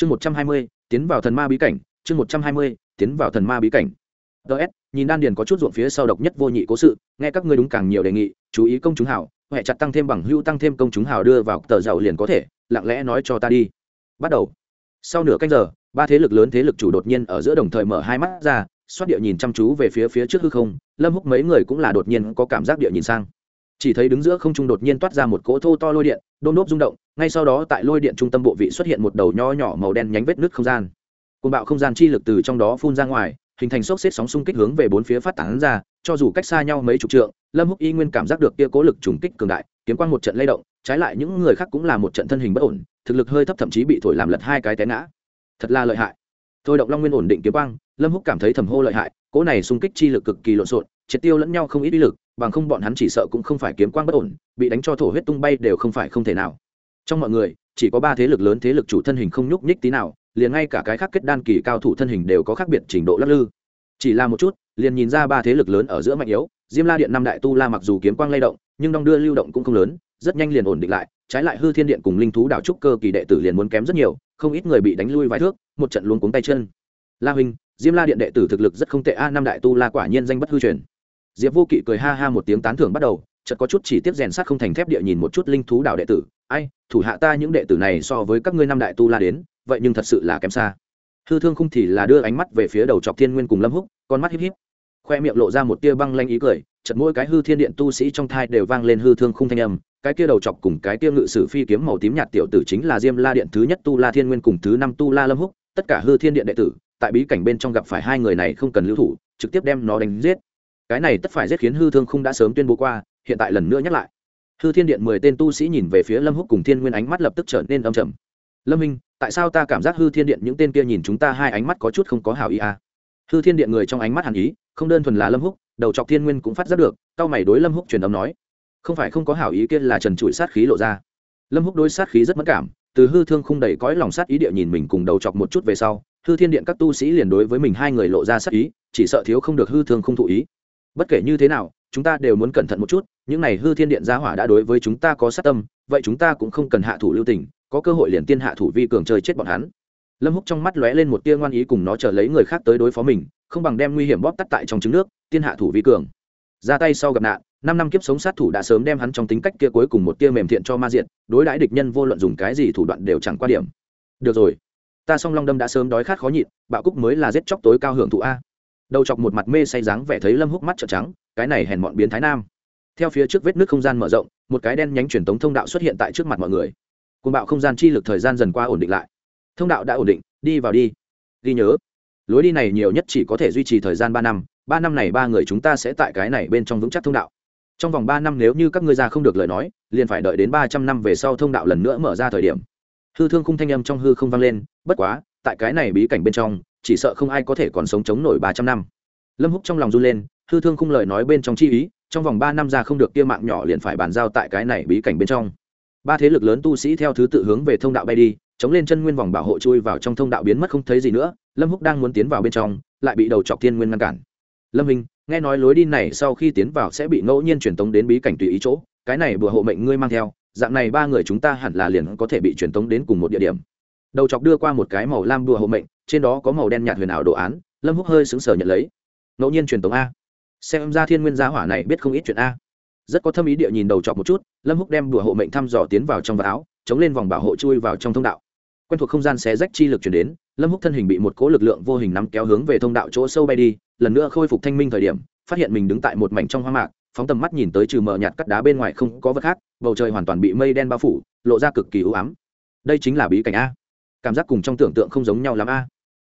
chương một trăm hai mươi, tiến vào thần ma bí cảnh. Chương một trăm hai mươi, tiến vào thần ma bí cảnh. Ts nhìn đan điền có chút ruộng phía sau độc nhất vô nhị cố sự, nghe các ngươi đúng càng nhiều đề nghị, chú ý công chúng hảo huệ chặt tăng thêm bằng hữu, tăng thêm công chúng hảo đưa vào tờ giàu liền có thể, lặng lẽ nói cho ta đi. Bắt đầu. Sau nửa canh giờ, ba thế lực lớn thế lực chủ đột nhiên ở giữa đồng thời mở hai mắt ra, xoát địa nhìn chăm chú về phía phía trước hư không, lâm húc mấy người cũng là đột nhiên có cảm giác địa nhìn sang. Chỉ thấy đứng giữa không trung đột nhiên toát ra một cỗ thô to lôi điện đôn đốp rung động ngay sau đó tại lôi điện trung tâm bộ vị xuất hiện một đầu nho nhỏ màu đen nhánh vết nứt không gian. Côn bạo không gian chi lực từ trong đó phun ra ngoài, hình thành sốc xếp sóng xung kích hướng về bốn phía phát tán ra, cho dù cách xa nhau mấy chục trượng, lâm húc y nguyên cảm giác được kia cố lực trùng kích cường đại, kiếm quang một trận lay động, trái lại những người khác cũng là một trận thân hình bất ổn, thực lực hơi thấp thậm chí bị thổi làm lật hai cái té ngã. Thật là lợi hại. Thôi động long nguyên ổn định kiếm quang, lâm húc cảm thấy thầm hô lợi hại, cố này xung kích chi lực cực kỳ lộn xộn, triệt tiêu lẫn nhau không ít uy lực, bằng không bọn hắn chỉ sợ cũng không phải kiếm quang bất ổn, bị đánh cho thổ huyết tung bay đều không phải không thể nào trong mọi người, chỉ có ba thế lực lớn thế lực chủ thân hình không nhúc nhích tí nào, liền ngay cả cái khác kết đan kỳ cao thủ thân hình đều có khác biệt trình độ lắc lư. Chỉ là một chút, liền nhìn ra ba thế lực lớn ở giữa mạnh yếu, diêm la điện năm đại tu la mặc dù kiếm quang lay động, nhưng đong đưa lưu động cũng không lớn, rất nhanh liền ổn định lại, trái lại hư thiên điện cùng linh thú đảo trúc cơ kỳ đệ tử liền muốn kém rất nhiều, không ít người bị đánh lui vài thước, một trận luống cuống tay chân. La huynh, diêm la điện đệ tử thực lực rất không tệ a, năm đại tu la quả nhiên danh bất hư truyền. Diệp vô kỵ cười ha ha một tiếng tán thưởng bắt đầu chợt có chút chỉ tiếp rèn sát không thành thép địa nhìn một chút linh thú đảo đệ tử. Ai, thủ hạ ta những đệ tử này so với các ngươi năm đại tu la đến, vậy nhưng thật sự là kém xa. Hư thương không thì là đưa ánh mắt về phía đầu chọc thiên nguyên cùng lâm húc, con mắt híp híp. Khoe miệng lộ ra một tia băng lanh ý cười chật mỗi cái hư thiên điện tu sĩ trong thai đều vang lên hư thương khung thanh âm. Cái kia đầu chọc cùng cái kia ngự sử phi kiếm màu tím nhạt tiểu tử chính là diêm la điện thứ nhất tu la thiên nguyên cùng thứ năm tu la lâm húc. Tất cả hư thiên điện đệ tử, tại bí cảnh bên trong gặp phải hai người này không cần lưu thủ, trực tiếp đem nó đánh giết. Cái này tất phải giết khiến hư thương khung đã sớm tuyên bố qua hiện tại lần nữa nhắc lại. Hư thiên điện mười tên tu sĩ nhìn về phía lâm húc cùng thiên nguyên ánh mắt lập tức trở nên âm trầm. Lâm minh, tại sao ta cảm giác hư thiên điện những tên kia nhìn chúng ta hai ánh mắt có chút không có hảo ý à? hư thiên điện người trong ánh mắt hàn ý, không đơn thuần là lâm húc, đầu chọc thiên nguyên cũng phát giác được cao mày đối lâm húc truyền âm nói, không phải không có hảo ý kia là trần trụi sát khí lộ ra. Lâm húc đối sát khí rất mất cảm, từ hư thương không đầy cõi lòng sát ý địa nhìn mình cùng đầu chọc một chút về sau, hư thiên điện các tu sĩ liền đối với mình hai người lộ ra sát ý, chỉ sợ thiếu không được hư thương không thụ ý. Bất kể như thế nào chúng ta đều muốn cẩn thận một chút, những này hư thiên điện gia hỏa đã đối với chúng ta có sát tâm, vậy chúng ta cũng không cần hạ thủ lưu tình, có cơ hội liền tiên hạ thủ vi cường chơi chết bọn hắn. Lâm húc trong mắt lóe lên một tia ngoan ý cùng nó chờ lấy người khác tới đối phó mình, không bằng đem nguy hiểm bóp tắt tại trong trứng nước, tiên hạ thủ vi cường. Ra tay sau gặp nạn, năm năm kiếp sống sát thủ đã sớm đem hắn trong tính cách kia cuối cùng một tia mềm thiện cho ma diện đối đãi địch nhân vô luận dùng cái gì thủ đoạn đều chẳng qua điểm. Được rồi, ta song long đâm đã sớm đói khát khó nhịn, bạo cúc mới là giết chóc tối cao hưởng thụ a. Đầu chọc một mặt mê say dáng vẻ thấy lâm húc mắt trợn trắng cái này hèn mọn biến thái nam. Theo phía trước vết nước không gian mở rộng, một cái đen nhánh truyền tống thông đạo xuất hiện tại trước mặt mọi người. Côn bạo không gian chi lực thời gian dần qua ổn định lại. Thông đạo đã ổn định, đi vào đi. Ghi nhớ, lối đi này nhiều nhất chỉ có thể duy trì thời gian ba năm ba năm này ba người chúng ta sẽ tại cái này bên trong vững chắc thông đạo. Trong vòng ba năm nếu như các ngươi ra không được lời nói, liền phải đợi đến ba trăm năm về sau thông đạo lần nữa mở ra thời điểm. Hư thương khung thanh âm trong hư không vang lên, bất quá, tại cái này bí cảnh bên trong, chỉ sợ không ai có thể còn sống chống nổi ba trăm năm. Lâm húc trong lòng run lên hư thương khung lời nói bên trong chi ý, trong vòng ba năm ra không được kia mạng nhỏ liền phải bàn giao tại cái này bí cảnh bên trong. Ba thế lực lớn tu sĩ theo thứ tự hướng về thông đạo bay đi, chống lên chân nguyên vòng bảo hộ chui vào trong thông đạo biến mất không thấy gì nữa, lâm húc đang muốn tiến vào bên trong, lại bị đầu chọc thiên nguyên ngăn cản. Lâm hình nghe nói lối đi này sau khi tiến vào sẽ bị ngẫu nhiên truyền tống đến bí cảnh tùy ý chỗ, cái này bừa hộ mệnh ngươi mang theo, dạng này ba người chúng ta hẳn là liền có thể bị truyền tống đến cùng một địa điểm. Đầu chọc đưa qua một cái màu lam đùa hộ mệnh, trên đó có màu đen nhạt huyền ảo đồ án, lâm húc hơi sững sờ nhận lấy. Ngẫu nhiên truyền tống a xem ra thiên nguyên gia hỏa này biết không ít chuyện a. Rất có thâm ý địa nhìn đầu chọc một chút, lâm húc đem đùa hộ mệnh thăm dò tiến vào trong vạt áo, chống lên vòng bảo hộ chui vào trong thông đạo. Quen thuộc không gian xé rách chi lực chuyển đến, lâm húc thân hình bị một cỗ lực lượng vô hình nắm kéo hướng về thông đạo chỗ sâu bay đi, lần nữa khôi phục thanh minh thời điểm, phát hiện mình đứng tại một mảnh trong hoang mạc, phóng tầm mắt nhìn tới trừ mờ nhạt cắt đá bên ngoài không có vật khác, bầu trời hoàn toàn bị mây đen bao phủ, lộ ra cực kỳ ưu ám. Đây chính là bí cảnh a. Cảm giác cùng trong tưởng tượng không giống nhau lắm a.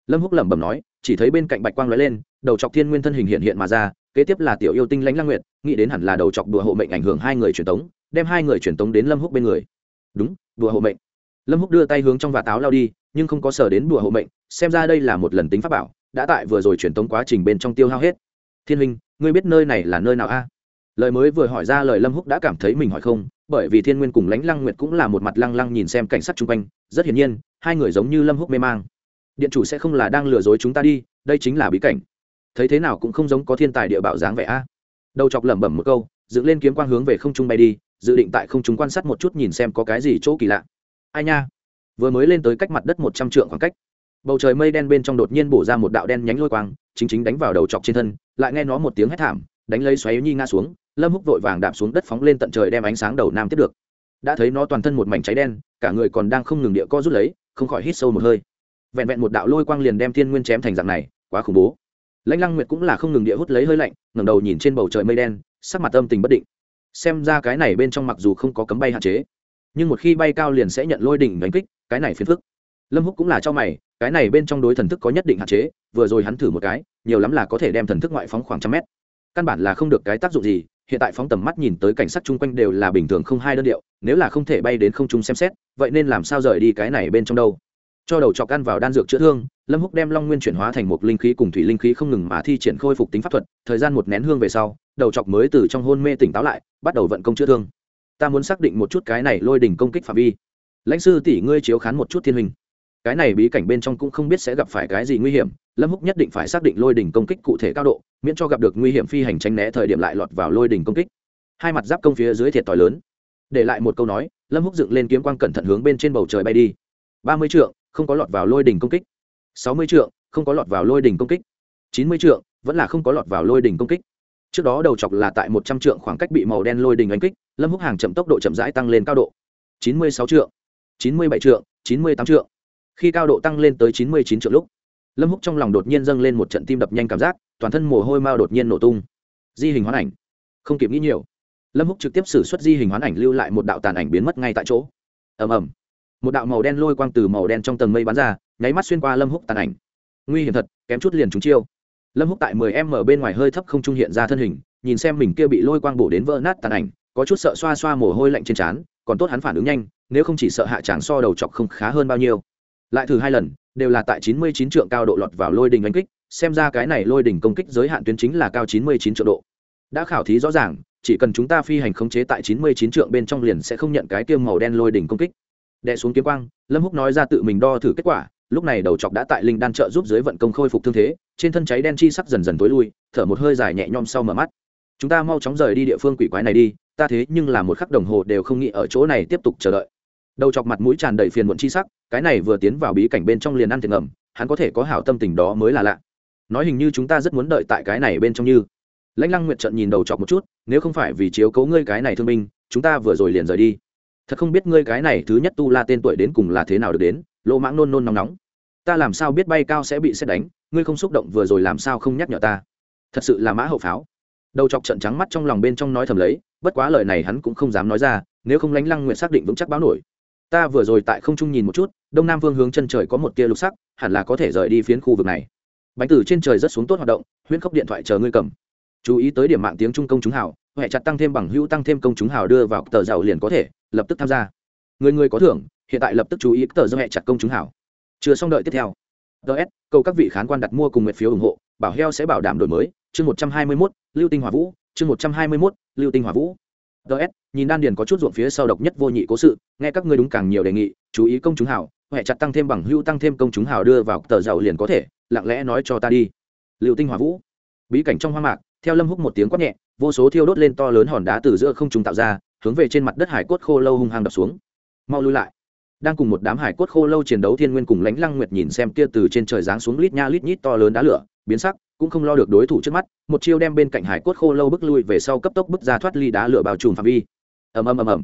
Lâm húc lẩm bẩm nói, chỉ thấy bên cạnh bạch quang lóe lên, đầu chọc thiên nguyên thân hình hiện hiện mà ra kế tiếp là tiểu yêu tinh lãnh lang nguyệt, nghĩ đến hẳn là đầu chọc đùa hộ mệnh ảnh hưởng hai người truyền tống, đem hai người truyền tống đến lâm húc bên người. Đúng, đùa hộ mệnh. Lâm húc đưa tay hướng trong và táo lao đi, nhưng không có sở đến đùa hộ mệnh, xem ra đây là một lần tính pháp bảo, đã tại vừa rồi truyền tống quá trình bên trong tiêu hao hết. Thiên huynh, ngươi biết nơi này là nơi nào a? À? Lời mới vừa hỏi ra lời lâm húc đã cảm thấy mình hỏi không, bởi vì thiên nguyên cùng lãnh lăng nguyệt cũng là một mặt lăng lăng nhìn xem cảnh sát chung quanh, rất hiển nhiên, hai người giống như lâm húc mê mang. Điện chủ sẽ không là đang lừa dối chúng ta đi, đây chính là bí cảnh thấy thế nào cũng không giống có thiên tài địa bảo dáng vẻ a. Đầu chọc lẩm bẩm một câu, dựng lên kiếm quang hướng về không trung bay đi, dự định tại không trung quan sát một chút nhìn xem có cái gì chỗ kỳ lạ. Ai nha? Vừa mới lên tới cách mặt đất một trăm trượng khoảng cách. Bầu trời mây đen bên trong đột nhiên bổ ra một đạo đen nhánh lôi quang, chính chính đánh vào đầu chọc trên thân, lại nghe nó một tiếng hét thảm, đánh lấy xoáy nhi ngã xuống, lâm húc vội vàng đạp xuống đất phóng lên tận trời đem ánh sáng đầu nam tiếp được. Đã thấy nó toàn thân một mảnh cháy đen, cả người còn đang không ngừng địa co rút lấy, không khỏi hít sâu một hơi. Vẹn vẹn một đạo lôi quang liền đem thiên nguyên chém thành dạng này, quá khủng bố lãnh lăng nguyệt cũng là không ngừng địa hút lấy hơi lạnh, ngẩng đầu nhìn trên bầu trời mây đen, sắc mặt âm tình bất định. Xem ra cái này bên trong mặc dù không có cấm bay hạn chế, nhưng một khi bay cao liền sẽ nhận lôi đỉnh đánh kích, cái này phiền phức. Lâm húc cũng là cho mày, cái này bên trong đối thần thức có nhất định hạn chế, vừa rồi hắn thử một cái, nhiều lắm là có thể đem thần thức ngoại phóng khoảng trăm mét. Căn bản là không được cái tác dụng gì, hiện tại phóng tầm mắt nhìn tới cảnh sát chung quanh đều là bình thường không hai đơn điệu, nếu là không thể bay đến không trung xem xét, vậy nên làm sao rời đi cái này bên trong đâu? Cho đầu chọc ăn vào đan dược chữa thương, lâm húc đem long nguyên chuyển hóa thành một linh khí cùng thủy linh khí không ngừng mà thi triển khôi phục tính pháp thuật, thời gian một nén hương về sau, đầu chọc mới từ trong hôn mê tỉnh táo lại, bắt đầu vận công chữa thương. Ta muốn xác định một chút cái này lôi đỉnh công kích phạm vi. Lãnh sư tỷ ngươi chiếu khán một chút thiên hình. Cái này bí cảnh bên trong cũng không biết sẽ gặp phải cái gì nguy hiểm, lâm húc nhất định phải xác định lôi đỉnh công kích cụ thể cao độ, miễn cho gặp được nguy hiểm phi hành tránh né thời điểm lại lọt vào lôi đỉnh công kích. Hai mặt giáp công phía dưới thiệt tỏi lớn. Để lại một câu nói, lâm húc dựng lên kiếm quang cẩn thận hướng bên trên bầu trời bay đi. Ba mươi trượng không có lọt vào lôi đỉnh công kích. Sáu mươi trượng, không có lọt vào lôi đỉnh công kích. Chín mươi trượng, vẫn là không có lọt vào lôi đỉnh công kích. Trước đó đầu chọc là tại một trăm trượng khoảng cách bị màu đen lôi đỉnh đánh kích, lâm húc hàng chậm tốc độ chậm rãi tăng lên cao độ. Chín mươi sáu trượng, chín mươi bảy trượng, chín mươi tám trượng. Khi cao độ tăng lên tới chín mươi chín trượng lúc, lâm húc trong lòng đột nhiên dâng lên một trận tim đập nhanh cảm giác, toàn thân mồ hôi mao đột nhiên nổ tung. Di hình hoán ảnh. Không kịp nghĩ nhiều, lâm húc trực tiếp xử xuất di hình hoán ảnh lưu lại một đạo tàn ảnh biến mất ngay tại chỗ. Ầm ầm một đạo màu đen lôi quang từ màu đen trong tầng mây bắn ra, nháy mắt xuyên qua lâm húc tàn ảnh. Nguy hiểm thật, kém chút liền trúng chiêu. Lâm húc tại mười em ở bên ngoài hơi thấp không trung hiện ra thân hình, nhìn xem mình kia bị lôi quang bổ đến vỡ nát tàn ảnh, có chút sợ xoa xoa mồ hôi lạnh trên trán, còn tốt hắn phản ứng nhanh, nếu không chỉ sợ hạ tràng so đầu chọc không khá hơn bao nhiêu. Lại thử hai lần, đều là tại chín mươi chín trượng cao độ lọt vào lôi đình đánh kích, xem ra cái này lôi đỉnh công kích giới hạn tuyến chính là cao chín mươi chín triệu độ. Đã khảo thí rõ ràng, chỉ cần chúng ta phi hành khống chế tại chín mươi chín trượng bên trong liền sẽ không nhận cái kia màu đen lôi đỉnh công kích đè xuống kiếm quang, lâm húc nói ra tự mình đo thử kết quả, lúc này đầu chọc đã tại linh đan trợ giúp dưới vận công khôi phục thương thế, trên thân cháy đen chi sắc dần dần tối lui, thở một hơi dài nhẹ nhõm sau mở mắt. Chúng ta mau chóng rời đi địa phương quỷ quái này đi, ta thế nhưng là một khắc đồng hồ đều không nghĩ ở chỗ này tiếp tục chờ đợi. Đầu chọc mặt mũi tràn đầy phiền muộn chi sắc, cái này vừa tiến vào bí cảnh bên trong liền ăn tiền ngầm, hắn có thể có hảo tâm tình đó mới là lạ. Nói hình như chúng ta rất muốn đợi tại cái này bên trong như. Lãnh lăng nguyệt trận nhìn đầu chọc một chút, nếu không phải vì chiếu cố ngươi cái này thương binh, chúng ta vừa rồi liền rời đi thật không biết ngươi cái này thứ nhất tu la tên tuổi đến cùng là thế nào được đến, lỗ mãng nôn nôn nóng nóng. Ta làm sao biết bay cao sẽ bị xét đánh, ngươi không xúc động vừa rồi làm sao không nhắc nhở ta? Thật sự là mã hậu pháo. Đầu chọc trận trắng mắt trong lòng bên trong nói thầm lấy, bất quá lời này hắn cũng không dám nói ra, nếu không lánh lăng nguyện xác định vững chắc báo nổi. Ta vừa rồi tại không trung nhìn một chút, đông nam phương hướng chân trời có một tia lục sắc, hẳn là có thể rời đi phiến khu vực này. Bánh tử trên trời rất xuống tốt hoạt động, huyễn khốc điện thoại chờ ngươi cầm. Chú ý tới điểm mạng tiếng trung công chúng hào huệ chặt tăng thêm bằng hữu tăng thêm công chúng hào đưa vào tờ giàu liền có thể lập tức tham gia. Người người có thưởng hiện tại lập tức chú ý tờ do hẹ chặt công chúng hảo, chưa xong đợi tiếp theo. Ts cầu các vị khán quan đặt mua cùng nguyện phiếu ủng hộ bảo heo sẽ bảo đảm đổi mới. Chương một trăm hai mươi mốt lưu tinh hỏa vũ. Chương một trăm hai mươi mốt lưu tinh hỏa vũ. Ts nhìn đan điền có chút ruộng phía sau độc nhất vô nhị cố sự nghe các ngươi đúng càng nhiều đề nghị chú ý công chúng hảo, huệ chặt tăng thêm bằng hưu tăng thêm công chúng hào đưa vào tờ giàu liền có thể lặng lẽ nói cho ta đi. Liệu tinh hỏa vũ. Bí cảnh trong hoa mạc theo lâm húc một tiếng quát nhẹ vô số thiêu đốt lên to lớn hòn đá từ giữa không trung tạo ra hướng về trên mặt đất hải cốt khô lâu hung hăng đập xuống. Mau lui lại. Đang cùng một đám hải cốt khô lâu chiến đấu, thiên nguyên cùng lãnh lăng nguyệt nhìn xem kia từ trên trời giáng xuống lít nha lít nhít to lớn đá lửa, biến sắc, cũng không lo được đối thủ trước mắt, một chiêu đem bên cạnh hải cốt khô lâu bước lui về sau cấp tốc bước ra thoát ly đá lửa bao trùm phạm vi. Ầm ầm ầm ầm.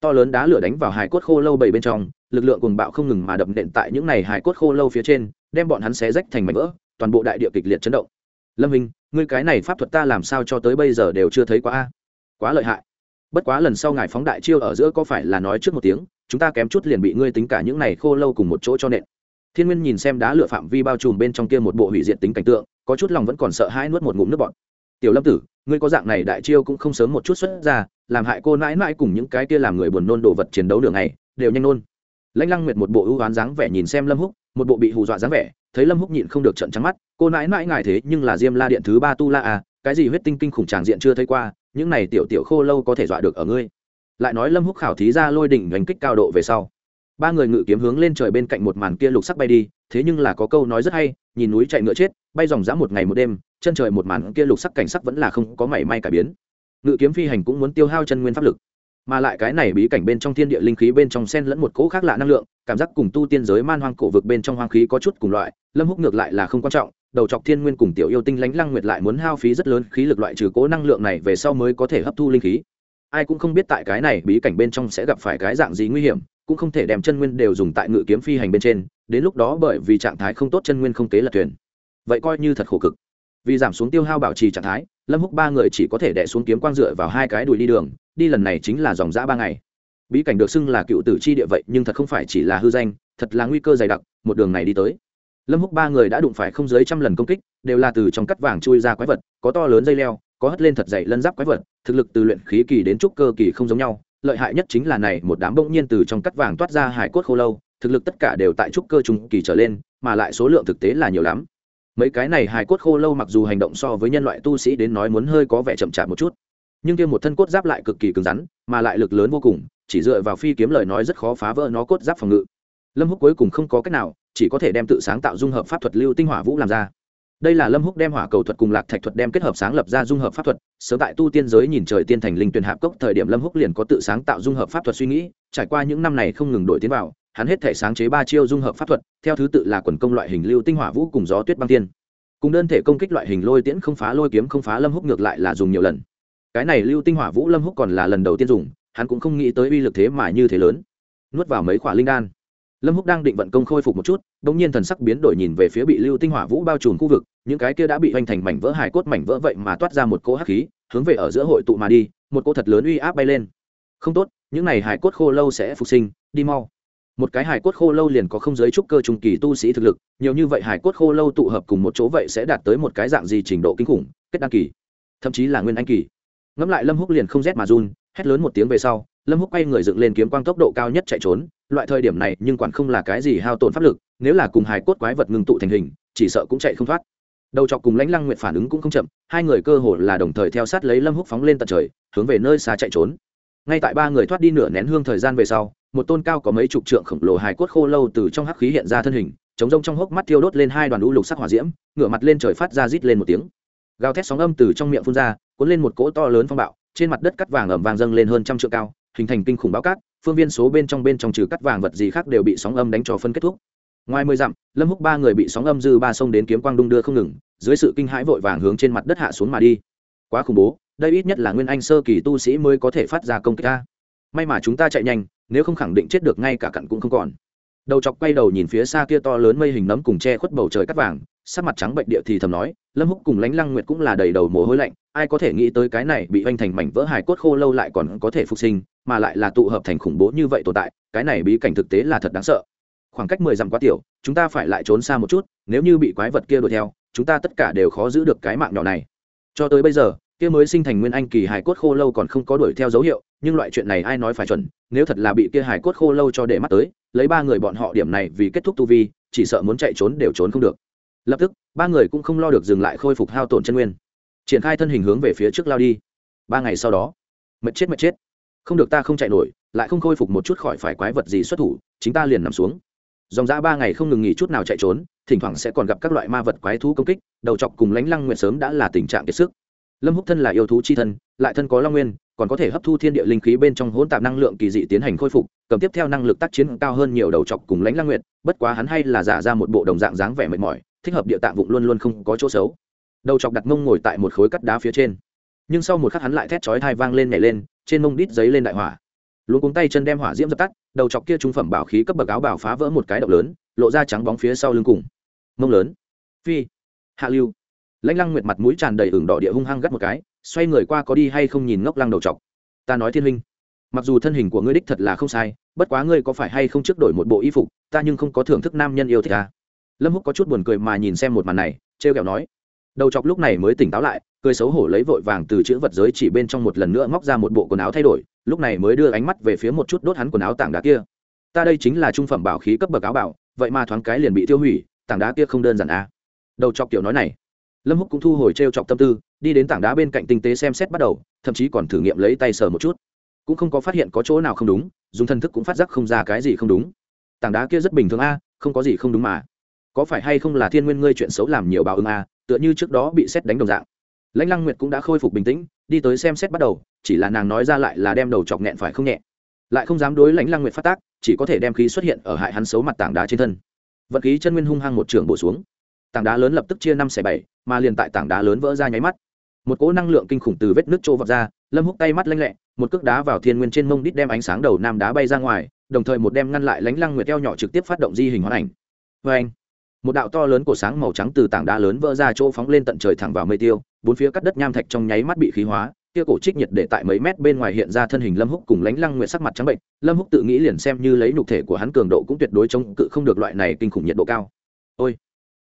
To lớn đá lửa đánh vào hải cốt khô lâu bảy bên trong, lực lượng cuồng bạo không ngừng mà đập nện tại những này hải cốt khô lâu phía trên, đem bọn hắn xé rách thành mảnh vỡ, toàn bộ đại địa kịch liệt chấn động. Lâm hình ngươi cái này pháp thuật ta làm sao cho tới bây giờ đều chưa thấy quá a? Quá lợi hại bất quá lần sau ngài phóng đại chiêu ở giữa có phải là nói trước một tiếng, chúng ta kém chút liền bị ngươi tính cả những này khô lâu cùng một chỗ cho nện. Thiên nguyên nhìn xem đá lửa phạm vi bao trùm bên trong kia một bộ hủy diệt tính cảnh tượng, có chút lòng vẫn còn sợ hãi nuốt một ngụm nước bọt. Tiểu lâm tử, ngươi có dạng này đại chiêu cũng không sớm một chút xuất ra, làm hại cô mãi mãi cùng những cái kia làm người buồn nôn đồ vật chiến đấu đường này đều nhanh nôn. Lãnh lăng nguyệt một bộ ưu oán dáng vẻ nhìn xem lâm húc, một bộ bị hù dọa dáng vẻ, thấy lâm húc nhịn không được trận trắng mắt, cô nãi nãi ngài thế nhưng là diêm la điện thứ ba tu la à cái gì huyết tinh kinh khủng tràng diện chưa thấy qua những này tiểu tiểu khô lâu có thể dọa được ở ngươi. Lại nói lâm húc khảo thí ra lôi đỉnh đánh kích cao độ về sau. Ba người ngự kiếm hướng lên trời bên cạnh một màn kia lục sắc bay đi, thế nhưng là có câu nói rất hay, nhìn núi chạy ngựa chết, bay dòng dã một ngày một đêm, chân trời một màn kia lục sắc cảnh sắc vẫn là không có mảy may cải biến. Ngự kiếm phi hành cũng muốn tiêu hao chân nguyên pháp lực mà lại cái này bí cảnh bên trong thiên địa linh khí bên trong sen lẫn một cỗ khác lạ năng lượng, cảm giác cùng tu tiên giới man hoang cổ vực bên trong hoang khí có chút cùng loại, lâm húc ngược lại là không quan trọng, đầu chọc thiên nguyên cùng tiểu yêu tinh lánh lăng nguyệt lại muốn hao phí rất lớn khí lực loại trừ cỗ năng lượng này về sau mới có thể hấp thu linh khí. Ai cũng không biết tại cái này bí cảnh bên trong sẽ gặp phải cái dạng gì nguy hiểm, cũng không thể đem chân nguyên đều dùng tại ngự kiếm phi hành bên trên, đến lúc đó bởi vì trạng thái không tốt chân nguyên không tế lật thuyền. Vậy coi như thật khổ cực. Vì giảm xuống tiêu hao bảo trì trạng thái, lâm húc ba người chỉ có thể đẻ xuống kiếm quang dựa vào hai cái đùi đi đường đi lần này chính là dòng dã ba ngày. Bí cảnh được xưng là cựu tử chi địa vậy, nhưng thật không phải chỉ là hư danh, thật là nguy cơ dày đặc, một đường này đi tới. Lâm húc ba người đã đụng phải không dưới trăm lần công kích, đều là từ trong cắt vàng chui ra quái vật, có to lớn dây leo, có hất lên thật dày lân giáp quái vật, thực lực từ luyện khí kỳ đến trúc cơ kỳ không giống nhau. Lợi hại nhất chính là này, một đám bỗng nhiên từ trong cắt vàng toát ra hải cốt khô lâu, thực lực tất cả đều tại trúc cơ trung kỳ trở lên, mà lại số lượng thực tế là nhiều lắm. Mấy cái này hài cốt khô lâu mặc dù hành động so với nhân loại tu sĩ đến nói muốn hơi có vẻ chậm chạp một chút nhưng kia một thân cốt giáp lại cực kỳ cứng rắn, mà lại lực lớn vô cùng, chỉ dựa vào phi kiếm lời nói rất khó phá vỡ nó cốt giáp phòng ngự. Lâm húc cuối cùng không có cách nào, chỉ có thể đem tự sáng tạo dung hợp pháp thuật lưu tinh hỏa vũ làm ra. Đây là lâm húc đem hỏa cầu thuật cùng lạc thạch thuật đem kết hợp sáng lập ra dung hợp pháp thuật, sớm tại tu tiên giới nhìn trời tiên thành linh tuyển hạp cốc thời điểm lâm húc liền có tự sáng tạo dung hợp pháp thuật suy nghĩ, trải qua những năm này không ngừng đổi tiến vào, hắn hết thể sáng chế ba chiêu dung hợp pháp thuật, theo thứ tự là quần công loại hình lưu tinh hỏa vũ cùng gió tuyết băng tiên. Cùng đơn thể công kích loại hình lôi tiễn không phá lôi kiếm không phá lâm húc ngược lại là dùng nhiều lần cái này lưu tinh hỏa vũ lâm húc còn là lần đầu tiên dùng, hắn cũng không nghĩ tới uy lực thế mà như thế lớn. Nuốt vào mấy khỏa linh đan. Lâm húc đang định vận công khôi phục một chút đ ỗ n g nhiên thần sắc biến đổi nhìn về phía bị lưu tinh hỏa vũ bao trùm khu vực, những cái kia đã bị hoành thành mảnh vỡ hài cốt mảnh vỡ vậy mà toát ra một cỗ hắc khí, hướng về ở giữa hội tụ mà đi, một cỗ thật lớn uy áp bay lên. Không tốt, những n à y hài cốt khô lâu sẽ phục sinh, đi mau. Một cái hài cốt khô lâu liền có không giới trúc cơ trung kỳ tu sĩ thực lực, nhiều như vậy hài cốt khô lâu tụ hợp cùng một chỗ vậy sẽ đạt tới một cái dạng gì trình độ kinh khủng, kết đăng kỳ. Thậm chí là nguyên anh kỳ ngẫm lại lâm húc liền không rét mà run, hét lớn một tiếng về sau, lâm húc quay người dựng lên kiếm quang tốc độ cao nhất chạy trốn. Loại thời điểm này, nhưng quản không là cái gì hao tổn pháp lực, nếu là cùng hài cốt quái vật ngưng tụ thành hình, chỉ sợ cũng chạy không thoát. Đầu chọc cùng lãnh lăng nguyện phản ứng cũng không chậm, hai người cơ hồ là đồng thời theo sát lấy lâm húc phóng lên tận trời, hướng về nơi xa chạy trốn. Ngay tại ba người thoát đi nửa nén hương thời gian về sau, một tôn cao có mấy chục trượng khổng lồ hài cốt khô lâu từ trong hắc khí hiện ra thân hình, chống rông trong hốc mắt thiêu đốt lên hai đoàn lũ lục sắc hỏa diễm, ngửa mặt lên trời phát ra rít lên một tiếng. Gào thét sóng âm từ trong miệng phun ra cuốn lên một cỗ to lớn phong bạo, trên mặt đất cắt vàng ẩm vàng dâng lên hơn trăm trượng cao, hình thành kinh khủng bão cát, phương viên số bên trong bên trong trừ cắt vàng vật gì khác đều bị sóng âm đánh cho phân kết thúc. Ngoài mười dặm, lâm húc ba người bị sóng âm dư ba sông đến kiếm quang đung đưa không ngừng, dưới sự kinh hãi vội vàng hướng trên mặt đất hạ xuống mà đi. Quá khủng bố, đây ít nhất là nguyên anh sơ kỳ tu sĩ mới có thể phát ra công kích ta. May mà chúng ta chạy nhanh, nếu không khẳng định chết được ngay cả cặn cũng không còn. Đầu chọc quay đầu nhìn phía xa kia to lớn mây hình nấm cùng che khuất bầu trời cắt vàng sắc mặt trắng bệnh địa thì thầm nói, lâm húc cùng lánh lăng nguyệt cũng là đầy đầu mồ hôi lạnh, ai có thể nghĩ tới cái này bị hoành thành mảnh vỡ hài cốt khô lâu lại còn có thể phục sinh, mà lại là tụ hợp thành khủng bố như vậy tồn tại, cái này bí cảnh thực tế là thật đáng sợ. Khoảng cách mười dặm quá tiểu, chúng ta phải lại trốn xa một chút, nếu như bị quái vật kia đuổi theo, chúng ta tất cả đều khó giữ được cái mạng nhỏ này. Cho tới bây giờ, kia mới sinh thành nguyên anh kỳ hài cốt khô lâu còn không có đuổi theo dấu hiệu, nhưng loại chuyện này ai nói phải chuẩn, nếu thật là bị kia hài cốt khô lâu cho để mắt tới, lấy ba người bọn họ điểm này vì kết thúc tu vi, chỉ sợ muốn chạy trốn đều trốn không được lập tức, ba người cũng không lo được dừng lại khôi phục hao tổn chân nguyên. Triển khai thân hình hướng về phía trước lao đi. Ba ngày sau đó, mệt chết mệt chết. Không được ta không chạy nổi, lại không khôi phục một chút khỏi phải quái vật gì xuất thủ, chính ta liền nằm xuống. Dòng ra ba ngày không ngừng nghỉ chút nào chạy trốn, thỉnh thoảng sẽ còn gặp các loại ma vật quái thú công kích, đầu chọc cùng lánh lăng nguyện sớm đã là tình trạng kiệt sức. Lâm húc thân là yêu thú chi thân, lại thân có long nguyên, còn có thể hấp thu thiên địa linh khí bên trong hỗn tạp năng lượng kỳ dị tiến hành khôi phục, cầm tiếp theo năng lực tác chiến cao hơn nhiều đầu chọc cùng lãnh lăng nguyện bất quá hắn hay là giả ra một bộ đồng dạng dáng vẻ mệt mỏi thích hợp địa tạng vụng luôn luôn không có chỗ xấu. Đầu chọc đặt mông ngồi tại một khối cắt đá phía trên. Nhưng sau một khắc hắn lại thét chói thai vang lên nhảy lên, trên mông đít giấy lên đại hỏa. Luôn cuống tay chân đem hỏa diễm dập tắt, đầu chọc kia trung phẩm bảo khí cấp bậc áo bảo phá vỡ một cái động lớn, lộ ra trắng bóng phía sau lưng cùng. Mông lớn. Phi. Hạ lưu. Lãnh lăng nguyệt mặt mũi tràn đầy ửng đỏ địa hung hăng gắt một cái, xoay người qua có đi hay không nhìn ngốc lăng đầu chọc. Ta nói thiên huynh, mặc dù thân hình của ngươi đích thật là không sai, bất quá ngươi có phải hay không trước đổi một bộ y phục, ta nhưng không có thưởng thức nam nhân yêu thích ta lâm húc có chút buồn cười mà nhìn xem một màn này, trêu kẹo nói, đầu chọc lúc này mới tỉnh táo lại, cười xấu hổ lấy vội vàng từ chữ vật giới chỉ bên trong một lần nữa móc ra một bộ quần áo thay đổi, lúc này mới đưa ánh mắt về phía một chút đốt hắn quần áo tảng đá kia. Ta đây chính là trung phẩm bảo khí cấp bậc áo bảo, vậy mà thoáng cái liền bị tiêu hủy, tảng đá kia không đơn giản à. đầu chọc kiểu nói này. Lâm húc cũng thu hồi t chọc tâm tư, đi đến tảng đá bên cạnh tinh tế xem xét bắt đầu, thậm chí còn thử nghiệm lấy tay sờ một chút. Cũng không có phát hiện có chỗ nào không đúng, dùng thân thức cũng phát giác không ra cái gì không đúng. Tảng đá kia rất bình thường a, không có gì không đúng mà có phải hay không là thiên nguyên ngươi chuyện xấu làm nhiều báo ứng a tựa như trước đó bị xét đánh đồng dạng. Lãnh lăng nguyệt cũng đã khôi phục bình tĩnh, đi tới xem xét bắt đầu, chỉ là nàng nói ra lại là đem đầu chọc nghẹn phải không nhẹ. Lại không dám đối lãnh lăng nguyệt phát tác, chỉ có thể đem khí xuất hiện ở hại hắn xấu mặt tảng đá trên thân. Vật khí chân nguyên hung hăng một trường bổ xuống. Tảng đá lớn lập tức chia năm xẻ bảy, mà liền tại tảng đá lớn vỡ ra nháy mắt. Một cỗ năng lượng kinh khủng từ vết nước trô vọt ra, lâm húc tay mắt lanh lẹ, một cước đá vào thiên nguyên trên mông đít đem ánh sáng đầu nam đá bay ra ngoài, đồng thời một đem ngăn lại lánh lăng nguyệt eo nhỏ trực tiếp phát động di hình hoán ảnh. Vê anh một đạo to lớn của sáng màu trắng từ tảng đá lớn vỡ ra chỗ phóng lên tận trời thẳng vào mây tiêu, bốn phía cắt đất nham thạch trong nháy mắt bị khí hóa, kia cổ trích nhiệt để tại mấy mét bên ngoài hiện ra thân hình lâm húc cùng lánh lăng nguyện sắc mặt trắng bệnh. Lâm húc tự nghĩ liền xem như lấy nhục thể của hắn cường độ cũng tuyệt đối chống cự không được loại này kinh khủng nhiệt độ cao. Ôi,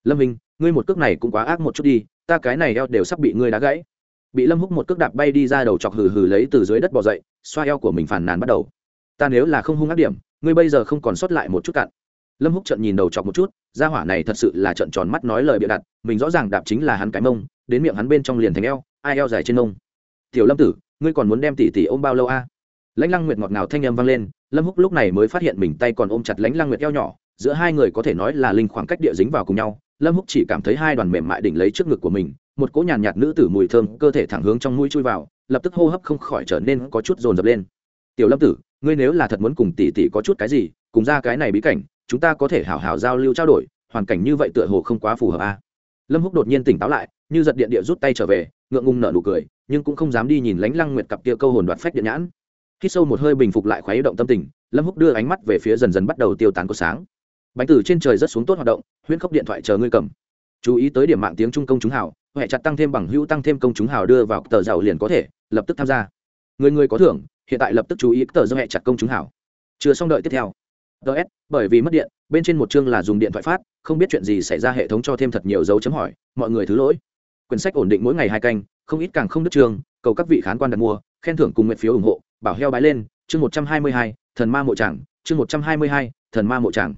lâm minh, ngươi một cước này cũng quá ác một chút đi, ta cái này eo đều sắp bị ngươi đá gãy. Bị lâm húc một cước đạp bay đi ra đầu chọc hừ hừ lấy từ dưới đất bò dậy, xoa eo của mình phàn nàn bắt đầu. Ta nếu là không hung ác điểm, ngươi bây giờ không còn sót lại một chút cạn lâm húc trận nhìn đầu chọc một chút, gia hỏa này thật sự là trận tròn mắt nói lời bịa đặt, mình rõ ràng đạp chính là hắn cái mông, đến miệng hắn bên trong liền thành eo, ai eo dài trên mông. Tiểu lâm tử, ngươi còn muốn đem tỷ tỷ ôm bao lâu a? Lãnh lăng nguyệt ngọt ngào thanh âm vang lên, lâm húc lúc này mới phát hiện mình tay còn ôm chặt lãnh lăng nguyệt eo nhỏ, giữa hai người có thể nói là linh khoảng cách địa dính vào cùng nhau, lâm húc chỉ cảm thấy hai đoàn mềm mại đỉnh lấy trước ngực của mình, một cỗ nhàn nhạt nữ tử mùi thơm, cơ thể thẳng hướng trong mũi chui vào, lập tức hô hấp không khỏi trở nên có chút dồn dập lên. Tiểu lâm tử, ngươi nếu là thật muốn cùng tỷ tỷ có chút cái gì, cùng ra cái này bí cảnh chúng ta có thể hảo hảo giao lưu trao đổi, hoàn cảnh như vậy tựa hồ không quá phù hợp a à. lâm húc đột nhiên tỉnh táo lại, như giật điện địa rút tay trở về, ngượng ngùng nở nụ cười, nhưng cũng không dám đi nhìn lánh lăng nguyệt cặp kia câu hồn đoạt phách điện nhãn. Khi sâu một hơi bình phục lại khoái động tâm tình, lâm húc đưa ánh mắt về phía dần dần bắt đầu tiêu tán của sáng. Bánh tử trên trời rất xuống tốt hoạt động, huyễn khốc điện thoại chờ ngươi cầm. Chú ý tới điểm mạng tiếng trung công chúng hào huệ chặt tăng thêm bằng hữu tăng thêm công chúng hào đưa vào tờ giàu liền có thể, lập tức tham gia. Người người có thưởng, hiện tại lập tức chú ý tờ do hệ chặt công chúng hào. Chưa xong đợi tiếp theo ts bởi vì mất điện, bên trên một chương là dùng điện thoại phát, không biết chuyện gì xảy ra hệ thống cho thêm thật nhiều dấu chấm hỏi, mọi người thứ lỗi. Quyển sách ổn định mỗi ngày hai canh, không ít càng không đứt chương cầu các vị khán quan đặt mua, khen thưởng cùng nguyện phiếu ủng hộ, bảo heo bái lên, chương một trăm hai mươi hai, thần ma mộ tràng chương một trăm hai mươi hai, thần ma mộ tràng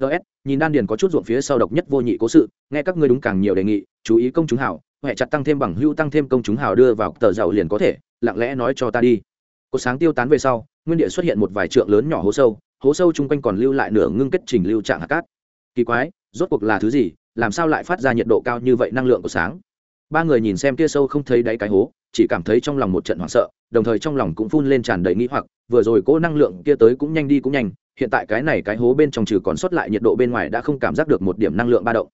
ts nhìn đan điền có chút ruộng phía sau độc nhất vô nhị cố sự, nghe các ngươi đúng càng nhiều đề nghị, chú ý công chúng hảo huệ chặt tăng thêm bằng hữu tăng thêm công chúng hảo đưa vào tờ giàu liền có thể, lặng lẽ nói cho ta đi. Có sáng tiêu tán về sau, nguyên địa xuất hiện một vài trượng lớn nhỏ hố sâu hố sâu chung quanh còn lưu lại nửa ngưng kết trình lưu trạng hạt cát. Kỳ quái, rốt cuộc là thứ gì, làm sao lại phát ra nhiệt độ cao như vậy năng lượng của sáng? Ba người nhìn xem kia sâu không thấy đáy cái hố, chỉ cảm thấy trong lòng một trận hoảng sợ, đồng thời trong lòng cũng phun lên tràn đầy nghĩ hoặc, vừa rồi cỗ năng lượng kia tới cũng nhanh đi cũng nhanh, hiện tại cái này cái hố bên trong trừ còn sót lại nhiệt độ bên ngoài đã không cảm giác được một điểm năng lượng ba động.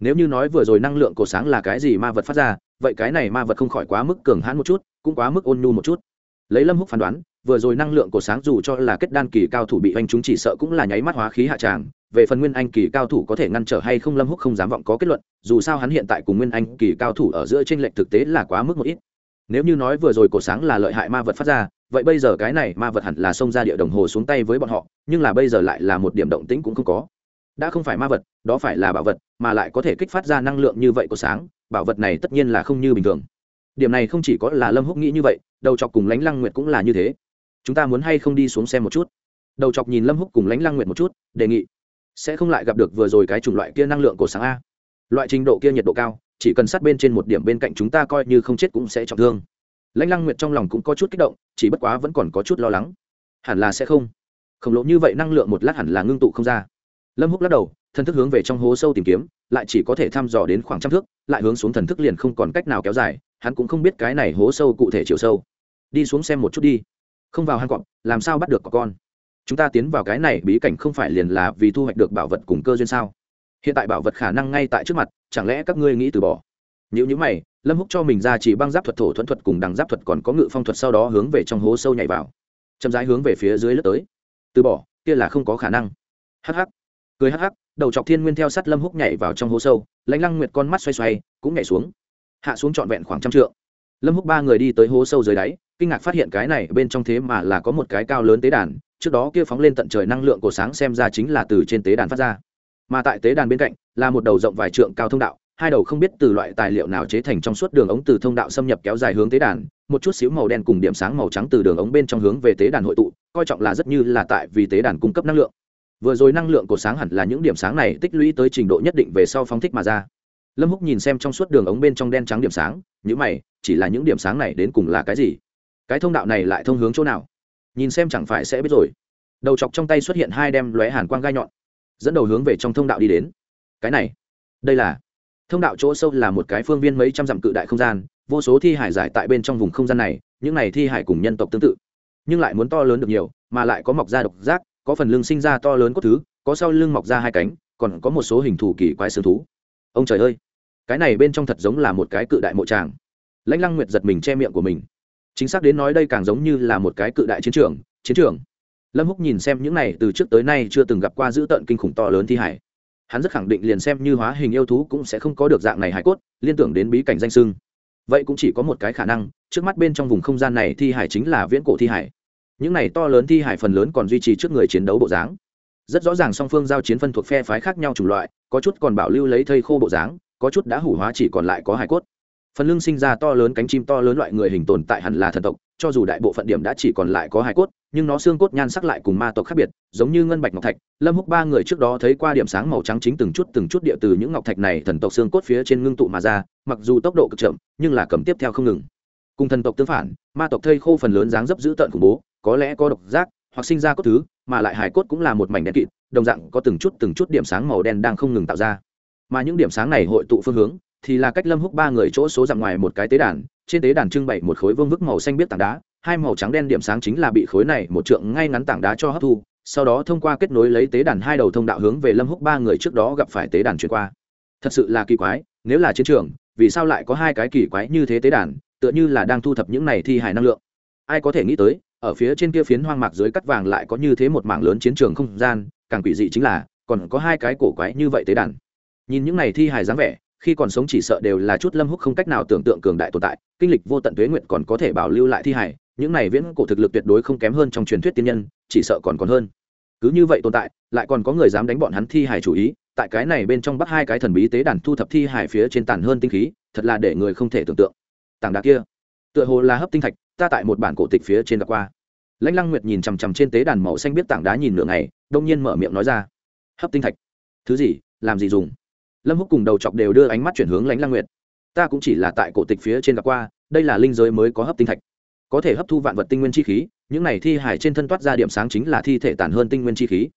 Nếu như nói vừa rồi năng lượng cổ sáng là cái gì ma vật phát ra, vậy cái này ma vật không khỏi quá mức cường hãn một chút, cũng quá mức ôn nhu một chút. Lấy lâm húc phán đoán vừa rồi năng lượng của sáng dù cho là kết đan kỳ cao thủ bị anh chúng chỉ sợ cũng là nháy mắt hóa khí hạ tràng. Về phần nguyên anh kỳ cao thủ có thể ngăn trở hay không, lâm húc không dám vọng có kết luận, dù sao hắn hiện tại cùng nguyên anh kỳ cao thủ ở giữa trên lệch thực tế là quá mức một ít. Nếu như nói vừa rồi cổ sáng là lợi hại ma vật phát ra, vậy bây giờ cái này ma vật hẳn là xông ra địa đồng hồ xuống tay với bọn họ, nhưng là bây giờ lại là một điểm động tĩnh cũng không có. Đã không phải ma vật, đó phải là bảo vật, mà lại có thể kích phát ra năng lượng như vậy của sáng, bảo vật này tất nhiên là không như bình thường. Điểm này không chỉ có là lâm húc nghĩ như vậy, đầu chọc cùng lánh lăng nguyệt cũng là như thế chúng ta muốn hay không đi xuống xem một chút? Đầu chọc nhìn lâm húc cùng lãnh lăng nguyện một chút, đề nghị. Sẽ không lại gặp được vừa rồi cái chủng loại kia năng lượng của sáng a. Loại trình độ kia nhiệt độ cao, chỉ cần sát bên trên một điểm bên cạnh chúng ta coi như không chết cũng sẽ trọng thương. Lãnh lăng nguyệt trong lòng cũng có chút kích động, chỉ bất quá vẫn còn có chút lo lắng. Hẳn là sẽ không. Khổng lồ như vậy năng lượng một lát hẳn là ngưng tụ không ra. Lâm húc lắc đầu, thần thức hướng về trong hố sâu tìm kiếm, lại chỉ có thể thăm dò đến khoảng trăm thước, lại hướng xuống thần thức liền không còn cách nào kéo dài, hắn cũng không biết cái này hố sâu cụ thể chiều sâu. Đi xuống xem một chút đi không vào hang cọp, làm sao bắt được có con? Chúng ta tiến vào cái này bí cảnh không phải liền là vì thu hoạch được bảo vật cùng cơ duyên sao? Hiện tại bảo vật khả năng ngay tại trước mặt, chẳng lẽ các ngươi nghĩ từ bỏ? Nếu như mày, lâm húc cho mình ra chỉ băng giáp thuật, thổ thuẫn thuật cùng đằng giáp thuật còn có ngự phong thuật sau đó hướng về trong hố sâu nhảy vào. Chậm rãi hướng về phía dưới lướt tới. Từ bỏ, kia là không có khả năng. Hắc hắc. Cười hắc hắc, đầu chọc thiên nguyên theo sát lâm húc nhảy vào trong hố sâu, lãnh lăng nguyệt con mắt xoay xoay, cũng nhảy xuống. Hạ xuống trọn vẹn khoảng trăm trượng. Lâm húc ba người đi tới hố sâu dưới đáy kinh ngạc phát hiện cái này bên trong thế mà là có một cái cao lớn tế đàn, trước đó kia phóng lên tận trời năng lượng của sáng xem ra chính là từ trên tế đàn phát ra. Mà tại tế đàn bên cạnh, là một đầu rộng vài trượng cao thông đạo, hai đầu không biết từ loại tài liệu nào chế thành trong suốt đường ống từ thông đạo xâm nhập kéo dài hướng tế đàn, một chút xíu màu đen cùng điểm sáng màu trắng từ đường ống bên trong hướng về tế đàn hội tụ, coi trọng là rất như là tại vì tế đàn cung cấp năng lượng. Vừa rồi năng lượng của sáng hẳn là những điểm sáng này tích lũy tới trình độ nhất định về sau phóng thích mà ra. Lâm húc nhìn xem trong suốt đường ống bên trong đen trắng điểm sáng những mày, chỉ là những điểm sáng này đến cùng là cái gì? Cái thông đạo này lại thông hướng chỗ nào? Nhìn xem chẳng phải sẽ biết rồi. Đầu chọc trong tay xuất hiện hai đem lóe hàn quang gai nhọn, dẫn đầu hướng về trong thông đạo đi đến. Cái này, đây là thông đạo chỗ sâu là một cái phương viên mấy trăm dặm cự đại không gian, vô số thi hải giải tại bên trong vùng không gian này, những này thi hải cùng nhân tộc tương tự, nhưng lại muốn to lớn được nhiều, mà lại có mọc ra độc giác, có phần lưng sinh ra to lớn cốt thứ, có sau lưng mọc ra hai cánh, còn có một số hình thù kỳ quái sương thú. Ông trời ơi! Cái này bên trong thật giống là một cái cự đại mộ tràng. Lãnh lăng nguyệt giật mình che miệng của mình chính xác đến nói đây càng giống như là một cái cự đại chiến trường chiến trường. Lâm húc nhìn xem những này từ trước tới nay chưa từng gặp qua dữ tợn kinh khủng to lớn thi hải. Hắn rất khẳng định liền xem như hóa hình yêu thú cũng sẽ không có được dạng này hải cốt, liên tưởng đến bí cảnh danh sưng. Vậy cũng chỉ có một cái khả năng, trước mắt bên trong vùng không gian này thi hải chính là viễn cổ thi hải. Những này to lớn thi hải phần lớn còn duy trì trước người chiến đấu bộ dáng. Rất rõ ràng song phương giao chiến phân thuộc phe phái khác nhau chủng loại, có chút còn bảo lưu lấy thây khô bộ dáng, có chút đã hủ hóa chỉ còn lại có hải cốt phần lưng sinh ra to lớn cánh chim to lớn loại người hình tồn tại hẳn là thần tộc, cho dù đại bộ phận điểm đã chỉ còn lại có hải cốt, nhưng nó xương cốt nhan sắc lại cùng ma tộc khác biệt, giống như ngân bạch ngọc thạch. Lâm húc ba người trước đó thấy qua điểm sáng màu trắng chính từng chút từng chút địa từ những ngọc thạch này thần tộc xương cốt phía trên ngưng tụ mà ra, mặc dù tốc độ cực chậm, nhưng là cầm tiếp theo không ngừng. Cùng thần tộc tương phản, ma tộc thây khô phần lớn dáng dấp dữ tợn khủng bố, có lẽ có độc giác, hoặc sinh ra cốt thứ, mà lại hải cốt cũng là một mảnh đen kịt, đồng dạng có từng chút từng chút điểm sáng màu đen đang không ngừng tạo ra. Mà những điểm sáng này hội tụ phương hướng thì là cách lâm húc ba người chỗ số dặm ngoài một cái tế đàn, trên tế đàn trưng bày một khối vương vức màu xanh biết tảng đá, hai màu trắng đen điểm sáng chính là bị khối này một trượng ngay ngắn tảng đá cho hấp thu, sau đó thông qua kết nối lấy tế đàn hai đầu thông đạo hướng về lâm húc ba người trước đó gặp phải tế đàn chuyển qua. Thật sự là kỳ quái, nếu là chiến trường, vì sao lại có hai cái kỳ quái như thế tế đàn, tựa như là đang thu thập những này thi hài năng lượng? Ai có thể nghĩ tới, ở phía trên kia phiến hoang mạc dưới cắt vàng lại có như thế một mảng lớn chiến trường không gian, càng quỷ dị chính là, còn có hai cái cổ quái như vậy tế đàn. Nhìn những này thi hài dáng vẻ khi còn sống chỉ sợ đều là chút lâm húc không cách nào tưởng tượng cường đại tồn tại, kinh lịch vô tận tuế nguyện còn có thể bảo lưu lại thi hài, những này viễn cổ thực lực tuyệt đối không kém hơn trong truyền thuyết tiên nhân, chỉ sợ còn còn hơn. Cứ như vậy tồn tại, lại còn có người dám đánh bọn hắn thi hài chủ ý, tại cái này bên trong bắt hai cái thần bí tế đàn thu thập thi hài phía trên tàn hơn tinh khí, thật là để người không thể tưởng tượng. Tảng đá kia, tựa hồ là hấp tinh thạch, ta tại một bản cổ tịch phía trên đã qua. Lãnh lăng nguyệt nhìn chằm chằm trên tế đàn màu xanh biết tảng đá nhìn nửa ngày, đông nhiên mở miệng nói ra, hấp tinh thạch? Thứ gì? Làm gì dùng? Lâm húc cùng đầu chọc đều đưa ánh mắt chuyển hướng lãnh lang nguyệt. Ta cũng chỉ là tại cổ tịch phía trên gặp qua, đây là linh giới mới có hấp tinh thạch. Có thể hấp thu vạn vật tinh nguyên chi khí, những này thi hải trên thân toát ra điểm sáng chính là thi thể tàn hơn tinh nguyên chi khí.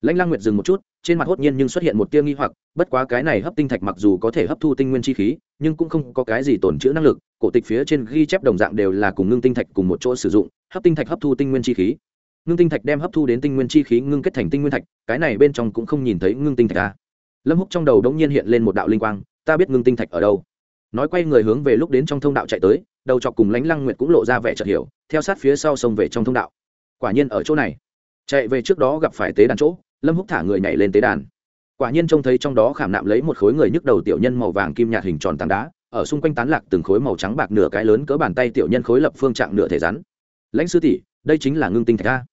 Lãnh lang nguyệt dừng một chút, trên mặt hốt nhiên nhưng xuất hiện một tia nghi hoặc, bất quá cái này hấp tinh thạch mặc dù có thể hấp thu tinh nguyên chi khí, nhưng cũng không có cái gì tổn chữ năng lực, cổ tịch phía trên ghi chép đồng dạng đều là cùng ngưng tinh thạch cùng một chỗ sử dụng, hấp tinh thạch hấp thu tinh nguyên chi khí. Ngưng tinh thạch đem hấp thu đến tinh nguyên chi khí ngưng kết thành tinh nguyên thạch, cái này bên trong cũng không nhìn thấy ngưng tinh thạch ta lâm húc trong đầu đống nhiên hiện lên một đạo linh quang, ta biết ngưng tinh thạch ở đâu. Nói quay người hướng về lúc đến trong thông đạo chạy tới, đầu chọc cùng lánh lăng nguyệt cũng lộ ra vẻ chợt hiểu, theo sát phía sau sông về trong thông đạo. Quả nhiên ở chỗ này. Chạy về trước đó gặp phải tế đàn chỗ, lâm húc thả người nhảy lên tế đàn. Quả nhiên trông thấy trong đó khảm nạm lấy một khối người nhức đầu tiểu nhân màu vàng kim nhạt hình tròn tảng đá, ở xung quanh tán lạc từng khối màu trắng bạc nửa cái lớn cỡ bàn tay tiểu nhân khối lập phương trạng nửa thể rắn. Lãnh sư tỷ, đây chính là ngưng tinh thạch a.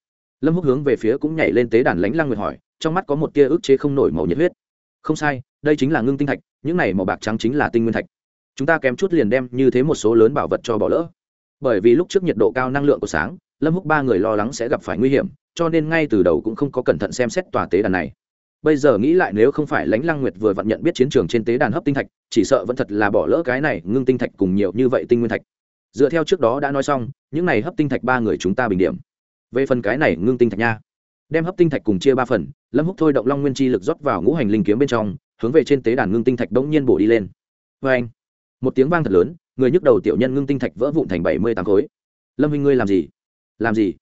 Lâm húc hướng về phía cũng nhảy lên tế đàn lãnh lăng nguyệt hỏi, trong mắt có một tia ức chế không nổi màu nhiệt huyết không sai, đây chính là ngưng tinh thạch, những này màu bạc trắng chính là tinh nguyên thạch. Chúng ta kém chút liền đem như thế một số lớn bảo vật cho bỏ lỡ. Bởi vì lúc trước nhiệt độ cao năng lượng của sáng, lâm húc ba người lo lắng sẽ gặp phải nguy hiểm, cho nên ngay từ đầu cũng không có cẩn thận xem xét tòa tế đàn này. Bây giờ nghĩ lại nếu không phải lãnh lăng nguyệt vừa vặn nhận biết chiến trường trên tế đàn hấp tinh thạch, chỉ sợ vẫn thật là bỏ lỡ cái này ngưng tinh thạch cùng nhiều như vậy tinh nguyên thạch. Dựa theo trước đó đã nói xong, những này hấp tinh thạch ba người chúng ta bình điểm. Về phần cái này ngưng tinh thạch nha đem hấp tinh thạch cùng chia ba phần, lâm húc thôi động long nguyên chi lực rót vào ngũ hành linh kiếm bên trong, hướng về trên tế đàn ngưng tinh thạch đống nhiên bổ đi lên. Vê anh, một tiếng vang thật lớn, người nhức đầu tiểu nhân ngưng tinh thạch vỡ vụn thành bảy mươi tám khối. Lâm huynh ngươi làm gì? Làm gì?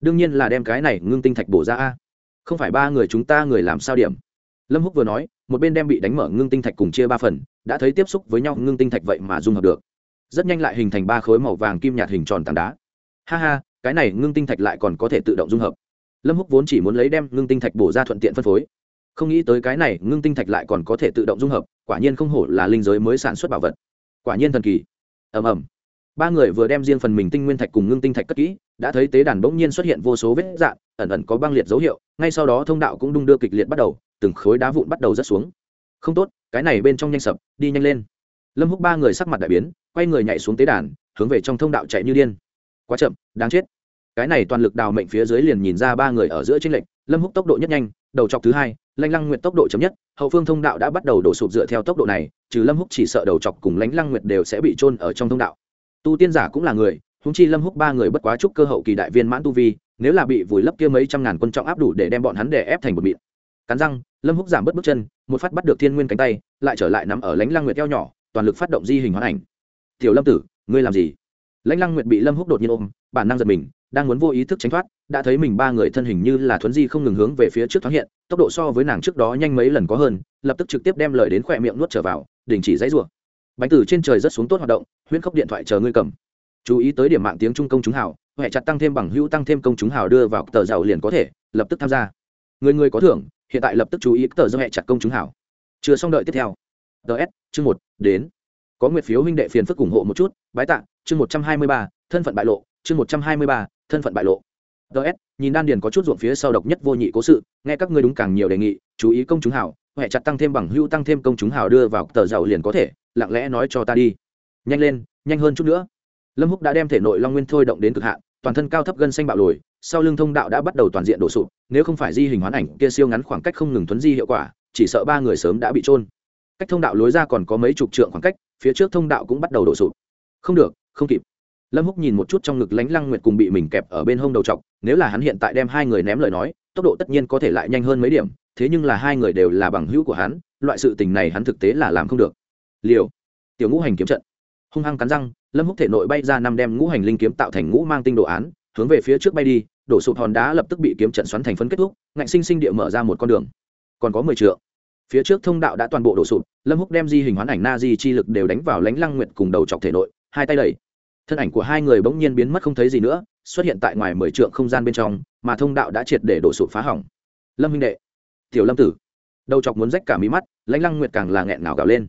Đương nhiên là đem cái này ngưng tinh thạch bổ ra a. Không phải ba người chúng ta người làm sao điểm? Lâm húc vừa nói, một bên đem bị đánh mở ngưng tinh thạch cùng chia ba phần, đã thấy tiếp xúc với nhau ngưng tinh thạch vậy mà dung hợp được. Rất nhanh lại hình thành ba khối màu vàng kim nhạt hình tròn tảng đá. Ha ha, cái này ngưng tinh thạch lại còn có thể tự động dung hợp lâm húc vốn chỉ muốn lấy đem ngưng tinh thạch bổ ra thuận tiện phân phối. Không nghĩ tới cái này ngưng tinh thạch lại còn có thể tự động dung hợp, quả nhiên không hổ là linh giới mới sản xuất bảo vật. Quả nhiên thần kỳ. Ầm ầm. Ba người vừa đem riêng phần mình tinh nguyên thạch cùng ngưng tinh thạch cất kỹ, đã thấy tế đàn bỗng nhiên xuất hiện vô số vết dạn ẩn ẩn có băng liệt dấu hiệu, ngay sau đó thông đạo cũng đung đưa kịch liệt bắt đầu, từng khối đá vụn bắt đầu rớt xuống. Không tốt, cái này bên trong nhanh sập, đi nhanh lên. Lâm húc ba người sắc mặt đại biến, quay người nhảy xuống tế đàn, hướng về trong thông đạo chạy như điên. Quá chậm, đáng chết cái này toàn lực đào mệnh phía dưới liền nhìn ra ba người ở giữa tranh lệch, lâm húc tốc độ nhất nhanh, đầu chọc thứ hai, lanh lăng nguyệt tốc độ chấm nhất, hậu phương thông đạo đã bắt đầu đổ sụp dựa theo tốc độ này, trừ lâm húc chỉ sợ đầu chọc cùng lánh lăng nguyệt đều sẽ bị trôn ở trong thông đạo. Tu tiên giả cũng là người húng chi lâm húc ba người bất quá chúc cơ hậu kỳ đại viên mãn tu vi, nếu là bị vùi lấp kia mấy trăm ngàn quân trọng áp đủ để đem bọn hắn đè ép thành một mịn. Cắn răng, lâm húc giảm bớt bước chân, một phát bắt được thiên nguyên cánh tay, lại trở lại nằm ở lánh lăng nguyệt eo nhỏ, toàn lực phát động di hình hoán ảnh. Tiểu lâm tử, ngươi làm gì? Lãnh lăng nguyệt bị lâm húc đột nhiên ôm, bản năng giật mình đang muốn vô ý thức tránh thoát, đã thấy mình ba người thân hình như là thuấn di không ngừng hướng về phía trước thoáng hiện, tốc độ so với nàng trước đó nhanh mấy lần có hơn, lập tức trực tiếp đem lời đến khỏe miệng nuốt trở vào, đình chỉ dãy rủa. Bánh tử trên trời rất xuống tốt hoạt động, huyễn khốc điện thoại chờ ngươi cầm. Chú ý tới điểm mạng tiếng trung công chúng hào huệ chặt tăng thêm bằng hữu tăng thêm công chúng hào đưa vào tờ giàu liền có thể, lập tức tham gia. Người người có thưởng, hiện tại lập tức chú ý tờ giàu hệ chặt công chúng hào. Chưa xong đợi tiếp theo. Ts chương một, đến. Có nguyệt phiếu huynh đệ phiền phức ủng hộ một chút, bái tạ, chương một trăm hai mươi ba, thân phận bại lộ chương một trăm hai mươi ba, thân phận bại lộ. Ts nhìn đan điền có chút ruộng phía sau độc nhất vô nhị cố sự, nghe các ngươi đúng càng nhiều đề nghị, chú ý công chúng hảo. huệ chặt tăng thêm bằng hưu tăng thêm công chúng hào đưa vào tờ giàu liền có thể, lặng lẽ nói cho ta đi. Nhanh lên, nhanh hơn chút nữa. Lâm húc đã đem thể nội long nguyên thôi động đến cực hạn, toàn thân cao thấp gân xanh bạo lồi, sau lưng thông đạo đã bắt đầu toàn diện đổ sụp, nếu không phải di hình hoán ảnh kia siêu ngắn khoảng cách không ngừng thuấn di hiệu quả, chỉ sợ ba người sớm đã bị trôn cách thông đạo lối ra còn có mấy chục trượng khoảng cách, phía trước thông đạo cũng bắt đầu đổ sụp. Không được, không kịp lâm húc nhìn một chút trong ngực lánh lăng nguyệt cùng bị mình kẹp ở bên hông đầu trọc nếu là hắn hiện tại đem hai người ném lời nói, tốc độ tất nhiên có thể lại nhanh hơn mấy điểm, thế nhưng là hai người đều là bằng hữu của hắn, loại sự tình này hắn thực tế là làm không được. Liều. Tiểu ngũ hành kiếm trận. Hung hăng cắn răng, lâm húc thể nội bay ra năm đem ngũ hành linh kiếm tạo thành ngũ mang tinh đồ án, hướng về phía trước bay đi, đổ sụp hòn đá lập tức bị kiếm trận xoắn thành phân kết thúc, ngạnh sinh sinh địa mở ra một con đường. Còn có mười triệu phía trước thông đạo đã toàn bộ đổ sụp, lâm húc đem di hình hoán ảnh na di chi lực đều đánh vào lánh lăng nguyệt cùng đầu chọc thể nội, hai tay đẩy thân ảnh của hai người bỗng nhiên biến mất không thấy gì nữa, xuất hiện tại ngoài mười trượng không gian bên trong, mà thông đạo đã triệt để đổ sụp phá hỏng. Lâm huynh đệ. Tiểu lâm tử. Đầu chọc muốn rách cả mí mắt, lãnh lăng nguyệt càng là nghẹn ngào gào lên.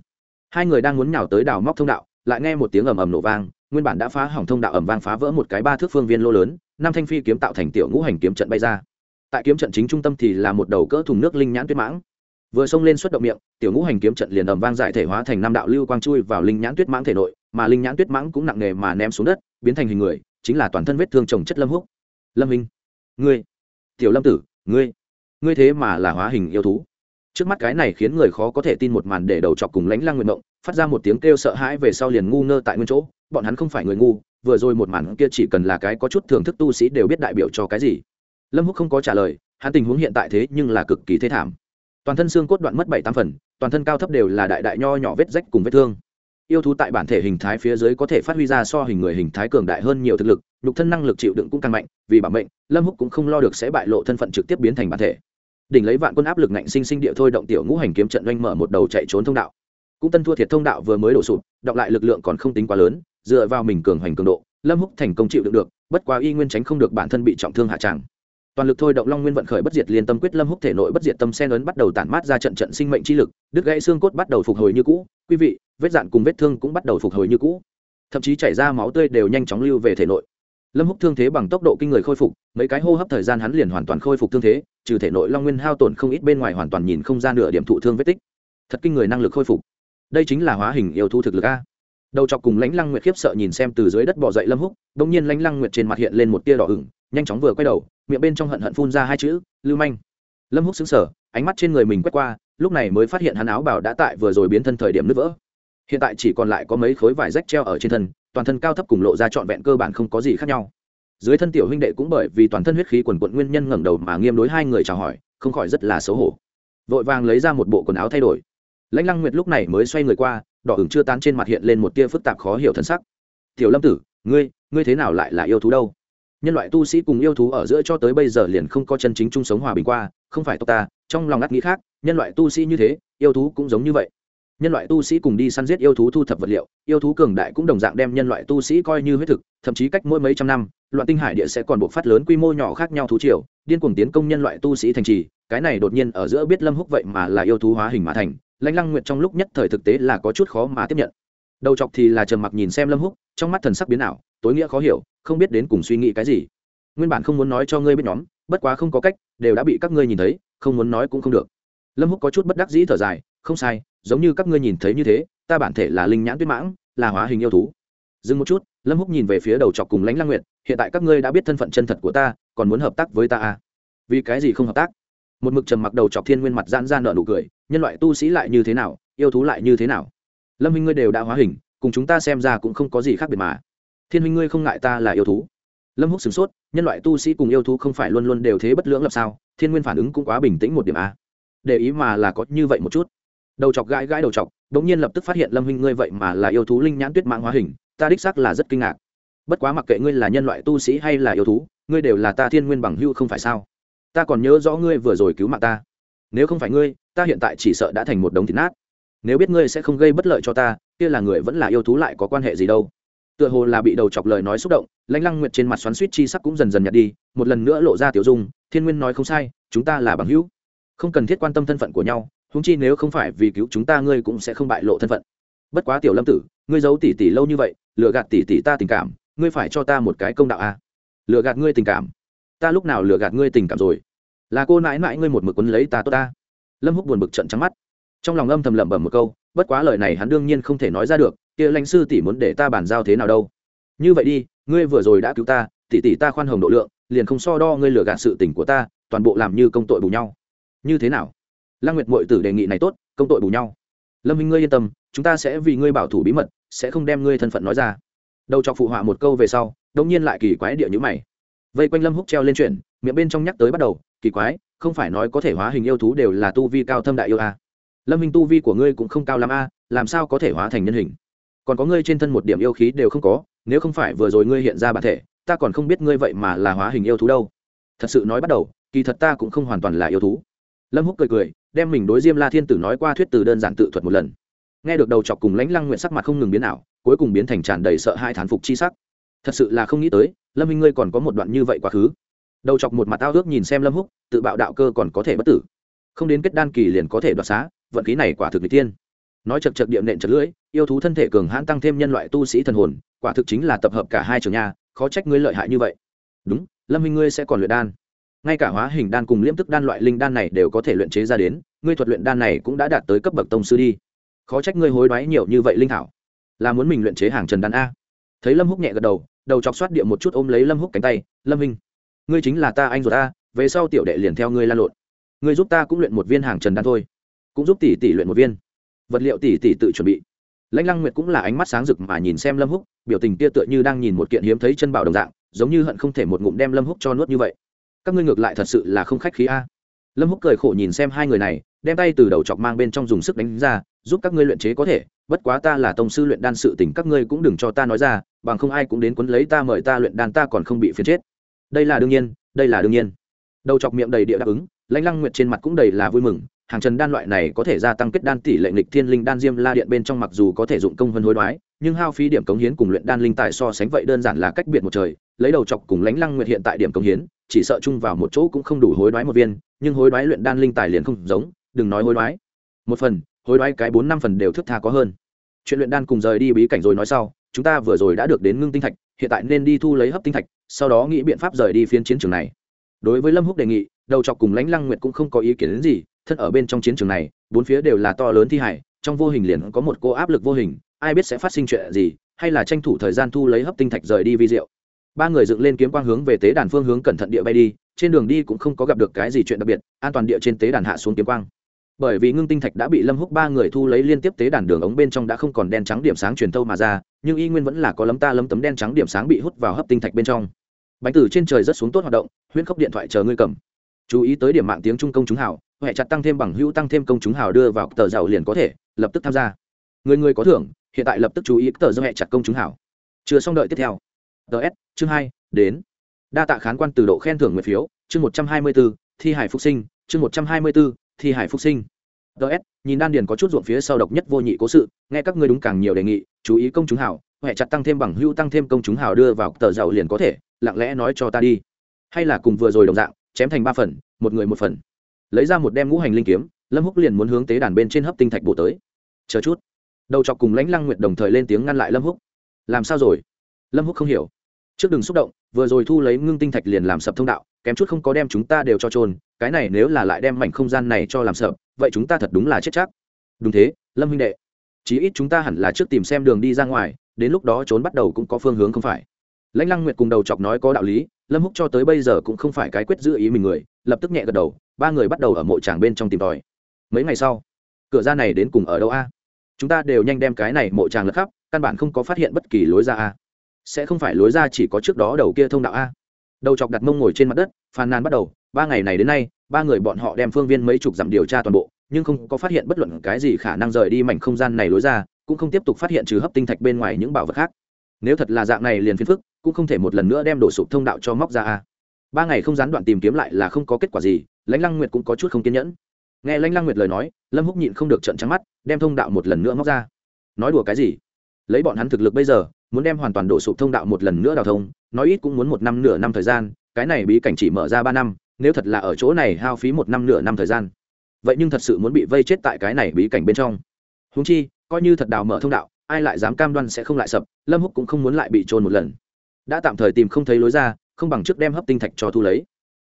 Hai người đang muốn nhào tới đào móc thông đạo, lại nghe một tiếng ầm ầm nổ vang, nguyên bản đã phá hỏng thông đạo ầm vang phá vỡ một cái ba thước phương viên lô lớn, năm thanh phi kiếm tạo thành tiểu ngũ hành kiếm trận bay ra. Tại kiếm trận chính trung tâm thì là một đầu cỡ thùng nước linh nhãn tuyết mãng. Vừa xông lên xuất động miệng, tiểu ngũ hành kiếm trận liền ầm vang giải thể hóa thành năm đạo lưu quang chui vào linh nhãn tuyết mãng thể nội mà linh nhãn tuyết mãng cũng nặng nề mà ném xuống đất, biến thành hình người, chính là toàn thân vết thương trồng chất lâm húc. Lâm hình ngươi, tiểu lâm tử, ngươi ngươi thế mà là hóa hình yêu thú. Trước mắt cái này khiến người khó có thể tin một màn để đầu chọc cùng lãnh lăng nguyện động phát ra một tiếng kêu sợ hãi về sau liền ngu ngơ tại nguyên chỗ, bọn hắn không phải người ngu, vừa rồi một màn kia chỉ cần là cái có chút thưởng thức tu sĩ đều biết đại biểu cho cái gì. Lâm húc không có trả lời, hắn tình huống hiện tại thế nhưng là cực kỳ thế thảm. Toàn thân xương cốt đoạn mất bảy tám phần, toàn thân cao thấp đều là đại đại nho nhỏ vết rách cùng vết thương yêu thú tại bản thể hình thái phía dưới có thể phát huy ra so hình người hình thái cường đại hơn nhiều thực lực, nhục thân năng lực chịu đựng cũng càng mạnh, vì bản mệnh, lâm húc cũng không lo được sẽ bại lộ thân phận trực tiếp biến thành bản thể. Đỉnh lấy vạn quân áp lực ngạnh sinh sinh địa thôi động tiểu ngũ hành kiếm trận doanh mở một đầu chạy trốn thông đạo. Cũng tân thua thiệt thông đạo vừa mới đổ sụp, động lại lực lượng còn không tính quá lớn, dựa vào mình cường hoành cường độ, lâm húc thành công chịu đựng được, bất quá y nguyên tránh không được bản thân bị trọng thương hạ tràng toàn lực thôi động long nguyên vận khởi bất diệt liên tâm quyết lâm húc thể nội bất diệt tâm sen ấn bắt đầu tản mát ra trận trận sinh mệnh chi lực, đứt gãy xương cốt bắt đầu phục hồi như cũ. Quý vị, vết dạn cùng vết thương cũng bắt đầu phục hồi như cũ. Thậm chí chảy ra máu tươi đều nhanh chóng lưu về thể nội. Lâm húc thương thế bằng tốc độ kinh người khôi phục, mấy cái hô hấp thời gian hắn liền hoàn toàn khôi phục thương thế, trừ thể nội long nguyên hao tổn không ít bên ngoài hoàn toàn nhìn không ra nửa điểm thụ thương vết tích. Thật kinh người năng lực khôi phục. Đây chính là hóa hình yêu thu thực lực a. Đầu chọc cùng lãnh lăng nguyệt khiếp sợ nhìn xem từ dưới đất bỏ dậy lâm húc đ nhiên lãnh lăng nguyệt trên mặt hiện lên một tia đỏ ửng nhanh chóng vừa quay đầu, miệng bên trong hận hận phun ra hai chữ, lưu manh. Lâm húc xứng sở ánh mắt trên người mình quét qua, lúc này mới phát hiện hắn áo bảo đã tại vừa rồi biến thân thời điểm nứt vỡ. Hiện tại chỉ còn lại có mấy khối vải rách treo ở trên thân, toàn thân cao thấp cùng lộ ra trọn vẹn cơ bản không có gì khác nhau. Dưới thân tiểu huynh đệ cũng bởi vì toàn thân huyết khí quần quận nguyên nhân ngẩng đầu mà nghiêm đối hai người chào hỏi, không khỏi rất là xấu hổ. Vội vàng lấy ra một bộ quần áo thay đổi. Lãnh lăng nguyệt lúc này mới xoay người qua, đỏ ửng chưa tán trên mặt hiện lên một tia phức tạp khó hiểu thân sắc. Tiểu lâm tử, ngươi ngươi thế nào lại là yêu thú đâu? Nhân loại tu sĩ cùng yêu thú ở giữa cho tới bây giờ liền không có chân chính chung sống hòa bình qua, không phải tộc ta, trong lòng ngắt nghĩ khác, nhân loại tu sĩ như thế, yêu thú cũng giống như vậy. Nhân loại tu sĩ cùng đi săn giết yêu thú thu thập vật liệu, yêu thú cường đại cũng đồng dạng đem nhân loại tu sĩ coi như huyết thực, thậm chí cách mỗi mấy trăm năm, loạn tinh hải địa sẽ còn buộc phát lớn quy mô nhỏ khác nhau thú triều, điên cuồng tiến công nhân loại tu sĩ thành trì, cái này đột nhiên ở giữa biết lâm húc vậy mà là yêu thú hóa hình mà thành, lãnh lăng nguyệt trong lúc nhất thời thực tế là có chút khó mà tiếp nhận đầu chọc thì là trầm mặc nhìn xem lâm húc, trong mắt thần sắc biến ảo, tối nghĩa khó hiểu, không biết đến cùng suy nghĩ cái gì. Nguyên bản không muốn nói cho ngươi biết nhóm, bất quá không có cách, đều đã bị các ngươi nhìn thấy, không muốn nói cũng không được. Lâm húc có chút bất đắc dĩ thở dài, không sai, giống như các ngươi nhìn thấy như thế, ta bản thể là linh nhãn tuyết mãng, là hóa hình yêu thú. Dừng một chút, lâm húc nhìn về phía đầu chọc cùng lãnh lăng nguyệt, hiện tại các ngươi đã biết thân phận chân thật của ta, còn muốn hợp tác với ta à? vì cái gì không hợp tác? Một mực trầm mặc đầu chọc thiên nguyên mặt giãn ra nợ nụ cười, nhân loại tu sĩ lại như thế nào, yêu thú lại như thế nào? Lâm huynh ngươi đều đã hóa hình, cùng chúng ta xem ra cũng không có gì khác biệt mà. Thiên huynh ngươi không ngại ta là yêu thú. Lâm húc sửng sốt, nhân loại tu sĩ cùng yêu thú không phải luôn luôn đều thế bất lưỡng lập sao? Thiên nguyên phản ứng cũng quá bình tĩnh một điểm a để ý mà là có như vậy một chút. Đầu chọc gãi gãi đầu chọc đ ỗ n g nhiên lập tức phát hiện lâm huynh ngươi vậy mà là yêu thú linh nhãn tuyết mạng hóa hình, ta đích xác là rất kinh ngạc. Bất quá mặc kệ ngươi là nhân loại tu sĩ hay là yêu thú, ngươi đều là ta thiên nguyên bằng hưu không phải sao? Ta còn nhớ rõ ngươi vừa rồi cứu mạng ta. Nếu không phải ngươi, ta hiện tại chỉ sợ đã thành một đống thịt nát nếu biết ngươi sẽ không gây bất lợi cho ta, kia là người vẫn là yêu thú lại có quan hệ gì đâu. Tựa hồ là bị đầu chọc lời nói xúc động, lãnh lăng nguyệt trên mặt xoắn suýt chi sắc cũng dần dần nhạt đi, một lần nữa lộ ra tiểu dung, thiên nguyên nói không sai, chúng ta là bằng hữu. Không cần thiết quan tâm thân phận của nhau húng chi nếu không phải vì cứu chúng ta ngươi cũng sẽ không bại lộ thân phận. Bất quá tiểu lâm tử, ngươi giấu tỷ tỷ lâu như vậy, lừa gạt tỷ tỷ ta tình cảm, ngươi phải cho ta một cái công đạo a. À? lừa gạt ngươi tình cảm. Ta lúc nào lừa gạt ngươi tình cảm rồi? Là cô nãi nãi ngươi một mực quấn lấy ta tốt ta. Lâm húc buồn bực trận trắng mắt trong lòng âm thầm lẩm bẩm một câu, bất quá lời này hắn đương nhiên không thể nói ra được, kia lãnh sư tỷ muốn để ta bàn giao thế nào đâu. Như vậy đi, ngươi vừa rồi đã cứu ta, tỷ tỷ ta khoan hồng độ lượng, liền không so đo ngươi lừa gạt sự tình của ta, toàn bộ làm như công tội bù nhau. Như thế nào? Lăng nguyệt mội tử đề nghị này tốt, công tội bù nhau. Lâm minh ngươi yên tâm, chúng ta sẽ vì ngươi bảo thủ bí mật, sẽ không đem ngươi thân phận nói ra. Đầu cho phụ họa một câu về sau đông nhiên lại kỳ quái địa nhữ mày. Vây quanh lâm húc treo lên chuyện miệng bên trong nhắc tới bắt đầu, kỳ quái, không phải nói có thể hóa hình yêu thú đều là tu vi cao thâm đại yêu à lâm minh tu vi của ngươi cũng không cao lắm a à, làm sao có thể hóa thành nhân hình? Còn có ngươi trên thân một điểm yêu khí đều không có nếu không phải vừa rồi ngươi hiện ra bản thể ta còn không biết ngươi vậy mà là hóa hình yêu thú đâu. Thật sự nói bắt đầu kỳ thật ta cũng không hoàn toàn là yêu thú. Lâm húc cười cười đem mình đối diêm la thiên tử nói qua thuyết từ đơn giản tự thuật một lần. Nghe được đầu chọc cùng lãnh lăng nguyện sắc mặt không ngừng biến ảo cuối cùng biến thành tràn đầy sợ hai thán phục chi sắc. Thật sự là không nghĩ tới lâm minh ngươi còn có một đoạn như vậy quá khứ. Đầu chọc một mặt tao ước nhìn xem lâm húc tự bạo đạo cơ còn có thể bất tử không đến kết đan kỳ liền có thể đoạt xá, vận khí này quả thực n tiên nói chật chật điệm nện chật lưỡi, yêu thú thân thể cường hãn tăng thêm nhân loại tu sĩ thần hồn, quả thực chính là tập hợp cả hai trường nhà, khó trách ngươi lợi hại như vậy. Đúng, lâm minh ngươi sẽ còn luyện đan. Ngay cả hóa hình đan cùng liễm tức đan loại linh đan này đều có thể luyện chế ra đến, ngươi thuật luyện đan này cũng đã đạt tới cấp bậc tông sư đi. Khó trách ngươi hối đoái nhiều như vậy linh thảo. Là muốn mình luyện chế hàng trần đan a. Thấy lâm húc nhẹ gật đầu đầu chọc xoát địa một chút ôm lấy lâm húc cánh tay, lâm minh, ngươi chính là ta anh ruột ta về sau tiểu đệ liền theo ngươi lan lộn ngươi giúp ta cũng luyện một viên hàng trần đan thôi, cũng giúp tỷ tỷ luyện một viên. Vật liệu tỷ tỷ tự chuẩn bị. Lãnh lăng nguyệt cũng là ánh mắt sáng rực mà nhìn xem lâm húc, biểu tình kia tựa như đang nhìn một kiện hiếm thấy chân bảo đồng dạng, giống như hận không thể một ngụm đem lâm húc cho nuốt như vậy. Các ngươi ngược lại thật sự là không khách khí a. Lâm húc cười khổ nhìn xem hai người này, đem tay từ đầu chọc mang bên trong dùng sức đánh ra, giúp các ngươi luyện chế có thể, bất quá ta là tông sư luyện đan sự tình các ngươi cũng đừng cho ta nói ra, bằng không ai cũng đến quấn lấy ta mời ta luyện đan ta còn không bị phiền chết. Đây là đương nhiên, đây là đương nhiên. Đầu chọc miệng đầy địa đáp ứng lãnh lăng nguyệt trên mặt cũng đầy là vui mừng, hàng trần đan loại này có thể gia tăng kết đan tỷ lệ nghịch thiên linh đan diêm la điện bên trong mặc dù có thể dụng công hơn hối đoái, nhưng hao phí điểm cống hiến cùng luyện đan linh tài so sánh vậy đơn giản là cách biệt một trời. Lấy đầu chọc cùng lãnh lăng nguyệt hiện tại điểm cống hiến, chỉ sợ chung vào một chỗ cũng không đủ hối đoái một viên, nhưng hối đoái luyện đan linh tài liền không giống, đừng nói hối đoái. Một phần, hối đoái cái bốn năm phần đều thức tha có hơn. Chuyện luyện đan cùng rời đi bí cảnh rồi nói sau, chúng ta vừa rồi đã được đến ngưng tinh thạch, hiện tại nên đi thu lấy hấp tinh thạch, sau đó nghĩ biện pháp rời đi phiên chiến trường này. Đối với lâm húc đề nghị đầu chọc cùng lãnh lăng nguyệt cũng không có ý kiến đến gì, thân ở bên trong chiến trường này, bốn phía đều là to lớn thi hải trong vô hình liền có một cô áp lực vô hình, ai biết sẽ phát sinh chuyện gì, hay là tranh thủ thời gian thu lấy hấp tinh thạch rời đi vi diệu. Ba người dựng lên kiếm quang hướng về tế đàn phương hướng cẩn thận địa bay đi, trên đường đi cũng không có gặp được cái gì chuyện đặc biệt, an toàn địa trên tế đàn hạ xuống kiếm quang. Bởi vì ngưng tinh thạch đã bị lâm húc ba người thu lấy liên tiếp tế đàn đường ống bên trong đã không còn đen trắng điểm sáng truyền thâu mà ra, nhưng y nguyên vẫn là có lấm ta lấm tấm đen trắng điểm sáng bị hút vào hấp tinh thạch bên trong. Bánh tử trên trời rất xuống tốt hoạt động, huyễn khốc điện thoại chờ ngươi cầm chú ý tới điểm mạng tiếng trung công chúng hảo huệ chặt tăng thêm bằng hữu tăng thêm công chúng hào đưa vào tờ giàu liền có thể, lập tức tham gia. Người người có thưởng, hiện tại lập tức chú ý tờ giàu hệ chặt công chúng hảo chưa xong đợi tiếp theo. Ts chương hai, đến. Đa tạ khán quan từ độ khen thưởng nguyện phiếu, chương một trăm hai mươi b ố thi hải phục sinh, chương một trăm hai mươi b ố thi hải phục sinh. Ts nhìn đan điền có chút ruộng phía sau độc nhất vô nhị cố sự, nghe các ngươi đúng càng nhiều đề nghị, chú ý công chúng hảo huệ chặt tăng thêm bằng hữu tăng thêm công chúng hảo đưa vào tờ giàu liền có thể, lặng lẽ nói cho ta đi. Hay là cùng vừa rồi đồng dạng chém thành ba phần, một người một phần. Lấy ra một đem ngũ hành linh kiếm, lâm húc liền muốn hướng tế đàn bên trên hấp tinh thạch bổ tới. Chờ chút. Đầu chọc cùng lãnh lăng nguyệt đồng thời lên tiếng ngăn lại lâm húc. Làm sao rồi? Lâm húc không hiểu. Trước đừng xúc động, vừa rồi thu lấy ngưng tinh thạch liền làm sập thông đạo, kém chút không có đem chúng ta đều cho trôn cái này nếu là lại đem mảnh không gian này cho làm sập, vậy chúng ta thật đúng là chết chắc. Đúng thế, lâm huynh đệ. Chí ít chúng ta hẳn là trước tìm xem đường đi ra ngoài, đến lúc đó trốn bắt đầu cũng có phương hướng không phải lãnh lăng nguyệt cùng đầu chọc nói có đạo lý, lâm húc cho tới bây giờ cũng không phải cái quyết giữ ý mình người, lập tức nhẹ gật đầu, ba người bắt đầu ở mộ tràng bên trong tìm tòi. Mấy ngày sau, cửa ra này đến cùng ở đâu a? Chúng ta đều nhanh đem cái này mộ tràng lật khắp, căn bản không có phát hiện bất kỳ lối ra a. Sẽ không phải lối ra chỉ có trước đó đầu kia thông đạo a. Đầu chọc đặt mông ngồi trên mặt đất, phàn nàn bắt đầu, ba ngày này đến nay, ba người bọn họ đem phương viên mấy chục dặm điều tra toàn bộ, nhưng không có phát hiện bất luận cái gì khả năng rời đi mảnh không gian này lối ra, cũng không tiếp tục phát hiện trừ hấp tinh thạch bên ngoài những bảo vật khác nếu thật là dạng này liền phiền phức, cũng không thể một lần nữa đem đổ sụp thông đạo cho móc ra a. Ba ngày không gián đoạn tìm kiếm lại là không có kết quả gì, lãnh lăng nguyệt cũng có chút không kiên nhẫn. Nghe lãnh lăng nguyệt lời nói, lâm húc nhịn không được trận trắng mắt, đem thông đạo một lần nữa móc ra. Nói đùa cái gì? Lấy bọn hắn thực lực bây giờ, muốn đem hoàn toàn đổ sụp thông đạo một lần nữa đào thông, nói ít cũng muốn một năm nửa năm thời gian, cái này bí cảnh chỉ mở ra ba năm, nếu thật là ở chỗ này hao phí một năm nửa năm thời gian. Vậy nhưng thật sự muốn bị vây chết tại cái này bí cảnh bên trong. Húng chi, coi như thật đào mở thông đạo ai lại dám cam đoan sẽ không lại sập, lâm húc cũng không muốn lại bị trôn một lần. Đã tạm thời tìm không thấy lối ra, không bằng trước đem hấp tinh thạch cho thu lấy.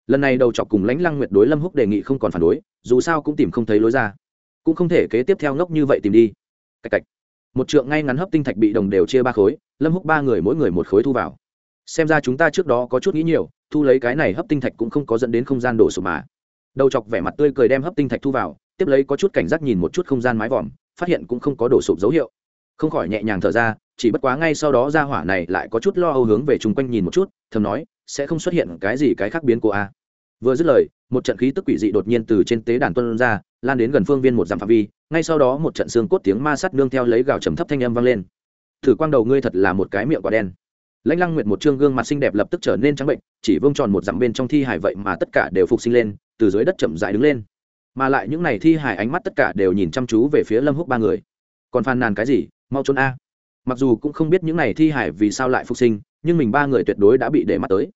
Lần này đầu chọc cùng lãnh lăng nguyệt đối lâm húc đề nghị không còn phản đối, dù sao cũng tìm không thấy lối ra. Cũng không thể kế tiếp theo ngốc như vậy tìm đi. Cạch cạch. Một trượng ngay ngắn hấp tinh thạch bị đồng đều chia ba khối, lâm húc ba người mỗi người một khối thu vào. Xem ra chúng ta trước đó có chút nghĩ nhiều, thu lấy cái này hấp tinh thạch cũng không có dẫn đến không gian đổ sụp mà. Đầu chọc vẻ mặt tươi cười đem hấp tinh thạch thu vào, tiếp lấy có chút cảnh giác nhìn một chút không gian mái vòm, phát hiện cũng không có đổ sụp dấu hiệu không khỏi nhẹ nhàng thở ra, chỉ bất quá ngay sau đó ra hỏa này lại có chút lo âu hướng về chung quanh nhìn một chút, thầm nói, sẽ không xuất hiện cái gì cái khác biến của a à. vừa dứt lời, một trận khí tức quỷ dị đột nhiên từ trên tế đàn tuân ra, lan đến gần phương viên một dặm phạm vi, ngay sau đó một trận xương cốt tiếng ma sắt nương theo lấy gào trầm thấp thanh âm vang lên. Thử quang đầu ngươi thật là một cái miệng quả đen. Lãnh lăng nguyệt một trương gương mặt xinh đẹp lập tức trở nên trắng bệnh, chỉ vương tròn một dặm bên trong thi hải vậy mà tất cả đều phục sinh lên, từ dưới đất chậm dại đứng lên. Mà lại những n à y thi hải ánh mắt tất cả đều nhìn chăm chú về phía lâm húc ba người. Còn phàn nàn cái gì? Mau trốn a. Mặc dù cũng không biết những n à y thi hải vì sao lại phục sinh, nhưng mình ba người tuyệt đối đã bị để mắt tới.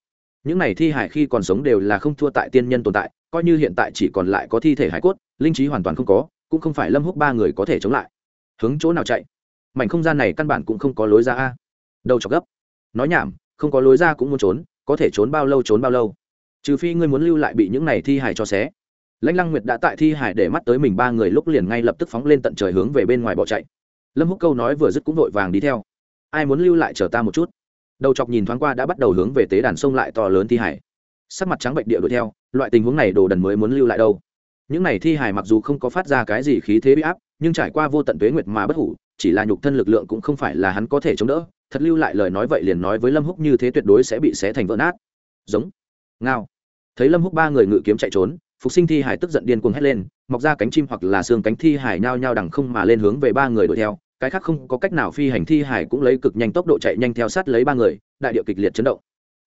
Những n à y thi hải khi còn sống đều là không thua tại tiên nhân tồn tại, coi như hiện tại chỉ còn lại có thi thể hải cốt, linh trí hoàn toàn không có, cũng không phải lâm húc ba người có thể chống lại. Hướng chỗ nào chạy? Mảnh không gian này căn bản cũng không có lối ra a. Đầu chọc gấp. Nói nhảm, không có lối ra cũng muốn trốn, có thể trốn bao lâu trốn bao lâu. Trừ phi ngươi muốn lưu lại bị những này thi hải cho xé. Lãnh lăng nguyệt đã tại thi hải để mắt tới mình ba người lúc liền ngay lập tức phóng lên tận trời hướng về bên ngoài bỏ chạy lâm húc câu nói vừa dứt cũng vội vàng đi theo. Ai muốn lưu lại chờ ta một chút? Đầu chọc nhìn thoáng qua đã bắt đầu hướng về tế đàn sông lại to lớn thi hải. Sắc mặt trắng bệnh địa đuổi theo, loại tình huống này đồ đần mới muốn lưu lại đâu? Những này thi hải mặc dù không có phát ra cái gì khí thế bị áp, nhưng trải qua vô tận tuế nguyệt mà bất hủ, chỉ là nhục thân lực lượng cũng không phải là hắn có thể chống đỡ. Thật lưu lại lời nói vậy liền nói với lâm húc như thế tuyệt đối sẽ bị xé thành vỡ nát. Giống. Ngao. Thấy lâm húc ba người ngự kiếm chạy trốn phục sinh thi hải tức giận điên cuồng hét lên, mọc ra cánh chim hoặc là xương cánh thi hải nhao nhao đằng không mà lên hướng về ba người đuổi theo. Cái khác không có cách nào phi hành thi hải cũng lấy cực nhanh tốc độ chạy nhanh theo sát lấy ba người, đại điệu kịch liệt chấn động.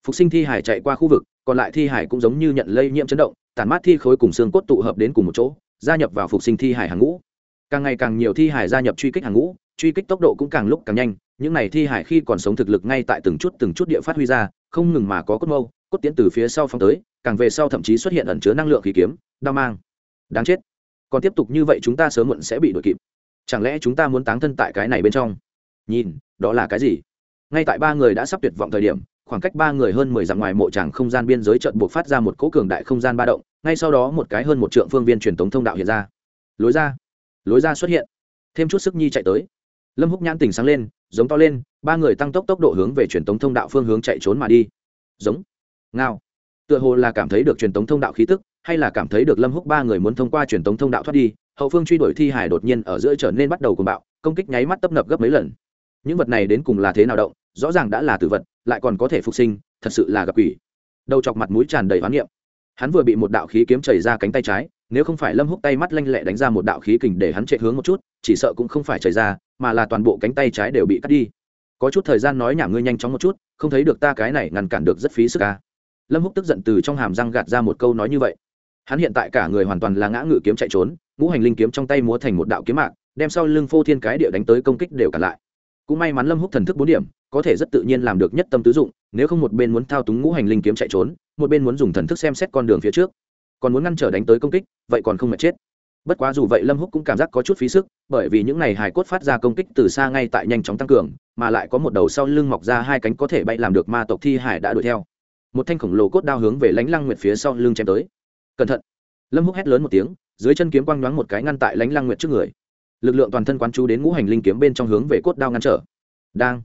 Phục sinh thi hải chạy qua khu vực, còn lại thi hải cũng giống như nhận lây nhiễm chấn động, tản mát thi khối cùng xương cốt tụ hợp đến cùng một chỗ, gia nhập vào phục sinh thi hải hàng ngũ. Càng ngày càng nhiều thi hải gia nhập truy kích hàng ngũ, truy kích tốc độ cũng càng lúc càng nhanh, những này thi hải khi còn sống thực lực ngay tại từng chút từng chút địa phát huy ra, không ngừng mà có cốt mâu cốt tiến từ phía sau phong tới, càng về sau thậm chí xuất hiện ẩn chứa năng lượng khí kiếm, đao mang. Đáng chết. Còn tiếp tục như vậy chúng ta sớm muộn sẽ bị đuổi kịp. Chẳng lẽ chúng ta muốn táng thân tại cái này bên trong? Nhìn, đó là cái gì? Ngay tại ba người đã sắp tuyệt vọng thời điểm, khoảng cách ba người hơn mười dặm ngoài mộ tràng không gian biên giới trận buộc phát ra một cỗ cường đại không gian ba động, ngay sau đó một cái hơn một trượng phương viên truyền tống thông đạo hiện ra. Lối ra. Lối ra xuất hiện. Thêm chút sức nhi chạy tới. Lâm húc nhãn tỉnh sáng lên, giống to lên, ba người tăng tốc tốc độ hướng về truyền tống thông đạo phương hướng chạy trốn mà đi. Giống ngao. Tựa hồ là cảm thấy được truyền tống thông đạo khí tức, hay là cảm thấy được lâm húc ba người muốn thông qua truyền tống thông đạo thoát đi, hậu phương truy đuổi thi hải đột nhiên ở giữa trở nên bắt đầu cùng bạo, công kích nháy mắt tấp nập gấp mấy lần. Những vật này đến cùng là thế nào động, rõ ràng đã là tử vật, lại còn có thể phục sinh, thật sự là gặp quỷ. Đầu chọc mặt mũi tràn đầy hoán niệm. Hắn vừa bị một đạo khí kiếm chảy ra cánh tay trái, nếu không phải lâm húc tay mắt lanh lẹ đánh ra một đạo khí kình để hắn chạy hướng một chút, chỉ sợ cũng không phải chảy ra, mà là toàn bộ cánh tay trái đều bị cắt đi. Có chút thời gian nói nhảm ngươi nhanh chóng một chút, không thấy được ta cái này ngăn cản được rất phí sức ca lâm húc tức giận từ trong hàm răng gạt ra một câu nói như vậy. Hắn hiện tại cả người hoàn toàn là ngã ngự kiếm chạy trốn, ngũ hành linh kiếm trong tay múa thành một đạo kiếm mạng đem sau lưng phô thiên cái địa đánh tới công kích đều cả lại. Cũng may mắn lâm húc thần thức bốn điểm, có thể rất tự nhiên làm được nhất tâm tứ dụng, nếu không một bên muốn thao túng ngũ hành linh kiếm chạy trốn, một bên muốn dùng thần thức xem xét con đường phía trước. Còn muốn ngăn trở đánh tới công kích, vậy còn không mệt chết. Bất quá dù vậy lâm húc cũng cảm giác có chút phí sức, bởi vì những này hài cốt phát ra công kích từ xa ngay tại nhanh chóng tăng cường, mà lại có một đầu sau lưng mọc ra hai cánh có thể bay làm được ma tộc thi hải đã đuổi theo một thanh khổng lồ cốt đao hướng về lánh lăng nguyệt phía sau lưng chém tới. Cẩn thận! Lâm húc hét lớn một tiếng, dưới chân kiếm quang nhoáng một cái ngăn tại lánh lăng nguyệt trước người. Lực lượng toàn thân quán chú đến ngũ hành linh kiếm bên trong hướng về cốt đao ngăn trở. Đang,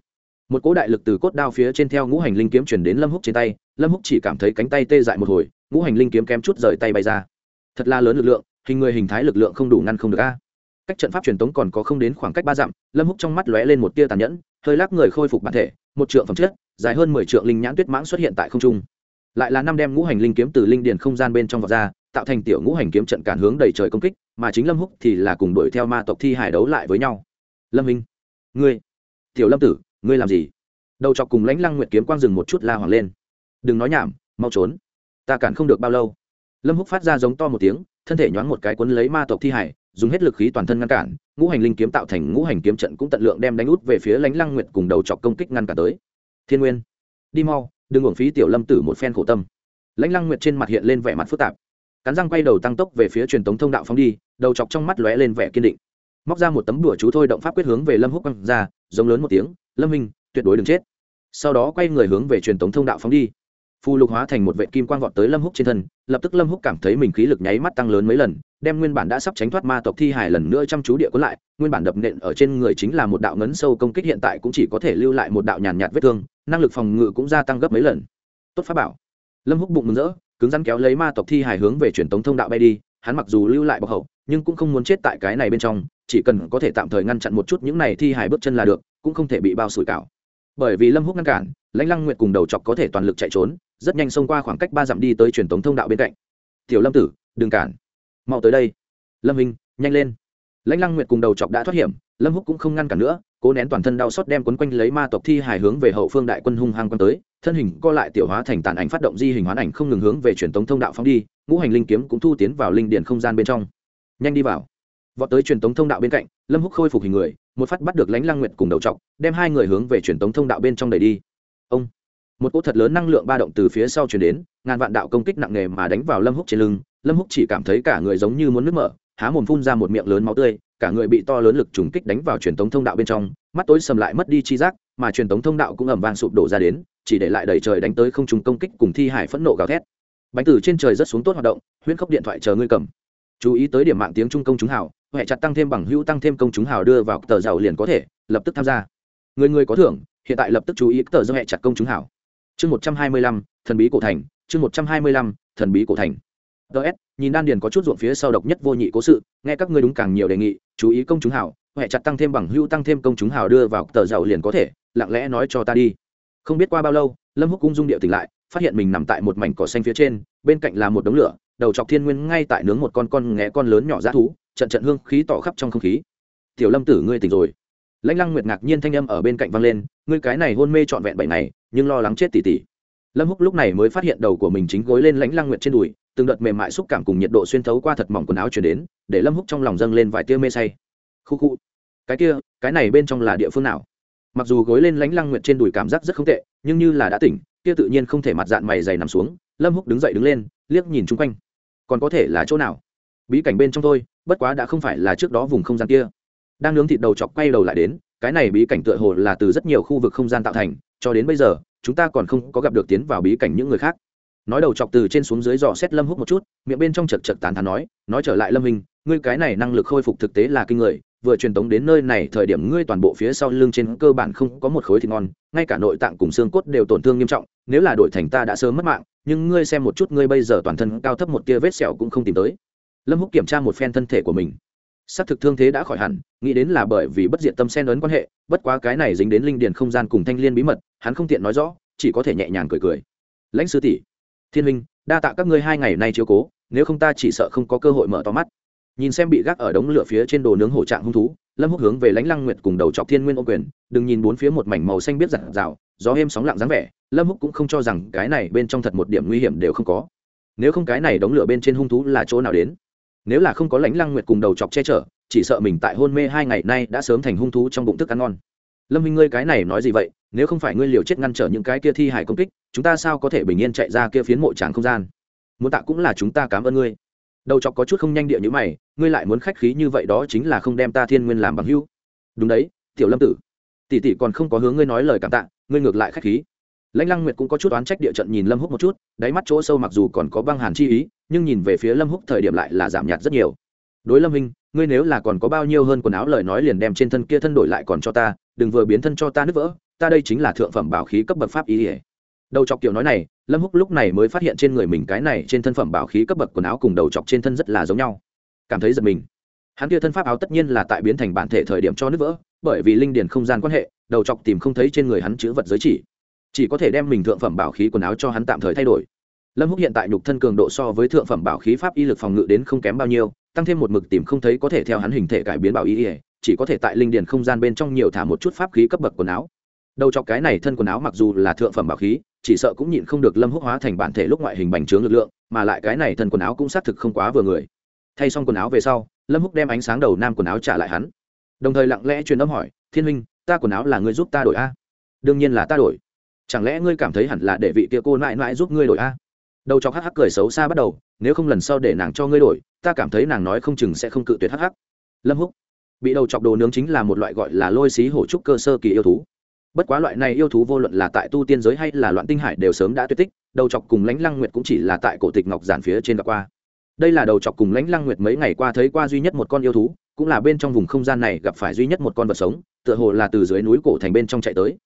một cỗ đại lực từ cốt đao phía trên theo ngũ hành linh kiếm chuyển đến lâm húc trên tay. Lâm húc chỉ cảm thấy cánh tay tê dại một hồi, ngũ hành linh kiếm kém chút rời tay bay ra. Thật là lớn lực lượng, hình người hình thái lực lượng không đủ ngăn không được a. Cách trận pháp truyền tống còn có không đến khoảng cách ba dặm, lâm húc trong mắt lóe lên một tia tàn nhẫn, hơi lắc người khôi phục bản thể, một trượng phẩm chất dài hơn mười trượng linh nhãn tuyết mãng xuất hiện tại không trung. Lại là năm đem ngũ hành linh kiếm từ linh điền không gian bên trong vọt ra, tạo thành tiểu ngũ hành kiếm trận cản hướng đầy trời công kích, mà chính lâm húc thì là cùng đuổi theo ma tộc thi hải đấu lại với nhau. Lâm minh, ngươi, tiểu lâm tử, ngươi làm gì? Đầu chọc cùng lãnh lăng nguyệt kiếm quang dừng một chút la hoàng lên. Đừng nói nhảm, mau trốn. Ta cản không được bao lâu. Lâm húc phát ra giống to một tiếng, thân thể nhoáng một cái cuốn lấy ma tộc thi hải, dùng hết lực khí toàn thân ngăn cản, ngũ hành linh kiếm tạo thành ngũ hành kiếm trận cũng tận lượng đem đánh út về phía lãnh lăng nguyệt cùng đầu chọc công kích ngăn cản tới thiên nguyên. Đi mau, đừng uổng phí tiểu lâm tử một phen khổ tâm. Lãnh lăng nguyệt trên mặt hiện lên vẻ mặt phức tạp. Cắn răng quay đầu tăng tốc về phía truyền tống thông đạo phóng đi, đầu chọc trong mắt lóe lên vẻ kiên định. Móc ra một tấm đùa chú thôi động pháp quyết hướng về lâm húc quăng ra, giống lớn một tiếng, lâm minh tuyệt đối đừng chết. Sau đó quay người hướng về truyền tống thông đạo phóng đi phù lục hóa thành một vệ kim quang vọt tới lâm húc trên thân, lập tức lâm húc cảm thấy mình khí lực nháy mắt tăng lớn mấy lần, đem nguyên bản đã sắp tránh thoát ma tộc thi hài lần nữa chăm chú địa cuốn lại, nguyên bản đập nện ở trên người chính là một đạo ngấn sâu công kích hiện tại cũng chỉ có thể lưu lại một đạo nhàn nhạt vết thương, năng lực phòng ngự cũng gia tăng gấp mấy lần. Tốt pháp bảo. Lâm húc bụng mừng rỡ, cứng rắn kéo lấy ma tộc thi hài hướng về truyền tống thông đạo bay đi, hắn mặc dù lưu lại bọc hậu, nhưng cũng không muốn chết tại cái này bên trong, chỉ cần có thể tạm thời ngăn chặn một chút những này thi hài bước chân là được, cũng không thể bị bao sủi cảo. Bởi vì lâm húc ngăn cản, lãnh lăng nguyệt cùng đầu chọc có thể toàn lực chạy trốn rất nhanh xông qua khoảng cách ba dặm đi tới truyền tống thông đạo bên cạnh. Tiểu lâm tử, đừng cản. Mau tới đây. Lâm minh nhanh lên. Lãnh lăng nguyệt cùng đầu chọc đã thoát hiểm, lâm húc cũng không ngăn cản nữa, cố nén toàn thân đau xót đem quấn quanh lấy ma tộc thi hài hướng về hậu phương đại quân hung hăng quân tới, thân hình co lại tiểu hóa thành tàn ảnh phát động di hình hoán ảnh không ngừng hướng về truyền tống thông đạo phóng đi, ngũ hành linh kiếm cũng thu tiến vào linh điển không gian bên trong. Nhanh đi vào. Vọt tới truyền tống thông đạo bên cạnh, lâm húc khôi phục hình người, một phát bắt được lãnh lăng nguyệt cùng đầu trọc đem hai người hướng về truyền tống thông đạo bên trong đẩy đi. Ông một cỗ thật lớn năng lượng ba động từ phía sau chuyển đến, ngàn vạn đạo công kích nặng nề mà đánh vào lâm húc trên lưng, lâm húc chỉ cảm thấy cả người giống như muốn nước mở, há mồm phun ra một miệng lớn máu tươi, cả người bị to lớn lực trùng kích đánh vào truyền tống thông đạo bên trong, mắt tối sầm lại mất đi chi giác, mà truyền tống thông đạo cũng ầm vang sụp đổ ra đến, chỉ để lại đầy trời đánh tới không trùng công kích cùng thi hải phẫn nộ gào thét. Bánh tử trên trời rất xuống tốt hoạt động, huyễn khốc điện thoại chờ ngươi cầm. Chú ý tới điểm mạng tiếng trung công chúng hào huệ chặt tăng thêm bằng hữu tăng thêm công chúng hào đưa vào tờ giàu liền có thể, lập tức tham gia. Người người có thưởng, hiện tại lập tức chú ý tờ do hệ chặt công chúng hào chương một trăm hai mươi lăm, thần bí cổ thành. Chương một trăm hai mươi lăm, thần bí cổ thành. Ts nhìn đan điền có chút ruộng phía sau độc nhất vô nhị cố sự, nghe các ngươi đúng càng nhiều đề nghị, chú ý công chúng hảo huệ chặt tăng thêm bằng hữu tăng thêm công chúng hảo đưa vào tờ giàu liền có thể, lặng lẽ nói cho ta đi. Không biết qua bao lâu, lâm húc cung dung điệu tỉnh lại, phát hiện mình nằm tại một mảnh cỏ xanh phía trên, bên cạnh là một đống lửa, đầu chọc thiên nguyên ngay tại nướng một con con nghé con lớn nhỏ dã thú, trận trận hương khí tỏ khắp trong không khí. Tiểu lâm tử, ngươi tỉnh rồi. Lãnh lăng nguyệt ngạc nhiên thanh âm ở bên cạnh vang lên, ngươi cái này hôn mê trọn vẹn bảy ngày nhưng lo lắng chết tỉ tỉ. Lâm húc lúc này mới phát hiện đầu của mình chính gối lên lãnh lăng nguyệt trên đùi, từng đợt mềm mại xúc cảm cùng nhiệt độ xuyên thấu qua thật mỏng quần áo chuyển đến, để lâm húc trong lòng dâng lên vài tia mê say. Khu khu. Cái kia, cái này bên trong là địa phương nào? Mặc dù gối lên lãnh lăng nguyệt trên đùi cảm giác rất không tệ, nhưng như là đã tỉnh, kia tự nhiên không thể mặt dạng mày dày nằm xuống, lâm húc đứng dậy đứng lên, liếc nhìn chung quanh. Còn có thể là chỗ nào? Bí cảnh bên trong thôi, bất quá đã không phải là trước đó vùng không gian kia. Đang nướng thịt đầu chọc quay đầu lại đến, cái này bí cảnh tựa hồ là từ rất nhiều khu vực không gian tạo thành cho đến bây giờ, chúng ta còn không có gặp được tiến vào bí cảnh những người khác. Nói đầu chọc từ trên xuống dưới dò xét lâm hút một chút, miệng bên trong chật chật tán thán nói nói trở lại lâm hình ngươi cái này năng lực khôi phục thực tế là kinh người, vừa truyền tống đến nơi này thời điểm ngươi toàn bộ phía sau lưng trên cơ bản không có một khối thịt ngon, ngay cả nội tạng cùng xương cốt đều tổn thương nghiêm trọng, nếu là đổi thành ta đã sớm mất mạng, nhưng ngươi xem một chút ngươi bây giờ toàn thân cao thấp một tia vết sẹo cũng không tìm tới. Lâm húc kiểm tra một phen thân thể của mình. Xác thực thương thế đã khỏi hẳn, nghĩ đến là bởi vì bất diện tâm sen ấn quan hệ, bất quá cái này dính đến linh điền không gian cùng thanh liên bí mật hắn không tiện nói rõ, chỉ có thể nhẹ nhàng cười cười. Lãnh sư tỷ, thiên minh đa tạ các ngươi hai ngày nay chiếu cố, nếu không ta chỉ sợ không có cơ hội mở to mắt. Nhìn xem bị gác ở đống lửa phía trên đồ nướng hổ trạng hung thú, lâm húc hướng về lãnh lăng nguyệt cùng đầu chọc thiên nguyên ô quyền, đừng nhìn bốn phía một mảnh màu xanh biết rạng rào, gió êm sóng lặng dáng vẻ, lâm húc cũng không cho rằng cái này bên trong thật một điểm nguy hiểm đều không có. Nếu không cái này đống lửa bên trên hung thú là chỗ nào đến? Nếu là không có lãnh lăng nguyệt cùng đầu chọc che chở, chỉ sợ mình tại hôn mê hai ngày nay đã sớm thành hung thú trong bụng thức ăn ngon lâm minh, ngươi cái này nói gì vậy? Nếu không phải ngươi liều chết ngăn trở những cái kia thi hải công kích, chúng ta sao có thể bình yên chạy ra kia phiến mộ tràng không gian? Muốn tạ cũng là chúng ta cảm ơn ngươi. Đầu chọc có chút không nhanh địa như mày, ngươi lại muốn khách khí như vậy đó chính là không đem ta thiên nguyên làm bằng hưu đúng đấy, tiểu lâm tử. Tỷ tỷ còn không có hướng ngươi nói lời cảm tạ, ngươi ngược lại khách khí. Lãnh lăng nguyệt cũng có chút oán trách địa trận nhìn lâm húc một chút, đáy mắt chỗ sâu mặc dù còn có băng hàn chi ý, nhưng nhìn về phía lâm húc thời điểm lại là giảm nhạt rất nhiều. Đối lâm hình ngươi nếu là còn có bao nhiêu hơn quần áo lời nói liền đem trên thân kia thân đổi lại còn cho ta đừng vừa biến thân cho ta nứt vỡ, ta đây chính là thượng phẩm bảo khí cấp bậc pháp ý ỉa đầu chọc kiểu nói này, lâm húc lúc này mới phát hiện trên người mình cái này trên thân phẩm bảo khí cấp bậc quần áo cùng đầu chọc trên thân rất là giống nhau. Cảm thấy giật mình. Hắn kia thân pháp áo tất nhiên là tại biến thành bản thể thời điểm cho nứt vỡ, bởi vì linh điền không gian quan hệ, đầu chọc tìm không thấy trên người hắn chữ vật giới chỉ. Chỉ có thể đem mình thượng phẩm bảo khí quần áo cho hắn tạm thời thay đổi. Lâm húc hiện tại nhục thân cường độ so với thượng phẩm bảo khí pháp y lực phòng ngự đến không kém bao nhiêu, tăng thêm một mực tìm không thấy có thể theo hắn hình thể cải biến bảo y chỉ có thể tại linh điền không gian bên trong nhiều thả một chút pháp khí cấp bậc quần áo. Đầu chọc cái này thân quần áo mặc dù là thượng phẩm bảo khí, chỉ sợ cũng nhịn không được lâm húc hóa thành bản thể lúc ngoại hình bành trướng lực lượng, mà lại cái này thân quần áo cũng xác thực không quá vừa người. Thay xong quần áo về sau, lâm húc đem ánh sáng đầu nam quần áo trả lại hắn. Đồng thời lặng lẽ truyền âm hỏi, thiên huynh, ta quần áo là ngươi giúp ta đổi a? Đương nhiên là ta đổi. Chẳng lẽ ngươi cảm thấy hẳn là để vị kia cô mãi mãi giúp ngươi đổi a? Đầu chọc hắc hắc cười xấu xa bắt đầu, nếu không lần sau để nàng cho ngươi đổi, ta cảm thấy nàng nói không chừng sẽ không cự tuyệt hắc hắc. Lâm húc bị đầu chọc đồ nướng chính là một loại gọi là lôi xí hổ trúc cơ sơ kỳ yêu thú. Bất quá loại này yêu thú vô luận là tại tu tiên giới hay là loạn tinh hải đều sớm đã tuyệt tích, đầu chọc cùng lãnh lăng nguyệt cũng chỉ là tại cổ tịch ngọc giản phía trên gặp qua. Đây là đầu chọc cùng lãnh lăng nguyệt mấy ngày qua thấy qua duy nhất một con yêu thú, cũng là bên trong vùng không gian này gặp phải duy nhất một con vật sống, tựa hồ là từ dưới núi cổ thành bên trong chạy tới.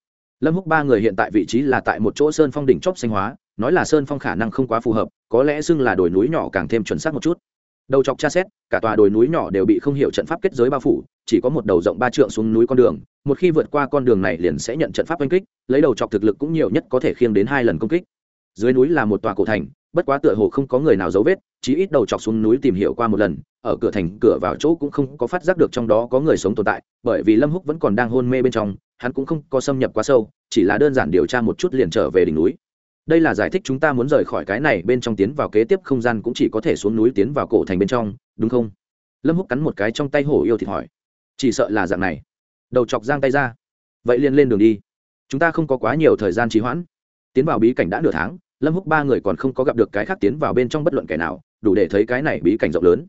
Lâm húc ba người hiện tại vị trí là tại một chỗ sơn phong đỉnh chóp xanh hóa, nói là sơn phong khả năng không quá phù hợp, có lẽ xưng là đồi núi nhỏ càng thêm chuẩn xác một chút đầu chọc tra xét, cả tòa đồi núi nhỏ đều bị không hiểu trận pháp kết giới bao phủ, chỉ có một đầu rộng ba trượng xuống núi con đường, một khi vượt qua con đường này liền sẽ nhận trận pháp oanh kích, lấy đầu chọc thực lực cũng nhiều nhất có thể khiêng đến hai lần công kích. Dưới núi là một tòa cổ thành, bất quá tựa hồ không có người nào dấu vết, chí ít đầu chọc xuống núi tìm hiểu qua một lần, ở cửa thành cửa vào chỗ cũng không có phát giác được trong đó có người sống tồn tại, bởi vì lâm húc vẫn còn đang hôn mê bên trong, hắn cũng không có xâm nhập quá sâu, chỉ là đơn giản điều tra một chút liền trở về đỉnh núi đây là giải thích chúng ta muốn rời khỏi cái này bên trong tiến vào kế tiếp không gian cũng chỉ có thể xuống núi tiến vào cổ thành bên trong, đúng không? Lâm húc cắn một cái trong tay hổ yêu thịt hỏi. Chỉ sợ là dạng này. Đầu chọc giang tay ra. Vậy liền lên đường đi. Chúng ta không có quá nhiều thời gian trì hoãn. Tiến vào bí cảnh đã nửa tháng, lâm húc ba người còn không có gặp được cái khác tiến vào bên trong bất luận kẻ nào, đủ để thấy cái này bí cảnh rộng lớn.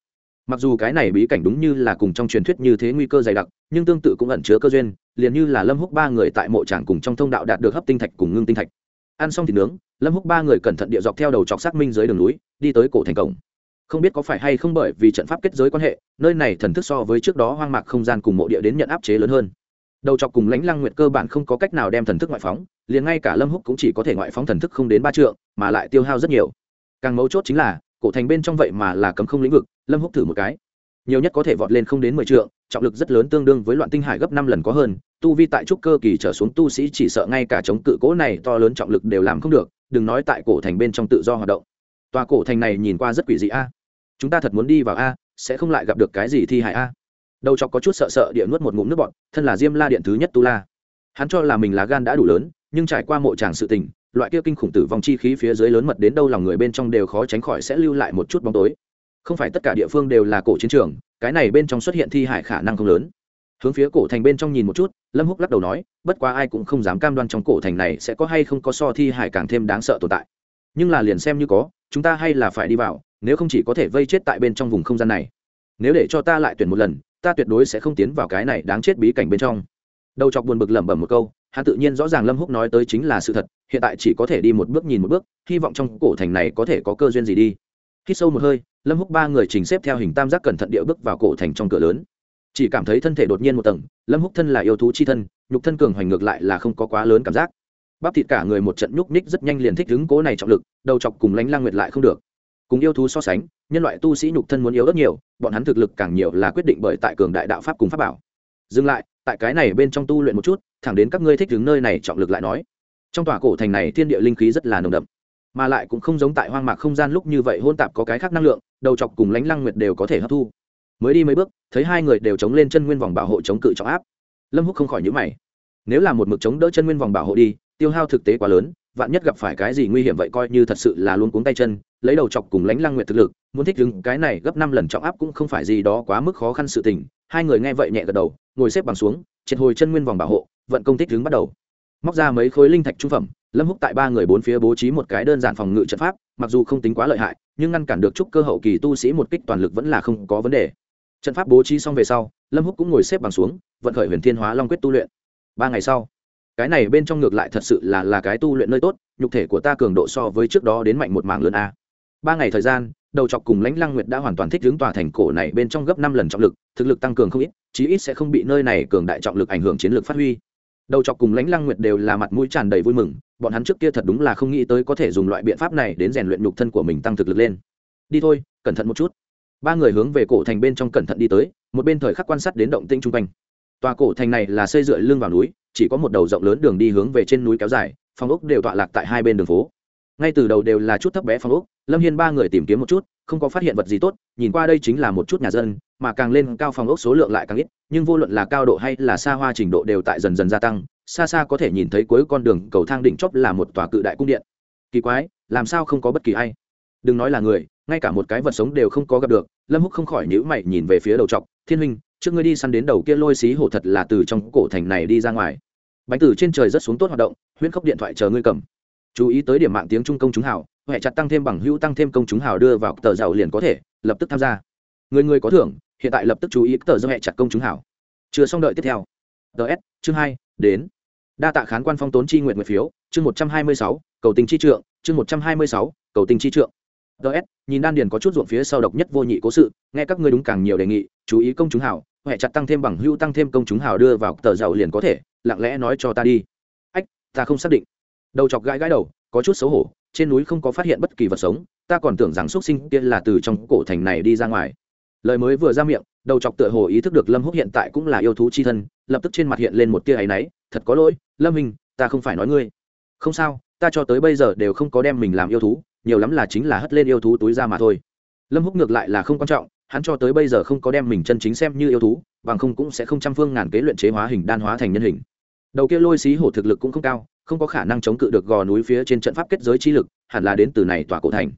Mặc dù cái này bí cảnh đúng như là cùng trong truyền thuyết như thế nguy cơ dày đặc, nhưng tương tự cũng ẩn chứa cơ duyên, liền như là lâm húc ba người tại mộ tràng cùng trong thông đạo đạt được hấp tinh thạch cùng ngưng tinh thạch ăn xong thịt nướng, lâm húc ba người cẩn thận địa dọc theo đầu chọc xác minh dưới đường núi, đi tới cổ thành cổng. Không biết có phải hay không bởi vì trận pháp kết giới quan hệ, nơi này thần thức so với trước đó hoang mạc không gian cùng mộ địa đến nhận áp chế lớn hơn. Đầu chọc cùng lãnh lăng nguyệt cơ bản không có cách nào đem thần thức ngoại phóng, liền ngay cả lâm húc cũng chỉ có thể ngoại phóng thần thức không đến ba trượng, mà lại tiêu hao rất nhiều. Càng mấu chốt chính là, cổ thành bên trong vậy mà là cấm không lĩnh vực, lâm húc thử một cái. Nhiều nhất có thể vọt lên không đến mười trượng, trọng lực rất lớn tương đương với loạn tinh hải gấp năm lần có hơn tu vi tại trúc cơ kỳ trở xuống tu sĩ chỉ sợ ngay cả chống cự cố này to lớn trọng lực đều làm không được, đừng nói tại cổ thành bên trong tự do hoạt động. Tòa cổ thành này nhìn qua rất quỷ dị a. Chúng ta thật muốn đi vào a, sẽ không lại gặp được cái gì thi hại a. Đầu chọc có chút sợ sợ địa nuốt một ngụm nước bọt. thân là diêm la điện thứ nhất tu la. Hắn cho là mình là gan đã đủ lớn, nhưng trải qua mộ tràng sự tình, loại kia kinh khủng tử vong chi khí phía dưới lớn mật đến đâu lòng người bên trong đều khó tránh khỏi sẽ lưu lại một chút bóng tối. Không phải tất cả địa phương đều là cổ chiến trường, cái này bên trong xuất hiện thi hải khả năng không lớn hướng phía cổ thành bên trong nhìn một chút, lâm húc lắc đầu nói, bất quá ai cũng không dám cam đoan trong cổ thành này sẽ có hay không có so thi hải càng thêm đáng sợ tồn tại. Nhưng là liền xem như có, chúng ta hay là phải đi vào, nếu không chỉ có thể vây chết tại bên trong vùng không gian này. Nếu để cho ta lại tuyển một lần, ta tuyệt đối sẽ không tiến vào cái này đáng chết bí cảnh bên trong. Đầu chọc buồn bực lẩm bẩm một câu, hắn tự nhiên rõ ràng lâm húc nói tới chính là sự thật, hiện tại chỉ có thể đi một bước nhìn một bước, hy vọng trong cổ thành này có thể có cơ duyên gì đi. Khi sâu một hơi, lâm húc ba người trình xếp theo hình tam giác cẩn thận địa bước vào cổ thành trong cửa lớn chỉ cảm thấy thân thể đột nhiên một tầng, lâm húc thân là yêu thú chi thân, nhục thân cường hoành ngược lại là không có quá lớn cảm giác. Bắp thịt cả người một trận nhúc ních rất nhanh liền thích đứng cố này trọng lực, đầu chọc cùng lánh lang nguyệt lại không được. Cùng yêu thú so sánh, nhân loại tu sĩ nhục thân muốn yếu rất nhiều, bọn hắn thực lực càng nhiều là quyết định bởi tại cường đại đạo pháp cùng pháp bảo. Dừng lại, tại cái này bên trong tu luyện một chút, thẳng đến các ngươi thích đứng nơi này trọng lực lại nói. Trong tòa cổ thành này thiên địa linh khí rất là nồng đậm, mà lại cũng không giống tại hoang mạc không gian lúc như vậy hôn tạp có cái khác năng lượng, đầu chọc cùng lánh lăng nguyệt đều có thể hấp thu mới đi mấy bước, thấy hai người đều chống lên chân nguyên vòng bảo hộ chống cự trọng áp. Lâm húc không khỏi nhữ mày. Nếu là một mực chống đỡ chân nguyên vòng bảo hộ đi, tiêu hao thực tế quá lớn, vạn nhất gặp phải cái gì nguy hiểm vậy coi như thật sự là luôn cuống tay chân, lấy đầu chọc cùng lánh lăng nguyệt thực lực, muốn thích đứng cái này gấp năm lần trọng áp cũng không phải gì đó quá mức khó khăn sự tình. Hai người nghe vậy nhẹ gật đầu, ngồi xếp bằng xuống, triệt hồi chân nguyên vòng bảo hộ, vận công thích đứng bắt đầu. Móc ra mấy khối linh thạch trung phẩm, lâm húc tại ba người bốn phía bố trí một cái đơn giản phòng ngự trận pháp, mặc dù không tính quá lợi hại, nhưng ngăn cản được chút cơ hậu kỳ tu sĩ một kích toàn lực vẫn là không có vấn đề trận pháp bố trí xong về sau, lâm húc cũng ngồi xếp bằng xuống, vận khởi huyền thiên hóa long quyết tu luyện. Ba ngày sau, cái này bên trong ngược lại thật sự là là cái tu luyện nơi tốt, nhục thể của ta cường độ so với trước đó đến mạnh một mảng lớn a. Ba ngày thời gian, đầu chọc cùng lãnh lăng nguyệt đã hoàn toàn thích hướng tòa thành cổ này bên trong gấp năm lần trọng lực, thực lực tăng cường không ít, chí ít sẽ không bị nơi này cường đại trọng lực ảnh hưởng chiến lược phát huy. Đầu chọc cùng lãnh lăng nguyệt đều là mặt mũi tràn đầy vui mừng, bọn hắn trước kia thật đúng là không nghĩ tới có thể dùng loại biện pháp này đến rèn luyện nhục thân của mình tăng thực lực lên. Đi thôi, cẩn thận một chút ba người hướng về cổ thành bên trong cẩn thận đi tới, một bên thời khắc quan sát đến động tĩnh chung quanh. Tòa cổ thành này là xây dựa lưng vào núi, chỉ có một đầu rộng lớn đường đi hướng về trên núi kéo dài, phòng ốc đều tọa lạc tại hai bên đường phố. Ngay từ đầu đều là chút thấp bé phòng ốc, lâm hiên ba người tìm kiếm một chút, không có phát hiện vật gì tốt, nhìn qua đây chính là một chút nhà dân, mà càng lên cao phòng ốc số lượng lại càng ít, nhưng vô luận là cao độ hay là xa hoa trình độ đều tại dần dần gia tăng, xa xa có thể nhìn thấy cuối con đường cầu thang đỉnh chóp là một tòa cự đại cung điện. Kỳ quái, làm sao không có bất kỳ ai? Đừng nói là người, ngay cả một cái vật sống đều không có gặp được. Lâm húc không khỏi nhíu mày nhìn về phía đầu trọc, thiên huynh, trước ngươi đi săn đến đầu kia lôi xí hổ thật là từ trong cổ thành này đi ra ngoài. Bánh từ trên trời rất xuống tốt hoạt động, huyễn khốc điện thoại chờ ngươi cầm. Chú ý tới điểm mạng tiếng trung công chúng hào huệ chặt tăng thêm bằng hữu tăng thêm công chúng hào đưa vào tờ giàu liền có thể, lập tức tham gia. Người người có thưởng, hiện tại lập tức chú ý tờ do huệ chặt công chúng hào. Chưa xong đợi tiếp theo. Ts chương hai, đến. Đa tạ khán quan phong tốn chi nguyện nguyện phiếu, chương một trăm hai mươi sáu, cầu tình chi trượng, chương một trăm hai mươi sáu, cầu tình chi trượng ts nhìn đan điền có chút ruộng phía sau độc nhất vô nhị cố sự, nghe các ngươi đúng càng nhiều đề nghị, chú ý công chúng hào huệ chặt tăng thêm bằng hữu, tăng thêm công chúng hào đưa vào tờ giàu liền có thể, lặng lẽ nói cho ta đi. Ách, ta không xác định. Đầu chọc gãi gãi đầu, có chút xấu hổ, trên núi không có phát hiện bất kỳ vật sống, ta còn tưởng rằng xuất sinh kia là từ trong cổ thành này đi ra ngoài. Lời mới vừa ra miệng, đầu chọc tựa hồ ý thức được lâm húc hiện tại cũng là yêu thú chi thân, lập tức trên mặt hiện lên một tia áy náy, thật có lỗi, lâm hình ta không phải nói ngươi. Không sao, ta cho tới bây giờ đều không có đem mình làm yêu thú nhiều lắm là chính là hất lên yêu thú túi ra mà thôi. Lâm húc ngược lại là không quan trọng, hắn cho tới bây giờ không có đem mình chân chính xem như yêu thú, bằng không cũng sẽ không trăm phương ngàn kế luyện chế hóa hình đan hóa thành nhân hình. Đầu kia lôi xí hổ thực lực cũng không cao, không có khả năng chống cự được gò núi phía trên trận pháp kết giới chi lực, hẳn là đến từ này tòa cổ thành.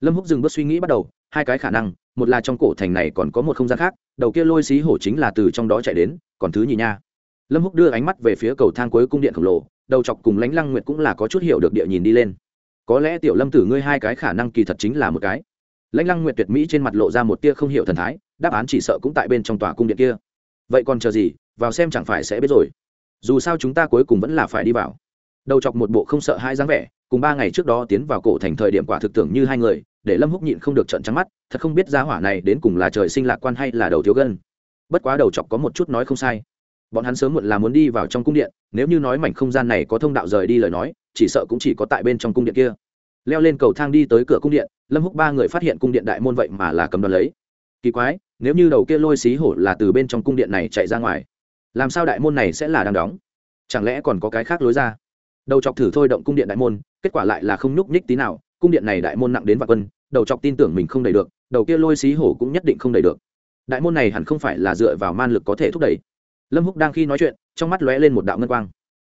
Lâm húc dừng bước suy nghĩ bắt đầu, hai cái khả năng, một là trong cổ thành này còn có một không gian khác, đầu kia lôi xí hổ chính là từ trong đó chạy đến, còn thứ nhì nha. Lâm húc đưa ánh mắt về phía cầu thang cuối cung điện khổng lồ, đầu chọc cùng lánh lăng nguyệt cũng là có chút hiểu được địa nhìn đi lên có lẽ tiểu lâm tử ngươi hai cái khả năng kỳ thật chính là một cái. Lãnh lăng nguyệt tuyệt mỹ trên mặt lộ ra một tia không hiểu thần thái, đáp án chỉ sợ cũng tại bên trong tòa cung điện kia. Vậy còn chờ gì, vào xem chẳng phải sẽ biết rồi. Dù sao chúng ta cuối cùng vẫn là phải đi vào. Đầu chọc một bộ không sợ hai dáng vẻ, cùng ba ngày trước đó tiến vào cổ thành thời điểm quả thực tưởng như hai người, để lâm húc nhịn không được trận trắng mắt, thật không biết giá hỏa này đến cùng là trời sinh lạc quan hay là đầu thiếu gân. Bất quá đầu chọc có một chút nói không sai bọn hắn sớm muộn là muốn đi vào trong cung điện, nếu như nói mảnh không gian này có thông đạo rời đi lời nói, chỉ sợ cũng chỉ có tại bên trong cung điện kia. Leo lên cầu thang đi tới cửa cung điện, lâm húc ba người phát hiện cung điện đại môn vậy mà là cầm đoán lấy. Kỳ quái, nếu như đầu kia lôi xí hổ là từ bên trong cung điện này chạy ra ngoài, làm sao đại môn này sẽ là đang đóng? Chẳng lẽ còn có cái khác lối ra? Đầu chọc thử thôi động cung điện đại môn, kết quả lại là không nhúc nhích tí nào, cung điện này đại môn nặng đến vạn quân, đầu chọc tin tưởng mình không đầy được, đầu kia lôi xí hổ cũng nhất định không đầy được. Đại môn này hẳn không phải là dựa vào man lực có thể thúc đẩy lâm húc đang khi nói chuyện, trong mắt lóe lên một đạo ngân quang.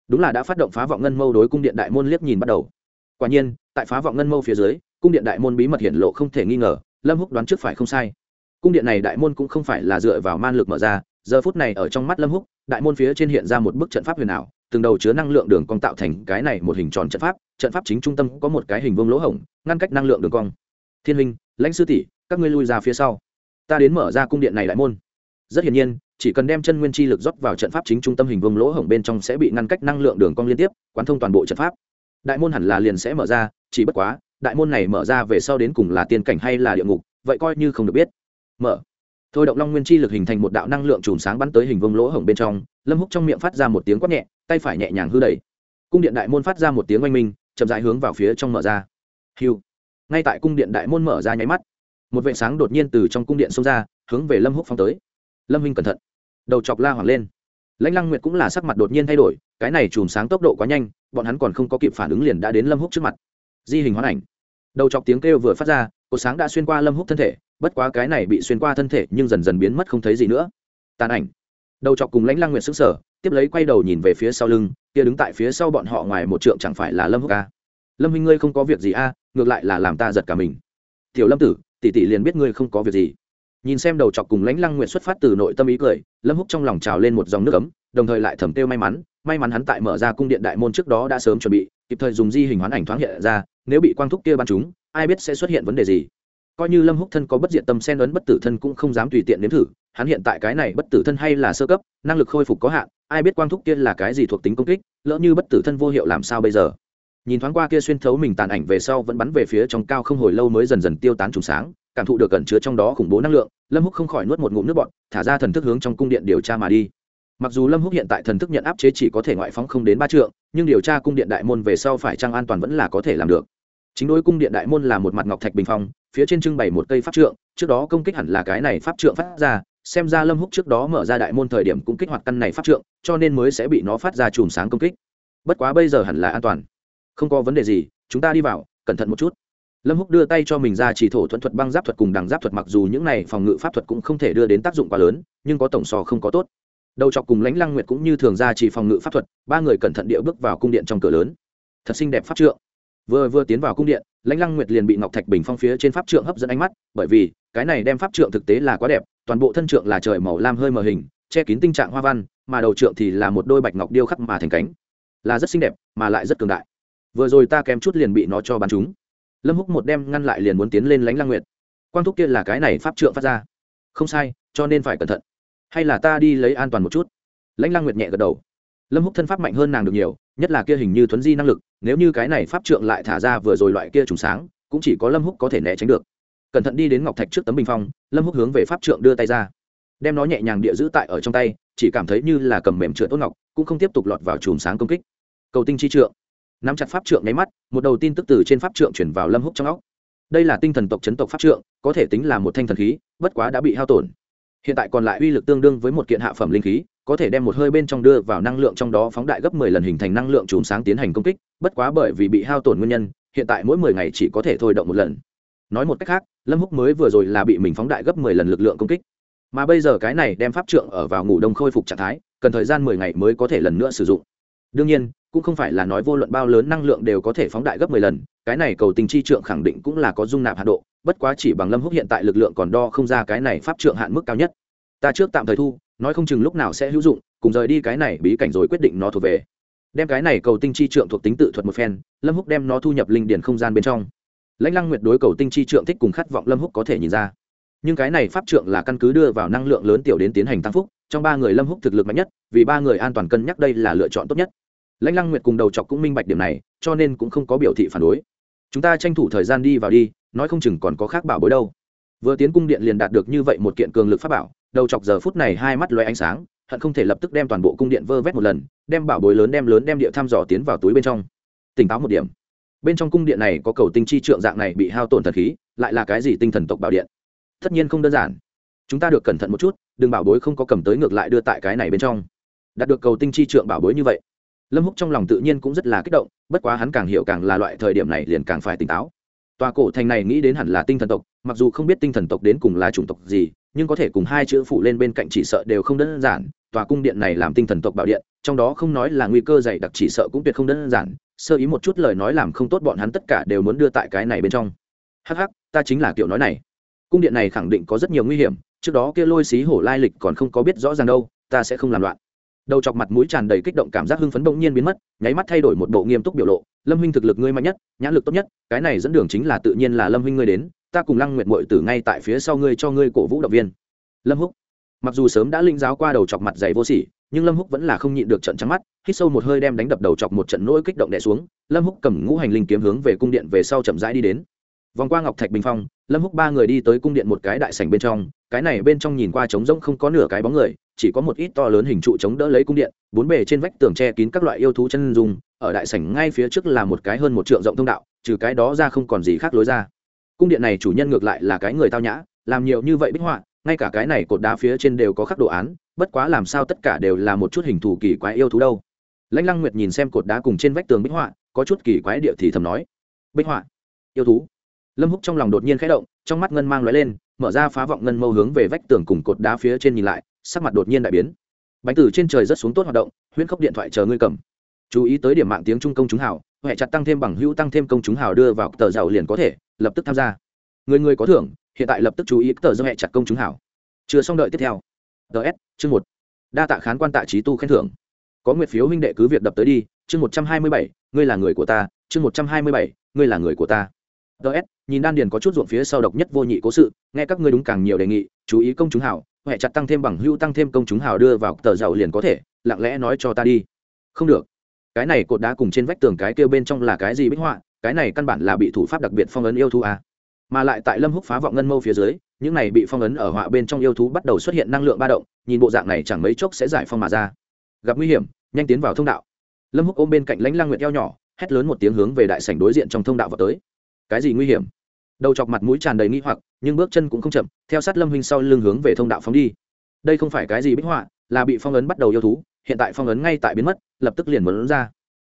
Đúng là đã phát động phá vọng ngân mâu đối cung điện đại môn liếc nhìn bắt đầu. Quả nhiên, tại phá vọng ngân mâu phía dưới, cung điện đại môn bí mật hiển lộ không thể nghi ngờ, lâm húc đoán trước phải không sai. Cung điện này đại môn cũng không phải là dựa vào man lực mở ra, giờ phút này ở trong mắt lâm húc, đại môn phía trên hiện ra một bức trận pháp huyền ảo, từng đầu chứa năng lượng đường cong tạo thành cái này một hình tròn trận pháp trận pháp chính trung tâm có một cái hình vương lỗ hổng, ngăn cách năng lượng đường cong. Thiên huynh, lãnh sư tỷ, các ngươi lui ra phía sau. Ta đến mở ra cung điện này đại môn. Rất hiển nhiên chỉ cần đem chân nguyên chi lực rót vào trận pháp chính trung tâm hình vương lỗ hổng bên trong sẽ bị ngăn cách năng lượng đường cong liên tiếp, quán thông toàn bộ trận pháp. Đại môn hẳn là liền sẽ mở ra, chỉ bất quá, đại môn này mở ra về sau đến cùng là tiên cảnh hay là địa ngục, vậy coi như không được biết. Mở. Thôi động long nguyên chi lực hình thành một đạo năng lượng chùm sáng bắn tới hình vương lỗ hổng bên trong, lâm húc trong miệng phát ra một tiếng quát nhẹ, tay phải nhẹ nhàng hư đẩy. Cung điện đại môn phát ra một tiếng oanh minh, chậm rãi hướng vào phía trong mở ra. Hiu. Ngay tại cung điện đại môn mở ra nháy mắt, một vệ sáng đột nhiên từ trong cung điện xông ra, hướng về lâm húc phong tới lâm huynh cẩn thận. Đầu chọc la hoảng lên. Lãnh lăng nguyệt cũng là sắc mặt đột nhiên thay đổi, cái này chùm sáng tốc độ quá nhanh, bọn hắn còn không có kịp phản ứng liền đã đến lâm húc trước mặt. Di hình hoán ảnh. Đầu chọc tiếng kêu vừa phát ra, cột sáng đã xuyên qua lâm húc thân thể, bất quá cái này bị xuyên qua thân thể nhưng dần dần biến mất không thấy gì nữa. Tàn ảnh. Đầu chọc cùng lãnh lăng nguyệt xứng sở tiếp lấy quay đầu nhìn về phía sau lưng, kia đứng tại phía sau bọn họ ngoài một trượng chẳng phải là lâm húc a lâm huynh ngươi không có việc gì a ngược lại là làm ta giật cả mình. Tiểu lâm tử, tỷ tỷ liền biết ngươi không có việc gì nhìn xem đầu chọc cùng lãnh lăng nguyện xuất phát từ nội tâm ý cười, lâm húc trong lòng trào lên một dòng nước ấm, đồng thời lại thầm tiêu may mắn may mắn hắn tại mở ra cung điện đại môn trước đó đã sớm chuẩn bị, kịp thời dùng di hình hoán ảnh thoáng hiện ra, nếu bị quang thúc kia bắn chúng ai biết sẽ xuất hiện vấn đề gì. Coi như lâm húc thân có bất diện tâm sen ấn bất tử thân cũng không dám tùy tiện nếm thử, hắn hiện tại cái này bất tử thân hay là sơ cấp, năng lực khôi phục có hạn, ai biết quang thúc kia là cái gì thuộc tính công kích, lỡ như bất tử thân vô hiệu làm sao bây giờ? Nhìn thoáng qua kia xuyên thấu mình tàn ảnh về sau vẫn bắn về phía trong cao không hồi lâu mới dần dần tiêu tán trùng sáng, cảm thụ được cẩn chứa trong đó khủng bố năng lượng, lâm húc không khỏi nuốt một ngụm nước bọt, thả ra thần thức hướng trong cung điện điều tra mà đi. Mặc dù lâm húc hiện tại thần thức nhận áp chế chỉ có thể ngoại phóng không đến ba trượng, nhưng điều tra cung điện đại môn về sau phải trang an toàn vẫn là có thể làm được. Chính đối cung điện đại môn là một mặt ngọc thạch bình phong, phía trên trưng bày một cây pháp trượng, trước đó công kích hẳn là cái này pháp trượng phát ra, xem ra lâm húc trước đó mở ra đại môn thời điểm cũng kích hoạt căn này pháp trượng, cho nên mới sẽ bị nó phát ra chùm sáng công kích. Bất quá bây giờ hẳn là an toàn không có vấn đề gì, chúng ta đi vào, cẩn thận một chút. Lâm húc đưa tay cho mình ra chỉ thổ thuận thuật, băng giáp thuật cùng đằng giáp thuật, mặc dù những này phòng ngự pháp thuật cũng không thể đưa đến tác dụng quá lớn, nhưng có tổng so không có tốt. Đầu chọc cùng lãnh lăng nguyệt cũng như thường ra chỉ phòng ngự pháp thuật, ba người cẩn thận địa bước vào cung điện trong cửa lớn. Thật xinh đẹp pháp trượng. Vừa vừa tiến vào cung điện, lãnh lăng nguyệt liền bị ngọc thạch bình phong phía trên pháp trượng hấp dẫn ánh mắt, bởi vì, cái này đem pháp trượng thực tế là quá đẹp, toàn bộ thân trượng là trời màu lam hơi mờ hình, che kín tình trạng hoa văn, mà đầu trượng thì là một đôi bạch ngọc điêu khắc mà thành cánh. Là rất xinh đẹp, mà lại rất cường đại vừa rồi ta kém chút liền bị nó cho bắn chúng lâm húc một đem ngăn lại liền muốn tiến lên lãnh lang nguyệt. Quang thúc kia là cái này pháp trượng phát ra. Không sai, cho nên phải cẩn thận. Hay là ta đi lấy an toàn một chút? Lãnh lang nguyệt nhẹ gật đầu. Lâm húc thân pháp mạnh hơn nàng được nhiều, nhất là kia hình như thuấn di năng lực, nếu như cái này pháp trượng lại thả ra vừa rồi loại kia trùng sáng, cũng chỉ có lâm húc có thể né tránh được. Cẩn thận đi đến ngọc thạch trước tấm bình phong, lâm húc hướng về pháp trượng đưa tay ra. Đem nó nhẹ nhàng địa giữ tại ở trong tay, chỉ cảm thấy như là cầm mềm trượt tốt ngọc, cũng không tiếp tục lọt vào chùm sáng công kích. Cầu tinh chi trượng nắm chặt pháp trượng nháy mắt, một đầu tin tức từ trên pháp trượng chuyển vào lâm húc trong óc. Đây là tinh thần tộc chấn tộc pháp trượng, có thể tính là một thanh thần khí, bất quá đã bị hao tổn. Hiện tại còn lại uy lực tương đương với một kiện hạ phẩm linh khí, có thể đem một hơi bên trong đưa vào năng lượng trong đó phóng đại gấp mười lần hình thành năng lượng chùm sáng tiến hành công kích, bất quá bởi vì bị hao tổn nguyên nhân, hiện tại mỗi mười ngày chỉ có thể thôi động một lần. Nói một cách khác, lâm húc mới vừa rồi là bị mình phóng đại gấp mười lần lực lượng công kích. Mà bây giờ cái này đem pháp trượng ở vào ngủ đông khôi phục trạng thái, cần thời gian mười ngày mới có thể lần nữa sử dụng đương nhiên, cũng không phải là nói vô luận bao lớn năng lượng đều có thể phóng đại gấp mười lần, cái này cầu tình chi trượng khẳng định cũng là có dung nạp hạ độ, bất quá chỉ bằng lâm húc hiện tại lực lượng còn đo không ra cái này pháp trượng hạn mức cao nhất. Ta trước tạm thời thu, nói không chừng lúc nào sẽ hữu dụng, cùng rời đi cái này bí cảnh rồi quyết định nó thuộc về. Đem cái này cầu tinh chi trượng thuộc tính tự thuật một phen, lâm húc đem nó thu nhập linh điển không gian bên trong. Lãnh lăng nguyệt đối cầu tinh chi trượng thích cùng khát vọng lâm húc có thể nhìn ra. Nhưng cái này pháp trượng là căn cứ đưa vào năng lượng lớn tiểu đến tiến hành tăng phúc, trong ba người lâm húc thực lực mạnh nhất, vì ba người an toàn cân nhắc đây là lựa chọn tốt nhất lãnh lăng nguyệt cùng đầu chọc cũng minh bạch điểm này, cho nên cũng không có biểu thị phản đối. Chúng ta tranh thủ thời gian đi vào đi, nói không chừng còn có khác bảo bối đâu. Vừa tiến cung điện liền đạt được như vậy một kiện cường lực pháp bảo, đầu chọc giờ phút này hai mắt loe ánh sáng, hận không thể lập tức đem toàn bộ cung điện vơ vét một lần, đem bảo bối lớn đem lớn đem địa thăm dò tiến vào túi bên trong. Tỉnh táo một điểm. Bên trong cung điện này có cầu tinh chi trượng dạng này bị hao tổn thần khí, lại là cái gì tinh thần tộc bảo điện? Tất nhiên không đơn giản. Chúng ta được cẩn thận một chút, đừng bảo bối không có cầm tới ngược lại đưa tại cái này bên trong. Đạt được cầu tinh chi trượng bảo bối như vậy lâm húc trong lòng tự nhiên cũng rất là kích động, bất quá hắn càng hiểu càng là loại thời điểm này liền càng phải tỉnh táo. Tòa cổ thành này nghĩ đến hẳn là tinh thần tộc, mặc dù không biết tinh thần tộc đến cùng là chủng tộc gì, nhưng có thể cùng hai chữ phụ lên bên cạnh chỉ sợ đều không đơn giản, tòa cung điện này làm tinh thần tộc bảo điện, trong đó không nói là nguy cơ dày đặc chỉ sợ cũng tuyệt không đơn giản, sơ ý một chút lời nói làm không tốt bọn hắn tất cả đều muốn đưa tại cái này bên trong. Hắc hắc, ta chính là kiểu nói này. Cung điện này khẳng định có rất nhiều nguy hiểm, trước đó kia lôi xí hổ lai lịch còn không có biết rõ ràng đâu, ta sẽ không làm loạn đầu chọc mặt mũi tràn đầy kích động cảm giác hưng phấn bỗng nhiên biến mất, nháy mắt thay đổi một bộ nghiêm túc biểu lộ. Lâm huynh thực lực ngươi mạnh nhất, nhãn lực tốt nhất, cái này dẫn đường chính là tự nhiên là lâm huynh ngươi đến, ta cùng lăng nguyện mội tử ngay tại phía sau ngươi cho ngươi cổ vũ động viên. Lâm húc, mặc dù sớm đã linh giáo qua đầu chọc mặt dày vô sỉ, nhưng lâm húc vẫn là không nhịn được trận trắng mắt, hít sâu một hơi đem đánh đập đầu chọc một trận nỗi kích động đè xuống. Lâm húc cầm ngũ hành linh kiếm hướng về cung điện về sau chậm rãi đi đến. Vòng qua ngọc thạch bình phong, lâm húc ba người đi tới cung điện một cái đại sảnh bên trong, cái này bên trong nhìn qua trống rỗng không có nửa cái bóng người chỉ có một ít to lớn hình trụ chống đỡ lấy cung điện, bốn bề trên vách tường che kín các loại yêu thú chân dung, ở đại sảnh ngay phía trước là một cái hơn một trượng rộng thông đạo, trừ cái đó ra không còn gì khác lối ra. Cung điện này chủ nhân ngược lại là cái người tao nhã, làm nhiều như vậy bích họa, ngay cả cái này cột đá phía trên đều có khắc đồ án, bất quá làm sao tất cả đều là một chút hình thù kỳ quái yêu thú đâu. Lãnh lăng nguyệt nhìn xem cột đá cùng trên vách tường bích họa, có chút kỳ quái địa thì thầm nói, bích họa? Yêu thú? Lâm húc trong lòng đột nhiên khẽ động, trong mắt ngân mang lóe lên, mở ra phá vọng ngân mâu hướng về vách tường cùng cột đá phía trên nhìn lại sắc mặt đột nhiên đại biến. Bánh tử trên trời rất xuống tốt hoạt động, huyễn khốc điện thoại chờ ngươi cầm. Chú ý tới điểm mạng tiếng trung công chúng hào huệ chặt tăng thêm bằng hữu tăng thêm công chúng hào đưa vào tờ giàu liền có thể, lập tức tham gia. Người người có thưởng, hiện tại lập tức chú ý tờ giàu hệ chặt công chúng hảo chưa xong đợi tiếp theo. Ts chương một. Đa tạ khán quan tạ trí tu khen thưởng. Có nguyệt phiếu huynh đệ cứ việc đập tới đi, chương một trăm hai mươi bảy, ngươi là người của ta, chương một trăm hai mươi bảy, ngươi là người của ta ts nhìn đan điền có chút ruộng phía sau độc nhất vô nhị cố sự, nghe các ngươi đúng càng nhiều đề nghị, chú ý công chúng hảo huệ chặt tăng thêm bằng hữu tăng thêm công chúng hảo đưa vào tờ giàu liền có thể, lặng lẽ nói cho ta đi. Không được. Cái này cột đá cùng trên vách tường cái kêu bên trong là cái gì bích họa, cái này căn bản là bị thủ pháp đặc biệt phong ấn yêu thú à. Mà lại tại lâm húc phá vọng ngân mâu phía dưới, những này bị phong ấn ở họa bên trong yêu thú bắt đầu xuất hiện năng lượng ba động, nhìn bộ dạng này chẳng mấy chốc sẽ giải phong mà ra. Gặp nguy hiểm, nhanh tiến vào thông đạo. Lâm húc ôm bên cạnh lãnh lang nguyệt eo nhỏ, hét lớn một tiếng hướng về đại sảnh đối diện trong thông đạo vào tới cái gì nguy hiểm? Đầu chọc mặt mũi tràn đầy nghi hoặc, nhưng bước chân cũng không chậm, theo sát lâm huynh sau lưng hướng về thông đạo phóng đi. Đây không phải cái gì bích họa, là bị phong ấn bắt đầu yêu thú, hiện tại phong ấn ngay tại biến mất, lập tức liền muốn ra.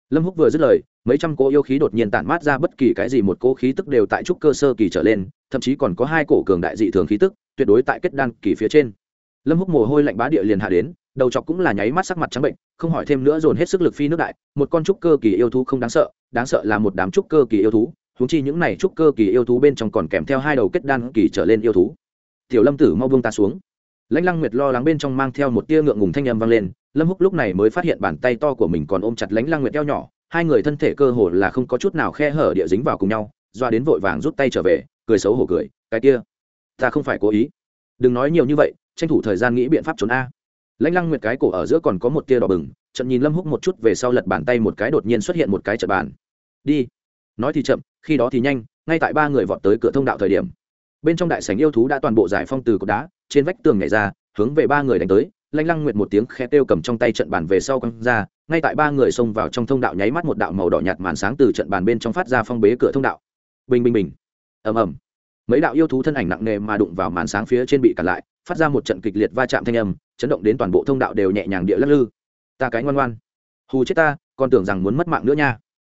Lâm húc vừa dứt lời, mấy trăm cỗ yêu khí đột nhiên tản mát ra bất kỳ cái gì một cỗ khí tức đều tại trúc cơ sơ kỳ trở lên, thậm chí còn có hai cổ cường đại dị thường khí tức, tuyệt đối tại kết đan kỳ phía trên. Lâm húc mồ hôi lạnh bá địa liền hạ đến, đầu chọc cũng là nháy mắt sắc mặt trắng bệnh, không hỏi thêm nữa dồn hết sức lực phi nước đại, một con trúc cơ kỳ yêu thú không đáng sợ đáng sợ là một đám trúc cơ kỳ yêu thú huống chi những này trúc cơ kỳ yêu thú bên trong còn kèm theo hai đầu kết đan kỳ trở lên yêu thú. Tiểu lâm tử mau buông ta xuống. Lãnh lăng nguyệt lo lắng bên trong mang theo một tia ngượng ngùng thanh âm vang lên, lâm húc lúc này mới phát hiện bàn tay to của mình còn ôm chặt lãnh lăng nguyệt eo nhỏ, hai người thân thể cơ hồ là không có chút nào khe hở địa dính vào cùng nhau, doa đến vội vàng rút tay trở về, cười xấu hổ cười, cái kia, ta không phải cố ý. Đừng nói nhiều như vậy, tranh thủ thời gian nghĩ biện pháp trốn a. Lãnh lăng nguyệt cái cổ ở giữa còn có một tia đỏ bừng trận nhìn lâm húc một chút về sau lật bàn tay một cái đột nhiên xuất hiện một cái trận bàn. Đi nói thì chậm, khi đó thì nhanh, ngay tại ba người vọt tới cửa thông đạo thời điểm. Bên trong đại sảnh yêu thú đã toàn bộ giải phong từ cột đá, trên vách tường nhảy ra, hướng về ba người đánh tới, lanh lăng nguyệt một tiếng khe tiêu cầm trong tay trận bàn về sau quăng ra, ngay tại ba người xông vào trong thông đạo nháy mắt một đạo màu đỏ nhạt màn sáng từ trận bàn bên trong phát ra phong bế cửa thông đạo. Bình bình bình. Ầm ầm. Mấy đạo yêu thú thân ảnh nặng nề mà đụng vào màn sáng phía trên bị cản lại, phát ra một trận kịch liệt va chạm thanh âm, chấn động đến toàn bộ thông đạo đều nhẹ nhàng địa lắc lư. Ta cái ngoan ngoan. Hù chết ta, còn tưởng rằng muốn mất mạng nữa nha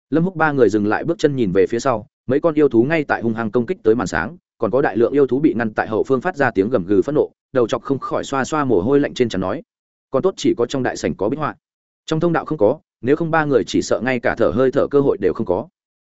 lâm húc ba người dừng lại bước chân nhìn về phía sau, mấy con yêu thú ngay tại hung hăng công kích tới màn sáng, còn có đại lượng yêu thú bị ngăn tại hậu phương phát ra tiếng gầm gừ phẫn nộ, đầu chọc không khỏi xoa xoa mồ hôi lạnh trên trán nói, còn tốt chỉ có trong đại sảnh có bích họa. Trong thông đạo không có, nếu không ba người chỉ sợ ngay cả thở hơi thở cơ hội đều không có.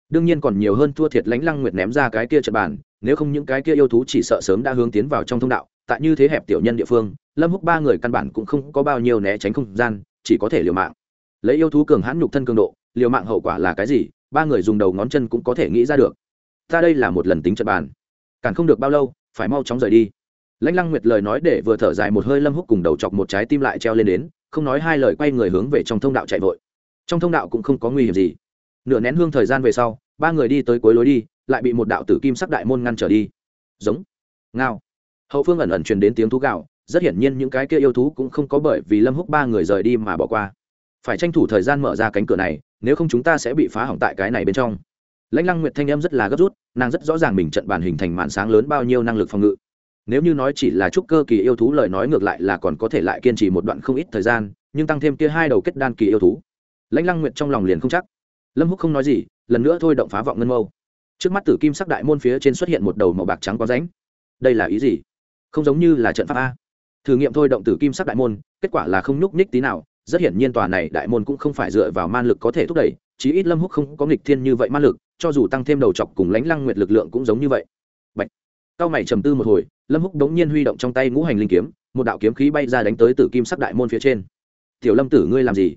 Đương nhiên còn nhiều hơn thua thiệt lánh lăng nguyệt ném ra cái kia trận bàn, nếu không những cái kia yêu thú chỉ sợ sớm đã hướng tiến vào trong thông đạo, tại như thế hẹp tiểu nhân địa phương, lâm húc ba người căn bản cũng không có bao nhiêu né tránh không gian, chỉ có thể liều mạng. Lấy yêu thú cường hãn nhục thân cường độ liều mạng hậu quả là cái gì, ba người dùng đầu ngón chân cũng có thể nghĩ ra được. Ta đây là một lần tính trận bàn. Càng không được bao lâu, phải mau chóng rời đi. Lãnh lăng nguyệt lời nói để vừa thở dài một hơi lâm húc cùng đầu chọc một trái tim lại treo lên đến, không nói hai lời quay người hướng về trong thông đạo chạy vội. Trong thông đạo cũng không có nguy hiểm gì. Nửa nén hương thời gian về sau, ba người đi tới cuối lối đi, lại bị một đạo tử kim sắc đại môn ngăn trở đi. Giống, ngao. Hậu phương ẩn ẩn truyền đến tiếng thú gạo rất hiển nhiên những cái kia yêu thú cũng không có bởi vì lâm húc ba người rời đi mà bỏ qua. Phải tranh thủ thời gian mở ra cánh cửa này nếu không chúng ta sẽ bị phá hỏng tại cái này bên trong. Lãnh lăng nguyệt thanh em rất là gấp rút, nàng rất rõ ràng mình trận bàn hình thành màn sáng lớn bao nhiêu năng lực phòng ngự. Nếu như nói chỉ là trúc cơ kỳ yêu thú lời nói ngược lại là còn có thể lại kiên trì một đoạn không ít thời gian, nhưng tăng thêm kia hai đầu kết đan kỳ yêu thú. Lãnh lăng nguyệt trong lòng liền không chắc. Lâm húc không nói gì, lần nữa thôi động phá vọng ngân mâu. Trước mắt tử kim sắc đại môn phía trên xuất hiện một đầu màu bạc trắng có ránh đây là ý gì? Không giống như là trận pháp a. Thử nghiệm thôi động tử kim sắc đại môn, kết quả là không nhúc nhích tí nào rất hiển nhiên tòa này đại môn cũng không phải dựa vào man lực có thể thúc đẩy, chí ít lâm húc không có nghịch thiên như vậy man lực, cho dù tăng thêm đầu chọc cùng lãnh lăng nguyệt lực lượng cũng giống như vậy. Bạch. cao mày trầm tư một hồi, lâm húc đống nhiên huy động trong tay ngũ hành linh kiếm, một đạo kiếm khí bay ra đánh tới tử kim sắc đại môn phía trên. Tiểu lâm tử, ngươi làm gì?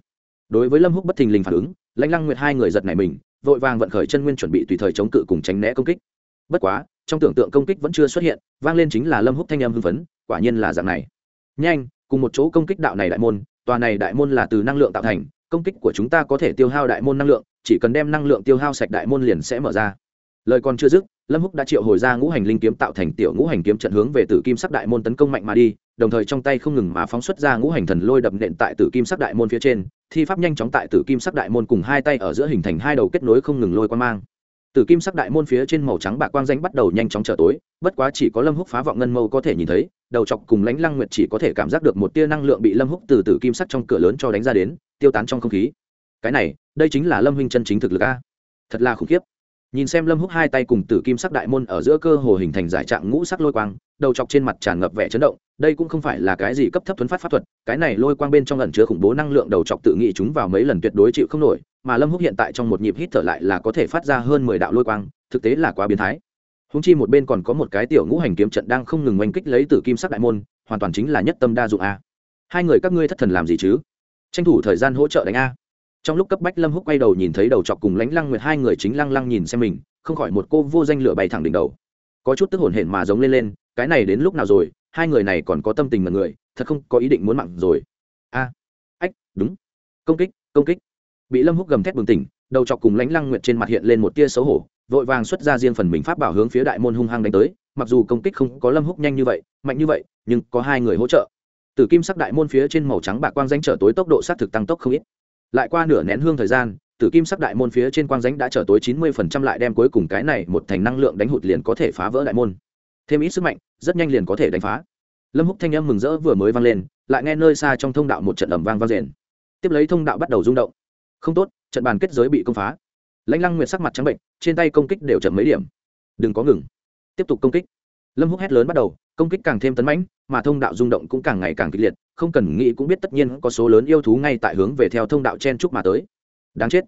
Đối với lâm húc bất thình lình phản ứng, lãnh lăng nguyệt hai người giật nảy mình, vội vàng vận khởi chân nguyên chuẩn bị tùy thời chống cự cùng tránh né công kích. Bất quá, trong tưởng tượng công kích vẫn chưa xuất hiện, vang lên chính là lâm húc thanh âm hưng phấn, quả nhiên là dạng này. Nhanh, cùng một chỗ công kích đạo này đại môn tòa này đại môn là từ năng lượng tạo thành, công kích của chúng ta có thể tiêu hao đại môn năng lượng, chỉ cần đem năng lượng tiêu hao sạch đại môn liền sẽ mở ra. Lời còn chưa dứt, lâm húc đã triệu hồi ra ngũ hành linh kiếm tạo thành tiểu ngũ hành kiếm trận hướng về tử kim sắc đại môn tấn công mạnh mà đi, đồng thời trong tay không ngừng mà phóng xuất ra ngũ hành thần lôi đập nện tại tử kim sắc đại môn phía trên, thi pháp nhanh chóng tại tử kim sắc đại môn cùng hai tay ở giữa hình thành hai đầu kết nối không ngừng lôi quan mang tử kim sắc đại môn phía trên màu trắng bạc quang danh bắt đầu nhanh chóng trở tối, bất quá chỉ có lâm húc phá vọng ngân mâu có thể nhìn thấy, đầu chọc cùng lãnh lăng nguyệt chỉ có thể cảm giác được một tia năng lượng bị lâm húc từ tử kim sắc trong cửa lớn cho đánh ra đến, tiêu tán trong không khí. Cái này, đây chính là lâm huynh chân chính thực lực a. Thật là khủng khiếp nhìn xem lâm húc hai tay cùng tử kim sắc đại môn ở giữa cơ hồ hình thành giải trạng ngũ sắc lôi quang, đầu chọc trên mặt tràn ngập vẻ chấn động, đây cũng không phải là cái gì cấp thấp thuấn phát pháp thuật, cái này lôi quang bên trong ẩn chứa khủng bố năng lượng đầu chọc tự nghĩ chúng vào mấy lần tuyệt đối chịu không nổi, mà lâm húc hiện tại trong một nhịp hít thở lại là có thể phát ra hơn mười đạo lôi quang, thực tế là quá biến thái. Húng chi một bên còn có một cái tiểu ngũ hành kiếm trận đang không ngừng oanh kích lấy tử kim sắc đại môn, hoàn toàn chính là nhất tâm đa dụng a. Hai người các ngươi thất thần làm gì chứ? Tranh thủ thời gian hỗ trợ đánh a trong lúc cấp bách lâm húc quay đầu nhìn thấy đầu chọc cùng lánh lăng nguyệt, hai người chính lăng lăng nhìn xem mình, không khỏi một cô vô danh lửa bay thẳng đỉnh đầu. Có chút tức hổn hển mà giống lên lên, cái này đến lúc nào rồi, hai người này còn có tâm tình mật người, thật không có ý định muốn mặn rồi. A, ách, đúng. Công kích công kích. Bị lâm húc gầm thét bừng tỉnh, đầu chọc cùng lánh lăng nguyệt trên mặt hiện lên một tia xấu hổ, vội vàng xuất ra riêng phần mình pháp bảo hướng phía đại môn hung hăng đánh tới, mặc dù công kích không có lâm húc nhanh như vậy, mạnh như vậy, nhưng có hai người hỗ trợ. Tử kim sắc đại môn phía trên màu trắng bạc quang danh trở tối tốc độ sát thực tăng tốc không ít lại qua nửa nén hương thời gian, tử kim sắc đại môn phía trên quang ránh đã trở tối chín mươi phần trăm lại đem cuối cùng cái này một thành năng lượng đánh hụt liền có thể phá vỡ đại môn. Thêm ít sức mạnh, rất nhanh liền có thể đánh phá. Lâm húc thanh âm mừng rỡ vừa mới vang lên, lại nghe nơi xa trong thông đạo một trận ầm vang vang rền. Tiếp lấy thông đạo bắt đầu rung động. Không tốt, trận bàn kết giới bị công phá. Lãnh lăng nguyệt sắc mặt trắng bệnh, trên tay công kích đều chậm mấy điểm. Đừng có ngừng. Tiếp tục công kích. Lâm húc hét lớn bắt đầu công kích càng thêm tấn mãnh, mà thông đạo rung động cũng càng ngày càng kịch liệt, không cần nghĩ cũng biết tất nhiên có số lớn yêu thú ngay tại hướng về theo thông đạo chen trúc mà tới. Đáng chết.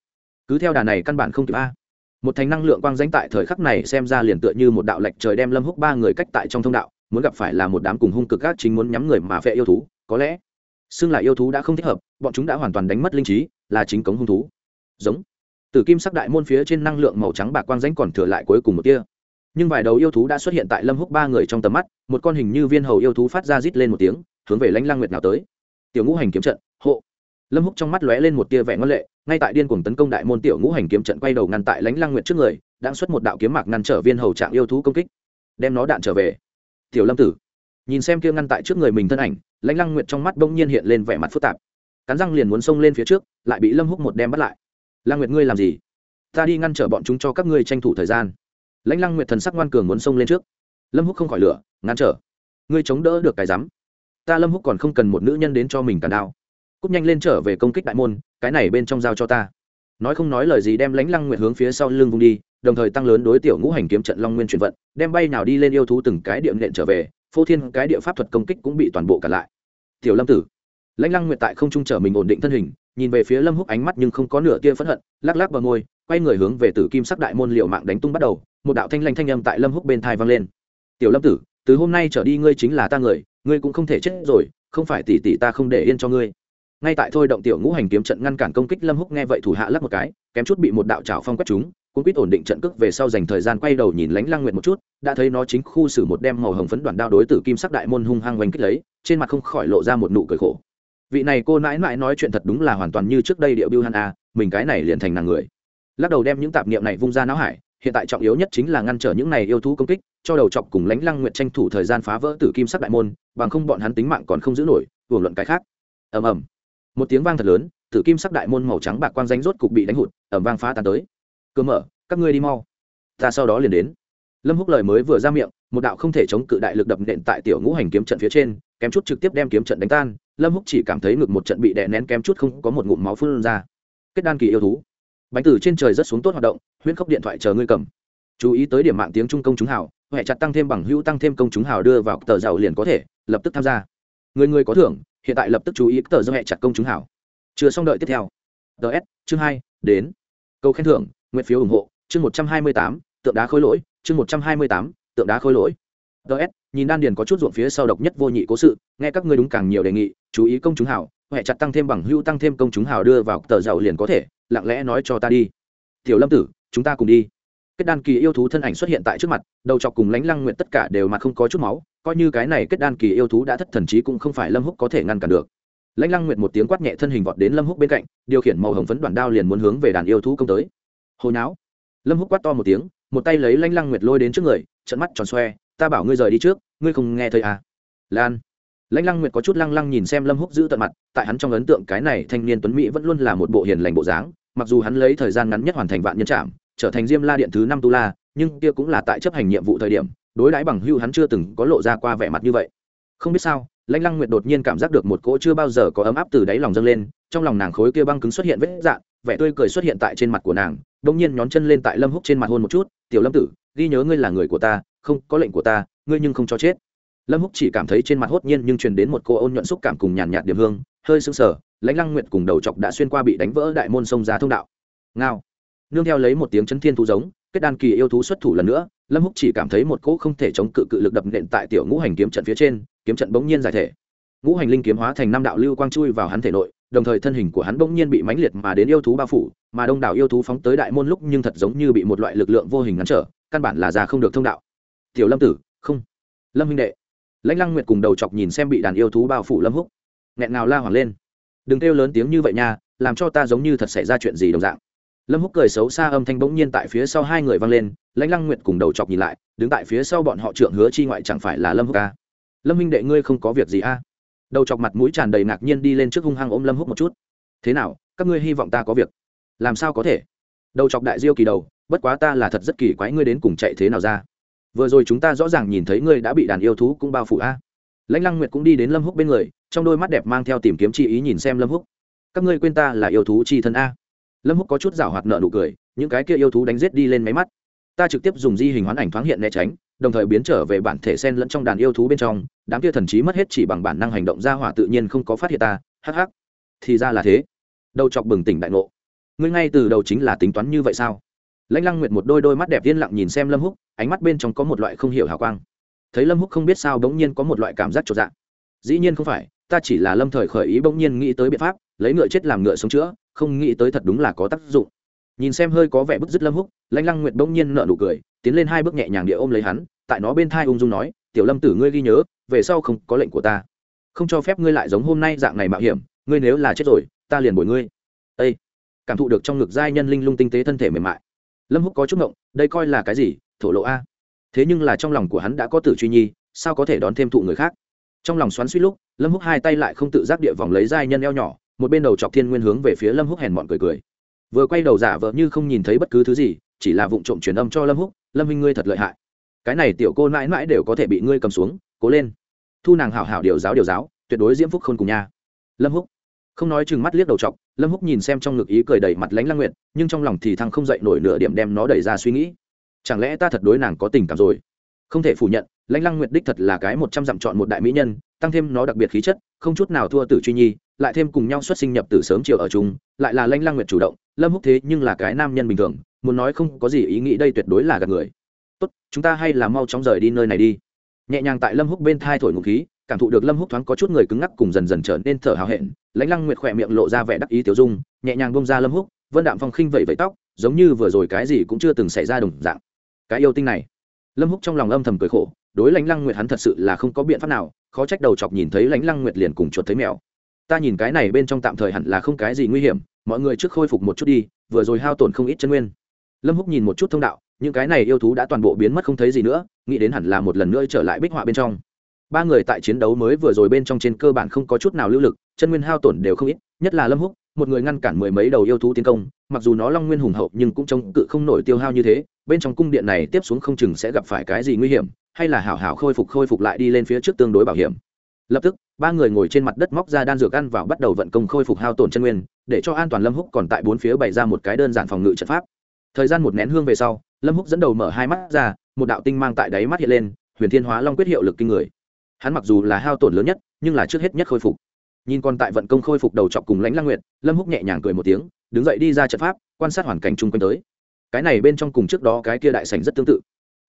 Cứ theo đà này căn bản không kịp a. Một thành năng lượng quang danh tại thời khắc này xem ra liền tựa như một đạo lệch trời đem lâm húc ba người cách tại trong thông đạo, muốn gặp phải là một đám cùng hung cực các chính muốn nhắm người mà phệ yêu thú, có lẽ xưng là yêu thú đã không thích hợp, bọn chúng đã hoàn toàn đánh mất linh trí, là chính cống hung thú. Giống. Từ kim sắc đại môn phía trên năng lượng màu trắng bạc quang danh còn thừa lại cuối cùng một tia nhưng vài đầu yêu thú đã xuất hiện tại lâm húc ba người trong tầm mắt, một con hình như viên hầu yêu thú phát ra rít lên một tiếng, hướng về lãnh lang nguyệt nào tới. Tiểu ngũ hành kiếm trận, hộ. Lâm húc trong mắt lóe lên một tia vẻ ngân lệ, ngay tại điên cuồng tấn công đại môn tiểu ngũ hành kiếm trận quay đầu ngăn tại lãnh lang nguyệt trước người, đang xuất một đạo kiếm mạc ngăn trở viên hầu trạng yêu thú công kích. Đem nó đạn trở về. Tiểu lâm tử. Nhìn xem kia ngăn tại trước người mình thân ảnh, lãnh lăng nguyệt trong mắt bỗng nhiên hiện lên vẻ mặt phức tạp. Cắn răng liền muốn xông lên phía trước, lại bị lâm húc một đem bắt lại. Lăng nguyệt, ngươi làm gì? Ta đi ngăn trở bọn chúng cho các ngươi tranh thủ thời gian lãnh lăng nguyệt thần sắc ngoan cường muốn xông lên trước. Lâm húc không khỏi lửa, ngăn trở. Ngươi chống đỡ được cái rắm. Ta lâm húc còn không cần một nữ nhân đến cho mình cản đao. Cúp nhanh lên trở về công kích đại môn, cái này bên trong giao cho ta. Nói không nói lời gì đem lãnh lăng nguyệt hướng phía sau lưng vung đi, đồng thời tăng lớn đối tiểu ngũ hành kiếm trận long nguyên chuyển vận, đem bay nào đi lên yêu thú từng cái điệm nện trở về, phô thiên cái địa pháp thuật công kích cũng bị toàn bộ cả lại. Tiểu lâm tử. Lãnh lăng nguyệt tại không trung trở mình ổn định thân hình, nhìn về phía lâm húc ánh mắt nhưng không có nửa tia phẫn hận, lắc lắc bờ môi, quay người hướng về tử kim sắc đại môn liệu mạng đánh tung bắt đầu một đạo thanh lanh thanh âm tại lâm húc bên thai vang lên. Tiểu lâm tử, từ hôm nay trở đi ngươi chính là ta người, ngươi cũng không thể chết rồi, không phải tỷ tỷ ta không để yên cho ngươi. Ngay tại thôi động tiểu ngũ hành kiếm trận ngăn cản công kích, lâm húc nghe vậy thủ hạ lắc một cái, kém chút bị một đạo trảo phong quét chúng cũng quýt ổn định trận cước về sau dành thời gian quay đầu nhìn lánh lăng nguyệt một chút, đã thấy nó chính khu xử một đem màu hồng phấn đoàn đao đối tử kim sắc đại môn hung hăng oanh kích lấy, trên mặt không khỏi lộ ra một nụ cười khổ. Vị này cô nãi nãi nói chuyện thật đúng là hoàn toàn như trước đây điệu biêu hắn a mình cái này liền thành nàng người. Lắc đầu đem những tạp niệm này vung ra não hải hiện tại trọng yếu nhất chính là ngăn trở những này yêu thú công kích, cho đầu chọc cùng lánh lăng nguyện tranh thủ thời gian phá vỡ tử kim sắc đại môn, bằng không bọn hắn tính mạng còn không giữ nổi, hưởng luận cái khác. Ầm ầm. Một tiếng vang thật lớn, tử kim sắc đại môn màu trắng bạc quang danh rốt cục bị đánh hụt ẩm vang phá tan tới. Cơ mở, các ngươi đi mau. Ta sau đó liền đến. Lâm húc lời mới vừa ra miệng, một đạo không thể chống cự đại lực đập nện tại tiểu ngũ hành kiếm trận phía trên, kém chút trực tiếp đem kiếm trận đánh tan. Lâm húc chỉ cảm thấy ngực một trận bị đè nén kém chút không có một ngụm máu phun ra. Kết đan kỳ yêu thú. Bánh tử trên trời rất xuống tốt hoạt động huyễn khốc điện thoại chờ ngươi cầm. Chú ý tới điểm mạng tiếng trung công chúng hào huệ chặt tăng thêm bằng hữu tăng thêm công chúng hào đưa vào tờ giàu liền có thể, lập tức tham gia. Người người có thưởng, hiện tại lập tức chú ý tờ giàu hệ chặt công chúng hào. Chưa xong đợi tiếp theo. Ts chương hai, đến. Câu khen thưởng, nguyện phiếu ủng hộ, chương một trăm hai mươi tám, tượng đá khối lỗi, chương một trăm hai mươi tám, tượng đá khối lỗi. Ts nhìn đan điền có chút ruộng phía sau độc nhất vô nhị cố sự, nghe các ngươi đúng càng nhiều đề nghị, chú ý công chúng hảo huệ chặt tăng thêm bằng hữu tăng thêm công chúng hảo đưa vào tờ giàu liền có thể, lặng lẽ nói cho ta đi. Tiểu lâm tử chúng ta cùng đi. Kết đan kỳ yêu thú thân ảnh xuất hiện tại trước mặt, đầu chọc cùng lánh lăng nguyện tất cả đều mặt không có chút máu, coi như cái này kết đan kỳ yêu thú đã thất thần trí cũng không phải lâm húc có thể ngăn cản được. Lãnh lăng nguyệt một tiếng quát nhẹ thân hình vọt đến lâm húc bên cạnh, điều khiển màu hồng phấn đoàn đao liền muốn hướng về đàn yêu thú công tới. Hồi não lâm húc quát to một tiếng, một tay lấy lãnh lăng nguyệt lôi đến trước người trận mắt tròn xoe, ta bảo ngươi rời đi trước, ngươi không nghe thấy à? Lan. Lãnh lăng nguyệt có chút lăng lăng nhìn xem lâm húc giữ tận mặt, tại hắn trong ấn tượng cái này thanh niên tuấn mỹ vẫn luôn là một bộ hiền lành bộ dáng, mặc dù hắn lấy thời gian ngắn nhất hoàn thành vạn nhân trạm trở thành diêm la điện thứ năm tu la, nhưng kia cũng là tại chấp hành nhiệm vụ thời điểm, đối đãi bằng hưu hắn chưa từng có lộ ra qua vẻ mặt như vậy. Không biết sao, lãnh lăng nguyệt đột nhiên cảm giác được một cỗ chưa bao giờ có ấm áp từ đáy lòng dâng lên, trong lòng nàng khối kia băng cứng xuất hiện vết dạn, vẻ tươi cười xuất hiện tại trên mặt của nàng đông nhiên nhón chân lên tại lâm húc trên mặt hôn một chút, tiểu lâm tử, ghi nhớ ngươi là người của ta, không có lệnh của ta, ngươi nhưng không cho chết. Lâm húc chỉ cảm thấy trên mặt hốt nhiên nhưng truyền đến một cô ôn nhuận xúc cảm cùng nhàn nhạt điểm hương, hơi sững sờ, lãnh lăng nguyệt cùng đầu chọc đã xuyên qua bị đánh vỡ đại môn sông ra thông đạo. Ngao! Nương theo lấy một tiếng chấn thiên thú giống, kết đan kỳ yêu thú xuất thủ lần nữa, lâm húc chỉ cảm thấy một cỗ không thể chống cự cự lực đập nện tại tiểu ngũ hành kiếm trận phía trên, kiếm trận bỗng nhiên giải thể. Ngũ hành linh kiếm hóa thành năm đạo lưu quang chui vào hắn thể nội, đồng thời thân hình của hắn bỗng nhiên bị mãnh liệt mà đến yêu thú bao phủ, mà đông đảo yêu thú phóng tới đại môn lúc nhưng thật giống như bị một loại lực lượng vô hình ngăn trở, căn bản là ra không được thông đạo. Tiểu lâm tử, không. Lâm huynh đệ. Lãnh lăng nguyệt cùng đầu chọc nhìn xem bị đàn yêu thú bao phủ lâm húc. Nghẹn nào la hoảng lên. Đừng kêu lớn tiếng như vậy nha, làm cho ta giống như thật xảy ra chuyện gì đồng dạng lâm húc cười xấu xa âm thanh bỗng nhiên tại phía sau hai người vang lên, lãnh lăng nguyệt cùng đầu chọc nhìn lại, đứng tại phía sau bọn họ trưởng hứa chi ngoại chẳng phải là lâm húc à. lâm Minh đệ ngươi không có việc gì a đầu chọc mặt mũi tràn đầy ngạc nhiên đi lên trước hung hăng ôm lâm húc một chút. Thế nào, các ngươi hy vọng ta có việc? Làm sao có thể? Đầu chọc đại diêu kỳ đầu, bất quá ta là thật rất kỳ quái ngươi đến cùng chạy thế nào ra? Vừa rồi chúng ta rõ ràng nhìn thấy ngươi đã bị đàn yêu thú cũng bao phủ a lãnh lăng nguyệt cũng đi đến lâm húc bên người, trong đôi mắt đẹp mang theo tìm kiếm chi ý nhìn xem lâm húc. Các ngươi quên ta là yêu thú chi thân a lâm húc có chút rảo hoạt nợ nụ cười, những cái kia yêu thú đánh giết đi lên máy mắt. Ta trực tiếp dùng di hình hoán ảnh thoáng hiện né tránh, đồng thời biến trở về bản thể sen lẫn trong đàn yêu thú bên trong, đám kia thần trí mất hết chỉ bằng bản năng hành động ra hỏa tự nhiên không có phát hiện ta, hắc hắc. Thì ra là thế. Đầu chọc bừng tỉnh đại ngộ. Ngươi ngay từ đầu chính là tính toán như vậy sao? Lãnh lăng nguyệt một đôi đôi mắt đẹp yên lặng nhìn xem lâm húc, ánh mắt bên trong có một loại không hiểu hào quang. Thấy lâm húc không biết sao bỗng nhiên có một loại cảm giác trột dạ. Dĩ nhiên không phải, ta chỉ là lâm thời khởi ý bỗng nhiên nghĩ tới biện pháp, lấy ngựa chết làm ngựa sống chữa không nghĩ tới thật đúng là có tác dụng. Nhìn xem hơi có vẻ bức dứt lâm húc, lãnh lăng nguyệt bỗng nhiên nợ nụ cười, tiến lên hai bước nhẹ nhàng địa ôm lấy hắn, tại nó bên thai ung dung nói, tiểu lâm tử ngươi ghi nhớ, về sau không có lệnh của ta. Không cho phép ngươi lại giống hôm nay dạng này mạo hiểm, ngươi nếu là chết rồi, ta liền bồi ngươi. Ây cảm thụ được trong ngực giai nhân linh lung tinh tế thân thể mềm mại. Lâm húc có chút ngộng, đây coi là cái gì? Thổ lộ a. Thế nhưng là trong lòng của hắn đã có tử truy nhi, sao có thể đón thêm thụ người khác? Trong lòng xoắn suýt lúc, lâm húc hai tay lại không tự giác địa vòng lấy giai nhân eo nhỏ một bên đầu chọc thiên nguyên hướng về phía lâm húc hèn mọn cười cười. Vừa quay đầu giả vờ như không nhìn thấy bất cứ thứ gì, chỉ là vụng trộm truyền âm cho lâm húc, lâm huynh ngươi thật lợi hại. Cái này tiểu cô mãi mãi đều có thể bị ngươi cầm xuống, cố lên. Thu nàng hảo hảo điều giáo điều giáo, tuyệt đối diễm phúc khôn cùng nha. Lâm húc không nói chừng mắt liếc đầu chọc, lâm húc nhìn xem trong ngực ý cười đầy mặt lãnh lăng nguyện nhưng trong lòng thì thăng không dậy nổi nửa điểm đem nó đẩy ra suy nghĩ. Chẳng lẽ ta thật đối nàng có tình cảm rồi? Không thể phủ nhận, lãnh lăng nguyệt đích thật là cái một trăm dặm chọn một đại mỹ nhân, tăng thêm nó đặc biệt khí chất, không chút nào thua tử truy nhi lại thêm cùng nhau xuất sinh nhập từ sớm chiều ở chung, lại là lãnh lăng nguyệt chủ động, lâm húc thế nhưng là cái nam nhân bình thường, muốn nói không có gì ý nghĩ đây tuyệt đối là gạt người. Tốt, chúng ta hay là mau chóng rời đi nơi này đi. Nhẹ nhàng tại lâm húc bên thai thổi ngụ khí, cảm thụ được lâm húc thoáng có chút người cứng ngắc cùng dần dần trở nên thở hào hẹn, lãnh lăng nguyệt khỏe miệng lộ ra vẻ đắc ý tiểu dung, nhẹ nhàng bông ra lâm húc, vân đạm phong khinh vẩy vẩy tóc, giống như vừa rồi cái gì cũng chưa từng xảy ra đồng dạng. Cái yêu tinh này. Lâm húc trong lòng âm thầm cười khổ, đối lãnh lăng nguyệt hắn thật sự là không có biện pháp nào, khó trách đầu chọc nhìn thấy lãnh lăng nguyệt liền cùng chuột thấy mèo ta nhìn cái này bên trong tạm thời hẳn là không cái gì nguy hiểm, mọi người trước khôi phục một chút đi, vừa rồi hao tổn không ít chân nguyên. Lâm húc nhìn một chút thông đạo, những cái này yêu thú đã toàn bộ biến mất không thấy gì nữa, nghĩ đến hẳn là một lần nữa trở lại bích họa bên trong. Ba người tại chiến đấu mới vừa rồi bên trong trên cơ bản không có chút nào lưu lực, chân nguyên hao tổn đều không ít, nhất là lâm húc, một người ngăn cản mười mấy đầu yêu thú tiến công, mặc dù nó long nguyên hùng hậu nhưng cũng chống cự không nổi tiêu hao như thế, bên trong cung điện này tiếp xuống không chừng sẽ gặp phải cái gì nguy hiểm, hay là hảo hảo khôi phục khôi phục lại đi lên phía trước tương đối bảo hiểm lập tức, ba người ngồi trên mặt đất móc ra đan dược ăn vào bắt đầu vận công khôi phục hao tổn chân nguyên, để cho an toàn lâm húc còn tại bốn phía bày ra một cái đơn giản phòng ngự trận pháp. Thời gian một nén hương về sau, lâm húc dẫn đầu mở hai mắt ra, một đạo tinh mang tại đáy mắt hiện lên, huyền thiên hóa long quyết hiệu lực kinh người. Hắn mặc dù là hao tổn lớn nhất, nhưng là trước hết nhất khôi phục. Nhìn còn tại vận công khôi phục đầu chọc cùng lãnh lang nguyệt, lâm húc nhẹ nhàng cười một tiếng, đứng dậy đi ra trận pháp, quan sát hoàn cảnh chung quanh tới. Cái này bên trong cùng trước đó cái kia đại sảnh rất tương tự.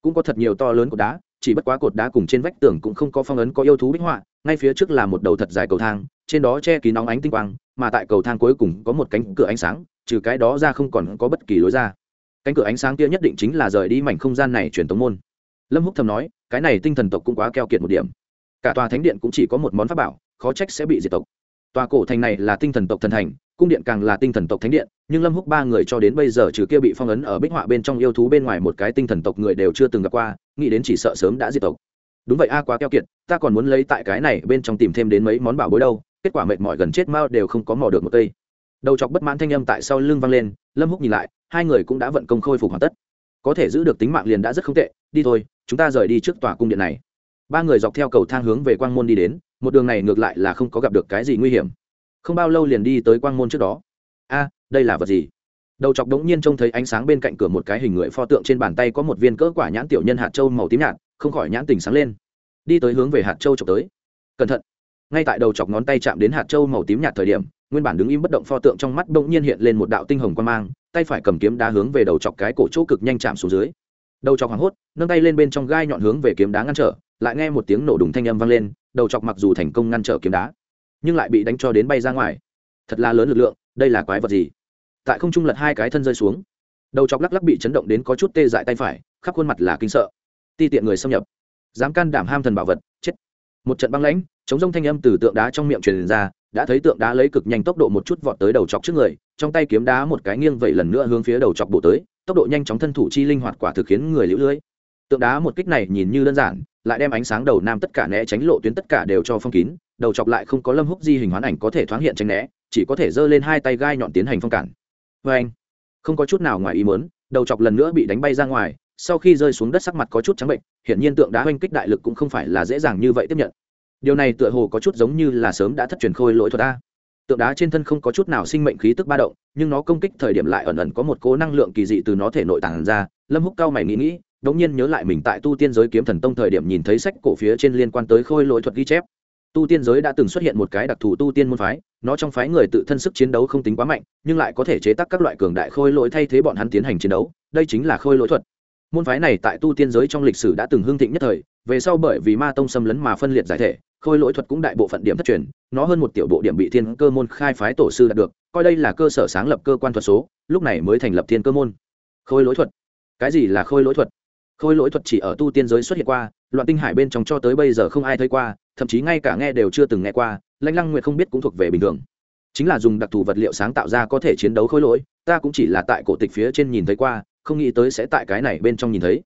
Cũng có thật nhiều to lớn của đá chỉ bất quá cột đá cùng trên vách tường cũng không có phong ấn có yêu thú bích họa, ngay phía trước là một đầu thật dài cầu thang, trên đó che kín nóng ánh tinh quang, mà tại cầu thang cuối cùng có một cánh cửa ánh sáng, trừ cái đó ra không còn có bất kỳ lối ra. Cánh cửa ánh sáng kia nhất định chính là rời đi mảnh không gian này truyền tống môn. Lâm húc thầm nói, cái này tinh thần tộc cũng quá keo kiệt một điểm. Cả tòa thánh điện cũng chỉ có một món pháp bảo, khó trách sẽ bị diệt tộc tòa cổ thành này là tinh thần tộc thần thành, cung điện càng là tinh thần tộc thánh điện, nhưng lâm húc ba người cho đến bây giờ trừ kia bị phong ấn ở bích họa bên trong yêu thú bên ngoài một cái tinh thần tộc người đều chưa từng gặp qua, nghĩ đến chỉ sợ sớm đã diệt tộc. Đúng vậy, a, quá keo kiệt, ta còn muốn lấy tại cái này bên trong tìm thêm đến mấy món bảo bối đâu, kết quả mệt mỏi gần chết mao đều không có mò được một cây. Đầu chọc bất mãn thanh âm tại sau lưng vang lên, lâm húc nhìn lại, hai người cũng đã vận công khôi phục hoàn tất. Có thể giữ được tính mạng liền đã rất không tệ, đi thôi, chúng ta rời đi trước tòa cung điện này. Ba người dọc theo cầu thang hướng về quang môn đi đến một đường này ngược lại là không có gặp được cái gì nguy hiểm. Không bao lâu liền đi tới quang môn trước đó. A, đây là vật gì? Đầu chọc đống nhiên trông thấy ánh sáng bên cạnh cửa một cái hình người pho tượng trên bàn tay có một viên cỡ quả nhãn tiểu nhân hạt châu màu tím nhạt, không khỏi nhãn tình sáng lên. Đi tới hướng về hạt châu chọc tới. Cẩn thận. Ngay tại đầu chọc ngón tay chạm đến hạt châu màu tím nhạt thời điểm, nguyên bản đứng im bất động pho tượng trong mắt đống nhiên hiện lên một đạo tinh hồng quan mang, tay phải cầm kiếm đá hướng về đầu chọc cái cổ chỗ cực nhanh chạm xuống dưới. Đầu chọc hoảng hốt, nâng tay lên bên trong gai nhọn hướng về kiếm đá ngăn trở lại nghe một tiếng nổ đùng thanh âm vang lên, đầu chọc mặc dù thành công ngăn trở kiếm đá, nhưng lại bị đánh cho đến bay ra ngoài. Thật là lớn lực lượng, đây là quái vật gì? Tại không trung lật hai cái thân rơi xuống. Đầu chọc lắc lắc bị chấn động đến có chút tê dại tay phải, khắp khuôn mặt là kinh sợ. Ti tiện người xâm nhập. Dám can đảm ham thần bảo vật, chết. Một trận băng lãnh, chống rông thanh âm từ tượng đá trong miệng truyền ra, đã thấy tượng đá lấy cực nhanh tốc độ một chút vọt tới đầu chọc trước người, trong tay kiếm đá một cái nghiêng vậy lần nữa hướng phía đầu chọc bổ tới, tốc độ nhanh chóng thân thủ chi linh hoạt quả thực khiến người lũ lưới. Tượng đá một kích này nhìn như đơn giản lại đem ánh sáng đầu nam tất cả né tránh lộ tuyến tất cả đều cho phong kín, đầu chọc lại không có lâm húc di hình hoán ảnh có thể thoáng hiện tránh né, chỉ có thể giơ lên hai tay gai nhọn tiến hành phong cản. Vê anh, không có chút nào ngoài ý muốn, đầu chọc lần nữa bị đánh bay ra ngoài, sau khi rơi xuống đất sắc mặt có chút trắng bệnh hiện nhiên tượng đá oanh kích đại lực cũng không phải là dễ dàng như vậy tiếp nhận. Điều này tựa hồ có chút giống như là sớm đã thất truyền khôi lỗi thuật ta tượng đá trên thân không có chút nào sinh mệnh khí tức ba động, nhưng nó công kích thời điểm lại ẩn ẩn có một cố năng lượng kỳ dị từ nó thể nội tàng ra, lâm húc cao mày nghĩ nghĩ đống nhiên nhớ lại mình tại tu tiên giới kiếm thần tông thời điểm nhìn thấy sách cổ phía trên liên quan tới khôi lỗi thuật ghi chép. Tu tiên giới đã từng xuất hiện một cái đặc thù tu tiên môn phái, nó trong phái người tự thân sức chiến đấu không tính quá mạnh, nhưng lại có thể chế tác các loại cường đại khôi lỗi thay thế bọn hắn tiến hành chiến đấu, đây chính là khôi lỗi thuật. Môn phái này tại tu tiên giới trong lịch sử đã từng hưng thịnh nhất thời, về sau bởi vì ma tông xâm lấn mà phân liệt giải thể, khôi lỗi thuật cũng đại bộ phận điểm thất truyền, nó hơn một tiểu bộ điểm bị thiên cơ môn khai phái tổ sư đạt được, coi đây là cơ sở sáng lập cơ quan thuật số, lúc này mới thành lập thiên cơ môn. Khôi lỗi thuật? Cái gì là khôi lỗi thuật? Khôi lỗi thuật chỉ ở tu tiên giới xuất hiện qua, loạn tinh hải bên trong cho tới bây giờ không ai thấy qua, thậm chí ngay cả nghe đều chưa từng nghe qua, lãnh lăng nguyệt không biết cũng thuộc về bình thường. Chính là dùng đặc thù vật liệu sáng tạo ra có thể chiến đấu khôi lỗi, ta cũng chỉ là tại cổ tịch phía trên nhìn thấy qua, không nghĩ tới sẽ tại cái này bên trong nhìn thấy.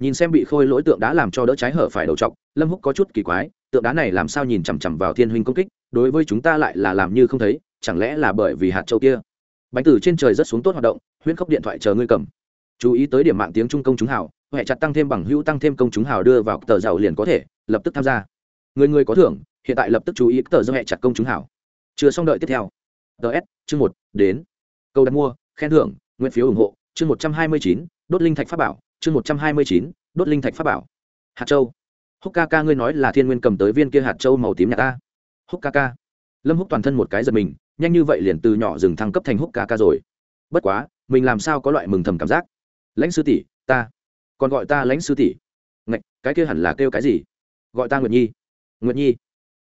Nhìn xem bị khôi lỗi tượng đá làm cho đỡ trái hở phải đầu t lâm húc có chút kỳ quái, tượng đá này làm sao nhìn chằm chằm vào thiên huynh công kích, đối với chúng ta lại là làm như không thấy, chẳng lẽ là bởi vì hạt châu kia? Bánh tử trên trời rất xuống tốt hoạt động, huyễn khốc điện thoại chờ ngươi cầm. Chú ý tới điểm mạng tiếng trung công chúng hào huệ chặt tăng thêm bằng hữu tăng thêm công chúng hào đưa vào tờ giàu liền có thể, lập tức tham gia. Người người có thưởng, hiện tại lập tức chú ý tờ giàu hẹ chặt công chúng hào. Chưa xong đợi tiếp theo. Ts chương một, đến. Câu đặt mua, khen thưởng, nguyện phiếu ủng hộ, chương một trăm hai mươi chín, đốt linh thạch pháp bảo, chương một trăm hai mươi chín, đốt linh thạch pháp bảo. Hạt châu. Húc ca ca ngươi nói là thiên nguyên cầm tới viên kia hạt châu màu tím nhà ta. Húc ca ca. Lâm húc toàn thân một cái giật mình, nhanh như vậy liền từ nhỏ dừng thăng cấp thành húc ca ca rồi. Bất quá, mình làm sao có loại mừng thầm cảm giác? Lãnh sư tỷ, ta còn gọi ta lãnh sư tỷ. Ngạch, cái kia hẳn là kêu cái gì? Gọi ta nguyệt nhi. Nguyệt nhi?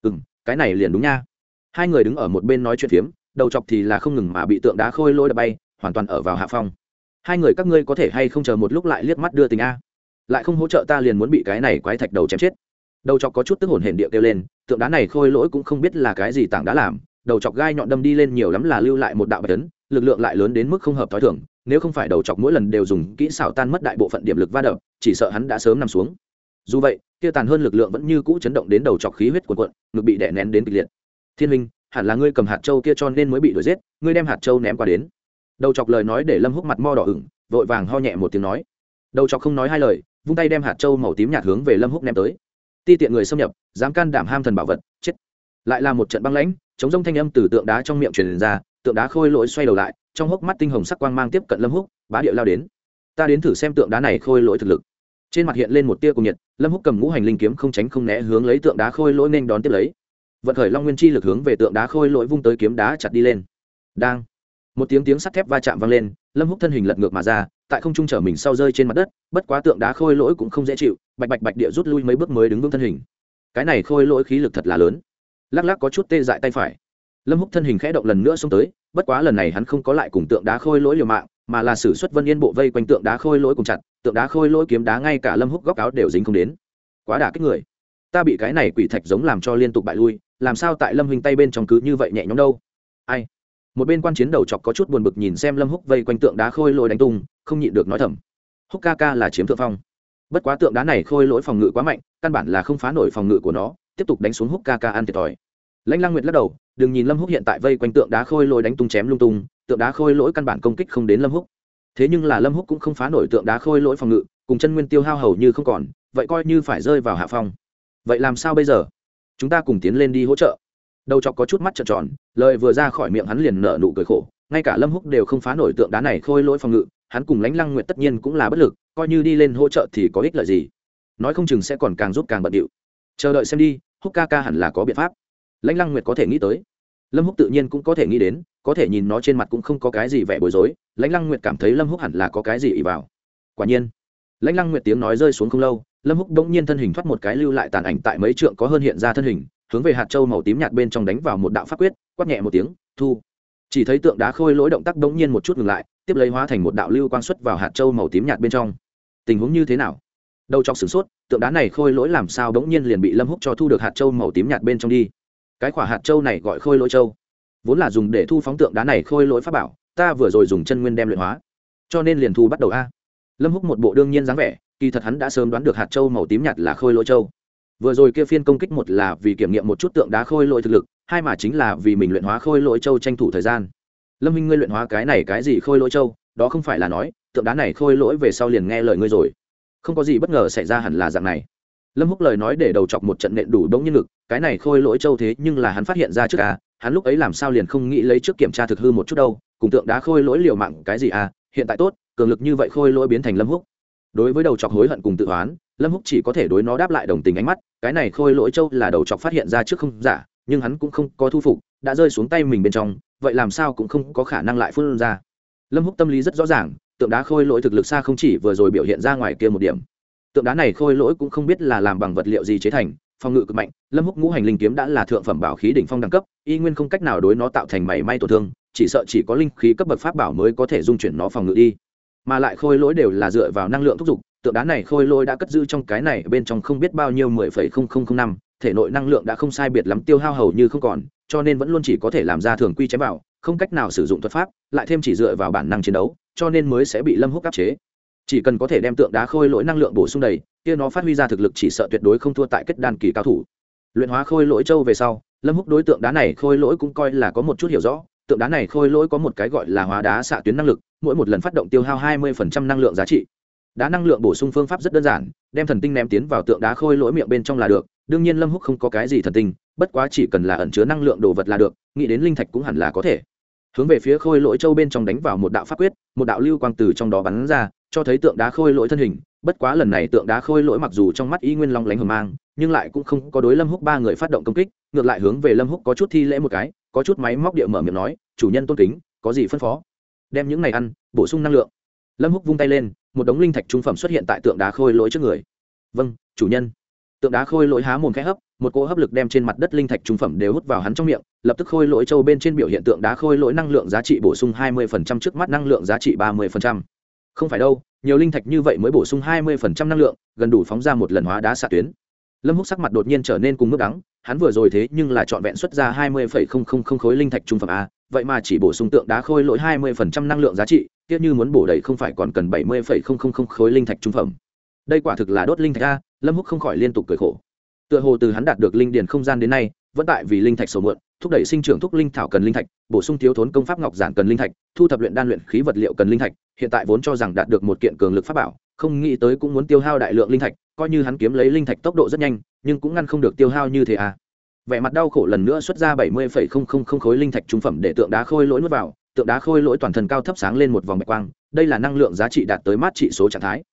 Ừ m cái này liền đúng nha. Hai người đứng ở một bên nói chuyện phiếm, đầu chọc thì là không ngừng mà bị tượng đá khôi lôi đập bay, hoàn toàn ở vào hạ phong. Hai người các ngươi có thể hay không chờ một lúc lại liếc mắt đưa tình a? Lại không hỗ trợ ta liền muốn bị cái này quái thạch đầu chém chết. Đầu chọc có chút tức hồn hển địa kêu lên, tượng đá này khôi lỗi cũng không biết là cái gì tảng đá làm. Đầu chọc gai nhọn đâm đi lên nhiều lắm là lưu lại một đạo bạch tấn lực lượng lại lớn đến mức không hợp t h ó i thưởng nếu không phải đầu chọc mỗi lần đều dùng kỹ xảo tan mất đại bộ phận điểm lực va đập, chỉ sợ hắn đã sớm nằm xuống. Dù vậy, kia tàn hơn lực lượng vẫn như cũ chấn động đến đầu chọc khí huyết cuộn cuộn, ngực bị đè nén đến kịch liệt. Thiên minh hẳn là ngươi cầm hạt châu kia cho nên mới bị đuổi giết, ngươi đem hạt châu ném qua đến. Đầu chọc lời nói để lâm húc mặt mo đỏ ửng, vội vàng ho nhẹ một tiếng nói. Đầu chọc không nói hai lời, vung tay đem hạt châu màu tím nhạt hướng về lâm húc ném tới. Ti tiện người xâm nhập, dám can đảm ham thần bảo vật, chết. Lại là một trận băng lãnh, chống rông thanh âm từ tượng đá trong miệng truyền ra, tượng đá khôi lỗi xoay đầu lại trong hốc mắt tinh hồng sắc quang mang tiếp cận lâm húc, bá điệu lao đến. Ta đến thử xem tượng đá này khôi lỗi thực lực. Trên mặt hiện lên một tia cùng nhiệt, lâm húc cầm ngũ hành linh kiếm không tránh không né hướng lấy tượng đá khôi lỗi nên đón tiếp lấy. Vận khởi long nguyên chi lực hướng về tượng đá khôi lỗi vung tới kiếm đá chặt đi lên. Đang, một tiếng tiếng sắt thép va chạm vang lên, lâm húc thân hình lật ngược mà ra, tại không trung trở mình sau rơi trên mặt đất, bất quá tượng đá khôi lỗi cũng không dễ chịu, bạch bạch bạch địa rút lui mấy bước mới đứng vững thân hình. Cái này khôi lỗi khí lực thật là lớn. Lắc lắc có chút tê dại tay phải. Lâm húc thân hình khẽ động lần nữa xông tới bất quá lần này hắn không có lại cùng tượng đá khôi lỗi liều mạng, mà là sử xuất vân yên bộ vây quanh tượng đá khôi lỗi cùng chặt, tượng đá khôi lỗi kiếm đá ngay cả lâm húc góc áo đều dính không đến. Quá đả kích người. Ta bị cái này quỷ thạch giống làm cho liên tục bại lui, làm sao tại lâm huynh tay bên trong cứ như vậy nhẹ nhõm đâu? Ai? Một bên quan chiến đầu chọc có chút buồn bực nhìn xem lâm húc vây quanh tượng đá khôi lỗi đánh tung, không nhịn được nói thầm. Húc ca ca là chiếm thượng phong. Bất quá tượng đá này khôi lỗi phòng ngự quá mạnh, căn bản là không phá nổi phòng ngự của nó, tiếp tục đánh xuống húc ca ca ăn thiệt thòi. Lãnh lăng nguyệt lắc đầu đừng nhìn lâm húc hiện tại vây quanh tượng đá khôi lỗi đánh tung chém lung tung, tượng đá khôi lỗi căn bản công kích không đến lâm húc. Thế nhưng là lâm húc cũng không phá nổi tượng đá khôi lỗi phòng ngự, cùng chân nguyên tiêu hao hầu như không còn, vậy coi như phải rơi vào hạ phong. Vậy làm sao bây giờ? Chúng ta cùng tiến lên đi hỗ trợ. Đầu chọc có chút mắt trợn tròn, lời vừa ra khỏi miệng hắn liền nở nụ cười khổ. Ngay cả lâm húc đều không phá nổi tượng đá này khôi lỗi phòng ngự, hắn cùng lãnh lăng nguyệt tất nhiên cũng là bất lực, coi như đi lên hỗ trợ thì có ích lợi gì. Nói không chừng sẽ còn càng giúp càng bận điệu. Chờ đợi xem đi, húc ca ca hẳn là có biện pháp lãnh lăng nguyệt có thể nghĩ tới. Lâm húc tự nhiên cũng có thể nghĩ đến, có thể nhìn nó trên mặt cũng không có cái gì vẻ bối rối, lãnh lăng nguyệt cảm thấy lâm húc hẳn là có cái gì ỉ vào. Quả nhiên, lãnh lăng nguyệt tiếng nói rơi xuống không lâu, lâm húc đống nhiên thân hình thoát một cái lưu lại tàn ảnh tại mấy trượng có hơn hiện ra thân hình, hướng về hạt châu màu tím nhạt bên trong đánh vào một đạo pháp quyết, quát nhẹ một tiếng, thu. Chỉ thấy tượng đá khôi lỗi động tác đống nhiên một chút ngừng lại, tiếp lấy hóa thành một đạo lưu quang xuất vào hạt châu màu tím nhạt bên trong. Tình huống như thế nào? Đầu trong sửng sốt, tượng đá này khôi lỗi làm sao đống nhiên liền bị lâm húc cho thu được hạt châu màu tím nhạt bên trong đi? Cái quả hạt châu này gọi khôi lỗi châu vốn là dùng để thu phóng tượng đá này khôi lỗi pháp bảo, ta vừa rồi dùng chân nguyên đem luyện hóa. Cho nên liền thu bắt đầu a. Lâm húc một bộ đương nhiên dáng vẻ, kỳ thật hắn đã sớm đoán được hạt châu màu tím nhạt là khôi lỗi châu vừa rồi kia phiên công kích một là vì kiểm nghiệm một chút tượng đá khôi lỗi thực lực, hai mà chính là vì mình luyện hóa khôi lỗi châu tranh thủ thời gian. Lâm minh, ngươi luyện hóa cái này cái gì khôi lỗi châu đó không phải là nói, tượng đá này khôi lỗi về sau liền nghe lời ngươi rồi. Không có gì bất ngờ xảy ra hẳn là dạng này lâm húc lời nói để đầu chọc một trận nện đủ đống nhân lực cái này khôi lỗi châu thế nhưng là hắn phát hiện ra trước à hắn lúc ấy làm sao liền không nghĩ lấy trước kiểm tra thực hư một chút đâu, cùng tượng đá khôi lỗi liều mạng cái gì à hiện tại tốt, cường lực như vậy khôi lỗi biến thành lâm húc. Đối với đầu chọc hối hận cùng tự hoán lâm húc chỉ có thể đối nó đáp lại đồng tình ánh mắt, cái này khôi lỗi châu là đầu chọc phát hiện ra trước không giả, nhưng hắn cũng không có thu phục, đã rơi xuống tay mình bên trong, vậy làm sao cũng không có khả năng lại phun ra. Lâm húc tâm lý rất rõ ràng, tượng đá khôi lỗi thực lực xa không chỉ vừa rồi biểu hiện ra ngoài kia một điểm tượng đá này khôi lỗi cũng không biết là làm bằng vật liệu gì chế thành, phòng ngự cực mạnh, lâm húc ngũ hành linh kiếm đã là thượng phẩm bảo khí đỉnh phong đẳng cấp, y nguyên không cách nào đối nó tạo thành mảy may tổn thương, chỉ sợ chỉ có linh khí cấp bậc pháp bảo mới có thể dung chuyển nó phòng ngự đi. Mà lại khôi lỗi đều là dựa vào năng lượng thúc giục, tượng đá này khôi lỗi đã cất giữ trong cái này bên trong không biết bao nhiêu mười phẩy không không không năm, thể nội năng lượng đã không sai biệt lắm tiêu hao hầu như không còn, cho nên vẫn luôn chỉ có thể làm ra thường quy chém vào, không cách nào sử dụng thuật pháp, lại thêm chỉ dựa vào bản năng chiến đấu, cho nên mới sẽ bị lâm húc áp chế chỉ cần có thể đem tượng đá khôi lỗi năng lượng bổ sung đầy, kia nó phát huy ra thực lực chỉ sợ tuyệt đối không thua tại kết đan kỳ cao thủ. Luyện hóa khôi lỗi châu về sau, lâm húc đối tượng đá này khôi lỗi cũng coi là có một chút hiểu rõ, tượng đá này khôi lỗi có một cái gọi là hóa đá xạ tuyến năng lực, mỗi một lần phát động tiêu hao 20% năng lượng giá trị. Đá năng lượng bổ sung phương pháp rất đơn giản, đem thần tinh ném tiến vào tượng đá khôi lỗi miệng bên trong là được, đương nhiên lâm húc không có cái gì thần tinh, bất quá chỉ cần là ẩn chứa năng lượng đồ vật là được, nghĩ đến linh thạch cũng hẳn là có thể. Hướng về phía khôi lỗi châu bên trong đánh vào một đạo pháp quyết, một đạo lưu quang từ trong đó bắn ra cho thấy tượng đá khôi lỗi thân hình, bất quá lần này tượng đá khôi lỗi mặc dù trong mắt y nguyên long lánh hờ mang, nhưng lại cũng không có đối lâm húc ba người phát động công kích, ngược lại hướng về lâm húc có chút thi lễ một cái, có chút máy móc địa mở miệng nói, chủ nhân tôn kính, có gì phân phó? Đem những này ăn, bổ sung năng lượng. Lâm húc vung tay lên, một đống linh thạch trung phẩm xuất hiện tại tượng đá khôi lỗi trước người. Vâng chủ nhân. Tượng đá khôi lỗi há mồm khẽ hấp, một cỗ hấp lực đem trên mặt đất linh thạch trung phẩm đều hút vào hắn trong miệng, lập tức khôi lỗi châu bên trên biểu hiện tượng đá khôi lỗi năng lượng giá trị bổ sung 20% trước mắt năng lượng giá trị 30% không phải đâu nhiều linh thạch như vậy mới bổ sung 20% năng lượng gần đủ phóng ra một lần hóa đá xạ tuyến. Lâm húc sắc mặt đột nhiên trở nên cùng mức đắng hắn vừa rồi thế nhưng là chọn vẹn xuất ra 20,000 khối linh thạch trung phẩm a vậy mà chỉ bổ sung tượng đá khôi lỗi 20% năng lượng giá trị tiếc như muốn bổ đầy không phải còn cần 70,000 khối linh thạch trung phẩm. Đây quả thực là đốt linh thạch a lâm húc không khỏi liên tục cười khổ. Tựa hồ từ hắn đạt được linh điền không gian đến nay vẫn tại vì linh thạch sầu mượn, thúc đẩy sinh trưởng thúc linh thảo cần linh thạch, bổ sung thiếu thốn công pháp ngọc giản cần linh thạch, thu thập luyện đan luyện khí vật liệu cần linh thạch, hiện tại vốn cho rằng đạt được một kiện cường lực pháp bảo, không nghĩ tới cũng muốn tiêu hao đại lượng linh thạch, coi như hắn kiếm lấy linh thạch tốc độ rất nhanh, nhưng cũng ngăn không được tiêu hao như thế à. Vẻ mặt đau khổ lần nữa xuất ra bảy mươi phẩy không không không khối linh thạch trung phẩm để tượng đá khôi lỗi nuốt vào, tượng đá khôi lỗi toàn thân cao thấp sáng lên một vòng bạch quang, đây là năng lượng giá trị đạt tới mát trị số trạng thái.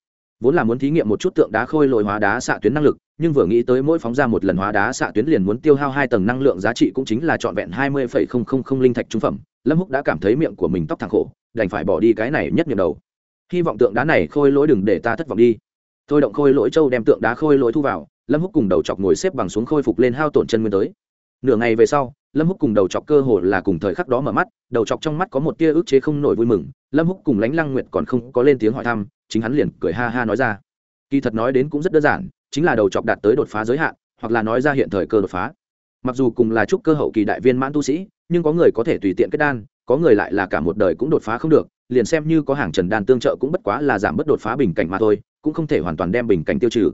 Vốn là muốn thí nghiệm một chút tượng đá khôi lỗi hóa đá xạ tuyến năng lực nhưng vừa nghĩ tới mỗi phóng ra một lần hóa đá xạ tuyến liền muốn tiêu hao hai tầng năng lượng giá trị cũng chính là trọn vẹn hai mươi phẩy không không không linh thạch trung phẩm, lâm húc đã cảm thấy miệng của mình tóc thẳng khổ, đành phải bỏ đi cái này nhất nhiệm đầu. Hy vọng tượng đá này khôi lỗi đừng để ta thất vọng đi. Thôi động khôi lỗi châu đem tượng đá khôi lỗi thu vào, lâm húc cùng đầu chọc ngồi xếp bằng xuống khôi phục lên hao tổn chân nguyên tới. Nửa ngày về sau, lâm húc cùng đầu chọc cơ hồ là cùng thời khắc đó mở mắt, đầu chọc trong mắt có một tia ức chế không nổi vui mừng, lâm húc cùng lãnh lăng nguyệt còn không có lên tiếng hỏi thăm, chính hắn liền cười ha ha nói ra. Kỳ thật nói đến cũng rất đơn giản chính là đầu chọc đạt tới đột phá giới hạn, hoặc là nói ra hiện thời cơ đột phá. Mặc dù cùng là trúc cơ hậu kỳ đại viên mãn tu sĩ, nhưng có người có thể tùy tiện kết đan, có người lại là cả một đời cũng đột phá không được, liền xem như có hàng trần đan tương trợ cũng bất quá là giảm bớt đột phá bình cảnh mà thôi, cũng không thể hoàn toàn đem bình cảnh tiêu trừ.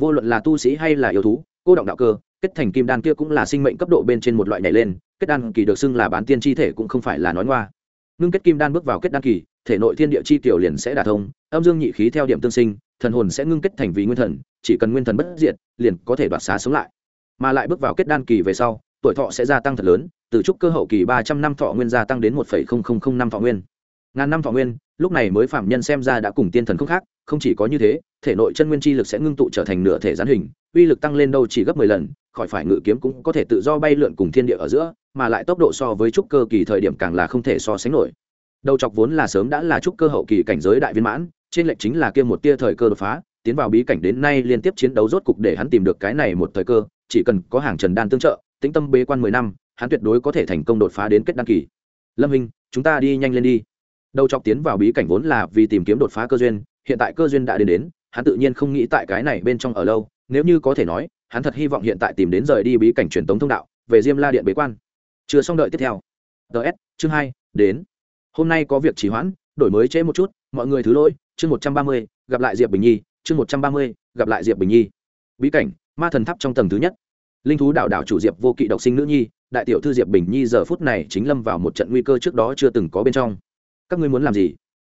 Vô luận là tu sĩ hay là yêu thú, cô động đạo cơ, kết thành kim đan kia cũng là sinh mệnh cấp độ bên trên một loại nhảy lên, kết đan kỳ được xưng là bán tiên chi thể cũng không phải là nói ngoa. Ngưng kết kim đan bước vào kết đan kỳ, thể nội thiên địa chi tiểu liền sẽ đả thông, âm dương nhị khí theo điểm tương sinh thần hồn sẽ ngưng kết thành vì nguyên thần, chỉ cần nguyên thần bất diệt, liền có thể đoạt xá sống lại. Mà lại bước vào kết đan kỳ về sau, tuổi thọ sẽ gia tăng thật lớn, từ trúc cơ hậu kỳ ba trăm năm thọ nguyên gia tăng đến một năm thọ nguyên. Ngàn năm thọ nguyên, lúc này mới phạm nhân xem ra đã cùng tiên thần không khác, không chỉ có như thế, thể nội chân nguyên chi lực sẽ ngưng tụ trở thành nửa thể gián hình, uy lực tăng lên đâu chỉ gấp mười lần, khỏi phải ngự kiếm cũng có thể tự do bay lượn cùng thiên địa ở giữa, mà lại tốc độ so với trúc cơ kỳ thời điểm càng là không thể so sánh nổi. Đầu chọc vốn là sớm đã là trúc cơ hậu kỳ cảnh giới đại viên mãn trên lệnh chính là kia một tia thời cơ đột phá, tiến vào bí cảnh đến nay liên tiếp chiến đấu rốt cục để hắn tìm được cái này một thời cơ, chỉ cần có hàng trần đan tương trợ, tĩnh tâm bế quan mười năm, hắn tuyệt đối có thể thành công đột phá đến kết đăng kỳ. Lâm hình chúng ta đi nhanh lên đi. Đầu chọc tiến vào bí cảnh vốn là vì tìm kiếm đột phá cơ duyên, hiện tại cơ duyên đã đến đến, hắn tự nhiên không nghĩ tại cái này bên trong ở lâu, nếu như có thể nói, hắn thật hy vọng hiện tại tìm đến rời đi bí cảnh truyền tống thông đạo, về diêm la điện bế quan. Chưa xong đợi tiếp theo. Ts chương hai, đến. Hôm nay có việc trì hoãn, đổi mới trễ một chút mọi người thứ lỗi, chương một trăm ba mươi, gặp lại diệp bình nhi, chương một trăm ba mươi, gặp lại diệp bình nhi. Bí cảnh, ma thần tháp trong tầng thứ nhất. Linh thú đạo đạo chủ diệp vô kỵ độc sinh nữ nhi, đại tiểu thư diệp bình nhi giờ phút này chính lâm vào một trận nguy cơ trước đó chưa từng có bên trong. Các ngươi muốn làm gì?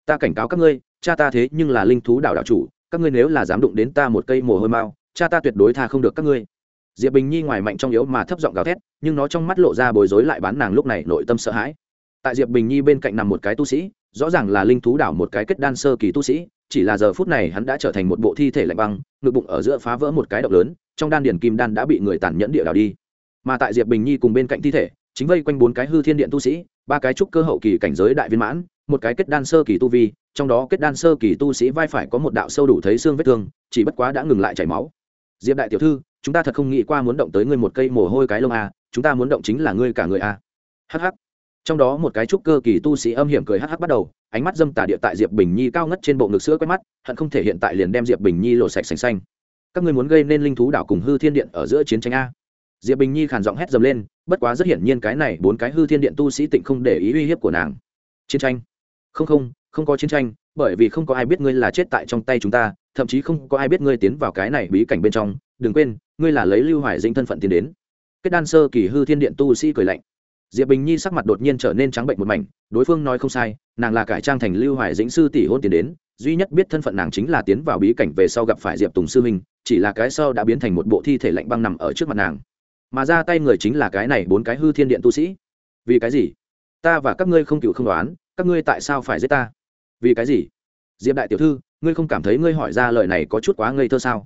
Ta cảnh cáo các ngươi, cha ta thế nhưng là linh thú đạo đạo chủ, các ngươi nếu là dám đụng đến ta một cây mồ hôi mao cha ta tuyệt đối tha không được các ngươi. Diệp bình nhi ngoài mạnh trong yếu mà thấp giọng gào thét, nhưng nó trong mắt lộ ra bối rối lại bán nàng lúc này nội tâm sợ hãi. Tại diệp bình nhi bên cạnh nằm một cái tu sĩ rõ ràng là linh thú đảo một cái kết đan sơ kỳ tu sĩ, chỉ là giờ phút này hắn đã trở thành một bộ thi thể lạnh băng, ngực bụng ở giữa phá vỡ một cái động lớn, trong đan điển kim đan đã bị người tàn nhẫn địa đảo đi. Mà tại diệp bình nhi cùng bên cạnh thi thể, chính vây quanh bốn cái hư thiên điện tu sĩ, ba cái trúc cơ hậu kỳ cảnh giới đại viên mãn, một cái kết đan sơ kỳ tu vi, trong đó kết đan sơ kỳ tu sĩ vai phải có một đạo sâu đủ thấy xương vết thương, chỉ bất quá đã ngừng lại chảy máu. Diệp đại tiểu thư, chúng ta thật không nghĩ qua muốn động tới ngươi một cây mồ hôi cái lông a chúng ta muốn động chính là ngươi cả người à. a hh trong đó một cái trúc cơ kỳ tu sĩ âm hiểm cười hh bắt đầu, ánh mắt dâm tà địa tại diệp bình nhi cao ngất trên bộ ngực sữa quét mắt, hận không thể hiện tại liền đem diệp bình nhi lộ sạch sành xanh. Các ngươi muốn gây nên linh thú đảo cùng hư thiên điện ở giữa chiến tranh a. Diệp bình nhi khàn giọng hét dầm lên, bất quá rất hiển nhiên cái này bốn cái hư thiên điện tu sĩ tịnh không để ý uy hiếp của nàng. Chiến tranh? Không không không có chiến tranh, bởi vì không có ai biết ngươi là chết tại trong tay chúng ta, thậm chí không có ai biết ngươi tiến vào cái này bí cảnh bên trong. Đừng quên, ngươi là lấy lưu hoài dĩnh thân phận tiến đến. Kết đan sơ kỳ hư thiên điện tu sĩ cười lạnh diệp bình nhi sắc mặt đột nhiên trở nên trắng bệnh một mảnh, đối phương nói không sai, nàng là cải trang thành lưu hoài dĩnh sư tỷ hôn tiến đến, duy nhất biết thân phận nàng chính là tiến vào bí cảnh về sau gặp phải diệp tùng sư minh chỉ là cái sau đã biến thành một bộ thi thể lạnh băng nằm ở trước mặt nàng. Mà ra tay người chính là cái này bốn cái hư thiên điện tu sĩ. Vì cái gì? Ta và các ngươi không cựu không đoán, các ngươi tại sao phải giết ta? Vì cái gì? Diệp đại tiểu thư, ngươi không cảm thấy ngươi hỏi ra lời này có chút quá ngây thơ sao?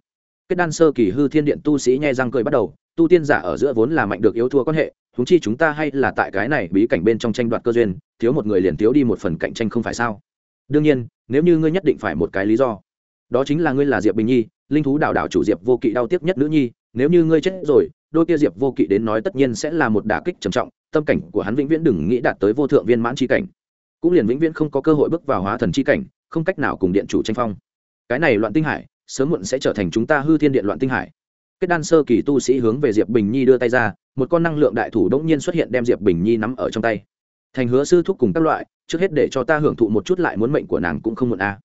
Kết đan sơ kỳ hư thiên điện tu sĩ nhai răng cười bắt đầu, tu tiên giả ở giữa vốn là mạnh được yếu thua quan hệ huống chi chúng ta hay là tại cái này bí cảnh bên trong tranh đoạt cơ duyên, thiếu một người liền thiếu đi một phần cạnh tranh không phải sao? Đương nhiên, nếu như ngươi nhất định phải một cái lý do, đó chính là ngươi là diệp bình nhi, linh thú đạo đạo chủ diệp vô kỵ đau tiếc nhất nữ nhi, nếu như ngươi chết rồi, đôi kia diệp vô kỵ đến nói tất nhiên sẽ là một đả kích trầm trọng, tâm cảnh của hắn vĩnh viễn đừng nghĩ đạt tới vô thượng viên mãn c cảnh. Cũng liền vĩnh viễn không có cơ hội bước vào hóa thần c cảnh, không cách nào cùng điện chủ tranh phong. Cái này loạn tinh hải, sớm muộn sẽ trở thành chúng ta hư thiên điện loạn tinh hải kết đan sơ kỳ tu sĩ hướng về diệp bình nhi đưa tay ra, một con năng lượng đại thủ đ ỗ n g nhiên xuất hiện đem diệp bình nhi nắm ở trong tay. Thành hứa sư thúc cùng các loại, trước hết để cho ta hưởng thụ một chút lại muốn mệnh của nàng cũng không muộn a. À.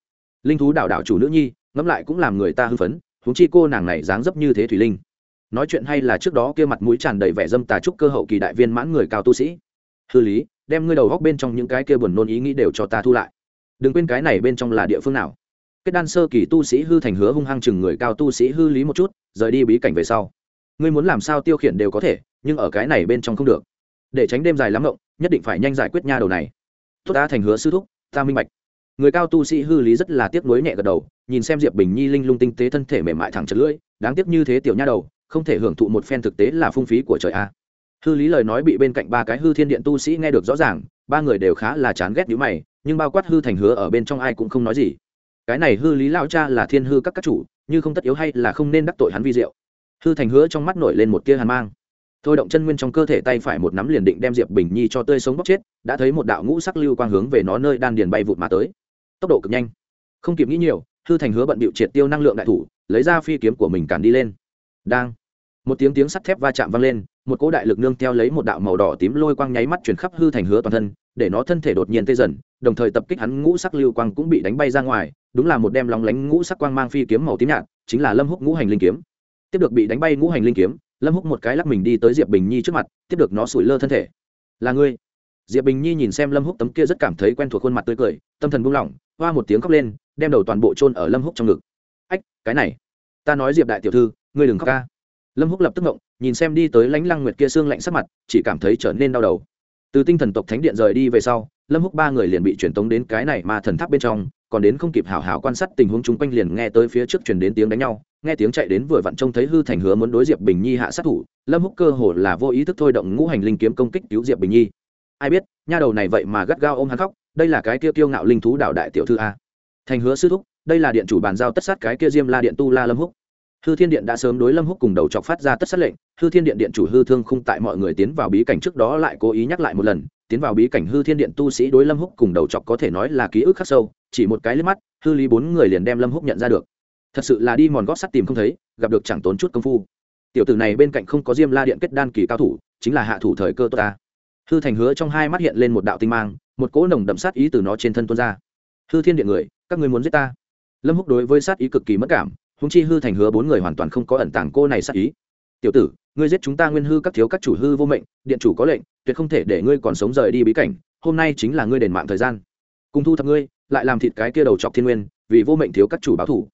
linh thú đảo đảo chủ nữ nhi, ngẫm lại cũng làm người ta hư phấn thúng chi cô nàng này dáng dấp như thế thủy linh. Nói chuyện hay là trước đó kia mặt mũi tràn đầy vẻ dâm tà trúc cơ hậu kỳ đại viên mãn người cao tu sĩ. Hư lý, đem ngươi đầu góc bên trong những cái kia buồn nôn ý nghĩ đều cho ta thu lại. Đừng quên cái này bên trong là địa phương nào kết đan sơ kỳ tu sĩ hư thành hứa hung hăng chừng người cao tu sĩ hư lý một chút, rời đi bí cảnh về sau. Ngươi muốn làm sao tiêu khiển đều có thể, nhưng ở cái này bên trong không được. Để tránh đêm dài lắm rộng nhất định phải nhanh giải quyết nha đầu này. Tốt ta thành hứa sư thúc, ta minh bạch. Người cao tu sĩ hư lý rất là tiếc nuối nhẹ gật đầu, nhìn xem diệp bình nhi linh lung tinh tế thân thể mềm mại thẳng chật lưỡi, đáng tiếc như thế tiểu nha đầu, không thể hưởng thụ một phen thực tế là phung phí của trời a. Hư lý lời nói bị bên cạnh ba cái hư thiên điện tu sĩ nghe được rõ ràng, ba người đều khá là chán ghét nhữ mày, nhưng bao quát hư thành hứa ở bên trong ai cũng không nói gì cái này hư lý lao cha là thiên hư các các chủ, như không tất yếu hay là không nên đắc tội hắn vi diệu. Hư thành hứa trong mắt nổi lên một tia hàn mang. Thôi động chân nguyên trong cơ thể tay phải một nắm liền định đem diệp bình nhi cho tươi sống bóc chết, đã thấy một đạo ngũ sắc lưu quang hướng về nó nơi đan điền bay vụt mà tới. Tốc độ cực nhanh. Không kịp nghĩ nhiều, hư thành hứa bận bịu triệt tiêu năng lượng đại thủ, lấy ra phi kiếm của mình cản đi lên. Đang. Một tiếng tiếng sắt thép va chạm vang lên, một cỗ đại lực nương theo lấy một đạo màu đỏ tím lôi quang nháy mắt chuyển khắp hư thành hứa toàn thân, để nó thân thể đột nhiên tê dần, đồng thời tập kích hắn ngũ sắc lưu quang cũng bị đánh bay ra ngoài đúng là một đem lóng lánh ngũ sắc quang mang phi kiếm màu tím nhạt, chính là lâm húc ngũ hành linh kiếm. Tiếp được bị đánh bay ngũ hành linh kiếm, lâm húc một cái lắc mình đi tới diệp bình nhi trước mặt, tiếp được nó sủi lơ thân thể. Là ngươi? Diệp bình nhi nhìn xem lâm húc tấm kia rất cảm thấy quen thuộc khuôn mặt tươi cười, tâm thần buông lỏng, hoa một tiếng khóc lên, đem đầu toàn bộ chôn ở lâm húc trong ngực. Ách, cái này, ta nói diệp đại tiểu thư, ngươi đừng khóc ca. Lâm húc lập tức ngộng, nhìn xem đi tới lãnh lăng nguyệt kia xương lạnh sắc mặt, chỉ cảm thấy trở nên đau đầu. Từ tinh thần tộc thánh điện rời đi về sau, lâm húc ba người liền bị truyền tống đến cái này mà thần tháp bên trong còn đến không kịp hảo hảo quan sát tình huống chung quanh liền nghe tới phía trước truyền đến tiếng đánh nhau, nghe tiếng chạy đến vừa vặn trông thấy hư thành hứa muốn đối diệp bình nhi hạ sát thủ, lâm húc cơ hồ là vô ý thức thôi động ngũ hành linh kiếm công kích cứu diệp bình nhi. Ai biết, nha đầu này vậy mà gắt gao ôm hắn khóc, đây là cái kia kiêu ngạo linh thú đạo đại tiểu thư a. Thành hứa sư thúc, đây là điện chủ bàn giao tất sát cái kia diêm la điện tu la lâm húc. Hư thiên điện đã sớm đối lâm húc cùng đầu chọc phát ra tất sát lệnh, hư thiên điện điện chủ hư thương không tại mọi người tiến vào bí cảnh trước đó lại cố ý nhắc lại một lần, tiến vào bí cảnh hư thiên điện tu sĩ đối lâm húc cùng đầu chọc có thể nói là ký ức khắc sâu chỉ một cái liếc mắt, hư lý bốn người liền đem lâm húc nhận ra được. Thật sự là đi mòn gót sắt tìm không thấy, gặp được chẳng tốn chút công phu. Tiểu tử này bên cạnh không có diêm la điện kết đan kỳ cao thủ, chính là hạ thủ thời cơ tốt ta. Hư thành hứa trong hai mắt hiện lên một đạo tinh mang, một cỗ nồng đậm sát ý từ nó trên thân tuôn ra. Hư thiên điện người, các người muốn giết ta? Lâm húc đối với sát ý cực kỳ mất cảm húng chi hư thành hứa bốn người hoàn toàn không có ẩn tàng cô này sát ý. Tiểu tử, ngươi giết chúng ta nguyên hư các thiếu các chủ hư vô mệnh, điện chủ có lệnh, tuyệt không thể để ngươi còn sống rời đi bí cảnh, hôm nay chính là ngươi đền mạng thời gian. Cùng thu thập ngươi lại làm thịt cái kia đầu chọc thiên nguyên, vì vô mệnh thiếu các chủ báo thủ.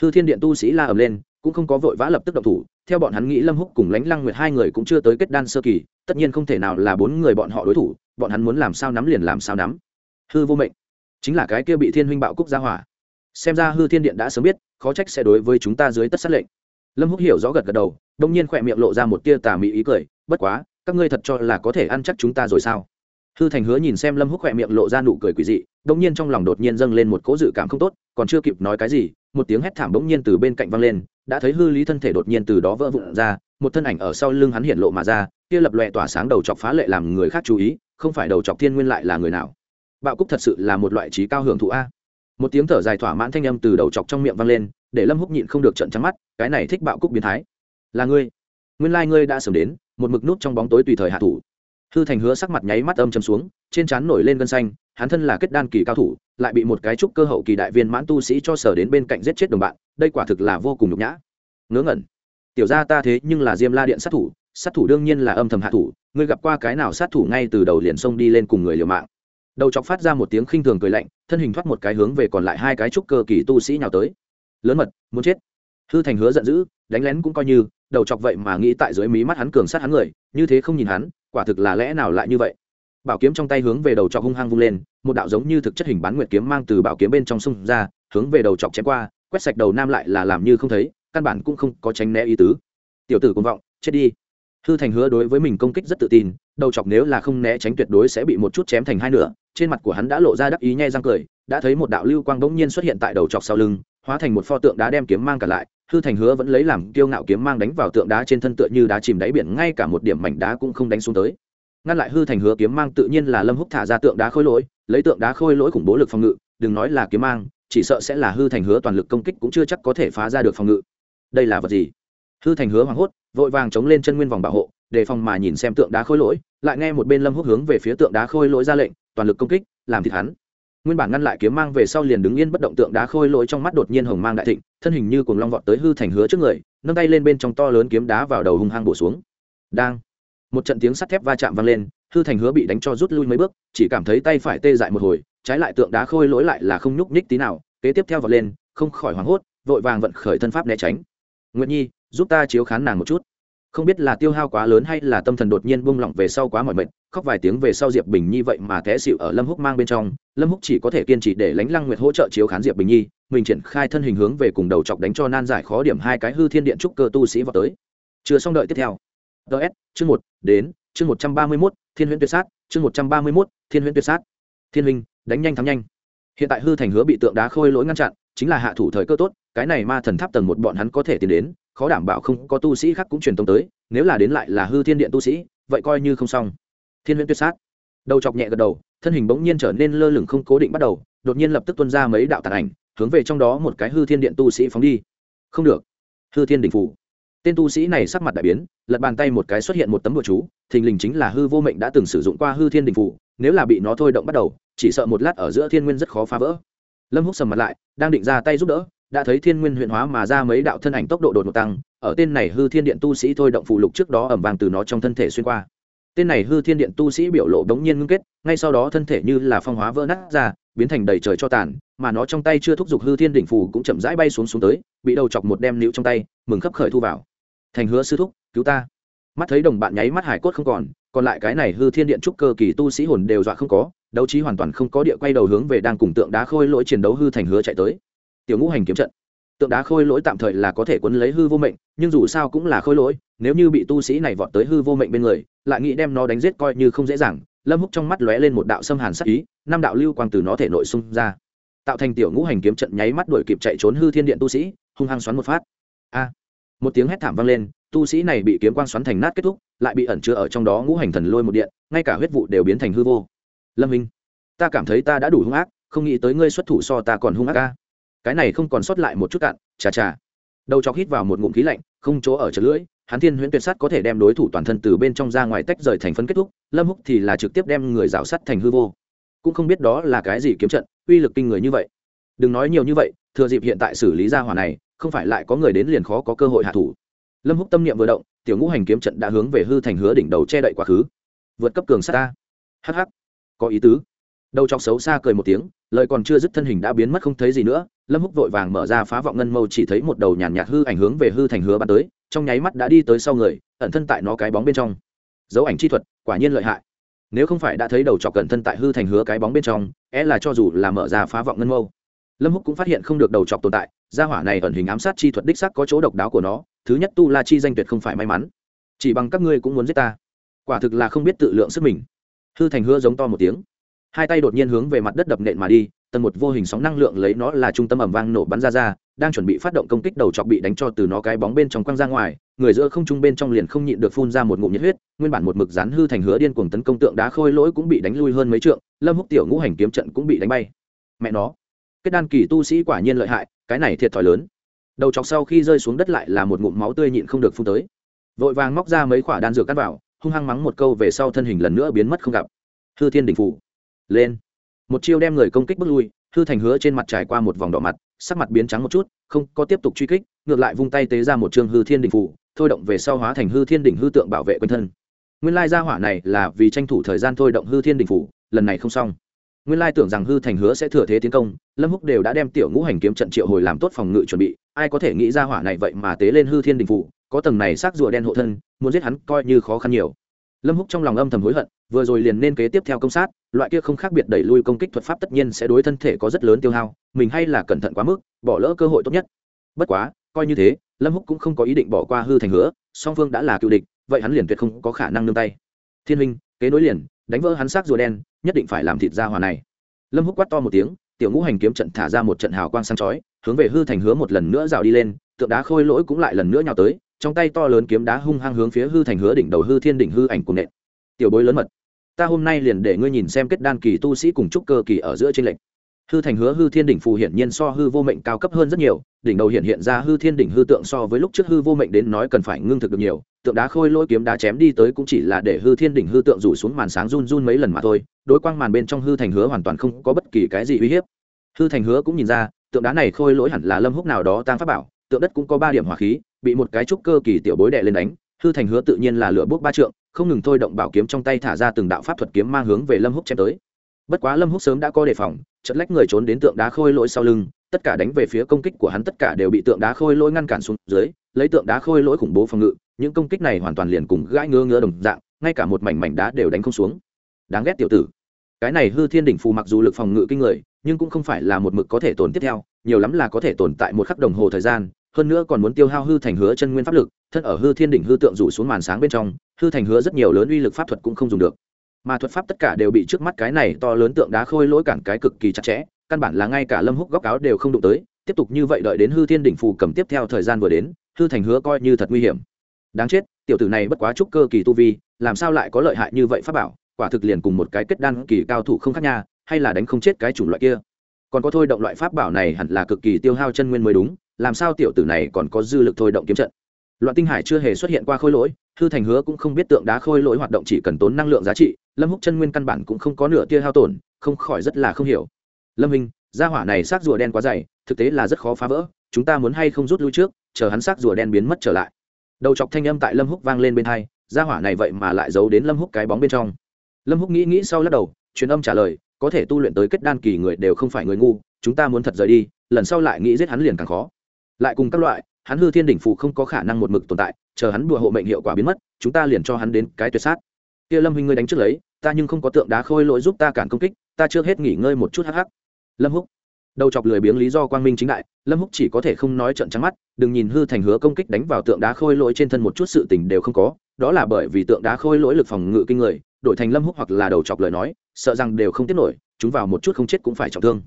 Hư thiên điện tu sĩ la ầm lên, cũng không có vội vã lập tức động thủ, theo bọn hắn nghĩ lâm húc cùng lãnh lăng nguyệt hai người cũng chưa tới kết đan sơ kỳ, tất nhiên không thể nào là bốn người bọn họ đối thủ, bọn hắn muốn làm sao nắm liền làm sao nắm. Hư vô mệnh, chính là cái kia bị thiên huynh bạo cúc ra hỏa. Xem ra hư thiên điện đã sớm biết, khó trách sẽ đối với chúng ta dưới tất sát lệnh. Lâm húc hiểu rõ gật gật đầu, đông nhiên khỏe miệng lộ ra một tia tà mị ý cười, bất quá, các ngươi thật cho là có thể ăn chắc chúng ta rồi sao? Hư thành hứa nhìn xem lâm húc khỏe miệng lộ ra nụ cười quỷ dị đông nhiên trong lòng đột nhiên dâng lên một cỗ dự cảm không tốt, còn chưa kịp nói cái gì, một tiếng hét thảm bỗng nhiên từ bên cạnh vang lên, đã thấy hư lý thân thể đột nhiên từ đó vỡ vụn ra, một thân ảnh ở sau lưng hắn hiện lộ mà ra, kia lập lòe tỏa sáng đầu chọc phá lệ làm người khác chú ý, không phải đầu chọc thiên nguyên lại là người nào. Bạo cúc thật sự là một loại trí cao hưởng thụ a. Một tiếng thở dài thỏa mãn thanh âm từ đầu chọc trong miệng vang lên, để lâm húc nhịn không được trận trắng mắt, cái này thích bạo cúc biến thái. Là ngươi. Nguyên lai ngươi đã sớm đến, một mực nút trong bóng tối tùy thời hạ thủ hư thành hứa sắc mặt nháy mắt âm chầm xuống, trên trán nổi lên gân xanh, hắn thân là kết đan kỳ cao thủ, lại bị một cái trúc cơ hậu kỳ đại viên mãn tu sĩ cho sở đến bên cạnh giết chết đồng bạn, đây quả thực là vô cùng nhục nhã. Ngớ ngẩn. Tiểu ra ta thế nhưng là diêm la điện sát thủ sát thủ đương nhiên là âm thầm hạ thủ, ngươi gặp qua cái nào sát thủ ngay từ đầu liền xông đi lên cùng người liều mạng. Đầu chọc phát ra một tiếng khinh thường cười lạnh, thân hình thoát một cái hướng về còn lại hai cái trúc cơ kỳ tu sĩ nhào tới. Lớn mật, muốn chết. Hư thành hứa giận dữ đánh lén cũng coi như, đầu chọc vậy mà nghĩ tại dưới mí mắt hắn cường sát hắn người, như thế không nhìn hắn, quả thực là lẽ nào lại như vậy? Bảo kiếm trong tay hướng về đầu chọc hung hăng vung lên, một đạo giống như thực chất hình bán nguyệt kiếm mang từ bảo kiếm bên trong sông ra, hướng về đầu chọc chém qua, quét sạch đầu nam lại là làm như không thấy, căn bản cũng không có tránh né ý tứ. Tiểu tử cuồng vọng, chết đi. Hư thành hứa đối với mình công kích rất tự tin, đầu chọc nếu là không né tránh tuyệt đối sẽ bị một chút chém thành hai nửa, trên mặt của hắn đã lộ ra đắc ý nhai răng cười, đã thấy một đạo lưu quang bỗng nhiên xuất hiện tại đầu chọc sau lưng, hóa thành một pho tượng đá đem kiếm mang cả lại hư thành hứa vẫn lấy làm kiêu ngạo kiếm mang đánh vào tượng đá trên thân tựa như đá chìm đáy biển, ngay cả một điểm mảnh đá cũng không đánh xuống tới. Ngăn lại hư thành hứa kiếm mang tự nhiên là lâm húc thả ra tượng đá khôi lỗi, lấy tượng đá khôi lỗi khủng bố lực phòng ngự, đừng nói là kiếm mang, chỉ sợ sẽ là hư thành hứa toàn lực công kích cũng chưa chắc có thể phá ra được phòng ngự. Đây là vật gì? Hư thành hứa hoảng hốt, vội vàng chống lên chân nguyên vòng bảo hộ, đề phòng mà nhìn xem tượng đá khôi lỗi, lại nghe một bên lâm húc hướng về phía tượng đá khôi lỗi ra lệnh, toàn lực công kích, làm thịt hắn nguyên bản ngăn lại kiếm mang về sau liền đứng yên bất động tượng đá khôi lỗi trong mắt đột nhiên hồng mang đại thịnh, thân hình như cùng long vọt tới hư thành hứa trước người, nâng tay lên bên trong to lớn kiếm đá vào đầu hung hăng bổ xuống. Đang, một trận tiếng sắt thép va chạm vang lên, hư thành hứa bị đánh cho rút lui mấy bước, chỉ cảm thấy tay phải tê dại một hồi, trái lại tượng đá khôi lỗi lại là không nhúc nhích tí nào, kế tiếp theo vọt lên, không khỏi hoảng hốt, vội vàng vận khởi thân pháp né tránh. Nguyện nhi, giúp ta chiếu khán nàng một chút. Không biết là tiêu hao quá lớn hay là tâm thần đột nhiên buông lỏng về sau quá mỏi mệt, khóc vài tiếng về sau diệp bình nhi vậy mà té xịu ở lâm húc mang bên trong lâm húc chỉ có thể kiên trì để lánh lăng nguyệt hỗ trợ chiếu khán diệp bình nhi, mình triển khai thân hình hướng về cùng đầu chọc đánh cho nan giải khó điểm hai cái hư thiên điện trúc cơ tu sĩ vào tới. Chưa xong đợi tiếp theo. Ts chương một, đến, chương một trăm ba mươi mốt, thiên huyễn tuyệt sát, chương một trăm ba mươi mốt, thiên huyễn tuyệt sát. Thiên huynh, đánh nhanh thắng nhanh. Hiện tại hư thành hứa bị tượng đá khôi lỗi ngăn chặn, chính là hạ thủ thời cơ tốt, cái này ma thần tháp tầng một bọn hắn có thể tiến đến, khó đảm bảo không có tu sĩ khác cũng truyền tông tới, nếu là đến lại là hư thiên điện tu sĩ, vậy coi như không xong. Thiên huyễn tuyệt sát đầu chọc nhẹ gật đầu, thân hình bỗng nhiên trở nên lơ lửng không cố định bắt đầu, đột nhiên lập tức tuân ra mấy đạo tàn ảnh, hướng về trong đó một cái hư thiên điện tu sĩ phóng đi. Không được. Hư thiên đình phủ. Tên tu sĩ này sắc mặt đại biến, lật bàn tay một cái xuất hiện một tấm bùa chú, thình lình chính là hư vô mệnh đã từng sử dụng qua hư thiên đình phủ, nếu là bị nó thôi động bắt đầu, chỉ sợ một lát ở giữa thiên nguyên rất khó phá vỡ. Lâm húc sầm mặt lại, đang định ra tay giúp đỡ, đã thấy thiên nguyên huyện hóa mà ra mấy đạo thân ảnh tốc độ đột ngột tăng, ở tên này hư thiên điện tu sĩ thôi động phụ lục trước đó ẩm vàng từ nó trong thân thể xuyên qua tên này hư thiên điện tu sĩ biểu lộ đống nhiên ngưng kết, ngay sau đó thân thể như là phong hóa vỡ nát ra, biến thành đầy trời cho tàn, mà nó trong tay chưa thúc giục hư thiên đỉnh phù cũng chậm rãi bay xuống xuống tới, bị đầu chọc một đem níu trong tay, mừng khấp khởi thu vào. Thành hứa sư thúc, cứu ta. Mắt thấy đồng bạn nháy mắt hải cốt không còn còn lại cái này hư thiên điện trúc cơ kỳ tu sĩ hồn đều dọa không có, đấu trí hoàn toàn không có địa quay đầu hướng về đang cùng tượng đá khôi lỗi chiến đấu hư thành hứa chạy tới. Tiểu ngũ hành kiếm trận. Tượng đá khôi lỗi tạm thời là có thể quấn lấy hư vô mệnh, nhưng dù sao cũng là khôi lỗi nếu như bị tu sĩ này vọt tới hư vô mệnh bên người, lại nghĩ đem nó đánh giết coi như không dễ dàng, lâm húc trong mắt lóe lên một đạo xâm hàn sắc ý, năm đạo lưu quang từ nó thể nội xung ra. Tạo thành tiểu ngũ hành kiếm trận nháy mắt đuổi kịp chạy trốn hư thiên điện tu sĩ, hung hăng xoắn một phát. A! Một tiếng hét thảm vang lên, tu sĩ này bị kiếm quang xoắn thành nát kết thúc, lại bị ẩn chứa ở trong đó ngũ hành thần lôi một điện, ngay cả huyết vụ đều biến thành hư vô. Lâm minh, ta cảm thấy ta đã đủ hung ác, không nghĩ tới ngươi xuất thủ so ta còn hung ác ca cái này không còn sót lại một chút cạn, chà chà đầu chọc hít vào một ngụm khí lạnh, không chỗ ở chật lưỡi, hắn thiên huyễn tuyệt sắt có thể đem đối thủ toàn thân từ bên trong ra ngoài tách rời thành phân kết thúc, lâm húc thì là trực tiếp đem người rào sắt thành hư vô. Cũng không biết đó là cái gì kiếm trận, uy lực kinh người như vậy. Đừng nói nhiều như vậy, thừa dịp hiện tại xử lý ra hỏa này, không phải lại có người đến liền khó có cơ hội hạ thủ. Lâm húc tâm niệm vừa động, tiểu ngũ hành kiếm trận đã hướng về hư thành hứa đỉnh đầu che đậy quá khứ. Vượt cấp cường sát ta. Hắc hắc. Có ý tứ. Đầu chọc xấu xa cười một tiếng, lời còn chưa dứt thân hình đã biến mất không thấy gì nữa lâm húc vội vàng mở ra phá vọng ngân mâu chỉ thấy một đầu nhàn nhạt hư ảnh hướng về hư thành hứa bắn tới, trong nháy mắt đã đi tới sau người, ẩn thân tại nó cái bóng bên trong. Dấu ảnh chi thuật, quả nhiên lợi hại. Nếu không phải đã thấy đầu chọc cẩn thân tại hư thành hứa cái bóng bên trong é là cho dù là mở ra phá vọng ngân mâu. Lâm húc cũng phát hiện không được đầu chọc tồn tại, gia hỏa này ẩn hình ám sát chi thuật đích sắc có chỗ độc đáo của nó, thứ nhất tu la chi danh tuyệt không phải may mắn. Chỉ bằng các ngươi cũng muốn giết ta. Quả thực là không biết tự lượng sức mình. Hư thành hứa giống to một tiếng. Hai tay đột nhiên hướng về mặt đất đập nện mà đi tầng một vô hình sóng năng lượng lấy nó là trung tâm ẩm vang nổ bắn ra ra, đang chuẩn bị phát động công kích đầu chọc bị đánh cho từ nó cái bóng bên trong quăng ra ngoài, người giữa không trung bên trong liền không nhịn được phun ra một ngụm nhiệt huyết, nguyên bản một mực rán hư thành hứa điên cuồng tấn công tượng đá khôi lỗi cũng bị đánh lui hơn mấy trượng, lâm húc tiểu ngũ hành kiếm trận cũng bị đánh bay. Mẹ nó, kết đan kỳ tu sĩ quả nhiên lợi hại, cái này thiệt thòi lớn. Đầu chọc sau khi rơi xuống đất lại là một ngụm máu tươi nhịn không được phun tới. Vội vàng móc ra mấy quả đan dược cắt vào, hung hăng mắng một câu về sau thân hình lần nữa biến mất không gặp. Hư thiên đình phủ, lên một chiêu đem người công kích bước lui, hư thành hứa trên mặt trải qua một vòng đỏ mặt, sắc mặt biến trắng một chút, không có tiếp tục truy kích, ngược lại vung tay tế ra một trường hư thiên đình phủ, thôi động về sau hóa thành hư thiên đỉnh hư tượng bảo vệ quân thân. Nguyên lai gia hỏa này là vì tranh thủ thời gian thôi động hư thiên đình phủ, lần này không xong. Nguyên lai tưởng rằng hư thành hứa sẽ thừa thế tiến công, lâm húc đều đã đem tiểu ngũ hành kiếm trận triệu hồi làm tốt phòng ngự chuẩn bị, ai có thể nghĩ ra hỏa này vậy mà tế lên hư thiên đình phủ, có tầng này xác rùa đen hộ thân, muốn giết hắn coi như khó khăn nhiều. Lâm húc trong lòng âm thầm hối hận, vừa rồi liền nên kế tiếp theo công sát loại kia không khác biệt đẩy lui công kích thuật pháp tất nhiên sẽ đối thân thể có rất lớn tiêu hao, mình hay là cẩn thận quá mức, bỏ lỡ cơ hội tốt nhất. Bất quá, coi như thế, lâm húc cũng không có ý định bỏ qua hư thành hứa, song phương đã là cựu địch, vậy hắn liền tuyệt không có khả năng nương tay. Thiên minh kế nối liền, đánh vỡ hắn xác rùa đen, nhất định phải làm thịt ra hòa này. Lâm húc quát to một tiếng, tiểu ngũ hành kiếm trận thả ra một trận hào quang sáng chói, hướng về hư thành hứa một lần nữa rào đi lên, tượng đá khôi lỗi cũng lại lần nữa nhào tới, trong tay to lớn kiếm đá hung hăng hướng phía hư thành hứa đỉnh đầu hư thiên đỉnh hư ảnh cùng nện. Tiểu bối lớn mật ta hôm nay liền để ngươi nhìn xem kết đan kỳ tu sĩ cùng trúc cơ kỳ ở giữa trên lệnh hư thành hứa hư thiên đỉnh phù hiển nhiên so hư vô mệnh cao cấp hơn rất nhiều, đỉnh đầu hiện hiện ra hư thiên đỉnh hư tượng so với lúc trước hư vô mệnh đến nói cần phải ngưng thực được nhiều, tượng đá khôi lỗi kiếm đá chém đi tới cũng chỉ là để hư thiên đỉnh hư tượng rủ xuống màn sáng run run mấy lần mà thôi, đối quang màn bên trong hư thành hứa hoàn toàn không có bất kỳ cái gì uy hiếp. Hư thành hứa cũng nhìn ra, tượng đá này khôi lỗi hẳn là lâm húc nào đó tang pháp bảo, tượng đất cũng có ba điểm hỏa khí, bị một cái trúc cơ kỳ tiểu bối đệ lên đánh, hư thành hứa tự nhiên là lửa bốc ba trượng không ngừng thôi động bảo kiếm trong tay thả ra từng đạo pháp thuật kiếm mang hướng về lâm húc chém tới. Bất quá lâm húc sớm đã có đề phòng chật lách người trốn đến tượng đá khôi lỗi sau lưng, tất cả đánh về phía công kích của hắn tất cả đều bị tượng đá khôi lỗi ngăn cản xuống dưới, lấy tượng đá khôi lỗi khủng bố phòng ngự, những công kích này hoàn toàn liền cùng gãi ngứa ngứa đồng dạng, ngay cả một mảnh mảnh đá đều đánh không xuống. Đáng ghét tiểu tử. Cái này hư thiên đỉnh phù mặc dù lực phòng ngự kinh người, nhưng cũng không phải là một mực có thể tồn tiếp theo, nhiều lắm là có thể tồn tại một khắc đồng hồ thời gian hơn nữa còn muốn tiêu hao hư thành hứa chân nguyên pháp lực, thân ở hư thiên đỉnh hư tượng rủ xuống màn sáng bên trong, hư thành hứa rất nhiều lớn uy lực pháp thuật cũng không dùng được. Mà thuật pháp tất cả đều bị trước mắt cái này to lớn tượng đá khôi lỗi cản cái cực kỳ chặt chẽ, căn bản là ngay cả lâm húc góc áo đều không đụng tới, tiếp tục như vậy đợi đến hư thiên đỉnh phù cầm tiếp theo thời gian vừa đến, hư thành hứa coi như thật nguy hiểm. Đáng chết, tiểu tử này bất quá chút cơ kỳ tu vi, làm sao lại có lợi hại như vậy pháp bảo, quả thực liền cùng một cái kết đan kỳ cao thủ không khác nha hay là đánh không chết cái chủng loại kia. Còn có thôi động loại pháp bảo này hẳn là cực kỳ tiêu hao chân nguyên mới đúng làm sao tiểu tử này còn có dư lực thôi động kiếm trận? Loạn tinh hải chưa hề xuất hiện qua khôi lỗi, hư thành hứa cũng không biết tượng đá khôi lỗi hoạt động chỉ cần tốn năng lượng giá trị, lâm húc chân nguyên căn bản cũng không có nửa tia hao tổn, không khỏi rất là không hiểu. Lâm hình gia hỏa này xác rùa đen quá dày, thực tế là rất khó phá vỡ, chúng ta muốn hay không rút lui trước, chờ hắn xác rùa đen biến mất trở lại. Đầu chọc thanh âm tại lâm húc vang lên bên hai, gia hỏa này vậy mà lại giấu đến lâm húc cái bóng bên trong. Lâm húc nghĩ nghĩ sau lắc đầu, truyền âm trả lời, có thể tu luyện tới kết đan kỳ người đều không phải người ngu, chúng ta muốn thật rời đi, lần sau lại nghĩ giết hắn liền càng khó lại cùng các loại, hắn hư thiên đỉnh phù không có khả năng một mực tồn tại, chờ hắn đùa hộ mệnh hiệu quả biến mất, chúng ta liền cho hắn đến cái tuyệt sát. Kia lâm huynh ngươi đánh trước lấy, ta nhưng không có tượng đá khôi lỗi giúp ta cản công kích, ta chưa hết nghỉ ngơi một chút hắc hắc. Lâm húc. Đầu chọc lười biếng lý do quang minh chính đại, lâm húc chỉ có thể không nói trận trắng mắt, đừng nhìn hư thành hứa công kích đánh vào tượng đá khôi lỗi trên thân một chút sự tình đều không có, đó là bởi vì tượng đá khôi lỗi lực phòng ngự kinh người, đổi thành lâm húc hoặc là đầu chọc lời nói, sợ rằng đều không tiết nổi, chúng vào một chút không chết cũng phải trọng thương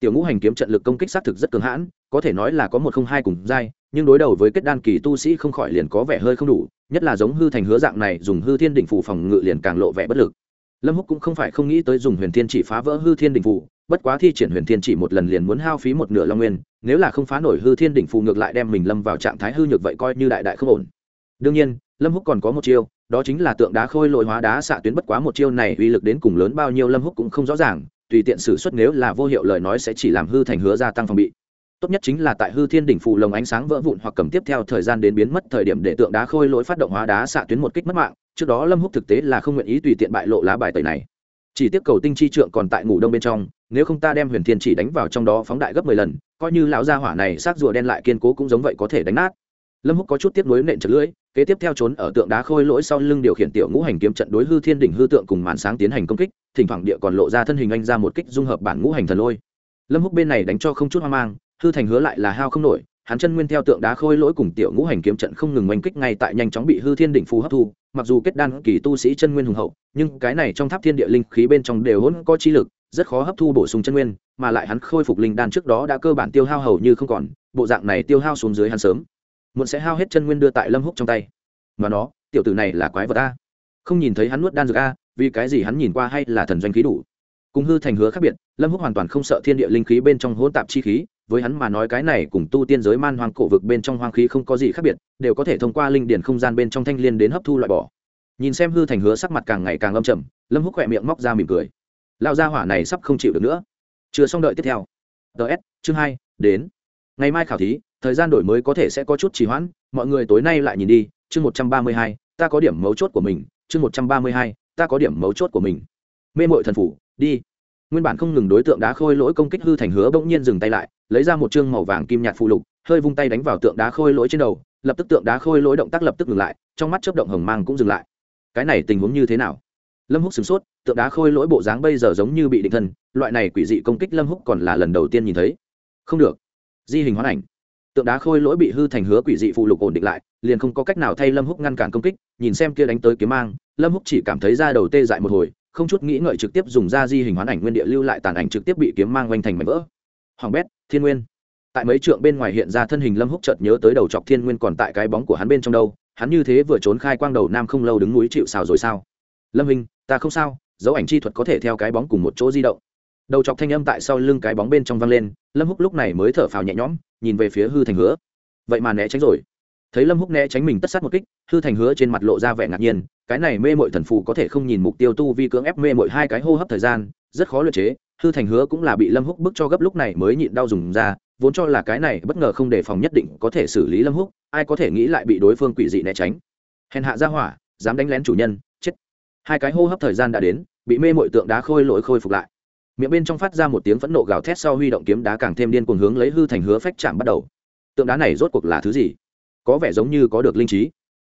tiểu ngũ hành kiếm trận lực công kích xác thực rất cường hãn, có thể nói là có một không hai cùng dai. nhưng đối đầu với kết đan kỳ tu sĩ không khỏi liền có vẻ hơi không đủ, nhất là giống hư thành hứa dạng này, dùng hư thiên đỉnh phủ phòng ngự liền càng lộ vẻ bất lực lâm húc cũng không phải không nghĩ tới dùng huyền thiên chỉ phá vỡ hư thiên đỉnh phủ bất quá thi triển huyền thiên chỉ một lần liền muốn hao phí một nửa long nguyên, nếu là không phá nổi hư thiên đỉnh phủ ngược lại đem mình lâm vào trạng thái hư nhược vậy coi như đại đại không ổn đương nhiên, lâm húc còn có một chiêu, đó chính là tượng đá khôi lội hóa đá xạ tuyến bất quá một chiêu này uy lực đến cùng lớn bao nhiêu lâm húc cũng không rõ ràng tùy tiện xử suất nếu là vô hiệu lời nói sẽ chỉ làm hư thành hứa gia tăng phòng bị. Tốt nhất chính là tại hư thiên đỉnh phù lồng ánh sáng vỡ vụn hoặc cầm tiếp theo thời gian đến biến mất thời điểm để tượng đá khôi lỗi phát động hóa đá xạ tuyến một kích mất mạng, trước đó lâm húc thực tế là không nguyện ý tùy tiện bại lộ lá bài tẩy này. Chỉ tiếc cầu tinh chi trượng còn tại ngủ đông bên trong, nếu không ta đem huyền thiên chỉ đánh vào trong đó phóng đại gấp mười lần, coi như lão gia hỏa này xác rùa đen lại kiên cố cũng giống vậy có thể đánh nát. Lâm húc có chút tiếp nối nện chật lưỡi kế tiếp theo trốn ở tượng đá khôi lỗi sau lưng điều khiển tiểu ngũ hành kiếm trận đối hư thiên đỉnh hư tượng cùng màn sáng tiến hành công kích, thỉnh thoảng địa còn lộ ra thân hình anh ra một kích dung hợp bản ngũ hành thần lôi. Lâm húc bên này đánh cho không chút hoang mang, hư thành hứa lại là hao không nổi, hắn chân nguyên theo tượng đá khôi lỗi cùng tiểu ngũ hành kiếm trận không ngừng oanh kích ngay tại nhanh chóng bị hư thiên đỉnh phù hấp thu, mặc dù kết đan kỳ tu sĩ chân nguyên hùng hậu, nhưng cái này trong tháp thiên địa linh khí bên trong đều hỗn có chi lực, rất khó hấp thu bổ sung chân nguyên, mà lại hắn khôi phục linh đan trước đó đã cơ bản tiêu hao hầu như không còn, bộ dạng này tiêu hao xuống dưới hắn sớm muộn sẽ hao hết chân nguyên đưa tại lâm húc trong tay mà nó tiểu tử này là quái vật a không nhìn thấy hắn nuốt đan dược a vì cái gì hắn nhìn qua hay là thần doanh khí đủ cùng hư thành hứa khác biệt lâm húc hoàn toàn không sợ thiên địa linh khí bên trong hỗn tạp chi khí với hắn mà nói cái này cùng tu tiên giới man hoang cổ vực bên trong hoang khí không có gì khác biệt đều có thể thông qua linh điển không gian bên trong thanh liên đến hấp thu loại bỏ nhìn xem hư thành hứa sắc mặt càng ngày càng âm trầm lâm húc khỏe miệng móc ra mỉm cười lao ra hỏa này sắp không chịu được nữa chưa xong đợi tiếp theo ts chương hai, đến ngày mai khảo thí thời gian đổi mới có thể sẽ có chút trì hoãn, mọi người tối nay lại nhìn đi, chương một trăm ba mươi hai, ta có điểm mấu chốt của mình, chương một trăm ba mươi hai, ta có điểm mấu chốt của mình. Mê mội thần phủ, đi. Nguyên bản không ngừng đối tượng đá khôi lỗi công kích hư thành hứa bỗng nhiên dừng tay lại, lấy ra một chương màu vàng kim nhạt phụ lục, hơi vung tay đánh vào tượng đá khôi lỗi trên đầu, lập tức tượng đá khôi lỗi động tác lập tức ngừng lại, trong mắt chớp động hồng mang cũng dừng lại. Cái này tình huống như thế nào? Lâm húc sửng sốt, tượng đá khôi lỗi bộ dáng bây giờ giống như bị định thân, loại này quỷ dị công kích lâm húc còn là lần đầu tiên nhìn thấy. Không được. Di hình hoán ảnh tượng đá khôi lỗi bị hư thành hứa quỷ dị phụ lục ổn định lại, liền không có cách nào thay lâm húc ngăn cản công kích, nhìn xem kia đánh tới kiếm mang, lâm húc chỉ cảm thấy da đầu tê dại một hồi, không chút nghĩ ngợi trực tiếp dùng ra di hình hoán ảnh nguyên địa lưu lại tàn ảnh trực tiếp bị kiếm mang quanh thành mảnh vỡ. Hoàng bét, thiên nguyên. Tại mấy trượng bên ngoài hiện ra thân hình lâm húc chợt nhớ tới đầu chọc thiên nguyên còn tại cái bóng của hắn bên trong đâu, hắn như thế vừa trốn khai quang đầu nam không lâu đứng núi chịu xào rồi sao? Lâm hình ta không sao, dấu ảnh chi thuật có thể theo cái bóng cùng một chỗ di động đầu chọc thanh âm tại sau lưng cái bóng bên trong văng lên, lâm húc lúc này mới thở phào nhẹ nhõm, nhìn về phía hư thành hứa. Vậy mà né tránh rồi. Thấy lâm húc né tránh mình tất sát một kích, hư thành hứa trên mặt lộ ra vẻ ngạc nhiên, cái này mê mội thần phù có thể không nhìn mục tiêu tu vi cưỡng ép mê mội hai cái hô hấp thời gian, rất khó luyện chế, hư thành hứa cũng là bị lâm húc bức cho gấp lúc này mới nhịn đau dùng ra, vốn cho là cái này bất ngờ không đề phòng nhất định có thể xử lý lâm húc, ai có thể nghĩ lại bị đối phương quỷ dị né tránh. Hèn hạ ra hỏa, dám đánh lén chủ nhân, chết. Hai cái hô hấp thời gian đã đến, bị mê mội tượng đá khôi lỗi khôi phục lại miệng bên trong phát ra một tiếng phẫn nộ gào thét sau huy động kiếm đá càng thêm điên cuồng hướng lấy hư thành hứa phách chạm bắt đầu. Tượng đá này rốt cuộc là thứ gì? Có vẻ giống như có được linh trí.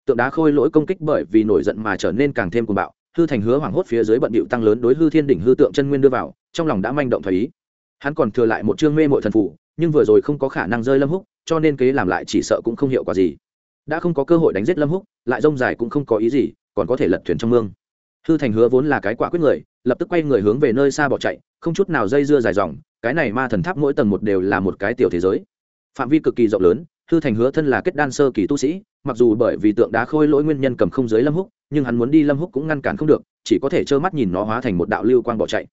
Tượng đá khôi lỗi công kích bởi vì nổi giận mà trở nên càng thêm cuồng bạo, hư thành hứa hoảng hốt phía dưới bận bịu tăng lớn đối hư thiên đỉnh hư tượng chân nguyên đưa vào, trong lòng đã manh động thấy ý. Hắn còn thừa lại một chương mê mội thần phủ nhưng vừa rồi không có khả năng rơi lâm húc, cho nên kế làm lại chỉ sợ cũng không hiệu quả gì. Đã không có cơ hội đánh giết lâm húc, lại rông dài cũng không có ý gì, còn có thể lật thuyền trong mương. Hư thành hứa vốn là cái quả quyết người lập tức quay người hướng về nơi xa bỏ chạy, không chút nào dây dưa dài dòng, cái này ma thần tháp mỗi tầng một đều là một cái tiểu thế giới. Phạm vi cực kỳ rộng lớn, hư thành hứa thân là kết đan sơ kỳ tu sĩ, mặc dù bởi vì tượng đá khôi lỗi nguyên nhân cầm không dưới lâm húc, nhưng hắn muốn đi lâm húc cũng ngăn cản không được, chỉ có thể trơ mắt nhìn nó hóa thành một đạo lưu quang bỏ chạy.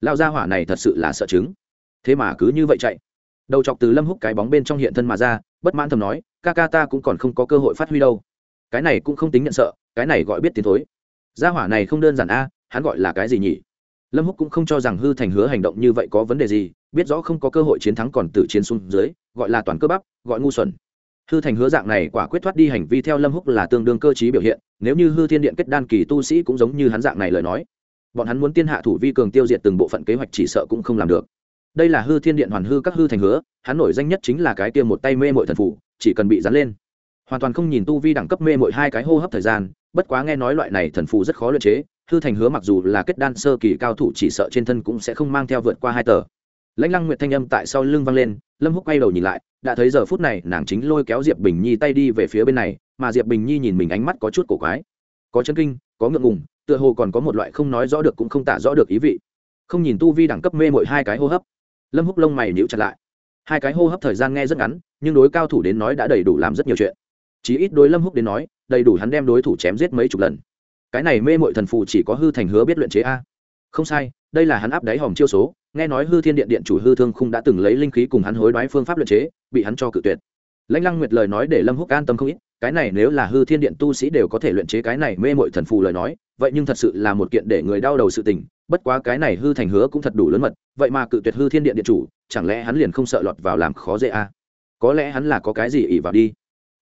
Lao ra hỏa này thật sự là sợ chứng. Thế mà cứ như vậy chạy. Đầu chọc từ lâm húc cái bóng bên trong hiện thân mà ra, bất mãn thầm nói, ca ca ta cũng còn không có cơ hội phát huy đâu. Cái này cũng không tính nhận sợ, cái này gọi biết tiến thối. Gia hỏa này không đơn giản a hắn gọi là cái gì nhỉ? Lâm húc cũng không cho rằng hư thành hứa hành động như vậy có vấn đề gì, biết rõ không có cơ hội chiến thắng còn tự chiến xuống dưới, gọi là toàn cơ bắp, gọi ngu xuẩn. Hư thành hứa dạng này quả quyết thoát đi hành vi theo lâm húc là tương đương cơ chí biểu hiện, nếu như hư thiên điện kết đan kỳ tu sĩ cũng giống như hắn dạng này lời nói, bọn hắn muốn tiên hạ thủ vi cường tiêu diệt từng bộ phận kế hoạch chỉ sợ cũng không làm được. Đây là hư thiên điện hoàn hư các hư thành hứa, hắn nổi danh nhất chính là cái tiêm một tay mê mội thần phủ, chỉ cần bị dán lên. Hoàn toàn không nhìn tu vi đẳng cấp mê mội hai cái hô hấp thời gian, bất quá nghe nói loại này thần phù rất khó luyện chế hư thành hứa mặc dù là kết đan sơ kỳ cao thủ chỉ sợ trên thân cũng sẽ không mang theo vượt qua hai tờ. Lãnh lăng nguyệt thanh âm tại sau lưng vang lên, lâm húc quay đầu nhìn lại, đã thấy giờ phút này nàng chính lôi kéo diệp bình nhi tay đi về phía bên này, mà diệp bình nhi nhìn mình ánh mắt có chút cổ quái. Có chân kinh, có ngượng ngùng, tựa hồ còn có một loại không nói rõ được cũng không tả rõ được ý vị. Không nhìn tu vi đẳng cấp mê mội hai cái hô hấp. Lâm húc lông mày nhíu chặt lại. Hai cái hô hấp thời gian nghe rất ngắn, nhưng đối cao thủ đến nói đã đầy đủ làm rất nhiều chuyện. Chí ít đối lâm húc đến nói, đầy đủ hắn đem đối thủ chém giết mấy chục lần cái này mê mội thần phù chỉ có hư thành hứa biết luyện chế a. Không sai, đây là hắn áp đáy hòm chiêu số, nghe nói hư thiên điện điện chủ hư thương không đã từng lấy linh khí cùng hắn hối đoái phương pháp luyện chế, bị hắn cho cự tuyệt. Lãnh lăng nguyệt lời nói để lâm húc an tâm không ít, cái này nếu là hư thiên điện tu sĩ đều có thể luyện chế cái này mê mội thần phù lời nói, vậy nhưng thật sự là một kiện để người đau đầu sự tình, bất quá cái này hư thành hứa cũng thật đủ lớn mật, vậy mà cự tuyệt hư thiên điện điện chủ, chẳng lẽ hắn liền không sợ lọt vào làm khó dễ a? Có lẽ hắn là có cái gì ỉ vào đi.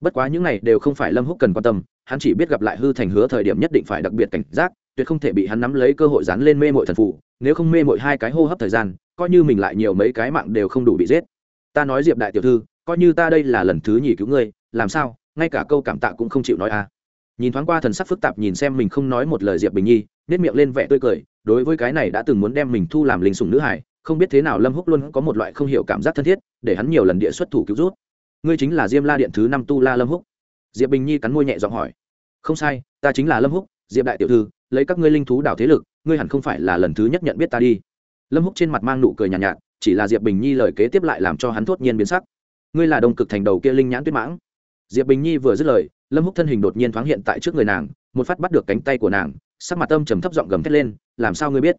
Bất quá những này đều không phải lâm húc cần quan tâm hắn chỉ biết gặp lại hư thành hứa thời điểm nhất định phải đặc biệt cảnh giác, tuyệt không thể bị hắn nắm lấy cơ hội dán lên mê mội thần phụ nếu không mê mội hai cái hô hấp thời gian, coi như mình lại nhiều mấy cái mạng đều không đủ bị giết. Ta nói diệp đại tiểu thư, coi như ta đây là lần thứ nhì cứu ngươi, làm sao, ngay cả câu cảm tạ cũng không chịu nói à. Nhìn thoáng qua thần sắc phức tạp nhìn xem mình không nói một lời diệp bình nhi nếp miệng lên vẻ tươi cười, đối với cái này đã từng muốn đem mình thu làm linh sủng nữ hải không biết thế nào lâm húc luôn có một loại không hiểu cảm giác thân thiết, để hắn nhiều lần địa xuất thủ cứu rút. Ngươi chính là diêm la điện thứ năm tu la lâm húc diệp bình nhi cắn môi nhẹ giọng hỏi không sai ta chính là lâm húc diệp đại tiểu thư lấy các ngươi linh thú đảo thế lực ngươi hẳn không phải là lần thứ nhất nhận biết ta đi lâm húc trên mặt mang nụ cười nhàn nhạt, nhạt chỉ là diệp bình nhi lời kế tiếp lại làm cho hắn thốt nhiên biến sắc ngươi là đông cực thành đầu kia linh nhãn tuyết mãng diệp bình nhi vừa dứt lời lâm húc thân hình đột nhiên thoáng hiện tại trước người nàng một phát bắt được cánh tay của nàng sắc mặt âm trầm thấp giọng gầm thét lên làm sao ngươi biết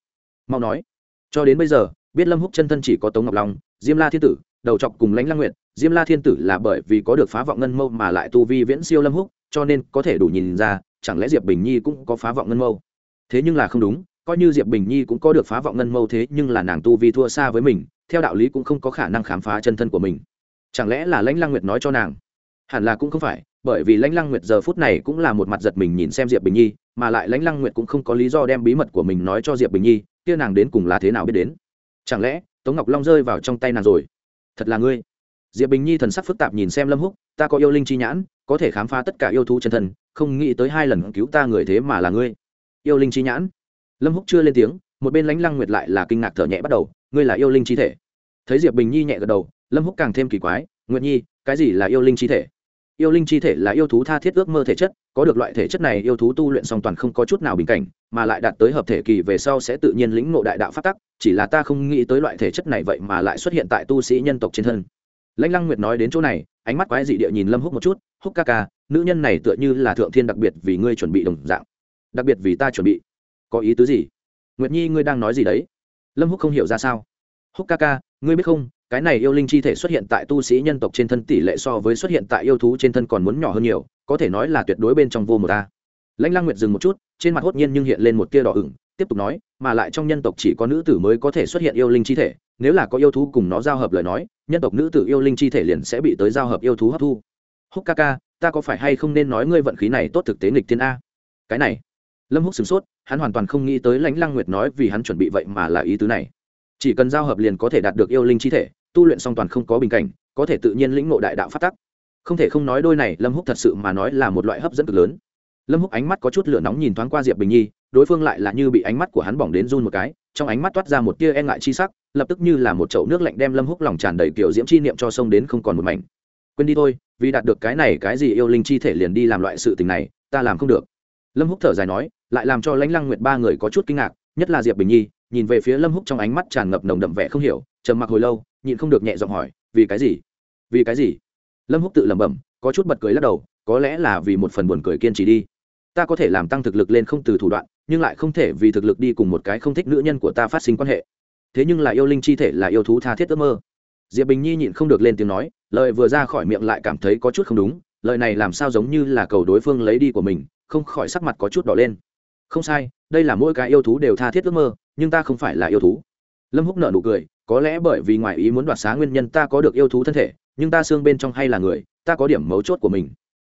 mau nói cho đến bây giờ biết lâm húc chân thân chỉ có tống ngọc long diêm la thiên tử đầu chọc cùng lãnh lang nguyện diêm la thiên tử là bởi vì có được phá vọng ngân mâu mà lại tu vi viễn siêu lâm húc, cho nên có thể đủ nhìn ra, chẳng lẽ diệp bình nhi cũng có phá vọng ngân mâu? Thế nhưng là không đúng, coi như diệp bình nhi cũng có được phá vọng ngân mâu thế nhưng là nàng tu vi thua xa với mình, theo đạo lý cũng không có khả năng khám phá chân thân của mình. Chẳng lẽ là lãnh lang nguyệt nói cho nàng? Hẳn là cũng không phải, bởi vì lãnh lăng nguyệt giờ phút này cũng là một mặt giật mình nhìn xem diệp bình nhi, mà lại lãnh lăng nguyệt cũng không có lý do đem bí mật của mình nói cho diệp bình nhi, kia nàng đến cùng là thế nào biết đến? Chẳng lẽ tống ngọc long rơi vào trong tay nàng rồi? Thật là ngươi. Diệp bình nhi thần sắc phức tạp nhìn xem lâm húc ta có yêu linh chi nhãn có thể khám phá tất cả yêu thú chân thần, không nghĩ tới hai lần cứu ta người thế mà là ngươi. Yêu linh chi nhãn. Lâm húc chưa lên tiếng một bên lánh lăng nguyệt lại là kinh ngạc thở nhẹ bắt đầu ngươi là yêu linh chi thể. Thấy diệp bình nhi nhẹ gật đầu lâm húc càng thêm kỳ quái nguyệt nhi cái gì là yêu linh chi thể? Yêu linh chi thể là yêu thú tha thiết ước mơ thể chất, có được loại thể chất này, yêu thú tu luyện song toàn không có chút nào bình cảnh, mà lại đạt tới hợp thể kỳ về sau sẽ tự nhiên lĩnh ngộ đại đạo phát tắc, chỉ là ta không nghĩ tới loại thể chất này vậy mà lại xuất hiện tại tu sĩ nhân tộc trên thân. Lãnh lăng nguyệt nói đến chỗ này, ánh mắt quái dị địa nhìn lâm húc một chút, húc ca ca, nữ nhân này tựa như là thượng thiên đặc biệt vì ngươi chuẩn bị đồng dạng, đặc biệt vì ta chuẩn bị. Có ý tứ gì? Nguyệt nhi, ngươi đang nói gì đấy? Lâm húc không hiểu ra sao. Húc ca ca, ngươi biết không cái này yêu linh chi thể xuất hiện tại tu sĩ nhân tộc trên thân tỷ lệ so với xuất hiện tại yêu thú trên thân còn muốn nhỏ hơn nhiều, có thể nói là tuyệt đối bên trong vô một ta lãnh lang nguyệt dừng một chút, trên mặt hốt nhiên nhưng hiện lên một tia đỏ ửng, tiếp tục nói, mà lại trong nhân tộc chỉ có nữ tử mới có thể xuất hiện yêu linh chi thể, nếu là có yêu thú cùng nó giao hợp lời nói, nhân tộc nữ tử yêu linh chi thể liền sẽ bị tới giao hợp yêu thú hấp thu. Húc ca ca, ta có phải hay không nên nói ngươi vận khí này tốt thực tế nghịch thiên a? Cái này, lâm húc sửng sốt, hắn hoàn toàn không nghĩ tới lãnh lăng nguyệt nói vì hắn chuẩn bị vậy mà là ý tứ này. Chỉ cần giao hợp liền có thể đạt được yêu linh chi thể tu luyện song toàn không có bình cảnh, có thể tự nhiên lĩnh ngộ đại đạo phát tắc. Không thể không nói đôi này, lâm húc thật sự mà nói là một loại hấp dẫn cực lớn. Lâm húc ánh mắt có chút lửa nóng nhìn thoáng qua diệp bình nhi, đối phương lại là như bị ánh mắt của hắn bỏng đến run một cái, trong ánh mắt toát ra một tia e ngại chi sắc, lập tức như là một chậu nước lạnh đem lâm húc lòng tràn đầy kiểu diễm chi niệm cho sông đến không còn một mảnh. Quên đi thôi, vì đạt được cái này, cái gì yêu linh chi thể liền đi làm loại sự tình này, ta làm không được. Lâm húc thở dài nói, lại làm cho lãnh lăng nguyệt ba người có chút kinh ngạc, nhất là diệp bình nhi, nhìn về phía lâm húc trong ánh mắt tràn ngập nồng đậm vẻ không hiểu trầm mặc hồi lâu, nhịn không được nhẹ giọng hỏi, vì cái gì? Vì cái gì? Lâm húc tự lẩm bẩm, có chút bật cười lắc đầu, có lẽ là vì một phần buồn cười kiên trì đi. Ta có thể làm tăng thực lực lên không từ thủ đoạn, nhưng lại không thể vì thực lực đi cùng một cái không thích nữ nhân của ta phát sinh quan hệ. Thế nhưng là yêu linh chi thể là yêu thú tha thiết ước mơ. Diệp bình nhi nhịn không được lên tiếng nói, lời vừa ra khỏi miệng lại cảm thấy có chút không đúng, lời này làm sao giống như là cầu đối phương lấy đi của mình, không khỏi sắc mặt có chút đỏ lên. Không sai, đây là mỗi cái yêu thú đều tha thiết ước mơ, nhưng ta không phải là yêu thú. Lâm húc nợ nụ cười có lẽ bởi vì ngoài ý muốn đoạt xá nguyên nhân ta có được yêu thú thân thể, nhưng ta xương bên trong hay là người, ta có điểm mấu chốt của mình.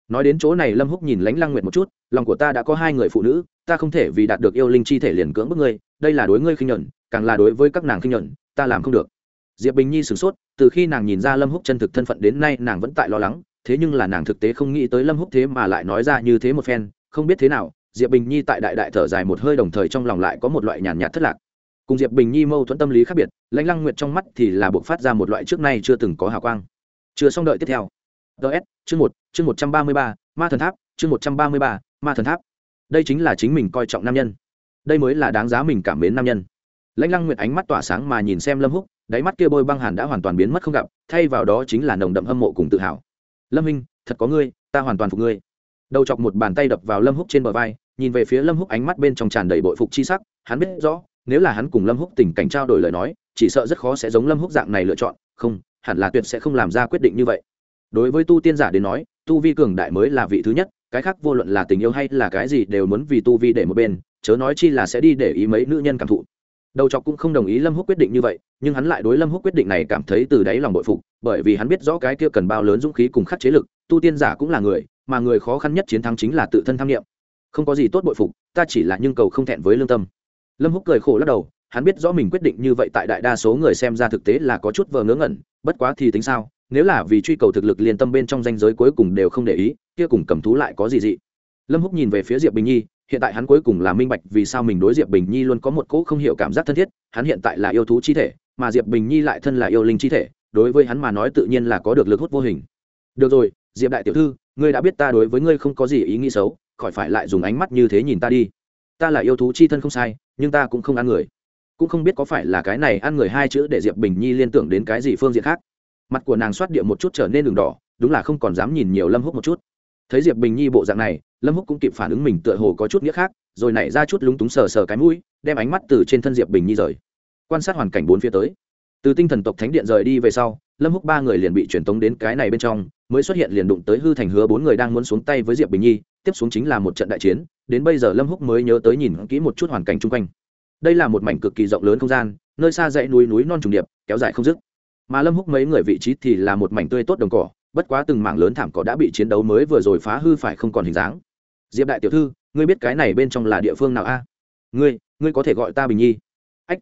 Nói đến chỗ này lâm húc nhìn lãnh lăng nguyệt một chút, lòng của ta đã có hai người phụ nữ, ta không thể vì đạt được yêu linh chi thể liền cưỡng bức ngươi, đây là đối ngươi khinh nhuận, càng là đối với các nàng khinh nhuận, ta làm không được. Diệp bình nhi sửng sốt, từ khi nàng nhìn ra lâm húc chân thực thân phận đến nay nàng vẫn tại lo lắng, thế nhưng là nàng thực tế không nghĩ tới lâm húc thế mà lại nói ra như thế một phen, không biết thế nào, diệp bình nhi tại đại đại thở dài một hơi đồng thời trong lòng lại có một loại nhàn nhạt thất lạc cùng diệp bình nhi mâu thuẫn tâm lý khác biệt, lãnh lăng nguyệt trong mắt thì là buộc phát ra một loại trước nay chưa từng có hào quang. Chưa xong đợi tiếp theo. Ts chương một chương một trăm ba mươi ba, ma thần tháp, chương một trăm ba mươi ba, ma thần tháp. Đây chính là chính mình coi trọng nam nhân. Đây mới là đáng giá mình cảm mến nam nhân. Lãnh lăng nguyệt ánh mắt tỏa sáng mà nhìn xem lâm húc, đáy mắt kia bôi băng hàn đã hoàn toàn biến mất không gặp, thay vào đó chính là nồng đậm hâm mộ cùng tự hào. Lâm minh, thật có ngươi, ta hoàn toàn phục ngươi. Đầu chọc một bàn tay đập vào lâm húc trên bờ vai, nhìn về phía lâm húc ánh mắt bên trong tràn đầy bội phục chi sắc, hắn biết rõ nếu là hắn cùng lâm húc tình cảnh trao đổi lời nói, chỉ sợ rất khó sẽ giống lâm húc dạng này lựa chọn, không, hẳn là tuyệt sẽ không làm ra quyết định như vậy. Đối với tu tiên giả đến nói, tu vi cường đại mới là vị thứ nhất, cái khác vô luận là tình yêu hay là cái gì đều muốn vì tu vi để một bên, chớ nói chi là sẽ đi để ý mấy nữ nhân cảm thụ. Đầu chọc cũng không đồng ý lâm húc quyết định như vậy, nhưng hắn lại đối lâm húc quyết định này cảm thấy từ đáy lòng bội phục, bởi vì hắn biết rõ cái kia cần bao lớn dũng khí cùng khắc chế lực, tu tiên giả cũng là người, mà người khó khăn nhất chiến thắng chính là tự thân tham nghiệm không có gì tốt bội phục, ta chỉ là nhưng cầu không thẹn với lương tâm lâm húc cười khổ lắc đầu, hắn biết rõ mình quyết định như vậy tại đại đa số người xem ra thực tế là có chút vờ ngớ ngẩn, bất quá thì tính sao, nếu là vì truy cầu thực lực liên tâm bên trong danh giới cuối cùng đều không để ý, kia cùng cầm thú lại có gì dị. Lâm húc nhìn về phía diệp bình nhi, hiện tại hắn cuối cùng là minh bạch vì sao mình đối diệp bình nhi luôn có một cỗ không hiểu cảm giác thân thiết, hắn hiện tại là yêu thú chi thể, mà diệp bình nhi lại thân là yêu linh chi thể, đối với hắn mà nói tự nhiên là có được lực hút vô hình. Được rồi, diệp đại tiểu thư, ngươi đã biết ta đối với ngươi không có gì ý nghĩ xấu, khỏi phải lại dùng ánh mắt như thế nhìn ta đi. Ta là yêu thú chi thân không sai nhưng ta cũng không ăn người. Cũng không biết có phải là cái này ăn người hai chữ để diệp bình nhi liên tưởng đến cái gì phương diện khác. Mặt của nàng soát địa một chút trở nên đường đỏ, đúng là không còn dám nhìn nhiều lâm húc một chút. Thấy diệp bình nhi bộ dạng này, lâm húc cũng kịp phản ứng mình tựa hồ có chút nghĩa khác, rồi nảy ra chút lúng túng sờ sờ cái mũi, đem ánh mắt từ trên thân diệp bình nhi rời. Quan sát hoàn cảnh bốn phía tới. Từ tinh thần tộc thánh điện rời đi về sau, lâm húc ba người liền bị truyền tống đến cái này bên trong, mới xuất hiện liền đụng tới hư thành hứa bốn người đang muốn xuống tay với diệp bình nhi tiếp xuống chính là một trận đại chiến, đến bây giờ lâm húc mới nhớ tới nhìn kỹ một chút hoàn cảnh chung quanh. Đây là một mảnh cực kỳ rộng lớn không gian, nơi xa dãy núi núi non trùng điệp, kéo dài không dứt. Mà lâm húc mấy người vị trí thì là một mảnh tươi tốt đồng cỏ, bất quá từng mảng lớn thảm cỏ đã bị chiến đấu mới vừa rồi phá hư phải không còn hình dáng. Diệp đại tiểu thư, ngươi biết cái này bên trong là địa phương nào a? Ngươi ngươi có thể gọi ta bình nhi. Ách.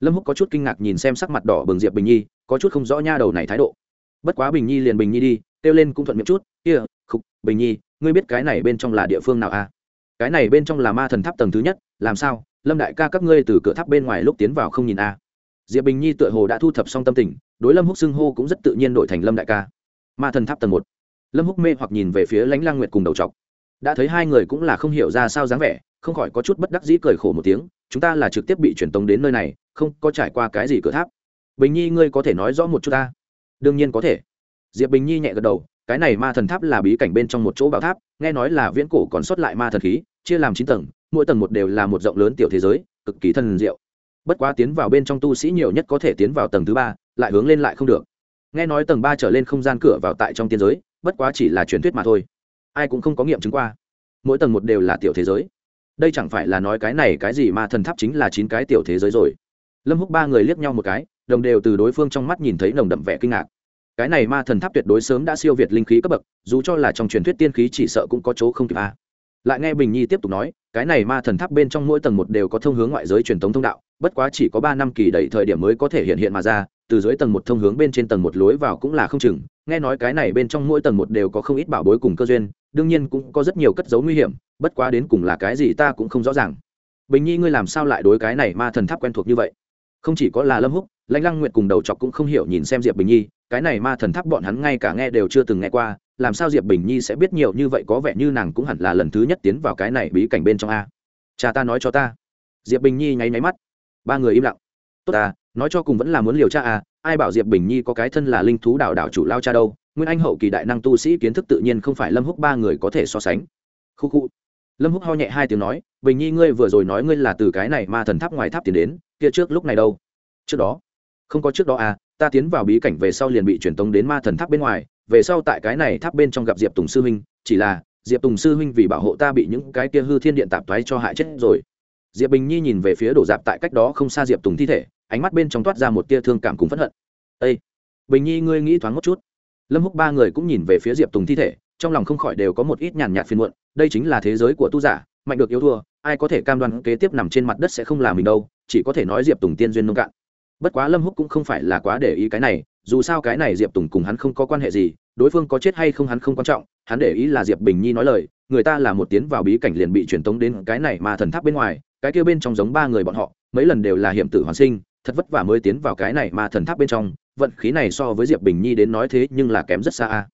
Lâm húc có chút kinh ngạc nhìn xem sắc mặt đỏ bừng diệp bình nhi, có chút không rõ nha đầu này thái độ. Bất quá bình nhi liền bình nhi đi kêu lên cũng thuận miệng chút, kia, khục, bình nhi, ngươi biết cái này bên trong là địa phương nào à? cái này bên trong là ma thần tháp tầng thứ nhất, làm sao? Lâm đại ca các ngươi từ cửa tháp bên ngoài lúc tiến vào không nhìn à? diệp bình nhi tựa hồ đã thu thập xong tâm tình, đối lâm húc xưng hô cũng rất tự nhiên đổi thành lâm đại ca. Ma thần tháp tầng một. Lâm húc mê hoặc nhìn về phía lãnh lang nguyệt cùng đầu trọc. Đã thấy hai người cũng là không hiểu ra sao dáng vẻ, không khỏi có chút bất đắc dĩ cười khổ một tiếng, chúng ta là trực tiếp bị truyền tống đến nơi này, không có trải qua cái gì cửa tháp. Bình nhi, ngươi có thể nói rõ một chút ta? Đương nhiên có thể diệp bình nhi nhẹ gật đầu, cái này ma thần tháp là bí cảnh bên trong một chỗ bảo tháp, nghe nói là viễn cổ còn sót lại ma thần khí, chia làm chín tầng, mỗi tầng một đều là một rộng lớn tiểu thế giới, cực kỳ thần diệu. Bất quá tiến vào bên trong tu sĩ nhiều nhất có thể tiến vào tầng thứ ba, lại hướng lên lại không được. Nghe nói tầng ba trở lên không gian cửa vào tại trong tiên giới, bất quá chỉ là truyền thuyết mà thôi. Ai cũng không có nghiệm chứng qua. Mỗi tầng một đều là tiểu thế giới. Đây chẳng phải là nói cái này cái gì mà thần tháp chính là chín cái tiểu thế giới rồi. Lâm húc ba người liếc nhau một cái, đồng đều từ đối phương trong mắt nhìn thấy nồng đậm vẻ kinh ngạc cái này ma thần tháp tuyệt đối sớm đã siêu việt linh khí cấp bậc, dù cho là trong truyền thuyết tiên khí chỉ sợ cũng có chỗ không kịp a lại nghe bình nhi tiếp tục nói, cái này ma thần tháp bên trong mỗi tầng một đều có thông hướng ngoại giới truyền thống thông đạo, bất quá chỉ có ba năm kỳ đầy thời điểm mới có thể hiện hiện mà ra, từ dưới tầng một thông hướng bên trên tầng một lối vào cũng là không chừng. Nghe nói cái này bên trong mỗi tầng một đều có không ít bảo bối cùng cơ duyên, đương nhiên cũng có rất nhiều cất dấu nguy hiểm, bất quá đến cùng là cái gì ta cũng không rõ ràng. Bình nhi ngươi làm sao lại đối cái này ma thần tháp quen thuộc như vậy? Không chỉ có là lâm húc, lãnh lăng nguyệt cùng đầu chọc cũng không hiểu nhìn xem diệp bình nhi cái này ma thần tháp bọn hắn ngay cả nghe đều chưa từng nghe qua, làm sao diệp bình nhi sẽ biết nhiều như vậy, có vẻ như nàng cũng hẳn là lần thứ nhất tiến vào cái này bí cảnh bên trong a. Cha ta nói cho ta. Diệp bình nhi nháy máy mắt. Ba người im lặng. Tốt ta, nói cho cùng vẫn là muốn liều cha à ai bảo diệp bình nhi có cái thân là linh thú đảo đảo chủ lao cha đâu, nguyên anh hậu kỳ đại năng tu sĩ kiến thức tự nhiên không phải lâm húc ba người có thể so sánh. Khu khu. Lâm húc ho nhẹ hai tiếng nói, bình nhi ngươi vừa rồi nói ngươi là từ cái này ma thần tháp ngoài tháp tiến đến, kia trước lúc này đâu? Trước đó. Không có trước đó à ta tiến vào bí cảnh về sau liền bị truyền tống đến ma thần tháp bên ngoài, về sau tại cái này tháp bên trong gặp diệp tùng sư huynh, chỉ là, diệp tùng sư huynh vì bảo hộ ta bị những cái kia hư thiên điện tạp thoái cho hại chết rồi. Diệp bình nhi nhìn về phía đổ dạp tại cách đó không xa diệp tùng thi thể, ánh mắt bên trong toát ra một tia thương cảm cùng phẫn hận. Ây bình nhi ngươi nghĩ thoáng một chút. Lâm húc ba người cũng nhìn về phía diệp tùng thi thể, trong lòng không khỏi đều có một ít nhàn nhạt phiền muộn, đây chính là thế giới của tu giả, mạnh được yếu thua, ai có thể cam đoan kế tiếp nằm trên mặt đất sẽ không là mình đâu, chỉ có thể nói diệp tùng tiên duyên nông cạn bất quá lâm húc cũng không phải là quá để ý cái này, dù sao cái này diệp tùng cùng hắn không có quan hệ gì, đối phương có chết hay không hắn không quan trọng, hắn để ý là diệp bình nhi nói lời, người ta là một tiến vào bí cảnh liền bị truyền tống đến cái này mà thần tháp bên ngoài, cái kia bên trong giống ba người bọn họ, mấy lần đều là hiểm tử hoàn sinh, thật vất vả mới tiến vào cái này mà thần tháp bên trong, vận khí này so với diệp bình nhi đến nói thế nhưng là kém rất xa a.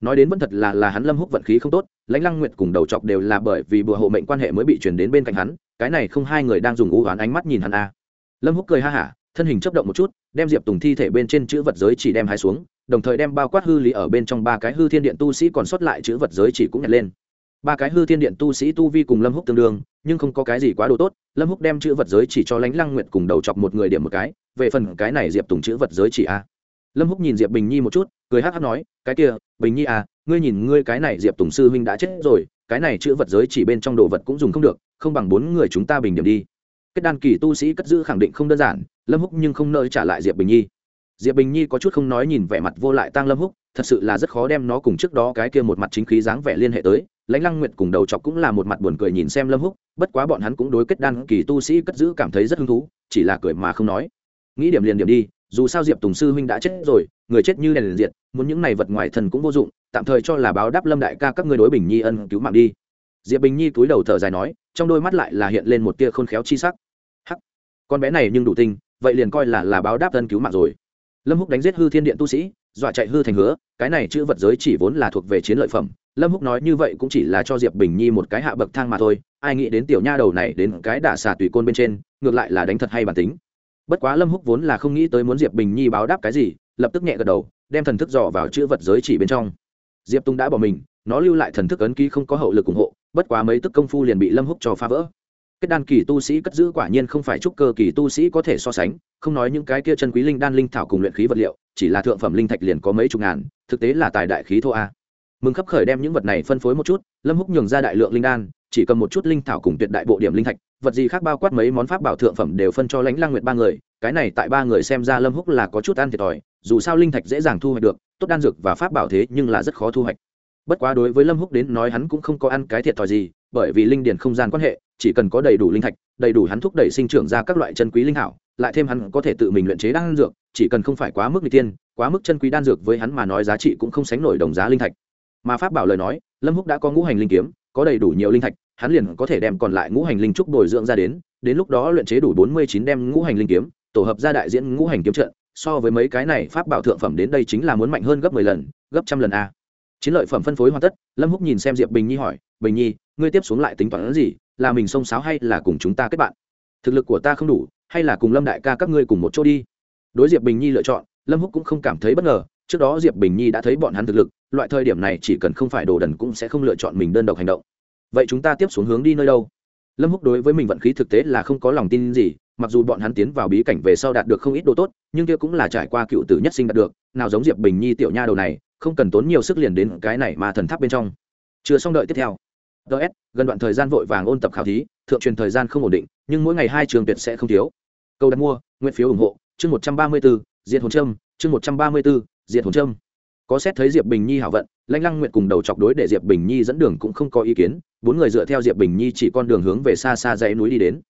Nói đến vẫn thật là là hắn lâm húc vận khí không tốt, lãnh lăng nguyệt cùng đầu chọc đều là bởi vì bùa hộ mệnh quan hệ mới bị chuyển đến bên cạnh hắn, cái này không hai người đang dùng u oán ánh mắt nhìn hắn a. Lâm húc cười ha hả thân hình chấp động một chút, đem diệp tùng thi thể bên trên chữ vật giới chỉ đem hai xuống, đồng thời đem bao quát hư lý ở bên trong ba cái hư thiên điện tu sĩ còn sót lại chữ vật giới chỉ cũng nhặt lên. Ba cái hư thiên điện tu sĩ tu vi cùng lâm húc tương đương, nhưng không có cái gì quá đồ tốt, lâm húc đem chữ vật giới chỉ cho lánh lăng nguyệt cùng đầu chọc một người điểm một cái, về phần cái này diệp tùng chữ vật giới chỉ a lâm húc nhìn diệp bình nhi một chút, cười hắc hắc nói, cái kia, bình nhi à ngươi nhìn ngươi cái này diệp tùng sư huynh đã chết rồi, cái này chữ vật giới chỉ bên trong đồ vật cũng dùng không được, không bằng bốn người chúng ta bình điểm đi kết đan kỳ tu sĩ cất giữ khẳng định không đơn giản, lâm húc nhưng không nơi trả lại diệp bình nhi. Diệp bình nhi có chút không nói nhìn vẻ mặt vô lại tăng lâm húc, thật sự là rất khó đem nó cùng trước đó cái kia một mặt chính khí dáng vẻ liên hệ tới. Lãnh lăng nguyệt cùng đầu chọc cũng là một mặt buồn cười nhìn xem lâm húc, bất quá bọn hắn cũng đối kết đan kỳ tu sĩ cất giữ cảm thấy rất hứng thú, chỉ là cười mà không nói. Nghĩ điểm liền điểm đi, dù sao diệp tùng sư huynh đã chết rồi, người chết như đèn liền diệt, muốn những này vật ngoài thần cũng vô dụng, tạm thời cho là báo đáp lâm đại ca các ngươi đối bình nhi ân cứu mạng đi. Diệp bình nhi cúi đầu thở dài nói trong đôi mắt lại là hiện lên một tia khôn khéo chi sắc. Hắc, con bé này nhưng đủ tinh, vậy liền coi là là báo đáp ân cứu mạng rồi. Lâm húc đánh giết hư thiên điện tu sĩ, dọa chạy hư thành hứa, cái này chữ vật giới chỉ vốn là thuộc về chiến lợi phẩm. Lâm húc nói như vậy cũng chỉ là cho diệp bình nhi một cái hạ bậc thang mà thôi, ai nghĩ đến tiểu nha đầu này đến cái đả xà tùy côn bên trên, ngược lại là đánh thật hay bản tính. Bất quá lâm húc vốn là không nghĩ tới muốn diệp bình nhi báo đáp cái gì, lập tức nhẹ gật đầu, đem thần thức dò vào chữ vật giới chỉ bên trong. Diệp tung đã bỏ mình, nó lưu lại thần thức ấn ký không có hậu lực ủng hộ bất quá mấy tức công phu liền bị lâm húc cho phá vỡ. Kết đan kỳ tu sĩ cất giữ quả nhiên không phải trúc cơ kỳ tu sĩ có thể so sánh, không nói những cái kia chân quý linh đan linh thảo cùng luyện khí vật liệu, chỉ là thượng phẩm linh thạch liền có mấy chục ngàn, thực tế là tài đại khí thô a. Mừng khắp khởi đem những vật này phân phối một chút, lâm húc nhường ra đại lượng linh đan, chỉ cầm một chút linh thảo cùng tuyệt đại bộ điểm linh thạch, vật gì khác bao quát mấy món pháp bảo thượng phẩm đều phân cho lãnh lang nguyệt ba người, cái này tại ba người xem ra lâm húc là có chút ăn thiệt thòi, dù sao linh thạch dễ dàng thu hoạch được, tốt đan dược và pháp bảo thế nhưng là rất khó thu hoạch bất quá đối với lâm húc đến nói hắn cũng không có ăn cái thiệt thòi gì, bởi vì linh điển không gian quan hệ, chỉ cần có đầy đủ linh thạch, đầy đủ hắn thúc đẩy sinh trưởng ra các loại chân quý linh hảo, lại thêm hắn có thể tự mình luyện chế đan dược, chỉ cần không phải quá mức n tiên quá mức chân quý đan dược với hắn mà nói giá trị cũng không sánh nổi đồng giá linh thạch. Mà pháp bảo lời nói, lâm húc đã có ngũ hành linh kiếm, có đầy đủ nhiều linh thạch, hắn liền có thể đem còn lại ngũ hành linh trúc bồi dưỡng ra đến đến lúc đó luyện chế đủ bốn mươi chín đem ngũ hành linh kiếm, tổ hợp ra đại diễn ngũ hành kiếm trận, so với mấy cái này pháp bảo thượng phẩm đến đây chính là muốn mạnh hơn gấp mười lần, gấp trăm lần a chiến lợi phẩm phân phối hoàn tất, lâm húc nhìn xem diệp bình nhi hỏi, bình nhi, ngươi tiếp xuống lại tính toán gì, là mình xông xáo hay là cùng chúng ta kết bạn? Thực lực của ta không đủ, hay là cùng lâm đại ca các ngươi cùng một chỗ đi? Đối diệp bình nhi lựa chọn, lâm húc cũng không cảm thấy bất ngờ, trước đó diệp bình nhi đã thấy bọn hắn thực lực, loại thời điểm này chỉ cần không phải đồ đần cũng sẽ không lựa chọn mình đơn độc hành động. Vậy chúng ta tiếp xuống hướng đi nơi đâu? Lâm húc đối với mình vận khí thực tế là không có lòng tin gì, mặc dù bọn hắn tiến vào bí cảnh về sau đạt được không ít đồ tốt, nhưng kia cũng là trải qua cựu tử nhất sinh đạt được, nào giống diệp bình nhi tiểu nha đầu này không cần tốn nhiều sức liền đến cái này mà thần tháp bên trong. Chưa xong đợi tiếp theo. Ts gần đoạn thời gian vội vàng ôn tập khảo thí, thượng truyền thời gian không ổn định, nhưng mỗi ngày hai trường tuyệt sẽ không thiếu. Câu đặt mua nguyên phiếu ủng hộ, chương một trăm ba mươi bốn diện hồn trâm chương một trăm ba mươi bốn diện hồn trâm có xét thấy diệp bình nhi hảo vận, lãnh lăng nguyện cùng đầu chọc đối để diệp bình nhi dẫn đường cũng không có ý kiến, bốn người dựa theo diệp bình nhi chỉ con đường hướng về xa xa dãy núi đi đến.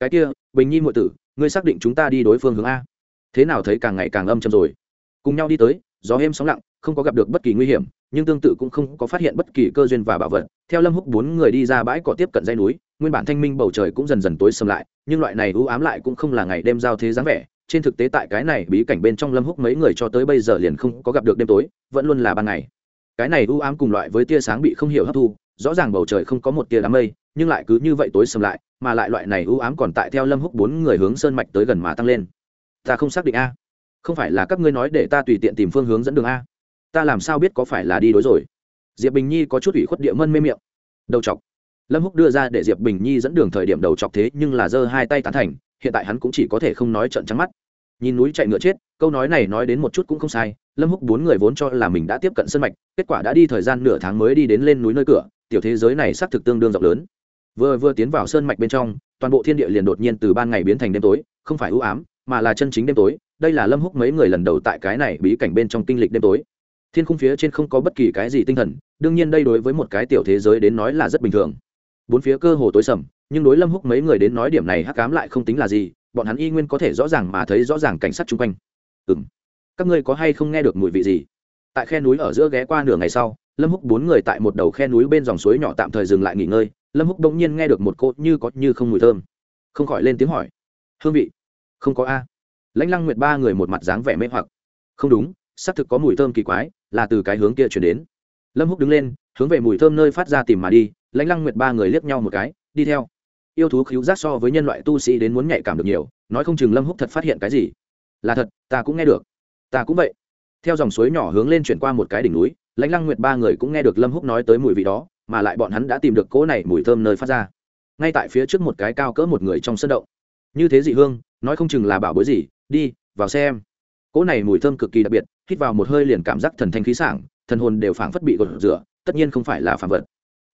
Cái kia, bình nhi muội tử, ngươi xác định chúng ta đi đối phương hướng a. Thế nào thấy càng ngày càng âm châm rồi. Cùng nhau đi tới gió êm sóng lặng, không có gặp được bất kỳ nguy hiểm, nhưng tương tự cũng không có phát hiện bất kỳ cơ duyên và bảo vật. Theo lâm húc bốn người đi ra bãi cỏ tiếp cận dây núi, nguyên bản thanh minh bầu trời cũng dần dần tối sầm lại, nhưng loại này u ám lại cũng không là ngày đêm giao thế dáng vẻ. Trên thực tế tại cái này bí cảnh bên trong lâm húc mấy người cho tới bây giờ liền không có gặp được đêm tối, vẫn luôn là ban ngày. Cái này u ám cùng loại với tia sáng bị không hiểu hấp thu, rõ ràng bầu trời không có một tia đám mây, nhưng lại cứ như vậy tối sầm lại, mà lại loại này u ám còn tại theo lâm húc bốn người hướng sơn mạch tới gần mà tăng lên. Ta không xác định a không phải là các ngươi nói để ta tùy tiện tìm phương hướng dẫn đường a. Ta làm sao biết có phải là đi đối rồi? Diệp bình nhi có chút ủy khuất địa mân mê miệng. Đầu chọc. Lâm húc đưa ra để diệp bình nhi dẫn đường thời điểm đầu chọc thế nhưng là giơ hai tay tán thành, hiện tại hắn cũng chỉ có thể không nói trận trắng mắt. Nhìn núi chạy ngựa chết, câu nói này nói đến một chút cũng không sai, lâm húc bốn người vốn cho là mình đã tiếp cận sân mạch, kết quả đã đi thời gian nửa tháng mới đi đến lên núi nơi cửa, tiểu thế giới này xác thực tương đương rộng lớn. Vừa vừa tiến vào sơn mạch bên trong, toàn bộ thiên địa liền đột nhiên từ ban ngày biến thành đêm tối, không phải ưu ám, mà là chân chính đêm tối đây là lâm húc mấy người lần đầu tại cái này bí cảnh bên trong kinh lịch đêm tối. Thiên khung phía trên không có bất kỳ cái gì tinh thần, đương nhiên đây đối với một cái tiểu thế giới đến nói là rất bình thường. Bốn phía cơ hồ tối sầm, nhưng đối lâm húc mấy người đến nói điểm này hắc cám lại không tính là gì, bọn hắn y nguyên có thể rõ ràng mà thấy rõ ràng cảnh sát chung quanh. Ừ m các ngươi có hay không nghe được mùi vị gì? Tại khe núi ở giữa ghé qua nửa ngày sau, lâm húc bốn người tại một đầu khe núi bên dòng suối nhỏ tạm thời dừng lại nghỉ ngơi, lâm húc bỗng nhiên nghe được một cỗ như có như không mùi thơm. Không khỏi lên tiếng hỏi. Hương vị. Không có a lãnh lăng nguyệt ba người một mặt dáng vẻ mê hoặc. Không đúng, xác thực có mùi thơm kỳ quái, là từ cái hướng kia chuyển đến. Lâm húc đứng lên, hướng về mùi thơm nơi phát ra tìm mà đi, lãnh lăng nguyệt ba người liếc nhau một cái, đi theo. Yêu thú khiếu giác so với nhân loại tu sĩ đến muốn nhạy cảm được nhiều, nói không chừng lâm húc thật phát hiện cái gì. Là thật, ta cũng nghe được. Ta cũng vậy. Theo dòng suối nhỏ hướng lên chuyển qua một cái đỉnh núi, lãnh lăng nguyệt ba người cũng nghe được lâm húc nói tới mùi vị đó, mà lại bọn hắn đã tìm được cỗ này mùi thơm nơi phát ra. Ngay tại phía trước một cái cao cỡ một người trong sân động. Như thế dị hương, nói không chừng là bảo bối gì đi, vào xem. Cỗ này mùi thơm cực kỳ đặc biệt, hít vào một hơi liền cảm giác thần thanh khí sảng, thần hồn đều phảng phất bị gột rửa, tất nhiên không phải là phản vật.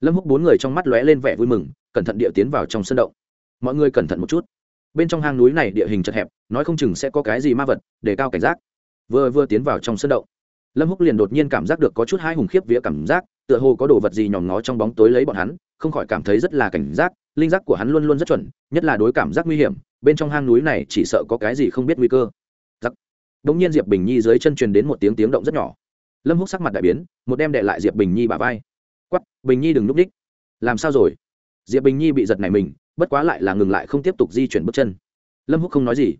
Lâm húc bốn người trong mắt lóe lên vẻ vui mừng, cẩn thận địa tiến vào trong sân động. Mọi người cẩn thận một chút. Bên trong hang núi này địa hình chật hẹp, nói không chừng sẽ có cái gì ma vật, để cao cảnh giác. Vừa vừa tiến vào trong sân động, lâm húc liền đột nhiên cảm giác được có chút hai hùng khiếp vía cảm giác, tựa hồ có đồ vật gì nhòm ngó trong bóng tối lấy bọn hắn, không khỏi cảm thấy rất là cảnh giác, linh giác của hắn luôn luôn rất chuẩn, nhất là đối cảm giác nguy hiểm bên trong hang núi này chỉ sợ có cái gì không biết nguy cơ. Giặc. Đống nhiên diệp bình nhi dưới chân truyền đến một tiếng tiếng động rất nhỏ. Lâm húc sắc mặt đại biến, một đem đệ lại diệp bình nhi bà vai. Quắp bình nhi đừng núp đích. Làm sao rồi? Diệp bình nhi bị giật này mình, bất quá lại là ngừng lại không tiếp tục di chuyển bước chân. Lâm húc không nói gì.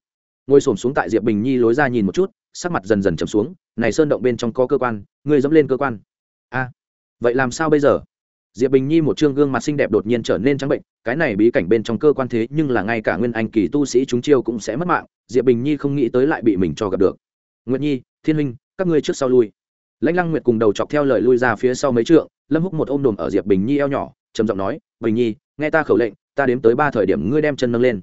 Ngồi s xuống tại diệp bình nhi lối ra nhìn một chút, sắc mặt dần dần chầm xuống, này sơn động bên trong có cơ quan người dẫm lên cơ quan. A, vậy làm sao bây giờ? Diệp bình nhi một chương gương mặt xinh đẹp đột nhiên trở nên trắng bệnh, cái này bí cảnh bên trong cơ quan thế nhưng là ngay cả nguyên anh kỳ tu sĩ chúng chiêu cũng sẽ mất mạng, diệp bình nhi không nghĩ tới lại bị mình cho gặp được. Nguyệt nhi, thiên huynh, các ngươi trước sau lui. Lãnh lăng nguyệt cùng đầu chọc theo lời lui ra phía sau mấy trượng, lâm húc một ôm đồm ở diệp bình nhi eo nhỏ, trầm giọng nói, bình nhi, nghe ta khẩu lệnh, ta đếm tới ba thời điểm ngươi đem chân nâng lên.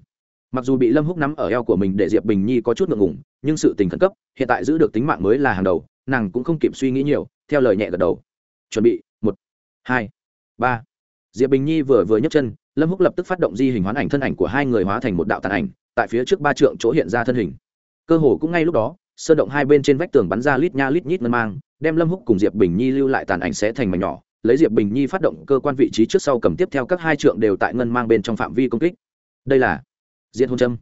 Mặc dù bị lâm húc nắm ở eo của mình để diệp bình nhi có chút ngượng ngùng, nhưng sự tình khẩn cấp, hiện tại giữ được tính mạng mới là hàng đầu, nàng cũng không kịp suy nghĩ nhiều, theo lời nhẹ gật đầu. Chuẩn bị, một, hai ba. Diệp bình nhi vừa vừa nhấc chân, lâm húc lập tức phát động di hình hoán ảnh thân ảnh của hai người hóa thành một đạo tàn ảnh, tại phía trước ba trượng chỗ hiện ra thân hình. Cơ hồ cũng ngay lúc đó, sơ động hai bên trên vách tường bắn ra lít nha lít nhít ngân mang, đem lâm húc cùng diệp bình nhi lưu lại tàn ảnh sẽ thành mảnh nhỏ, lấy diệp bình nhi phát động cơ quan vị trí trước sau cầm tiếp theo các hai trượng đều tại ngân mang bên trong phạm vi công kích. Đây là diện hôn châm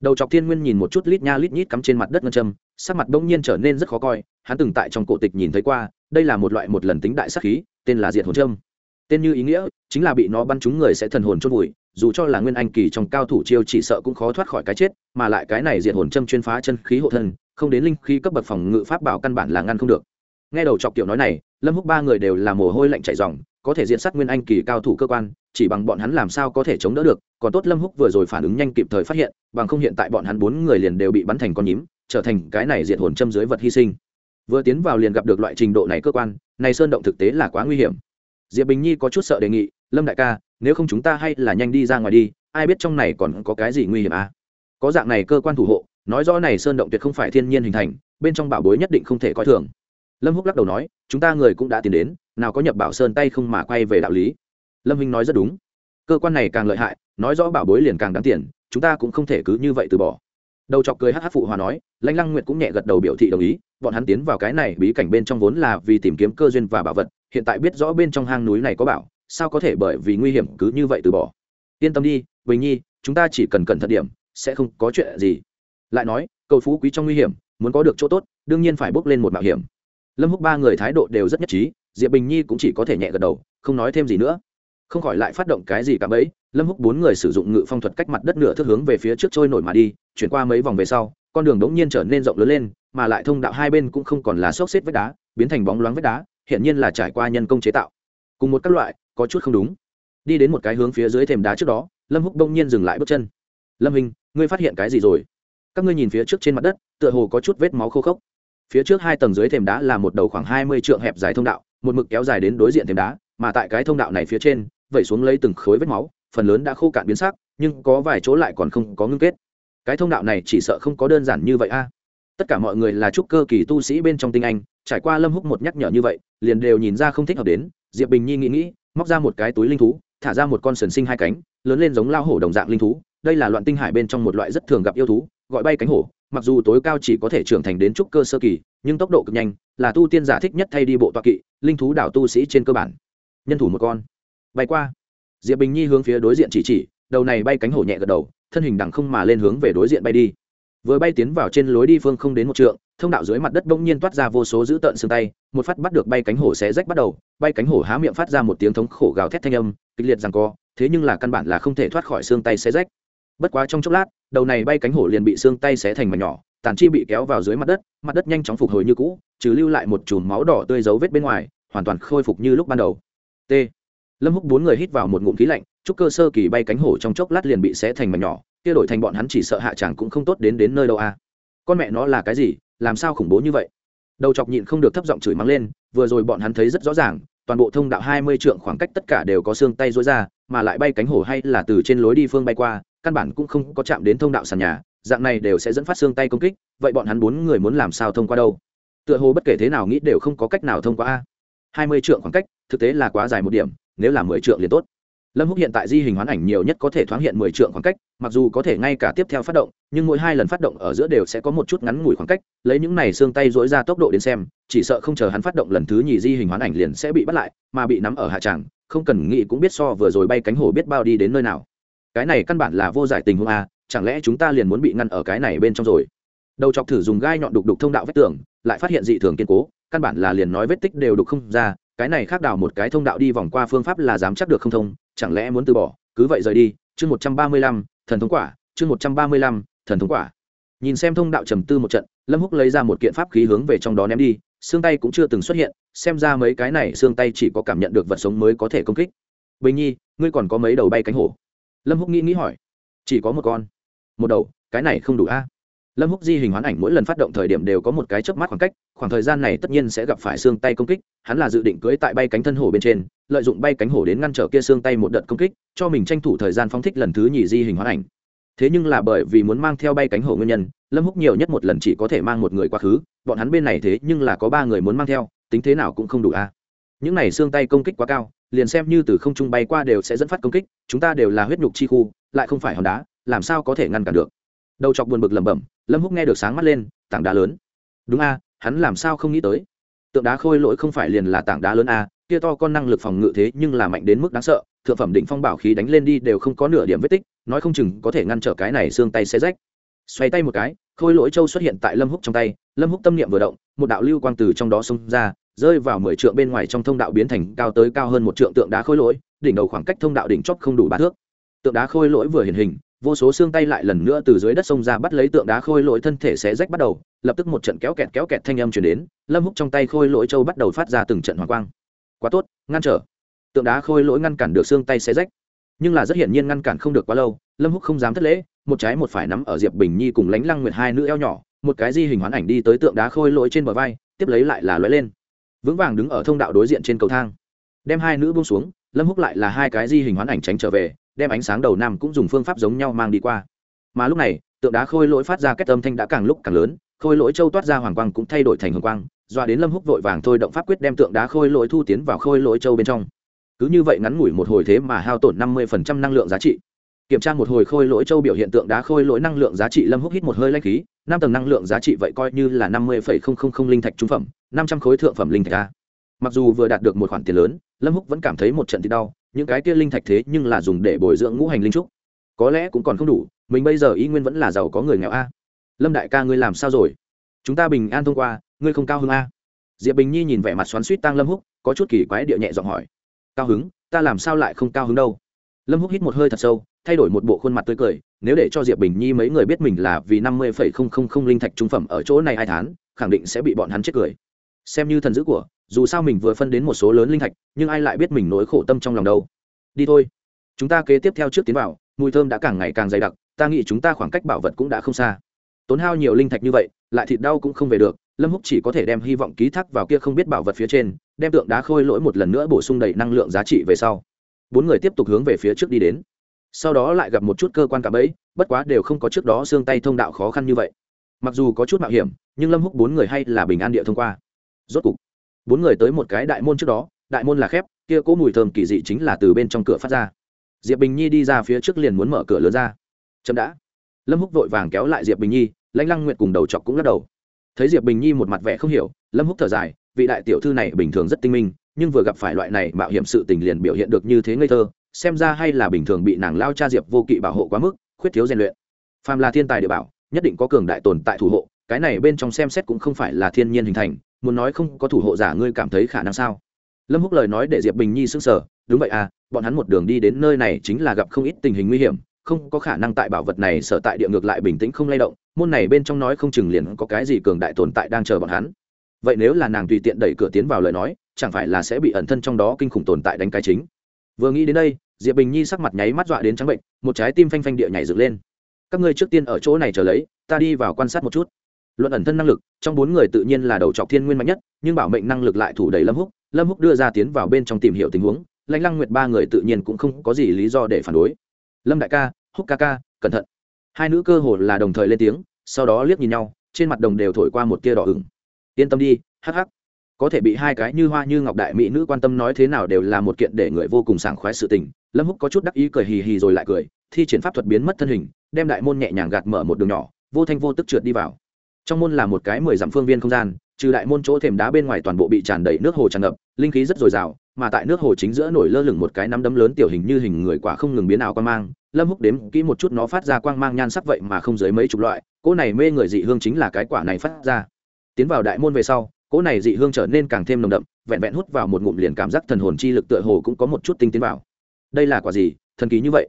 đầu chọc thiên nguyên nhìn một chút lít nha lít nhít cắm trên mặt đất ngân châm sắc mặt đông nhiên trở nên rất khó coi, hắn từng tại trong cổ tịch nhìn thấy qua, đây là một loại một lần tính đại sắc khí, tên là diệt hồn châm tên như ý nghĩa chính là bị nó bắn trúng người sẽ thần hồn chôn vùi, dù cho là nguyên anh kỳ trong cao thủ chiêu chỉ sợ cũng khó thoát khỏi cái chết, mà lại cái này diệt hồn châm chuyên phá chân khí hộ thân, không đến linh khí cấp bậc phòng ngự pháp bảo căn bản là ngăn không được. Nghe đầu chọc tiểu nói này, lâm húc ba người đều là mồ hôi lạnh chảy ròng, có thể diện sát nguyên anh kỳ cao thủ cơ quan, chỉ bằng bọn hắn làm sao có thể chống đỡ được, còn tốt lâm húc vừa rồi phản ứng nhanh kịp thời phát hiện, bằng không hiện tại bọn hắn bốn người liền đều bị bắn thành con nhím, trở thành cái này diệt hồn châm dưới vật hy sinh. Vừa tiến vào liền gặp được loại trình độ này cơ quan, này sơn động thực tế là quá nguy hiểm diệp bình nhi có chút sợ đề nghị, lâm đại ca, nếu không chúng ta hay là nhanh đi ra ngoài đi, ai biết trong này còn có cái gì nguy hiểm à? Có dạng này cơ quan thủ hộ, nói rõ này sơn động tuyệt không phải thiên nhiên hình thành, bên trong bảo bối nhất định không thể coi thường. Lâm húc lắc đầu nói, chúng ta người cũng đã tìm đến, nào có nhập bảo sơn tay không mà quay về đạo lý. Lâm hinh nói rất đúng. Cơ quan này càng lợi hại, nói rõ bảo bối liền càng đáng tiền, chúng ta cũng không thể cứ như vậy từ bỏ. Đầu chọc cười hh phụ hòa nói, lãnh lăng nguyệt cũng nhẹ gật đầu biểu thị đồng ý, bọn hắn tiến vào cái này, bí cảnh bên trong vốn là vì tìm kiếm cơ duyên và bảo vật hiện tại biết rõ bên trong hang núi này có bảo, sao có thể bởi vì nguy hiểm cứ như vậy từ bỏ? Yên tâm đi, bình nhi, chúng ta chỉ cần cẩn thận điểm, sẽ không có chuyện gì. Lại nói, cầu phú quý trong nguy hiểm, muốn có được chỗ tốt, đương nhiên phải bước lên một mạo hiểm. Lâm húc ba người thái độ đều rất nhất trí, diệp bình nhi cũng chỉ có thể nhẹ gật đầu, không nói thêm gì nữa. Không khỏi lại phát động cái gì cả bấy, lâm húc bốn người sử dụng ngự phong thuật cách mặt đất nửa thước hướng về phía trước trôi nổi mà đi, chuyển qua mấy vòng về sau, con đường đống nhiên trở nên rộng lớn lên, mà lại thông đạo hai bên cũng không còn là xốc xếp vách đá, biến thành bóng loáng vách đá hiện nhiên là trải qua nhân công chế tạo. Cùng một các loại, có chút không đúng. Đi đến một cái hướng phía dưới thềm đá trước đó, lâm húc bỗng nhiên dừng lại bước chân. Lâm hình ngươi phát hiện cái gì rồi? Các ngươi nhìn phía trước trên mặt đất, tựa hồ có chút vết máu khô khốc. Phía trước hai tầng dưới thềm đá là một đầu khoảng hai mươi trượng hẹp dài thông đạo, một mực kéo dài đến đối diện thềm đá, mà tại cái thông đạo này phía trên, vẩy xuống lấy từng khối vết máu, phần lớn đã khô cạn biến sắc, nhưng có vài chỗ lại còn không có ngưng kết. Cái thông đạo này chỉ sợ không có đơn giản như vậy a tất cả mọi người là trúc cơ kỳ tu sĩ bên trong tinh anh, trải qua lâm húc một nhắc nhở như vậy, liền đều nhìn ra không thích hợp đến, diệp bình nhi nghĩ nghĩ, móc ra một cái túi linh thú, thả ra một con sần sinh hai cánh, lớn lên giống lao hổ đồng dạng linh thú, đây là loạn tinh hải bên trong một loại rất thường gặp yêu thú, gọi bay cánh hổ, mặc dù tối cao chỉ có thể trưởng thành đến trúc cơ sơ kỳ, nhưng tốc độ cực nhanh, là tu tiên giả thích nhất thay đi bộ toa kỵ, linh thú đảo tu sĩ trên cơ bản. Nhân thủ một con. Bay qua. Diệp bình nhi hướng phía đối diện chỉ chỉ, đầu này bay cánh hổ nhẹ gật đầu, thân hình đằng không mà lên hướng về đối diện bay đi vừa bay tiến vào trên lối đi phương không đến một trượng, thông đạo dưới mặt đất bỗng nhiên toát ra vô số dữ tợn xương tay, một phát bắt được bay cánh hổ xé rách bắt đầu, bay cánh hổ há miệng phát ra một tiếng thống khổ gào thét thanh âm, kịch liệt rằng co, thế nhưng là căn bản là không thể thoát khỏi xương tay xé rách. Bất quá trong chốc lát, đầu này bay cánh hổ liền bị xương tay xé thành mảnh nhỏ, tàn chi bị kéo vào dưới mặt đất mặt đất nhanh chóng phục hồi như cũ, trừ lưu lại một chùm máu đỏ tươi dấu vết bên ngoài, hoàn toàn khôi phục như lúc ban đầu. T. Lâm húc bốn người hít vào một ngụm khí lạnh, chúc cơ sơ kỳ bay cánh hổ trong chốc lát liền bị xé thành mảnh nhỏ kia đổi thành bọn hắn chỉ sợ hạ chẳng cũng không tốt đến đến nơi đâu a à. con mẹ nó là cái gì, làm sao khủng bố như vậy? Đầu chọc nhịn không được thấp giọng chửi mắng lên, vừa rồi bọn hắn thấy rất rõ ràng, toàn bộ thông đạo hai mươi trượng khoảng cách tất cả đều có xương tay rối ra, mà lại bay cánh hổ hay là từ trên lối đi phương bay qua, căn bản cũng không có chạm đến thông đạo sàn nhà, dạng này đều sẽ dẫn phát xương tay công kích, vậy bọn hắn bốn người muốn làm sao thông qua đâu? Tựa hồ bất kể thế nào nghĩ đều không có cách nào thông qua a. Hai mươi trượng khoảng cách, thực tế là quá dài một điểm, nếu là mười trượng liền tốt lâm húc hiện tại di hình hoán ảnh nhiều nhất có thể thoáng hiện mười trượng khoảng cách, mặc dù có thể ngay cả tiếp theo phát động, nhưng mỗi hai lần phát động ở giữa đều sẽ có một chút ngắn ngủi khoảng cách, lấy những này xương tay dỗi ra tốc độ đến xem, chỉ sợ không chờ hắn phát động lần thứ nhì di hình hoán ảnh liền sẽ bị bắt lại, mà bị nắm ở hạ tràng, không cần nghĩ cũng biết so vừa rồi bay cánh hổ biết bao đi đến nơi nào. Cái này căn bản là vô giải tình huống a, chẳng lẽ chúng ta liền muốn bị ngăn ở cái này bên trong rồi? Đầu chọc thử dùng gai nhọn đục đục thông đạo vách tường, lại phát hiện dị thường kiên cố, căn bản là liền nói vết tích đều đục không ra cái này khác đào một cái thông đạo đi vòng qua phương pháp là dám chắc được không thông, chẳng lẽ muốn từ bỏ? Cứ vậy rời đi, chương một trăm ba mươi lăm, thần thống quả, chương một trăm ba mươi lăm, thần thống quả. Nhìn xem thông đạo trầm tư một trận, lâm húc lấy ra một kiện pháp khí hướng về trong đó ném đi, xương tay cũng chưa từng xuất hiện, xem ra mấy cái này xương tay chỉ có cảm nhận được vật sống mới có thể công kích. Bình nhi, ngươi còn có mấy đầu bay cánh hổ? Lâm húc nghĩ nghĩ hỏi. Chỉ có một con. Một đầu, cái này không đủ a lâm húc di hình hoán ảnh mỗi lần phát động thời điểm đều có một cái chớp mắt khoảng cách, khoảng thời gian này tất nhiên sẽ gặp phải xương tay công kích, hắn là dự định cưỡi tại bay cánh thân hổ bên trên, lợi dụng bay cánh hổ đến ngăn trở kia xương tay một đợt công kích, cho mình tranh thủ thời gian phóng thích lần thứ nhì di hình hoán ảnh. Thế nhưng là bởi vì muốn mang theo bay cánh hổ nguyên nhân, lâm húc nhiều nhất một lần chỉ có thể mang một người quá khứ, bọn hắn bên này thế nhưng là có ba người muốn mang theo, tính thế nào cũng không đủ a. Những này xương tay công kích quá cao, liền xem như từ không trung bay qua đều sẽ dẫn phát công kích, chúng ta đều là huyết nhục chi khu, lại không phải hòn đá, làm sao có thể ngăn cản được? Đầu chọc buồn bực lẩm bẩm lâm húc nghe được sáng mắt lên, tảng đá lớn. Đúng a, hắn làm sao không nghĩ tới? Tượng đá khôi lỗi không phải liền là tảng đá lớn a, kia to con năng lực phòng ngự thế nhưng là mạnh đến mức đáng sợ, thượng phẩm định phong bảo khí đánh lên đi đều không có nửa điểm vết tích, nói không chừng có thể ngăn trở cái này xương tay xe rách. Xoay tay một cái, khôi lỗi châu xuất hiện tại lâm húc trong tay, lâm húc tâm niệm vừa động, một đạo lưu quang từ trong đó xông ra, rơi vào mười trượng bên ngoài trong thông đạo biến thành cao tới cao hơn một trượng tượng đá khôi lỗi, đỉnh đầu khoảng cách thông đạo đỉnh chóp không đủ ba thước. Tượng đá khôi lỗi vừa hiện hình vô số xương tay lại lần nữa từ dưới đất sông ra bắt lấy tượng đá khôi lỗi thân thể xé rách bắt đầu, lập tức một trận kéo kẹt kéo kẹt thanh âm chuyển đến, lâm húc trong tay khôi lỗi châu bắt đầu phát ra từng trận hoàng quang. Quá tốt, ngăn trở. Tượng đá khôi lỗi ngăn cản được xương tay xé rách. Nhưng là rất hiển nhiên ngăn cản không được quá lâu, lâm húc không dám thất lễ, một trái một phải nắm ở diệp bình nhi cùng lánh lăng nguyệt hai nữ eo nhỏ, một cái di hình hoán ảnh đi tới tượng đá khôi lỗi trên bờ vai, tiếp lấy lại là lóe lên. Vững vàng đứng ở thông đạo đối diện trên cầu thang. Đem hai nữ buông xuống, lâm húc lại là hai cái di hình hoán ảnh tránh trở về đem ánh sáng đầu nam cũng dùng phương pháp giống nhau mang đi qua. Mà lúc này, tượng đá khôi lỗi phát ra kết âm thanh đã càng lúc càng lớn, khôi lỗi châu toát ra hoàng quang cũng thay đổi thành hồng quang doa đến lâm húc vội vàng thôi động pháp quyết đem tượng đá khôi lỗi thu tiến vào khôi lỗi châu bên trong. Cứ như vậy ngắn ngủi một hồi thế mà hao tổn năm mươi phần trăm năng lượng giá trị. Kiểm tra một hồi khôi lỗi châu biểu hiện tượng đá khôi lỗi năng lượng giá trị, lâm húc hít một hơi lanh khí, năm tầng năng lượng giá trị vậy coi như là năm mươi phẩy không không không linh thạch trung phẩm, năm trăm khối thượng phẩm linh thạch a. Mặc dù vừa đạt được một khoản tiền lớn, lâm húc vẫn cảm thấy một trận thì đau những cái kia linh thạch thế nhưng là dùng để bồi dưỡng ngũ hành linh trúc. Có lẽ cũng còn không đủ, mình bây giờ ý nguyên vẫn là giàu có người nghèo a. Lâm đại ca ngươi làm sao rồi? Chúng ta bình an thông qua, ngươi không cao hứng a. Diệp bình nhi nhìn vẻ mặt xoắn suýt tăng lâm húc, có chút kỳ quái địa nhẹ giọng hỏi. Cao hứng? Ta làm sao lại không cao hứng đâu? Lâm húc hít một hơi thật sâu, thay đổi một bộ khuôn mặt tươi cười, nếu để cho diệp bình nhi mấy người biết mình là vì năm mươi phẩy không không không linh thạch trung phẩm ở chỗ này hai tháng khẳng định sẽ bị bọn hắn chết cười. Xem như thần dữ của dù sao mình vừa phân đến một số lớn linh thạch, nhưng ai lại biết mình nỗi khổ tâm trong lòng đâu. Đi thôi. Chúng ta kế tiếp theo trước tiến vào, mùi thơm đã càng ngày càng dày đặc, ta nghĩ chúng ta khoảng cách bảo vật cũng đã không xa. Tốn hao nhiều linh thạch như vậy, lại thịt đau cũng không về được, lâm húc chỉ có thể đem hy vọng ký thác vào kia không biết bảo vật phía trên, đem tượng đá khôi lỗi một lần nữa bổ sung đầy năng lượng giá trị về sau. Bốn người tiếp tục hướng về phía trước đi đến. Sau đó lại gặp một chút cơ quan cả bẫy, bất quá đều không có trước đó xương tay thông đạo khó khăn như vậy. Mặc dù có chút mạo hiểm, nhưng lâm húc bốn người hay là bình an địa thông qua. Rốt cục bốn người tới một cái đại môn trước đó, đại môn là khép, kia cỗ mùi thơm kỳ dị chính là từ bên trong cửa phát ra. Diệp bình nhi đi ra phía trước liền muốn mở cửa lớn ra. Chậm đã. Lâm húc vội vàng kéo lại diệp bình nhi, lãnh lăng nguyệt cùng đầu chọc cũng lắc đầu. Thấy diệp bình nhi một mặt vẻ không hiểu, lâm húc thở dài, vị đại tiểu thư này bình thường rất tinh minh, nhưng vừa gặp phải loại này mạo hiểm sự tình liền biểu hiện được như thế ngây thơ, xem ra hay là bình thường bị nàng lao cha diệp vô kỵ bảo hộ quá mức, khuyết thiếu rèn luyện. Phàm là thiên tài địa bảo, nhất định có cường đại tồn tại thủ hộ, cái này bên trong xem xét cũng không phải là thiên nhiên hình thành muốn nói không có thủ hộ giả ngươi cảm thấy khả năng sao? Lâm húc lời nói để diệp bình nhi sững sờ, đúng vậy à bọn hắn một đường đi đến nơi này chính là gặp không ít tình hình nguy hiểm, không có khả năng tại bảo vật này sở tại địa ngược lại bình tĩnh không lay động, môn này bên trong nói không chừng liền có cái gì cường đại tồn tại đang chờ bọn hắn. Vậy nếu là nàng tùy tiện đẩy cửa tiến vào lời nói, chẳng phải là sẽ bị ẩn thân trong đó kinh khủng tồn tại đánh cái chính? Vừa nghĩ đến đây, diệp bình nhi sắc mặt nháy mắt dọa đến trắng bệnh, một trái tim phanh phanh địa nhảy dựng lên. Các ngươi trước tiên ở chỗ này chờ lấy, ta đi vào quan sát một chút luận ẩn thân năng lực, trong bốn người tự nhiên là đầu trọc thiên nguyên mạnh nhất, nhưng bảo mệnh năng lực lại thủ đầy lâm húc lâm húc đưa ra tiến vào bên trong tìm hiểu tình huống, lãnh lăng nguyệt ba người tự nhiên cũng không có gì lý do để phản đối. Lâm đại ca, húc ca ca, cẩn thận. Hai nữ cơ hồ là đồng thời lên tiếng, sau đó liếc nhìn nhau, trên mặt đồng đều thổi qua một tia đỏ ửng. Yên tâm đi, hắc hắc. Có thể bị hai cái như hoa như ngọc đại mỹ nữ quan tâm nói thế nào đều là một kiện để người vô cùng sảng khoái sự tình. Lâm húc có chút đắc ý cười hì hì rồi lại cười, thi triển pháp thuật biến mất thân hình, đem đại môn nhẹ nhàng gạt mở một đường nhỏ, vô thanh vô tức trượt đi vào trong môn là một cái mười dặm phương viên không gian, trừ đại môn chỗ thềm đá bên ngoài toàn bộ bị tràn đầy nước hồ tràn ngập, linh khí rất dồi dào, mà tại nước hồ chính giữa nổi lơ lửng một cái nắm đấm lớn tiểu hình như hình người quả không ngừng biến ảo quan mang, lâm húc đếm kỹ một chút nó phát ra quang mang nhan sắc vậy mà không dưới mấy chục loại, cỗ này mê người dị hương chính là cái quả này phát ra. Tiến vào đại môn về sau, cỗ này dị hương trở nên càng thêm nồng đậm, vẹn vẹn hút vào một ngụm liền cảm giác thần hồn chi lực tựa hồ cũng có một chút tinh tiến vào. Đây là quả gì? Thần kỳ như vậy.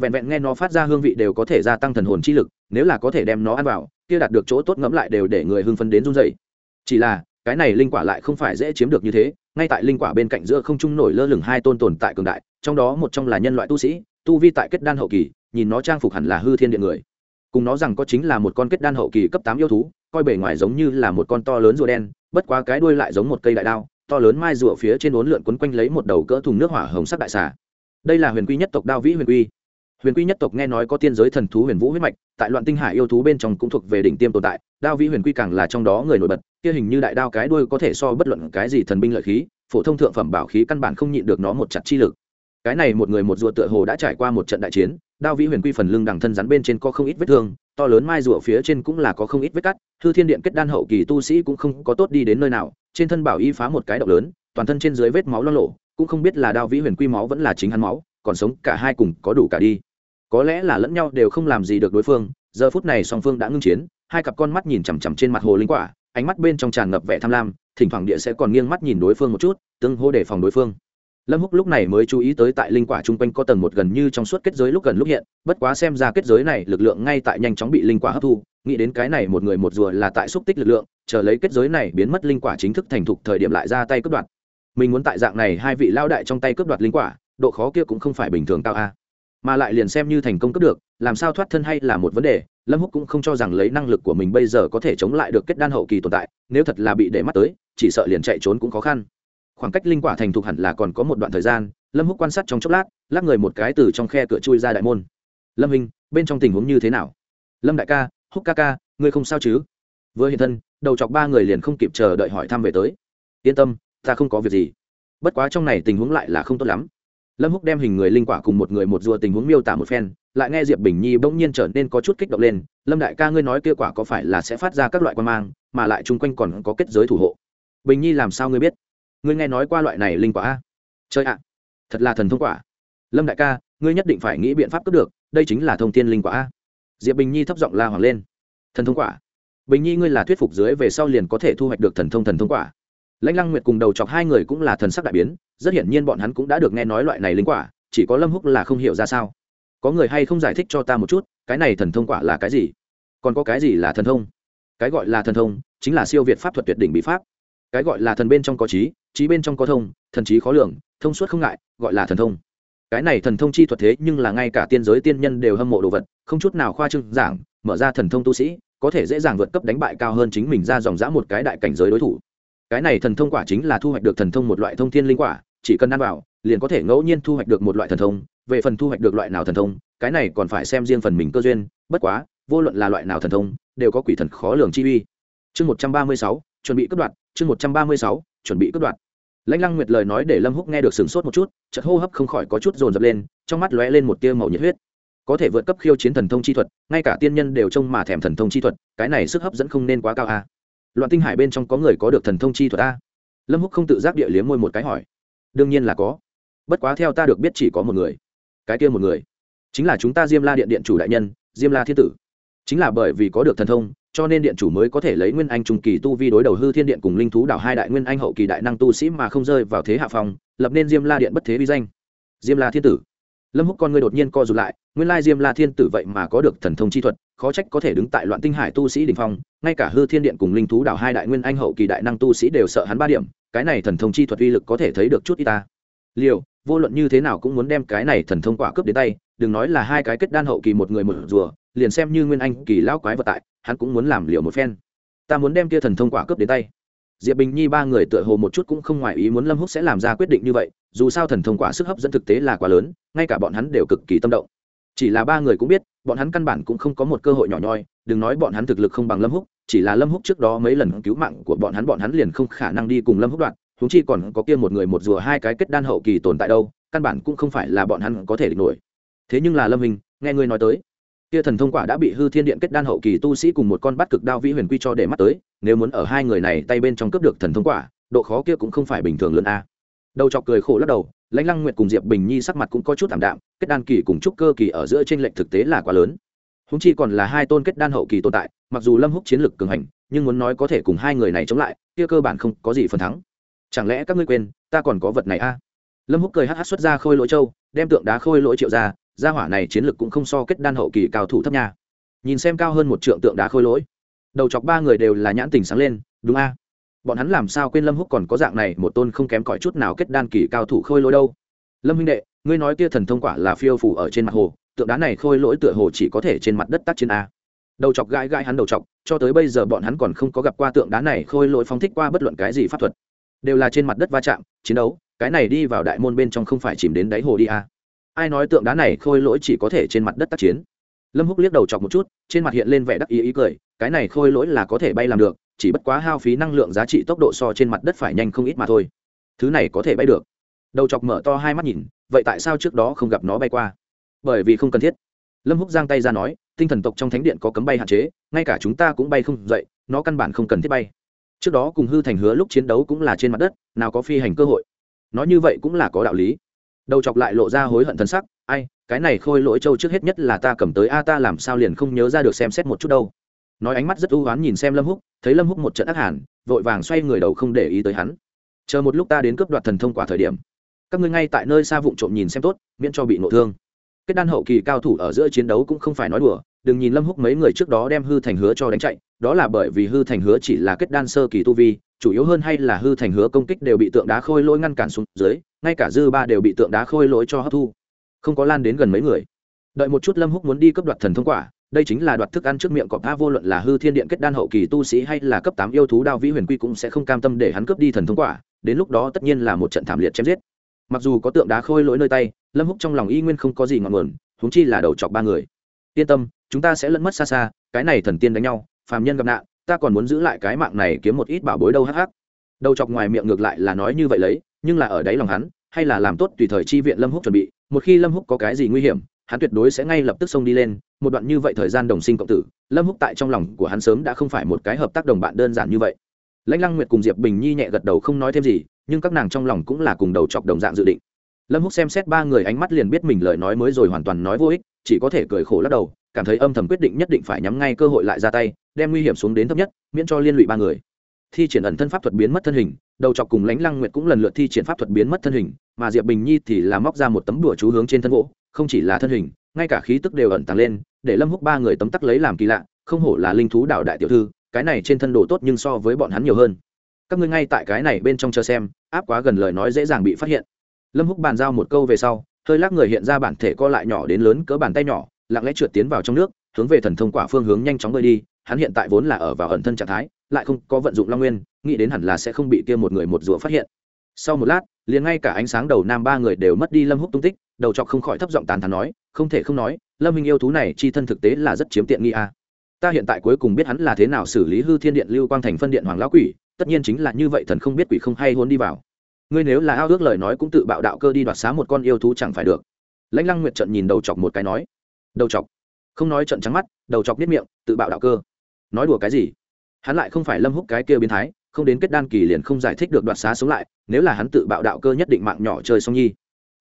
Vẹn vẹn nghe nó phát ra hương vị đều có thể gia tăng thần hồn chi lực nếu là có thể đem nó ăn vào, kia đạt được chỗ tốt ngẫm lại đều để người hưng phấn đến run rẩy. chỉ là, cái này linh quả lại không phải dễ chiếm được như thế, ngay tại linh quả bên cạnh giữa không trung nổi lơ lửng hai tôn tồn tại cường đại, trong đó một trong là nhân loại tu sĩ, tu vi tại kết đan hậu kỳ, nhìn nó trang phục hẳn là hư thiên điện người. Cùng nó rằng có chính là một con kết đan hậu kỳ cấp tám yêu thú, coi bề ngoài giống như là một con to lớn rùa đen, bất quá cái đuôi lại giống một cây đại đao, to lớn mai rùa phía trên uốn lượn quấn quanh lấy một đầu cỡ thùng nước hỏa hồng sắc đại xà. Đây là huyền quy nhất tộc đao vĩ huyền quy huyền quy nhất tộc nghe nói có tiên giới thần thú huyền vũ huyết mạch, tại loạn tinh hải yêu thú bên trong cũng thuộc về đỉnh tiêm tồn tại, đao vĩ huyền quy càng là trong đó người nổi bật, kia hình như đại đao cái đuôi có thể so bất luận cái gì thần binh lợi khí, phổ thông thượng phẩm bảo khí căn bản không nhịn được nó một chặt chi lực. Cái này một người một rùa tựa hồ đã trải qua một trận đại chiến, đao vĩ huyền quy phần lưng đằng thân rắn bên trên có không ít vết thương, to lớn mai rùa phía trên cũng là có không ít vết cắt, thư thiên điện kết đan hậu kỳ tu sĩ cũng không có tốt đi đến nơi nào, trên thân bảo y phá một cái động lớn, toàn thân trên dưới vết máu lo lộ cũng không biết là đao vĩ huyền quy máu vẫn là chính hắn máu, còn sống cả hai cùng có đủ cả đi có lẽ là lẫn nhau đều không làm gì được đối phương, giờ phút này song phương đã ngưng chiến, hai cặp con mắt nhìn chằm chằm trên mặt hồ linh quả, ánh mắt bên trong tràn ngập vẻ tham lam, thỉnh thoảng địa sẽ còn nghiêng mắt nhìn đối phương một chút, tương hô đề phòng đối phương. Lâm húc lúc này mới chú ý tới tại linh quả chung quanh có tầng một gần như trong suốt kết giới lúc gần lúc hiện, bất quá xem ra kết giới này lực lượng ngay tại nhanh chóng bị linh quả hấp thu, nghĩ đến cái này một người một rùa là tại xúc tích lực lượng, chờ lấy kết giới này biến mất linh quả chính thức thành thục thời điểm lại ra tay cướp đoạt. Mình muốn tại dạng này hai vị lao đại trong tay cướp đoạt linh quả, độ khó kia cũng không phải bình thường cao a mà lại liền xem như thành công cướp được, làm sao thoát thân hay là một vấn đề, lâm húc cũng không cho rằng lấy năng lực của mình bây giờ có thể chống lại được kết đan hậu kỳ tồn tại, nếu thật là bị để mắt tới, chỉ sợ liền chạy trốn cũng khó khăn. Khoảng cách linh quả thành thục hẳn là còn có một đoạn thời gian, lâm húc quan sát trong chốc lát, lắc người một cái từ trong khe cửa chui ra đại môn. Lâm hình bên trong tình huống như thế nào? Lâm đại ca, húc ca ca, ngươi không sao chứ? Vừa hiện thân, đầu chọc ba người liền không kịp chờ đợi hỏi thăm về tới. Yên tâm, ta không có việc gì. Bất quá trong này tình huống lại là không tốt lắm lâm húc đem hình người linh quả cùng một người một rùa tình huống miêu tả một phen, lại nghe diệp bình nhi bỗng nhiên trở nên có chút kích động lên, lâm đại ca ngươi nói kia quả có phải là sẽ phát ra các loại quan mang, mà lại chung quanh còn có kết giới thủ hộ? Bình nhi làm sao ngươi biết? Ngươi nghe nói qua loại này linh quả a? Chơi ạ, thật là thần thông quả. Lâm đại ca, ngươi nhất định phải nghĩ biện pháp cướp được, đây chính là thông tin linh quả a. Diệp bình nhi thấp giọng la hoàng lên. Thần thông quả. Bình nhi ngươi là thuyết phục dưới về sau liền có thể thu hoạch được thần thông thần thông quả. Lãnh lăng nguyệt cùng đầu chọc hai người cũng là thần sắc đại biến rất hiển nhiên bọn hắn cũng đã được nghe nói loại này linh quả, chỉ có lâm húc là không hiểu ra sao. Có người hay không giải thích cho ta một chút, cái này thần thông quả là cái gì? Còn có cái gì là thần thông? Cái gọi là thần thông chính là siêu việt pháp thuật tuyệt đỉnh bí pháp. Cái gọi là thần bên trong có trí trí bên trong có thông, thần trí khó lường, thông suốt không ngại, gọi là thần thông. Cái này thần thông chi thuật thế nhưng là ngay cả tiên giới tiên nhân đều hâm mộ đồ vật, không chút nào khoa trương giảng, mở ra thần thông tu sĩ, có thể dễ dàng vượt cấp đánh bại cao hơn chính mình ra dòng dã một cái đại cảnh giới đối thủ. Cái này thần thông quả chính là thu hoạch được thần thông một loại thông thiên linh quả chỉ cần ăn vào, liền có thể ngẫu nhiên thu hoạch được một loại thần thông, về phần thu hoạch được loại nào thần thông, cái này còn phải xem riêng phần mình cơ duyên, bất quá, vô luận là loại nào thần thông, đều có quỷ thần khó lường chi uy. Chương một trăm ba mươi sáu, chuẩn bị cất đoạn chương một trăm ba mươi sáu, chuẩn bị cất đoạn lãnh lăng nguyệt lời nói để lâm húc nghe được sửng sốt một chút, chợt hô hấp không khỏi có chút dồn dập lên, trong mắt lóe lên một tia màu nhiệt huyết. Có thể vượt cấp khiêu chiến thần thông chi thuật, ngay cả tiên nhân đều trông mà thèm thần thông chi thuật, cái này sức hấp dẫn không nên quá cao a à. loạn tinh hải bên trong có người có được thần thông chi thuật a lâm húc không tự giác địa liếm môi một cái hỏi đương nhiên là có. Bất quá theo ta được biết chỉ có một người. Cái kia một người, chính là chúng ta diêm la điện điện chủ đại nhân, diêm la thiên tử. Chính là bởi vì có được thần thông, cho nên điện chủ mới có thể lấy nguyên anh trung kỳ tu vi đối đầu hư thiên điện cùng linh thú đảo hai đại nguyên anh hậu kỳ đại năng tu sĩ mà không rơi vào thế hạ phong, lập nên diêm la điện bất thế vi danh. Diêm la thiên tử lâm húc con người đột nhiên co rụt lại, nguyên lai diêm la thiên tử vậy mà có được thần thông chi thuật, khó trách có thể đứng tại loạn tinh hải tu sĩ đình phong, ngay cả hư thiên điện cùng linh thú đảo hai đại nguyên anh hậu kỳ đại năng tu sĩ đều sợ hắn ba điểm, cái này thần thông chi thuật uy lực có thể thấy được chút y ta. Liều, vô luận như thế nào cũng muốn đem cái này thần thông quả cướp đến tay, đừng nói là hai cái kết đan hậu kỳ một người một rùa, liền xem như nguyên anh kỳ lão quái vật tại, hắn cũng muốn làm liều một phen. Ta muốn đem kia thần thông quả cướp đến tay diệp bình nhi ba người tựa hồ một chút cũng không ngoài ý muốn lâm húc sẽ làm ra quyết định như vậy, dù sao thần thông quả sức hấp dẫn thực tế là quá lớn, ngay cả bọn hắn đều cực kỳ tâm động. Chỉ là ba người cũng biết, bọn hắn căn bản cũng không có một cơ hội nhỏ nhoi, đừng nói bọn hắn thực lực không bằng lâm húc, chỉ là lâm húc trước đó mấy lần cứu mạng của bọn hắn bọn hắn liền không khả năng đi cùng lâm húc đoạn húng chi còn có kia một người một rùa hai cái kết đan hậu kỳ tồn tại đâu, căn bản cũng không phải là bọn hắn có thể địch nổi. Thế nhưng là lâm hình nghe ngươi nói tới kia thần thông quả đã bị hư thiên điện kết đan hậu kỳ tu sĩ cùng một con bắt cực đao vĩ huyền quy cho để mắt tới, nếu muốn ở hai người này tay bên trong cướp được thần thông quả, độ khó kia cũng không phải bình thường lớn a. Đầu chọc cười khổ lắc đầu, lãnh lăng nguyệt cùng diệp bình nhi sắc mặt cũng có chút thảm đạm, kết đan kỳ cùng trúc cơ kỳ ở giữa t r ê n lệch thực tế là quá lớn. Húng chi còn là hai tôn kết đan hậu kỳ tồn tại, mặc dù lâm húc chiến lực cường hành, nhưng muốn nói có thể cùng hai người này chống lại, kia cơ bản không có gì phần thắng. Chẳng lẽ các ngươi quên, ta còn có vật này a? À? lâm húc cười hh xuất ra khôi lỗi châu, đem tượng đá khôi lỗi triệu ra gia hỏa này chiến lực cũng không so kết đan hậu kỳ cao thủ thấp nha. Nhìn xem cao hơn một trượng tượng đá khôi lỗi. Đầu chọc ba người đều là nhãn tình sáng lên, đúng a? Bọn hắn làm sao quên lâm húc còn có dạng này, một tôn không kém cỏi chút nào kết đan kỳ cao thủ khôi lỗi đâu? Lâm huynh đệ, ngươi nói kia thần thông quả là phiêu phủ ở trên mặt hồ, tượng đá này khôi lỗi tựa hồ chỉ có thể trên mặt đất tác chiến a. Đầu chọc gãi gãi hắn đầu chọc, cho tới bây giờ bọn hắn còn không có gặp qua tượng đá này khôi lỗi phóng thích qua bất luận cái gì pháp thuật. Đều là trên mặt đất va chạm, chiến đấu, cái này đi vào đại môn bên trong không phải chìm đến đáy hồ đi a ai nói tượng đá này khôi lỗi chỉ có thể trên mặt đất tác chiến. Lâm húc liếc đầu chọc một chút, trên mặt hiện lên vẻ đắc ý ý cười, cái này khôi lỗi là có thể bay làm được, chỉ bất quá hao phí năng lượng giá trị tốc độ so trên mặt đất phải nhanh không ít mà thôi. Thứ này có thể bay được. Đầu chọc mở to hai mắt nhìn, vậy tại sao trước đó không gặp nó bay qua? Bởi vì không cần thiết. Lâm húc giang tay ra nói, tinh thần tộc trong thánh điện có cấm bay hạn chế, ngay cả chúng ta cũng bay không dậy, nó căn bản không cần thiết bay. Trước đó cùng hư thành hứa lúc chiến đấu cũng là trên mặt đất, nào có phi hành cơ hội. Nói như vậy cũng là có đạo lý đầu chọc lại lộ ra hối hận thân sắc, ai, cái này khôi lỗi châu trước hết nhất là ta cầm tới, a, ta làm sao liền không nhớ ra được xem xét một chút đâu. Nói ánh mắt rất ưu oán nhìn xem lâm húc, thấy lâm húc một trận ác hàn, vội vàng xoay người đầu không để ý tới hắn. Chờ một lúc ta đến cướp đoạt thần thông quả thời điểm, các ngươi ngay tại nơi xa vụng trộm nhìn xem tốt, miễn cho bị nội thương. Kết đan hậu kỳ cao thủ ở giữa chiến đấu cũng không phải nói đùa, đừng nhìn lâm húc mấy người trước đó đem hư thành hứa cho đánh chạy đó là bởi vì hư thành hứa chỉ là kết đan sơ kỳ tu vi, chủ yếu hơn hay là hư thành hứa công kích đều bị tượng đá khôi lỗi ngăn cản xuống dưới, ngay cả dư ba đều bị tượng đá khôi lỗi cho hấp thu. Không có lan đến gần mấy người. Đợi một chút lâm húc muốn đi cấp đoạt thần thông quả, đây chính là đoạt thức ăn trước miệng cọp a vô luận là hư thiên điện kết đan hậu kỳ tu sĩ hay là cấp tám yêu thú đao vĩ huyền quy cũng sẽ không cam tâm để hắn cướp đi thần thông quả, đến lúc đó tất nhiên là một trận thảm liệt chém giết. Mặc dù có tượng đá khôi lỗi nơi tay, lâm húc trong lòng y nguyên không có gì ngọn nguồn, huống chi là đầu chọc ba người. Yên tâm, chúng ta sẽ lẫn mất xa xa, cái này thần tiên đánh nhau phàm nhân gặp nạn, ta còn muốn giữ lại cái mạng này kiếm một ít bảo bối đâu, hắc hắc. Đầu chọc ngoài miệng ngược lại là nói như vậy lấy, nhưng là ở đáy lòng hắn, hay là làm tốt tùy thời chi viện lâm húc chuẩn bị, một khi lâm húc có cái gì nguy hiểm, hắn tuyệt đối sẽ ngay lập tức xông đi lên, một đoạn như vậy thời gian đồng sinh cộng tử, lâm húc tại trong lòng của hắn sớm đã không phải một cái hợp tác đồng bạn đơn giản như vậy. Lãnh lăng nguyệt cùng diệp bình nhi nhẹ gật đầu không nói thêm gì, nhưng các nàng trong lòng cũng là cùng đầu chọc đồng dạng dự định. Lâm húc xem xét ba người ánh mắt liền biết mình lời nói mới rồi hoàn toàn nói vô ích, chỉ có thể cười khổ lắc đầu, cảm thấy âm thầm quyết định nhất định phải nhắm ngay cơ hội lại ra tay đem nguy hiểm xuống đến thấp nhất, miễn cho liên lụy ba người. Thi triển ẩn thân pháp thuật biến mất thân hình, đầu chọc cùng lãnh lăng nguyệt cũng lần lượt thi triển pháp thuật biến mất thân hình, mà diệp bình nhi thì là móc ra một tấm đùa chú hướng trên thân gỗ, không chỉ là thân hình, ngay cả khí tức đều ẩn tàng lên, để lâm húc ba người tấm tắc lấy làm kỳ lạ, không hổ là linh thú đạo đại tiểu thư, cái này trên thân đồ tốt nhưng so với bọn hắn nhiều hơn. Các ngươi ngay tại cái này bên trong chờ xem, áp quá gần lời nói dễ dàng bị phát hiện. Lâm húc bàn giao một câu về sau, hơi lắc người hiện ra bản thể co lại nhỏ đến lớn cỡ bàn tay nhỏ, lặng lẽ trượt tiến vào trong nước, hướng về thần thông quả phương hướng nhanh chóng bơi đi hắn hiện tại vốn là ở vào ẩn thân trạng thái, lại không có vận dụng long nguyên, nghĩ đến hẳn là sẽ không bị kia một người một rùa phát hiện. Sau một lát, liền ngay cả ánh sáng đầu nam ba người đều mất đi lâm húc tung tích, đầu chọc không khỏi thấp giọng tàn thắn nói, không thể không nói, lâm minh yêu thú này chi thân thực tế là rất chiếm tiện nghi a. À. Ta hiện tại cuối cùng biết hắn là thế nào xử lý hư thiên điện lưu quang thành phân điện hoàng lão quỷ, tất nhiên chính là như vậy thần không biết quỷ không hay hôn đi vào. Ngươi nếu là ao ước lời nói cũng tự bạo đạo cơ đi đoạt xá một con yêu thú chẳng phải được. Lãnh lăng nguyệt trận nhìn đầu chọc một cái nói, đầu chọc. Không nói trận trắng mắt, đầu chọc biết miệng, tự bạo đạo cơ nói đùa cái gì? Hắn lại không phải lâm húc cái kia biến thái, không đến kết đan kỳ liền không giải thích được đoạt xá sống lại, nếu là hắn tự bạo đạo cơ nhất định mạng nhỏ chơi song nhi.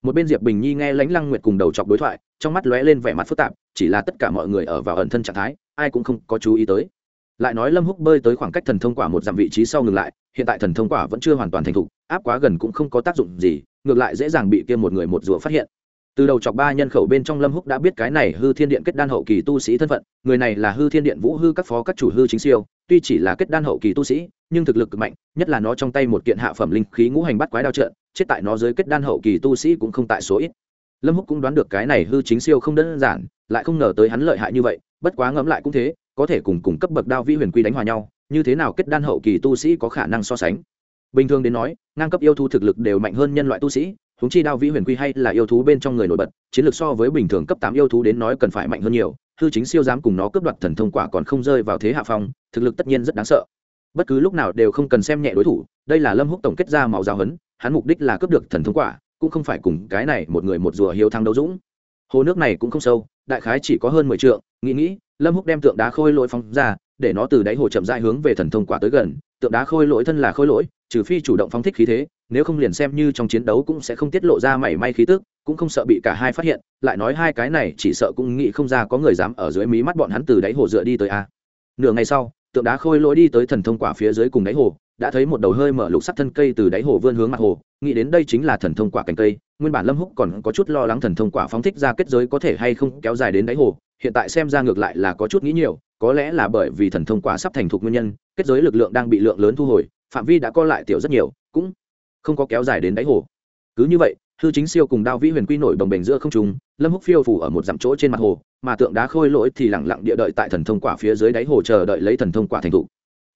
Một bên diệp bình nhi nghe lãnh lăng nguyệt cùng đầu chọc đối thoại, trong mắt lóe lên vẻ mặt phức tạp, chỉ là tất cả mọi người ở vào ẩn thân trạng thái, ai cũng không có chú ý tới. Lại nói lâm húc bơi tới khoảng cách thần thông quả một dặm vị trí sau ngừng lại, hiện tại thần thông quả vẫn chưa hoàn toàn thành thục, áp quá gần cũng không có tác dụng gì, ngược lại dễ dàng bị kia một người một rùa phát hiện từ đầu chọc ba nhân khẩu bên trong lâm húc đã biết cái này hư thiên điện kết đan hậu kỳ tu sĩ thân phận, người này là hư thiên điện vũ hư các phó các chủ hư chính siêu, tuy chỉ là kết đan hậu kỳ tu sĩ, nhưng thực lực cực mạnh, nhất là nó trong tay một kiện hạ phẩm linh khí ngũ hành bắt quái đao trợn chết tại nó dưới kết đan hậu kỳ tu sĩ cũng không tại số ít. Lâm húc cũng đoán được cái này hư chính siêu không đơn giản, lại không ngờ tới hắn lợi hại như vậy, bất quá ngẫm lại cũng thế, có thể cùng cùng cấp bậc đao vi huyền quy đánh hòa nhau, như thế nào kết đan hậu kỳ tu sĩ có khả năng so sánh? Bình thường đến nói, ngang cấp yêu thu thực lực đều mạnh hơn nhân loại tu sĩ húng chi đao vĩ huyền quy hay là yêu thú bên trong người nổi bật, chiến lược so với bình thường cấp tám yêu thú đến nói cần phải mạnh hơn nhiều, hư chính siêu dám cùng nó cướp đoạt thần thông quả còn không rơi vào thế hạ phong, thực lực tất nhiên rất đáng sợ. Bất cứ lúc nào đều không cần xem nhẹ đối thủ, đây là lâm húc tổng kết ra mạo giáo hấn hắn mục đích là cướp được thần thông quả, cũng không phải cùng cái này một người một rùa hiếu thắng đấu dũng. Hồ nước này cũng không sâu, đại khái chỉ có hơn mười trượng, nghĩ nghĩ, lâm húc đem tượng đá khôi lỗi phóng ra, để nó từ đáy hồ chậm rãi hướng về thần thông quả tới gần, tượng đá khôi lỗi thân là khôi lỗi trừ phi chủ động phóng thích khí thế, nếu không liền xem như trong chiến đấu cũng sẽ không tiết lộ ra mảy may khí tức, cũng không sợ bị cả hai phát hiện, lại nói hai cái này chỉ sợ cũng nghĩ không ra có người dám ở dưới mí mắt bọn hắn từ đáy hồ dựa đi tới a. Nửa ngày sau, tượng đá khôi lỗi đi tới thần thông quả phía dưới cùng đáy hồ, đã thấy một đầu hơi mở lục sắc thân cây từ đáy hồ vươn hướng mặt hồ, nghĩ đến đây chính là thần thông quả cành cây, nguyên bản lâm húc còn có chút lo lắng thần thông quả phóng thích ra kết giới có thể hay không kéo dài đến đáy hồ, hiện tại xem ra ngược lại là có chút nghĩ nhiều, có lẽ là bởi vì thần thông quả sắp thành thục nguyên nhân, kết giới lực lượng đang bị lượng lớn thu hồi phạm vi đã co lại tiểu rất nhiều, cũng không có kéo dài đến đáy hồ cứ như vậy, hư chính siêu cùng đao vĩ huyền quy nổi đồng bình giữa không trung, lâm húc phiêu phủ ở một dặm chỗ trên mặt hồ, mà tượng đá khôi lỗi thì lẳng lặng địa đợi tại thần thông quả phía dưới đáy hồ chờ đợi lấy thần thông quả thành thụ.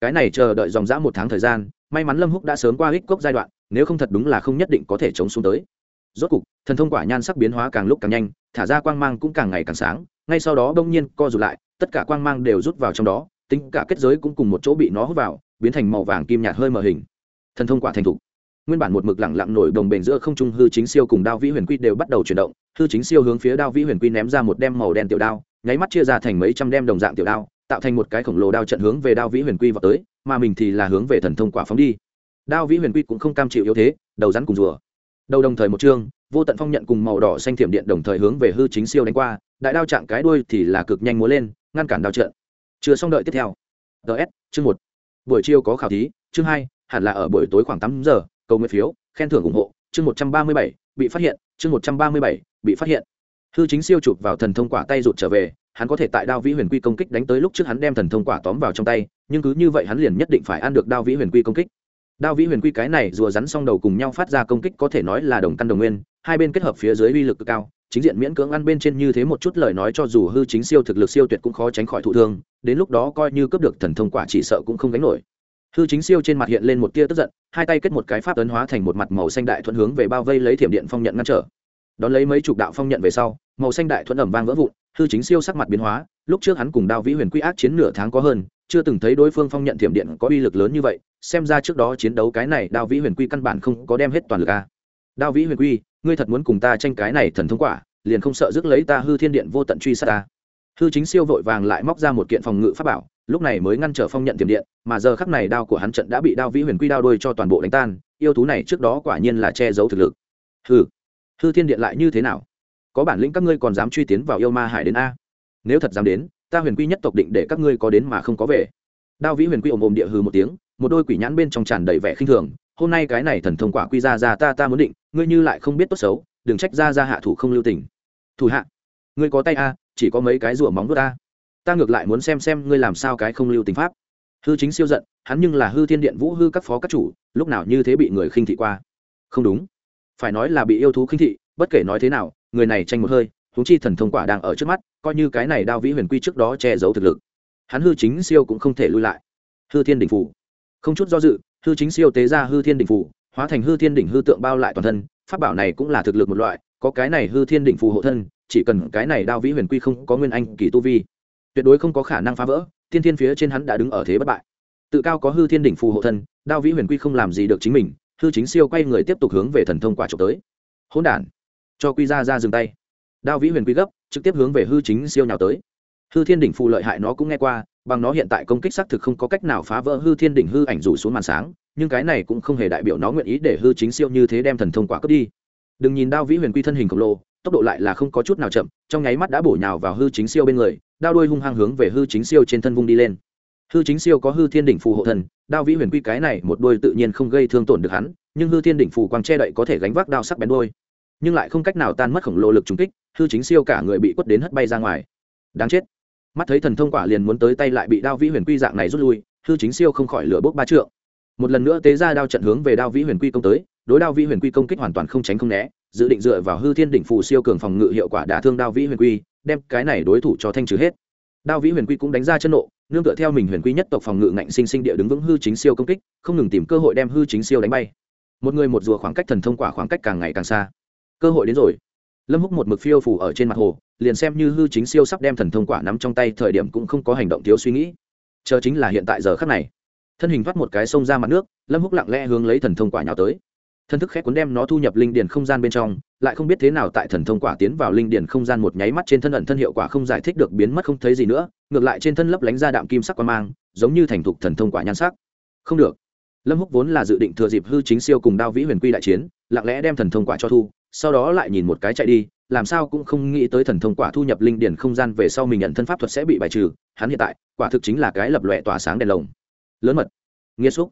cái này chờ đợi dòng dã một tháng thời gian, may mắn lâm húc đã sớm qua hích cốc giai đoạn, nếu không thật đúng là không nhất định có thể chống xuống tới rốt cục, thần thông quả nhan sắc biến hóa càng lúc càng nhanh, thả ra quang mang cũng càng ngày càng sáng, ngay sau đó đông nhiên co rụt lại, tất cả quang mang đều rút vào trong đó, tính cả kết giới cũng cùng một chỗ bị nó hút vào biến thành màu vàng kim nhạt hơi mờ hình. Thần thông quả thành thục. Nguyên bản một mực lẳng lặng nổi đồng bền giữa không trung hư chính siêu cùng đao vĩ huyền quy đều bắt đầu chuyển động, hư chính siêu hướng phía đao vĩ huyền quy ném ra một đem màu đen tiểu đao, nháy mắt chia ra thành mấy trăm đem đồng dạng tiểu đao, tạo thành một cái khổng lồ đao trận hướng về đao vĩ huyền quy vào tới, mà mình thì là hướng về thần thông quả phóng đi. Đao vĩ huyền quy cũng không cam chịu yếu thế, đầu rắn cùng rùa. Đầu đồng thời một chương, vô tận phong nhận cùng màu đỏ xanh thiểm điện đồng thời hướng về hư chính siêu đánh qua, đại đao chạm cái đuôi thì là cực nhanh múa lên, ngăn cản đao trận. Chưa xong đợi tiếp theo. Ts chương một buổi chiều có khảo thí, chương hai, hẳn là ở buổi tối khoảng tám giờ, cầu nguyện phiếu, khen thưởng ủng hộ, chương một trăm ba mươi bảy, bị phát hiện, chương một trăm ba mươi bảy, bị phát hiện. Hư chính siêu chụp vào thần thông quả tay rụt trở về, hắn có thể tại đao vĩ huyền quy công kích đánh tới lúc trước hắn đem thần thông quả tóm vào trong tay, nhưng cứ như vậy hắn liền nhất định phải ăn được đao vĩ huyền quy công kích. Đao vĩ huyền quy cái này rùa rắn xong đầu cùng nhau phát ra công kích có thể nói là đồng căn đồng nguyên, hai bên kết hợp phía dưới uy lực cực cao chính diện miễn cưỡng ăn bên trên như thế một chút lời nói cho dù hư chính siêu thực lực siêu tuyệt cũng khó tránh khỏi thụ thương, đến lúc đó coi như cướp được thần thông quả chỉ sợ cũng không gánh nổi. Hư chính siêu trên mặt hiện lên một tia tức giận, hai tay kết một cái pháp ấn hóa thành một mặt màu xanh đại thuận hướng về bao vây lấy thiểm điện phong nhận ngăn trở. Đón lấy mấy chục đạo phong nhận về sau, màu xanh đại thuận ẩm vang vỡ vụn, hư chính siêu sắc mặt biến hóa, lúc trước hắn cùng đao vĩ huyền quy ác chiến nửa tháng có hơn, chưa từng thấy đối phương phong nhận thiểm điện có uy lực lớn như vậy, xem ra trước đó chiến đấu cái này đao vĩ huyền quy căn bản không có đem hết toàn lực a. Đao vĩ huyền quy ngươi thật muốn cùng ta tranh cái này thần thông quả, liền không sợ rước lấy ta hư thiên điện vô tận truy sát ta. Hư chính siêu vội vàng lại móc ra một kiện phòng ngự pháp bảo, lúc này mới ngăn trở phong nhận tiềm điện, mà giờ khắc này đao của hắn trận đã bị đao vĩ huyền quy đao đôi cho toàn bộ đánh tan, yêu thú này trước đó quả nhiên là che giấu thực lực. Hư hư thiên điện lại như thế nào? Có bản lĩnh các ngươi còn dám truy tiến vào yêu ma hải đến a? Nếu thật dám đến, ta huyền quy nhất tộc định để các ngươi có đến mà không có về. Đao vĩ huyền quy ồm ồm địa hư một tiếng một đôi quỷ nhãn bên trong tràn đầy vẻ khinh thường, hôm nay cái này thần thông quả quy ra ra ta ta muốn định, ngươi như lại không biết tốt xấu, đừng trách ra ra hạ thủ không lưu tình. Thủ hạ? Ngươi có tay a, chỉ có mấy cái rủa móng đốt a. Ta ngược lại muốn xem xem ngươi làm sao cái không lưu tình pháp. Hư chính siêu giận, hắn nhưng là hư thiên điện vũ hư các phó các chủ, lúc nào như thế bị người khinh thị qua. Không đúng. Phải nói là bị yêu thú khinh thị, bất kể nói thế nào, người này tranh một hơi húng chi thần thông quả đang ở trước mắt, coi như cái này đao vĩ huyền quy trước đó che giấu thực lực. Hắn hư chính siêu cũng không thể lui lại. Hư thiên đỉnh phủ không chút do dự, hư chính siêu tế ra hư thiên đỉnh phủ hóa thành hư thiên đỉnh hư tượng bao lại toàn thân, pháp bảo này cũng là thực lực một loại, có cái này hư thiên đỉnh phù hộ thân, chỉ cần cái này đao vĩ huyền quy không có nguyên anh kỳ tu vi, tuyệt đối không có khả năng phá vỡ, thiên thiên phía trên hắn đã đứng ở thế bất bại. Tự cao có hư thiên đỉnh phù hộ thân, đao vĩ huyền quy không làm gì được chính mình, hư chính siêu quay người tiếp tục hướng về thần thông quả trộm tới. Hỗn đản, cho quy ra ra dừng tay. Đao vĩ huyền quy gấp, trực tiếp hướng về hư chính siêu nhào tới. Hư thiên đỉnh phù lợi hại nó cũng nghe qua bằng nó hiện tại công kích xác thực không có cách nào phá vỡ hư thiên đỉnh hư ảnh rủ xuống màn sáng, nhưng cái này cũng không hề đại biểu nó nguyện ý để hư chính siêu như thế đem thần thông quả cướp đi. Đừng nhìn đao vĩ huyền quy thân hình khổng lồ, tốc độ lại là không có chút nào chậm, trong nháy mắt đã bổ nhào vào hư chính siêu bên người, đao đuôi hung hăng hướng về hư chính siêu trên thân vung đi lên. Hư chính siêu có hư thiên đỉnh phù hộ thần, đao vĩ huyền quy cái này một đôi tự nhiên không gây thương tổn được hắn, nhưng hư thiên đỉnh phù quang che đậy có thể gánh vác đao sắc bén đôi nhưng lại không cách nào tan mất khổng lồ lực trúng kích, hư chính siêu cả người bị quất đến hất bay ra ngoài. Đáng chết mắt thấy thần thông quả liền muốn tới tay lại bị đao vĩ huyền quy dạng này rút lui, hư chính siêu không khỏi lửa bốc ba trượng. Một lần nữa tế ra đao trận hướng về đao vĩ huyền quy công tới, đối đao vĩ huyền quy công kích hoàn toàn không tránh không né, dự định dựa vào hư thiên đỉnh phù siêu cường phòng ngự hiệu quả đả thương đao vĩ huyền quy, đem cái này đối thủ cho thanh trừ hết. Đao vĩ huyền quy cũng đánh ra chân nộ, nương tựa theo mình huyền quy nhất tộc phòng ngự ngạnh sinh sinh địa đứng vững hư chính siêu công kích, không ngừng tìm cơ hội đem hư chính siêu đánh bay. Một người một rùa khoảng cách thần thông quả khoảng cách càng ngày càng xa. Cơ hội đến rồi lâm húc một mực phiêu phủ ở trên mặt hồ, liền xem như hư chính siêu sắp đem thần thông quả nắm trong tay thời điểm cũng không có hành động thiếu suy nghĩ. Chờ chính là hiện tại giờ khắc này. Thân hình thoát một cái sông ra mặt nước, lâm húc lặng lẽ hướng lấy thần thông quả nhào tới. Thân thức khẽ cuốn đem nó thu nhập linh điền không gian bên trong, lại không biết thế nào tại thần thông quả tiến vào linh điền không gian một nháy mắt trên thân ẩn thân hiệu quả không giải thích được biến mất không thấy gì nữa, ngược lại trên thân lấp lánh ra đạm kim sắc quan mang, giống như thành thục thần thông quả nhan sắc. Không được. Lâm húc vốn là dự định thừa dịp hư chính siêu cùng đao vĩ huyền quy đại chiến, lặng lẽ đem thần thông quả cho thu sau đó lại nhìn một cái chạy đi, làm sao cũng không nghĩ tới thần thông quả thu nhập linh điển không gian về sau mình nhận thân pháp thuật sẽ bị bài trừ, hắn hiện tại, quả thực chính là cái lập lòe tỏa sáng đèn lồng. Lớn mật. Nghĩa xúc.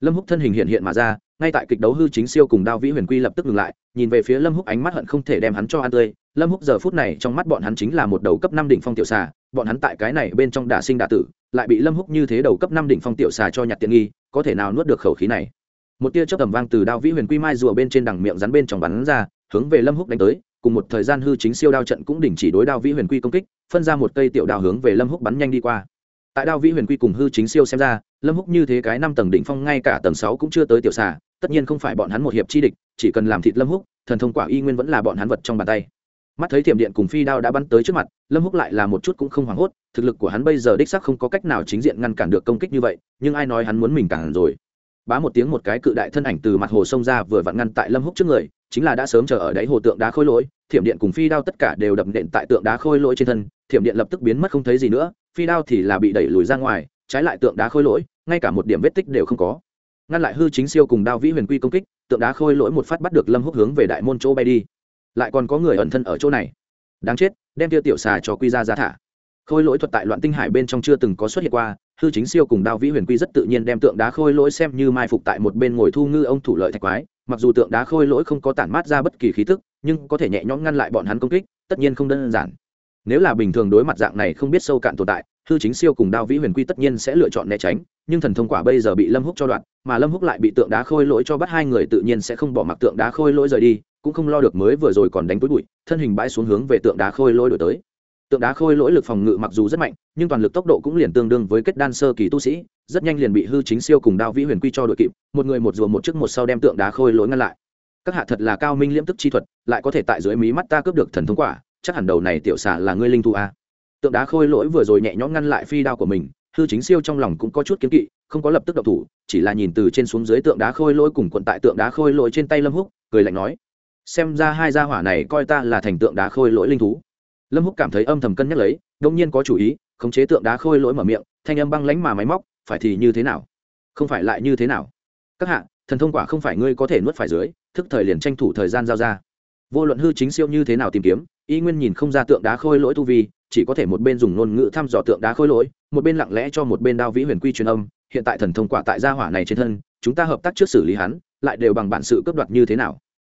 Lâm húc thân hình hiện hiện mà ra, ngay tại kịch đấu hư chính siêu cùng đao vĩ huyền quy lập tức ngừng lại, nhìn về phía lâm húc ánh mắt hận không thể đem hắn cho ăn tươi. Lâm húc giờ phút này trong mắt bọn hắn chính là một đầu cấp năm đỉnh phong tiểu xà, bọn hắn tại cái này bên trong đả sinh đả tử, lại bị lâm húc như thế đầu cấp năm đỉnh phong tiểu xà cho nhặt tiện nghi, có thể nào nuốt được khẩu khí này? Một tia chớp tầm vang từ đao vĩ huyền quy mai rùa bên trên đằng miệng rắn bên trong bắn ra hướng về lâm húc đánh tới, cùng một thời gian hư chính siêu đao trận cũng đình chỉ đối đao vĩ huyền quy công kích, phân ra một cây tiểu đao hướng về lâm húc bắn nhanh đi qua. Tại đao vĩ huyền quy cùng hư chính siêu xem ra, lâm húc như thế cái năm tầng đỉnh phong ngay cả tầng sáu cũng chưa tới tiểu xà, tất nhiên không phải bọn hắn một hiệp chi địch, chỉ cần làm thịt lâm húc, thần thông quả y nguyên vẫn là bọn hắn vật trong bàn tay. Mắt thấy thiểm điện cùng phi đao đã bắn tới trước mặt, lâm húc lại là một chút cũng không hoảng hốt, thực lực của hắn bây giờ đích xác không có cách nào chính diện ngăn cản được công kích như vậy, nhưng ai nói hắn muốn mình cản rồi. Bá một tiếng một cái cự đại thân ảnh từ mặt hồ sông ra vừa vặn ngăn tại lâm húc trước người chính là đã sớm chờ ở đáy hồ tượng đá khôi lỗi, thiểm điện cùng phi đao tất cả đều đập nện tại tượng đá khôi lỗi trên thân, thiểm điện lập tức biến mất không thấy gì nữa, phi đao thì là bị đẩy lùi ra ngoài, trái lại tượng đá khôi lỗi, ngay cả một điểm vết tích đều không có. Ngăn lại hư chính siêu cùng đao vĩ huyền quy công kích, tượng đá khôi lỗi một phát bắt được lâm húc hướng về đại môn chỗ bay đi. Lại còn có người ẩn thân ở chỗ này. Đáng chết, đem tiêu tiểu xà cho quy ra ra thả. Khôi lỗi thuật tại loạn tinh hải bên trong chưa từng có xuất hiện qua hư chính siêu cùng đao vĩ huyền quy rất tự nhiên đem tượng đá khôi lỗi xem như mai phục tại một bên ngồi thu ngư ông thủ lợi thạch quái. Mặc dù tượng đá khôi lỗi không có tản mát ra bất kỳ khí tức, nhưng có thể nhẹ nhõm ngăn lại bọn hắn công kích, tất nhiên không đơn giản. Nếu là bình thường đối mặt dạng này không biết sâu cạn tồn tại, hư chính siêu cùng đao vĩ huyền quy tất nhiên sẽ lựa chọn né tránh, nhưng thần thông quả bây giờ bị lâm húc cho đoạn, mà lâm húc lại bị tượng đá khôi lỗi cho bắt hai người tự nhiên sẽ không bỏ mặc tượng đá khôi lỗi rời đi, cũng không lo được mới vừa rồi còn đánh túi bụi, thân hình bãi xuống hướng về tượng đá khôi lỗi đổi tới tượng đá khôi lỗi lực phòng ngự mặc dù rất mạnh, nhưng toàn lực tốc độ cũng liền tương đương với kết đan sơ kỳ tu sĩ, rất nhanh liền bị hư chính siêu cùng đao vĩ huyền quy cho đội kịp, một người một rùa một trước một sau đem tượng đá khôi lỗi ngăn lại. Các hạ thật là cao minh liễm tức chi thuật, lại có thể tại dưới mí mắt ta cướp được thần thông quả, chắc hẳn đầu này tiểu xả là ngươi linh thu a à. tượng đá khôi lỗi vừa rồi nhẹ nhõm ngăn lại phi đao của mình, hư chính siêu trong lòng cũng có chút kiếm kỵ, không có lập tức độc thủ, chỉ là nhìn từ trên xuống dưới tượng đá khôi lỗi cùng quận tại tượng đá khôi lỗi trên tay lâm húc, cười lạnh nói, xem ra hai gia hỏa này coi ta là thành tượng đá khôi lỗi linh thú lâm húc cảm thấy âm thầm cân nhắc lấy đông nhiên có chủ ý, khống chế tượng đá khôi lỗi mở miệng, thanh âm băng lánh mà máy móc, phải thì như thế nào? Không phải lại như thế nào? Các hạ, thần thông quả không phải ngươi có thể nuốt phải dưới, thức thời liền tranh thủ thời gian giao ra. Vô luận hư chính siêu như thế nào tìm kiếm, y nguyên nhìn không ra tượng đá khôi lỗi tu vi, chỉ có thể một bên dùng ngôn ngữ thăm dò tượng đá khôi lỗi, một bên lặng lẽ cho một bên đao vĩ huyền quy truyền âm, hiện tại thần thông quả tại gia hỏa này trên thân, chúng ta hợp tác trước xử lý hắn, lại đều bằng bản sự cướp đoạt như thế nào?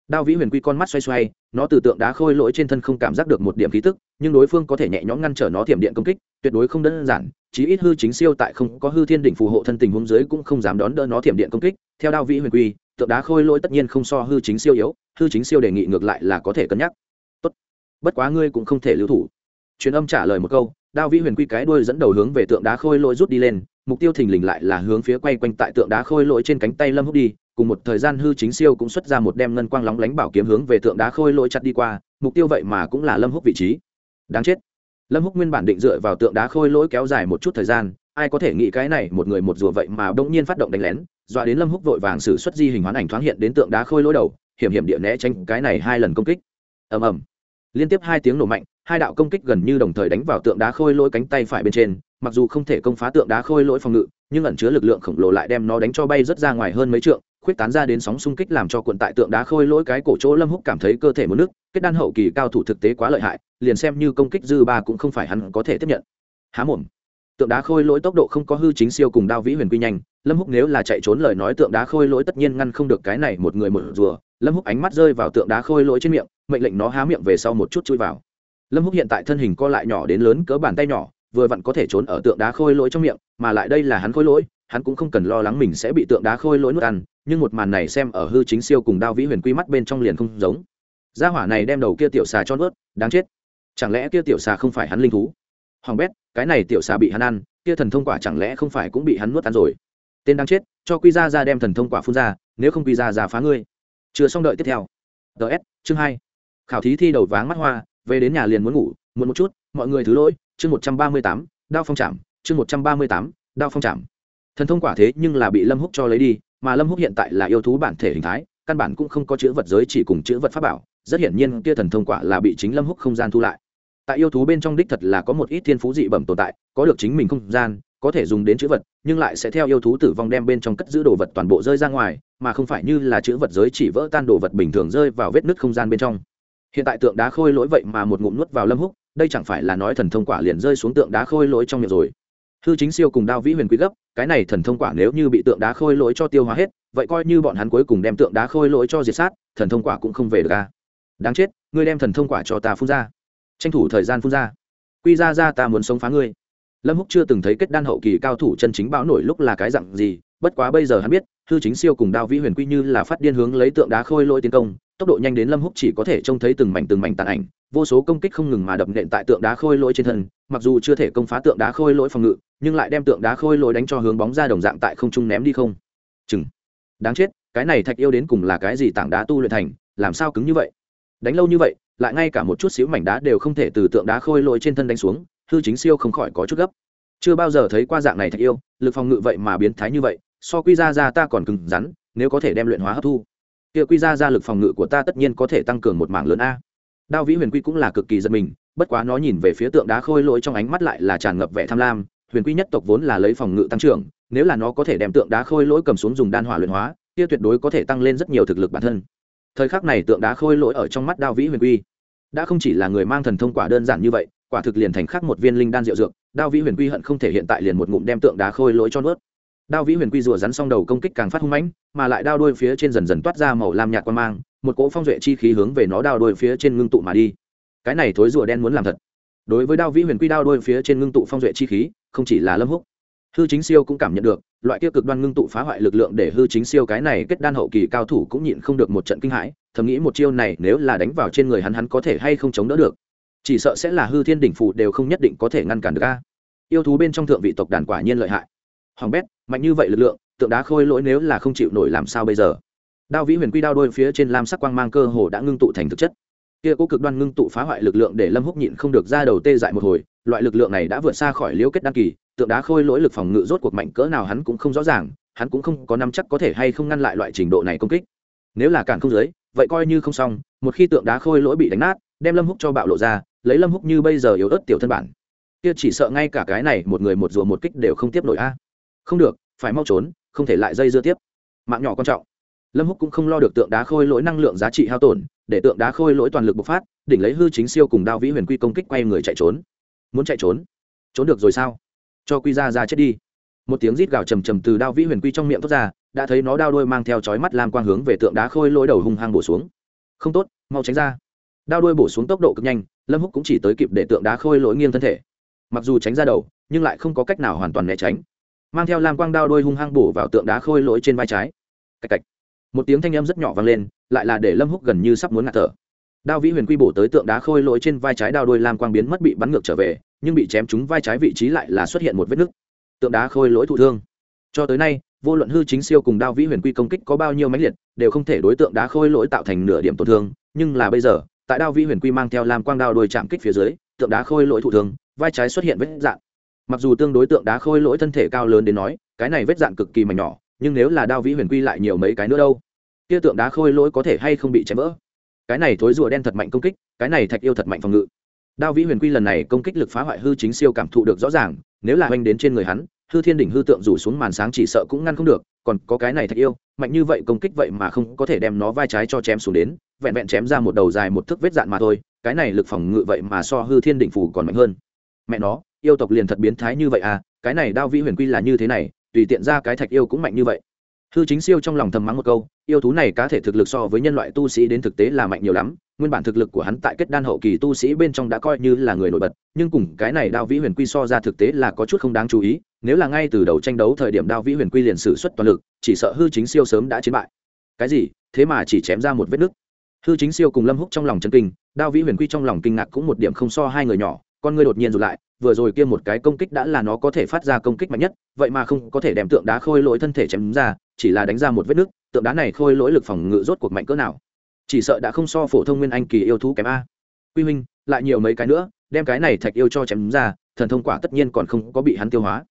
Đao vĩ huyền quy con mắt xoay xoay, nó từ tượng đá khôi lỗi trên thân không cảm giác được một điểm khí tức, nhưng đối phương có thể nhẹ nhõm ngăn trở nó thiểm điện công kích, tuyệt đối không đơn giản, chí ít hư chính siêu tại không có hư thiên đỉnh phù hộ thân tình huống dưới cũng không dám đón đỡ nó thiểm điện công kích. Theo đao vĩ huyền quy, tượng đá khôi lỗi tất nhiên không so hư chính siêu yếu, hư chính siêu đề nghị ngược lại là có thể cân nhắc. Tốt. Bất quá ngươi cũng không thể lưu thủ. Truyền âm trả lời một câu, đao vĩ huyền quy cái đuôi dẫn đầu hướng về tượng đá khôi lỗi rút đi lên, mục tiêu thình lình lại là hướng phía quay quanh tại tượng đá khôi lỗi trên cánh tay lâm hút đi cùng một thời gian hư chính siêu cũng xuất ra một đem ngân quang lóng lánh bảo kiếm hướng về tượng đá khôi lỗi chặt đi qua, mục tiêu vậy mà cũng là lâm húc vị trí. Đáng chết. Lâm húc nguyên bản định dựa vào tượng đá khôi lỗi kéo dài một chút thời gian, ai có thể nghĩ cái này một người một rùa vậy mà đông nhiên phát động đánh lén, dọa đến lâm húc vội vàng xử xuất di hình hoán ảnh thoáng hiện đến tượng đá khôi lỗi đầu, hiểm hiểm địa né tránh cái này hai lần công kích. Ầm ầm. Liên tiếp hai tiếng nổ mạnh, hai đạo công kích gần như đồng thời đánh vào tượng đá khôi lỗi cánh tay phải bên trên mặc dù không thể công phá tượng đá khôi lỗi phòng ngự, nhưng ẩn chứa lực lượng khổng lồ lại đem nó đánh cho bay rất ra ngoài hơn mấy trượng, khuyết tán ra đến sóng xung kích làm cho cuộn tại tượng đá khôi lỗi cái cổ chỗ lâm húc cảm thấy cơ thể một nước, kết đan hậu kỳ cao thủ thực tế quá lợi hại, liền xem như công kích dư ba cũng không phải hắn có thể tiếp nhận. Há mồm. Tượng đá khôi lỗi tốc độ không có hư chính siêu cùng đao vĩ huyền quy nhanh, lâm húc nếu là chạy trốn lời nói tượng đá khôi lỗi tất nhiên ngăn không được cái này một người một rùa, lâm húc ánh mắt rơi vào tượng đá khôi lỗi trên miệng, mệnh lệnh nó há miệng về sau một chút chui vào. Lâm húc hiện tại thân hình co lại nhỏ đến lớn cỡ bàn tay nhỏ vừa vặn có thể trốn ở tượng đá khôi lỗi trong miệng, mà lại đây là hắn khôi lỗi, hắn cũng không cần lo lắng mình sẽ bị tượng đá khôi lỗi nuốt ăn, nhưng một màn này xem ở hư chính siêu cùng đao vĩ huyền quy mắt bên trong liền không giống. Gia hỏa này đem đầu kia tiểu xà cho nuốt, đáng chết. Chẳng lẽ kia tiểu xà không phải hắn linh thú? Hoàng bét, cái này tiểu xà bị hắn ăn, kia thần thông quả chẳng lẽ không phải cũng bị hắn nuốt ăn rồi? Tên đáng chết, cho quy ra ra đem thần thông quả phun ra, nếu không quy ra ra phá ngươi. Chưa xong đợi tiếp theo. Ts chương hai. Khảo thí thi đầu váng mắt hoa, về đến nhà liền muốn ngủ, muốn một chút, mọi người thứ lỗi chương một trăm ba mươi tám, đao phong trảm chương một trăm ba mươi tám, đao phong trảm thần thông quả thế nhưng là bị lâm húc cho lấy đi, mà lâm húc hiện tại là yêu thú bản thể hình thái, căn bản cũng không có chữ vật giới chỉ cùng chữ vật pháp bảo, rất hiển nhiên kia thần thông quả là bị chính lâm húc không gian thu lại. Tại yêu thú bên trong đích thật là có một ít thiên phú dị bẩm tồn tại, có được chính mình không gian, có thể dùng đến chữ vật, nhưng lại sẽ theo yêu thú tử vong đem bên trong cất giữ đồ vật toàn bộ rơi ra ngoài, mà không phải như là chữ vật giới chỉ vỡ tan đồ vật bình thường rơi vào vết nứt không gian bên trong. Hiện tại tượng đá khôi lỗi vậy mà một ngụm nuốt vào lâm húc đây chẳng phải là nói thần thông quả liền rơi xuống tượng đá khôi lỗi trong miệng rồi. Hư chính siêu cùng đao vĩ huyền quý gấp, cái này thần thông quả nếu như bị tượng đá khôi lỗi cho tiêu hóa hết, vậy coi như bọn hắn cuối cùng đem tượng đá khôi lỗi cho diệt sát, thần thông quả cũng không về được ca đáng chết, ngươi đem thần thông quả cho ta phun ra. Tranh thủ thời gian phun ra. Quy ra ra ta muốn sống phá ngươi. Lâm húc chưa từng thấy kết đan hậu kỳ cao thủ chân chính bão nổi lúc là cái dặn gì bất quá bây giờ hắn biết, hư chính siêu cùng đao vĩ huyền quy như là phát điên hướng lấy tượng đá khôi lỗi tiến công, tốc độ nhanh đến lâm húc chỉ có thể trông thấy từng mảnh từng mảnh tàn ảnh, vô số công kích không ngừng mà đập nện tại tượng đá khôi lỗi trên thân, mặc dù chưa thể công phá tượng đá khôi lỗi phòng ngự, nhưng lại đem tượng đá khôi lỗi đánh cho hướng bóng ra đồng dạng tại không trung ném đi không. Chừng. Đáng chết, cái này thạch yêu đến cùng là cái gì tảng đá tu luyện thành, làm sao cứng như vậy? Đánh lâu như vậy, lại ngay cả một chút xíu mảnh đá đều không thể từ tượng đá khôi lỗi trên thân đánh xuống, hư chính siêu không khỏi có chút gấp. Chưa bao giờ thấy qua dạng này thạch yêu, lực phòng ngự vậy mà biến thái như vậy so quy ra ra ta còn cứng rắn, nếu có thể đem luyện hóa hấp thu. Kia quy ra ra lực phòng ngự của ta tất nhiên có thể tăng cường một mảng lớn a. Đao vĩ huyền quy cũng là cực kỳ giật mình, bất quá nó nhìn về phía tượng đá khôi lỗi trong ánh mắt lại là tràn ngập vẻ tham lam. Huyền quy nhất tộc vốn là lấy phòng ngự tăng trưởng, nếu là nó có thể đem tượng đá khôi lỗi cầm xuống dùng đan hỏa luyện hóa, kia tuyệt đối có thể tăng lên rất nhiều thực lực bản thân. Thời khắc này tượng đá khôi lỗi ở trong mắt đao vĩ huyền quy đã không chỉ là người mang thần thông quả đơn giản như vậy, quả thực liền thành khắc một viên linh đan rượu dược. Đao vĩ huyền quy hận không thể hiện tại liền một ngụm đem tượng đá khôi lỗi cho nuốt đao vĩ huyền quy rùa rắn xong đầu công kích càng phát hung mãnh, mà lại đao đôi phía trên dần dần toát ra màu lam nhạt quan mang, một cỗ phong duệ chi khí hướng về nó đao đôi phía trên ngưng tụ mà đi. Cái này thối rùa đen muốn làm thật. Đối với đao vĩ huyền quy đao đôi phía trên ngưng tụ phong duệ chi khí, không chỉ là lâm húc. Hư chính siêu cũng cảm nhận được, loại kia cực đoan ngưng tụ phá hoại lực lượng để hư chính siêu cái này kết đan hậu kỳ cao thủ cũng nhịn không được một trận kinh hãi, thầm nghĩ một chiêu này nếu là đánh vào trên người hắn hắn có thể hay không chống đỡ được. Chỉ sợ sẽ là hư thiên đỉnh phủ đều không nhất định có thể ngăn cản được a. Yêu thú bên trong thượng vị tộc đàn quả nhiên lợi hại. Hoàng bét mạnh như vậy lực lượng tượng đá khôi lỗi nếu là không chịu nổi làm sao bây giờ? Đao vĩ huyền quy đao đôi phía trên lam sắc quang mang cơ hồ đã ngưng tụ thành thực chất. Kia cố cực đoan ngưng tụ phá hoại lực lượng để lâm húc nhịn không được ra đầu tê dại một hồi loại lực lượng này đã vượt xa khỏi liễu kết đan kỳ tượng đá khôi lỗi lực phòng ngự rốt cuộc mạnh cỡ nào hắn cũng không rõ ràng hắn cũng không có nắm chắc có thể hay không ngăn lại loại trình độ này công kích. Nếu là cản không dưới, vậy coi như không xong một khi tượng đá khôi lỗi bị đánh nát đem lâm húc cho bạo lộ ra lấy lâm húc như bây giờ yếu ớt tiểu thân bản. Kia chỉ sợ ngay cả cái này một người một rùa một kích đều không tiếp nổi a không được, phải mau trốn, không thể lại dây dưa tiếp. Mạng nhỏ quan trọng. Lâm húc cũng không lo được tượng đá khôi lỗi năng lượng giá trị hao tổn, để tượng đá khôi lỗi toàn lực bộc phát, đỉnh lấy hư chính siêu cùng đao vĩ huyền quy công kích quay người chạy trốn. Muốn chạy trốn? Trốn được rồi sao? Cho quy ra ra chết đi. Một tiếng rít gào trầm trầm từ đao vĩ huyền quy trong miệng thoát ra, đã thấy nó đao đuôi mang theo chói mắt lam quang hướng về tượng đá khôi lỗi đầu hung hăng bổ xuống. Không tốt, mau tránh ra. Đao đuôi bổ xuống tốc độ cực nhanh, lâm húc cũng chỉ tới kịp để tượng đá khôi lỗi nghiêng thân thể. Mặc dù tránh ra đầu, nhưng lại không có cách nào hoàn toàn né tránh mang theo lam quang đao đôi hung hăng bổ vào tượng đá khôi lỗi trên vai trái. Cạch cạch. Một tiếng thanh âm rất nhỏ vang lên, lại là để lâm húc gần như sắp muốn ngạt thở. Đao vĩ huyền quy bổ tới tượng đá khôi lỗi trên vai trái, đao đôi lam quang biến mất bị bắn ngược trở về, nhưng bị chém trúng vai trái vị trí lại là xuất hiện một vết nứt. Tượng đá khôi lỗi thụ thương. Cho tới nay, vô luận hư chính siêu cùng đao vĩ huyền quy công kích có bao nhiêu máy liệt, đều không thể đối tượng đá khôi lỗi tạo thành nửa điểm tổn thương, nhưng là bây giờ, tại đao vĩ huyền quy mang theo lam quang đao đôi chạm kích phía dưới, tượng đá khôi lỗi thụ thương, vai trái xuất hiện vết dạn mặc dù tương đối tượng đá khôi lỗi thân thể cao lớn đến nói, cái này vết dạn cực kỳ mảnh nhỏ, nhưng nếu là đao vĩ huyền quy lại nhiều mấy cái nữa đâu, kia tượng đá khôi lỗi có thể hay không bị chém vỡ? Cái này thối rùa đen thật mạnh công kích, cái này thạch yêu thật mạnh phòng ngự. Đao vĩ huyền quy lần này công kích lực phá hoại hư chính siêu cảm thụ được rõ ràng, nếu là oanh đến trên người hắn, hư thiên đỉnh hư tượng rủ xuống màn sáng chỉ sợ cũng ngăn không được, còn có cái này thạch yêu, mạnh như vậy công kích vậy mà không có thể đem nó vai trái cho chém xuống đến, vẹn vẹn chém ra một đầu dài một thước vết dạn mà thôi, cái này lực phòng ngự vậy mà so hư thiên đỉnh phủ còn mạnh hơn. Mẹ nó yêu tộc liền thật biến thái như vậy à cái này đao vĩ huyền quy là như thế này, tùy tiện ra cái thạch yêu cũng mạnh như vậy. Hư chính siêu trong lòng thầm mắng một câu, yêu thú này cá thể thực lực so với nhân loại tu sĩ đến thực tế là mạnh nhiều lắm, nguyên bản thực lực của hắn tại kết đan hậu kỳ tu sĩ bên trong đã coi như là người nổi bật, nhưng cùng cái này đao vĩ huyền quy so ra thực tế là có chút không đáng chú ý, nếu là ngay từ đầu tranh đấu thời điểm đao vĩ huyền quy liền sử xuất toàn lực, chỉ sợ hư chính siêu sớm đã chiến bại. Cái gì? Thế mà chỉ chém ra một vết nứt. Hư chính siêu cùng lâm húc trong lòng chân kinh, đao vĩ huyền quy trong lòng kinh ngạc cũng một điểm không so hai người nhỏ, con ngươi đột nhiên rụt lại vừa rồi kia một cái công kích đã là nó có thể phát ra công kích mạnh nhất, vậy mà không có thể đem tượng đá khôi lỗi thân thể chém ra, chỉ là đánh ra một vết nứt, tượng đá này khôi lỗi lực phòng ngự rốt cuộc mạnh cỡ nào. Chỉ sợ đã không so phổ thông nguyên anh kỳ yêu thú kém a. Quy minh, lại nhiều mấy cái nữa, đem cái này thạch yêu cho chém ra, thần thông quả tất nhiên còn không có bị hắn tiêu hóa.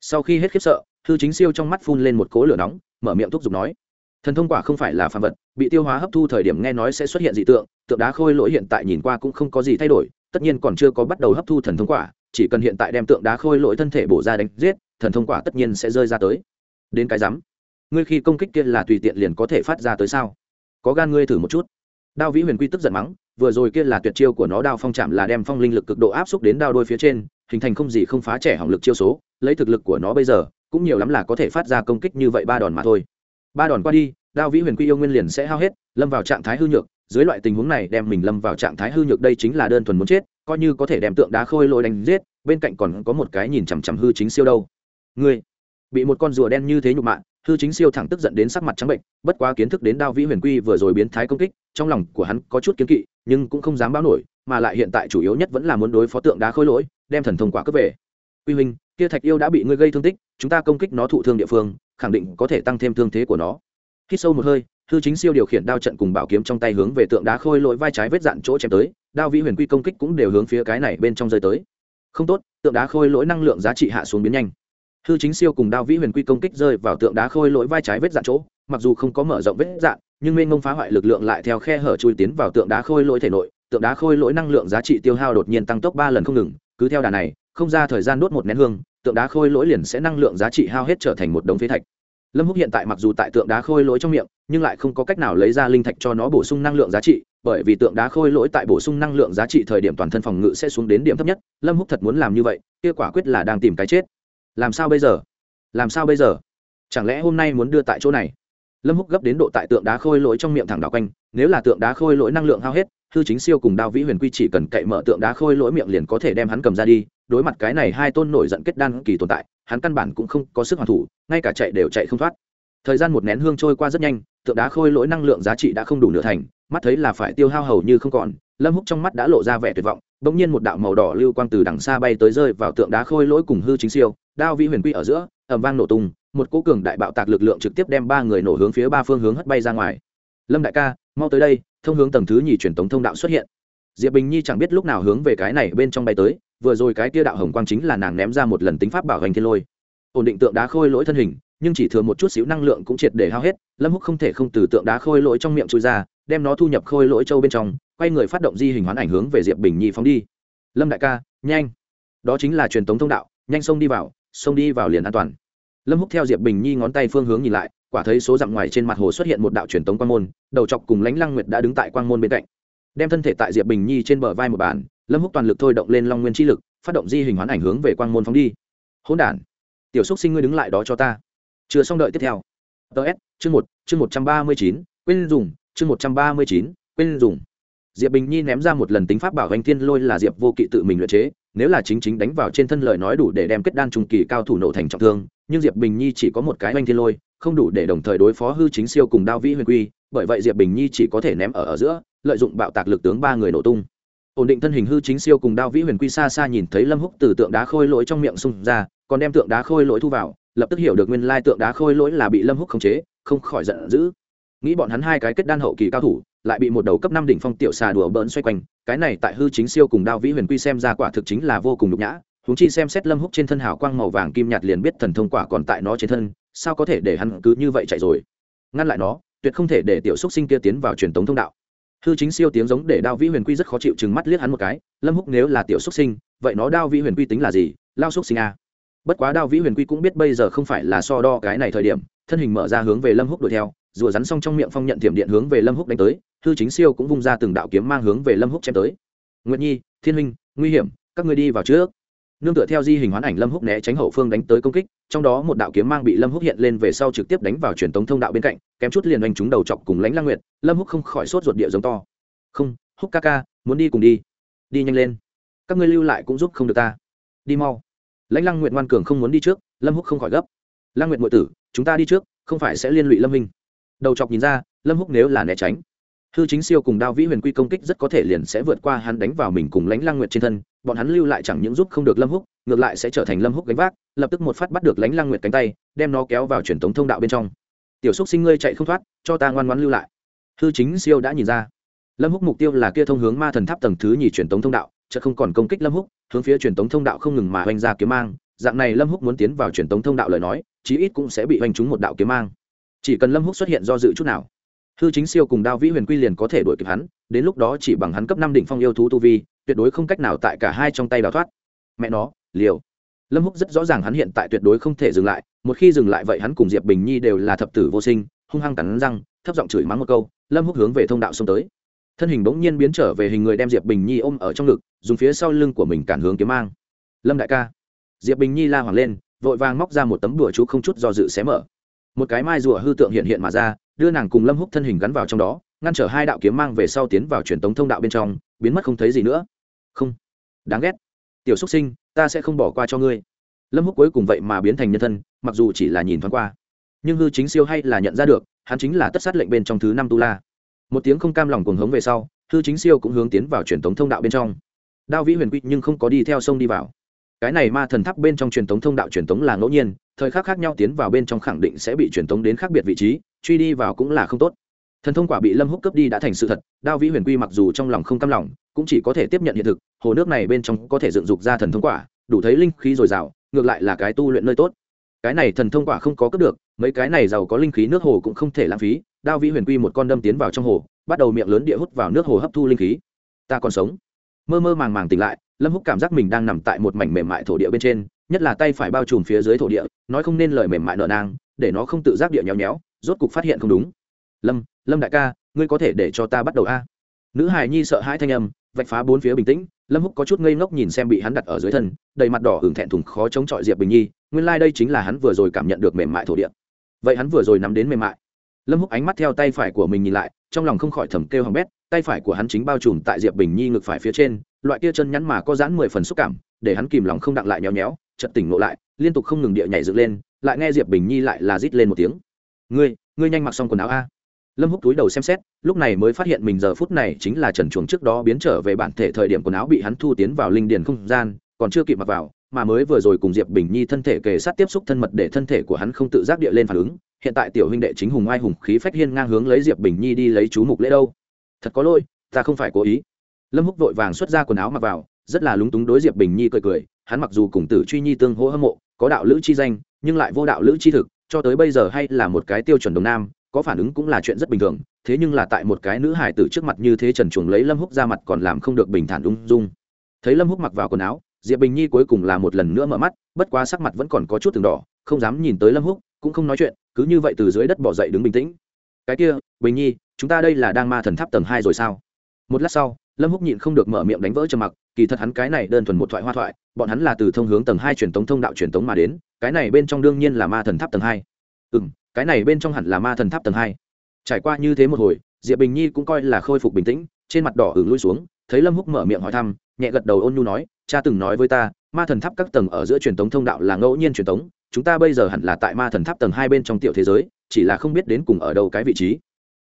Sau khi hết khiếp sợ thư chính siêu trong mắt phun lên một cố lửa nóng, mở miệng thúc giục nói, thần thông quả không phải là phàm vật, bị tiêu hóa hấp thu thời điểm nghe nói sẽ xuất hiện dị tượng tượng đá khôi lỗi hiện tại nhìn qua cũng không có gì thay đổi, tất nhiên còn chưa có bắt đầu hấp thu thần thông quả chỉ cần hiện tại đem tượng đá khôi lỗi thân thể bổ ra đánh giết, thần thông quả tất nhiên sẽ rơi ra tới. Đến cái rắm, ngươi khi công kích kia là tùy tiện liền có thể phát ra tới sao? Có gan ngươi thử một chút. Đao vĩ huyền quy tức giận mắng, vừa rồi kia là tuyệt chiêu của nó, đao phong chạm là đem phong linh lực cực độ áp xúc đến đao đôi phía trên, hình thành không gì không phá trẻ hỏng lực chiêu số, lấy thực lực của nó bây giờ, cũng nhiều lắm là có thể phát ra công kích như vậy ba đòn mà thôi. Ba đòn qua đi, đao vĩ huyền quy yêu nguyên liền sẽ hao hết, lâm vào trạng thái hư nhược dưới loại tình huống này đem mình lâm vào trạng thái hư nhược đây chính là đơn thuần muốn chết, coi như có thể đem tượng đá khôi lỗi đánh giết, bên cạnh còn có một cái nhìn chằm chằm hư chính siêu đâu. Ngươi, bị một con rùa đen như thế nhục mạ, hư chính siêu thẳng tức giận đến sắc mặt trắng bệnh, bất quá kiến thức đến đao vĩ huyền quy vừa rồi biến thái công kích, trong lòng của hắn có chút kiến kỵ, nhưng cũng không dám báo nổi, mà lại hiện tại chủ yếu nhất vẫn là muốn đối phó tượng đá khôi lỗi, đem thần thông quả cướp về. Quy huynh, kia thạch yêu đã bị ngươi gây thương tích, chúng ta công kích nó thụ thương địa phương, khẳng định có thể tăng thêm thương thế của nó. Hít sâu một hơi hư chính siêu điều khiển đao trận cùng bảo kiếm trong tay hướng về tượng đá khôi lỗi vai trái vết dạn chỗ chém tới, đao vĩ huyền quy công kích cũng đều hướng phía cái này bên trong rơi tới. Không tốt, tượng đá khôi lỗi năng lượng giá trị hạ xuống biến nhanh. Hư chính siêu cùng đao vĩ huyền quy công kích rơi vào tượng đá khôi lỗi vai trái vết dạn chỗ, mặc dù không có mở rộng vết dạn, nhưng mênh mông phá hoại lực lượng lại theo khe hở chui tiến vào tượng đá khôi lỗi thể nội, tượng đá khôi lỗi năng lượng giá trị tiêu hao đột nhiên tăng tốc ba lần không ngừng, cứ theo đà này, không ra thời gian đốt một nén hương, tượng đá khôi lỗi liền sẽ năng lượng giá trị hao hết trở thành một đống phế thạch lâm húc hiện tại mặc dù tại tượng đá khôi lỗi trong miệng, nhưng lại không có cách nào lấy ra linh thạch cho nó bổ sung năng lượng giá trị, bởi vì tượng đá khôi lỗi tại bổ sung năng lượng giá trị thời điểm toàn thân phòng ngự sẽ xuống đến điểm thấp nhất. Lâm húc thật muốn làm như vậy, kia quả quyết là đang tìm cái chết. Làm sao bây giờ? Làm sao bây giờ? Chẳng lẽ hôm nay muốn đưa tại chỗ này? Lâm húc gấp đến độ tại tượng đá khôi lỗi trong miệng thẳng đảo quanh, nếu là tượng đá khôi lỗi năng lượng hao hết, hư chính siêu cùng đao vĩ huyền quy chỉ cần cậy mở tượng đá khôi lỗi miệng liền có thể đem hắn cầm ra đi đối mặt cái này hai tôn nổi giận kết đan kỳ tồn tại, hắn căn bản cũng không có sức hoàn thủ, ngay cả chạy đều chạy không thoát. Thời gian một nén hương trôi qua rất nhanh, tượng đá khôi lỗi năng lượng giá trị đã không đủ nửa thành, mắt thấy là phải tiêu hao hầu như không còn, lâm húc trong mắt đã lộ ra vẻ tuyệt vọng, bỗng nhiên một đạo màu đỏ lưu quang từ đằng xa bay tới rơi vào tượng đá khôi lỗi cùng hư chính siêu, đao vĩ huyền quy ở giữa ẩm vang nổ tung, một cỗ cường đại bạo tạc lực lượng trực tiếp đem ba người nổ hướng phía ba phương hướng hất bay ra ngoài. Lâm đại ca, mau tới đây, thông hướng tầng thứ nhì truyền tống thông đạo xuất hiện. Diệp bình nhi chẳng biết lúc nào hướng về cái này bên trong bay tới vừa rồi cái kia đạo hồng quang chính là nàng ném ra một lần tính pháp bảo hành thiên lôi. Ổn định tượng đá khôi lỗi thân hình, nhưng chỉ thừa một chút xíu năng lượng cũng triệt để hao hết, lâm húc không thể không từ tượng đá khôi lỗi trong miệng chui ra, đem nó thu nhập khôi lỗi châu bên trong, quay người phát động di hình hoán ảnh hướng về diệp bình nhi phóng đi. Lâm đại ca, nhanh. Đó chính là truyền tống thông đạo, nhanh xông đi vào, xông đi vào liền an toàn. Lâm húc theo diệp bình nhi ngón tay phương hướng nhìn lại, quả thấy số dặm ngoài trên mặt hồ xuất hiện một đạo truyền tống quang môn, đầu chọc cùng lãnh lăng nguyệt đã đứng tại quang môn bên cạnh. Đem thân thể tại diệp bình nhi trên bờ vai một bàn lâm húc toàn lực thôi động lên long nguyên chi lực, phát động di hình hoán ảnh hướng về quang môn phóng đi. Hỗn đản, tiểu xúc sinh ngươi đứng lại đó cho ta. Chưa xong đợi tiếp theo. Ts chương một chương một trăm ba mươi chín, quên dùng, chương một trăm ba mươi chín, quên dùng. Diệp bình nhi ném ra một lần tính pháp bảo anh thiên lôi là diệp vô kỵ tự mình luyện chế, nếu là chính chính đánh vào trên thân lời nói đủ để đem kết đan trùng kỳ cao thủ nổ thành trọng thương, nhưng diệp bình nhi chỉ có một cái anh thiên lôi, không đủ để đồng thời đối phó hư chính siêu cùng đao vĩ huyền quy, bởi vậy diệp bình nhi chỉ có thể ném ở ở giữa, lợi dụng bạo tạc lực tướng ba người nổ tung ổn định thân hình hư chính siêu cùng đao vĩ huyền quy xa xa nhìn thấy lâm húc từ tượng đá khôi lỗi trong miệng xung ra, còn đem tượng đá khôi lỗi thu vào, lập tức hiểu được nguyên lai tượng đá khôi lỗi là bị lâm húc khống chế, không khỏi giận dữ. Nghĩ bọn hắn hai cái kết đan hậu kỳ cao thủ, lại bị một đầu cấp năm đỉnh phong tiểu xà đùa bỡn xoay quanh, cái này tại hư chính siêu cùng đao vĩ huyền quy xem ra quả thực chính là vô cùng nhục nhã, huống chi xem xét lâm húc trên thân hào quang màu vàng kim nhạt liền biết thần thông quả còn tại nó trên thân, sao có thể để hắn cứ như vậy chạy rồi? Ngăn lại nó, tuyệt không thể để tiểu xúc sinh kia tiến vào truyền tống thông đạo hư chính siêu tiếng giống để đao vĩ huyền quy rất khó chịu chừng mắt liếc hắn một cái, lâm húc, nếu là tiểu xúc sinh, vậy nó đao vĩ huyền quy tính là gì? Lao xúc sinh à. bất quá đao vĩ huyền quy cũng biết bây giờ không phải là so đo cái này thời điểm, thân hình mở ra hướng về lâm húc đuổi theo, rùa rắn xong trong miệng phong nhận thiểm điện hướng về lâm húc đánh tới, hư chính siêu cũng vung ra từng đạo kiếm mang hướng về lâm húc chém tới. Nguyệt nhi, thiên huynh, nguy hiểm, các ngươi đi vào trước nương tựa theo di hình hoán ảnh lâm húc né tránh hậu phương đánh tới công kích, trong đó một đạo kiếm mang bị lâm húc hiện lên về sau trực tiếp đánh vào truyền tống thông đạo bên cạnh, kém chút liền đánh chúng đầu chọc cùng lãnh lang nguyệt, lâm húc không khỏi sốt ruột địa giống to. Không, húc ca ca, muốn đi cùng đi. Đi nhanh lên. Các ngươi lưu lại cũng giúp không được ta. Đi mau. Lãnh lang nguyệt ngoan cường không muốn đi trước, lâm húc không khỏi gấp. Lang nguyệt ngụy tử, chúng ta đi trước, không phải sẽ liên lụy lâm minh đầu chọc nhìn ra, lâm húc nếu là né tránh hư chính siêu cùng đao vĩ huyền quy công kích rất có thể liền sẽ vượt qua hắn đánh vào mình cùng lãnh lăng nguyệt trên thân, bọn hắn lưu lại chẳng những giúp không được lâm húc, ngược lại sẽ trở thành lâm húc gánh vác, lập tức một phát bắt được lãnh lăng nguyệt cánh tay, đem nó kéo vào truyền thống thông đạo bên trong. Tiểu xúc sinh ngươi chạy không thoát, cho ta ngoan ngoãn lưu lại. Hư chính siêu đã nhìn ra. Lâm húc mục tiêu là kia thông hướng ma thần tháp tầng thứ nhì truyền thống thông đạo, chợt không còn công kích lâm húc, hướng phía truyền thống thông đạo không ngừng mà hoành ra kiếm mang. Dạng này lâm húc muốn tiến vào truyền thống thông đạo lời nói, chí ít cũng sẽ bị hoành trúng một đạo kiếm mang. Chỉ cần lâm húc xuất hiện do dự chút nào hư chính siêu cùng đao vĩ huyền quy liền có thể đuổi kịp hắn, đến lúc đó chỉ bằng hắn cấp năm đỉnh phong yêu thú tu vi, tuyệt đối không cách nào tại cả hai trong tay đào thoát. Mẹ nó, liều. Lâm húc rất rõ ràng hắn hiện tại tuyệt đối không thể dừng lại, một khi dừng lại vậy hắn cùng diệp bình nhi đều là thập tử vô sinh, hung hăng cắn răng, thấp giọng chửi mắng một câu, lâm húc hướng về thông đạo xông tới. Thân hình bỗng nhiên biến trở về hình người đem diệp bình nhi ôm ở trong ngực, dùng phía sau lưng của mình cản hướng kiếm mang. Lâm đại ca. Diệp bình nhi la hoàng lên, vội vàng móc ra một tấm đùa chú không chút do dự xé mở. Một cái mai rùa hư tượng hiện hiện mà ra đưa nàng cùng lâm húc thân hình gắn vào trong đó, ngăn trở hai đạo kiếm mang về sau tiến vào truyền tống thông đạo bên trong, biến mất không thấy gì nữa. Không. Đáng ghét. Tiểu xúc sinh, ta sẽ không bỏ qua cho ngươi. Lâm húc cuối cùng vậy mà biến thành nhân thân, mặc dù chỉ là nhìn thoáng qua. Nhưng hư chính siêu hay là nhận ra được, hắn chính là tất sát lệnh bên trong thứ năm tu la. Một tiếng không cam lòng cuồng hống về sau, hư chính siêu cũng hướng tiến vào truyền tống thông đạo bên trong. Đao vĩ huyền quy nhưng không có đi theo sông đi vào. Cái này ma thần tháp bên trong truyền tống thông đạo truyền tống là ngẫu nhiên, thời khắc khác nhau tiến vào bên trong khẳng định sẽ bị truyền tống đến khác biệt vị trí truy đi vào cũng là không tốt. Thần thông quả bị lâm húc cướp đi đã thành sự thật, đao vĩ huyền quy mặc dù trong lòng không cam lòng, cũng chỉ có thể tiếp nhận hiện thực, hồ nước này bên trong có thể dựng dục ra thần thông quả, đủ thấy linh khí dồi dào, ngược lại là cái tu luyện nơi tốt. Cái này thần thông quả không có cướp được, mấy cái này giàu có linh khí nước hồ cũng không thể lãng phí, đao vĩ huyền quy một con đâm tiến vào trong hồ, bắt đầu miệng lớn địa hút vào nước hồ hấp thu linh khí. Ta còn sống. Mơ mơ màng màng tỉnh lại, lâm húc cảm giác mình đang nằm tại một mảnh mềm mại thổ địa bên trên, nhất là tay phải bao trùm phía dưới thổ địa, nói không nên lời mềm mại nở nang, để nó không tự giác địa nhéo nhéo rốt cục phát hiện không đúng. Lâm lâm đại ca, ngươi có thể để cho ta bắt đầu a. Nữ hài nhi sợ hãi thanh âm, vạch phá bốn phía bình tĩnh, lâm húc có chút ngây ngốc nhìn xem bị hắn đặt ở dưới thân, đầy mặt đỏ hưởng thẹn thùng khó chống chọi diệp bình nhi, nguyên lai、like、đây chính là hắn vừa rồi cảm nhận được mềm mại thổ địa. Vậy hắn vừa rồi nắm đến mềm mại. Lâm húc ánh mắt theo tay phải của mình nhìn lại, trong lòng không khỏi thầm kêu hằng bét, tay phải của hắn chính bao trùm tại diệp bình nhi ngực phải phía trên, loại kia chân nhắn mà có dán mười phần xúc cảm, để hắn kìm lòng không đặng lại nhéo nhéo chật tỉnh ngộ lại, liên tục không ngừng địa nhảy dựng lên, lại nghe diệp bình nhi lại là rít lên một tiếng ngươi ngươi nhanh mặc xong quần áo a. Lâm húc túi đầu xem xét, lúc này mới phát hiện mình giờ phút này chính là trần chuồng trước đó biến trở về bản thể thời điểm quần áo bị hắn thu tiến vào linh điền không gian, còn chưa kịp mặc vào, mà mới vừa rồi cùng diệp bình nhi thân thể kề sát tiếp xúc thân mật để thân thể của hắn không tự giác địa lên phản ứng, hiện tại tiểu huynh đệ chính hùng ai hùng khí phách hiên ngang hướng lấy diệp bình nhi đi lấy chú mục lễ đâu. Thật có lỗi, ta không phải cố ý. Lâm húc vội vàng xuất ra quần áo mặc vào, rất là lúng túng đối diệp bình nhi cười cười, hắn mặc dù cùng tử truy nhi tương hỗ hâm mộ, có đạo lữ chi danh, nhưng lại vô đạo lữ chi thực cho tới bây giờ hay là một cái tiêu chuẩn đồng nam, có phản ứng cũng là chuyện rất bình thường, thế nhưng là tại một cái nữ hải tử trước mặt như thế trần chuồng lấy lâm húc ra mặt còn làm không được bình thản ung dung. Thấy lâm húc mặc vào quần áo, diệp bình nhi cuối cùng là một lần nữa mở mắt, bất quá sắc mặt vẫn còn có chút từng đỏ, không dám nhìn tới lâm húc, cũng không nói chuyện, cứ như vậy từ dưới đất bỏ dậy đứng bình tĩnh. Cái kia, bình nhi, chúng ta đây là đang ma thần tháp tầng hai rồi sao? Một lát sau lâm húc nhịn không được mở miệng đánh vỡ trầm mặc, kỳ thật hắn cái này đơn thuần một thoại hoa thoại, bọn hắn là từ thông hướng tầng hai truyền tống thông đạo truyền tống mà đến, cái này bên trong đương nhiên là ma thần tháp tầng hai. Ừ m cái này bên trong hẳn là ma thần tháp tầng hai. Trải qua như thế một hồi, diệp bình nhi cũng coi là khôi phục bình tĩnh, trên mặt đỏ ửng lui xuống, thấy lâm húc mở miệng hỏi thăm, nhẹ gật đầu ôn nhu nói, cha từng nói với ta, ma thần tháp các tầng ở giữa truyền tống thông đạo là ngẫu nhiên truyền tống, chúng ta bây giờ hẳn là tại ma thần tháp tầng hai bên trong tiểu thế giới, chỉ là không biết đến cùng ở đâu cái vị trí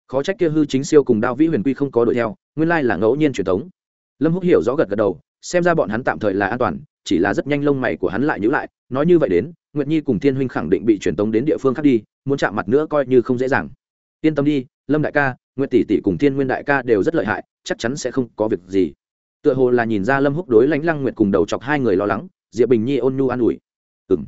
khó trách kia hư chính siêu cùng đao vĩ huyền quy không có đuổi theo, nguyên lai là ngẫu nhiên truyền tống lâm húc hiểu rõ gật gật đầu, xem ra bọn hắn tạm thời là an toàn, chỉ là rất nhanh lông mày của hắn lại nhữ lại, nói như vậy đến, nguyệt nhi cùng thiên huynh khẳng định bị truyền tống đến địa phương khác đi, muốn chạm mặt nữa coi như không dễ dàng. Yên tâm đi, lâm đại ca, nguyệt tỷ tỷ cùng thiên nguyên đại ca đều rất lợi hại, chắc chắn sẽ không có việc gì. Tựa hồ là nhìn ra lâm húc đối lãnh lăng nguyệt cùng đầu chọc hai người lo lắng, diệp bình nhi ôn nhu an ủi. Ừng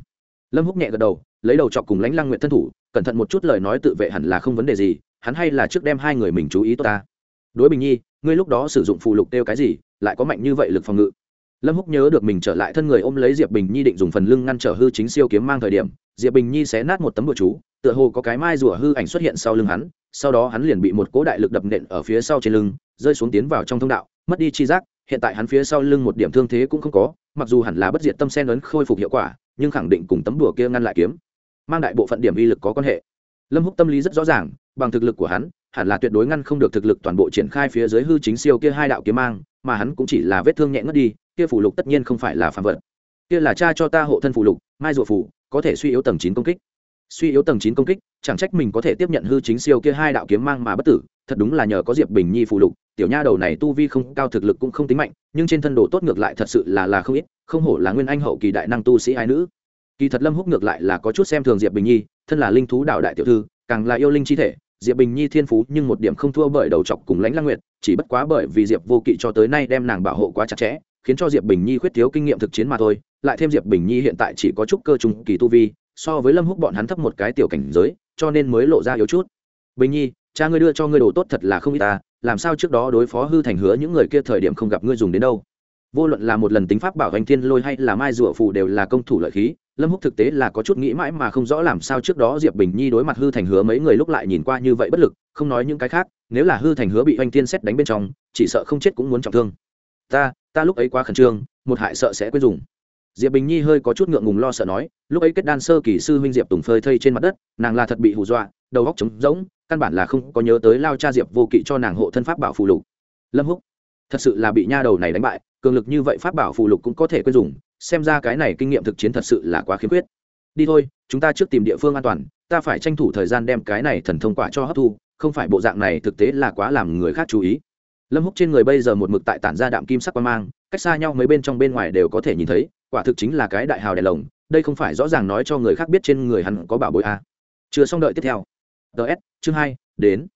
lâm húc nhẹ gật đầu, lấy đầu chọc cùng lãnh lăng nguyệt thân thủ, cẩn thận một chút lời nói tự vệ hẳn là không vấn đề gì hắn hay là trước đem hai người mình chú ý tốt ta? Đối bình nhi, ngươi lúc đó sử dụng phù lục tiêu cái gì, lại có mạnh như vậy lực phòng ngự? Lâm húc nhớ được mình trở lại thân người ôm lấy diệp bình nhi định dùng phần lưng ngăn trở hư chính siêu kiếm mang thời điểm, diệp bình nhi xé nát một tấm bùa chú, tựa hồ có cái mai rùa hư ảnh xuất hiện sau lưng hắn, sau đó hắn liền bị một cố đại lực đập nện ở phía sau trên lưng, rơi xuống tiến vào trong thông đạo, mất đi chi giác, hiện tại hắn phía sau lưng một điểm thương thế cũng không có, mặc dù hẳn là bất diệt tâm sen ấn khôi phục hiệu quả, nhưng khẳng định cùng tấm bùa kia ngăn lại kiếm, mang đại bộ phận điểm uy lực có quan hệ. Lâm húc tâm lý rất rõ ràng bằng thực lực của hắn, hẳn là tuyệt đối ngăn không được thực lực toàn bộ triển khai phía dưới hư chính siêu kia hai đạo kiếm mang, mà hắn cũng chỉ là vết thương nhẹ ngất đi, kia phủ lục tất nhiên không phải là phạm vật. Kia là cha cho ta hộ thân phủ lục, mai ruột phủ có thể suy yếu tầng chín công kích. Suy yếu tầng chín công kích, chẳng trách mình có thể tiếp nhận hư chính siêu kia hai đạo kiếm mang mà bất tử, thật đúng là nhờ có diệp bình nhi phù lục, tiểu nha đầu này tu vi không cao thực lực cũng không tính mạnh, nhưng trên thân đồ tốt ngược lại thật sự là là không ít, không hổ là nguyên anh hậu kỳ đại năng tu sĩ ai nữ. Kỳ thật lâm húc ngược lại là có chút xem thường diệp bình nhi, thân là linh thú đạo đại tiểu thư, càng là yêu linh chi thể diệp bình nhi thiên phú nhưng một điểm không thua bởi đầu chọc cùng lãnh lang nguyệt, chỉ bất quá bởi vì diệp vô kỵ cho tới nay đem nàng bảo hộ quá chặt chẽ, khiến cho diệp bình nhi khuyết thiếu kinh nghiệm thực chiến mà thôi, lại thêm diệp bình nhi hiện tại chỉ có chút cơ trùng kỳ tu vi, so với lâm húc bọn hắn thấp một cái tiểu cảnh giới, cho nên mới lộ ra yếu chút. Bình nhi, cha ngươi đưa cho ngươi đồ tốt thật là không ít ta, làm sao trước đó đối phó hư thành hứa những người kia thời điểm không gặp ngươi dùng đến đâu? Vô luận là một lần tính pháp bảo hành thiên lôi hay là mai rùa phù đều là công thủ lợi khí, lâm húc thực tế là có chút nghĩ mãi mà không rõ làm sao trước đó diệp bình nhi đối mặt hư thành hứa mấy người lúc lại nhìn qua như vậy bất lực, không nói những cái khác, nếu là hư thành hứa bị hoành thiên xét đánh bên trong, chỉ sợ không chết cũng muốn trọng thương. Ta ta lúc ấy quá khẩn trương, một hại sợ sẽ quên dùng. Diệp bình nhi hơi có chút ngượng ngùng lo sợ nói, lúc ấy kết đan sơ kỳ sư huynh diệp tùng phơi thây trên mặt đất, nàng là thật bị hù dọa, đầu góc trống rỗng, căn bản là không có nhớ tới lao cha diệp vô kỵ cho nàng hộ thân pháp bảo phù lục. Lâm húc thật sự là bị nha đầu này đánh bại, cường lực như vậy pháp bảo phù lục cũng có thể quên dùng, xem ra cái này kinh nghiệm thực chiến thật sự là quá khiếm khuyết. Đi thôi, chúng ta trước tìm địa phương an toàn, ta phải tranh thủ thời gian đem cái này thần thông quả cho hấp thu, không phải bộ dạng này thực tế là quá làm người khác chú ý. Lâm húc trên người bây giờ một mực tại tản ra đạm kim sắc quang mang, cách xa nhau mấy bên trong bên ngoài đều có thể nhìn thấy, quả thực chính là cái đại hào đèn lồng, đây không phải rõ ràng nói cho người khác biết trên người hắn có bảo bối a à. chưa xong đợi tiếp theo. Ts chương hai, đến.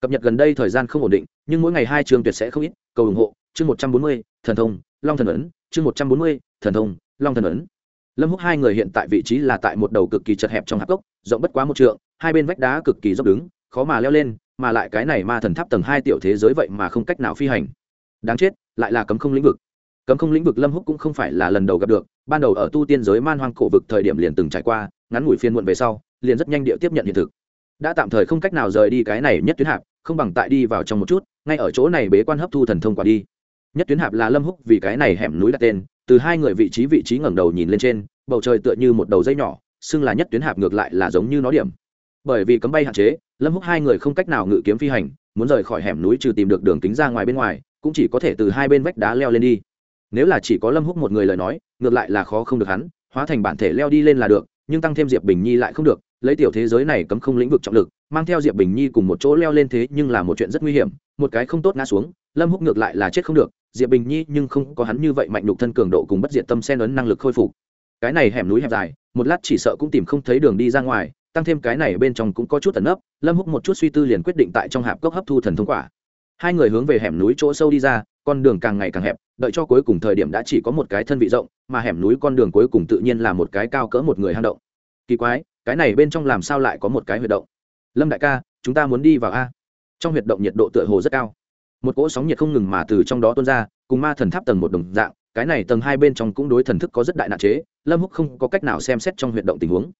Cập nhật gần đây thời gian không ổn định, nhưng mỗi ngày hai chương tuyệt sẽ không ít cầu ủng hộ, chương một trăm bốn mươi, thần thông, long thần ấn, chương một trăm bốn mươi, thần thông, long thần ấn. Lâm húc hai người hiện tại vị trí là tại một đầu cực kỳ chật hẹp trong hạp gốc rộng bất quá một trượng, hai bên vách đá cực kỳ dốc đứng, khó mà leo lên, mà lại cái này ma thần tháp tầng hai tiểu thế giới vậy mà không cách nào phi hành. Đáng chết, lại là cấm không lĩnh vực. Cấm không lĩnh vực lâm húc cũng không phải là lần đầu gặp được, ban đầu ở tu tiên giới man hoang cổ vực thời điểm liền từng trải qua, ngắn ngủi phiên muộn về sau, liền rất nhanh địa tiếp nhận hiện thực. Đã tạm thời không cách nào rời đi cái này nhất tuyến hạp, không bằng tại đi vào trong một chút ngay ở chỗ này bế quan hấp thu thần thông quả đi. Nhất tuyến hạp là lâm húc vì cái này hẻm núi đặt tên, từ hai người vị trí vị trí ngẩng đầu nhìn lên trên, bầu trời tựa như một đầu dây nhỏ, xưng là nhất tuyến hạp ngược lại là giống như nó điểm. Bởi vì cấm bay hạn chế, lâm húc hai người không cách nào ngự kiếm phi hành, muốn rời khỏi hẻm núi trừ tìm được đường kính ra ngoài bên ngoài, cũng chỉ có thể từ hai bên vách đá leo lên đi. Nếu là chỉ có lâm húc một người lời nói, ngược lại là khó không được hắn, hóa thành bản thể leo đi lên là được nhưng tăng thêm diệp bình nhi lại không được, lấy tiểu thế giới này cấm không lĩnh vực trọng lực, mang theo diệp bình nhi cùng một chỗ leo lên thế nhưng là một chuyện rất nguy hiểm, một cái không tốt ngã xuống, lâm húc ngược lại là chết không được, diệp bình nhi nhưng không có hắn như vậy mạnh đục thân cường độ cùng bất diệt tâm sen ấn năng lực khôi phục. Cái này hẻm núi hẹp dài, một lát chỉ sợ cũng tìm không thấy đường đi ra ngoài, tăng thêm cái này bên trong cũng có chút tẩn nấp, lâm húc một chút suy tư liền quyết định tại trong hạp cốc hấp thu thần thông quả hai người hướng về hẻm núi chỗ sâu đi ra, con đường càng ngày càng hẹp, đợi cho cuối cùng thời điểm đã chỉ có một cái thân vị rộng, mà hẻm núi con đường cuối cùng tự nhiên là một cái cao cỡ một người hang động. Kỳ quái, cái này bên trong làm sao lại có một cái huyệt động? Lâm đại ca, chúng ta muốn đi vào a. Trong huyệt động nhiệt độ tựa hồ rất cao. Một cỗ sóng nhiệt không ngừng mà từ trong đó tuôn ra, cùng ma thần tháp tầng một đồng dạng, cái này tầng hai bên trong cũng đối thần thức có rất đại nạn chế, lâm húc không có cách nào xem xét trong huyệt động tình huống.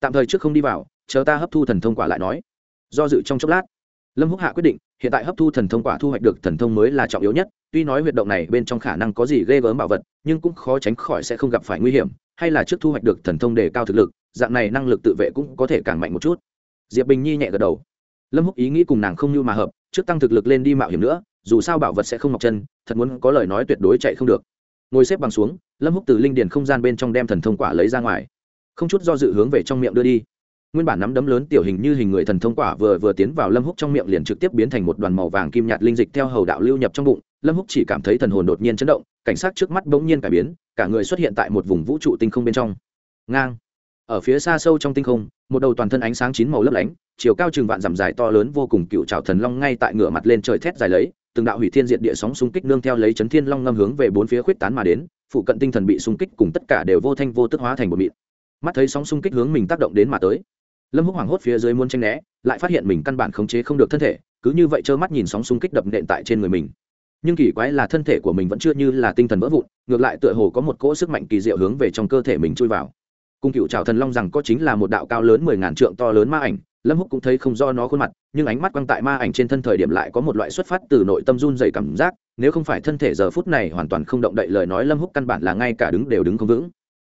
Tạm thời trước không đi vào, chờ ta hấp thu thần thông quả lại nói. Do dự trong chốc lát lâm húc hạ quyết định, hiện tại hấp thu thần thông quả thu hoạch được thần thông mới là trọng yếu nhất, tuy nói huyệt động này bên trong khả năng có gì ghê gớm bảo vật, nhưng cũng khó tránh khỏi sẽ không gặp phải nguy hiểm, hay là trước thu hoạch được thần thông để cao thực lực, dạng này năng lực tự vệ cũng có thể càng mạnh một chút. Diệp bình nhi nhẹ gật đầu. Lâm húc ý nghĩ cùng nàng không như mà hợp, trước tăng thực lực lên đi mạo hiểm nữa, dù sao bảo vật sẽ không mọc chân, thật muốn có lời nói tuyệt đối chạy không được. Ngồi xếp bằng xuống, lâm húc từ linh điền không gian bên trong đem thần thông quả lấy ra ngoài. Không chút do dự hướng về trong miệng đưa đi nguyên bản nắm đấm lớn tiểu hình như hình người thần thông quả vừa vừa tiến vào lâm húc trong miệng liền trực tiếp biến thành một đoàn màu vàng kim nhạt linh dịch theo hầu đạo lưu nhập trong bụng. Lâm húc chỉ cảm thấy thần hồn đột nhiên chấn động, cảnh sát trước mắt bỗng nhiên cải biến, cả người xuất hiện tại một vùng vũ trụ tinh không bên trong. Ngang. Ở phía xa sâu trong tinh không, một đầu toàn thân ánh sáng chín màu lấp lánh, chiều cao chừng vạn dặm dài to lớn vô cùng cựu trào thần long ngay tại ngửa mặt lên trời thét dài lấy, từng đạo hủy thiên diệt địa sóng xung kích nương theo lấy chấn thiên long ngâm hướng về bốn phía khuyết tán mà đến, phụ cận tinh thần bị xung kích cùng tất cả đều vô thanh vô tức hóa thành một mịn. Mắt thấy sóng xung kích hướng mình tác động đến mà tới lâm húc hoảng hốt phía dưới muốn tranh né, lại phát hiện mình căn bản khống chế không được thân thể, cứ như vậy trơ mắt nhìn sóng xung kích đập nện tại trên người mình. Nhưng kỳ quái là thân thể của mình vẫn chưa như là tinh thần vỡ vụn, ngược lại tựa hồ có một cỗ sức mạnh kỳ diệu hướng về trong cơ thể mình chui vào. Cung cựu trào thần long rằng có chính là một đạo cao lớn mười ngàn trượng to lớn ma ảnh, lâm húc cũng thấy không do nó khuôn mặt, nhưng ánh mắt quăng tại ma ảnh trên thân thời điểm lại có một loại xuất phát từ nội tâm run dày cảm giác, nếu không phải thân thể giờ phút này hoàn toàn không động đậy lời nói lâm húc căn bản là ngay cả đứng đều đứng không vững.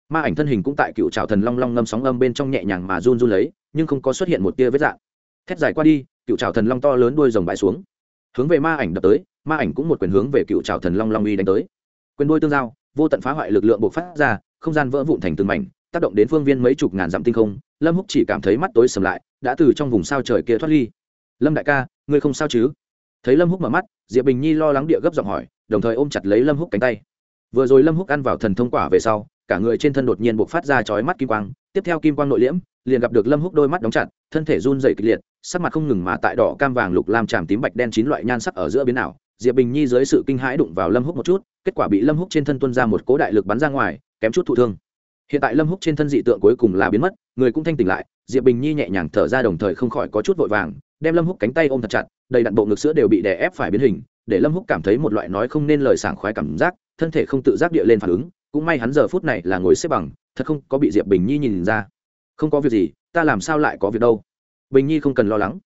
Ma ảnh thân hình cũng tại cựu trào thần long long ngâm sóng âm bên trong nhẹ nhàng mà run run lấy nhưng không có xuất hiện một tia vết dạng. Thét dài qua đi, cựu trào thần long to lớn đuôi rồng bãi xuống. Hướng về ma ảnh đập tới, ma ảnh cũng một quyền hướng về cựu trào thần long long uy đánh tới. Quyền đuôi tương giao, vô tận phá hoại lực lượng bộc phát ra, không gian vỡ vụn thành từng mảnh, tác động đến phương viên mấy chục ngàn dặm tinh không. Lâm húc chỉ cảm thấy mắt tối sầm lại, đã từ trong vùng sao trời kia thoát ly. Lâm đại ca, ngươi không sao chứ? Thấy lâm húc mở mắt, diệp bình nhi lo lắng địa gấp giọng hỏi, đồng thời ôm chặt lấy lâm húc cánh tay. Vừa rồi lâm húc ăn vào thần thông quả về sau, cả người trên thân đột nhiên bộc phát ra chói mắt kim quang, tiếp theo kim quang nội liễm liền gặp được lâm húc đôi mắt đóng chặt, thân thể run rẩy kịch liệt, sắc mặt không ngừng mà tại đỏ, cam vàng, lục, lam, tràm, tím, bạch, đen chín loại nhan sắc ở giữa biến ảo. Diệp bình nhi dưới sự kinh hãi đụng vào lâm húc một chút, kết quả bị lâm húc trên thân tuôn ra một cố đại lực bắn ra ngoài, kém chút thụ thương. Hiện tại lâm húc trên thân dị tượng cuối cùng là biến mất, người cũng thanh tỉnh lại, diệp bình nhi nhẹ nhàng thở ra đồng thời không khỏi có chút vội vàng, đem lâm húc cánh tay ôm thật chặt, đầy đặn bộ ngực sữa đều bị đè ép phải biến hình, để lâm húc cảm thấy một loại nói không nên lời sảng khoái cảm giác, thân thể không tự giác địa lên phản ứng, cũng may hắn giờ phút này là ngồi xếp bằng, thật không có bị diệp bình nhi nhìn ra không có việc gì, ta làm sao lại có việc đâu bình nhi không cần lo lắng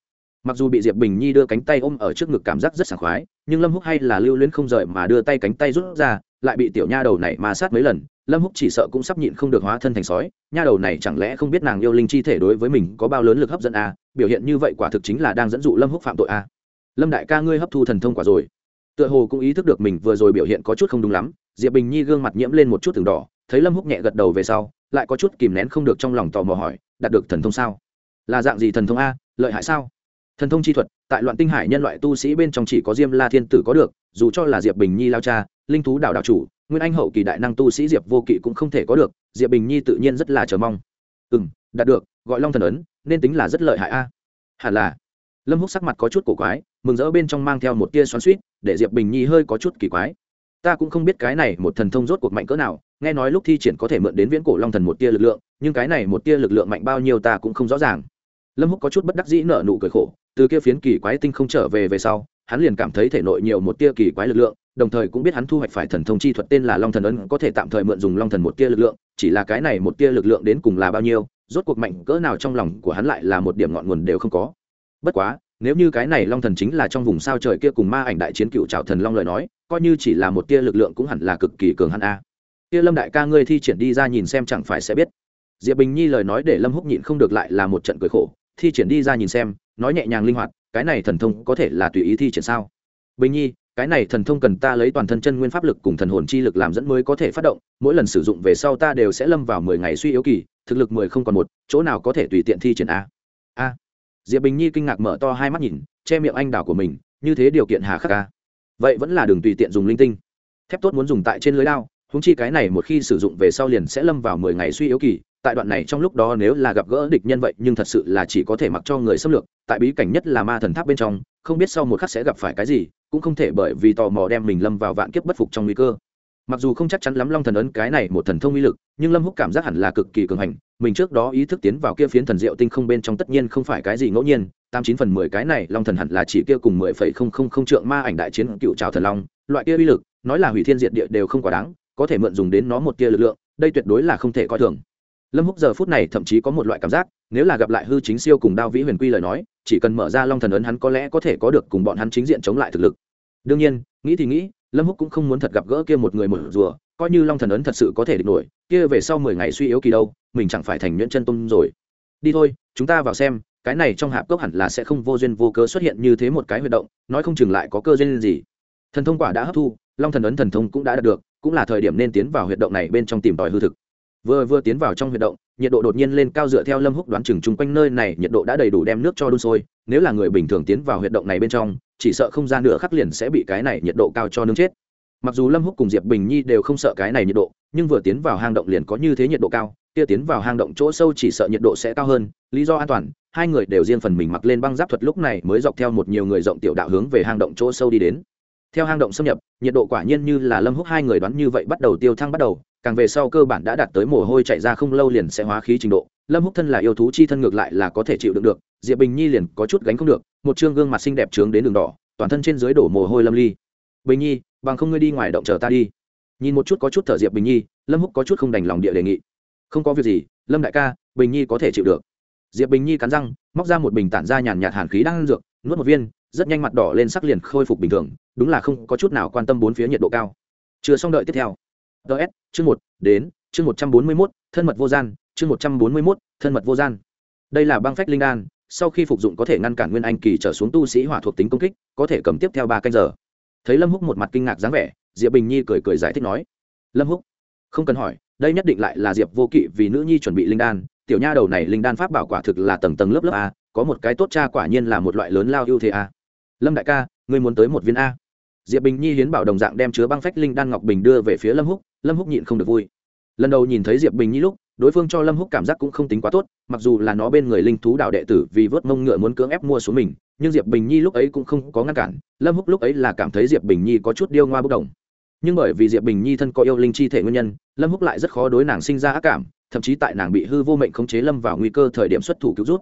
mặc dù bị diệp bình nhi đưa cánh tay ôm ở trước ngực cảm giác rất sảng khoái, nhưng lâm húc hay là lưu luyến không rời mà đưa tay cánh tay rút ra, lại bị tiểu nha đầu này ma sát mấy lần lâm húc chỉ sợ cũng sắp nhịn không được hóa thân thành sói, nha đầu này chẳng lẽ không biết nàng yêu linh chi thể đối với mình có bao lớn lực hấp dẫn à? biểu hiện như vậy quả thực chính là đang dẫn dụ lâm húc phạm tội à? lâm đại ca ngươi hấp thu thần thông quả rồi tựa hồ cũng ý thức được mình vừa rồi biểu hiện có chút không đúng lắm, diệp bình nhi gương mặt nhiễm lên một chút từng đỏ, thấy lâm húc nhẹ gật đầu về sau lại có chút kìm nén không được trong lòng tò mò hỏi, đạt được thần thông sao? Là dạng gì thần thông a? Lợi hại sao? Thần thông chi thuật, tại loạn tinh hải nhân loại tu sĩ bên trong chỉ có diêm la thiên tử có được, dù cho là diệp bình nhi lao cha, linh thú đảo đảo chủ, nguyên anh hậu kỳ đại năng tu sĩ diệp vô kỵ cũng không thể có được, diệp bình nhi tự nhiên rất là chờ mong. Ừ m đạt được, gọi long thần ấn, nên tính là rất lợi hại a. Hẳn là. Lâm húc sắc mặt có chút cổ quái, mừng rỡ bên trong mang theo một tia xoắn suýt để diệp bình nhi hơi có chút kỳ quái. Ta cũng không biết cái này một thần thông rốt cuộc mạnh cỡ nào nghe nói lúc thi triển có thể mượn đến viễn cổ long thần một tia lực lượng, nhưng cái này một tia lực lượng mạnh bao nhiêu ta cũng không rõ ràng. Lâm húc có chút bất đắc dĩ nở nụ cười khổ, từ kia phiến kỳ quái tinh không trở về về sau, hắn liền cảm thấy thể nội nhiều một tia kỳ quái lực lượng, đồng thời cũng biết hắn thu hoạch phải thần thông chi thuật tên là long thần ấn có thể tạm thời mượn dùng long thần một tia lực lượng, chỉ là cái này một tia lực lượng đến cùng là bao nhiêu, rốt cuộc mạnh cỡ nào trong lòng của hắn lại là một điểm ngọn nguồn đều không có. Bất quá, nếu như cái này long thần chính là trong vùng sao trời kia cùng ma ảnh đại chiến cựu trào thần long lời nói, coi như chỉ là một tia lực lượng cũng hẳn là cực kỳ cường hắn a kia lâm đại ca ngươi thi triển đi ra nhìn xem chẳng phải sẽ biết. Diệp bình nhi lời nói để lâm húc nhịn không được lại là một trận cười khổ, thi triển đi ra nhìn xem, nói nhẹ nhàng linh hoạt, cái này thần thông có thể là tùy ý thi triển sao? Bình nhi, cái này thần thông cần ta lấy toàn thân chân nguyên pháp lực cùng thần hồn chi lực làm dẫn mới có thể phát động, mỗi lần sử dụng về sau ta đều sẽ lâm vào mười ngày suy yếu kỳ, thực lực mười không còn một, chỗ nào có thể tùy tiện thi triển a? A. Diệp bình nhi kinh ngạc mở to hai mắt nhìn, che miệng anh đào của mình, như thế điều kiện hà khắc a? Vậy vẫn là đường tùy tiện dùng linh tinh. Thép tốt muốn dùng tại trên lưới lao húng chi cái này một khi sử dụng về sau liền sẽ lâm vào mười ngày suy yếu kỳ, tại đoạn này trong lúc đó nếu là gặp gỡ địch nhân vậy, nhưng thật sự là chỉ có thể mặc cho người xâm lược, tại bí cảnh nhất là ma thần tháp bên trong, không biết sau một khắc sẽ gặp phải cái gì, cũng không thể bởi vì tò mò đem mình lâm vào vạn kiếp bất phục trong nguy cơ. Mặc dù không chắc chắn lắm long thần ấn cái này một thần thông uy lực, nhưng lâm húc cảm giác hẳn là cực kỳ cường hành, mình trước đó ý thức tiến vào kia phiến thần diệu tinh không bên trong tất nhiên không phải cái gì ngẫu nhiên, tám chín phần mười cái này long thần hẳn là chỉ kia cùng mười phẩy không không không trượng ma ảnh đại chiến cựu trào thần long, loại kia uy lực, nói là hủy thiên diệt địa đều không quá đáng có thể mượn dùng đến nó một tia lực lượng, đây tuyệt đối là không thể coi thường. Lâm húc giờ phút này thậm chí có một loại cảm giác, nếu là gặp lại hư chính siêu cùng đao vĩ huyền quy lời nói, chỉ cần mở ra long thần ấn hắn có lẽ có thể có được cùng bọn hắn chính diện chống lại thực lực. Đương nhiên, nghĩ thì nghĩ, lâm húc cũng không muốn thật gặp gỡ kia một người một rùa, coi như long thần ấn thật sự có thể địch nổi, kia về sau mười ngày suy yếu kỳ đâu, mình chẳng phải thành nhuyễn chân tung rồi. Đi thôi, chúng ta vào xem, cái này trong hạp cốc hẳn là sẽ không vô duyên vô cớ xuất hiện như thế một cái huy động, nói không chừng lại có cơ duyên gì. Thần thông quả đã hấp thu, long thần ấn thần thông cũng đã đạt được cũng là thời điểm nên tiến vào huyệt động này bên trong tìm tòi hư thực. Vừa vừa tiến vào trong huyệt động, nhiệt độ đột nhiên lên cao dựa theo lâm húc đoán chừng chung quanh nơi này, nhiệt độ đã đầy đủ đem nước cho đun sôi. Nếu là người bình thường tiến vào huyệt động này bên trong, chỉ sợ không gian nửa khắc liền sẽ bị cái này nhiệt độ cao cho nướng chết. Mặc dù lâm húc cùng diệp bình nhi đều không sợ cái này nhiệt độ, nhưng vừa tiến vào hang động liền có như thế nhiệt độ cao, kia tiến vào hang động chỗ sâu chỉ sợ nhiệt độ sẽ cao hơn. Lý do an toàn, hai người đều riêng phần mình mặc lên băng giáp thuật lúc này mới dọc theo một nhiều người rộng tiểu đạo hướng về hang động chỗ sâu đi đến theo hang động xâm nhập, nhiệt độ quả nhiên như là lâm húc hai người đoán như vậy bắt đầu tiêu thăng bắt đầu, càng về sau cơ bản đã đạt tới mồ hôi chạy ra không lâu liền sẽ hóa khí trình độ. Lâm húc thân là yêu thú chi thân ngược lại là có thể chịu đựng được, diệp bình nhi liền có chút gánh không được, một trương gương mặt xinh đẹp trướng đến đường đỏ, toàn thân trên dưới đổ mồ hôi lâm ly. Bình nhi, bằng không ngươi đi ngoài động chờ ta đi. Nhìn một chút có chút thở diệp bình nhi, lâm húc có chút không đành lòng địa đề nghị. Không có việc gì, lâm đại ca, bình nhi có thể chịu được. Diệp bình nhi cắn răng, móc ra một bình tản ra nhàn nhạt hàn khí đang ăn dược, nuốt một viên rất nhanh mặt đỏ lên sắc liền khôi phục bình thường, đúng là không có chút nào quan tâm bốn phía nhiệt độ cao. Chưa xong đợi tiếp theo. Ts chương một, đến, chương một trăm bốn mươi mốt, thân mật vô gian, chương một trăm bốn mươi mốt, thân mật vô gian. Đây là băng phách linh đan, sau khi phục dụng có thể ngăn cản nguyên anh kỳ trở xuống tu sĩ hỏa thuộc tính công kích, có thể cầm tiếp theo ba canh giờ. Thấy lâm húc một mặt kinh ngạc dáng vẻ, diệp bình nhi cười cười giải thích nói, lâm húc, không cần hỏi, đây nhất định lại là diệp vô kỵ vì nữ nhi chuẩn bị linh đan, tiểu nha đầu này linh đan pháp bảo quả thực là tầng tầng lớp lớp a, có một cái tốt cha quả nhiên là một loại lớn lao ưu thế a lâm đại ca, ngươi muốn tới một viên a. Diệp bình nhi hiến bảo đồng dạng đem chứa băng phách linh đan ngọc bình đưa về phía lâm húc lâm húc nhịn không được vui. Lần đầu nhìn thấy diệp bình nhi lúc, đối phương cho lâm húc cảm giác cũng không tính quá tốt, mặc dù là nó bên người linh thú đạo đệ tử vì vớt mông ngựa muốn cưỡng ép mua xuống mình, nhưng diệp bình nhi lúc ấy cũng không có ngăn cản, lâm húc lúc ấy là cảm thấy diệp bình nhi có chút điêu ngoa bốc đồng. Nhưng bởi vì diệp bình nhi thân có yêu linh chi thể nguyên nhân, lâm húc lại rất khó đối nàng sinh ra ác cảm, thậm chí tại nàng bị hư vô mệnh khống chế lâm vào nguy cơ thời điểm xuất thủ cứu rút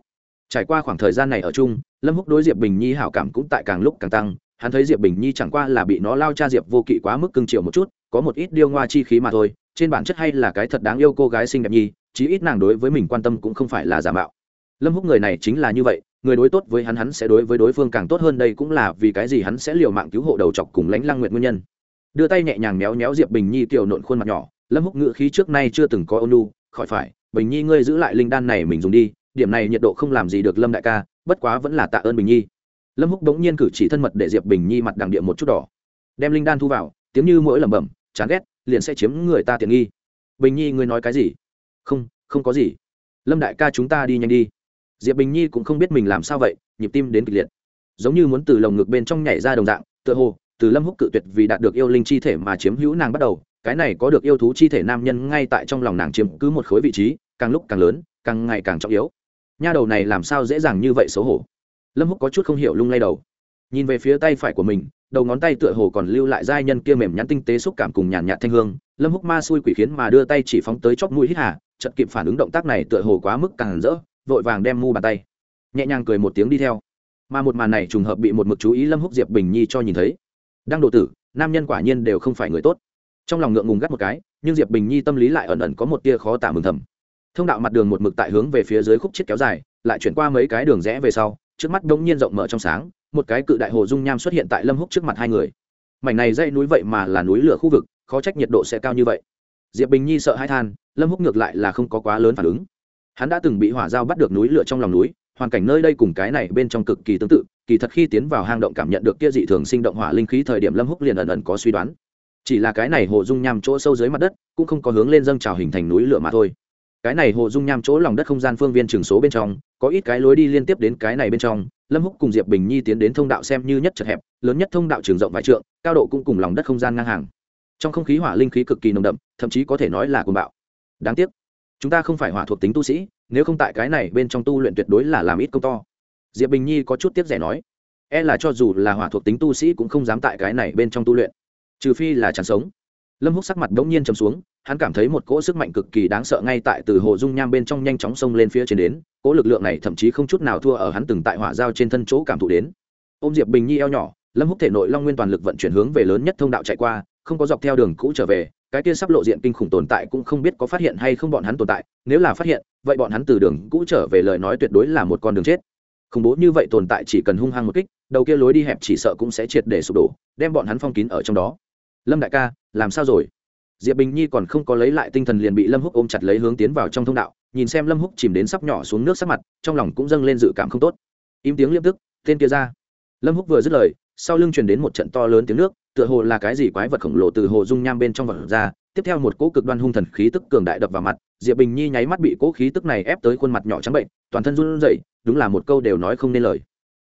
trải qua khoảng thời gian này ở chung, lâm húc đối diệp bình nhi hảo cảm cũng tại càng lúc càng tăng. Hắn thấy diệp bình nhi chẳng qua là bị nó lao cha diệp vô kỵ quá mức cưng chiều một chút, có một ít điêu ngoa chi khí mà thôi, trên bản chất hay là cái thật đáng yêu cô gái xinh đẹp nhi, chí ít nàng đối với mình quan tâm cũng không phải là giả mạo. Lâm húc người này chính là như vậy, người đối tốt với hắn hắn sẽ đối với đối phương càng tốt hơn đây cũng là vì cái gì hắn sẽ liều mạng cứu hộ đầu chọc cùng lãnh lăng nguyện nguyên nhân. Đưa tay nhẹ nhàng méo méo diệp bình nhi tiểu nộn khuôn mặt nhỏ, lâm húc ngự khí trước nay chưa từng có ôn lu khỏi phải, bình nhi ngươi giữ lại linh đan này mình dùng đi điểm này nhiệt độ không làm gì được lâm đại ca, bất quá vẫn là tạ ơn bình nhi. Lâm húc đống nhiên cử chỉ thân mật để diệp bình nhi mặt đằng địa một chút đỏ. Đem linh đan thu vào, tiếng như mỗi lẩm bẩm, chán ghét, liền sẽ chiếm người ta tiện nghi. Bình nhi, ngươi nói cái gì? Không không có gì. Lâm đại ca chúng ta đi nhanh đi. Diệp bình nhi cũng không biết mình làm sao vậy, nhịp tim đến kịch liệt. Giống như muốn từ lồng ngực bên trong nhảy ra đồng dạng, tựa hồ, từ lâm húc cự tuyệt vì đạt được yêu linh chi thể mà chiếm hữu nàng bắt đầu, cái này có được yêu thú chi thể nam nhân ngay tại trong lòng nàng chiếm cứ một khối vị trí, càng lúc càng lớn, càng ngày càng trọng yếu nha đầu này làm sao dễ dàng như vậy xấu hổ? Lâm húc có chút không hiểu lung lay đầu. Nhìn về phía tay phải của mình, đầu ngón tay tựa hồ còn lưu lại giai nhân kia mềm nhắn tinh tế xúc cảm cùng nhàn nhạt thanh hương. Lâm húc ma xui quỷ khiến mà đưa tay chỉ phóng tới chóp mũi hít hà, chợt kịp phản ứng động tác này tựa hồ quá mức càng rỡ, vội vàng đem mu bàn tay, nhẹ nhàng cười một tiếng đi theo. Mà một màn này trùng hợp bị một mực chú ý lâm húc diệp bình nhi cho nhìn thấy. Đang độ tử, nam nhân quả nhiên đều không phải người tốt. Trong lòng ngượng ngùng gắt một cái, nhưng diệp bình nhi tâm lý lại ẩn ẩn có một tia khó tả mừng thầm thông đạo mặt đường một mực tại hướng về phía dưới khúc chết kéo dài, lại chuyển qua mấy cái đường rẽ về sau, trước mắt đông nhiên rộng mở trong sáng, một cái cự đại hồ dung nham xuất hiện tại lâm húc trước mặt hai người. Mảnh này dãy núi vậy mà là núi lửa khu vực, khó trách nhiệt độ sẽ cao như vậy. Diệp bình nhi sợ hai than, lâm húc ngược lại là không có quá lớn phản ứng. Hắn đã từng bị hỏa dao bắt được núi lửa trong lòng núi, hoàn cảnh nơi đây cùng cái này bên trong cực kỳ tương tự, kỳ thật khi tiến vào hang động cảm nhận được kia dị thường sinh động hỏa linh khí thời điểm lâm húc liền ẩn ẩn có suy đoán. Chỉ là cái này hồ dung nham chỗ sâu dưới mặt đất, cũng không có hướng lên dâng trào hình thành núi lửa mà thôi cái này hồ dung nham chỗ lòng đất không gian phương viên trường số bên trong, có ít cái lối đi liên tiếp đến cái này bên trong, lâm húc cùng diệp bình nhi tiến đến thông đạo xem như nhất chật hẹp, lớn nhất thông đạo trường rộng vài trượng, cao độ cũng cùng lòng đất không gian ngang hàng. Trong không khí hỏa linh khí cực kỳ nồng đậm, thậm chí có thể nói là cuồng bạo. Đáng tiếc, chúng ta không phải hỏa thuộc tính tu sĩ, nếu không tại cái này bên trong tu luyện tuyệt đối là làm ít công to. Diệp bình nhi có chút tiếc rẻ nói e là cho dù là hỏa thuộc tính tu sĩ cũng không dám tại cái này bên trong tu luyện, trừ phi là chẳng sống. Lâm húc sắc mặt đ ỗ n g nhiên chấm xuống hắn cảm thấy một cỗ sức mạnh cực kỳ đáng sợ ngay tại từ hồ dung nham bên trong nhanh chóng xông lên phía trên đến, cỗ lực lượng này thậm chí không chút nào thua ở hắn từng tại hỏa giao trên thân chỗ cảm thụ đến. Ô m diệp bình nhi eo nhỏ, lâm húc thể nội long nguyên toàn lực vận chuyển hướng về lớn nhất thông đạo chạy qua, không có dọc theo đường cũ trở về, cái kia sắp lộ diện kinh khủng tồn tại cũng không biết có phát hiện hay không bọn hắn tồn tại, nếu là phát hiện, vậy bọn hắn từ đường cũ trở về lời nói tuyệt đối là một con đường chết. Khủng bố như vậy tồn tại chỉ cần hung hăng một kích, đầu kia lối đi hẹp chỉ sợ cũng sẽ triệt để sụp đổ, đem bọn hắn phong kín ở trong đó. Lâm đại ca, làm sao rồi? Diệp bình nhi còn không có lấy lại tinh thần liền bị lâm húc ôm chặt lấy hướng tiến vào trong thông đạo, nhìn xem lâm húc chìm đến sắp nhỏ xuống nước sắc mặt, trong lòng cũng dâng lên dự cảm không tốt. Im tiếng liếp tức, tên kia ra. Lâm húc vừa dứt lời, sau lưng truyền đến một trận to lớn tiếng nước, tựa hồ là cái gì quái vật khổng lồ từ hồ dung nham bên trong vật ra, tiếp theo một cỗ cực đoan hung thần khí tức cường đại đập vào mặt, diệp bình nhi nháy mắt bị cỗ khí tức này ép tới khuôn mặt nhỏ trắng bệnh, toàn thân run rẩy, đúng là một câu đều nói không nên lời.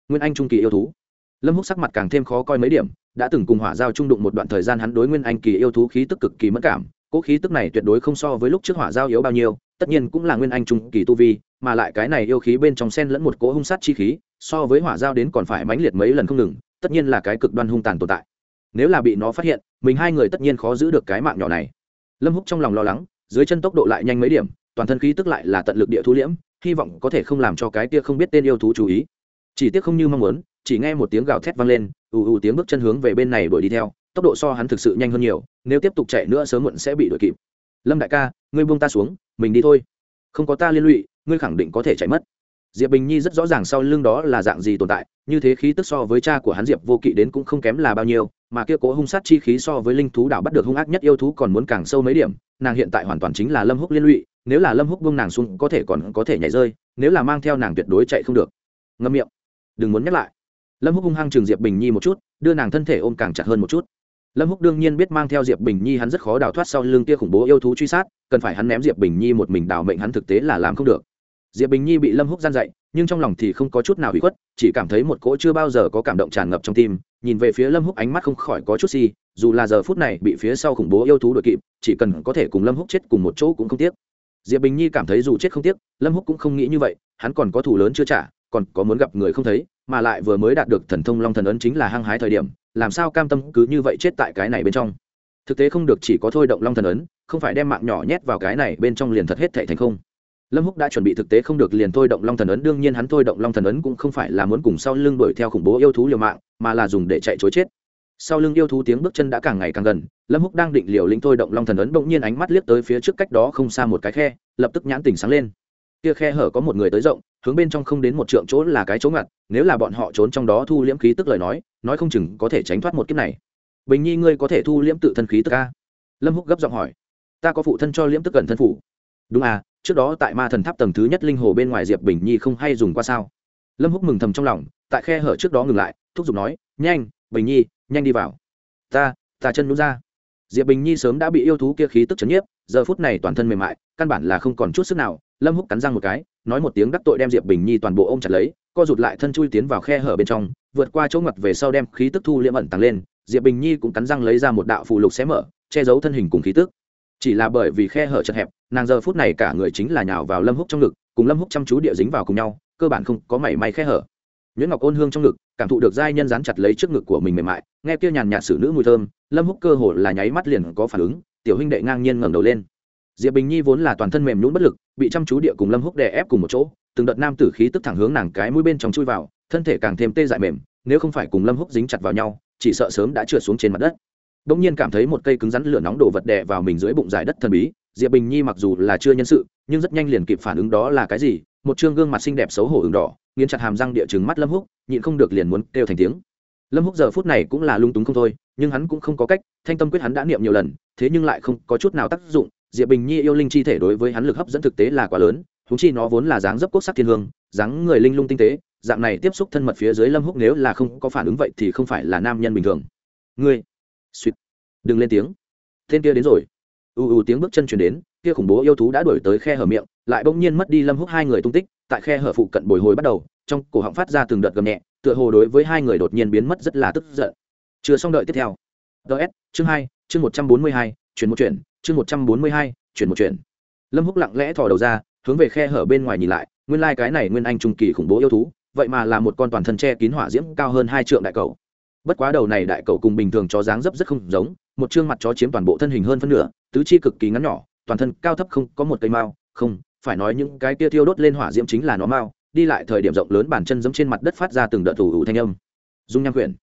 Nguyên anh trung kỳ yêu thú. Lâm húc sắc mặt càng thêm khó coi mấy điểm đã từng cùng hỏa giao trung đụng một đoạn thời gian hắn đối nguyên anh kỳ yêu thú khí tức cực kỳ mất cảm, cỗ khí tức này tuyệt đối không so với lúc trước hỏa giao yếu bao nhiêu, tất nhiên cũng là nguyên anh trung kỳ tu vi, mà lại cái này yêu khí bên trong sen lẫn một cỗ hung sát chi khí, so với hỏa giao đến còn phải mãnh liệt mấy lần không ngừng, tất nhiên là cái cực đoan hung tàn tồn tại. Nếu là bị nó phát hiện, mình hai người tất nhiên khó giữ được cái mạng nhỏ này. Lâm húc trong lòng lo lắng, dưới chân tốc độ lại nhanh mấy điểm, toàn thân khí tức lại là tận lực địa thu liễm, hy vọng có thể không làm cho cái kia không biết tên yêu thú chú ý chỉ tiếc không như mong muốn, chỉ nghe một tiếng gào thét vang lên, ù ù tiếng bước chân hướng về bên này đuổi đi theo, tốc độ so hắn thực sự nhanh hơn nhiều, nếu tiếp tục chạy nữa sớm muộn sẽ bị đuổi kịp. Lâm đại ca, ngươi buông ta xuống, mình đi thôi. Không có ta liên lụy, ngươi khẳng định có thể chạy mất. Diệp bình nhi rất rõ ràng sau lưng đó là dạng gì tồn tại, như thế khí tức so với cha của hắn diệp vô kỵ đến cũng không kém là bao nhiêu, mà kia cố hung sát chi khí so với linh thú đảo bắt được hung ác nhất yêu thú còn muốn càng sâu mấy điểm, nàng hiện tại hoàn toàn chính là lâm húc liên lụy, nếu là lâm húc buông nàng xuống có thể còn có thể nhảy rơi, nếu là mang theo nàng tuyệt đối chạy không được. Ngâm miệng đừng muốn nhắc lại. Lâm húc hung hăng trường diệp bình nhi một chút, đưa nàng thân thể ôm càng chặt hơn một chút. Lâm húc đương nhiên biết mang theo diệp bình nhi hắn rất khó đào thoát sau lưng kia khủng bố yêu thú truy sát, cần phải hắn ném diệp bình nhi một mình đào mệnh hắn thực tế là làm không được. Diệp bình nhi bị lâm húc gian dậy nhưng trong lòng thì không có chút nào bị khuất, chỉ cảm thấy một cỗ chưa bao giờ có cảm động tràn ngập trong tim, nhìn về phía lâm húc ánh mắt không khỏi có chút si, dù là giờ phút này bị phía sau khủng bố yêu thú đội kịp, chỉ cần có thể cùng lâm húc chết cùng một chỗ cũng không tiếc. Diệp bình nhi cảm thấy dù chết không tiếc, lâm húc cũng không nghĩ như vậy, hắn còn có thủ lớn chưa trả còn có muốn gặp người không thấy, mà lại vừa mới đạt được thần thông long thần ấn chính là hăng hái thời điểm, làm sao cam tâm cứ như vậy chết tại cái này bên trong? Thực tế không được chỉ có thôi động long thần ấn, không phải đem mạng nhỏ nhét vào cái này bên trong liền thật hết thệ thành không. Lâm húc đã chuẩn bị thực tế không được liền thôi động long thần ấn, đương nhiên hắn thôi động long thần ấn cũng không phải là muốn cùng sau lưng đuổi theo khủng bố yêu thú liều mạng, mà là dùng để chạy chối chết. Sau lưng yêu thú tiếng bước chân đã càng ngày càng gần, lâm húc đang định liều lĩnh thôi động long thần ấn, bỗng nhiên ánh mắt liếc tới phía trước cách đó không xa một cái khe, lập tức nhãn tỉnh sáng lên. Kia khe hở có một người tới rộng hướng bên trong không đến một trượng chỗ là cái chỗ ngặt, nếu là bọn họ trốn trong đó thu liễm khí tức lời nói nói không chừng có thể tránh thoát một kiếp này. Bình nhi ngươi có thể thu liễm tự thân khí tức a? Lâm húc gấp giọng hỏi. Ta có phụ thân cho liễm tức gần thân phụ đúng à trước đó tại ma thần tháp tầng thứ nhất linh hồ bên ngoài diệp bình nhi không hay dùng qua sao? Lâm húc mừng thầm trong lòng, tại khe hở trước đó ngừng lại, thúc giục nói, nhanh, bình nhi, nhanh đi vào. Ta ta chân nhún ra. Diệp bình nhi sớm đã bị yêu thú kia khí tức chấn nhiếp, giờ phút này toàn thân mềm mại, căn bản là không còn chút sức nào, lâm húc cắn răng một cái nói một tiếng đắc tội đem diệp bình nhi toàn bộ ôm chặt lấy, co rụt lại thân chui tiến vào khe hở bên trong, vượt qua chỗ ngặt về sau đem khí tức thu liễm ẩn tăng lên, diệp bình nhi cũng cắn răng lấy ra một đạo phù lục xé mở, che giấu thân hình cùng khí tức. Chỉ là bởi vì khe hở chật hẹp, nàng giờ phút này cả người chính là nhào vào lâm húc trong ngực, cùng lâm húc chăm chú địa dính vào cùng nhau, cơ bản không có mảy may khe hở. Nhuyễn ngọc ôn hương trong ngực, cảm thụ được giai nhân dán chặt lấy trước ngực của mình mềm mại, nghe kia nhàn nhạt xử nữ mùi thơm, lâm húc cơ hồ là nháy mắt liền có phản ứng, tiểu huynh đệ ngang nhiên ngẩng đầu lên diệp bình nhi vốn là toàn thân mềm nhũn bất lực, bị chăm chú địa cùng lâm húc đè ép cùng một chỗ, từng đợt nam tử khí tức thẳng hướng nàng cái mũi bên trong chui vào, thân thể càng thêm tê dại mềm, nếu không phải cùng lâm húc dính chặt vào nhau, chỉ sợ sớm đã trượt xuống trên mặt đất. Bỗng nhiên cảm thấy một cây cứng rắn lửa nóng đổ vật đè vào mình dưới bụng dài đất thần bí, diệp bình nhi mặc dù là chưa nhân sự, nhưng rất nhanh liền kịp phản ứng đó là cái gì, một trương gương mặt xinh đẹp xấu hổ ửng đỏ, nghiến chặt hàm răng địa chừng mắt lâm húc, nhịn không được liền muốn kêu thành tiếng. Lâm húc giờ phút này cũng là lung túng không thôi, nhưng hắn cũng không có cách, thanh tâm quyết hắn đã niệm nhiều lần, thế nhưng lại không có chút nào tác dụng diệp bình nhi yêu linh chi thể đối với hắn lực hấp dẫn thực tế là quá lớn húng chi nó vốn là dáng dấp cốt sắc thiên hương, dáng người linh lung tinh tế, dạng này tiếp xúc thân mật phía dưới lâm húc nếu là không có phản ứng vậy thì không phải là nam nhân bình thường. Ngươi, suýt, đừng lên tiếng. Tên kia đến rồi. U u tiếng bước chân chuyển đến, kia khủng bố yêu thú đã đuổi tới khe hở miệng, lại bỗng nhiên mất đi lâm húc hai người tung tích, tại khe hở phụ cận bồi hồi bắt đầu, trong cổ họng phát ra từng đợt gầm nhẹ, tựa hồ đối với hai người đột nhiên biến mất rất là tức giận. Chưa xong đợi tiếp theo. Ts chương hai, chương một trăm bốn mươi hai, chuyển một chuyển chương một trăm bốn mươi hai, chuyển một chuyển. Lâm húc lặng lẽ thò đầu ra, hướng về khe hở bên ngoài nhìn lại, nguyên lai cái này nguyên anh trung kỳ khủng bố yêu thú, vậy mà là một con toàn thân che kín hỏa diễm cao hơn hai trượng đại cầu. Bất quá đầu này đại cầu cùng bình thường chó dáng dấp rất không giống, một chương mặt chó chiếm toàn bộ thân hình hơn phân nửa, tứ chi cực kỳ ngắn nhỏ, toàn thân cao thấp không có một cây mao, không, phải nói những cái kia thiêu đốt lên hỏa diễm chính là nó mao, đi lại thời điểm rộng lớn bàn chân giống trên mặt đất phát ra từng đợt thủ hữu thanh âm. Dung nham quyển.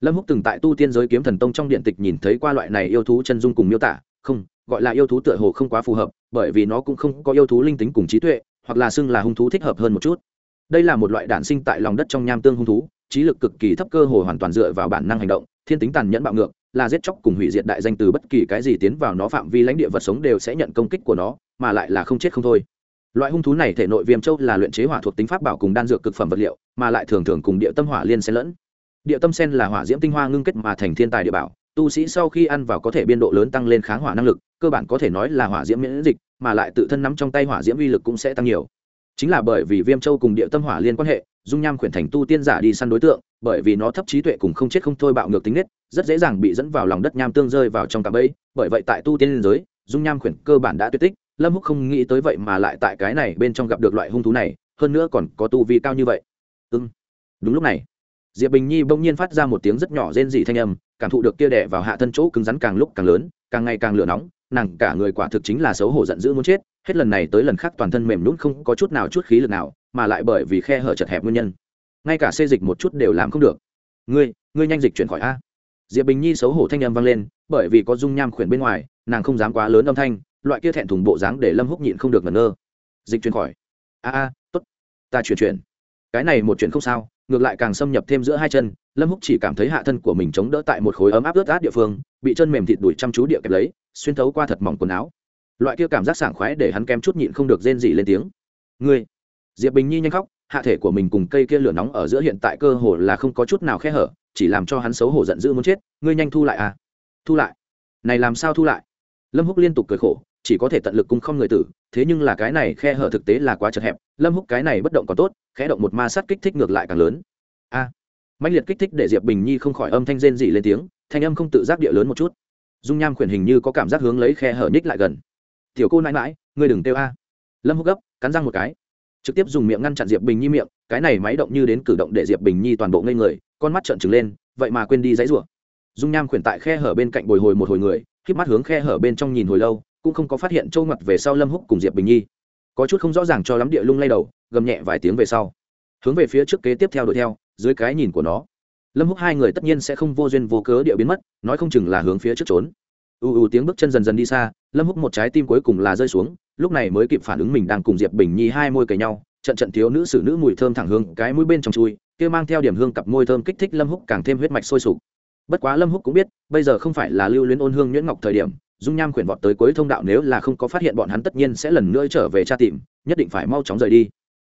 Lâm húc từng tại tu tiên giới kiếm thần tông trong điện tịch nhìn thấy qua loại này yêu thú chân dung cùng miêu tả không, gọi là yêu thú tựa hồ không quá phù hợp, bởi vì nó cũng không có yêu thú linh tính cùng trí tuệ, hoặc là xưng là hung thú thích hợp hơn một chút. Đây là một loại đản sinh tại lòng đất trong nham tương hung thú, trí lực cực kỳ thấp cơ hồ hoàn toàn dựa vào bản năng hành động, thiên tính tàn nhẫn bạo ngược, là giết chóc cùng hủy diệt đại danh từ bất kỳ cái gì tiến vào nó phạm vi lãnh địa vật sống đều sẽ nhận công kích của nó, mà lại là không chết không thôi. Loại hung thú này thể nội viêm châu là luyện chế hỏa thuộc tính pháp bảo cùng đan dược cực phẩm vật liệu, mà lại thường thường cùng địa tâm hỏa liên xen lẫn. Địa tâm sen là hỏa diễm tinh hoa ngưng kết mà thành thiên tài địa bảo tu sĩ sau khi ăn vào có thể biên độ lớn tăng lên kháng hỏa năng lực, cơ bản có thể nói là hỏa diễm miễn dịch, mà lại tự thân nắm trong tay hỏa diễm uy lực cũng sẽ tăng nhiều. Chính là bởi vì viêm châu cùng địa tâm hỏa liên quan hệ, dung nham khuyển thành tu tiên giả đi săn đối tượng, bởi vì nó thấp trí tuệ cùng không chết không thôi bạo ngược tính nết, rất dễ dàng bị dẫn vào lòng đất nham tương rơi vào trong cạm bẫy, bởi vậy tại tu tiên liên giới, dung nham khuyển cơ bản đã tuyệt tích, lâm húc không nghĩ tới vậy mà lại tại cái này bên trong gặp được loại hung thú này, hơn nữa còn có tu vi cao như vậy. Ưng đúng lúc này diệp bình nhi bỗng nhiên phát ra một tiếng rất nhỏ rên rỉ thanh âm, cảm thụ được kia đẻ vào hạ thân chỗ cứng rắn càng lúc càng lớn, càng ngày càng lửa nóng, nàng cả người quả thực chính là xấu hổ giận dữ muốn chết, hết lần này tới lần khác toàn thân mềm nhũn không có chút nào chút khí lực nào, mà lại bởi vì khe hở chật hẹp nguyên nhân. Ngay cả xê dịch một chút đều làm không được. Ngươi ngươi nhanh dịch chuyển khỏi a. Diệp bình nhi xấu hổ thanh âm vang lên, bởi vì có dung nham khuyển bên ngoài, nàng không dám quá lớn âm thanh, loại kia thẹn thùng bộ dáng để lâm húc nhịn không được ngẩn ngơ. Dịch chuyển khỏi. A a, tốt, ta chuyển chuyển. Cái này một chuyện không sao ngược lại càng xâm nhập thêm giữa hai chân, lâm húc chỉ cảm thấy hạ thân của mình chống đỡ tại một khối ấm áp ướt át địa phương, bị chân mềm thịt đuổi chăm chú địa kẹp lấy, xuyên thấu qua thật mỏng quần áo. Loại kia cảm giác sảng khoái để hắn kém chút nhịn không được rên rỉ lên tiếng. Ngươi. Diệp bình nhi nhanh khóc, hạ thể của mình cùng cây kia lửa nóng ở giữa hiện tại cơ hồ là không có chút nào khe hở, chỉ làm cho hắn xấu hổ giận dữ muốn chết. Ngươi nhanh thu lại à. Thu lại. Này làm sao thu lại? Lâm húc liên tục cười khổ chỉ có thể tận lực cung không người tử thế nhưng là cái này khe hở thực tế là quá chật hẹp lâm húc cái này bất động còn tốt khẽ động một ma sát kích thích ngược lại càng lớn. A! À, mạnh liệt kích thích để diệp bình nhi không khỏi âm thanh rên dị lên tiếng thanh âm không tự giác địa lớn một chút. Dung nham khuyển hình như có cảm giác hướng lấy khe hở nhích lại gần. Tiểu cô nãi mãi ngươi đừng kêu a. Lâm húc gấp cắn răng một cái. Trực tiếp dùng miệng ngăn chặn diệp bình nhi miệng cái này máy động như đến cử động để diệp bình nhi toàn bộ ngây người con mắt trợn trừng lên vậy mà quên đi giấy rủa. Dung nham khuyển tại khe hở bên cạnh bồi hồi một hồi người k mắt hướng khe hở bên trong nhìn hồi lâu cũng không có phát hiện trâu ngặt về sau lâm húc cùng diệp bình nhi. Có chút không rõ ràng cho lắm địa lung lay đầu, gầm nhẹ vài tiếng về sau. Hướng về phía trước kế tiếp theo đuổi theo, dưới cái nhìn của nó. Lâm húc hai người tất nhiên sẽ không vô duyên vô cớ địa biến mất, nói không chừng là hướng phía trước trốn. Ù ù tiếng bước chân dần dần đi xa, lâm húc một trái tim cuối cùng là rơi xuống, lúc này mới kịp phản ứng mình đang cùng diệp bình nhi hai môi cầy nhau, trận trận thiếu nữ xử nữ mùi thơm thẳng hương, cái mũi bên trong chui, kia mang theo điểm hương cặp môi thơm kích thích lâm húc càng thêm huyết mạch sôi sục. Bất quá lâm húc cũng biết, bây giờ không phải là lưu luyến ôn hương nhuyễn ngọc thời điểm dung nham khuyển vọt tới cuối thông đạo nếu là không có phát hiện bọn hắn tất nhiên sẽ lần nữa trở về tra tìm, nhất định phải mau chóng rời đi.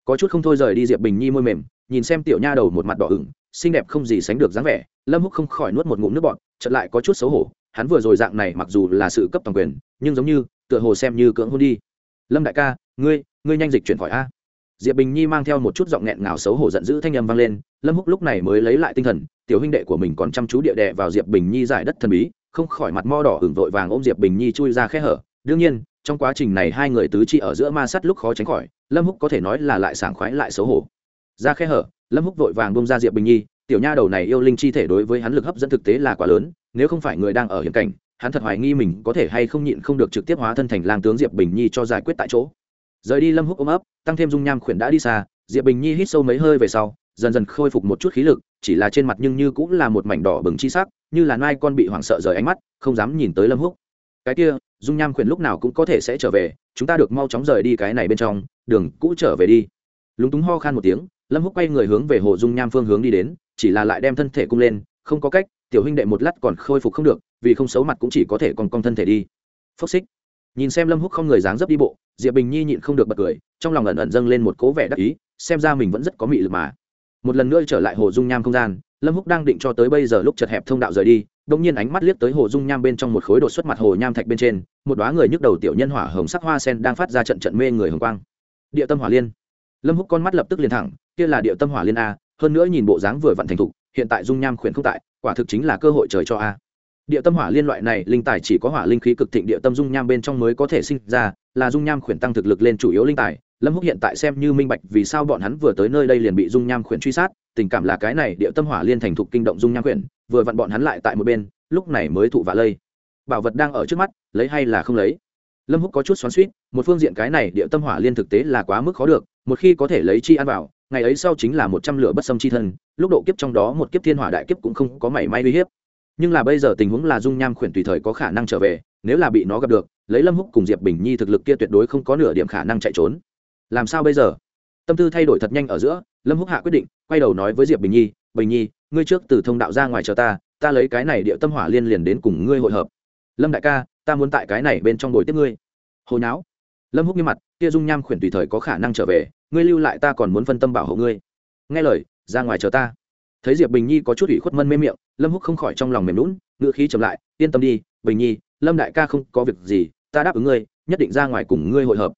Có chút không thôi rời đi diệp bình nhi môi mềm, nhìn xem tiểu nha đầu một mặt đỏ ửng, xinh đẹp không gì sánh được dáng vẻ, lâm húc không khỏi nuốt một ngụm nước bọt, chợt lại có chút xấu hổ, hắn vừa rồi dạng này mặc dù là sự cấp toàn quyền, nhưng giống như, tựa hồ xem như cưỡng hôn đi. Lâm đại ca, ngươi ngươi nhanh dịch chuyển khỏi a. Diệp bình nhi mang theo một chút giọng nghẹn ngào xấu hổ giận dữ thanh âm vang lên, lâm húc lúc này mới lấy lại tinh thần, tiểu huynh đệ của mình còn chăm chú địa đệ vào diệp bình nhi giải đất thần bí không khỏi mặt mo đỏ hưởng vội vàng ôm diệp bình nhi chui ra khe hở. Đương nhiên, trong quá trình này hai người tứ chi ở giữa ma sát lúc khó tránh khỏi, lâm húc có thể nói là lại sảng khoái lại xấu hổ. Ra khe hở, lâm húc vội vàng bông ra diệp bình nhi, tiểu nha đầu này yêu linh chi thể đối với hắn lực hấp dẫn thực tế là quá lớn, nếu không phải người đang ở hiểm cảnh, hắn thật hoài nghi mình có thể hay không nhịn không được trực tiếp hóa thân thành lang tướng diệp bình nhi cho giải quyết tại chỗ. Rời đi, lâm húc ôm ấp, tăng thêm dung nham khuyển đã đi xa, diệp bình nhi hít sâu mấy hơi về sau, dần dần khôi phục một chút khí lực, chỉ là trên mặt nhưng như cũng là một mảnh đỏ bừng chi sắc như là nai con bị hoảng sợ rời ánh mắt, không dám nhìn tới lâm húc. Cái kia, dung nham khuyển lúc nào cũng có thể sẽ trở về, chúng ta được mau chóng rời đi cái này bên trong, đường cũ trở về đi. Lúng túng ho khan một tiếng, lâm húc quay người hướng về hồ dung nham phương hướng đi đến, chỉ là lại đem thân thể cung lên, không có cách, tiểu huynh đệ một lát còn khôi phục không được, vì không xấu mặt cũng chỉ có thể còn cong thân thể đi. Phốc xích. Nhìn xem lâm húc không người dáng dấp đi bộ, diệp bình nhi nhịn không được bật cười, trong lòng ẩn ẩn dâng lên một cố vẻ đắc ý, xem ra mình vẫn rất có mị lực mà. Một lần nữa trở lại hồ dung nham không gian lâm húc đang định cho tới bây giờ lúc chật hẹp thông đạo rời đi đông nhiên ánh mắt liếc tới hồ dung nham bên trong một khối đột xuất mặt hồ nham thạch bên trên, một đoá người nhức đầu tiểu nhân hỏa hồng sắc hoa sen đang phát ra trận trận mê người hồng quang. Địa tâm hỏa liên. Lâm húc con mắt lập tức liền thẳng, kia là địa tâm hỏa liên a, hơn nữa nhìn bộ dáng vừa vặn thành thục, hiện tại dung nham khuyển không tại, quả thực chính là cơ hội trời cho a địa tâm hỏa liên loại này, linh tài chỉ có hỏa linh khí cực thịnh địa tâm dung nham bên trong mới có thể sinh ra, là dung nham khuyển tăng thực lực lên chủ yếu linh tài. Lâm húc hiện tại xem như minh bạch vì sao bọn hắn vừa tới nơi đây liền bị dung nham khuyển truy sát, tình cảm là cái này, địa tâm hỏa liên thành thục kinh động dung nham khuyển, vừa vặn bọn hắn lại tại một bên, lúc này mới thụ vạ lây. Bảo vật đang ở trước mắt, lấy hay là không lấy? Lâm húc có chút xoắn suýt một phương diện cái này địa tâm hỏa liên thực tế là quá mức khó được, một khi có thể lấy chi ăn vào, ngày ấy sau chính là một trăm lửa bất xâm chi thân, lúc độ kiếp trong đó một kiếp thiên hỏa đại kiếp cũng không có mảy may uy hiếp nhưng là bây giờ tình huống là dung nham khuyển tùy thời có khả năng trở về, nếu là bị nó gặp được, lấy lâm húc cùng diệp bình nhi thực lực kia tuyệt đối không có nửa điểm khả năng chạy trốn. Làm sao bây giờ? Tâm tư thay đổi thật nhanh ở giữa, lâm húc hạ quyết định, quay đầu nói với diệp bình nhi bình nhi, ngươi trước từ thông đạo ra ngoài chờ ta ta lấy cái này địa tâm hỏa liên liền đến cùng ngươi hội hợp. Lâm đại ca, ta muốn tại cái này bên trong đồi tiếp ngươi. Hồi não lâm húc như mặt, kia dung nham khuyển tùy thời có khả năng trở về, ngươi lưu lại ta còn muốn phân tâm bảo hộ ngươi. Nghe lời, ra ngoài chờ ta thấy diệp bình nhi có chút ủy khuất mân mê miệng, lâm húc không khỏi trong lòng mềm lún ngựa khí chậm lại, yên tâm đi, bình nhi, lâm đại ca không có việc gì, ta đáp ứng ngươi, nhất định ra ngoài cùng ngươi hội hợp.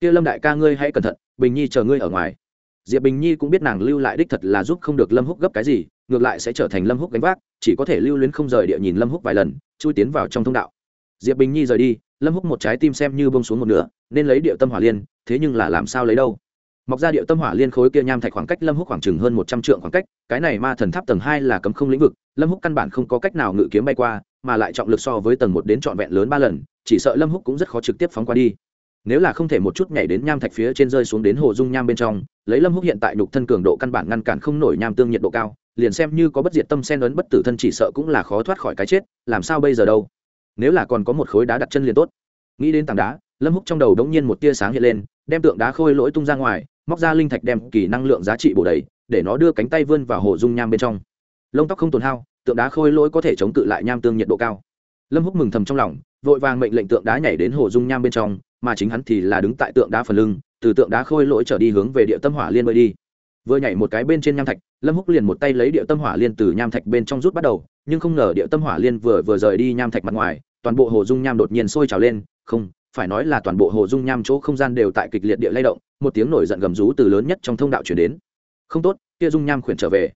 Kia lâm đại ca ngươi hãy cẩn thận, bình nhi chờ ngươi ở ngoài. Diệp bình nhi cũng biết nàng lưu lại đích thật là giúp không được lâm húc gấp cái gì, ngược lại sẽ trở thành lâm húc gánh vác, chỉ có thể lưu luyến không rời địa nhìn lâm húc vài lần, chui tiến vào trong thông đạo. Diệp bình nhi rời đi, lâm húc một trái tim xem như bông xuống một nửa, nên lấy địa tâm hỏa liên, thế nhưng là làm sao lấy đâu? Mọc ra địa tâm hỏa liên khối kia nham thạch khoảng cách lâm húc khoảng chừng hơn một trăm trượng khoảng cách, cái này ma thần tháp tầng hai là cấm không lĩnh vực, lâm húc căn bản không có cách nào ngự kiếm bay qua, mà lại trọng lực so với tầng một đến trọn vẹn lớn ba lần, chỉ sợ lâm húc cũng rất khó trực tiếp phóng qua đi. Nếu là không thể một chút nhảy đến nham thạch phía trên rơi xuống đến hồ dung nham bên trong, lấy lâm húc hiện tại đục thân cường độ căn bản ngăn cản không nổi nham tương nhiệt độ cao, liền xem như có bất diệt tâm sen ấn bất tử thân chỉ sợ cũng là khó thoát khỏi cái chết, làm sao bây giờ đâu? Nếu là còn có một khối đá đặt chân liền tốt. Nghĩ đến tảng đá, lâm húc trong đầu đống nhiên một tia sáng hiện lên, đem tượng đá khôi lỗi tung ra ngoài móc ra linh thạch đem kỳ năng lượng giá trị bổ đầy, để nó đưa cánh tay vươn vào hồ dung nham bên trong. Lông tóc không tồn hao, tượng đá khôi lỗi có thể chống cự lại nham tương nhiệt độ cao. Lâm húc mừng thầm trong lòng, vội vàng mệnh lệnh tượng đá nhảy đến hồ dung nham bên trong, mà chính hắn thì là đứng tại tượng đá phần lưng, từ tượng đá khôi lỗi trở đi hướng về địa tâm hỏa liên bơi đi. Vừa nhảy một cái bên trên nham thạch, lâm húc liền một tay lấy địa tâm hỏa liên từ nham thạch bên trong rút bắt đầu, nhưng không ngờ địa tâm hỏa liên vừa vừa rời đi nham thạch mặt ngoài, toàn bộ hồ dung nham đột nhiên sôi trào lên, không, phải nói là toàn bộ hồ dung nham chỗ không gian đều tại kịch liệt địa lay động một tiếng nổi giận gầm rú từ lớn nhất trong thông đạo chuyển đến. Không tốt, kia dung nham khuyển trở về.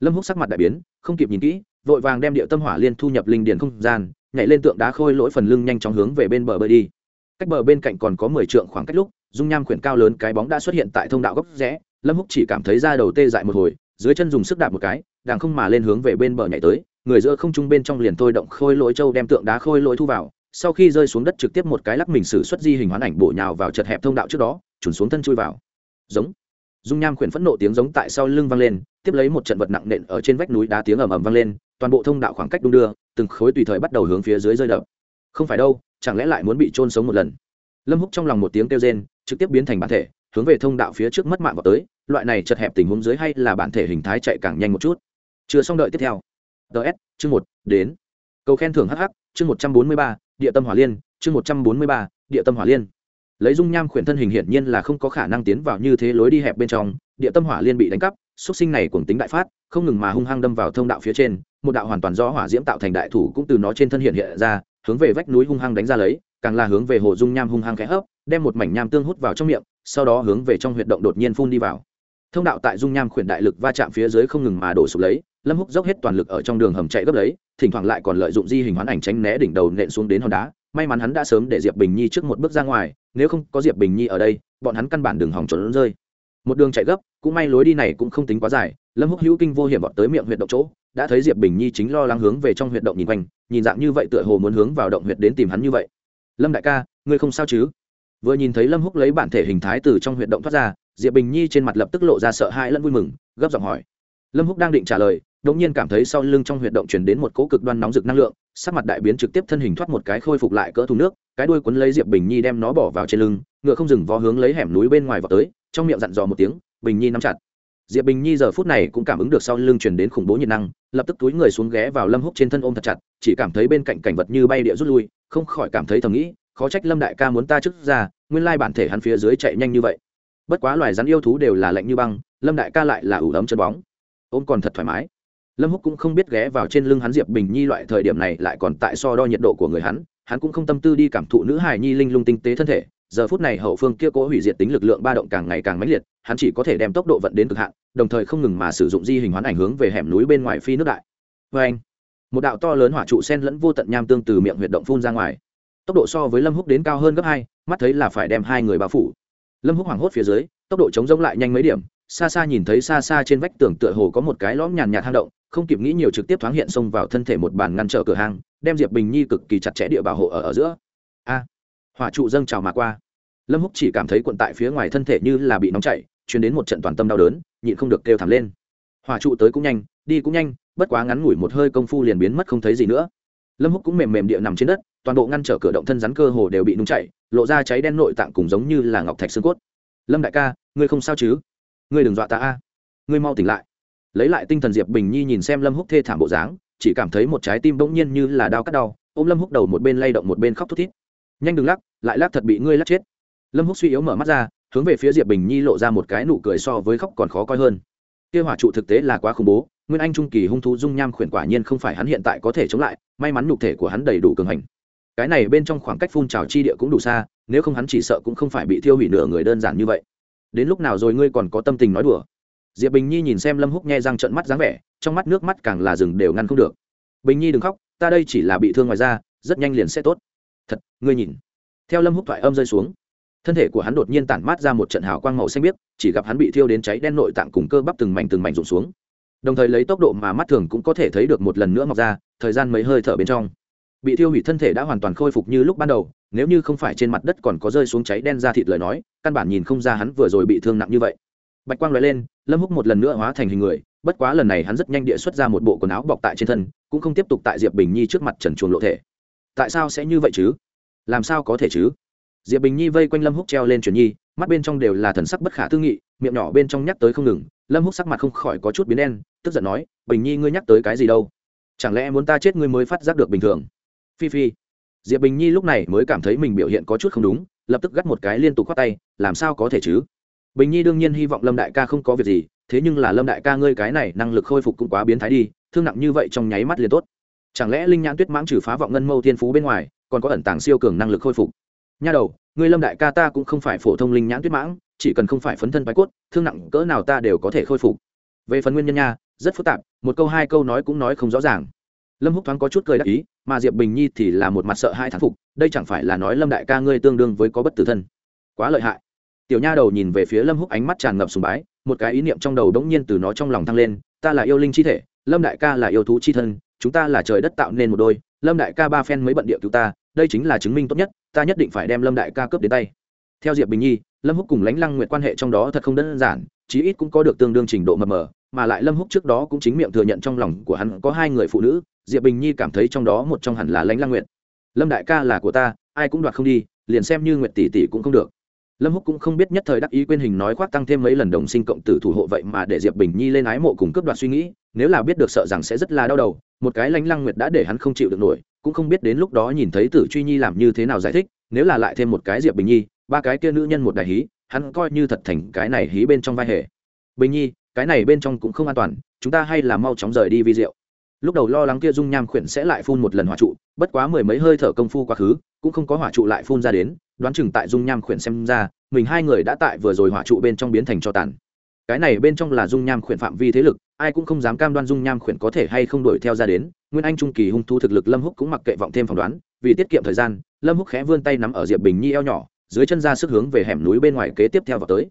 Lâm húc sắc mặt đại biến, không kịp nhìn kỹ, vội vàng đem địa tâm hỏa liên thu nhập linh điền không gian, nhảy lên tượng đá khôi lỗi phần lưng nhanh chóng hướng về bên bờ bơi đi. Cách bờ bên cạnh còn có mười trượng khoảng cách lúc, dung nham khuyển cao lớn cái bóng đã xuất hiện tại thông đạo góc rẽ, lâm húc chỉ cảm thấy da đầu tê dại một hồi, dưới chân dùng sức đạp một cái, đàng không mà lên hướng về bên bờ nhảy tới, người giữa không trung bên trong liền thôi động khôi lỗi châu đem tượng đá khôi lỗi thu vào sau khi rơi xuống đất trực tiếp một cái lắc mình xử xuất di hình hoán ảnh bổ nhào vào chật hẹp thông đạo trước đó trùn xuống thân chui vào. Giống. Dung nham khuyển phẫn nộ tiếng giống tại sau lưng vang lên, tiếp lấy một trận vật nặng nện ở trên vách núi đá tiếng ầm ầm vang lên, toàn bộ thông đạo khoảng cách đung đưa, từng khối tùy thời bắt đầu hướng phía dưới rơi đập. Không phải đâu, chẳng lẽ lại muốn bị trôn sống một lần? Lâm húc trong lòng một tiếng kêu rên, trực tiếp biến thành bản thể, hướng về thông đạo phía trước mất mạng vào tới, loại này chật hẹp tình huống dưới hay là bản thể hình thái chạy càng nhanh một chút. Chưa xong đợi tiếp theo. Ts chương một, đến. Cầu khen thưởng hh chương một trăm bốn mươi ba địa tâm hỏa liên, chương một trăm bốn mươi ba, địa tâm hỏa liên. Lấy dung nham khuyển thân hình hiển nhiên là không có khả năng tiến vào như thế lối đi hẹp bên trong, địa tâm hỏa liên bị đánh cắp, xúc sinh này cùng tính đại phát, không ngừng mà hung hăng đâm vào thông đạo phía trên, một đạo hoàn toàn do hỏa diễm tạo thành đại thủ cũng từ nó trên thân hiện hiện ra, hướng về vách núi hung hăng đánh ra lấy, càng là hướng về hồ dung nham hung hăng khẽ hấp, đem một mảnh nham tương hút vào trong miệng, sau đó hướng về trong huyệt động đột nhiên phun đi vào. Thông đạo tại dung nham khuyển đại lực va chạm phía dưới không ngừng mà đổ sụp lấy lâm húc dốc hết toàn lực ở trong đường hầm chạy gấp lấy, thỉnh thoảng lại còn lợi dụng di hình hoán ảnh tránh né đỉnh đầu nện xuống đến hòn đá. May mắn hắn đã sớm để diệp bình nhi trước một bước ra ngoài, nếu không có diệp bình nhi ở đây, bọn hắn căn bản đường hỏng trốn rơi. Một đường chạy gấp, cũng may lối đi này cũng không tính quá dài, lâm húc hữu kinh vô hiểm vọt tới miệng huyệt động chỗ, đã thấy diệp bình nhi chính lo lắng hướng về trong huyệt động nhìn quanh, nhìn dạng như vậy tựa hồ muốn hướng vào động huyệt đến tìm hắn như vậy. Lâm đại ca, ngươi không sao chứ? Vừa nhìn thấy lâm húc lấy bản thể hình thái từ trong huyệt động thoát ra, diệp bình nhi trên mặt lập tức lộ ra sợ hãi lẫn vui mừng, gấp giọng hỏi. Lâm húc đang định trả lời đột nhiên cảm thấy sau lưng trong huyệt động truyền đến một cỗ cực đoan nóng rực năng lượng, sắc mặt đại biến trực tiếp thân hình thoát một cái khôi phục lại cỡ thùng nước, cái đuôi quấn lấy diệp bình nhi đem nó bỏ vào trên lưng, ngựa không dừng vó hướng lấy hẻm núi bên ngoài vào tới, trong miệng dặn dò một tiếng, bình nhi nắm chặt. Diệp bình nhi giờ phút này cũng cảm ứng được sau lưng truyền đến khủng bố nhiệt năng, lập tức túi người xuống ghé vào lâm húc trên thân ôm thật chặt, chỉ cảm thấy bên cạnh cảnh vật như bay địa rút lui, không khỏi cảm thấy thầm nghĩ, khó trách lâm đại ca muốn ta trước ra, nguyên lai bản thể hắn phía dưới chạy nhanh như vậy. Bất quá loài rắn yêu thú đều là lạnh như băng, lâm đại ca lại là ủ ấm chân bóng. Ôm còn thật thoải mái lâm húc cũng không biết ghé vào trên lưng hắn diệp bình nhi loại thời điểm này lại còn tại so đo nhiệt độ của người hắn hắn cũng không tâm tư đi cảm thụ nữ hài nhi linh lung tinh tế thân thể, giờ phút này hậu phương kia cố hủy diệt tính lực lượng ba động càng ngày càng mãnh liệt, hắn chỉ có thể đem tốc độ vận đến cực hạn, đồng thời không ngừng mà sử dụng di hình hoán ảnh hướng về hẻm núi bên ngoài phi nước đại. Vê anh, một đạo to lớn hỏa trụ sen lẫn vô tận nham tương từ miệng huyệt động phun ra ngoài. Tốc độ so với lâm húc đến cao hơn gấp hai, mắt thấy là phải đem hai người bao phủ. Lâm húc hoảng hốt phía dưới, tốc độ chống rông lại nhanh mấy điểm, xa xa nhìn thấy xa xa trên vách tường tựa hồ có một cái lõm nhàn nhạt hang động không kịp nghĩ nhiều trực tiếp thoáng hiện xông vào thân thể một bàn ngăn trở cửa hàng, đem diệp bình nhi cực kỳ chặt chẽ địa bảo hộ ở ở giữa. A. Hỏa trụ dâng trào mà qua. Lâm húc chỉ cảm thấy cuộn tại phía ngoài thân thể như là bị nóng chảy chuyển đến một trận toàn tâm đau đớn nhịn không được kêu thảm lên. Hỏa trụ tới cũng nhanh đi cũng nhanh bất quá ngắn ngủi một hơi công phu liền biến mất không thấy gì nữa. Lâm húc cũng mềm mềm địa nằm trên đất toàn bộ ngăn trở cửa động thân rắn cơ hồ đều bị nung chảy lộ ra cháy đen nội tạng cùng giống như là ngọc thạch xương cốt. Lâm đại ca ngươi không sao chứ? Ngươi đừng dọa ta a. Ngươi mau tỉnh lại lấy lại tinh thần diệp bình nhi nhìn xem lâm húc thê thảm bộ dáng, chỉ cảm thấy một trái tim bỗng nhiên như là đau cắt đau, ôm lâm húc đầu một bên lay động một bên khóc thút thít. Nhanh đừng lắc, lại lắc thật bị ngươi lắc chết. Lâm húc suy yếu mở mắt ra, hướng về phía diệp bình nhi lộ ra một cái nụ cười so với khóc còn khó coi hơn. Kia hỏa trụ thực tế là quá khủng bố, nguyên anh trung kỳ hung thú dung nham khuyển quả nhiên không phải hắn hiện tại có thể chống lại, may mắn nhục thể của hắn đầy đủ cường hành. Cái này bên trong khoảng cách phun trào chi địa cũng đủ xa, nếu không hắn chỉ sợ cũng không phải bị thiêu hủy nửa người đơn giản như vậy. Đến lúc nào rồi ngươi còn có tâm tình nói đùa? Diệp bình nhi nhìn xem lâm húc nghe răng trận mắt dáng vẻ, trong mắt nước mắt càng là rừng đều ngăn không được. Bình nhi đừng khóc, ta đây chỉ là bị thương ngoài da, rất nhanh liền sẽ tốt. Thật, ngươi nhìn. Theo lâm húc thoại âm rơi xuống, thân thể của hắn đột nhiên tản mát ra một trận hào quang màu xanh biếc, chỉ gặp hắn bị thiêu đến cháy đen nội tạng cùng cơ bắp từng mảnh từng mảnh rụng xuống. Đồng thời lấy tốc độ mà mắt thường cũng có thể thấy được một lần nữa mọc ra, thời gian mấy hơi thở bên trong. Bị thiêu hủy thân thể đã hoàn toàn khôi phục như lúc ban đầu, nếu như không phải trên mặt đất còn có rơi xuống cháy đen ra thịt lời nói, căn bản nhìn không ra hắn vừa rồi bị thương nặng như vậy bạch quang nói lên, lâm húc một lần nữa hóa thành hình người, bất quá lần này hắn rất nhanh địa xuất ra một bộ quần áo bọc tại trên thân, cũng không tiếp tục tại diệp bình nhi trước mặt trần chuồng lộ thể. Tại sao sẽ như vậy chứ? Làm sao có thể chứ? Diệp bình nhi vây quanh lâm húc treo lên truyền nhi, mắt bên trong đều là thần sắc bất khả tư nghị, miệng nhỏ bên trong nhắc tới không ngừng. Lâm húc sắc mặt không khỏi có chút biến đen, tức giận nói, bình nhi ngươi nhắc tới cái gì đâu? Chẳng lẽ muốn ta chết ngươi mới phát giác được bình thường? Phi phi. Diệp bình nhi lúc này mới cảm thấy mình biểu hiện có chút không đúng, lập tức gắt một cái liên tục khoát tay, làm sao có thể chứ? Bình nhi đương nhiên hy vọng lâm đại ca không có việc gì, thế nhưng là lâm đại ca ngươi cái này năng lực khôi phục cũng quá biến thái đi, thương nặng như vậy trong nháy mắt liền tốt. Chẳng lẽ linh nhãn tuyết mãng trừ phá vọng ngân mâu thiên phú bên ngoài, còn có ẩn tàng siêu cường năng lực khôi phục? Nha đầu, ngươi lâm đại ca ta cũng không phải phổ thông linh nhãn tuyết mãng, chỉ cần không phải phấn thân bái cốt, thương nặng cỡ nào ta đều có thể khôi phục. Về phần nguyên nhân nha, rất phức tạp, một câu hai câu nói cũng nói không rõ ràng. Lâm húc thoáng có chút cười đắc ý, mà diệp bình nhi thì là một mặt sợ hai thán phục, đây chẳng phải là nói lâm đại ca ngươi tương đương với có bất tử thân. Quá lợi hại tiểu nha đầu nhìn về phía lâm húc ánh mắt tràn ngập sùng bái, một cái ý niệm trong đầu đống nhiên từ nó trong lòng thăng lên, ta là yêu linh chi thể, lâm đại ca là yêu thú chi thân, chúng ta là trời đất tạo nên một đôi, lâm đại ca ba phen mới bận địa cứu ta, đây chính là chứng minh tốt nhất, ta nhất định phải đem lâm đại ca cướp đến tay. Theo diệp bình nhi, lâm húc cùng lãnh lăng nguyện quan hệ trong đó thật không đơn giản, chí ít cũng có được tương đương trình độ mờ mờ, mà lại lâm húc trước đó cũng chính miệng thừa nhận trong lòng của hắn có hai người phụ nữ, diệp bình nhi cảm thấy trong đó một trong hẳn là lãnh lăng nguyện lâm đại ca là của ta, ai cũng đoạt không đi, liền xem như nguyệt tỷ tỷ cũng không được lâm húc cũng không biết nhất thời đắc ý quên hình nói khoác tăng thêm mấy lần đồng sinh cộng tử thủ hộ vậy mà để diệp bình nhi lên ái mộ cùng cướp đoạt suy nghĩ, nếu là biết được sợ rằng sẽ rất là đau đầu, một cái lãnh lăng nguyệt đã để hắn không chịu được nổi, cũng không biết đến lúc đó nhìn thấy tử truy nhi làm như thế nào giải thích, nếu là lại thêm một cái diệp bình nhi, ba cái kia nữ nhân một đại hí, hắn coi như thật thành cái này hí bên trong vai hệ bình nhi, cái này bên trong cũng không an toàn, chúng ta hay là mau chóng rời đi vi rượu lúc đầu lo lắng kia dung nham khuyển sẽ lại phun một lần hỏa trụ, bất quá mười mấy hơi thở công phu quá khứ, cũng không có hỏa trụ lại phun ra đến, đoán chừng tại dung nham khuyển xem ra, mình hai người đã tại vừa rồi hỏa trụ bên trong biến thành cho tàn. Cái này bên trong là dung nham khuyển phạm vi thế lực, ai cũng không dám cam đoan dung nham khuyển có thể hay không đuổi theo ra đến. Nguyên anh trung kỳ hung thu thực lực lâm húc cũng mặc kệ vọng thêm phỏng đoán, vì tiết kiệm thời gian, lâm húc khẽ vươn tay nắm ở diệp bình nhi eo nhỏ, dưới chân ra sức hướng về hẻm núi bên ngoài kế tiếp theo vào tới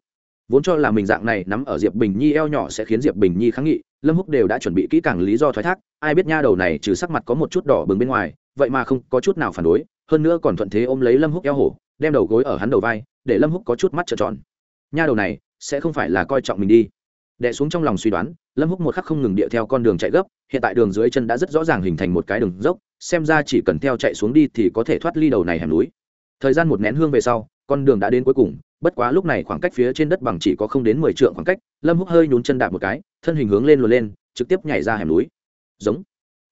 vốn cho là mình dạng này nắm ở diệp bình nhi eo nhỏ sẽ khiến diệp bình nhi kháng nghị, lâm húc đều đã chuẩn bị kỹ càng lý do thoái thác, ai biết nha đầu này trừ sắc mặt có một chút đỏ bừng bên ngoài, vậy mà không có chút nào phản đối, hơn nữa còn thuận thế ôm lấy lâm húc eo hổ, đem đầu gối ở hắn đầu vai, để lâm húc có chút mắt trợn tròn. Nha đầu này sẽ không phải là coi trọng mình đi. Đè xuống trong lòng suy đoán, lâm húc một khắc không ngừng điệu theo con đường chạy gấp, hiện tại đường dưới chân đã rất rõ ràng hình thành một cái đường dốc, xem ra chỉ cần theo chạy xuống đi thì có thể thoát ly đầu này hẻm núi. Thời gian một nén hương về sau, con đường đã đến cuối cùng bất quá lúc này khoảng cách phía trên đất bằng chỉ có không đến mười trượng khoảng cách, lâm húc hơi nhún chân đạp một cái, thân hình hướng lên luồn lên, trực tiếp nhảy ra hẻm núi. Giống.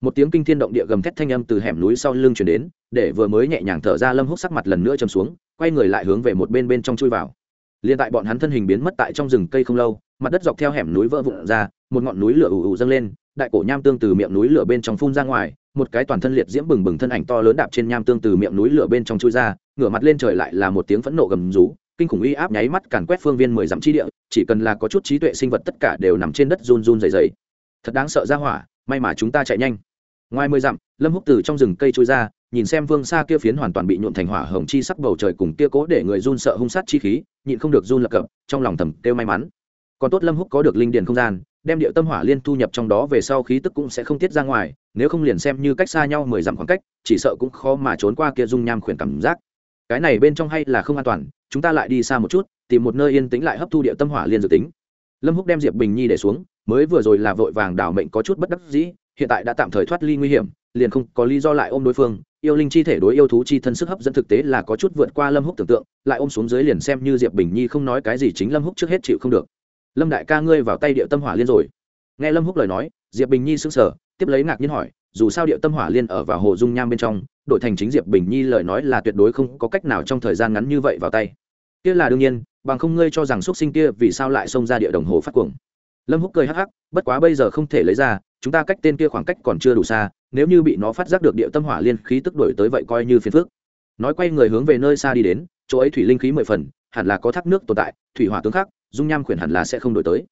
Một tiếng kinh thiên động địa gầm thét thanh âm từ hẻm núi sau lưng chuyển đến, để vừa mới nhẹ nhàng thở ra lâm húc sắc mặt lần nữa chầm xuống, quay người lại hướng về một bên bên trong chui vào. Liền tại bọn hắn thân hình biến mất tại trong rừng cây không lâu, mặt đất dọc theo hẻm núi vỡ vụn ra, một ngọn núi lửa ù ù dâng lên, đại cổ nham tương từ miệng núi lửa bên trong phun ra ngoài, một cái toàn thân liệt diễm bừng bừng thân ảnh to lớn đạp trên nham tương từ miệng núi lửa bên trong chui ra, ngửa mặt lên trời lại là một tiếng phẫn nộ gầm rú kinh khủng uy áp nháy mắt càn quét phương viên mười dặm chi địa, chỉ cần là có chút trí tuệ sinh vật tất cả đều nằm trên đất run run dày dày thật đáng sợ ra hỏa, may mà chúng ta chạy nhanh. Ngoài mười dặm, lâm húc từ trong rừng cây trôi ra, nhìn xem vương xa kia phiến hoàn toàn bị nhuộn thành hỏa hồng chi sắc bầu trời cùng kia cố để người run sợ hung sát chi khí, nhịn không được run lập cập, trong lòng thầm kêu may mắn. Còn tốt lâm húc có được linh điền không gian, đem điệu tâm hỏa liên thu nhập trong đó về sau khí tức cũng sẽ không tiết ra ngoài, nếu không liền xem như cách xa nhau mười dặm khoảng cách, chỉ sợ cũng khó mà trốn qua kia dung nham khuyển cảm giác. Cái này bên trong hay là không an toàn chúng ta lại đi xa một chút, tìm một nơi yên tĩnh lại hấp thu địa tâm hỏa liên dự tính. Lâm húc đem diệp bình nhi để xuống, mới vừa rồi là vội vàng đảo mệnh có chút bất đắc dĩ, hiện tại đã tạm thời thoát ly nguy hiểm, liền không có lý do lại ôm đối phương. Yêu linh chi thể đối yêu thú chi thân sức hấp dẫn thực tế là có chút vượt qua lâm húc tưởng tượng, lại ôm xuống dưới liền xem như diệp bình nhi không nói cái gì chính lâm húc trước hết chịu không được. Lâm đại ca ngươi vào tay địa tâm hỏa liên rồi. Nghe lâm húc lời nói, diệp bình nhi sững sờ, tiếp lấy ngạc nhiên hỏi, dù sao địa tâm hỏa liên ở vào hồ dung nham bên trong đổi thành chính diệp bình nhi lời nói là tuyệt đối không có cách nào trong thời gian ngắn như vậy vào tay. Kia là đương nhiên, bằng không ngươi cho rằng xuất sinh kia vì sao lại xông ra địa đồng hồ phát cuồng. Lâm húc cười hắc hắc, bất quá bây giờ không thể lấy ra, chúng ta cách tên kia khoảng cách còn chưa đủ xa, nếu như bị nó phát giác được địa tâm hỏa liên khí tức đổi tới vậy coi như phiền phước nói quay người hướng về nơi xa đi đến, chỗ ấy thủy linh khí mười phần, hẳn là có thác nước tồn tại, thủy hỏa tướng khác dung nham khuyển hẳn là sẽ không đổi tới.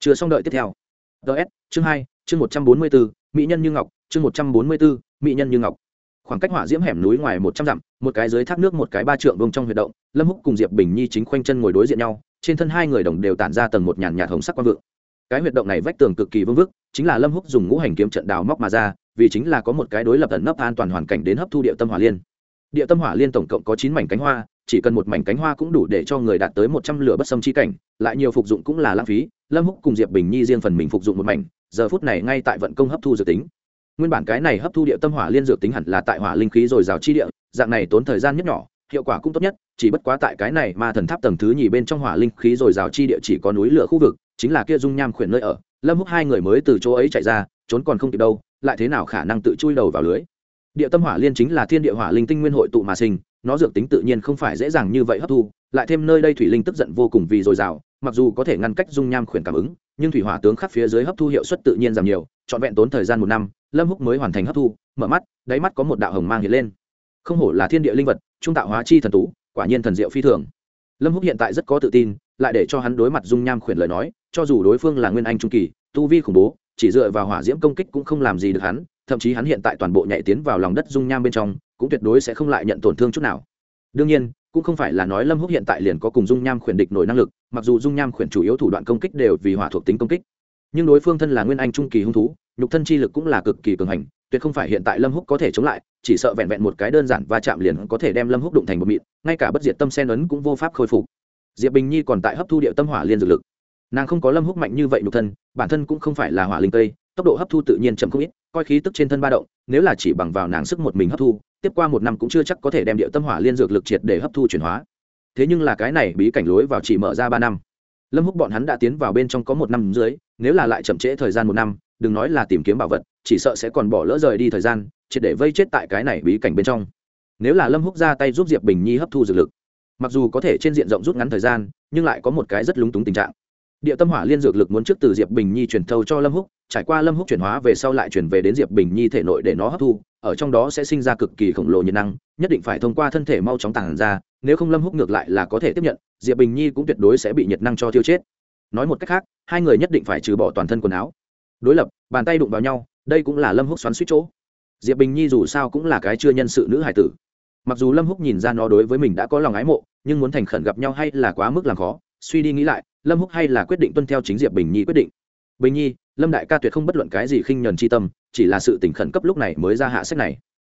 Chưa xong đợi tiếp theo. Ts chương hai, chương một trăm bốn mươi bốn mỹ nhân như ngọc, chương một trăm bốn mươi bốn mỹ nhân như ngọc khoảng cách hỏa diễm hẻm núi ngoài một trăm dặm, một cái dưới thác nước một cái ba trượng vông trong huyệt động, lâm húc cùng diệp bình nhi chính khoanh chân ngồi đối diện nhau, trên thân hai người đồng đều tản ra tầng một nhàn nhạt hồng sắc quang vượng. Cái huyệt động này vách tường cực kỳ vương vức, chính là lâm húc dùng ngũ hành kiếm trận đào móc mà ra, vì chính là có một cái đối lập ẩn nấp an toàn hoàn cảnh đến hấp thu địa tâm hỏa liên. Địa tâm hỏa liên tổng cộng có chín mảnh cánh hoa, chỉ cần một mảnh cánh hoa cũng đủ để cho người đạt tới một trăm lửa bất sâm chi cảnh, lại nhiều phục dụng cũng là lãng phí, lâm húc cùng diệp bình nhi riêng phần mình phục dụng một mảnh, giờ phút này ngay tại vận công hấp thu dự tính nguyên bản cái này hấp thu địa tâm hỏa liên dược tính hẳn là tại hỏa linh khí rồi rào chi địa, dạng này tốn thời gian nhất nhỏ, hiệu quả cũng tốt nhất, chỉ bất quá tại cái này mà thần tháp tầng thứ nhì bên trong hỏa linh khí rồi rào chi địa chỉ có núi lửa khu vực, chính là kia dung nham khuyển nơi ở, lâm húc hai người mới từ chỗ ấy chạy ra, trốn còn không kịp đâu, lại thế nào khả năng tự chui đầu vào lưới? Địa tâm hỏa liên chính là thiên địa hỏa linh tinh nguyên hội tụ mà sinh, nó dược tính tự nhiên không phải dễ dàng như vậy hấp thu, lại thêm nơi đây thủy linh tức giận vô cùng vì dồi dào, mặc dù có thể ngăn cách dung nham khuyển cảm ứng, nhưng thủy hỏa tướng khắc phía dưới hấp thu hiệu suất tự nhiên giảm nhiều, trọn vẹn tốn thời gian một năm lâm húc mới hoàn thành hấp thu, mở mắt, đáy mắt có một đạo hồng mang hiện lên. Không hổ là thiên địa linh vật, trung tạo hóa chi thần tú, quả nhiên thần diệu phi thường. Lâm húc hiện tại rất có tự tin, lại để cho hắn đối mặt dung nham khuyển lời nói, cho dù đối phương là nguyên anh trung kỳ, tu vi khủng bố, chỉ dựa vào hỏa diễm công kích cũng không làm gì được hắn, thậm chí hắn hiện tại toàn bộ nhảy tiến vào lòng đất dung nham bên trong, cũng tuyệt đối sẽ không lại nhận tổn thương chút nào. Đương nhiên, cũng không phải là nói lâm húc hiện tại liền có cùng dung nham khuyển địch nổi năng lực, mặc dù dung nham khuyển chủ yếu thủ đoạn công kích đều vì hỏa thuộc tính công kích. Nhưng đối phương thân là nguyên anh trung kỳ hung thú nhục thân chi lực cũng là cực kỳ cường hành, tuyệt không phải hiện tại lâm húc có thể chống lại, chỉ sợ vẹn vẹn một cái đơn giản va chạm liền có thể đem lâm húc đụng thành một mịn, ngay cả bất diệt tâm sen ấn cũng vô pháp khôi phục. Diệp bình nhi còn tại hấp thu điệu tâm hỏa liên dược lực. Nàng không có lâm húc mạnh như vậy nhục thân, bản thân cũng không phải là hỏa linh tây tốc độ hấp thu tự nhiên chậm không ít, coi khí tức trên thân ba động, nếu là chỉ bằng vào nàng sức một mình hấp thu, tiếp qua một năm cũng chưa chắc có thể đem địa tâm hỏa liên dược lực triệt để hấp thu chuyển hóa. Thế nhưng là cái này bí cảnh lối vào chỉ mở ra ba năm. Lâm húc bọn hắn đã tiến vào bên trong có một năm dưới, nếu là lại chậm trễ thời gian một năm đừng nói là tìm kiếm bảo vật, chỉ sợ sẽ còn bỏ lỡ rời đi thời gian Chỉ để vây chết tại cái này bí cảnh bên trong. Nếu là lâm húc ra tay giúp diệp bình nhi hấp thu dược lực, mặc dù có thể trên diện rộng rút ngắn thời gian, nhưng lại có một cái rất lúng túng tình trạng. Địa tâm hỏa liên dược lực muốn trước từ diệp bình nhi truyền thâu cho lâm húc, trải qua lâm húc chuyển hóa về sau lại chuyển về đến diệp bình nhi thể nội để nó hấp thu, ở trong đó sẽ sinh ra cực kỳ khổng lồ nhiệt năng, nhất định phải thông qua thân thể mau chóng tàn ra, nếu không lâm húc ngược lại là có thể tiếp nhận, diệp bình nhi cũng tuyệt đối sẽ bị nhiệt năng cho tiêu chết. Nói một cách khác, hai người nhất định phải trừ bỏ toàn thân quần áo đối lập, bàn tay đụng vào nhau, đây cũng là lâm húc xoắn suýt chỗ. Diệp bình nhi dù sao cũng là cái chưa nhân sự nữ hải tử. Mặc dù lâm húc nhìn ra nó đối với mình đã có lòng ái mộ, nhưng muốn thành khẩn gặp nhau hay là quá mức làm khó, suy đi nghĩ lại, lâm húc hay là quyết định tuân theo chính diệp bình nhi quyết định. Bình nhi, lâm đại ca tuyệt không bất luận cái gì khinh nhuần c tâm, chỉ là sự tỉnh khẩn cấp lúc này mới ra hạ sách này.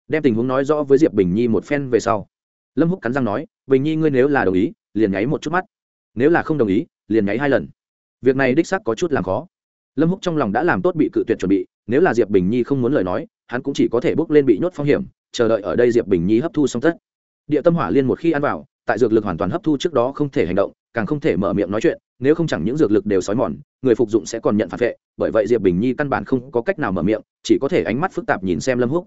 Đem tình huống nói rõ với diệp bình nhi một phen về sau. Lâm húc cắn răng nói, bình nhi ngươi nếu là đồng ý, liền nháy một chút mắt. Nếu là không đồng ý, liền nháy hai lần. Việc này đích xác có chút làm khó lâm húc trong lòng đã làm tốt bị cự tuyệt chuẩn bị, nếu là diệp bình nhi không muốn lời nói, hắn cũng chỉ có thể bước lên bị nhốt phong hiểm, chờ đợi ở đây diệp bình nhi hấp thu xong tất. Địa tâm hỏa liên một khi ăn vào, tại dược lực hoàn toàn hấp thu trước đó không thể hành động, càng không thể mở miệng nói chuyện, nếu không chẳng những dược lực đều xói mòn, người phục dụng sẽ còn nhận phản vệ, bởi vậy diệp bình nhi căn bản không có cách nào mở miệng, chỉ có thể ánh mắt phức tạp nhìn xem lâm húc.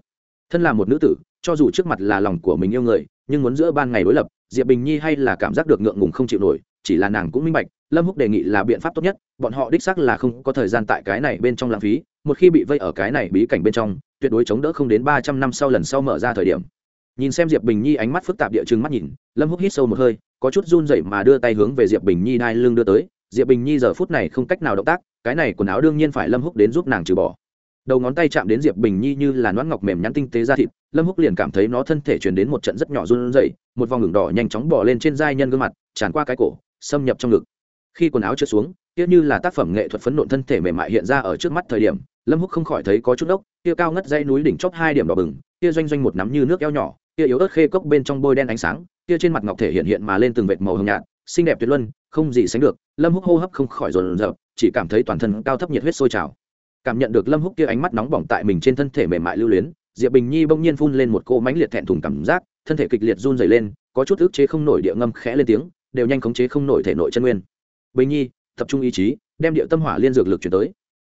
Thân là một nữ tử, cho dù trước mặt là lòng của mình yêu người, nhưng muốn giữa ban ngày đối lập, diệp bình nhi hay là cảm giác được ngượng ngùng không chịu nổi chỉ là nàng cũng minh bạch, lâm húc đề nghị là biện pháp tốt nhất, bọn họ đích xác là không có thời gian tại cái này bên trong lãng phí, một khi bị vây ở cái này bí cảnh bên trong, tuyệt đối chống đỡ không đến ba trăm năm sau lần sau mở ra thời điểm. Nhìn xem diệp bình nhi ánh mắt phức tạp địa chừng mắt nhìn, lâm húc hít sâu một hơi, có chút run rẩy mà đưa tay hướng về diệp bình nhi đai lưng đưa tới. Diệp bình nhi giờ phút này không cách nào động tác, cái này quần áo đương nhiên phải lâm húc đến giúp nàng trừ bỏ. Đầu ngón tay chạm đến diệp bình nhi như là nón ngọc mềm nhắn tinh tế ra thịt, lâm húc liền cảm thấy nó thân thể truyền đến một trận rất nhỏ run rẩy, một vòng ngừng đỏ nhanh chóng bỏ lên trên giai nhân gương mặt, tràn qua cái cổ xâm nhập trong ngực. Khi quần áo trượt xuống, kia như là tác phẩm nghệ thuật phấn nộn thân thể mềm mại hiện ra ở trước mắt thời điểm, lâm húc không khỏi thấy có chút ốc, kia cao ngất dãy núi đỉnh chóp hai điểm đỏ bừng, kia doanh doanh một nắm như nước eo nhỏ, kia yếu ớt khê cốc bên trong bôi đen ánh sáng, kia trên mặt ngọc thể hiện hiện mà lên từng vệt màu hồng nhạt, xinh đẹp tuyệt luân, không gì sánh được, lâm húc hô hấp không khỏi rồn rợp chỉ cảm thấy toàn thân cao thấp nhiệt huyết sôi trào. Cảm nhận được lâm húc kia ánh mắt nóng bỏng tại mình trên thân thể mềm mại lưu luyến, diệp bình nhi bỗng nhiên phun lên một cỗ mánh liệt thẹn thùng cảm giác, thân thể kịch liệt run rẩy lên, có chút ức chế không nổi địa ngâm khẽ lên tiếng đều nhanh khống chế không nổi thể nội chân nguyên. Bình nhi, tập trung ý chí, đem điệu tâm hỏa liên dược lực chuyển tới.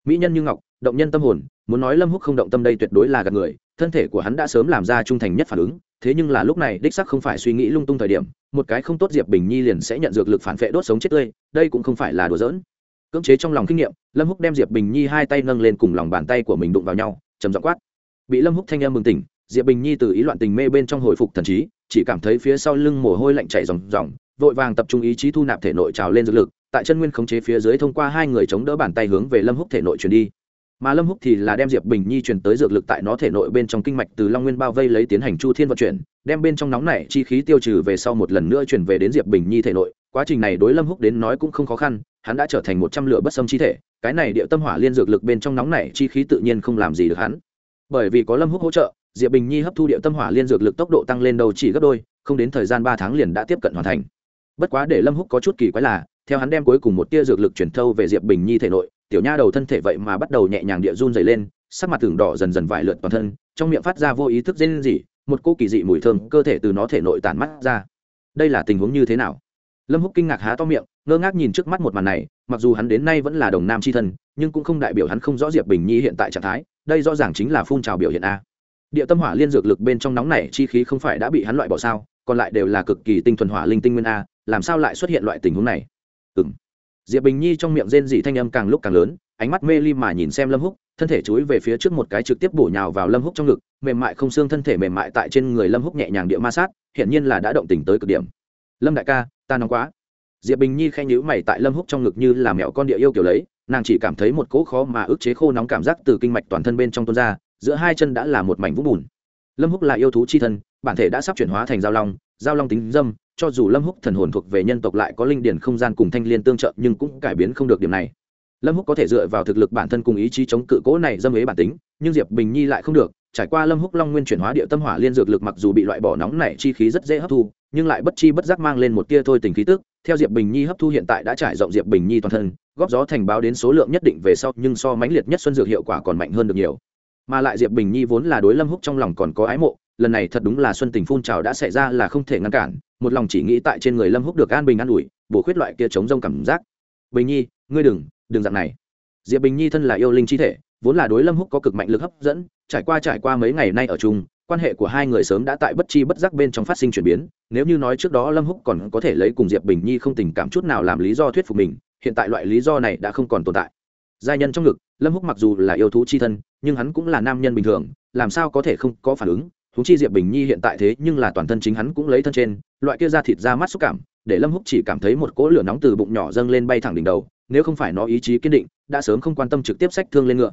Mỹ nhân như ngọc, động nhân tâm hồn, muốn nói lâm húc không động tâm đây tuyệt đối là gạt người, thân thể của hắn đã sớm làm ra trung thành nhất phản ứng, thế nhưng là lúc này đích sắc không phải suy nghĩ lung tung thời điểm, một cái không tốt diệp bình nhi liền sẽ nhận dược lực phản vệ đốt sống chết tươi, đây cũng không phải là đùa giỡn. Cưỡng chế trong lòng kinh nghiệm, lâm húc đem diệp bình nhi hai tay nâng lên cùng lòng bàn tay của mình đụng vào nhau, trầm giọng quát. Bị lâm húc thanh em mừng tỉnh, diệp bình nhi từ ý loạn tình mê bên trong hồi phục thần trí, chỉ cảm thấy phía sau lưng mồ hôi lạnh chảy ròng ròng vội vàng tập trung ý chí thu nạp thể nội trào lên dược lực, tại chân nguyên khống chế phía dưới thông qua hai người chống đỡ bàn tay hướng về lâm húc thể nội truyền đi. Mà lâm húc thì là đem diệp bình nhi truyền tới dược lực tại nó thể nội bên trong kinh mạch từ long nguyên bao vây lấy tiến hành chu thiên vận chuyển, đem bên trong nóng này chi khí tiêu trừ về sau một lần nữa chuyển về đến diệp bình nhi thể nội. Quá trình này đối lâm húc đến nói cũng không khó khăn, hắn đã trở thành một trăm lửa bất xâm chi thể, cái này địa tâm hỏa liên dược lực bên trong nóng này chi khí tự nhiên không làm gì được hắn. Bởi vì có lâm húc hỗ trợ, diệp bình nhi hấp thu địa tâm hỏa liên dược lực tốc độ tăng lên đầu chỉ gấp đôi, không đến thời gian ba tháng liền đã tiếp cận hoàn thành bất quá để lâm húc có chút kỳ quái là, theo hắn đem cuối cùng một tia dược lực chuyển thâu về diệp bình nhi thể nội, tiểu nha đầu thân thể vậy mà bắt đầu nhẹ nhàng địa run dày lên, sắc mặt tường đỏ dần dần vải lượn toàn thân, trong miệng phát ra vô ý thức dên gì một cô kỳ dị mùi thơm cơ thể từ nó thể nội tản mắt ra. Đây là tình huống như thế nào? Lâm húc kinh ngạc há to miệng, ngơ ngác nhìn trước mắt một màn này, mặc dù hắn đến nay vẫn là đồng nam c h i thân, nhưng cũng không đại biểu hắn không rõ diệp bình nhi hiện tại trạng thái, đây rõ ràng chính là phun trào biểu hiện a. Địa tâm hỏa liên dược lực bên trong nóng này chi khí không phải đã bị hắn loại bỏ sao, còn lại đều là cực kỳ tinh thuần hỏa linh tinh nguyên a làm sao lại xuất hiện loại tình huống này? Ừ m diệp bình nhi trong miệng rên dị thanh âm càng lúc càng lớn, ánh mắt mê ly mà nhìn xem lâm húc, thân thể chúi về phía trước một cái trực tiếp bổ nhào vào lâm húc trong ngực, mềm mại không xương thân thể mềm mại tại trên người lâm húc nhẹ nhàng địa ma sát hiện nhiên là đã động tình tới cực điểm. Lâm đại ca, ta nóng quá. Diệp bình nhi khen nhữ mày tại lâm húc trong ngực như là mẹo con địa yêu kiểu lấy, nàng chỉ cảm thấy một cỗ khó mà ức chế khô nóng cảm giác từ kinh mạch toàn thân bên trong tuôn ra, giữa hai chân đã là một mảnh vũng bùn. Lâm húc là yêu thú chi thân, bản thể đã sắp chuyển hóa thành giao long giao long tính dâm cho dù lâm húc thần hồn thuộc về nhân tộc lại có linh điển không gian cùng thanh liên tương trợ, nhưng cũng cải biến không được điểm này. Lâm húc có thể dựa vào thực lực bản thân cùng ý chí chống cự cố này dâm ế bản tính, nhưng diệp bình nhi lại không được. Trải qua lâm húc long nguyên chuyển hóa địa tâm hỏa liên dược lực mặc dù bị loại bỏ nóng này chi khí rất dễ hấp thu, nhưng lại bất chi bất giác mang lên một tia thôi tình khí tức. Theo diệp bình nhi hấp thu hiện tại đã trải rộng diệp bình nhi toàn thân, góp gió thành báo đến số lượng nhất định về sau, nhưng so mãnh liệt nhất xuân dược hiệu quả còn mạnh hơn được nhiều. Mà lại diệp bình nhi vốn là đối lâm húc trong lòng còn có ái mộ, lần này thật đúng là xuân tình phun trào đã xảy ra là không thể ngăn cản một lòng chỉ nghĩ tại trên người lâm húc được an bình an ủi, bổ khuyết loại kia chống rông cảm giác. Bình nhi, ngươi đừng đừng dạng này. Diệp bình nhi thân là yêu linh chi thể, vốn là đối lâm húc có cực mạnh lực hấp dẫn, trải qua trải qua mấy ngày nay ở chung, quan hệ của hai người sớm đã tại bất chi bất giác bên trong phát sinh chuyển biến. Nếu như nói trước đó lâm húc còn có thể lấy cùng diệp bình nhi không tình cảm chút nào làm lý do thuyết phục mình, hiện tại loại lý do này đã không còn tồn tại. Giai nhân trong ngực, lâm húc mặc dù là yêu thú chi thân, nhưng hắn cũng là nam nhân bình thường, làm sao có thể không có phản ứng? Huống chi diệp bình nhi hiện tại thế nhưng là toàn thân chính hắn cũng lấy thân trên, loại kia ra thịt ra mắt xúc cảm, để lâm húc chỉ cảm thấy một cỗ lửa nóng từ bụng nhỏ dâng lên bay thẳng đỉnh đầu, nếu không phải nó ý chí kiên định, đã sớm không quan tâm trực tiếp sách thương lên ngựa.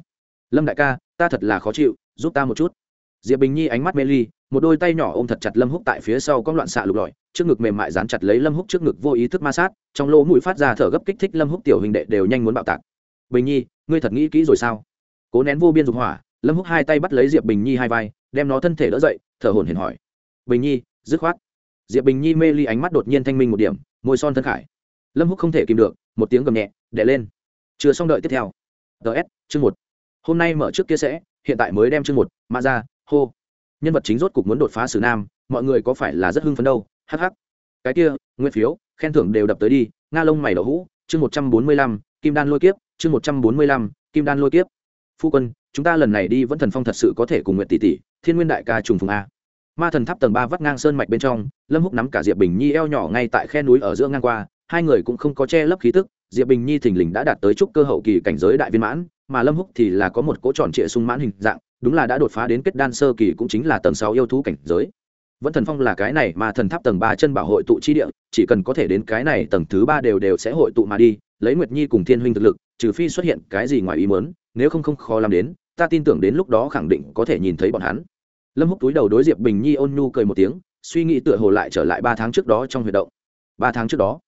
Lâm đại ca, ta thật là khó chịu, giúp ta một chút. Diệp bình nhi ánh mắt mê ly, một đôi tay nhỏ ôm thật chặt lâm húc tại phía sau có loạn xạ lục lọi, trước ngực mềm mại dán chặt lấy lâm húc trước ngực vô ý thức ma sát, trong lỗ mũi phát ra thở gấp kích thích lâm húc tiểu hình đệ đều nhanh muốn bạo tạc. Bình nhi, ngươi thật nghĩ kỹ rồi sao? Cố nén vô biên dục hỏa, lâm húc hai tay bắt lấy diệp bình nhi hai vai đem nó thân thể đỡ dậy, thở hổn hển hỏi. Bình nhi, dứt khoát. Diệp bình nhi mê ly ánh mắt đột nhiên thanh minh một điểm, môi son thân khải. Lâm húc không thể kìm được, một tiếng gầm nhẹ đẻ lên. Chưa xong đợi tiếp theo. Ts chương một. Hôm nay mở trước kia sẽ, hiện tại mới đem chương một mã ra, hô. Nhân vật chính rốt cục muốn đột phá sử nam, mọi người có phải là rất hưng phấn đâu hh cái kia nguyên phiếu, khen thưởng đều đập tới đi, nga lông mày đậu hũ, chương một trăm bốn mươi lăm, kim đan lôi kiếp, chương một trăm bốn mươi lăm, kim đan lôi kiếp. Phu quân chúng ta lần này đi vẫn thần phong thật sự có thể cùng nguyện tỷ tỷ, thiên nguyên đại ca trùng phùng a. Ma thần tháp tầng ba vắt ngang sơn mạch bên trong, lâm húc nắm cả diệp bình nhi eo nhỏ ngay tại khe núi ở giữa ngang qua, hai người cũng không có che lấp khí tức, diệp bình nhi thình lình đã đạt tới trúc cơ hậu kỳ cảnh giới đại viên mãn, mà lâm húc thì là có một cỗ tròn trịa sung mãn hình dạng, đúng là đã đột phá đến kết đan sơ kỳ cũng chính là tầng sáu yêu thú cảnh giới. Vẫn thần phong là cái này mà thần tháp tầng ba chân bảo hội tụ chi địa, chỉ cần có thể đến cái này tầng thứ ba đều đều sẽ hội tụ mà đi, lấy nguyệt nhi cùng thiên huynh thực lực, trừ phi xuất hiện cái gì ngoài ý muốn, nếu không không khó làm đến ta tin tưởng đến lúc đó khẳng định có thể nhìn thấy bọn hắn. Lâm húc túi đầu đối diệp bình nhi ôn nhu cười một tiếng, suy nghĩ tựa hồ lại trở lại ba tháng trước đó trong huy động. Ba tháng trước đó,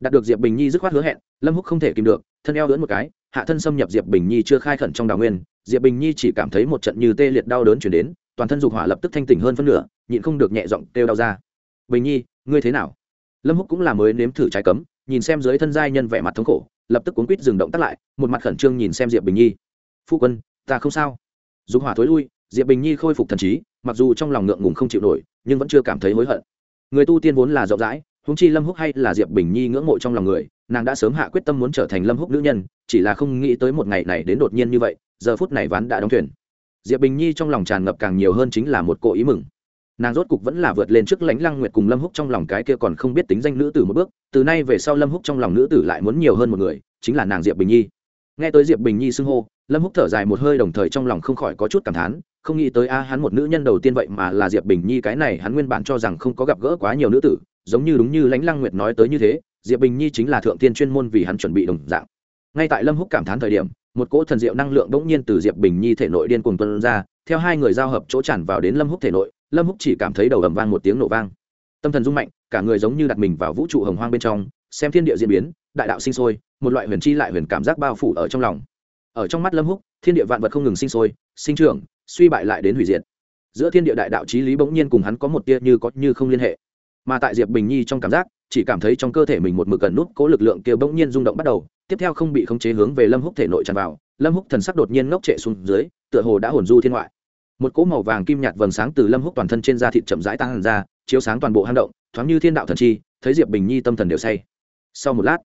đạt được diệp bình nhi dứt khoát hứa hẹn, lâm húc không thể kìm được, thân eo lưỡn một cái, hạ thân xâm nhập diệp bình nhi chưa khai khẩn trong đào nguyên, diệp bình nhi chỉ cảm thấy một trận như tê liệt đau đớn chuyển đến, toàn thân dục hỏa lập tức thanh tỉnh hơn phân nửa, nhịn không được nhẹ giọng kêu đau ra. Bình nhi, ngươi thế nào? Lâm húc cũng là mới nếm thử trái cấm, nhìn xem dưới thân giai nhân vẻ mặt thống khổ, lập tức cuốn quýt dừng động tắt lại, một mặt khẩn trương nhìn xem diệp bình nhi. Phu quân ta không sao. Dục hỏa thối lui, diệp bình nhi khôi phục thần trí, mặc dù trong lòng ngượng ngùng không chịu nổi, nhưng vẫn chưa cảm thấy hối hận. Người tu tiên vốn là rộng rãi húng chi lâm húc hay là diệp bình nhi ngưỡng mộ trong lòng người, nàng đã sớm hạ quyết tâm muốn trở thành lâm húc nữ nhân, chỉ là không nghĩ tới một ngày này đến đột nhiên như vậy, giờ phút này ván đã đóng thuyền. Diệp bình nhi trong lòng tràn ngập càng nhiều hơn chính là một cỗ ý mừng. Nàng rốt cục vẫn là vượt lên trước lãnh lăng nguyệt cùng lâm húc trong lòng cái kia còn không biết tính danh nữ tử một bước, từ nay về sau lâm húc trong lòng nữ tử lại muốn nhiều hơn một người, chính là nàng diệp bình nhi nghe tới diệp bình nhi xưng hô, lâm húc thở dài một hơi đồng thời trong lòng không khỏi có chút cảm thán, không nghĩ tới a, hắn một nữ nhân đầu tiên vậy mà là diệp bình nhi, cái này hắn nguyên bản cho rằng không có gặp gỡ quá nhiều nữ tử, giống như đúng như lãnh lăng nguyệt nói tới như thế, diệp bình nhi chính là thượng tiên chuyên môn vì hắn chuẩn bị đồng dạng. Ngay tại lâm húc cảm thán thời điểm, một cỗ thần diệu năng lượng bỗng nhiên từ diệp bình nhi thể nội điên cuồng tuân ra, theo hai người giao hợp chỗ tràn vào đến lâm húc thể nội, lâm húc chỉ cảm thấy đầu ầm vang một tiếng nổ vang. Tâm thần rung mạnh, cả người giống như đặt mình vào vũ trụ hồng hoang bên trong, xem thiên địa diễn biến, đại đạo sinh sôi một loại huyền chi lại huyền cảm giác bao phủ ở trong lòng. Ở trong mắt lâm húc, thiên địa vạn vật không ngừng sinh sôi, sinh trưởng, suy bại lại đến hủy diệt. Giữa thiên địa đại đạo trí lý bỗng nhiên cùng hắn có một tia như có như không liên hệ. Mà tại diệp bình nhi trong cảm giác, chỉ cảm thấy trong cơ thể mình một mực cần nút cố lực lượng kia bỗng nhiên rung động bắt đầu, tiếp theo không bị khống chế hướng về lâm húc thể nội tràn vào, lâm húc thần sắc đột nhiên ngốc trệ xuống dưới, tựa hồ đã hồn du thiên ngoại. Một cỗ màu vàng kim nhạt vầng sáng từ lâm húc toàn thân trên da thịt chậm rãi tăng ra, chiếu sáng toàn bộ hang động, thoáng như thiên đạo thần chi, thấy diệp bình nhi tâm thần đều say. Sau một lát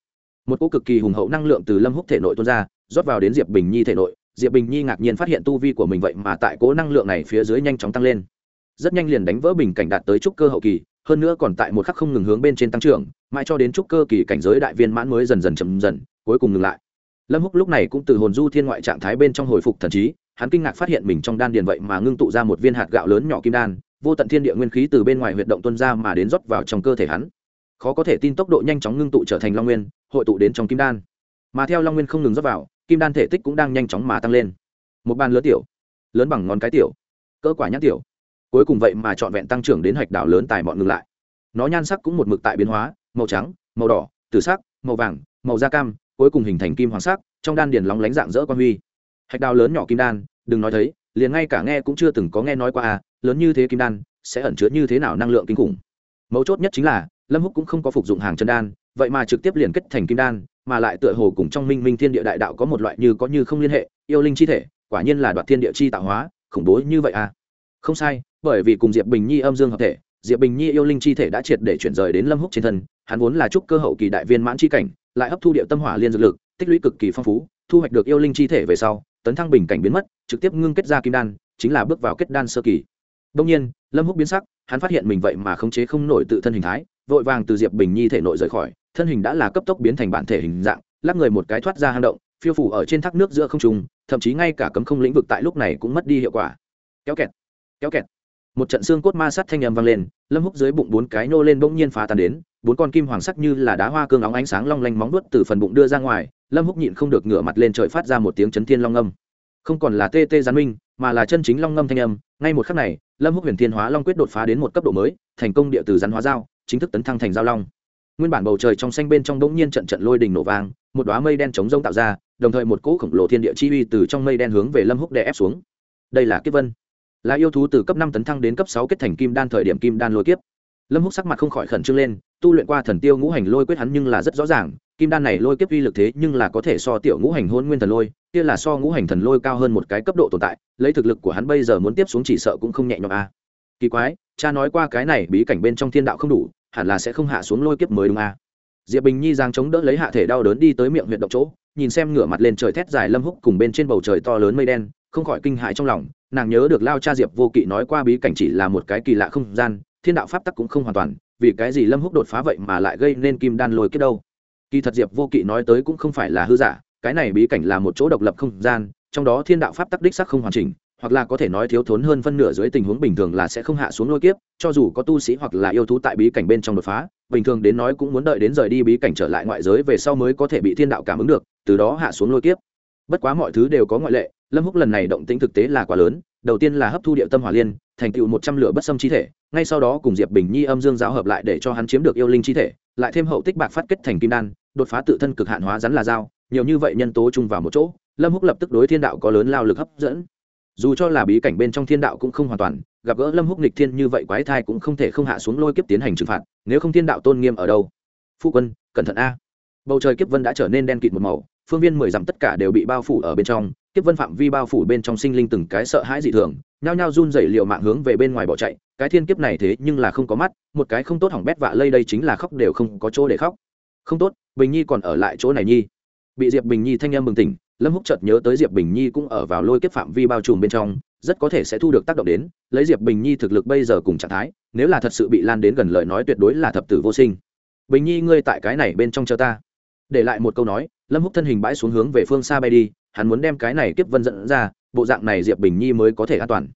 một cỗ cực kỳ hùng hậu năng lượng từ lâm húc thể nội tuôn ra, rót vào đến diệp bình nhi thể nội. Diệp bình nhi ngạc nhiên phát hiện tu vi của mình vậy mà tại cỗ năng lượng này phía dưới nhanh chóng tăng lên. Rất nhanh liền đánh vỡ bình cảnh đạt tới trúc cơ hậu kỳ, hơn nữa còn tại một khắc không ngừng hướng bên trên tăng trưởng, mãi cho đến trúc cơ kỳ cảnh giới đại viên mãn mới dần dần chậm dần, cuối cùng ngừng lại. Lâm húc lúc này cũng từ hồn du thiên ngoại trạng thái bên trong hồi phục thần trí, hắn kinh ngạc phát hiện mình trong đan điền vậy mà ngưng tụ ra một viên hạt gạo lớn nhỏ kim đan, vô tận thiên địa nguyên khí từ bên ngoài huyệt động tuôn ra mà đến rót vào trong cơ thể hắn khó có thể tin tốc độ nhanh chóng ngưng tụ trở thành long nguyên, hội tụ đến trong kim đan. Mà theo long nguyên không ngừng rót vào, kim đan thể tích cũng đang nhanh chóng mà tăng lên. Một bàn lớn tiểu, lớn bằng ngón cái tiểu, cỡ quả nhãn tiểu. Cuối cùng vậy mà trọn vẹn tăng trưởng đến hạch đảo lớn tài bọn ngừng lại. Nó nhan sắc cũng một mực tại biến hóa, màu trắng, màu đỏ, tử sắc, màu vàng, màu da cam, cuối cùng hình thành kim hoàng sắc, trong đan điền lóng lánh dạng dỡ quan huy. Hạch đào lớn nhỏ kim đan, đừng nói thấy liền ngay cả nghe cũng chưa từng có nghe nói qua à lớn như thế kim đan, sẽ ẩn chứa như thế nào năng lượng kinh khủng. Mấu chốt nhất chính là lâm húc cũng không có phục dụng hàng chân đan, vậy mà trực tiếp liền kết thành kim đan, mà lại tựa hồ cùng trong minh minh thiên địa đại đạo có một loại như có như không liên hệ, yêu linh chi thể, quả nhiên là đoạt thiên địa chi tạo hóa, khủng bố như vậy à? Không sai, bởi vì cùng diệp bình nhi âm dương hợp thể, diệp bình nhi yêu linh chi thể đã triệt để chuyển rời đến lâm húc trên thân, hắn vốn là trúc cơ hậu kỳ đại viên mãn chi cảnh, lại hấp thu điệu tâm hỏa liên dược lực, tích lũy cực kỳ phong phú, thu hoạch được yêu linh chi thể về sau, tấn thăng bình cảnh biến mất, trực tiếp ngưng kết ra kim đan, chính là bước vào kết đan sơ kỳ đông nhiên, lâm húc biến sắc, hắn phát hiện mình vậy mà khống chế không nổi tự thân hình thái, vội vàng từ diệp bình nhi thể nội rời khỏi, thân hình đã là cấp tốc biến thành bản thể hình dạng, lắc người một cái thoát ra hang động, phiêu phủ ở trên thác nước giữa không trung, thậm chí ngay cả cấm không lĩnh vực tại lúc này cũng mất đi hiệu quả. Kéo kẹt kéo kẹt. Một trận xương cốt ma sát thanh âm vang lên, lâm húc dưới bụng bốn cái nô lên bỗng nhiên phá tan đến, bốn con kim hoàng sắc như là đá hoa cương óng ánh sáng long lanh móng vuốt từ phần bụng đưa ra ngoài, lâm húc nhịn không được ngửa mặt lên trời phát ra một tiếng chấn thiên long âm. Không còn là tê tê gián minh, mà là chân chính long ngâm thanh âm ngay một khắc này, lâm húc huyền thiên hóa long quyết đột phá đến một cấp độ mới, thành công địa từ rắn hóa dao, chính thức tấn thăng thành giao long. Nguyên bản bầu trời trong xanh bên trong đống nhiên trận trận lôi đình nổ vang, một đóa mây đen chống rông tạo ra, đồng thời một cỗ khổng lồ thiên địa chi uy từ trong mây đen hướng về lâm húc đè ép xuống. Đây là kiếp vân. Là yêu thú từ cấp năm tấn thăng đến cấp sáu kết thành kim đan thời điểm kim đan lôi kiếp lâm húc sắc mặt không khỏi khẩn trương lên, tu luyện qua thần tiêu ngũ hành lôi quyết hắn nhưng là rất rõ ràng, kim đan này lôi kiếp uy lực thế nhưng là có thể so tiểu ngũ hành hôn nguyên thần lôi, kia là so ngũ hành thần lôi cao hơn một cái cấp độ tồn tại, lấy thực lực của hắn bây giờ muốn tiếp xuống chỉ sợ cũng không nhẹ nhõm a. Kỳ quái, cha nói qua cái này bí cảnh bên trong thiên đạo không đủ, hẳn là sẽ không hạ xuống lôi kiếp mới đúng a. Diệp bình nhi giang chống đỡ lấy hạ thể đau đớn đi tới miệng huyện động chỗ, nhìn xem ngửa mặt lên trời thét dài lâm húc cùng bên trên bầu trời to lớn mây đen, không khỏi kinh hãi trong lòng, nàng nhớ được lao cha diệp vô kỵ nói qua bí cảnh chỉ là một cái kỳ lạ không gian thiên đạo pháp tắc cũng không hoàn toàn, vì cái gì lâm húc đột phá vậy mà lại gây nên kim đan lôi kết đâu? Kỳ thật diệp vô kỵ nói tới cũng không phải là hư giả, cái này bí cảnh là một chỗ độc lập không gian, trong đó thiên đạo pháp tắc đích sắc không hoàn chỉnh, hoặc là có thể nói thiếu thốn hơn phân nửa dưới tình huống bình thường là sẽ không hạ xuống lôi kiếp, cho dù có tu sĩ hoặc là yêu thú tại bí cảnh bên trong đột phá, bình thường đến nói cũng muốn đợi đến rời đi bí cảnh trở lại ngoại giới về sau mới có thể bị thiên đạo cảm ứng được, từ đó hạ xuống lôi kiếp. Bất quá mọi thứ đều có ngoại lệ, lâm húc lần này động tĩnh thực tế là quá lớn đầu tiên là hấp thu địa tâm hỏa liên, thành tựu một trăm lửa bất xâm chi thể, ngay sau đó cùng diệp bình nhi âm dương giáo hợp lại để cho hắn chiếm được yêu linh chi thể, lại thêm hậu tích bạc phát kết thành kim đan, đột phá tự thân cực hạn hóa rắn là dao, nhiều như vậy nhân tố chung vào một chỗ, lâm húc lập tức đối thiên đạo có lớn lao lực hấp dẫn. Dù cho là bí cảnh bên trong thiên đạo cũng không hoàn toàn, gặp gỡ lâm húc nghịch thiên như vậy quái thai cũng không thể không hạ xuống lôi kiếp tiến hành trừng phạt, nếu không thiên đạo tôn nghiêm ở đâu? Phu quân, cẩn thận a. Bầu trời kiếp vân đã trở nên đen kịt một màu, phương viên mười dặm tất cả đều bị bao phủ ở bên trong kiếp vân phạm vi bao phủ bên trong sinh linh từng cái sợ hãi dị thường, nhao nhao run rẩy liệu mạng hướng về bên ngoài bỏ chạy. Cái thiên kiếp này thế nhưng là không có mắt, một cái không tốt hỏng bét vạ lây đây chính là khóc đều không có chỗ để khóc. Không tốt, bình nhi còn ở lại chỗ này nhi. Bị diệp bình nhi thanh em bừng tỉnh, lâm húc chợt nhớ tới diệp bình nhi cũng ở vào lôi kiếp phạm vi bao trùm bên trong, rất có thể sẽ thu được tác động đến, lấy diệp bình nhi thực lực bây giờ cùng trạng thái, nếu là thật sự bị lan đến gần lời nói tuyệt đối là thập tử vô sinh. Bình nhi, ngươi tại cái này bên trong chờ ta để lại một câu nói, lâm húc thân hình bãi xuống hướng về phương xa bay đi, hắn muốn đem cái này kiếp vân dẫn ra, bộ dạng này diệp bình nhi mới có thể an toàn.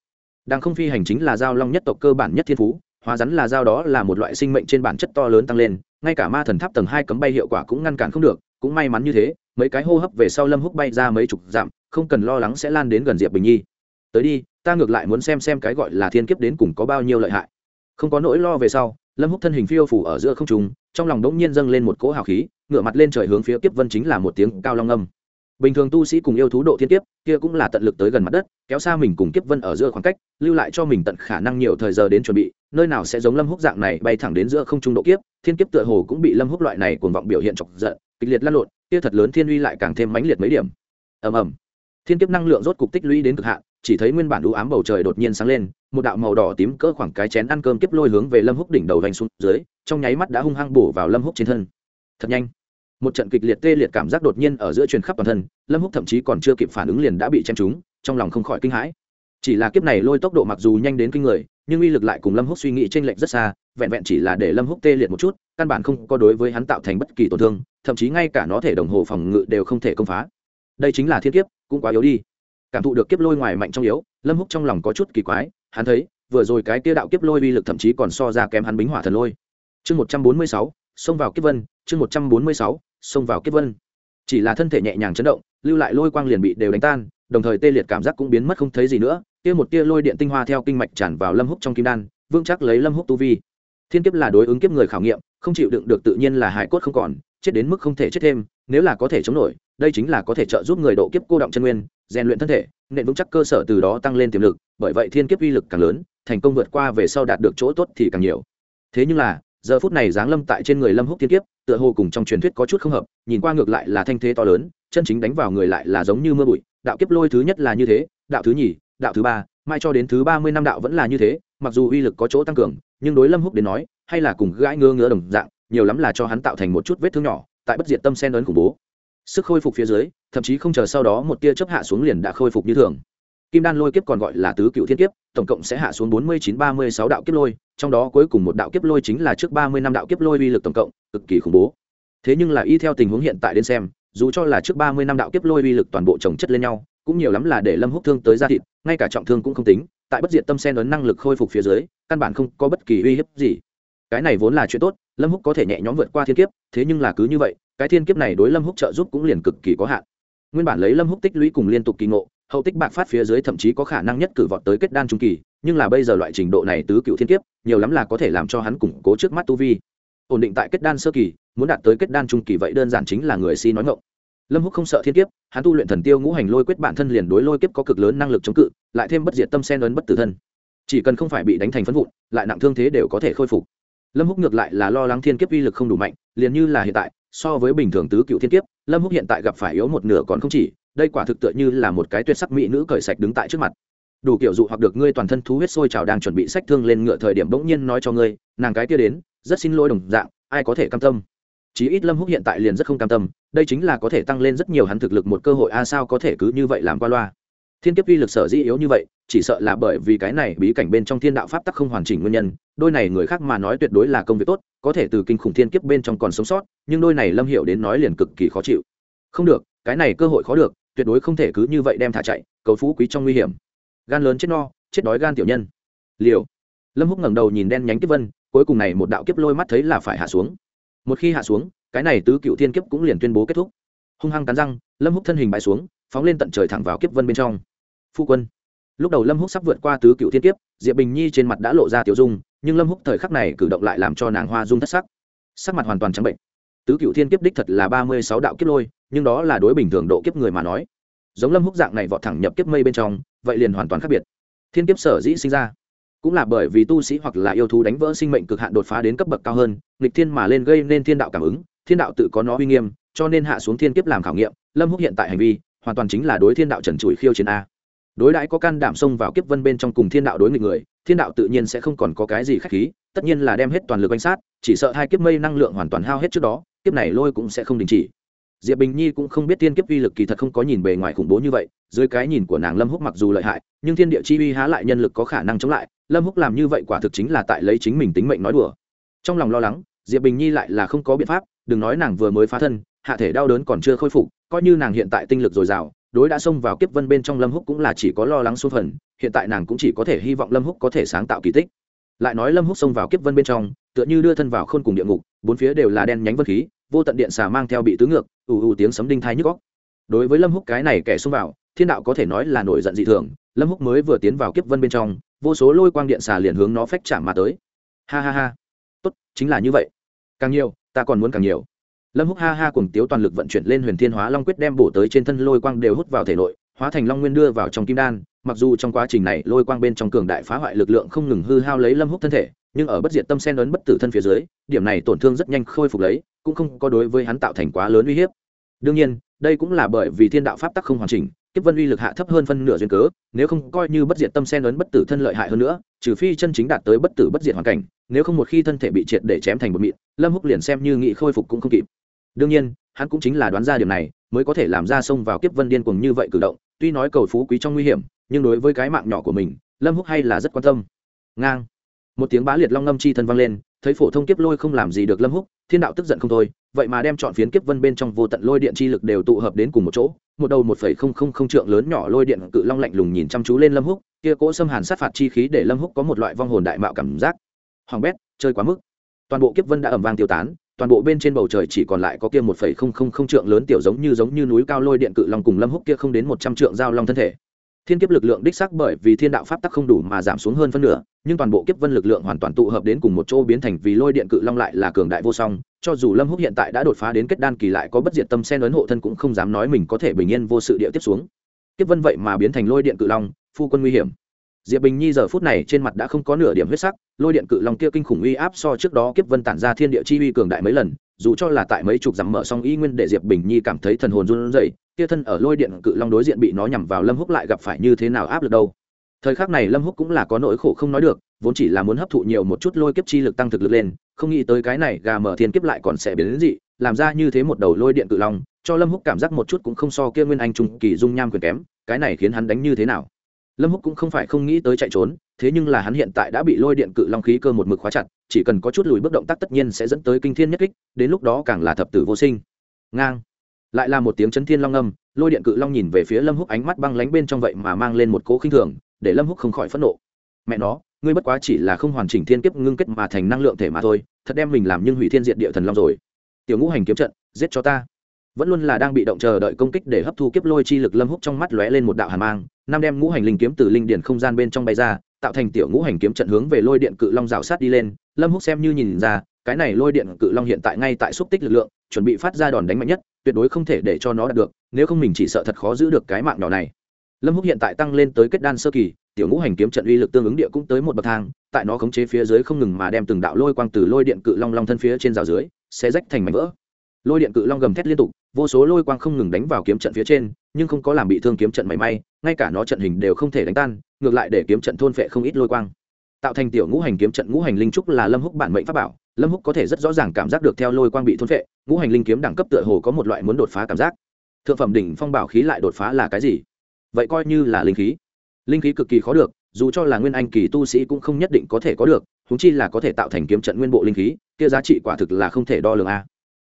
Đang không phi hành chính là giao long nhất tộc cơ bản nhất thiên phú, hóa rắn là giao đó là một loại sinh mệnh trên bản chất to lớn tăng lên, ngay cả ma thần tháp tầng hai cấm bay hiệu quả cũng ngăn cản không được, cũng may mắn như thế, mấy cái hô hấp về sau lâm húc bay ra mấy chục dặm, không cần lo lắng sẽ lan đến gần diệp bình nhi. Tới đi, ta ngược lại muốn xem xem cái gọi là thiên kiếp đến cùng có bao nhiêu lợi hại. Không có nỗi lo về sau lâm húc thân hình phiêu phủ ở giữa không trung, trong lòng đống nhiên dâng lên một cỗ hào khí, ngửa mặt lên trời hướng phía kiếp vân chính là một tiếng cao long âm. Bình thường tu sĩ cùng yêu thú độ thiên kiếp, kia cũng là tận lực tới gần mặt đất, kéo xa mình cùng kiếp vân ở giữa khoảng cách, lưu lại cho mình tận khả năng nhiều thời giờ đến chuẩn bị, nơi nào sẽ giống lâm húc dạng này bay thẳng đến giữa không trung độ kiếp, thiên kiếp tựa hồ cũng bị lâm húc loại này cuồng vọng biểu hiện chọc giận, kịch liệt lăn lộn, kia thật lớn thiên uy lại càng thêm mãnh liệt mấy điểm. Ầm ầm. Thiên kiếp năng lượng rốt cục tích lũy đến cực hạn chỉ thấy nguyên bản đủ ám bầu trời đột nhiên sáng lên, một đạo màu đỏ tím cỡ khoảng cái chén ăn cơm kiếp lôi hướng về lâm húc đỉnh đầu vành xuống dưới, trong nháy mắt đã hung hăng bổ vào lâm húc trên thân. Thật nhanh. Một trận kịch liệt tê liệt cảm giác đột nhiên ở giữa truyền khắp toàn thân, lâm húc thậm chí còn chưa kịp phản ứng liền đã bị chém trúng, trong lòng không khỏi kinh hãi. Chỉ là kiếp này lôi tốc độ mặc dù nhanh đến kinh người, nhưng uy lực lại cùng lâm húc suy nghĩ trên lệnh rất xa, vẹn vẹn chỉ là để lâm húc tê liệt một chút, căn bản không có đối với hắn tạo thành bất kỳ tổn thương, thậm chí ngay cả nó thể đồng hồ phòng ngự đều không thể công phá. Đây chính là thiên kiếp, cũng quá yếu đi cảm thụ được kiếp lôi ngoài mạnh trong yếu, lâm húc trong lòng có chút kỳ quái, hắn thấy, vừa rồi cái kia đạo kiếp lôi uy lực thậm chí còn so ra kém hắn bính hỏa thần lôi. Chương một trăm bốn mươi sáu, xông vào kiếp vân, chương một trăm bốn mươi sáu, xông vào kiếp vân. Chỉ là thân thể nhẹ nhàng chấn động, lưu lại lôi quang liền bị đều đánh tan, đồng thời tê liệt cảm giác cũng biến mất không thấy gì nữa. Kia một tia lôi điện tinh hoa theo kinh mạch tràn vào lâm húc trong kim đan, vững chắc lấy lâm húc tu vi. Thiên kiếp là đối ứng kiếp người khảo nghiệm, không chịu đựng được tự nhiên là hải cốt không còn, chết đến mức không thể chết thêm, nếu là có thể chống nổi, đây chính là có thể trợ giúp người độ kiếp cô động chân nguyên rèn luyện thân thể, nền vững chắc cơ sở từ đó tăng lên tiềm lực, bởi vậy thiên kiếp uy lực càng lớn, thành công vượt qua về sau đạt được chỗ tốt thì càng nhiều. Thế nhưng là, giờ phút này giáng lâm tại trên người lâm húc thiên kiếp, tựa hồ cùng trong truyền thuyết có chút không hợp, nhìn qua ngược lại là thanh thế to lớn, chân chính đánh vào người lại là giống như mưa bụi, đạo kiếp lôi thứ nhất là như thế, đạo thứ nhì, đạo thứ ba, mai cho đến thứ ba mươi năm đạo vẫn là như thế, mặc dù uy lực có chỗ tăng cường, nhưng đối lâm húc đến nói, hay là cùng gãi ngơ ngỡ đồng dạng, nhiều lắm là cho hắn tạo thành một chút vết thương nhỏ, tại bất diệt tâm sen ấn khủng bố sức khôi phục phía dưới, thậm chí không chờ sau đó một tia chớp hạ xuống liền đã khôi phục như thường. Kim đan lôi kiếp còn gọi là tứ cựu thiên kiếp, tổng cộng sẽ hạ xuống bốn mươi chín ba mươi sáu đạo kiếp lôi, trong đó cuối cùng một đạo kiếp lôi chính là trước ba mươi năm đạo kiếp lôi uy lực tổng cộng, cực kỳ khủng bố. Thế nhưng là y theo tình huống hiện tại đến xem, dù cho là trước ba mươi năm đạo kiếp lôi uy lực toàn bộ chồng chất lên nhau, cũng nhiều lắm là để lâm húc thương tới da thịt, ngay cả trọng thương cũng không tính, tại bất diệt tâm sen ấn năng lực khôi phục phía dưới, căn bản không có bất kỳ uy hiếp gì. Cái này vốn là chuyện tốt, lâm húc có thể nhẹ nhõm vượt qua thiên kiếp, thế nhưng là cứ như vậy cái thiên kiếp này đối lâm húc trợ giúp cũng liền cực kỳ có hạn. Nguyên bản lấy lâm húc tích lũy cùng liên tục kỳ ngộ, hậu tích bạc phát phía dưới thậm chí có khả năng nhất cử vọt tới kết đan trung kỳ, nhưng là bây giờ loại trình độ này tứ cựu thiên kiếp, nhiều lắm là có thể làm cho hắn củng cố trước mắt tu vi. Ổn định tại kết đan sơ kỳ, muốn đạt tới kết đan trung kỳ vậy đơn giản chính là người si nói ngộng lâm húc không sợ thiên kiếp, hắn tu luyện thần tiêu ngũ hành lôi quyết bản thân liền đối lôi kiếp có cực lớn năng lực chống cự, lại thêm bất diệt tâm sen ấn bất tử thân. Chỉ cần không phải bị đánh thành phân vụn, lại nặng thương thế đều có thể khôi phục. Lâm húc ngược lại là lo lắng thiên kiếp uy lực không đủ mạnh, liền như là hiện tại so với bình thường tứ cựu thiên kiếp, lâm húc hiện tại gặp phải yếu một nửa còn không chỉ, đây quả thực tựa như là một cái tuyệt sắc mỹ nữ cởi sạch đứng tại trước mặt. Đủ kiểu dụ hoặc được ngươi toàn thân thú huyết sôi trào đang chuẩn bị sách thương lên ngựa thời điểm bỗng nhiên nói cho ngươi, nàng cái kia đến, rất xin lỗi đồng dạng, ai có thể cam tâm. Chí ít lâm húc hiện tại liền rất không cam tâm, đây chính là có thể tăng lên rất nhiều hắn thực lực một cơ hội a sao có thể cứ như vậy làm qua loa thiên kiếp uy lực sở dĩ yếu như vậy, chỉ sợ là bởi vì cái này bí cảnh bên trong thiên đạo pháp tắc không hoàn chỉnh nguyên nhân, đôi này người khác mà nói tuyệt đối là công việc tốt, có thể từ kinh khủng thiên kiếp bên trong còn sống sót, nhưng đôi này lâm hiểu đến nói liền cực kỳ khó chịu. Không được, cái này cơ hội khó được, tuyệt đối không thể cứ như vậy đem thả chạy, cầu phú quý trong nguy hiểm. Gan lớn chết no, chết đói gan tiểu nhân. Liều. Lâm húc ngẩng đầu nhìn đen nhánh kiếp vân, cuối cùng này một đạo kiếp lôi mắt thấy là phải hạ xuống. Một khi hạ xuống, cái này tứ cựu thiên kiếp cũng liền tuyên bố kết thúc. Hung hăng cắn răng, lâm húc thân hình bại xuống phóng lên tận trời thẳng vào kiếp vân bên trong. Phu quân. Lúc đầu lâm húc sắp vượt qua tứ cựu thiên kiếp, diệp bình nhi trên mặt đã lộ ra tiểu dung, nhưng lâm húc thời khắc này cử động lại làm cho nàng hoa dung thất sắc. Sắc mặt hoàn toàn trắng bệnh. Tứ cựu thiên kiếp đích thật là ba mươi sáu đạo kiếp lôi, nhưng đó là đối bình thường độ kiếp người mà nói. Giống lâm húc dạng này vọt thẳng nhập kiếp mây bên trong, vậy liền hoàn toàn khác biệt. Thiên kiếp sở dĩ sinh ra, cũng là bởi vì tu sĩ hoặc là yêu thú đánh vỡ sinh mệnh cực hạn đột phá đến cấp bậc cao hơn, nghịch thiên mà lên gây nên thiên đạo cảm ứng, thiên đạo tự có nó uy nghiêm, cho nên hạ xuống thiên kiếp làm khảo nghiệm, lâm húc hiện tại hành vi hoàn toàn chính là đối thiên đạo trần trụi khiêu chiến a. Đối đãi có can đảm xông vào kiếp vân bên trong cùng thiên đạo đối nghịch người, thiên đạo tự nhiên sẽ không còn có cái gì khách khí, tất nhiên là đem hết toàn lực quan sát, chỉ sợ hai kiếp mây năng lượng hoàn toàn hao hết trước đó, kiếp này lôi cũng sẽ không đình chỉ. Diệp bình nhi cũng không biết tiên kiếp uy lực kỳ thật không có nhìn bề ngoài khủng bố như vậy, dưới cái nhìn của nàng lâm húc mặc dù lợi hại, nhưng thiên địa chi uy há lại nhân lực có khả năng chống lại, lâm húc làm như vậy quả thực chính là tại lấy chính mình tính mệnh nói đùa. Trong lòng lo lắng, diệp bình nhi lại là không có biện pháp, đừng nói nàng vừa mới phá thân, hạ thể đau đớn còn chưa khôi phục coi như nàng hiện tại tinh lực dồi dào, đối đã xông vào kiếp vân bên trong lâm húc cũng là chỉ có lo lắng số phần, hiện tại nàng cũng chỉ có thể hy vọng lâm húc có thể sáng tạo kỳ tích. Lại nói lâm húc xông vào kiếp vân bên trong, tựa như đưa thân vào khôn cùng địa ngục, bốn phía đều là đen nhánh vân khí, vô tận điện xà mang theo bị tứ ngược, ù ù tiếng sấm đinh thai nhức góc đối với lâm húc cái này kẻ xông vào, thiên đạo có thể nói là nổi giận dị thường, lâm húc mới vừa tiến vào kiếp vân bên trong, vô số lôi quang điện xà liền hướng nó phách chạm mà tới. Ha ha ha. Tốt, chính là như vậy. Càng nhiều, ta còn muốn càng nhiều lâm húc ha ha cùng tiếu toàn lực vận chuyển lên huyền thiên hóa long quyết đem bổ tới trên thân lôi quang đều hút vào thể nội, hóa thành long nguyên đưa vào trong kim đan. Mặc dù trong quá trình này lôi quang bên trong cường đại phá hoại lực lượng không ngừng hư hao lấy lâm húc thân thể, nhưng ở bất diệt tâm sen ấn bất tử thân phía dưới, điểm này tổn thương rất nhanh khôi phục lấy, cũng không có đối với hắn tạo thành quá lớn uy hiếp. Đương nhiên, đây cũng là bởi vì thiên đạo pháp tắc không hoàn chỉnh, kiếp vân uy lực hạ thấp hơn phân nửa duyên cớ, nếu không coi như bất diệt tâm sen ấn bất tử thân lợi hại hơn nữa, trừ phi chân chính đạt tới bất tử bất diệt hoàn cảnh, nếu không một khi thân thể bị triệt để chém thành bột mịn, lâm húc liền xem như nghị khôi phục cũng không kịp đương nhiên, hắn cũng chính là đoán ra điều này, mới có thể làm ra xông vào kiếp vân điên cuồng như vậy cử động, tuy nói cầu phú quý trong nguy hiểm, nhưng đối với cái mạng nhỏ của mình, lâm húc hay là rất quan tâm. Ngang. Một tiếng bá liệt long ngâm chi thân vang lên, thấy phổ thông kiếp lôi không làm gì được lâm húc, thiên đạo tức giận không thôi, vậy mà đem chọn phiến kiếp vân bên trong vô tận lôi điện chi lực đều tụ hợp đến cùng một chỗ, một đầu một phẩy không không không trượng lớn nhỏ lôi điện cự long lạnh lùng nhìn chăm chú lên lâm húc, kia cỗ xâm hàn sát phạt chi khí để lâm húc có một loại vong hồn đại mạo cảm giác. Hoàng bét, chơi quá mức. Toàn bộ kiếp vân đã ẩm vang tiêu tán toàn bộ bên trên bầu trời chỉ còn lại có kia một phẩy không không không trượng lớn tiểu giống như giống như núi cao lôi điện cự long cùng lâm húc kia không đến một trăm trượng giao long thân thể. Thiên kiếp lực lượng đích xác bởi vì thiên đạo pháp tắc không đủ mà giảm xuống hơn phân nửa, nhưng toàn bộ kiếp vân lực lượng hoàn toàn tụ hợp đến cùng một chỗ biến thành vì lôi điện cự long lại là cường đại vô song, cho dù lâm húc hiện tại đã đột phá đến kết đan kỳ lại có bất diệt tâm sen ấn hộ thân cũng không dám nói mình có thể bình yên vô sự địa tiếp xuống. Kiếp vân vậy mà biến thành lôi điện cự long, phu quân nguy hiểm diệp bình nhi giờ phút này trên mặt đã không có nửa điểm huyết sắc, lôi điện cự long kia kinh khủng uy áp so trước đó kiếp vân tản ra thiên địa chi uy cường đại mấy lần, dù cho là tại mấy chục dặm mở xong y nguyên để diệp bình nhi cảm thấy thần hồn run rẩy, kia thân ở lôi điện cự long đối diện bị nó nhằm vào lâm húc lại gặp phải như thế nào áp lực đâu. Thời khắc này lâm húc cũng là có nỗi khổ không nói được, vốn chỉ là muốn hấp thụ nhiều một chút lôi kiếp chi lực tăng thực lực lên, không nghĩ tới cái này gà mở thiên kiếp lại còn sẽ biến đến dị, làm ra như thế một đầu lôi điện cự long, cho lâm húc cảm giác một chút cũng không so kia nguyên anh trung kỳ dung nham quyền kém, cái này khiến hắn đánh như thế nào? Lâm húc cũng không phải không nghĩ tới chạy trốn, thế nhưng là hắn hiện tại đã bị lôi điện cự long khí cơ một mực khóa chặt, chỉ cần có chút lùi bước động tác tất nhiên sẽ dẫn tới kinh thiên nhất kích, đến lúc đó càng là thập tử vô sinh. Ngang. Lại là một tiếng chấn thiên long âm, lôi điện cự long nhìn về phía lâm húc ánh mắt băng lánh bên trong vậy mà mang lên một cỗ khinh thường, để lâm húc không khỏi phẫn nộ. Mẹ nó, ngươi bất quá chỉ là không hoàn chỉnh thiên kiếp ngưng kết mà thành năng lượng thể mà thôi, thật đem mình làm nhưng hủy thiên diệt địa thần long rồi. Tiểu ngũ hành kiếm trận, giết cho ta. Vẫn luôn là đang bị động chờ đợi công kích để hấp thu kiếp lôi chi lực, lâm húc trong mắt lóe lên một đạo hàn mang năm đem ngũ hành linh kiếm từ linh điển không gian bên trong bay ra, tạo thành tiểu ngũ hành kiếm trận hướng về lôi điện cự long rào sát đi lên. Lâm húc xem như nhìn ra, cái này lôi điện cự long hiện tại ngay tại xúc tích lực lượng, chuẩn bị phát ra đòn đánh mạnh nhất, tuyệt đối không thể để cho nó đạt được, nếu không mình chỉ sợ thật khó giữ được cái mạng nhỏ này. Lâm húc hiện tại tăng lên tới kết đan sơ kỳ, tiểu ngũ hành kiếm trận uy lực tương ứng địa cũng tới một bậc thang, tại nó khống chế phía dưới không ngừng mà đem từng đạo lôi quang từ lôi điện cự long long thân phía trên rào dưới, sẽ rách thành mảnh vỡ. Lôi điện cự long gầm thét liên tục vô số lôi quang không ngừng đánh vào kiếm trận phía trên, nhưng không có làm bị thương kiếm trận mảy may, ngay cả nó trận hình đều không thể đánh tan, ngược lại để kiếm trận thôn phệ không ít lôi quang. Tạo thành tiểu ngũ hành kiếm trận ngũ hành linh trúc là lâm húc bản mệnh pháp bảo, lâm húc có thể rất rõ ràng cảm giác được theo lôi quang bị thôn phệ, ngũ hành linh kiếm đẳng cấp tựa hồ có một loại muốn đột phá cảm giác. Thượng phẩm đỉnh phong bảo khí lại đột phá là cái gì? Vậy coi như là linh khí. Linh khí cực kỳ khó được, dù cho là nguyên anh kỳ tu sĩ cũng không nhất định có thể có được húng chi là có thể tạo thành kiếm trận nguyên bộ linh khí, kia giá trị quả thực là không thể đo lường a.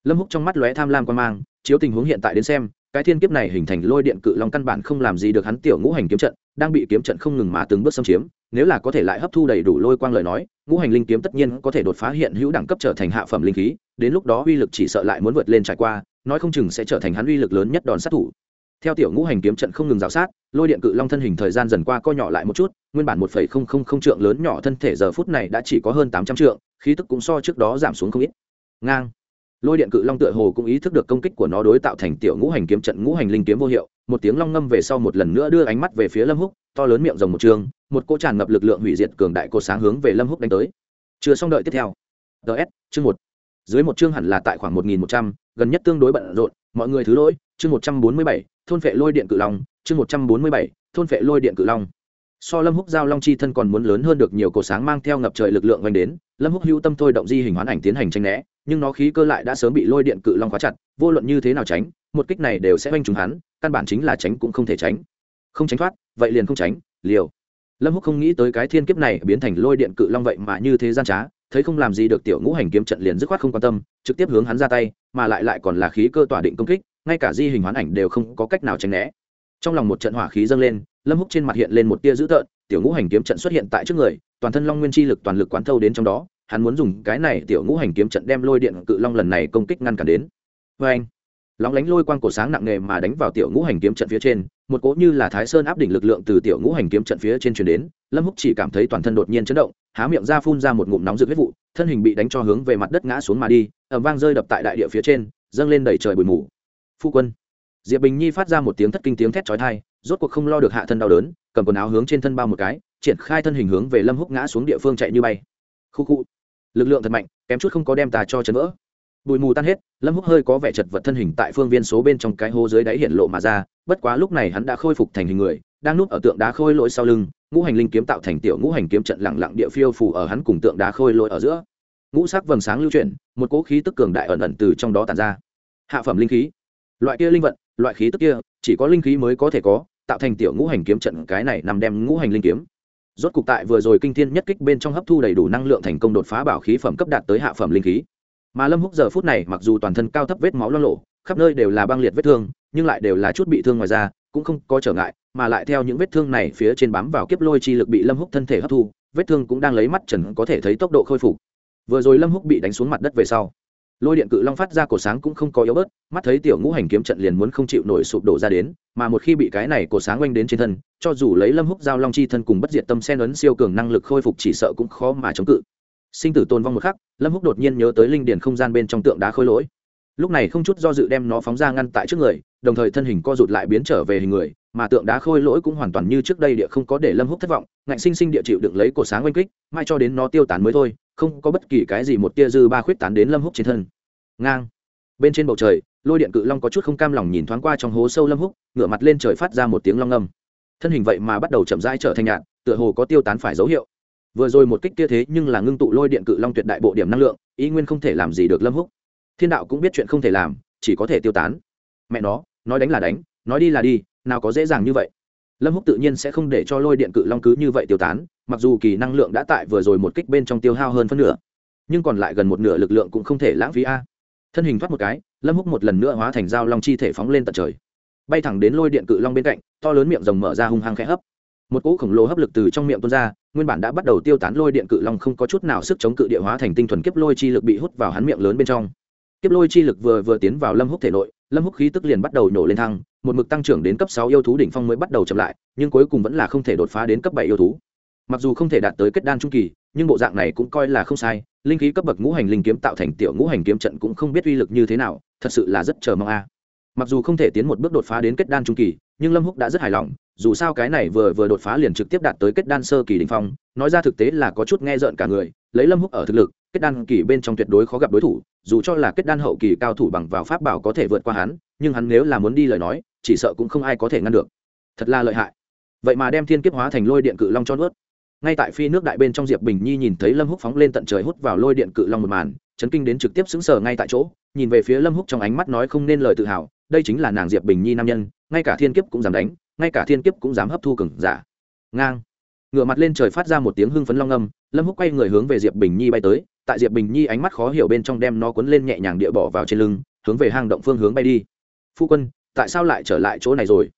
Lâm húc trong mắt lóe tham lam quan mang chiếu tình huống hiện tại đến xem, cái thiên kiếp này hình thành lôi điện cự long căn bản không làm gì được hắn tiểu ngũ hành kiếm trận, đang bị kiếm trận không ngừng mà từng bước xâm chiếm, nếu là có thể lại hấp thu đầy đủ lôi quang lời nói, ngũ hành linh kiếm tất nhiên có thể đột phá hiện hữu đẳng cấp trở thành hạ phẩm linh khí, đến lúc đó uy lực chỉ sợ lại muốn vượt lên trải qua, nói không chừng sẽ trở thành hắn uy lực lớn nhất đòn sát thủ. Theo tiểu ngũ hành kiếm trận không ngừng rào sát, lôi điện cự long thân hình thời gian dần qua co nhỏ lại một chút, nguyên bản một phẩy không không không trượng lớn nhỏ thân thể giờ phút này đã chỉ có hơn tám trăm trượng, khí tức cũng so trước đó giảm xuống không ít. Ngang lôi điện cự long tựa hồ cũng ý thức được công kích của nó đối tạo thành tiểu ngũ hành kiếm trận ngũ hành linh kiếm vô hiệu. Một tiếng long ngâm về sau một lần nữa đưa ánh mắt về phía lâm húc, to lớn miệng rồng một trường, một cỗ tràn ngập lực lượng hủy diệt cường đại cột sáng hướng về lâm húc đánh tới. Chưa xong đợi tiếp theo. Ts chương một. Dưới một chương hẳn là tại khoảng một nghìn một trăm, gần nhất tương đối bận rộn, mọi người thứ lỗi, chương một trăm bốn mươi bảy, thôn vệ lôi điện cự long, chương một trăm bốn mươi bảy, thôn vệ lôi điện cự long so lâm húc giao long chi thân còn muốn lớn hơn được nhiều cổ sáng mang theo ngập trời lực lượng vành đến, lâm húc hữu tâm thôi động di hình hoán ảnh tiến hành tranh né, nhưng nó khí cơ lại đã sớm bị lôi điện cự long khóa chặt, vô luận như thế nào tránh, một kích này đều sẽ oanh trúng hắn, căn bản chính là tránh cũng không thể tránh. Không tránh thoát, vậy liền không tránh, liều. Lâm húc không nghĩ tới cái thiên kiếp này biến thành lôi điện cự long vậy mà như thế gian trá, thấy không làm gì được tiểu ngũ hành kiếm trận liền dứt khoát không quan tâm, trực tiếp hướng hắn ra tay, mà lại lại còn là khí cơ tỏa định công kích, ngay cả di hình hoán ảnh đều không có cách nào tránh né. Trong lòng một trận hỏa khí dâng lên lâm húc trên mặt hiện lên một tia dữ tợn, tiểu ngũ hành kiếm trận xuất hiện tại trước người, toàn thân long nguyên chi lực, toàn lực quán thâu đến trong đó. Hắn muốn dùng cái này tiểu ngũ hành kiếm trận đem lôi điện cự long lần này công kích ngăn cản đến. Vê anh, lóng lánh lôi quang cổ sáng nặng nề mà đánh vào tiểu ngũ hành kiếm trận phía trên, một cỗ như là thái sơn áp đỉnh lực lượng từ tiểu ngũ hành kiếm trận phía trên truyền đến. Lâm húc chỉ cảm thấy toàn thân đột nhiên chấn động, há miệng ra phun ra một ngụm nóng rực huyết vụ, thân hình bị đánh cho hướng về mặt đất ngã xuống mà đi ẩm vang rơi đập tại đại địa phía trên, dâng lên đầy trời bụi mù. Phu quân, diệp bình nhi phát ra một tiếng thất kinh tiếng thét chói tai rốt cuộc không lo được hạ thân đau đớn, cầm quần áo hướng trên thân bao một cái, triển khai thân hình hướng về lâm húc ngã xuống địa phương chạy như bay. Khu khu. Lực lượng thật mạnh, kém chút không có đem tà cho chấn vỡ. Bụi mù tan hết, lâm húc hơi có vẻ chật vật thân hình tại phương viên số bên trong cái hố dưới đáy hiện lộ mà ra, bất quá lúc này hắn đã khôi phục thành hình người, đang núp ở tượng đá khôi lỗi sau lưng, ngũ hành linh kiếm tạo thành tiểu ngũ hành kiếm trận lặng lặng địa phiêu phù ở hắn cùng tượng đá khôi lỗi ở giữa. Ngũ sắc vầng sáng lưu chuyển, một cỗ khí tức cường đại ẩn ẩn từ trong đó tàn ra. Hạ phẩm linh khí. Loại kia linh vận, loại khí tức kia, chỉ có linh khí mới có thể có tạo thành tiểu ngũ hành kiếm trận, cái này nằm đem ngũ hành linh kiếm. Rốt cục tại vừa rồi kinh thiên nhất kích bên trong hấp thu đầy đủ năng lượng thành công đột phá bảo khí phẩm cấp đạt tới hạ phẩm linh khí. Mà lâm húc giờ phút này mặc dù toàn thân cao thấp vết máu lo lộ, khắp nơi đều là băng liệt vết thương, nhưng lại đều là chút bị thương ngoài ra cũng không có trở ngại, mà lại theo những vết thương này phía trên bám vào kiếp lôi chi lực bị lâm húc thân thể hấp thu, vết thương cũng đang lấy mắt trần có thể thấy tốc độ khôi phục. Vừa rồi lâm húc bị đánh xuống mặt đất về sau lôi điện cự long phát ra cổ sáng cũng không có yếu bớt, mắt thấy tiểu ngũ hành kiếm trận liền muốn không chịu nổi sụp đổ ra đến, mà một khi bị cái này cổ sáng oanh đến trên thân, cho dù lấy lâm húc giao long chi thân cùng bất diệt tâm sen ấn siêu cường năng lực khôi phục chỉ sợ cũng khó mà chống cự. Sinh tử tồn vong một khắc, lâm húc đột nhiên nhớ tới linh điền không gian bên trong tượng đá khôi lỗi lúc này không chút do dự đem nó phóng ra ngăn tại trước người, đồng thời thân hình co rụt lại biến trở về hình người, mà tượng đá khôi lỗi cũng hoàn toàn như trước đây địa không có để lâm húc thất vọng, ngạnh sinh sinh địa chịu đựng lấy cổ sáng oanh kích mai cho đến nó tiêu tán mới thôi, không có bất kỳ cái gì một tia dư ba khuyết tán đến lâm húc trên thân. Ngang. Bên trên bầu trời, lôi điện cự long có chút không cam lòng nhìn thoáng qua trong hố sâu lâm húc ngửa mặt lên trời phát ra một tiếng long âm thân hình vậy mà bắt đầu chậm rãi trở thành nhạt, tựa hồ có tiêu tán phải dấu hiệu. Vừa rồi một kích kia thế nhưng là ngưng tụ lôi điện cự long tuyệt đại bộ điểm năng lượng, ý nguyên không thể làm gì được lâm húc thiên đạo cũng biết chuyện không thể làm, chỉ có thể tiêu tán. Mẹ nó, nói đánh là đánh, nói đi là đi, nào có dễ dàng như vậy. Lâm húc tự nhiên sẽ không để cho lôi điện cự long cứ như vậy tiêu tán, mặc dù kỳ năng lượng đã tại vừa rồi một kích bên trong tiêu hao hơn phân nửa, nhưng còn lại gần một nửa lực lượng cũng không thể lãng phí a. Thân hình thoát một cái, lâm húc một lần nữa hóa thành dao long chi thể phóng lên tận trời. Bay thẳng đến lôi điện cự long bên cạnh, to lớn miệng rồng mở ra hung hăng khẽ hấp. Một cỗ khổng lồ hấp lực từ trong miệng tuôn ra, nguyên bản đã bắt đầu tiêu tán lôi điện cự long không có chút nào sức chống cự địa hóa thành tinh thuần kiếp lôi chi lực bị hút vào hắn miệng lớn bên trong kiếp lôi chi lực vừa vừa tiến vào lâm húc thể nội, lâm húc khí tức liền bắt đầu nổ lên thăng, một mực tăng trưởng đến cấp sáu yêu thú đỉnh phong mới bắt đầu chậm lại, nhưng cuối cùng vẫn là không thể đột phá đến cấp bảy yêu thú. Mặc dù không thể đạt tới kết đan trung kỳ, nhưng bộ dạng này cũng coi là không sai, linh khí cấp bậc ngũ hành linh kiếm tạo thành tiểu ngũ hành kiếm trận cũng không biết uy lực như thế nào, thật sự là rất chờ mong a. À. Mặc dù không thể tiến một bước đột phá đến kết đan trung kỳ, nhưng lâm húc đã rất hài lòng, dù sao cái này vừa vừa đột phá liền trực tiếp đạt tới kết đan sơ kỳ đỉnh phong, nói ra thực tế là có chút nghe rợn cả người, lấy lâm húc ở thực lực kết đan kỳ bên trong tuyệt đối khó gặp đối thủ, dù cho là kết đan hậu kỳ cao thủ bằng vào pháp bảo có thể vượt qua hắn, nhưng hắn nếu là muốn đi lời nói, chỉ sợ cũng không ai có thể ngăn được. Thật là lợi hại. Vậy mà đem thiên kiếp hóa thành lôi điện cự long cho nuốt. Ngay tại phi nước đại bên trong diệp bình nhi nhìn thấy lâm húc phóng lên tận trời hút vào lôi điện cự long một màn, chấn kinh đến trực tiếp xứng sờ ngay tại chỗ, nhìn về phía lâm húc trong ánh mắt nói không nên lời tự hào, đây chính là nàng diệp bình nhi nam nhân, ngay cả thiên kiếp cũng dám đánh, ngay cả thiên kiếp cũng dám hấp thu cừng giả. Ngang. Ngửa mặt lên trời phát ra một tiếng hưng phấn long âm, lâm húc quay người hướng về diệp bình nhi bay tới tại diệp bình nhi ánh mắt khó hiểu bên trong đem nó cuốn lên nhẹ nhàng địa bỏ vào trên lưng, hướng về hang động phương hướng bay đi. Phu quân, tại sao lại trở lại chỗ này rồi?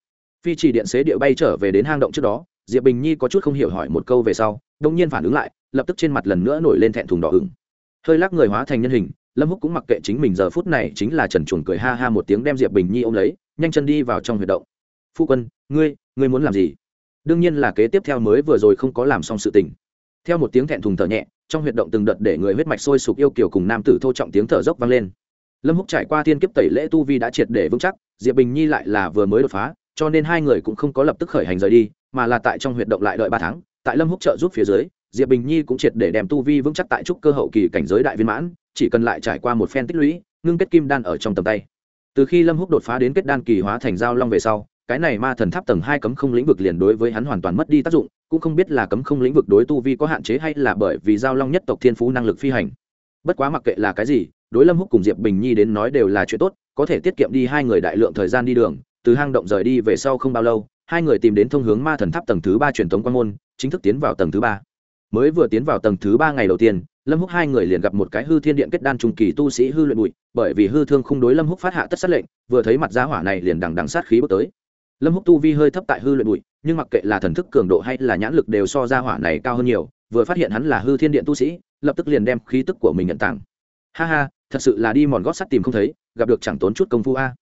Phi chỉ điện xế địa bay trở về đến hang động trước đó, diệp bình nhi có chút không hiểu hỏi một câu về sau đông nhiên phản ứng lại, lập tức trên mặt lần nữa nổi lên thẹn thùng đỏ ửng. Hơi lắc người hóa thành nhân hình, lâm húc cũng mặc kệ chính mình giờ phút này chính là trần chuồn cười ha ha một tiếng đem diệp bình nhi ôm lấy, nhanh chân đi vào trong huyệt động. Phu quân, ngươi ngươi muốn làm gì? Đương nhiên là kế tiếp theo mới vừa rồi không có làm xong sự tình theo một tiếng thẹn thùng thở nhẹ, trong huyệt động từng đợt để người huyết mạch sôi sục yêu kiều cùng nam tử thô trọng tiếng thở dốc vang lên. Lâm húc trải qua thiên kiếp tẩy lễ tu vi đã triệt để vững chắc, diệp bình nhi lại là vừa mới đột phá, cho nên hai người cũng không có lập tức khởi hành rời đi, mà là tại trong huyệt động lại đợi ba tháng, tại lâm húc trợ giúp phía dưới, diệp bình nhi cũng triệt để đem tu vi vững chắc tại trúc cơ hậu kỳ cảnh giới đại viên mãn, chỉ cần lại trải qua một phen tích lũy, ngưng kết kim đan ở trong tầm tay. Từ khi lâm húc đột phá đến kết đan kỳ hóa thành giao long về sau cái này ma thần tháp tầng hai cấm không lĩnh vực liền đối với hắn hoàn toàn mất đi tác dụng, cũng không biết là cấm không lĩnh vực đối tu vi có hạn chế hay là bởi vì giao long nhất tộc thiên phú năng lực phi hành. Bất quá mặc kệ là cái gì, đối lâm húc cùng diệp bình nhi đến nói đều là chuyện tốt, có thể tiết kiệm đi hai người đại lượng thời gian đi đường, từ hang động rời đi về sau không bao lâu, hai người tìm đến thông hướng ma thần tháp tầng thứ ba truyền thống quan môn, chính thức tiến vào tầng thứ ba. Mới vừa tiến vào tầng thứ ba ngày đầu tiên, lâm húc hai người liền gặp một cái hư thiên điện kết đan trung kỳ tu sĩ hư luyện bụi, bởi vì hư thương không đối lâm húc phát hạ tất sát lệnh, vừa thấy mặt gia hỏa này liền đằng đằng sát khí bước tới lâm húc tu vi hơi thấp tại hư luyện bụi, nhưng mặc kệ là thần thức cường độ hay là nhãn lực đều so ra hỏa này cao hơn nhiều, vừa phát hiện hắn là hư thiên điện tu sĩ, lập tức liền đem khí tức của mình nhận tặng. Ha ha, thật sự là đi mòn gót sắt tìm không thấy, gặp được chẳng tốn chút công phu a.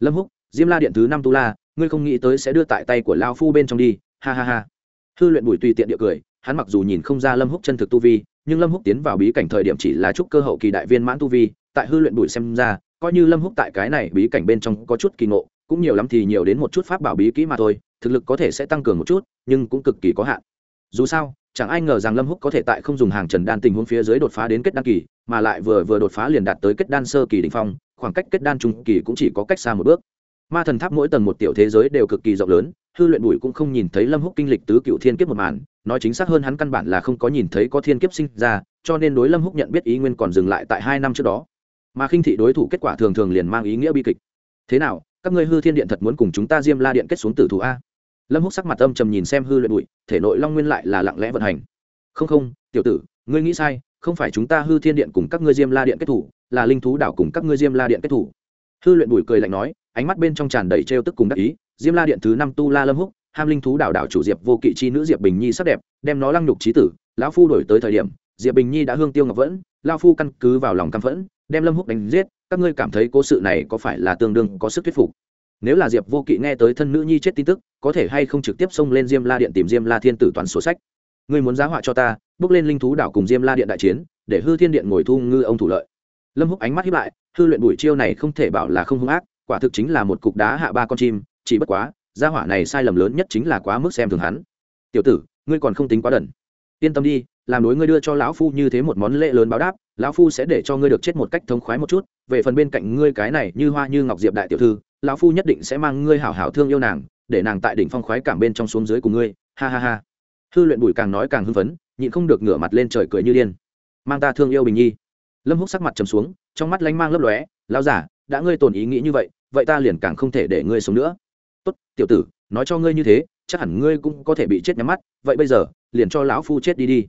Lâm húc, diêm la điện thứ năm tu la, ngươi không nghĩ tới sẽ đưa tại tay của lao phu bên trong đi, ha ha ha. Hư luyện bùi tùy tiện địa cười, hắn mặc dù nhìn không ra lâm húc chân thực tu vi, nhưng lâm húc tiến vào bí cảnh thời điểm chỉ là chút cơ hậu kỳ đại viên mãn tu vi, tại hư luyện bùi xem ra, coi như lâm húc tại cái này bí cảnh bên trong có chút kỳ ngộ cũng nhiều lắm thì nhiều đến một chút pháp bảo bí kỹ mà thôi, thực lực có thể sẽ tăng cường một chút, nhưng cũng cực kỳ có hạn. Dù sao, chẳng ai ngờ rằng lâm húc có thể tại không dùng hàng trần đan tình huống phía dưới đột phá đến kết đan kỳ, mà lại vừa vừa đột phá liền đạt tới kết đan sơ kỳ đỉnh phong, khoảng cách kết đan trung kỳ cũng chỉ có cách xa một bước. Ma thần tháp mỗi tầng một tiểu thế giới đều cực kỳ rộng lớn, hư luyện bùi cũng không nhìn thấy lâm húc kinh lịch tứ cựu thiên kiếp một màn, nói chính xác hơn hắn căn bản là không có nhìn thấy có thiên kiếp sinh ra, cho nên đối lâm húc nhận biết ý nguyên còn dừng lại tại hai năm trước đó. Mà khinh thị đối thủ kết quả thường thường liền mang ý nghĩa bi kịch. Thế nào các ngươi hư thiên điện thật muốn cùng chúng ta diêm la điện kết xuống tử thủ a? Lâm húc sắc mặt âm trầm nhìn xem hư luyện bụi thể nội long nguyên lại là lặng lẽ vận hành. Không không, tiểu tử, ngươi nghĩ sai, không phải chúng ta hư thiên điện cùng các ngươi diêm la điện kết thủ, là linh thú đảo cùng các ngươi diêm la điện kết thủ. Hư luyện bụi cười lạnh nói, ánh mắt bên trong tràn đầy trêu tức cùng đắc ý, diêm la điện thứ năm tu la lâm húc, ham linh thú đảo đảo chủ diệp vô kỵ chi nữ diệp bình nhi sắc đẹp, đem nó lăng nhục trí tử, lão phu đổi tới thời điểm, diệp bình nhi đã hương tiêu ngọc vẫn lao phu căn cứ vào lòng căm phẫn đem lâm húc đánh giết, các ngươi cảm thấy cố sự này có phải là tương đương có sức thuyết phục? Nếu là diệp vô kỵ nghe tới thân nữ nhi chết tin tức, có thể hay không trực tiếp xông lên diêm la điện tìm diêm la thiên tử toàn sổ sách? Ngươi muốn giá họa cho ta, bước lên linh thú đảo cùng diêm la điện đại chiến, để hư thiên điện ngồi thu ngư ông thủ lợi. Lâm húc ánh mắt hiếp lại, hư luyện bụi chiêu này không thể bảo là không hung ác, quả thực chính là một cục đá hạ ba con chim, chỉ bất quá gia hỏa này sai lầm lớn nhất chính là quá mức xem thường hắn. Tiểu tử, ngươi còn không tính quá đần. Yên tâm đi, làm đối ngươi đưa cho lão phu như thế một món lễ lớn báo đáp lão phu sẽ để cho ngươi được chết một cách thống khoái một chút, về phần bên cạnh ngươi cái này như hoa như ngọc diệp đại tiểu thư, lão phu nhất định sẽ mang ngươi hảo hảo thương yêu nàng, để nàng tại đỉnh phong khoái cảm bên trong xuống dưới của ngươi. Ha ha ha. Hư luyện bùi càng nói càng hưng phấn, nhịn không được ngửa mặt lên trời cười như điên. Mang ta thương yêu bình nhi. Lâm húc sắc mặt trầm xuống, trong mắt lanh mang lấp lóe, Lão giả, đã ngươi tồn ý nghĩ như vậy vậy ta liền càng không thể để ngươi sống nữa. Tốt, tiểu tử, nói cho ngươi như thế, chắc hẳn ngươi cũng có thể bị chết nhắm mắt, vậy bây giờ, liền cho lão phu chết đi đi.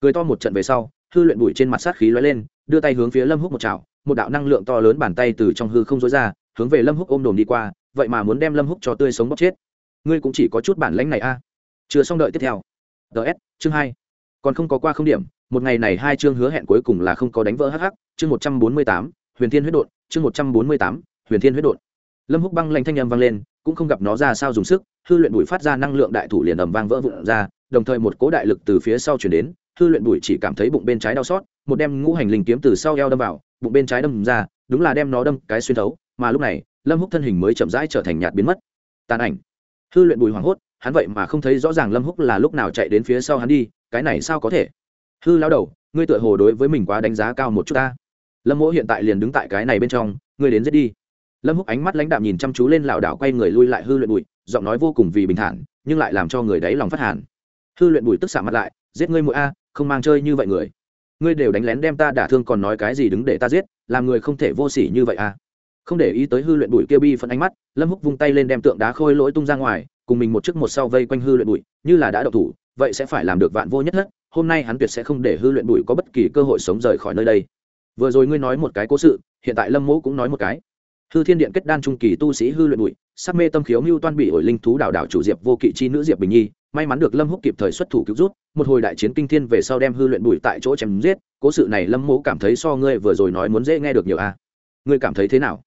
Cười to một trận về sau hư luyện bụi trên mặt sát khí lóe lên, đưa tay hướng phía lâm húc một chảo, một đạo năng lượng to lớn bàn tay từ trong hư không dối ra, hướng về lâm húc ôm đồm đi qua, vậy mà muốn đem lâm húc cho tươi sống bóc chết. Ngươi cũng chỉ có chút bản lãnh này a. Chưa xong đợi tiếp theo. Ts chương hai. Còn không có qua không điểm, một ngày này hai chương hứa hẹn cuối cùng là không có đánh vỡ hh chương một trăm bốn mươi tám, huyền thiên huyết đột chương một trăm bốn mươi tám, huyền thiên huyết đột lâm húc băng lanh thanh âm vang lên, cũng không gặp nó ra sao dùng sức, hư luyện bụi phát ra năng lượng đại thủ liền ầm vang vỡ vụn ra, đồng thời một cố đại lực từ phía sau chuyển đến hư luyện bụi chỉ cảm thấy bụng bên trái đau xót, một đem ngũ hành linh kiếm từ sau eo đâm vào, bụng bên trái đâm ra, đúng là đem nó đâm cái xuyên thấu, mà lúc này, lâm húc thân hình mới chậm rãi trở thành nhạt biến mất. Tàn ảnh. Hư luyện bùi hoảng hốt, hắn vậy mà không thấy rõ ràng lâm húc là lúc nào chạy đến phía sau hắn đi, cái này sao có thể? Hư lao đầu, ngươi tựa hồ đối với mình quá đánh giá cao một chút ta. Lâm mỗ hiện tại liền đứng tại cái này bên trong, ngươi đến giết đi. Lâm húc ánh mắt lãnh đạm nhìn chăm chú lên lảo đảo quay người lui lại hư luyện bụi, giọng nói vô cùng vì bình thản, nhưng lại làm cho người đấy lòng phát hàn. Hư luyện bụi tức xạ mặt lại, giết ngươi mũi a không mang chơi như vậy người. Ngươi đều đánh lén đem ta đả thương còn nói cái gì đứng để ta giết, làm người không thể vô sỉ như vậy à? không để ý tới hư luyện bụi kia bi phân ánh mắt, lâm húc vung tay lên đem tượng đá khôi lỗi tung ra ngoài, cùng mình một trước một sau vây quanh hư luyện bụi, như là đã độc thủ, vậy sẽ phải làm được vạn vô nhất hết hôm nay hắn tuyệt sẽ không để hư luyện bụi có bất kỳ cơ hội sống rời khỏi nơi đây. Vừa rồi ngươi nói một cái cố sự, hiện tại lâm mỗ cũng nói một cái. Hư thiên điện kết đan trung kỳ tu sĩ hư luyện bụi, sắc mê tâm khiếu mưu toan bị ổi linh thú đảo đảo chủ diệp vô kỵ chi nữ diệp bình nhi may mắn được lâm húc kịp thời xuất thủ cứu rút một hồi đại chiến kinh thiên về sau đem hư luyện bùi tại chỗ chém giết, cố sự này lâm mỗ cảm thấy so ngươi vừa rồi nói muốn dễ nghe được nhiều a. Ngươi cảm thấy thế nào?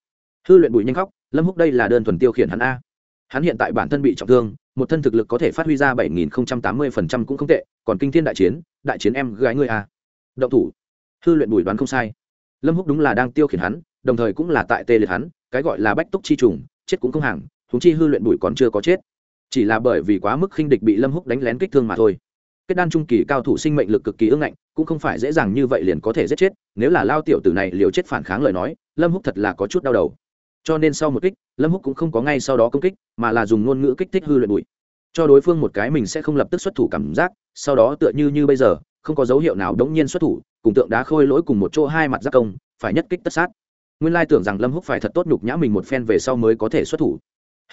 Hư luyện bùi nhanh khóc, lâm húc đây là đơn thuần tiêu khiển hắn a. Hắn hiện tại bản thân bị trọng thương, một thân thực lực có thể phát huy ra bảy nghìn tám mươi phần trăm cũng không tệ, còn kinh thiên đại chiến đại chiến em gái ngươi a. Động thủ. Hư luyện bùi đoán không sai. Lâm húc đúng là đang tiêu khiển hắn, đồng thời cũng là tại tê liệt hắn, cái gọi là bách túc chi trùng, chết cũng không hàng thúng chi hư luyện bùi còn chưa có chết chỉ là bởi vì quá mức khinh địch bị lâm húc đánh lén kích thương mà thôi. Kết đan trung kỳ cao thủ sinh mệnh lực cực kỳ ưng ngạnh, cũng không phải dễ dàng như vậy liền có thể giết chết. Nếu là lao tiểu tử này liều chết phản kháng lời nói, lâm húc thật là có chút đau đầu. Cho nên sau một kích, lâm húc cũng không có ngay sau đó công kích, mà là dùng ngôn ngữ kích thích hư luyện bụi. Cho đối phương một cái mình sẽ không lập tức xuất thủ cảm giác, sau đó tựa như như bây giờ, không có dấu hiệu nào đống nhiên xuất thủ, cùng tượng đá khôi lỗi cùng một chỗ hai mặt giác công, phải nhất kích tất sát. Nguyên lai tưởng rằng lâm húc phải thật tốt nhục nhã mình một phen về sau mới có thể xuất thủ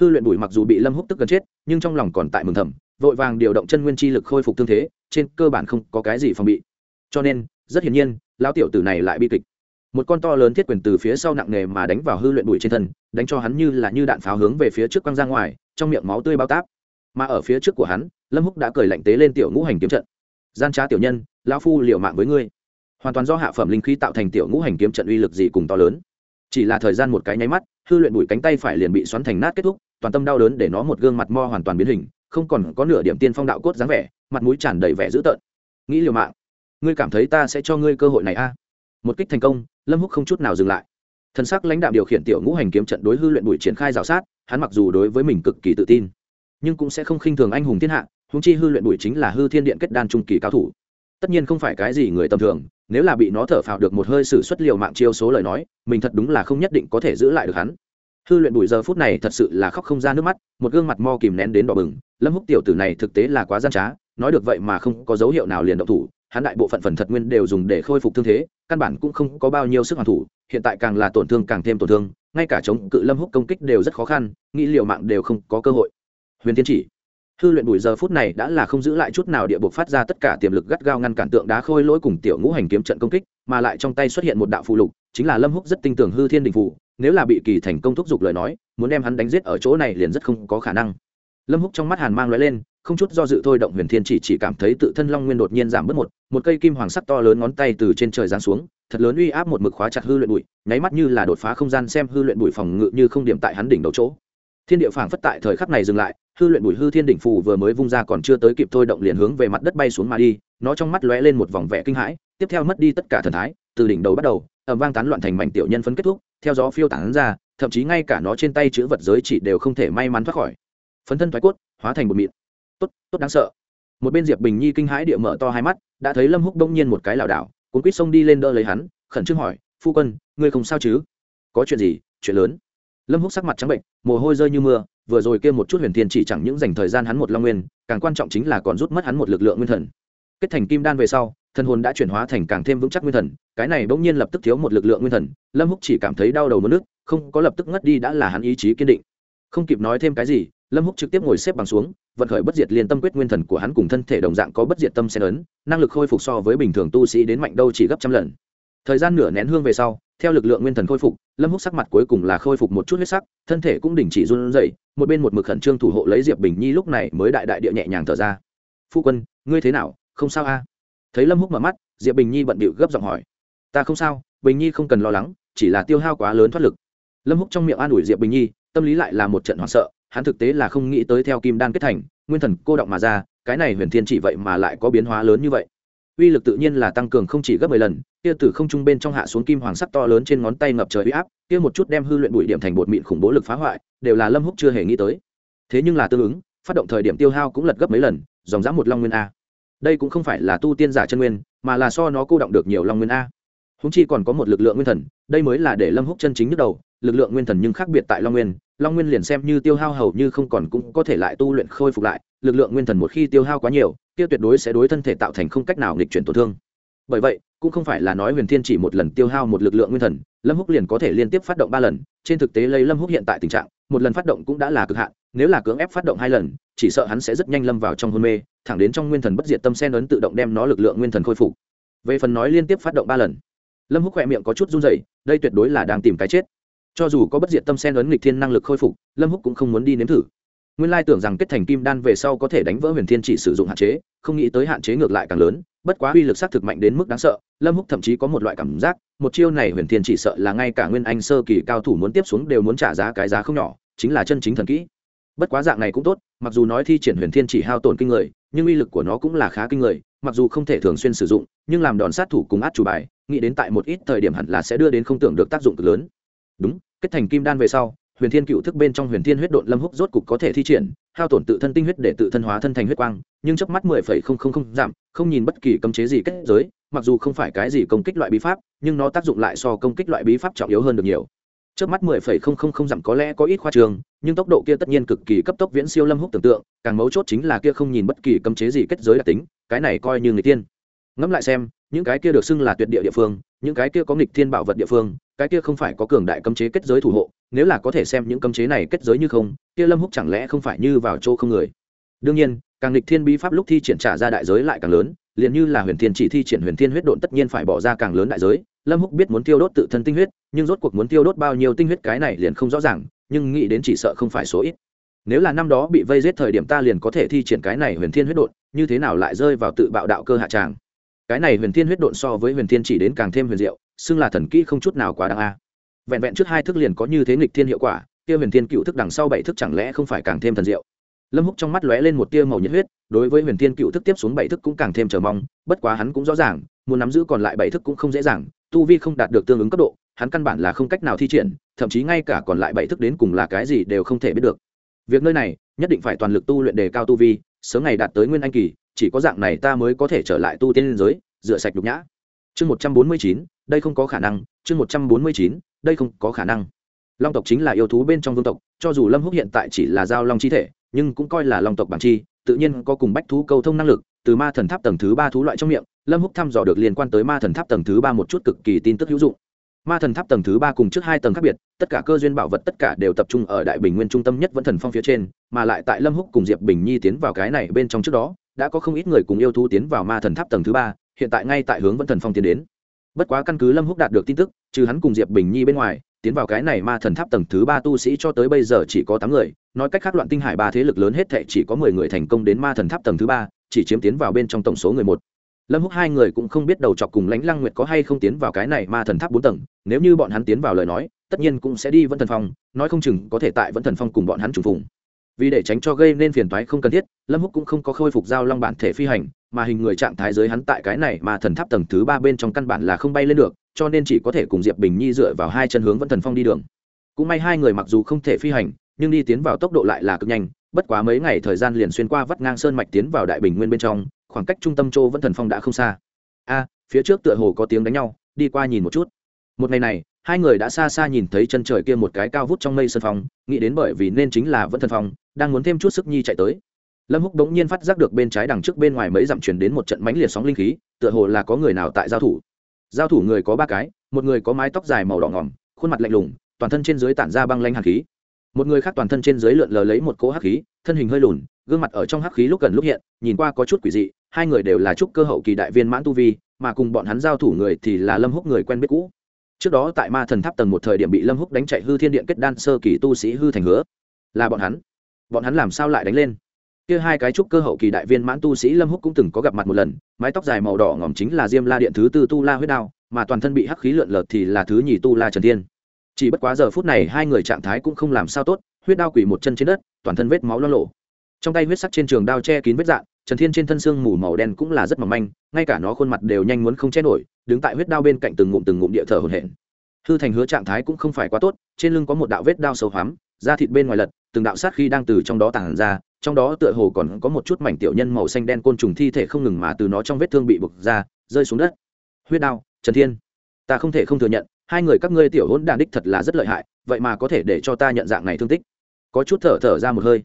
hư luyện bụi mặc dù bị lâm húc tức gần chết, nhưng trong lòng còn tại mừng thầm, vội vàng điều động chân nguyên chi lực khôi phục thương thế, trên cơ bản không có cái gì phòng bị. Cho nên, rất hiển nhiên, lão tiểu tử này lại bi kịch. Một con to lớn thiết quyền từ phía sau nặng nề mà đánh vào hư luyện bụi trên thân, đánh cho hắn như là như đạn pháo hướng về phía trước quăng ra ngoài, trong miệng máu tươi bao táp. Mà ở phía trước của hắn, lâm húc đã cười lạnh tế lên tiểu ngũ hành kiếm trận. Gian trá tiểu nhân, lão phu liều mạng với ngươi. Hoàn toàn do hạ phẩm linh khí tạo thành tiểu ngũ hành kiếm trận uy lực gì cùng to lớn. Chỉ là thời gian một cái nháy mắt, hư luyện bụi cánh tay phải liền bị xoắn thành nát kết thúc toàn tâm đau đớn để nó một gương mặt mo hoàn toàn biến hình, không còn có nửa điểm tiên phong đạo cốt dáng vẻ, mặt mũi tràn đầy vẻ dữ tợn. Nghĩ liều mạng. Ngươi cảm thấy ta sẽ cho ngươi cơ hội này a một kích thành công, lâm húc không chút nào dừng lại. Thần sắc lãnh đạo điều khiển tiểu ngũ hành kiếm trận đối hư luyện bụi triển khai rào sát, hắn mặc dù đối với mình cực kỳ tự tin, nhưng cũng sẽ không khinh thường anh hùng thiên hạ húng chi hư luyện bụi chính là hư thiên điện kết đan trung kỳ cao thủ. Tất nhiên không phải cái gì người tầm thường, nếu là bị nó thở phào được một hơi xử xuất liều mạng chiêu số lời nói, mình thật đúng là không nhất định có thể giữ lại được hắn hư luyện bụi giờ phút này thật sự là khóc không ra nước mắt, một gương mặt mo kìm nén đến đỏ bừng. Lâm húc tiểu tử này thực tế là quá gian trá, nói được vậy mà không có dấu hiệu nào liền động thủ. Hắn đại bộ phận phần thật nguyên đều dùng để khôi phục thương thế, căn bản cũng không có bao nhiêu sức hoàn thủ. Hiện tại càng là tổn thương càng thêm tổn thương, ngay cả chống cự lâm húc công kích đều rất khó khăn, nghĩ liệu mạng đều không có cơ hội. Huyền tiên chỉ, hư luyện bùi giờ phút này đã là không giữ lại chút nào địa bộ phát ra tất cả tiềm lực gắt gao ngăn cản tượng đá khôi lỗi cùng tiểu ngũ hành kiếm trận công kích, mà lại trong tay xuất hiện một đạo phụ lục, chính là lâm húc rất tinh tưởng hư thiên đình phụ nếu là bị kỳ thành công thúc giục lời nói, muốn đem hắn đánh giết ở chỗ này liền rất không có khả năng. Lâm húc trong mắt hàn mang lóe lên, không chút do dự thôi động huyền thiên chỉ chỉ cảm thấy tự thân long nguyên đột nhiên giảm bớt một một cây kim hoàng sắc to lớn ngón tay từ trên trời giáng xuống, thật lớn uy áp một mực khóa chặt hư luyện bụi, nháy mắt như là đột phá không gian xem hư luyện bụi phòng ngự như không điểm tại hắn đỉnh đầu chỗ. Thiên địa phảng phất tại thời khắc này dừng lại, hư luyện bụi hư thiên đỉnh phù vừa mới vung ra còn chưa tới kịp thôi động liền hướng về mặt đất bay xuống mà đi, nó trong mắt lóe lên một vòng vẻ kinh hãi, tiếp theo mất đi tất cả thần thái từ đỉnh đầu bắt đầu ẩm vang tán loạn thành mảnh tiểu nhân phấn kết thúc, theo gió phiêu tán ra, thậm chí ngay cả nó trên tay chữ vật giới chỉ đều không thể may mắn thoát khỏi. Phấn thân thoái cốt, hóa thành một mịn. Tốt tốt đáng sợ. Một bên diệp bình nhi kinh hãi địa mở to hai mắt, đã thấy lâm húc đông nhiên một cái lảo đảo, cuốn quýt xông đi lên đỡ lấy hắn, khẩn trương hỏi, phu quân, ngươi không sao chứ? Có chuyện gì? Chuyện lớn. Lâm húc sắc mặt trắng bệnh, mồ hôi rơi như mưa, vừa rồi kia một chút huyền thiên chỉ chẳng những dành thời gian hắn một long nguyên, càng quan trọng chính là còn rút mất hắn một lực lượng nguyên thần. Kết thành kim đan về sau thần hồn đã chuyển hóa thành càng thêm vững chắc nguyên thần, cái này bỗng nhiên lập tức thiếu một lực lượng nguyên thần, lâm húc chỉ cảm thấy đau đầu mất nước, không có lập tức ngất đi đã là hắn ý chí kiên định. Không kịp nói thêm cái gì, lâm húc trực tiếp ngồi xếp bằng xuống, vận khởi bất diệt liên tâm quyết nguyên thần của hắn cùng thân thể đồng dạng có bất diệt tâm sen ấn, năng lực khôi phục so với bình thường tu sĩ đến mạnh đâu chỉ gấp trăm lần. Thời gian nửa nén hương về sau, theo lực lượng nguyên thần khôi phục, lâm húc sắc mặt cuối cùng là khôi phục một chút huyết sắc, thân thể cũng đình chỉ run rẩy, một bên một mực khẩn trương thủ hộ lấy diệp bình nhi lúc này mới đại đại địa nhẹ nhàng thở ra. Phu quân, ngươi thế nào? Không sao a thấy lâm húc mở mắt, diệp bình nhi bận bịu gấp giọng hỏi. Ta không sao, bình nhi không cần lo lắng, chỉ là tiêu hao quá lớn thoát lực. Lâm húc trong miệng an ủi diệp bình nhi, tâm lý lại là một trận hoảng sợ, hắn thực tế là không nghĩ tới theo kim đan kết thành, nguyên thần cô động mà ra, cái này huyền thiên chỉ vậy mà lại có biến hóa lớn như vậy. Uy lực tự nhiên là tăng cường không chỉ gấp mười lần, kia từ không trung bên trong hạ xuống kim hoàng sắc to lớn trên ngón tay ngập trời uy áp, kia một chút đem hư luyện bụi điểm thành bột mịn khủng bố lực phá hoại, đều là lâm húc chưa hề nghĩ tới. Thế nhưng là tương ứng, phát động thời điểm tiêu hao cũng lật gấp mấy lần, dòng dã một long nguyên a đây cũng không phải là tu tiên giả chân nguyên, mà là so nó cô động được nhiều long nguyên a. Húng chi còn có một lực lượng nguyên thần, đây mới là để lâm húc chân chính nhức đầu, lực lượng nguyên thần nhưng khác biệt tại long nguyên. Long nguyên liền xem như tiêu hao hầu như không còn cũng có thể lại tu luyện khôi phục lại, lực lượng nguyên thần một khi tiêu hao quá nhiều tiêu tuyệt đối sẽ đối thân thể tạo thành không cách nào nghịch chuyển tổn thương. Bởi vậy, cũng không phải là nói huyền thiên chỉ một lần tiêu hao một lực lượng nguyên thần, lâm húc liền có thể liên tiếp phát động ba lần. Trên thực tế lấy lâm húc hiện tại tình trạng, một lần phát động cũng đã là cực hạn, nếu là cưỡng ép phát động hai lần chỉ sợ hắn sẽ rất nhanh lâm vào trong hôn mê, thẳng đến trong nguyên thần bất diệt tâm sen ấn tự động đem nó lực lượng nguyên thần khôi phục. Về phần nói liên tiếp phát động ba lần, lâm húc khỏe miệng có chút run rẩy, đây tuyệt đối là đang tìm cái chết. Cho dù có bất diệt tâm sen ấn nghịch thiên năng lực khôi phục, lâm húc cũng không muốn đi nếm thử. Nguyên lai tưởng rằng kết thành kim đan về sau có thể đánh vỡ huyền thiên chỉ sử dụng hạn chế, không nghĩ tới hạn chế ngược lại càng lớn, bất quá uy lực sát thực mạnh đến mức đáng sợ, lâm húc thậm chí có một loại cảm giác, một chiêu này huyền thiên chỉ sợ là ngay cả nguyên anh sơ kỳ cao thủ muốn tiếp xuống đều muốn trả giá cái giá không nhỏ, chính là chân chính thần kỹ. Bất quá dạng này cũng tốt mặc dù nói thi triển huyền thiên chỉ hao tổn kinh người, nhưng uy lực của nó cũng là khá kinh người, mặc dù không thể thường xuyên sử dụng, nhưng làm đòn sát thủ cùng át chủ bài, nghĩ đến tại một ít thời điểm hẳn là sẽ đưa đến không tưởng được tác dụng cực lớn. Đúng, kết thành kim đan về sau, huyền thiên cựu thức bên trong huyền thiên huyết độn lâm húc rốt cục có thể thi triển, hao tổn tự thân tinh huyết để tự thân hóa thân thành huyết quang, nhưng chớp mắt mười phẩy không không không giảm, không nhìn bất kỳ cấm chế gì kết giới, mặc dù không phải cái gì công kích loại bí pháp, nhưng nó tác dụng lại so công kích loại bí pháp trọng yếu hơn được nhiều chớp mắt mười phẩy không không không giảm có lẽ có ít khoa trường, nhưng tốc độ kia tất nhiên cực kỳ cấp tốc viễn siêu lâm húc tưởng tượng, càng mấu chốt chính là kia không nhìn bất kỳ cấm chế gì kết giới đặc tính, cái này coi như người tiên. Ngẫm lại xem, những cái kia được xưng là tuyệt địa địa phương, những cái kia có nghịch thiên bảo vật địa phương, cái kia không phải có cường đại cấm chế kết giới thủ hộ, nếu là có thể xem những cấm chế này kết giới như không, kia lâm húc chẳng lẽ không phải như vào chỗ không người? Đương nhiên, càng nghịch thiên bí pháp lúc thi triển trả ra đại giới lại càng lớn, liền như là huyền thiên chỉ thi triển huyền thiên huyết độn tất nhiên phải bỏ ra càng lớn đại giới lâm húc biết muốn tiêu đốt tự thân tinh huyết nhưng rốt cuộc muốn tiêu đốt bao nhiêu tinh huyết cái này liền không rõ ràng nhưng nghĩ đến chỉ sợ không phải số ít. Nếu là năm đó bị vây giết thời điểm ta liền có thể thi triển cái này huyền thiên huyết đột, như thế nào lại rơi vào tự bạo đạo cơ hạ tràng? Cái này huyền thiên huyết đột so với huyền thiên chỉ đến càng thêm huyền diệu xưng là thần kỹ không chút nào quá đáng a. Vẹn vẹn trước hai thức liền có như thế nghịch thiên hiệu quả kia huyền thiên cựu thức đằng sau bảy thức chẳng lẽ không phải càng thêm thần diệu? Lâm húc trong mắt lóe lên một tia màu nhiệt huyết đối với huyền thiên cựu thức tiếp xuống bảy thức cũng càng thêm chờ mong bất quá hắn cũng rõ ràng muốn nắm giữ còn lại bảy thức cũng không dễ dàng tu vi không đạt được tương ứng cấp độ, hắn căn bản là không cách nào thi triển, thậm chí ngay cả còn lại bảy thức đến cùng là cái gì đều không thể biết được. Việc nơi này, nhất định phải toàn lực tu luyện đề cao tu vi, sớm ngày đạt tới nguyên anh kỳ, chỉ có dạng này ta mới có thể trở lại tu tiên liên giới, rửa sạch nhục nhã. Chương một trăm bốn mươi chín, đây không có khả năng, chương một trăm bốn mươi chín, đây không có khả năng. Long tộc chính là yêu thú bên trong vương tộc, cho dù lâm húc hiện tại chỉ là giao long chi thể, nhưng cũng coi là long tộc bản chi, tự nhiên có cùng bách thú câu thông năng lực từ ma thần tháp tầng thứ ba thú loại trong miệng, lâm húc thăm dò được liên quan tới ma thần tháp tầng thứ ba một chút cực kỳ tin tức hữu dụng. Ma thần tháp tầng thứ ba cùng trước hai tầng khác biệt, tất cả cơ duyên bảo vật tất cả đều tập trung ở đại bình nguyên trung tâm nhất vẫn thần phong phía trên, mà lại tại lâm húc cùng diệp bình nhi tiến vào cái này bên trong trước đó, đã có không ít người cùng yêu thú tiến vào ma thần tháp tầng thứ ba, hiện tại ngay tại hướng vẫn thần phong tiến đến. Bất quá căn cứ lâm húc đạt được tin tức, trừ hắn cùng diệp bình nhi bên ngoài, tiến vào cái này ma thần tháp tầng thứ ba tu sĩ cho tới bây giờ chỉ có tám người, nói cách khác loạn tinh hải ba thế lực lớn hết thệ chỉ có mười người thành công đến ma thần tháp tầng thứ ba chỉ chiếm tiến vào bên trong tổng số người một. Lâm húc hai người cũng không biết đầu chọc cùng lãnh lăng nguyệt có hay không tiến vào cái này ma thần tháp bốn tầng, nếu như bọn hắn tiến vào lời nói, tất nhiên cũng sẽ đi vẫn thần phong, nói không chừng có thể tại vẫn thần phong cùng bọn hắn trùng phùng. Vì để tránh cho gây nên phiền toái không cần thiết, lâm húc cũng không có khôi phục giao long bản thể phi hành, mà hình người trạng thái giới hắn tại cái này mà thần tháp tầng thứ ba bên trong căn bản là không bay lên được, cho nên chỉ có thể cùng diệp bình nhi dựa vào hai chân hướng vẫn thần phong đi đường. Cũng may hai người mặc dù không thể phi hành, nhưng đi tiến vào tốc độ lại là cực nhanh bất quá mấy ngày thời gian liền xuyên qua vắt ngang sơn mạch tiến vào đại bình nguyên bên trong, khoảng cách trung tâm châu vẫn thần phong đã không xa. A, phía trước tựa hồ có tiếng đánh nhau, đi qua nhìn một chút. Một ngày này, hai người đã xa xa nhìn thấy chân trời kia một cái cao vút trong mây sân phong, nghĩ đến bởi vì nên chính là vẫn thần phong, đang muốn thêm chút sức nhi chạy tới. Lâm húc đống nhiên phát giác được bên trái đằng trước bên ngoài mấy dặm chuyển đến một trận mãnh liệt sóng linh khí, tựa hồ là có người nào tại giao thủ. Giao thủ người có ba cái, một người có mái tóc dài màu đỏ ngỏm khuôn mặt lạnh lùng, toàn thân trên dưới tản ra băng lanh hàn khí một người khác toàn thân trên dưới lượn lờ lấy một cỗ hắc khí, thân hình hơi lùn, gương mặt ở trong hắc khí lúc gần lúc hiện, nhìn qua có chút quỷ dị, hai người đều là trúc cơ hậu kỳ đại viên mãn tu vi, mà cùng bọn hắn giao thủ người thì là lâm húc người quen biết cũ. Trước đó tại ma thần tháp tầng một thời điểm bị lâm húc đánh chạy hư thiên điện kết đan sơ kỳ tu sĩ hư thành hứa. Là bọn hắn. Bọn hắn làm sao lại đánh lên? Kia hai cái trúc cơ hậu kỳ đại viên mãn tu sĩ lâm húc cũng từng có gặp mặt một lần, mái tóc dài màu đỏ ngỏm chính là diêm la điện thứ tư tu la huyết đao, mà toàn thân bị hắc khí lượn lờ thì là thứ nhì tu la trần thiên chỉ bất quá giờ phút này hai người trạng thái cũng không làm sao tốt, huyết đao quỳ một chân trên đất, toàn thân vết máu lo lộ. Trong tay huyết sắc trên trường đao che kín vết dạn trần thiên trên thân xương mù màu đen cũng là rất mỏng manh, ngay cả nó khuôn mặt đều nhanh muốn không che nổi, đứng tại huyết đao bên cạnh từng ngụm từng ngụm địa thở hồn hển. Hư thành hứa trạng thái cũng không phải quá tốt, trên lưng có một đạo vết đao sâu hoắm, da thịt bên ngoài lật, từng đạo sát khi đang từ trong đó tàn ra, trong đó tựa hồ còn có một chút mảnh tiểu nhân màu xanh đen côn trùng thi thể không ngừng mà từ nó trong vết thương bị bực ra, rơi xuống đất. Huyết đao, trần thiên, ta không thể không thừa nhận hai người các ngươi tiểu hỗn đản đích thật là rất lợi hại, vậy mà có thể để cho ta nhận dạng này thương tích. Có chút thở thở ra một hơi.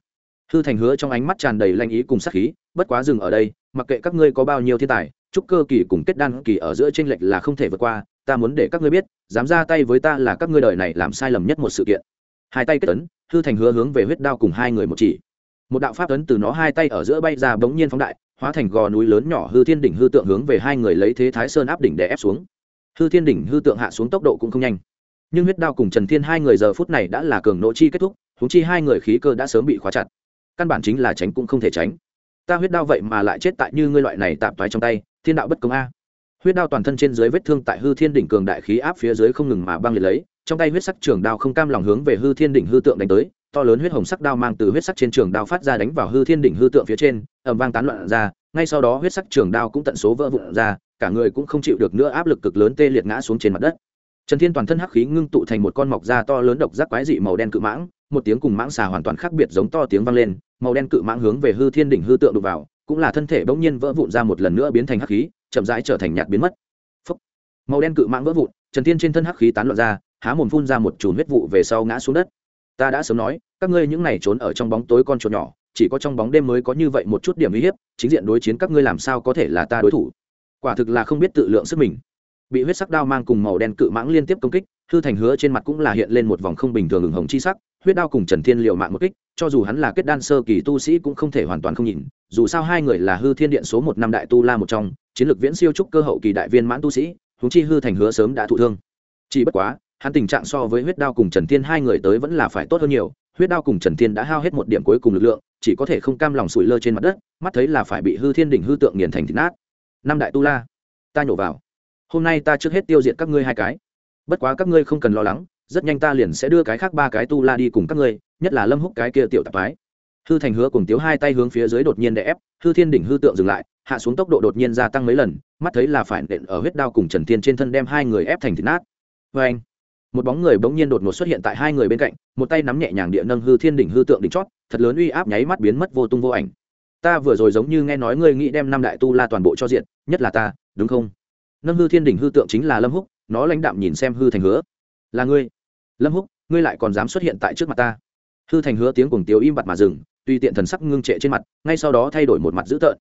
Hư thành hứa trong ánh mắt tràn đầy lanh ý cùng sát khí, bất quá dừng ở đây, mặc kệ các ngươi có bao nhiêu thiên tài, chúc cơ kỳ cùng kết đan kỳ ở giữa tranh lệch là không thể vượt qua, ta muốn để các ngươi biết, dám ra tay với ta là các ngươi đời này làm sai lầm nhất một sự kiện. Hai tay kết ấn, hư thành hứa hướng về huyết đao cùng hai người một chỉ. Một đạo pháp ấn từ nó hai tay ở giữa bay ra bỗng nhiên phóng đại, hóa thành gò núi lớn nhỏ hư thiên đỉnh hư tượng hướng về hai người lấy thế thái sơn áp đỉnh để ép xuống hư thiên đỉnh, hư tượng hạ xuống tốc độ cũng không nhanh. Nhưng huyết đao cùng trần thiên hai người giờ phút này đã là cường nỗ chi kết thúc thúng chi hai người khí cơ đã sớm bị khóa chặt. Căn bản chính là tránh cũng không thể tránh. Ta huyết đao vậy mà lại chết tại như ngươi loại này tạm toái trong tay, thiên đạo bất công a. Huyết đao toàn thân trên dưới vết thương tại hư thiên đỉnh cường đại khí áp phía dưới không ngừng mà băng liệt lấy, trong tay huyết sắc trường đao không cam lòng hướng về hư thiên đỉnh, hư tượng đánh tới to lớn huyết hồng sắc đao mang từ huyết sắc trên trường đao phát ra đánh vào hư thiên đỉnh hư tượng phía trên ẩm vang tán loạn ra, ngay sau đó huyết sắc trường đao cũng tận số vỡ vụn ra, cả người cũng không chịu được nữa áp lực cực lớn tê liệt ngã xuống trên mặt đất. Trần thiên toàn thân hắc khí ngưng tụ thành một con mọc da to lớn độc giác quái dị màu đen cự mãng, một tiếng cùng mãng xà hoàn toàn khác biệt giống to tiếng vang lên, màu đen cự mãng hướng về hư thiên đỉnh hư tượng đục vào, cũng là thân thể bỗng nhiên vỡ vụn ra một lần nữa biến thành hắc khí, chậm rãi trở thành nhạt biến mất. Phúc. màu đen cự mãng vỡ vụn, trần thiên trên thân hắc khí tán loạn ra, há mồm phun ra một chùm huyết vụ về sau ngã xuống đất ta đã sớm nói, các ngươi những này trốn ở trong bóng tối con chuột nhỏ, chỉ có trong bóng đêm mới có như vậy một chút điểm uy hiếp, chính diện đối chiến các ngươi làm sao có thể là ta đối thủ? Quả thực là không biết tự lượng sức mình. Bị huyết sắc đao mang cùng màu đen cự mãng liên tiếp công kích, hư thành hứa trên mặt cũng là hiện lên một vòng không bình thường ửng hồng chi sắc, huyết đao cùng trần thiên liệu mạng một kích, cho dù hắn là kết đan sơ kỳ tu sĩ cũng không thể hoàn toàn không nhìn, dù sao hai người là hư thiên điện số một năm đại tu la một trong, chiến lược viễn siêu trúc cơ hậu kỳ đại viên mãn tu sĩ húng chi hư thành hứa sớm đã thụ thương. Chỉ bất quá hắn tình trạng so với huyết đao cùng trần thiên hai người tới vẫn là phải tốt hơn nhiều. huyết đao cùng trần thiên đã hao hết một điểm cuối cùng lực lượng, chỉ có thể không cam lòng sủi lơ trên mặt đất, mắt thấy là phải bị hư thiên đỉnh hư tượng nghiền thành thịt nát. năm đại tu la, ta nhổ vào. hôm nay ta trước hết tiêu diệt các ngươi hai cái. bất quá các ngươi không cần lo lắng, rất nhanh ta liền sẽ đưa cái khác ba cái tu la đi cùng các ngươi, nhất là lâm húc cái kia tiểu tạp thái. hư thành hứa cùng tiếu hai tay hướng phía dưới đột nhiên đè ép, hư thiên đỉnh hư tượng dừng lại, hạ xuống tốc độ đột nhiên gia tăng mấy lần, mắt thấy là phải nện ở huyết đao cùng trần thiên trên thân đem hai người ép thành thịt nát. vê anh một bóng người bỗng nhiên đột ngột xuất hiện tại hai người bên cạnh, một tay nắm nhẹ nhàng địa nâng hư thiên đỉnh hư tượng đỉnh chót, thật lớn uy áp nháy mắt biến mất vô tung vô ảnh. Ta vừa rồi giống như nghe nói ngươi nghĩ đem năm đại tu la toàn bộ cho diện nhất là ta, đúng không? Nâng hư thiên đỉnh hư tượng chính là lâm húc, nó lãnh đạm nhìn xem hư thành hứa. Là ngươi. Lâm húc, ngươi lại còn dám xuất hiện tại trước mặt ta. Hư thành hứa tiếng cùng tiếu im bặt mà dừng tuy tiện thần sắc ngưng trệ trên mặt, ngay sau đó thay đổi một mặt dữ tợn.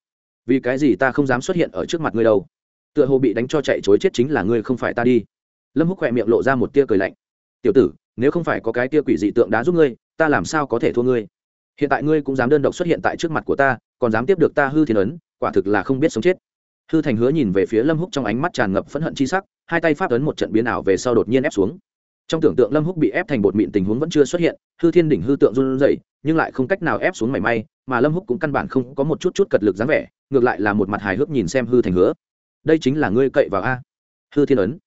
Vì cái gì ta không dám xuất hiện ở trước mặt ngươi đâu? Tựa hồ bị đánh cho chạy chối chết chính là ngươi không phải ta đi lâm húc khỏe miệng lộ ra một tia cười lạnh. Tiểu tử, nếu không phải có cái tia quỷ dị tượng đá giúp ngươi, ta làm sao có thể thua ngươi? Hiện tại ngươi cũng dám đơn độc xuất hiện tại trước mặt của ta, còn dám tiếp được ta hư thiên ấn, quả thực là không biết sống chết. Hư thành hứa nhìn về phía lâm húc trong ánh mắt tràn ngập phẫn hận chi sắc, hai tay pháp ấn một trận biến ảo về sau đột nhiên ép xuống. Trong tưởng tượng lâm húc bị ép thành bột mịn tình huống vẫn chưa xuất hiện, hư thiên đỉnh hư tượng run rẩy, nhưng lại không cách nào ép xuống mảy may, mà lâm húc cũng căn bản không có một chút chút cật lực dáng vẻ, ngược lại là một mặt hài hước nhìn xem hư thành hứa. Đây chính là ngươi cậy vào a. Hư thiên ấn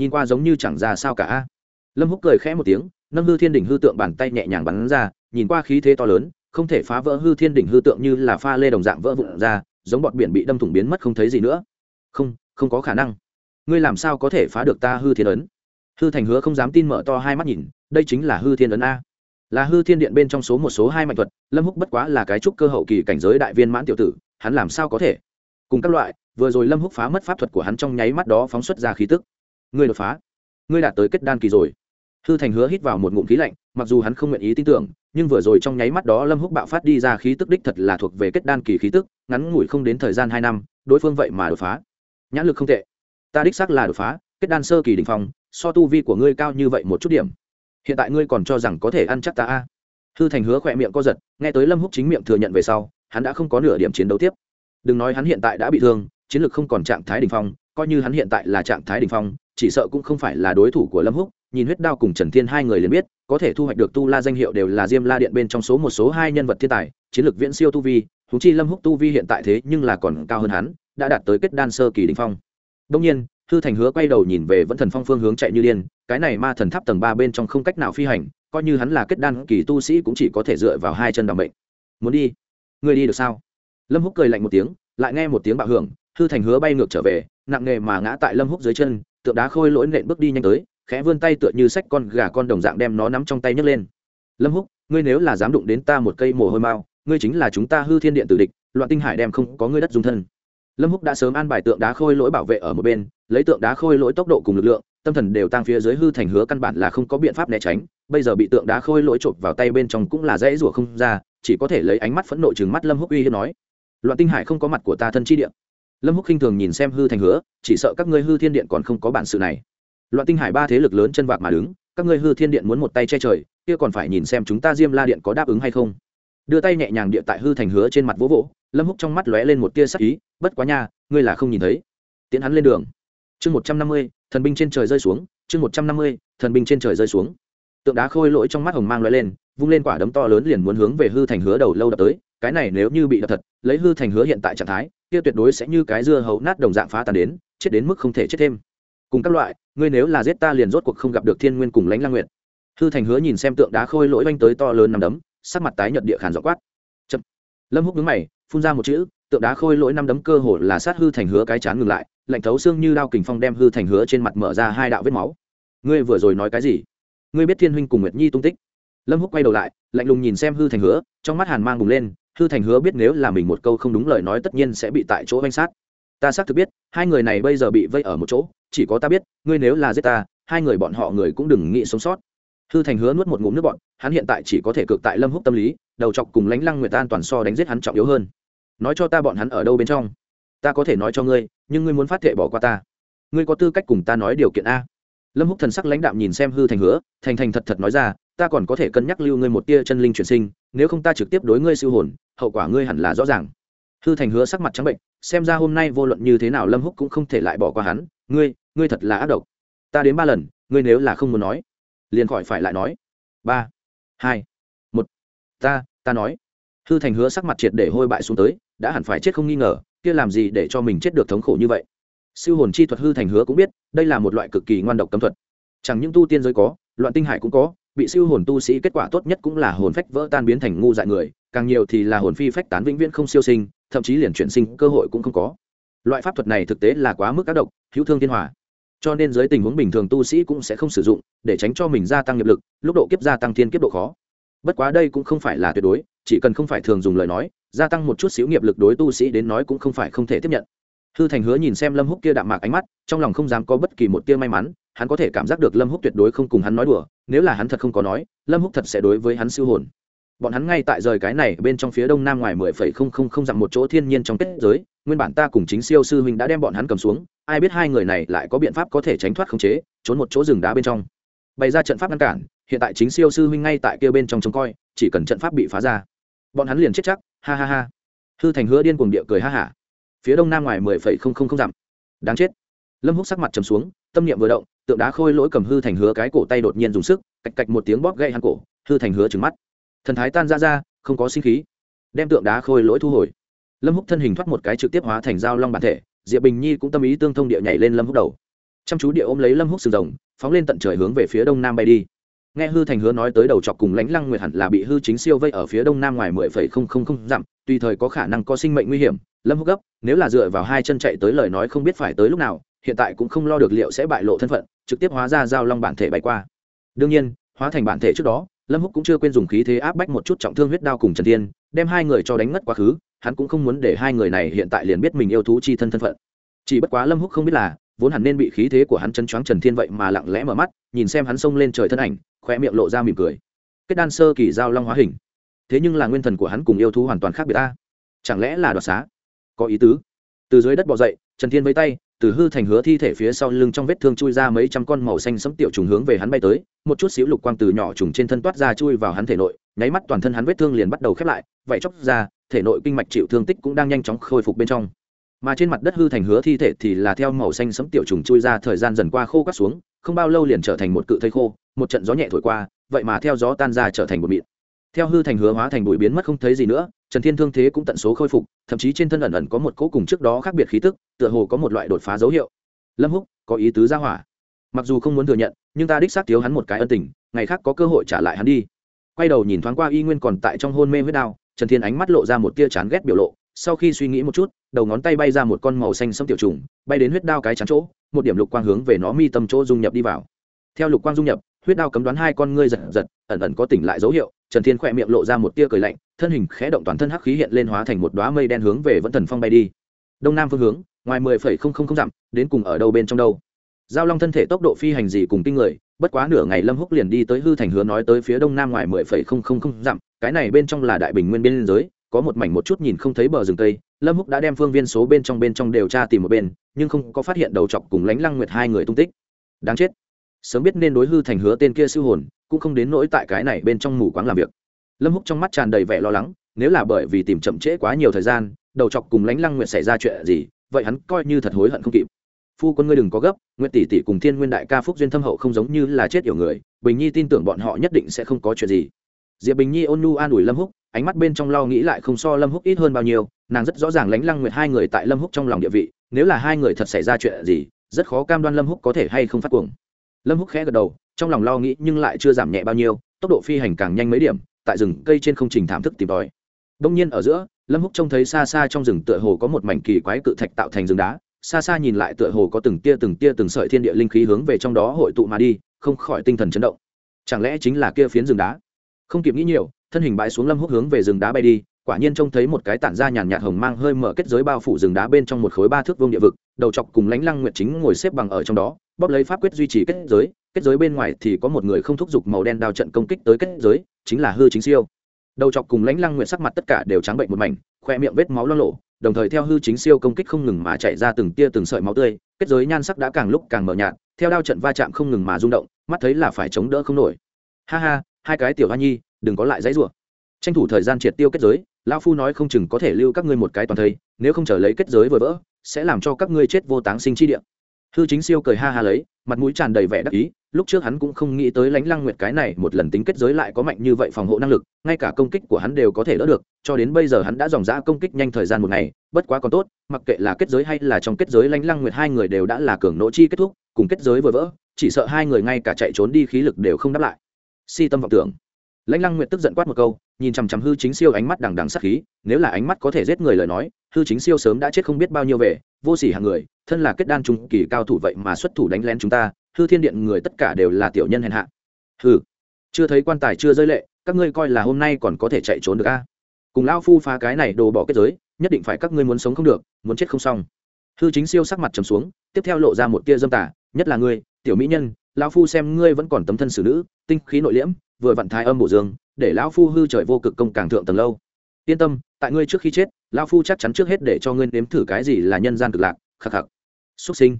nhìn qua giống như chẳng ra sao cả. A lâm húc cười khẽ một tiếng, nâng hư thiên đỉnh hư tượng bàn tay nhẹ nhàng bắn ra, nhìn qua khí thế to lớn, không thể phá vỡ hư thiên đỉnh hư tượng như là pha lê đồng dạng vỡ vụn ra, giống bọt biển bị đâm thủng biến mất không thấy gì nữa. Không không có khả năng. Ngươi làm sao có thể phá được ta hư thiên ấn? Hư thành hứa không dám tin mở to hai mắt nhìn, đây chính là hư thiên ấn a. Là hư thiên điện bên trong số một số hai mạnh thuật, lâm húc bất quá là cái trúc cơ hậu kỳ cảnh giới đại viên mãn tiểu tử, hắn làm sao có thể? Cùng các loại, vừa rồi lâm húc phá mất pháp thuật của hắn trong nháy mắt đó phóng xuất ra khí tức ngươi đột phá. Ngươi đạt tới kết đan kỳ rồi. Hư thành hứa hít vào một ngụm khí lạnh, mặc dù hắn không nguyện ý tin tưởng, nhưng vừa rồi trong nháy mắt đó lâm húc bạo phát đi ra khí tức đích thật là thuộc về kết đan kỳ khí tức, ngắn ngủi không đến thời gian hai năm, đối phương vậy mà đột phá. Nhãn lực không tệ. Ta đích xác là đột phá, kết đan sơ kỳ đình phong, so tu vi của ngươi cao như vậy một chút điểm. Hiện tại ngươi còn cho rằng có thể ăn chắc ta a? Hư thành hứa khỏe miệng co giật, nghe tới lâm húc chính miệng thừa nhận về sau, hắn đã không có nửa điểm chiến đấu tiếp. Đừng nói hắn hiện tại đã bị thương, chiến lược không còn trạng thái đỉnh phong coi như hắn hiện tại là trạng thái đỉnh phong, chỉ sợ cũng không phải là đối thủ của lâm húc, nhìn huyết đao cùng trần thiên hai người liền biết, có thể thu hoạch được tu la danh hiệu đều là diêm la điện bên trong số một số hai nhân vật thiên tài, chiến lược viễn siêu tu vi húng chi lâm húc tu vi hiện tại thế nhưng là còn cao hơn hắn, đã đạt tới kết đan sơ kỳ đình phong. Đông nhiên hư thành hứa quay đầu nhìn về vẫn thần phong phương hướng chạy như điên, cái này ma thần tháp tầng ba bên trong không cách nào phi hành, coi như hắn là kết đan kỳ tu sĩ cũng chỉ có thể dựa vào hai chân đ ò n bệnh muốn đi? Người đi được sao? Lâm húc cười lạnh một tiếng, lại nghe một tiếng bạo hưởng hư thành hứa bay ngược trở về, nặng nghề mà ngã tại lâm húc dưới chân, tượng đá khôi lỗi nện bước đi nhanh tới, khẽ vươn tay tựa như sách con gà con đồng dạng đem nó nắm trong tay nhấc lên. Lâm húc, ngươi nếu là dám đụng đến ta một cây mồ hôi mao ngươi chính là chúng ta hư thiên điện tử địch, loạn tinh hải đem không có ngươi đất dung thân. Lâm húc đã sớm an bài tượng đá khôi lỗi bảo vệ ở một bên, lấy tượng đá khôi lỗi tốc độ cùng lực lượng, tâm thần đều tăng phía dưới hư thành hứa căn bản là không có biện pháp né tránh, bây giờ bị tượng đá khôi lỗi trộn vào tay bên trong cũng là dễ rủa không ra, chỉ có thể lấy ánh mắt phẫn nộ chừng mắt lâm húc uy hiếp nói, loạn tinh hải không có mặt của ta thân chi điện lâm húc khinh thường nhìn xem hư thành hứa, chỉ sợ các ngươi hư thiên điện còn không có bản sự này. Loạn tinh hải ba thế lực lớn chân vạc mà đứng, các ngươi hư thiên điện muốn một tay che trời, kia còn phải nhìn xem chúng ta diêm la điện có đáp ứng hay không. Đưa tay nhẹ nhàng địa tại hư thành hứa trên mặt vỗ vỗ, lâm húc trong mắt lóe lên một tia sắc ý, bất quá nha, ngươi là không nhìn thấy. Tiến hắn lên đường. Chương một trăm năm mươi, thần binh trên trời rơi xuống, chương một trăm năm mươi, thần binh trên trời rơi xuống. Tượng đá khôi lỗi trong mắt hồng mang lóe lên, vung lên quả đấm to lớn liền muốn hướng về hư thành hứa đầu lâu đập tới cái này nếu như bị đập thật, lấy hư thành hứa hiện tại trạng thái, kia tuyệt đối sẽ như cái dưa hấu nát đồng dạng phá tàn đến, chết đến mức không thể chết thêm. Cùng các loại, ngươi nếu là giết ta liền rốt cuộc không gặp được thiên nguyên cùng lãnh lang nguyệt. Hư thành hứa nhìn xem tượng đá khôi lỗi oanh tới to lớn nằm đấm, sắc mặt tái nhợt địa khàn dọ quát. Chậm. Lâm húc đứng mày, phun ra một chữ, tượng đá khôi lỗi năm đấm cơ hồ là sát hư thành hứa cái chán ngừng lại, lạnh thấu xương như đao kình phong đem hư thành hứa trên mặt mở ra hai đạo vết máu. Ngươi vừa rồi nói cái gì? Ngươi biết thiên huynh cùng nguyệt nhi tung tích. Lâm húc quay đầu lại, lạnh lùng nhìn xem hư thành hứa, trong mắt hàn mang bùng lên hư thành hứa biết nếu là mình một câu không đúng lời nói tất nhiên sẽ bị tại chỗ vanh sát. Ta xác thực biết, hai người này bây giờ bị vây ở một chỗ, chỉ có ta biết, ngươi nếu là giết ta, hai người bọn họ người cũng đừng nghĩ sống sót. Hư thành hứa nuốt một ngụm nước bọn hắn hiện tại chỉ có thể cực tại lâm húc tâm lý, đầu chọc cùng lánh lăng nguyệt an toàn so đánh giết hắn trọng yếu hơn. Nói cho ta bọn hắn ở đâu bên trong. Ta có thể nói cho ngươi, nhưng ngươi muốn phát thệ bỏ qua ta. Ngươi có tư cách cùng ta nói điều kiện a. Lâm húc thần sắc lãnh đạm nhìn xem hư thành hứa, thành thành thật thật nói ra ta còn có thể cân nhắc lưu ngươi một tia chân linh chuyển sinh, nếu không ta trực tiếp đối ngươi siêu hồn, hậu quả ngươi hẳn là rõ ràng. Hư thành hứa sắc mặt trắng bệnh, xem ra hôm nay vô luận như thế nào lâm húc cũng không thể lại bỏ qua hắn, ngươi ngươi thật là ác độc. Ta đến ba lần, ngươi nếu là không muốn nói, liền khỏi phải lại nói. Ba, hai, một. Ta ta nói. Hư thành hứa sắc mặt triệt để hôi bại xuống tới, đã hẳn phải chết không nghi ngờ, kia làm gì để cho mình chết được thống khổ như vậy? Siêu hồn chi thuật hư thành hứa cũng biết, đây là một loại cực kỳ ngoan độc cấm thuật. Chẳng những tu tiên giới có, loạn tinh hải cũng có bị siêu hồn tu sĩ kết quả tốt nhất cũng là hồn phách vỡ tan biến thành ngu dại người, càng nhiều thì là hồn phi phách tán vĩnh viễn không siêu sinh, thậm chí liền chuyển sinh cơ hội cũng không có. Loại pháp thuật này thực tế là quá mức các độc, hữu thương thiên hòa. Cho nên dưới tình huống bình thường tu sĩ cũng sẽ không sử dụng, để tránh cho mình gia tăng nghiệp lực, lúc độ kiếp gia tăng thiên kiếp độ khó. Bất quá đây cũng không phải là tuyệt đối, chỉ cần không phải thường dùng lời nói, gia tăng một chút xíu nghiệp lực đối tu sĩ đến nói cũng không phải không thể tiếp nhận. Hư thành hứa nhìn xem lâm húc kia đạm mạc ánh mắt, trong lòng không dám có bất kỳ một tia may mắn, hắn có thể cảm giác được lâm húc tuyệt đối không cùng hắn nói đùa nếu là hắn thật không có nói, lâm húc thật sẽ đối với hắn siêu hồn. Bọn hắn ngay tại rời cái này bên trong phía đông nam ngoài mười phẩy không không không dặm một chỗ thiên nhiên trong kết giới, nguyên bản ta cùng chính siêu sư huynh đã đem bọn hắn cầm xuống, ai biết hai người này lại có biện pháp có thể tránh thoát khống chế, trốn một chỗ rừng đá bên trong. Bày ra trận pháp ngăn cản, hiện tại chính siêu sư huynh ngay tại kia bên trong trông coi, chỉ cần trận pháp bị phá ra, bọn hắn liền chết chắc, ha ha ha. Hư thành hứa điên cuồng địa cười ha hả. Phía đông nam ngoài mười phẩy không không không dặm. Đáng chết. Lâm húc sắc mặt trầm xuống, tâm niệm vừa động tượng đá khôi lỗi cầm hư thành hứa cái cổ tay đột nhiên dùng sức, cạch cạch một tiếng bóp gãy hắn cổ, hư thành hứa trừng mắt. Thần thái tan ra ra, không có sinh khí. Đem tượng đá khôi lỗi thu hồi. Lâm húc thân hình thoát một cái trực tiếp hóa thành dao long bản thể, diệp bình nhi cũng tâm ý tương thông địa nhảy lên lâm húc đầu. Chăm chú địa ôm lấy lâm húc sừng rồng, phóng lên tận trời hướng về phía đông nam bay đi. Nghe hư thành hứa nói tới đầu chọc cùng lãnh lăng nguyệt hẳn là bị hư chính siêu vây ở phía đông nam ngoài mười phẩy không không không dặm, tùy thời có khả năng có sinh mệnh nguy hiểm. Lâm húc gấp, nếu là dựa vào hai chân chạy tới lời nói không biết phải tới lúc nào hiện tại cũng không lo được liệu sẽ bại lộ thân phận, trực tiếp hóa ra giao long bản thể bay qua. Đương nhiên, hóa thành bản thể trước đó, lâm húc cũng chưa quên dùng khí thế áp bách một chút trọng thương huyết đao cùng trần thiên, đem hai người cho đánh ngất quá khứ, hắn cũng không muốn để hai người này hiện tại liền biết mình yêu thú chi thân thân phận. Chỉ bất quá lâm húc không biết là, vốn hẳn nên bị khí thế của hắn chân choáng trần thiên vậy mà lặng lẽ mở mắt, nhìn xem hắn xông lên trời thân ảnh khoe miệng lộ ra mỉm cười. Kết đan sơ kỳ giao long hóa hình. Thế nhưng là nguyên thần của hắn cùng yêu thú hoàn toàn khác biệt ta. Chẳng lẽ là đoạt xá? Có ý tứ. Từ dưới đất bỏ dậy, trần thiên vây tay từ hư thành hứa thi thể phía sau lưng trong vết thương chui ra mấy trăm con màu xanh sẫm tiểu trùng hướng về hắn bay tới, một chút xíu lục quang từ nhỏ trùng trên thân toát ra chui vào hắn thể nội, nháy mắt toàn thân hắn vết thương liền bắt đầu khép lại, vậy chốc ra, thể nội kinh mạch chịu thương tích cũng đang nhanh chóng khôi phục bên trong. Mà trên mặt đất hư thành hứa thi thể thì là theo màu xanh sẫm tiểu trùng chui ra thời gian dần qua khô cắt xuống, không bao lâu liền trở thành một cự thây khô, một trận gió nhẹ thổi qua, vậy mà theo gió tan ra trở thành một mịn. Theo hư thành hứa hóa thành bụi biến mất không thấy gì nữa trần thiên thương thế cũng tận số khôi phục, thậm chí trên thân ẩn ẩn có một cỗ cùng trước đó khác biệt khí tức, tựa hồ có một loại đột phá dấu hiệu. Lâm húc, có ý tứ ra hỏa. Mặc dù không muốn thừa nhận, nhưng ta đích xác thiếu hắn một cái ân tình, ngày khác có cơ hội trả lại hắn đi. Quay đầu nhìn thoáng qua y nguyên còn tại trong hôn mê huyết đao, trần thiên ánh mắt lộ ra một tia chán ghét biểu lộ, sau khi suy nghĩ một chút, đầu ngón tay bay ra một con màu xanh sẫm tiểu trùng, bay đến huyết đao cái chán chỗ, một điểm lục quang hướng về nó mi tâm chỗ dung nhập đi vào. Theo lục quang dung nhập, huyết đao cấm đoán hai con ngươi giật giật, ẩn ẩn có tỉnh lại dấu hiệu, trần thiên khỏe miệng lộ ra một tia cười lạnh thân hình khẽ động toàn thân hắc khí hiện lên hóa thành một đóa mây đen hướng về vẫn thần phong bay đi. Đông nam phương hướng, ngoài mười phẩy không không không dặm, đến cùng ở đâu bên trong đâu. Giao long thân thể tốc độ phi hành gì cùng kinh người, bất quá nửa ngày lâm húc liền đi tới hư thành hứa nói tới phía đông nam ngoài mười phẩy không không không dặm, cái này bên trong là đại bình nguyên biên giới, có một mảnh một chút nhìn không thấy bờ rừng tây. Lâm húc đã đem phương viên số bên trong bên trong điều tra tìm một bên, nhưng không có phát hiện đầu chọc cùng lánh lăng nguyệt hai người tung tích. Đáng chết. Sớm biết nên đối hư thành hứa tên kia siêu hồn, cũng không đến nỗi tại cái này bên trong mù quáng làm việc lâm húc trong mắt tràn đầy vẻ lo lắng, nếu là bởi vì tìm chậm trễ quá nhiều thời gian, đầu chọc cùng lánh lăng nguyệt xảy ra chuyện gì, vậy hắn coi như thật hối hận không kịp. Phu quân ngươi đừng có gấp, nguyệt tỷ tỷ cùng thiên nguyên đại ca phúc duyên thâm hậu không giống như là chết yểu người, bình nhi tin tưởng bọn họ nhất định sẽ không có chuyện gì. Diệp bình nhi ôn nu an ủi lâm húc, ánh mắt bên trong lo nghĩ lại không so lâm húc ít hơn bao nhiêu, nàng rất rõ ràng lánh lăng nguyệt hai người tại lâm húc trong lòng địa vị, nếu là hai người thật xảy ra chuyện gì, rất khó cam đoan lâm húc có thể hay không phát cuồng. Lâm húc khẽ gật đầu, trong lòng lo nghĩ nhưng lại chưa giảm nhẹ bao nhiêu, tốc độ phi hành càng nhanh mấy điểm tại rừng cây trên không trình thảm thức tìm tòi. Đông nhiên ở giữa, lâm húc trông thấy xa xa trong rừng tựa hồ có một mảnh kỳ quái cự thạch tạo thành rừng đá. Xa xa nhìn lại tựa hồ có từng tia từng tia từng sợi thiên địa linh khí hướng về trong đó hội tụ mà đi, không khỏi tinh thần chấn động. Chẳng lẽ chính là kia phiến rừng đá? Không kịp nghĩ nhiều, thân hình bãi xuống lâm húc hướng về rừng đá bay đi, quả nhiên trông thấy một cái tản ra nhàn nhạt hồng mang hơi mở kết giới bao phủ rừng đá bên trong một khối ba thước vương địa vực, đầu chọc cùng lánh lăng nguyệt chính ngồi xếp bằng ở trong đó, bóp lấy pháp quyết duy trì kết giới kết giới bên ngoài thì có một người không thúc giục màu đen đao trận công kích tới kết giới, chính là hư chính siêu. Đầu chọc cùng lãnh lăng nguyện sắc mặt tất cả đều trắng bệnh một mảnh, khoe miệng vết máu lo lộ, đồng thời theo hư chính siêu công kích không ngừng mà chạy ra từng tia từng sợi máu tươi, kết giới nhan sắc đã càng lúc càng mờ nhạt, theo đao trận va chạm không ngừng mà rung động, mắt thấy là phải chống đỡ không nổi. Ha ha, hai cái tiểu hoa nhi, đừng có lại dãy rủa. Tranh thủ thời gian triệt tiêu kết giới, lão phu nói không chừng có thể lưu các ngươi một cái toàn thây, nếu không trở lấy kết giới vừa vỡ, sẽ làm cho các ngươi chết vô táng sinh chi địa hư chính siêu cười ha ha lấy, mặt mũi tràn đầy vẻ đắc ý, lúc trước hắn cũng không nghĩ tới lãnh lăng nguyệt cái này một lần tính kết giới lại có mạnh như vậy phòng hộ năng lực, ngay cả công kích của hắn đều có thể đỡ được, cho đến bây giờ hắn đã dòng dã công kích nhanh thời gian một ngày, bất quá còn tốt, mặc kệ là kết giới hay là trong kết giới lãnh lăng nguyệt hai người đều đã là cường nỗ chi kết thúc, cùng kết giới vừa vỡ, chỉ sợ hai người ngay cả chạy trốn đi khí lực đều không đáp lại. Si tâm vọng tưởng. Lãnh lăng nguyệt tức giận quát một câu, nhìn chằm chằm hư chính siêu ánh mắt đằng đằng sắc khí, nếu là ánh mắt có thể giết người lời nói, hư chính siêu sớm đã chết không biết bao nhiêu về, vô sỉ hàng người thân là kết đan trung kỳ cao thủ vậy mà xuất thủ đánh lén chúng ta, hư thiên điện người tất cả đều là tiểu nhân hèn hạ. Hư chưa thấy quan tài chưa rơi lệ, các ngươi coi là hôm nay còn có thể chạy trốn được a? Cùng lao phu phá cái này đồ bỏ kết giới, nhất định phải các ngươi muốn sống không được, muốn chết không xong. Hư chính siêu sắc mặt trầm xuống, tiếp theo lộ ra một tia dâm tả nhất là ngươi, tiểu mỹ nhân, lão phu xem ngươi vẫn còn tấm thân xử nữ, tinh khí nội liễm, vừa vặn thái âm bổ dương, để lão phu hư trời vô cực công càng thượng tầng lâu. Yên tâm, tại ngươi trước khi chết, lão phu chắc chắn trước hết để cho ngươi nếm thử cái gì là nhân gian cực lạc, khắc khắc xuất sinh.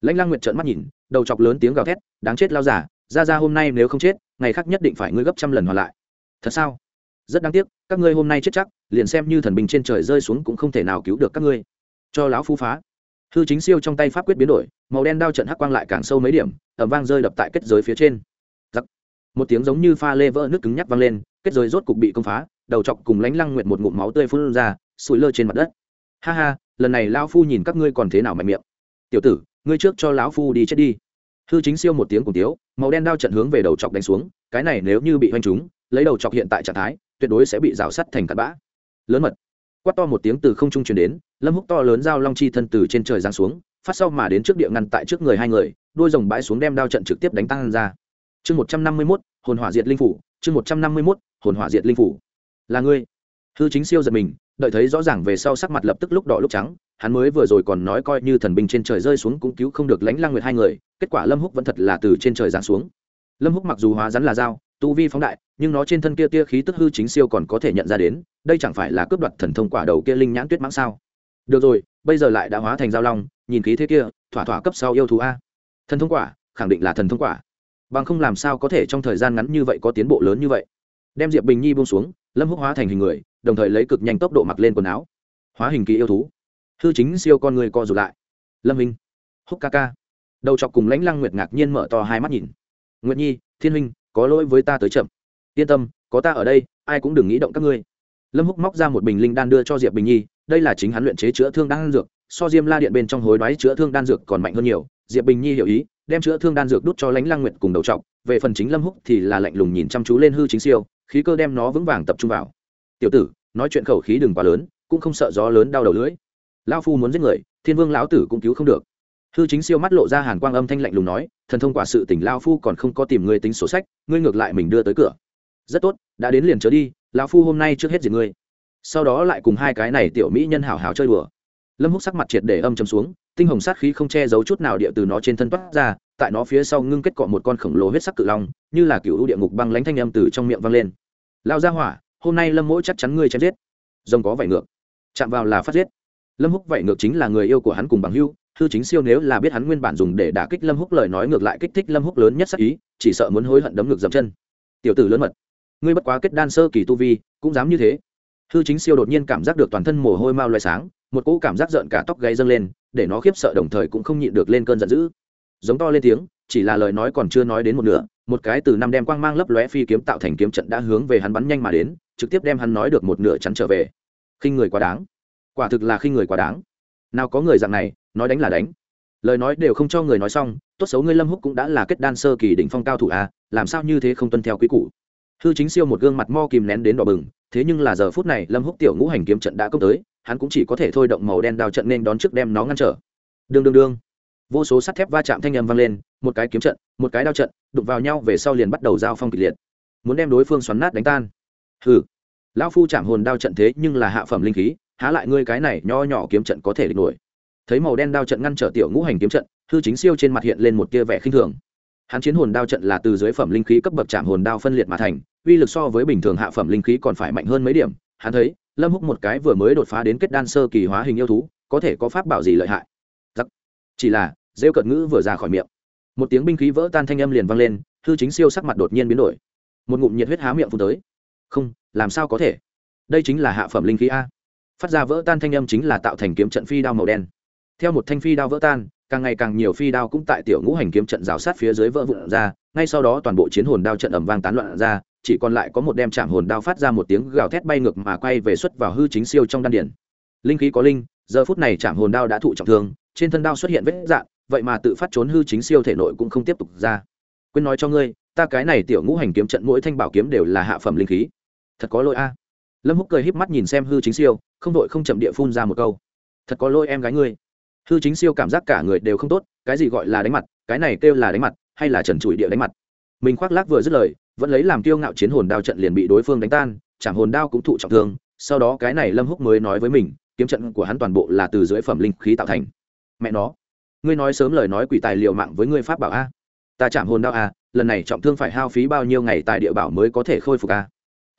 Lãnh lang nguyện trợn mắt nhìn, đầu chọc lớn tiếng gào thét, đáng chết lao giả, ra ra hôm nay nếu không chết, ngày khác nhất định phải ngươi gấp trăm lần hoàn lại. Thật sao? Rất đáng tiếc, các ngươi hôm nay chết chắc, liền xem như thần bình trên trời rơi xuống cũng không thể nào cứu được các ngươi. Cho lão phu phá. Hư chính siêu trong tay pháp quyết biến đổi, màu đen đao trận hắc quang lại càng sâu mấy điểm ẩm vang rơi đập tại kết giới phía trên. Giặc. một tiếng giống như pha lê vỡ nước cứng nhắc vang lên, kết giới rốt cục bị công phá, đầu chọc cùng lánh lăng nguyệt một ngụm máu tươi phun ra, sủi lơ trên mặt đất. Ha ha, lần này lão phu nhìn các ngươi còn thế nào mạnh miệng tiểu tử, ngươi trước cho lão phu đi chết đi. Hư chính siêu một tiếng cùng tiếu, màu đen đao trận hướng về đầu chọc đánh xuống, cái này nếu như bị hoành trúng, lấy đầu chọc hiện tại trạng thái, tuyệt đối sẽ bị rào sắt thành cặn bã. Lớn mật. Quát to một tiếng từ không trung truyền đến, lâm húc to lớn dao long chi thân từ trên trời giáng xuống, phát sau mà đến trước địa ngăn tại trước người hai người, đôi rồng bãi xuống đem đao trận trực tiếp đánh tăng ra. Chương một trăm năm mươi mốt, hồn hỏa diệt linh phủ, chương một trăm năm mươi mốt, hồn hỏa diệt linh phủ. Là ngươi. Hư chính siêu giật mình đợi thấy rõ ràng về sau sắc mặt lập tức lúc đỏ lúc trắng, hắn mới vừa rồi còn nói coi như thần binh trên trời rơi xuống cũng cứu không được lãnh lang nguyệt hai người, kết quả lâm húc vẫn thật là từ trên trời giáng xuống. Lâm húc mặc dù hóa rắn là dao, tu vi phóng đại, nhưng nó trên thân kia tia khí tức hư chính siêu còn có thể nhận ra đến, đây chẳng phải là cướp đoạt thần thông quả đầu kia linh nhãn tuyết mãng sao? Được rồi, bây giờ lại đã hóa thành dao long, nhìn khí thế kia, thỏa thỏa cấp sau yêu thú a. Thần thông quả, khẳng định là thần thông quả. Bằng không làm sao có thể trong thời gian ngắn như vậy có tiến bộ lớn như vậy? Đem diệp bình nhi buông xuống, lâm húc hóa thành hình người, đồng thời lấy cực nhanh tốc độ mặc lên quần áo. Hóa hình kỳ yêu thú. Hư chính siêu con người co rụt lại. Lâm hình húc ca ca. Đầu chọc cùng lãnh lăng nguyệt ngạc nhiên mở to hai mắt nhìn. Nguyệt nhi, thiên huynh có lỗi với ta tới chậm. Yên tâm, có ta ở đây, ai cũng đừng nghĩ động các ngươi. Lâm húc móc ra một bình linh đan đưa cho diệp bình nhi, đây là chính hắn luyện chế chữa thương đan dược, so diêm la điện bên trong hối đoái chữa thương đan dược còn mạnh hơn nhiều. Diệp bình nhi hiểu ý, đem chữa thương đan dược đút cho lãnh lăng nguyệt cùng đầu trọc về phần chính lâm húc thì là lạnh lùng nhìn chăm chú lên hư chính siêu khí cơ đem nó vững vàng tập trung vào. Tiểu tử, nói chuyện khẩu khí đừng quá lớn, cũng không sợ gió lớn đau đầu lưỡi. Lao phu muốn giết người, thiên vương lão tử cũng cứu không được. Hư chính siêu mắt lộ ra hàn quang âm thanh lạnh lùng nói, thần thông quả sự tỉnh lao phu còn không có tìm người tính sổ sách, ngươi ngược lại mình đưa tới cửa. Rất tốt, đã đến liền trở đi lao phu hôm nay trước hết diệt ngươi. Sau đó lại cùng hai cái này tiểu mỹ nhân hảo hảo chơi đùa. Lâm húc sắc mặt triệt để âm chầm xuống, tinh hồng sát khí không che giấu chút nào địa từ nó trên thân toát ra, tại nó phía sau ngưng kết cọ một con khổng lồ huyết sắc cự long, như là cựu địa ngục băng lánh thanh âm từ trong miệng vang lên lao ra hỏa, hôm nay lâm mỗi chắc chắn ngươi chém giết. Rồng có vảy ngược. Chạm vào là phát giết. Lâm húc vảy ngược chính là người yêu của hắn cùng bằng hưu. Thư chính siêu nếu là biết hắn nguyên bản dùng để đả kích lâm húc lời nói ngược lại kích thích lâm húc lớn nhất sắc ý, chỉ sợ muốn hối hận đấm ngược dậm chân. Tiểu tử lớn mật. Ngươi bất quá kết đan sơ kỳ tu vi, cũng dám như thế. Thư chính siêu đột nhiên cảm giác được toàn thân mồ hôi mau loay sáng, một cỗ cảm giác giận cả tóc gáy dâng lên, để nó khiếp sợ đồng thời cũng không nhịn được lên cơn giận dữ. Giống to lên tiếng, chỉ là lời nói còn chưa nói đến một nửa một cái từ năm đem quang mang lấp lóe phi kiếm tạo thành kiếm trận đã hướng về hắn bắn nhanh mà đến, trực tiếp đem hắn nói được một nửa chắn trở về. Khinh người quá đáng. Quả thực là khinh người quá đáng. Nào có người dạng này, nói đánh là đánh. Lời nói đều không cho người nói xong, tốt xấu ngươi lâm húc cũng đã là kết đan sơ kỳ đỉnh phong cao thủ a làm sao như thế không tuân theo quý cũ hư chính siêu một gương mặt mo kìm nén đến đỏ bừng, thế nhưng là giờ phút này lâm húc tiểu ngũ hành kiếm trận đã công tới, hắn cũng chỉ có thể thôi động màu đen đao trận nên đón trước đem nó ngăn trở. Đương đương đương. Vô số sắt thép va chạm thanh âm vang lên một cái kiếm trận, một cái đao trận, đụng vào nhau về sau liền bắt đầu giao phong kịch liệt. Muốn đem đối phương xoắn nát đánh tan. Hừ. Lão phu chạm hồn đao trận thế nhưng là hạ phẩm linh khí, há lại ngươi cái này nho nhỏ kiếm trận có thể địch nổi. Thấy màu đen đao trận ngăn trở tiểu ngũ hành kiếm trận, hư chính siêu trên mặt hiện lên một tia vẻ khinh thường. Hắn chiến hồn đao trận là từ dưới phẩm linh khí cấp bậc chạm hồn đao phân liệt mà thành, uy lực so với bình thường hạ phẩm linh khí còn phải mạnh hơn mấy điểm. Hắn thấy, lâm húc một cái vừa mới đột phá đến kết đan sơ kỳ hóa hình yêu thú, có thể có pháp bảo gì lợi hại? Giặc. chỉ là, rêu cận ngữ vừa ra khỏi miệng một tiếng binh khí vỡ tan thanh âm liền vang lên, hư chính siêu sắc mặt đột nhiên biến đổi. Một ngụm nhiệt huyết há miệng phun tới. Không, làm sao có thể? Đây chính là hạ phẩm linh khí a. Phát ra vỡ tan thanh âm chính là tạo thành kiếm trận phi đao màu đen. Theo một thanh phi đao vỡ tan, càng ngày càng nhiều phi đao cũng tại tiểu ngũ hành kiếm trận rào sát phía dưới vỡ vụn ra, ngay sau đó toàn bộ chiến hồn đao trận ẩm vang tán loạn ra, chỉ còn lại có một đem chạm hồn đao phát ra một tiếng gào thét bay ngược mà quay về xuất vào hư chính siêu trong đan điển linh khí có linh, giờ phút này chạm hồn đao đã thụ trọng thương, trên thân đao xuất hiện vết dạn vậy mà tự phát trốn hư chính siêu thể nội cũng không tiếp tục ra. Quên nói cho ngươi, ta cái này tiểu ngũ hành kiếm trận mỗi thanh bảo kiếm đều là hạ phẩm linh khí. Thật có lỗi a. Lâm húc cười híp mắt nhìn xem hư chính siêu, không đội không chậm địa phun ra một câu. Thật có lỗi em gái ngươi. Hư chính siêu cảm giác cả người đều không tốt, cái gì gọi là đánh mặt, cái này kêu là đánh mặt, hay là trần trụi địa đánh mặt. Mình khoác lác vừa dứt lời, vẫn lấy làm kiêu ngạo chiến hồn đao trận liền bị đối phương đánh tan chẳng hồn đao cũng thụ trọng thương, sau đó cái này lâm húc mới nói với mình, kiếm trận của hắn toàn bộ là từ dưới phẩm linh khí tạo thành. Mẹ nó ngươi nói sớm lời nói quỷ tài liệu mạng với ngươi pháp bảo a. Ta chạm hồn đau a, lần này trọng thương phải hao phí bao nhiêu ngày tại địa bảo mới có thể khôi phục a?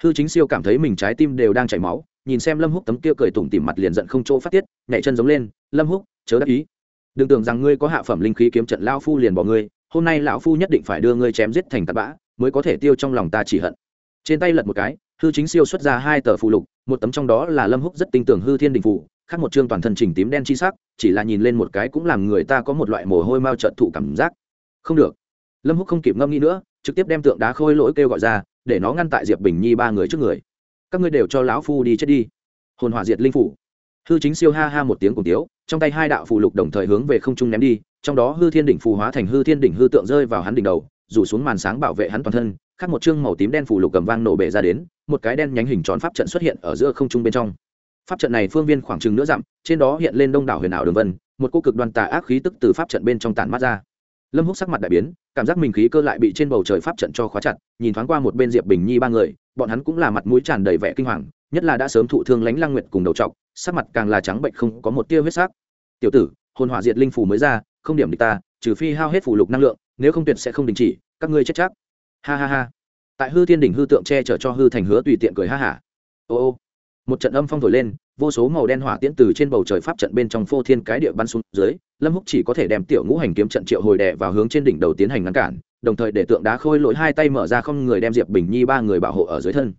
Hư chính siêu cảm thấy mình trái tim đều đang chảy máu, nhìn xem lâm húc tấm kia cười tủm tỉm mặt liền giận không chỗ phát tiết nhảy chân giống lên, lâm húc, chớ đắc ý. Đừng tưởng rằng ngươi có hạ phẩm linh khí kiếm trận lao phu liền bỏ ngươi, hôm nay lão phu nhất định phải đưa ngươi chém giết thành tạt bã, mới có thể tiêu trong lòng ta chỉ hận. Trên tay lật một cái, hư chính siêu xuất ra hai tờ phụ lục, một tấm trong đó là lâm húc rất tin tưởng hư thiên đình phủ khác một chương toàn thân chỉnh tím đen chi sắc, chỉ là nhìn lên một cái cũng làm người ta có một loại mồ hôi mau trợn thụ cảm giác. Không được. Lâm húc không kịp ngâm nghĩ nữa, trực tiếp đem tượng đá khôi lỗi kêu gọi ra, để nó ngăn tại diệp bình nhi ba người trước người. Các ngươi đều cho lão phu đi chết đi. Hồn hỏa diệt linh phủ. Hư chính siêu ha ha một tiếng cùng tiếu, trong tay hai đạo phù lục đồng thời hướng về không trung ném đi, trong đó hư thiên đỉnh phù hóa thành hư thiên đỉnh hư tượng rơi vào hắn đỉnh đầu, rủ xuống màn sáng bảo vệ hắn toàn thân, khác một chương màu tím đen phù lục cầm vang nổ bể ra đến, một cái đen nhánh hình tròn pháp trận xuất hiện ở giữa không trung bên trong pháp trận này phương viên khoảng chừng nữa dặm, trên đó hiện lên đông đảo huyền ảo đường vân, một cô cực đoan tà ác khí tức từ pháp trận bên trong tàn mắt ra. Lâm húc sắc mặt đại biến, cảm giác mình khí cơ lại bị trên bầu trời pháp trận cho khóa chặt, nhìn thoáng qua một bên diệp bình nhi ba người, bọn hắn cũng là mặt mũi tràn đầy vẻ kinh hoàng, nhất là đã sớm thụ thương lánh lang nguyệt cùng đầu trọc, sắc mặt càng là trắng bệnh không có một tia huyết sắc. Tiểu tử, hồn hỏa diệt linh phù mới ra, không điểm địch ta, trừ phi hao hết phù lục năng lượng, nếu không tuyệt sẽ không đình chỉ, các ngươi chết chắc. Ha ha ha. Tại hư thiên đỉnh hư tượng che chở cho hư thành hứa tùy tiện cười ha hả. Ô ô một trận âm phong thổi lên, vô số màu đen hỏa tiễn từ trên bầu trời pháp trận bên trong phô thiên cái địa bắn xuống dưới, lâm húc chỉ có thể đem tiểu ngũ hành kiếm trận triệu hồi đè vào hướng trên đỉnh đầu tiến hành ngăn cản, đồng thời để tượng đá khôi lỗi hai tay mở ra không người đem diệp bình nhi ba người bảo hộ ở dưới thân.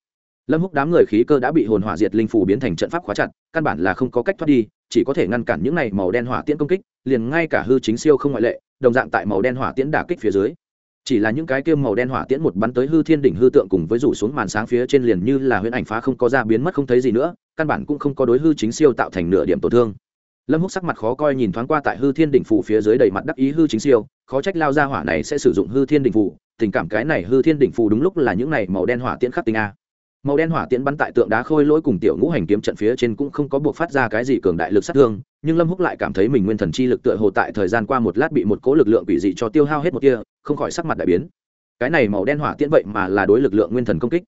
Lâm húc đám người khí cơ đã bị hồn hỏa diệt linh phủ biến thành trận pháp khóa chặt, căn bản là không có cách thoát đi, chỉ có thể ngăn cản những này màu đen hỏa tiễn công kích, liền ngay cả hư chính siêu không ngoại lệ, đồng dạng tại màu đen hỏa tiễn đả kích phía dưới chỉ là những cái kia màu đen hỏa tiễn một bắn tới hư thiên đỉnh hư tượng cùng với rủ xuống màn sáng phía trên liền như là huyễn ảnh phá không có ra biến mất không thấy gì nữa, căn bản cũng không có đối hư chính siêu tạo thành nửa điểm tổn thương. Lâm húc sắc mặt khó coi nhìn thoáng qua tại hư thiên đỉnh phủ phía dưới đầy mặt đắc ý hư chính siêu, khó trách lao ra hỏa này sẽ sử dụng hư thiên đỉnh phủ, tình cảm cái này hư thiên đỉnh phủ đúng lúc là những này màu đen hỏa tiễn khắc tinh a màu đen hỏa tiễn bắn tại tượng đá khôi lỗi cùng tiểu ngũ hành kiếm trận phía trên cũng không có buộc phát ra cái gì cường đại lực sát thương, nhưng lâm húc lại cảm thấy mình nguyên thần chi lực tựa hồ tại thời gian qua một lát bị một cố lực lượng quỷ dị cho tiêu hao hết một kia không khỏi sắc mặt đại biến. Cái này màu đen hỏa tiễn vậy mà là đối lực lượng nguyên thần công kích?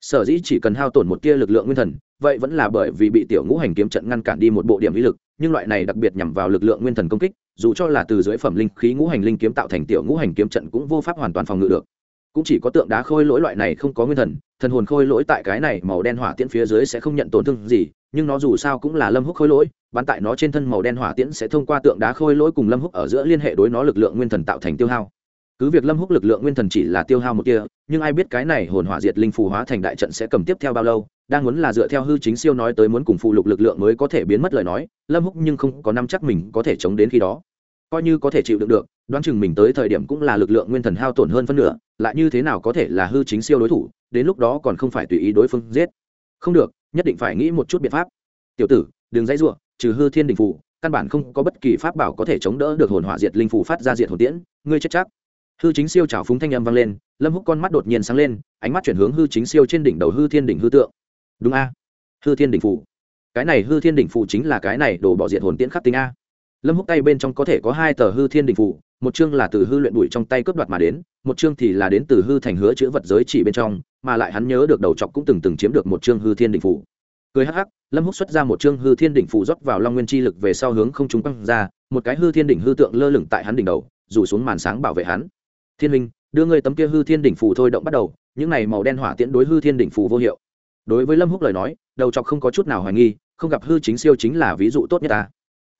Sở dĩ chỉ cần hao tổn một tia lực lượng nguyên thần, vậy vẫn là bởi vì bị tiểu ngũ hành kiếm trận ngăn cản đi một bộ điểm lý lực, nhưng loại này đặc biệt nhằm vào lực lượng nguyên thần công kích, dù cho là từ dưới phẩm linh khí ngũ hành linh kiếm tạo thành tiểu ngũ hành kiếm trận cũng vô pháp hoàn toàn phòng ngự được cũng chỉ có tượng đá khôi lỗi loại này không có nguyên thần thần hồn khôi lỗi tại cái này màu đen hỏa tiễn phía dưới sẽ không nhận tổn thương gì, nhưng nó dù sao cũng là lâm húc khôi lỗi, bắn tại nó trên thân màu đen hỏa tiễn sẽ thông qua tượng đá khôi lỗi cùng lâm húc ở giữa liên hệ đối nó lực lượng nguyên thần tạo thành tiêu hao. Cứ việc lâm húc lực lượng nguyên thần chỉ là tiêu hao một kia nhưng ai biết cái này hồn hỏa diệt linh phù hóa thành đại trận sẽ cầm tiếp theo bao lâu, đang muốn là dựa theo hư chính siêu nói tới muốn cùng phụ lục lực lượng mới có thể biến mất lời nói, lâm húc nhưng không có năm chắc mình có thể chống đến khi đó coi như có thể chịu đựng được, đoán chừng mình tới thời điểm cũng là lực lượng nguyên thần hao tổn hơn phân nửa, lại như thế nào có thể là hư chính siêu đối thủ, đến lúc đó còn không phải tùy ý đối phương giết. Không được, nhất định phải nghĩ một chút biện pháp. Tiểu tử, đừng dãy ruộng trừ hư thiên đình phủ, căn bản không có bất kỳ pháp bảo có thể chống đỡ được hồn hỏa diệt linh phủ phát ra diệt hồn tiễn, ngươi chết chắc. Hư chính siêu trào phúng thanh âm vang lên, lâm húc con mắt đột nhiên sáng lên, ánh mắt chuyển hướng hư chính siêu trên đỉnh đầu hư thiên đỉnh hư tượng. Đúng a. Hư thiên đỉnh phủ. Cái này hư thiên đỉnh phủ chính là cái này đổ bỏ diệt hồn tiễn khắc tính a lâm húc tay bên trong có thể có hai tờ hư thiên đỉnh phủ, một chương là từ hư luyện bụi trong tay cướp đoạt mà đến, một chương thì là đến từ hư thành hứa chữ vật giới chỉ bên trong, mà lại hắn nhớ được đầu chọc cũng từng từng chiếm được một chương hư thiên đỉnh phủ. Cười hắc hắc, lâm húc xuất ra một chương hư thiên đỉnh phủ rót vào long nguyên chi lực về sau hướng không trung quăng ra, một cái hư thiên đỉnh hư tượng lơ lửng tại hắn đỉnh đầu, rủ xuống màn sáng bảo vệ hắn. Thiên minh đưa người tấm kia hư thiên đỉnh phủ thôi động bắt đầu, những này màu đen hỏa tiễn đối hư thiên đỉnh phủ vô hiệu. Đối với lâm húc lời nói, đầu chọc không có chút nào hoài nghi, không gặp hư chính siêu chính là ví dụ tốt nhất ta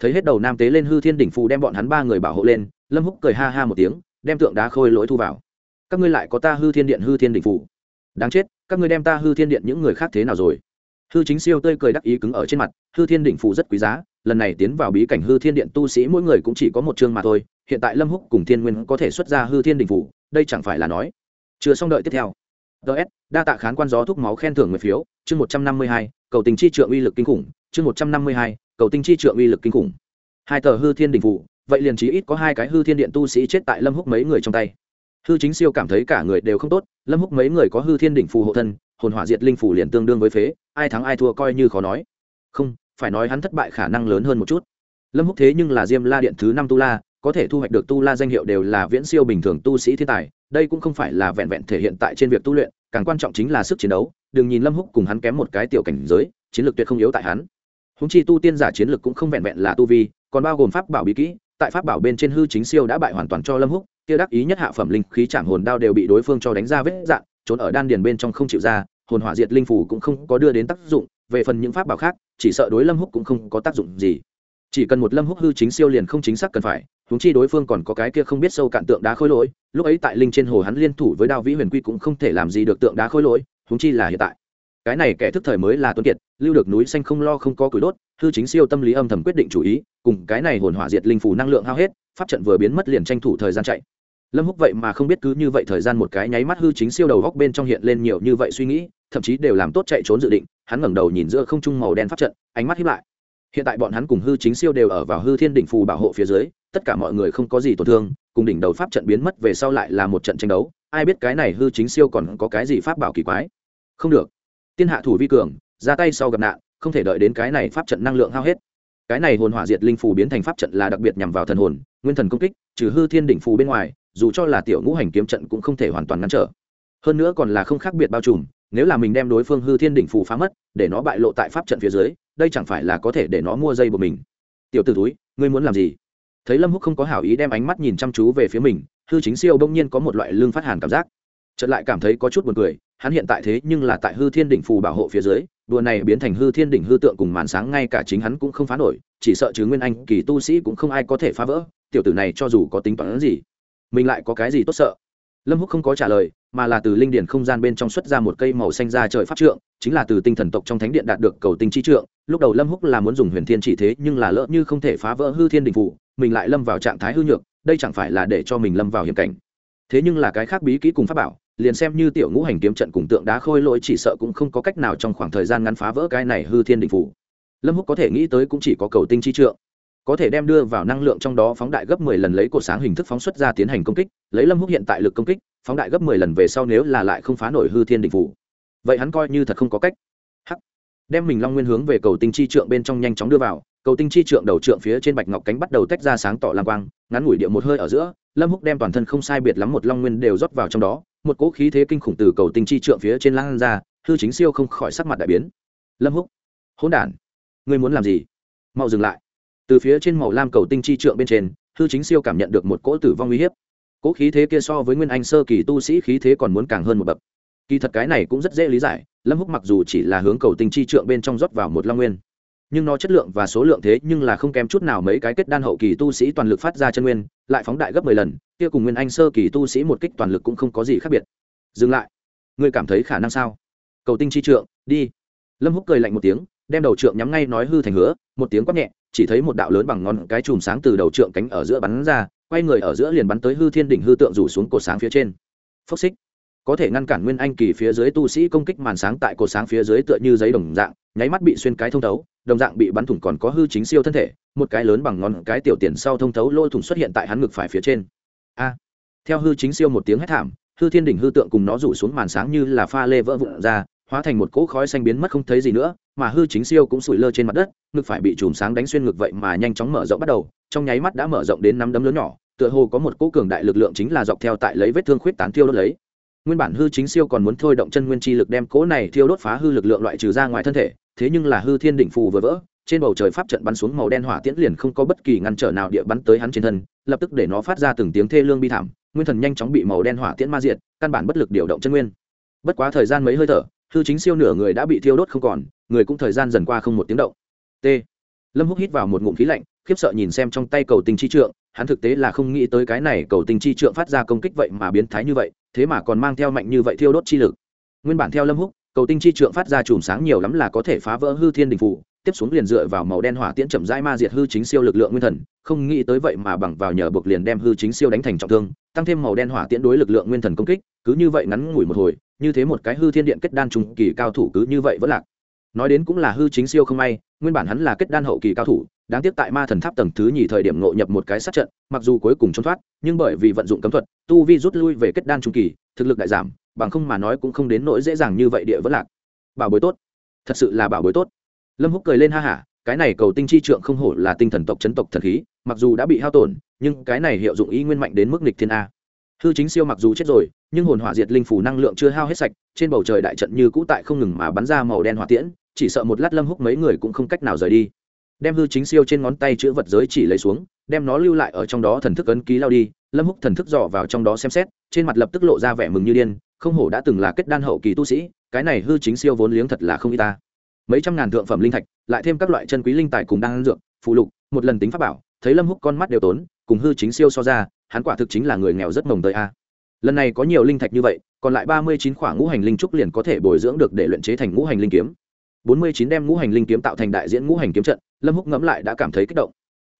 thấy hết đầu nam tế lên hư thiên đỉnh phù đem bọn hắn ba người bảo hộ lên, lâm húc cười ha ha một tiếng, đem tượng đá khôi lỗi thu vào. Các ngươi lại có ta hư thiên điện, hư thiên đỉnh phù. Đáng chết, các ngươi đem ta hư thiên điện những người khác thế nào rồi? Hư chính siêu tươi cười đắc ý cứng ở trên mặt, hư thiên đỉnh phù rất quý giá, lần này tiến vào bí cảnh hư thiên điện tu sĩ mỗi người cũng chỉ có một chương mà thôi, hiện tại lâm húc cùng thiên nguyên có thể xuất ra hư thiên đỉnh phù, đây chẳng phải là nói. Chưa xong đợi tiếp theo ts đa tạ khán quan gió thuốc máu khen thưởng người phiếu, chương một trăm năm mươi hai, cầu tình chi trượng uy lực kinh khủng, chương một trăm năm mươi hai, cầu tinh chi trượng uy lực kinh khủng. Hai tờ hư thiên đình phụ, vậy liền chí ít có hai cái hư thiên điện tu sĩ chết tại lâm húc mấy người trong tay. Hư chính siêu cảm thấy cả người đều không tốt, lâm húc mấy người có hư thiên đỉnh phù hộ thân, hồn hỏa diệt linh phù liền tương đương với phế, ai thắng ai thua coi như khó nói. Không, phải nói hắn thất bại khả năng lớn hơn một chút. Lâm húc thế nhưng là diêm la điện thứ năm tu la có thể thu hoạch được tu la danh hiệu đều là viễn siêu bình thường tu sĩ thiên tài, đây cũng không phải là vẹn vẹn thể hiện tại trên việc tu luyện, càng quan trọng chính là sức chiến đấu, đừng nhìn lâm húc cùng hắn kém một cái tiểu cảnh giới, chiến lược tuyệt không yếu tại hắn. Húng chi tu tiên giả chiến lược cũng không vẹn vẹn là tu vi, còn bao gồm pháp bảo bí kỹ, tại pháp bảo bên trên hư chính siêu đã bại hoàn toàn cho lâm húc, kia đắc ý nhất hạ phẩm linh khí chạm hồn đao đều bị đối phương cho đánh ra vết dạn trốn ở đan điền bên trong không chịu ra, hồn hỏa diệt linh phủ cũng không có đưa đến tác dụng, về phần những pháp bảo khác, chỉ sợ đối lâm húc cũng không có tác dụng gì. Chỉ cần một lâm húc hư chính siêu liền không chính xác cần phải húng chi đối phương còn có cái kia không biết sâu cạn tượng đá khôi lỗi, lúc ấy tại linh trên hồ hắn liên thủ với đao vĩ huyền quy cũng không thể làm gì được tượng đá khôi lỗi húng chi là hiện tại. Cái này kẻ thức thời mới là tuấn kiệt, lưu được núi xanh không lo không có củi đốt, hư chính siêu tâm lý âm thầm quyết định chủ ý, cùng cái này hồn hỏa diệt linh phủ năng lượng hao hết, pháp trận vừa biến mất liền tranh thủ thời gian chạy. Lâm húc vậy mà không biết cứ như vậy thời gian một cái nháy mắt hư chính siêu đầu góc bên trong hiện lên nhiều như vậy suy nghĩ, thậm chí đều làm tốt chạy trốn dự định, hắn ngẩng đầu nhìn giữa không trung màu đen pháp trận, ánh mắt hiếp lại. Hiện tại bọn hắn cùng hư chính siêu đều ở vào hư thiên đỉnh phù bảo hộ phía dưới tất cả mọi người không có gì tổn thương, cùng đỉnh đầu pháp trận biến mất về sau lại là một trận tranh đấu, ai biết cái này hư chính siêu còn có cái gì pháp bảo kỳ quái. Không được. Tiên hạ thủ vi cường, ra tay sau gặp nạn, không thể đợi đến cái này pháp trận năng lượng hao hết. Cái này hồn hỏa diệt linh phù biến thành pháp trận là đặc biệt nhằm vào thần hồn, nguyên thần công kích, trừ hư thiên đỉnh phù bên ngoài, dù cho là tiểu ngũ hành kiếm trận cũng không thể hoàn toàn ngăn trở. Hơn nữa còn là không khác biệt bao trùm, nếu là mình đem đối phương hư thiên đỉnh phù phá mất, để nó bại lộ tại pháp trận phía dưới, đây chẳng phải là có thể để nó mua dây của mình. Tiểu t ử túi ngươi muốn làm gì? Thấy lâm húc không có hảo ý đem ánh mắt nhìn chăm chú về phía mình, hư chính siêu bỗng nhiên có một loại lương phát hàn cảm giác. Chợt lại cảm thấy có chút buồn cười, hắn hiện tại thế nhưng là tại hư thiên đỉnh phù bảo hộ phía dưới, đùa này biến thành hư thiên đỉnh hư tượng cùng màn sáng ngay cả chính hắn cũng không phá nổi, chỉ sợ chứ nguyên anh, kỳ tu sĩ cũng không ai có thể phá vỡ, tiểu tử này cho dù có tính toán gì, mình lại có cái gì tốt sợ? Lâm húc không có trả lời, mà là từ linh điển không gian bên trong xuất ra một cây màu xanh ra trời pháp trượng, chính là từ tinh thần tộc trong thánh điện đạt được cầu tinh chi trượng. Lúc đầu lâm húc là muốn dùng huyền thiên chỉ thế, nhưng là lỡ như không thể phá vỡ hư thiên đình phủ mình lại lâm vào trạng thái hư nhược, đây chẳng phải là để cho mình lâm vào hiểm cảnh. Thế nhưng là cái khác bí kỹ cùng pháp bảo, liền xem như tiểu ngũ hành kiếm trận cùng tượng đá khôi lỗi chỉ sợ cũng không có cách nào trong khoảng thời gian ngắn phá vỡ cái này hư thiên định phủ. Lâm húc có thể nghĩ tới cũng chỉ có cầu tinh chi trượng. Có thể đem đưa vào năng lượng trong đó phóng đại gấp 10 lần lấy cột sáng hình thức phóng xuất ra tiến hành công kích, lấy lâm húc hiện tại lực công kích, phóng đại gấp 10 lần về sau nếu là lại không phá nổi hư thiên định phủ. Vậy hắn coi như thật không có cách. Hắc. Đem mình long nguyên hướng về cầu tinh chi trượng bên trong nhanh chóng đưa vào cầu tinh chi trượng đầu trượng phía trên bạch ngọc cánh bắt đầu tách ra sáng tỏ lam quang, ngắn ngủi địa một hơi ở giữa, lâm húc đem toàn thân không sai biệt lắm một long nguyên đều rót vào trong đó, một cỗ khí thế kinh khủng từ cầu tinh chi trượng phía trên lan ra, hư chính siêu không khỏi sắc mặt đại biến. Lâm húc, hỗn đản, ngươi muốn làm gì? Mau dừng lại. Từ phía trên màu lam cầu tinh chi trượng bên trên, hư chính siêu cảm nhận được một cỗ tử vong uy hiếp. Cỗ khí thế kia so với nguyên anh sơ kỳ tu sĩ khí thế còn muốn càng hơn một bậc. Kỳ thật cái này cũng rất dễ lý giải, lâm húc mặc dù chỉ là hướng cầu tinh chi trượng bên trong rót vào một long nguyên nhưng nó chất lượng và số lượng thế nhưng là không kém chút nào mấy cái kết đan hậu kỳ tu sĩ toàn lực phát ra chân nguyên, lại phóng đại gấp mười lần, kia cùng nguyên anh sơ kỳ tu sĩ một kích toàn lực cũng không có gì khác biệt. Dừng lại. Ngươi cảm thấy khả năng sao? Cầu tinh chi trượng, đi. Lâm húc cười lạnh một tiếng, đem đầu trượng nhắm ngay nói hư thành hứa, một tiếng quát nhẹ, chỉ thấy một đạo lớn bằng ngón cái chùm sáng từ đầu trượng cánh ở giữa bắn ra, quay người ở giữa liền bắn tới hư thiên đỉnh hư tượng rủ xuống cột sáng phía trên. Phốc xích. Có thể ngăn cản nguyên anh kỳ phía dưới tu sĩ công kích màn sáng tại cột sáng phía dưới tựa như giấy đồng dạng, nháy mắt bị xuyên cái thông thấu đồng dạng bị bắn thủng còn có hư chính siêu thân thể, một cái lớn bằng ngón cái tiểu tiền sau thông thấu lỗ thủng xuất hiện tại hắn ngực phải phía trên. A. Theo hư chính siêu một tiếng hét thảm, hư thiên đỉnh hư tượng cùng nó rủ xuống màn sáng như là pha lê vỡ vụn ra, hóa thành một cỗ khói xanh biến mất không thấy gì nữa, mà hư chính siêu cũng sủi lơ trên mặt đất, ngực phải bị chùm sáng đánh xuyên ngực vậy mà nhanh chóng mở rộng bắt đầu, trong nháy mắt đã mở rộng đến năm đấm lớn nhỏ, tựa hồ có một cỗ cường đại lực lượng chính là dọc theo tại lấy vết thương khuyết tán thiêu đốt lấy. Nguyên bản hư chính siêu còn muốn thôi động chân nguyên chi lực đem cỗ này thiêu đốt phá hư lực lượng loại trừ ra ngoài thân thể thế nhưng là hư thiên đỉnh phù vừa vỡ, trên bầu trời pháp trận bắn xuống màu đen hỏa tiễn liền không có bất kỳ ngăn trở nào địa bắn tới hắn trên thân, lập tức để nó phát ra từng tiếng thê lương bi thảm, nguyên thần nhanh chóng bị màu đen hỏa tiễn ma diệt, căn bản bất lực điều động chân nguyên. Bất quá thời gian mấy hơi thở, hư chính siêu nửa người đã bị thiêu đốt không còn, người cũng thời gian dần qua không một tiếng động. T. Lâm húc hít vào một ngụm khí lạnh, khiếp sợ nhìn xem trong tay cầu tình chi trượng, hắn thực tế là không nghĩ tới cái này cầu tình chi trượng phát ra công kích vậy mà biến thái như vậy, thế mà còn mang theo mạnh như vậy thiêu đốt chi lực. Nguyên bản theo lâm húc cầu tinh chi trượng phát ra chùm sáng nhiều lắm là có thể phá vỡ hư thiên đình phủ, tiếp xuống liền dựa vào màu đen hỏa tiễn chậm rãi ma diệt hư chính siêu lực lượng nguyên thần, không nghĩ tới vậy mà bằng vào nhờ buộc liền đem hư chính siêu đánh thành trọng thương, tăng thêm màu đen hỏa tiễn đối lực lượng nguyên thần công kích, cứ như vậy ngắn ngủi một hồi, như thế một cái hư thiên điện kết đan trùng kỳ cao thủ cứ như vậy vẫn lạc. Nói đến cũng là hư chính siêu không may, nguyên bản hắn là kết đan hậu kỳ cao thủ, đáng tiếc tại ma thần tháp tầng thứ nhì thời điểm ngộ nhập một cái sát trận, mặc dù cuối cùng trốn thoát, nhưng bởi vì vận dụng cấm thuật, tu vi rút lui về kết đan trung kỳ, thực lực đại giảm bằng không mà nói cũng không đến nỗi dễ dàng như vậy địa vẫn lạc. Bảo bối tốt. Thật sự là bảo bối tốt. Lâm húc cười lên ha hả, cái này cầu tinh chi trượng không hổ là tinh thần tộc chấn tộc thần khí, mặc dù đã bị hao tổn, nhưng cái này hiệu dụng ý nguyên mạnh đến mức nghịch thiên a. Hư chính siêu mặc dù chết rồi, nhưng hồn hỏa diệt linh phủ năng lượng chưa hao hết sạch, trên bầu trời đại trận như cũ tại không ngừng mà bắn ra màu đen hỏa tiễn, chỉ sợ một lát lâm húc mấy người cũng không cách nào rời đi. Đem hư chính siêu trên ngón tay chữ vật giới chỉ lấy xuống, đem nó lưu lại ở trong đó thần thức ấn ký lao đi, lâm húc thần thức dò vào trong đó xem xét, trên mặt lập tức lộ ra vẻ mừng như điên không hổ đã từng là kết đan hậu kỳ tu sĩ, cái này hư chính siêu vốn liếng thật là không y ta. Mấy trăm ngàn thượng phẩm linh thạch, lại thêm các loại chân quý linh tài cùng đan dược phụ lục, một lần tính pháp bảo, thấy lâm húc con mắt đều tốn, cùng hư chính siêu so ra, hắn quả thực chính là người nghèo rất mồng tới a. Lần này có nhiều linh thạch như vậy, còn lại ba mươi chín khoảng ngũ hành linh trúc liền có thể bồi dưỡng được để luyện chế thành ngũ hành linh kiếm. bốn mươi chín đem ngũ hành linh kiếm tạo thành đại diễn ngũ hành kiếm trận, lâm húc ngẫm lại đã cảm thấy kích động.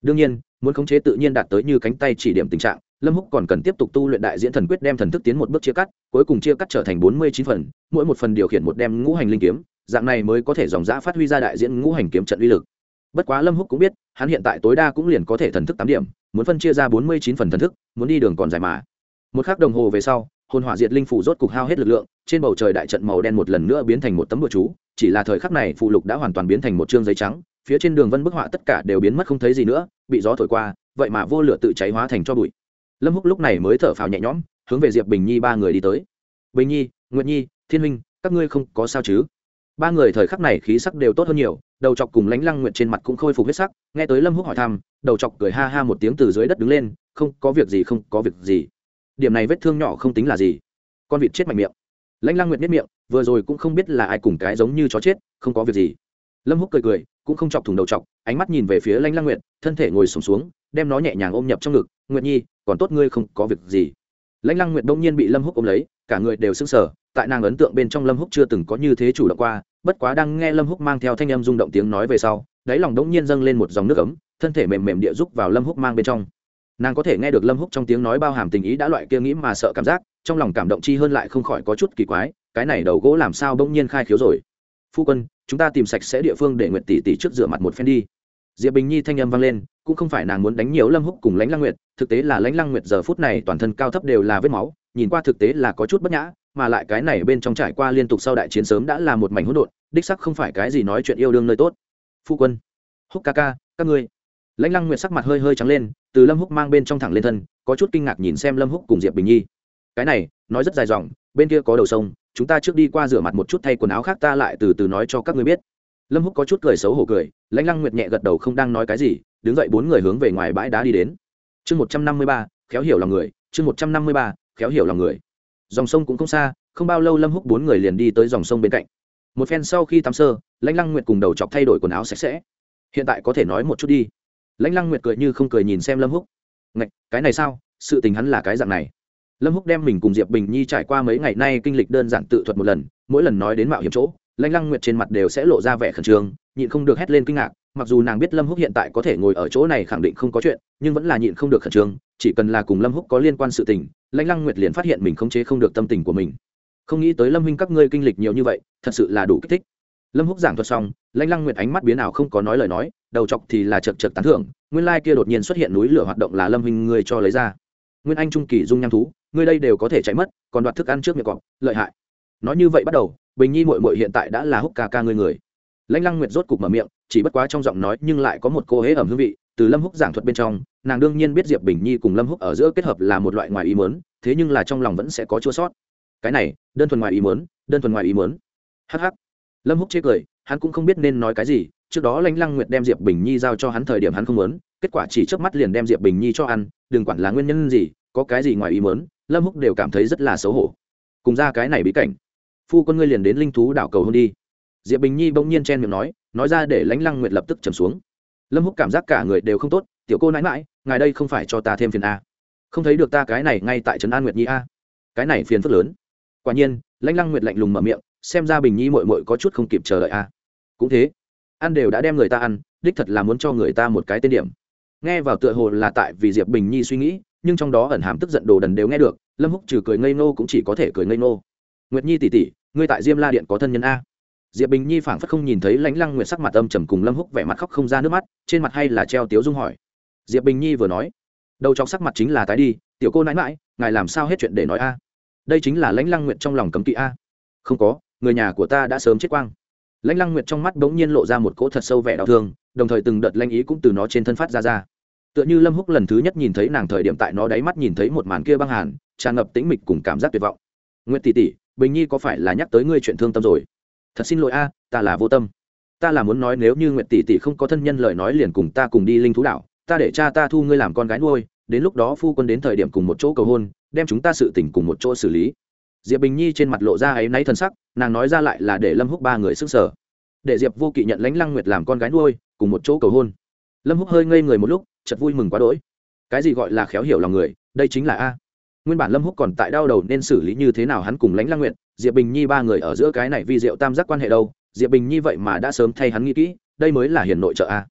Đương nhiên, muốn khống chế tự nhiên đạt tới như cánh tay chỉ điểm tình trạng lâm húc còn cần tiếp tục tu luyện đại diễn thần quyết đem thần thức tiến một bước chia cắt, cuối cùng chia cắt trở thành bốn mươi chín phần, mỗi một phần điều khiển một đem ngũ hành linh kiếm, dạng này mới có thể dòng giã phát huy ra đại diễn ngũ hành kiếm trận uy lực. Bất quá lâm húc cũng biết, hắn hiện tại tối đa cũng liền có thể thần thức tám điểm, muốn phân chia ra bốn mươi chín phần thần thức, muốn đi đường còn dài mà. Một khắc đồng hồ về sau, hồn hỏa diệt linh phủ rốt cục hao hết lực lượng, trên bầu trời đại trận màu đen một lần nữa biến thành một tấm bừa chú, chỉ là thời khắc này phụ lục đã hoàn toàn biến thành một chương giấy trắng, phía trên đường vân bức họa tất cả đều biến mất không thấy gì nữa, bị gió thổi qua, vậy mà vô lửa tự cháy hóa thành cho bụi lâm húc lúc này mới thở phào nhẹ nhõm hướng về diệp bình nhi ba người đi tới. Bình nhi nguyệt nhi thiên huynh các ngươi không có sao chứ? Ba người thời khắc này khí sắc đều tốt hơn nhiều đầu chọc cùng lánh lăng nguyện trên mặt cũng khôi phục huyết sắc nghe tới lâm húc hỏi thăm đầu chọc cười ha ha một tiếng từ dưới đất đứng lên không có việc gì không có việc gì. Điểm này vết thương nhỏ không tính là gì. Con vịt chết mạnh miệng. Lãnh lăng Nguyệt biết miệng vừa rồi cũng không biết là ai cùng cái giống như chó chết không có việc gì. Lâm húc cười cười cũng không chọc thủng đầu chọc ánh mắt nhìn về phía lãnh lăng Nguyệt, thân thể ngồi sùng xuống, xuống đem nó nhẹ nhàng ôm nhập trong ngực nguyện nhi, còn tốt ngươi không có việc gì. Lãnh lăng nguyện đông nhiên bị lâm húc ôm lấy, cả người đều sững sờ, tại nàng ấn tượng bên trong lâm húc chưa từng có như thế chủ động qua, bất quá đang nghe lâm húc mang theo thanh âm rung động tiếng nói về sau, đáy lòng đống nhiên dâng lên một dòng nước ấm, thân thể mềm mềm địa rúc vào lâm húc mang bên trong. Nàng có thể nghe được lâm húc trong tiếng nói bao hàm tình ý đã loại kia nghĩ mà sợ cảm giác, trong lòng cảm động chi hơn lại không khỏi có chút kỳ quái, cái này đầu gỗ làm sao bỗng nhiên khai khiếu rồi? Phu quân, chúng ta tìm sạch sẽ địa phương để nguyệt tỷ tỷ trước rửa mặt một phen đi diệp bình nhi thanh âm vang lên, cũng không phải nàng muốn đánh nhiều lâm húc cùng lãnh lăng nguyệt, thực tế là lãnh lăng nguyệt giờ phút này toàn thân cao thấp đều là vết máu, nhìn qua thực tế là có chút bất nhã, mà lại cái này bên trong trải qua liên tục sau đại chiến sớm đã là một mảnh hỗn độn, đích sắc không phải cái gì nói chuyện yêu đương nơi tốt. Phu quân, húc ca ca, các ngươi. Lãnh lăng nguyệt sắc mặt hơi hơi trắng lên, từ lâm húc mang bên trong thẳng lên thân, có chút kinh ngạc nhìn xem lâm húc cùng diệp bình nhi. Cái này, nói rất dài dòng, bên kia có đầu sông, chúng ta trước đi qua rửa mặt một chút thay quần áo khác ta lại từ từ nói cho các ngươi biết lâm húc có chút cười xấu hổ cười lãnh lăng nguyệt nhẹ gật đầu không đang nói cái gì đứng dậy bốn người hướng về ngoài bãi đá đi đến. Chương một trăm năm mươi ba khéo hiểu lòng người chương một trăm năm mươi ba khéo hiểu lòng người. Dòng sông cũng không xa không bao lâu lâm húc bốn người liền đi tới dòng sông bên cạnh. Một phen sau khi tắm sơ lãnh lăng nguyệt cùng đầu chọc thay đổi quần áo sạch sẽ. Hiện tại có thể nói một chút đi. Lãnh lăng nguyệt cười như không cười nhìn xem lâm húc. Ngạch, cái này sao? Sự tình hắn là cái dạng này. Lâm húc đem mình cùng diệp bình nhi trải qua mấy ngày nay kinh lịch đơn giản tự thuật một lần mỗi lần nói đến mạo hiểm chỗ lãnh lăng nguyệt trên mặt đều sẽ lộ ra vẻ khẩn trương, nhịn không được hét lên kinh ngạc, mặc dù nàng biết lâm húc hiện tại có thể ngồi ở chỗ này khẳng định không có chuyện, nhưng vẫn là nhịn không được khẩn trương, chỉ cần là cùng lâm húc có liên quan sự tình lãnh lăng nguyệt liền phát hiện mình khống chế không được tâm tình của mình. Không nghĩ tới lâm huynh các ngươi kinh lịch nhiều như vậy, thật sự là đủ kích thích. Lâm húc giảng thuật xong lãnh lăng nguyệt ánh mắt biến ảo không có nói lời nói, đầu chọc thì là chật chật tán thưởng, nguyên lai kia đột nhiên xuất hiện núi lửa hoạt động là lâm huynh ngươi cho lấy ra. Nguyên anh trung kỳ dung nham thú, ngươi đây đều có thể chạy mất, còn đoạt thức ăn trước miệng cọp, lợi hại. Nói như vậy bắt đầu bình nhi mội mội hiện tại đã là húc ca ca ngươi người. Lãnh lăng nguyệt rốt cục mở miệng, chỉ bất quá trong giọng nói nhưng lại có một cô hế ẩm hương vị, từ lâm húc giảng thuật bên trong, nàng đương nhiên biết diệp bình nhi cùng lâm húc ở giữa kết hợp là một loại ngoài ý mớn thế nhưng là trong lòng vẫn sẽ có chua sót. Cái này, đơn thuần ngoài ý mớn đơn thuần ngoài ý mớn hh lâm húc chê cười, hắn cũng không biết nên nói cái gì, trước đó lãnh lăng nguyệt đem diệp bình nhi giao cho hắn thời điểm hắn không muốn, kết quả chỉ trước mắt liền đem diệp bình nhi cho ăn, đừng quản là nguyên nhân gì, có cái gì ngoài ý mớn lâm húc đều cảm thấy rất là xấu hổ. Cùng ra cái này bí cảnh phu quân ngươi liền đến linh thú đảo cầu hôn đi. Diệp bình nhi bỗng nhiên chen miệng nói nói ra để lãnh lăng nguyệt lập tức trầm xuống. Lâm húc cảm giác cả người đều không tốt, tiểu cô nãi mãi ngài đây không phải cho ta thêm phiền a? Không thấy được ta cái này ngay tại trấn an nguyệt nhi a. Cái này phiền phức lớn. Quả nhiên, lãnh lăng nguyệt lạnh lùng mở miệng, xem ra bình nhi mội mội có chút không kịp chờ đợi a. Cũng thế, ăn đều đã đem người ta ăn, đích thật là muốn cho người ta một cái tên điểm. Nghe vào tựa hồ là tại vì diệp bình nhi suy nghĩ, nhưng trong đó ẩn hàm tức giận đồ đần đều nghe được, lâm húc trừ cười ngây nô cũng chỉ có thể cười ngây nô nguyệt nhi tỉ tỉ ngươi tại diêm la điện có thân nhân a. Diệp bình nhi phảng phất không nhìn thấy lãnh lăng nguyệt sắc mặt âm trầm cùng lâm húc vẻ mặt khóc không ra nước mắt, trên mặt hay là treo tiếu dung hỏi. Diệp bình nhi vừa nói, đầu chọc sắc mặt chính là tái đi, tiểu cô nãi mãi ngài làm sao hết chuyện để nói a. Đây chính là lãnh lăng nguyệt trong lòng cấm kỵ a. Không có, người nhà của ta đã sớm chết quang. Lãnh lăng nguyệt trong mắt bỗng nhiên lộ ra một cỗ thật sâu vẻ đau thương, đồng thời từng đợt lanh ý cũng từ nó trên thân phát ra ra. Tựa như lâm húc lần thứ nhất nhìn thấy nàng thời điểm tại nó đáy mắt nhìn thấy một màn kia băng hàn, tràn ngập tĩnh mịch cùng cảm giác tuyệt vọng. Nguyệt tỷ tỷ bình nhi có phải là nhắc tới ngươi chuyện thương tâm rồi? Thật xin lỗi a, ta là vô tâm. Ta là muốn nói nếu như nguyệt tỷ tỷ không có thân nhân lời nói liền cùng ta cùng đi linh thú đảo, ta để cha ta thu ngươi làm con gái nuôi, đến lúc đó phu quân đến thời điểm cùng một chỗ cầu hôn, đem chúng ta sự tình cùng một chỗ xử lý. Diệp bình nhi trên mặt lộ ra áy náy thân sắc, nàng nói ra lại là để lâm húc ba người sức sở. Để diệp vô kỵ nhận lãnh lăng nguyệt làm con gái nuôi, cùng một chỗ cầu hôn. Lâm húc hơi ngây người một lúc chật vui mừng quá đỗi. Cái gì gọi là khéo hiểu lòng người, đây chính là a nguyên bản lâm húc còn tại đau đầu nên xử lý như thế nào hắn cùng lãnh Lang nguyện diệp bình nhi ba người ở giữa cái này vi diệu tam giác quan hệ đâu, diệp bình nhi vậy mà đã sớm thay hắn nghĩ kỹ, đây mới là hiền nội trợ a.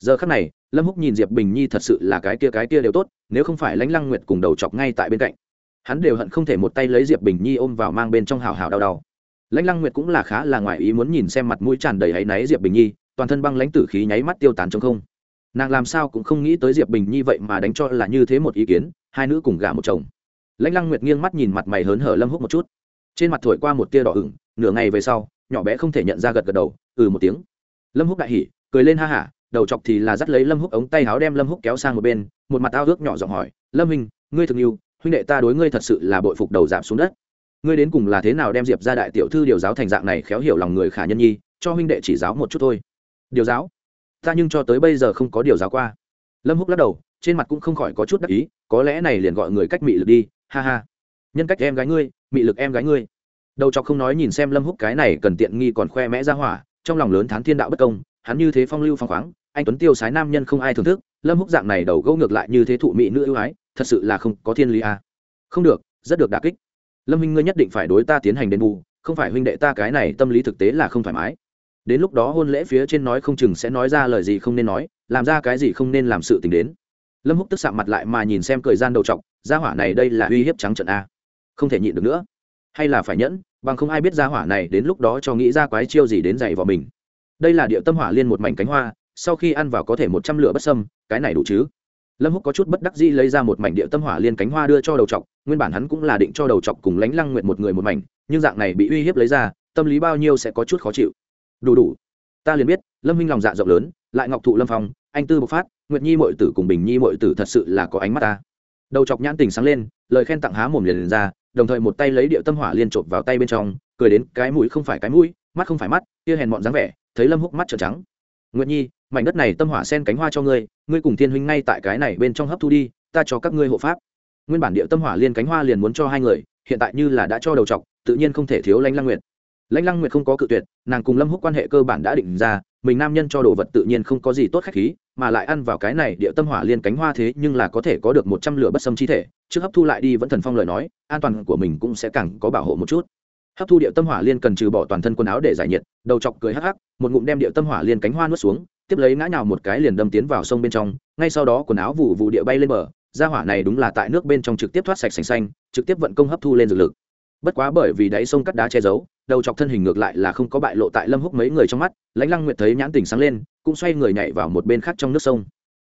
Giờ khắc này, lâm húc nhìn diệp bình nhi thật sự là cái kia cái kia đều tốt, nếu không phải lãnh lăng nguyệt cùng đầu chọc ngay tại bên cạnh, hắn đều hận không thể một tay lấy diệp bình nhi ôm vào mang bên trong hào hào đau đau lãnh lăng nguyệt cũng là khá là ngoài ý muốn nhìn xem mặt mũi tràn đầy áy náy diệp bình nhi, toàn thân băng lãnh tử khí nháy mắt tiêu tán trong không. Nàng làm sao cũng không nghĩ tới diệp bình nhi vậy mà đánh cho là như thế một ý kiến, hai nữ cùng gả một chồng lãnh lăng nguyệt nghiêng mắt nhìn mặt mày hớn hở lâm húc một chút. Trên mặt thổi qua một tia đỏ ửng, nửa ngày về sau, nhỏ bé không thể nhận ra gật gật đầu ừ một tiếng. Lâm húc đại hỉ, cười lên ha hả, đầu chọc thì là dắt lấy lâm húc ống tay áo đem lâm húc kéo sang một bên, một mặt ao ước nhỏ giọng hỏi, lâm hình ngươi thực yêu huynh đệ ta đối ngươi thật sự là bội phục đầu giảm xuống đất. Ngươi đến cùng là thế nào đem diệp ra đại tiểu thư điều giáo thành dạng này khéo hiểu lòng người khả nhân nhi, cho huynh đệ chỉ giáo một chút thôi. Điều giáo? Ta nhưng cho tới bây giờ không có điều giáo qua. Lâm húc lắc đầu, trên mặt cũng không khỏi có chút đắc ý, có lẽ này liền gọi người cách mị lực đi ha ha. Nhân cách em gái ngươi, mị lực em gái ngươi. Đầu chọc không nói nhìn xem lâm húc cái này cần tiện nghi còn khoe mẽ ra hỏa, trong lòng lớn thán thiên đạo bất công, hắn như thế phong lưu phong khoáng, anh tuấn tiêu sái nam nhân không ai thưởng thức, lâm húc dạng này đầu gấu ngược lại như thế thụ mỹ nữ ưu ái, thật sự là không có thiên lý à. không được, rất được đà kích. Lâm huynh ngươi nhất định phải đối ta tiến hành đền bù, không phải huynh đệ ta cái này tâm lý thực tế là không thoải mái. Đến lúc đó hôn lễ phía trên nói không chừng sẽ nói ra lời gì không nên nói, làm ra cái gì không nên làm sự tính đến. Lâm húc tức sạm mặt lại mà nhìn xem cười gian đầu t gia hỏa này đây là uy hiếp trắng trận a. Không thể nhịn được nữa. Hay là phải nhẫn, bằng không ai biết gia hỏa này đến lúc đó cho nghĩ ra quái chiêu gì đến dày vào mình. Đây là địa tâm hỏa liên một mảnh cánh hoa, sau khi ăn vào có thể một trăm lửa bất sâm cái này đủ chứ? Lâm húc có chút bất đắc dĩ lấy ra một mảnh địa tâm hỏa liên cánh hoa đưa cho đầu trọc nguyên bản hắn cũng là định cho đầu trọc cùng lánh lăng nguyện một người một mảnh, nhưng dạng này bị uy hiếp lấy ra, tâm lý bao nhiêu sẽ có chút khó chịu. Đủ đủ. Ta liền biết, lâm huynh lòng dạ rộng lớn, lại ngọc thụ lâm phong, anh tư bộc phát, nguyệt nhi mội tử cùng bình nhi mội tử thật sự là có ánh mắt ta đầu chọc nhãn tình sáng lên lời khen tặng há mồm liền, liền ra đồng thời một tay lấy điệu tâm hỏa liên trộm vào tay bên trong cười đến cái mũi không phải cái mũi mắt không phải mắt kia hèn mọn dáng vẻ thấy lâm húc mắt trợn trắng. Nguyệt nhi mảnh đất này tâm hỏa sen cánh hoa cho ngươi ngươi cùng thiên huynh ngay tại cái này bên trong hấp thu đi ta cho các ngươi hộ pháp. Nguyên bản điệu tâm hỏa liên cánh hoa liền muốn cho hai người hiện tại như là đã cho đầu chọc tự nhiên không thể thiếu lãnh lăng nguyệt. Lãnh lăng nguyệt không có cự tuyệt nàng cùng lâm húc quan hệ cơ bản đã định ra mình nam nhân cho đồ vật tự nhiên không có gì tốt khách khí, mà lại ăn vào cái này địa tâm hỏa liên cánh hoa thế nhưng là có thể có được một trăm lửa bất xâm chi thể, trước hấp thu lại đi vẫn thần phong lời nói, an toàn của mình cũng sẽ càng có bảo hộ một chút. Hấp thu địa tâm hỏa liên cần trừ bỏ toàn thân quần áo để giải nhiệt, đầu chọc cười hắc hắc, một ngụm đem địa tâm hỏa liên cánh hoa nuốt xuống, tiếp lấy ngã nhào một cái liền đâm tiến vào sông bên trong, ngay sau đó quần áo vụ vụ địa bay lên bờ ra hỏa này đúng là tại nước bên trong trực tiếp thoát sạch sành xanh, trực tiếp vận công hấp thu lên dược lực bất quá bởi vì đáy sông cắt đá che giấu, đầu chọc thân hình ngược lại là không có bại lộ tại lâm húc mấy người trong mắt, lãnh lăng nguyệt thấy nhãn tình sáng lên, cũng xoay người nhảy vào một bên khác trong nước sông.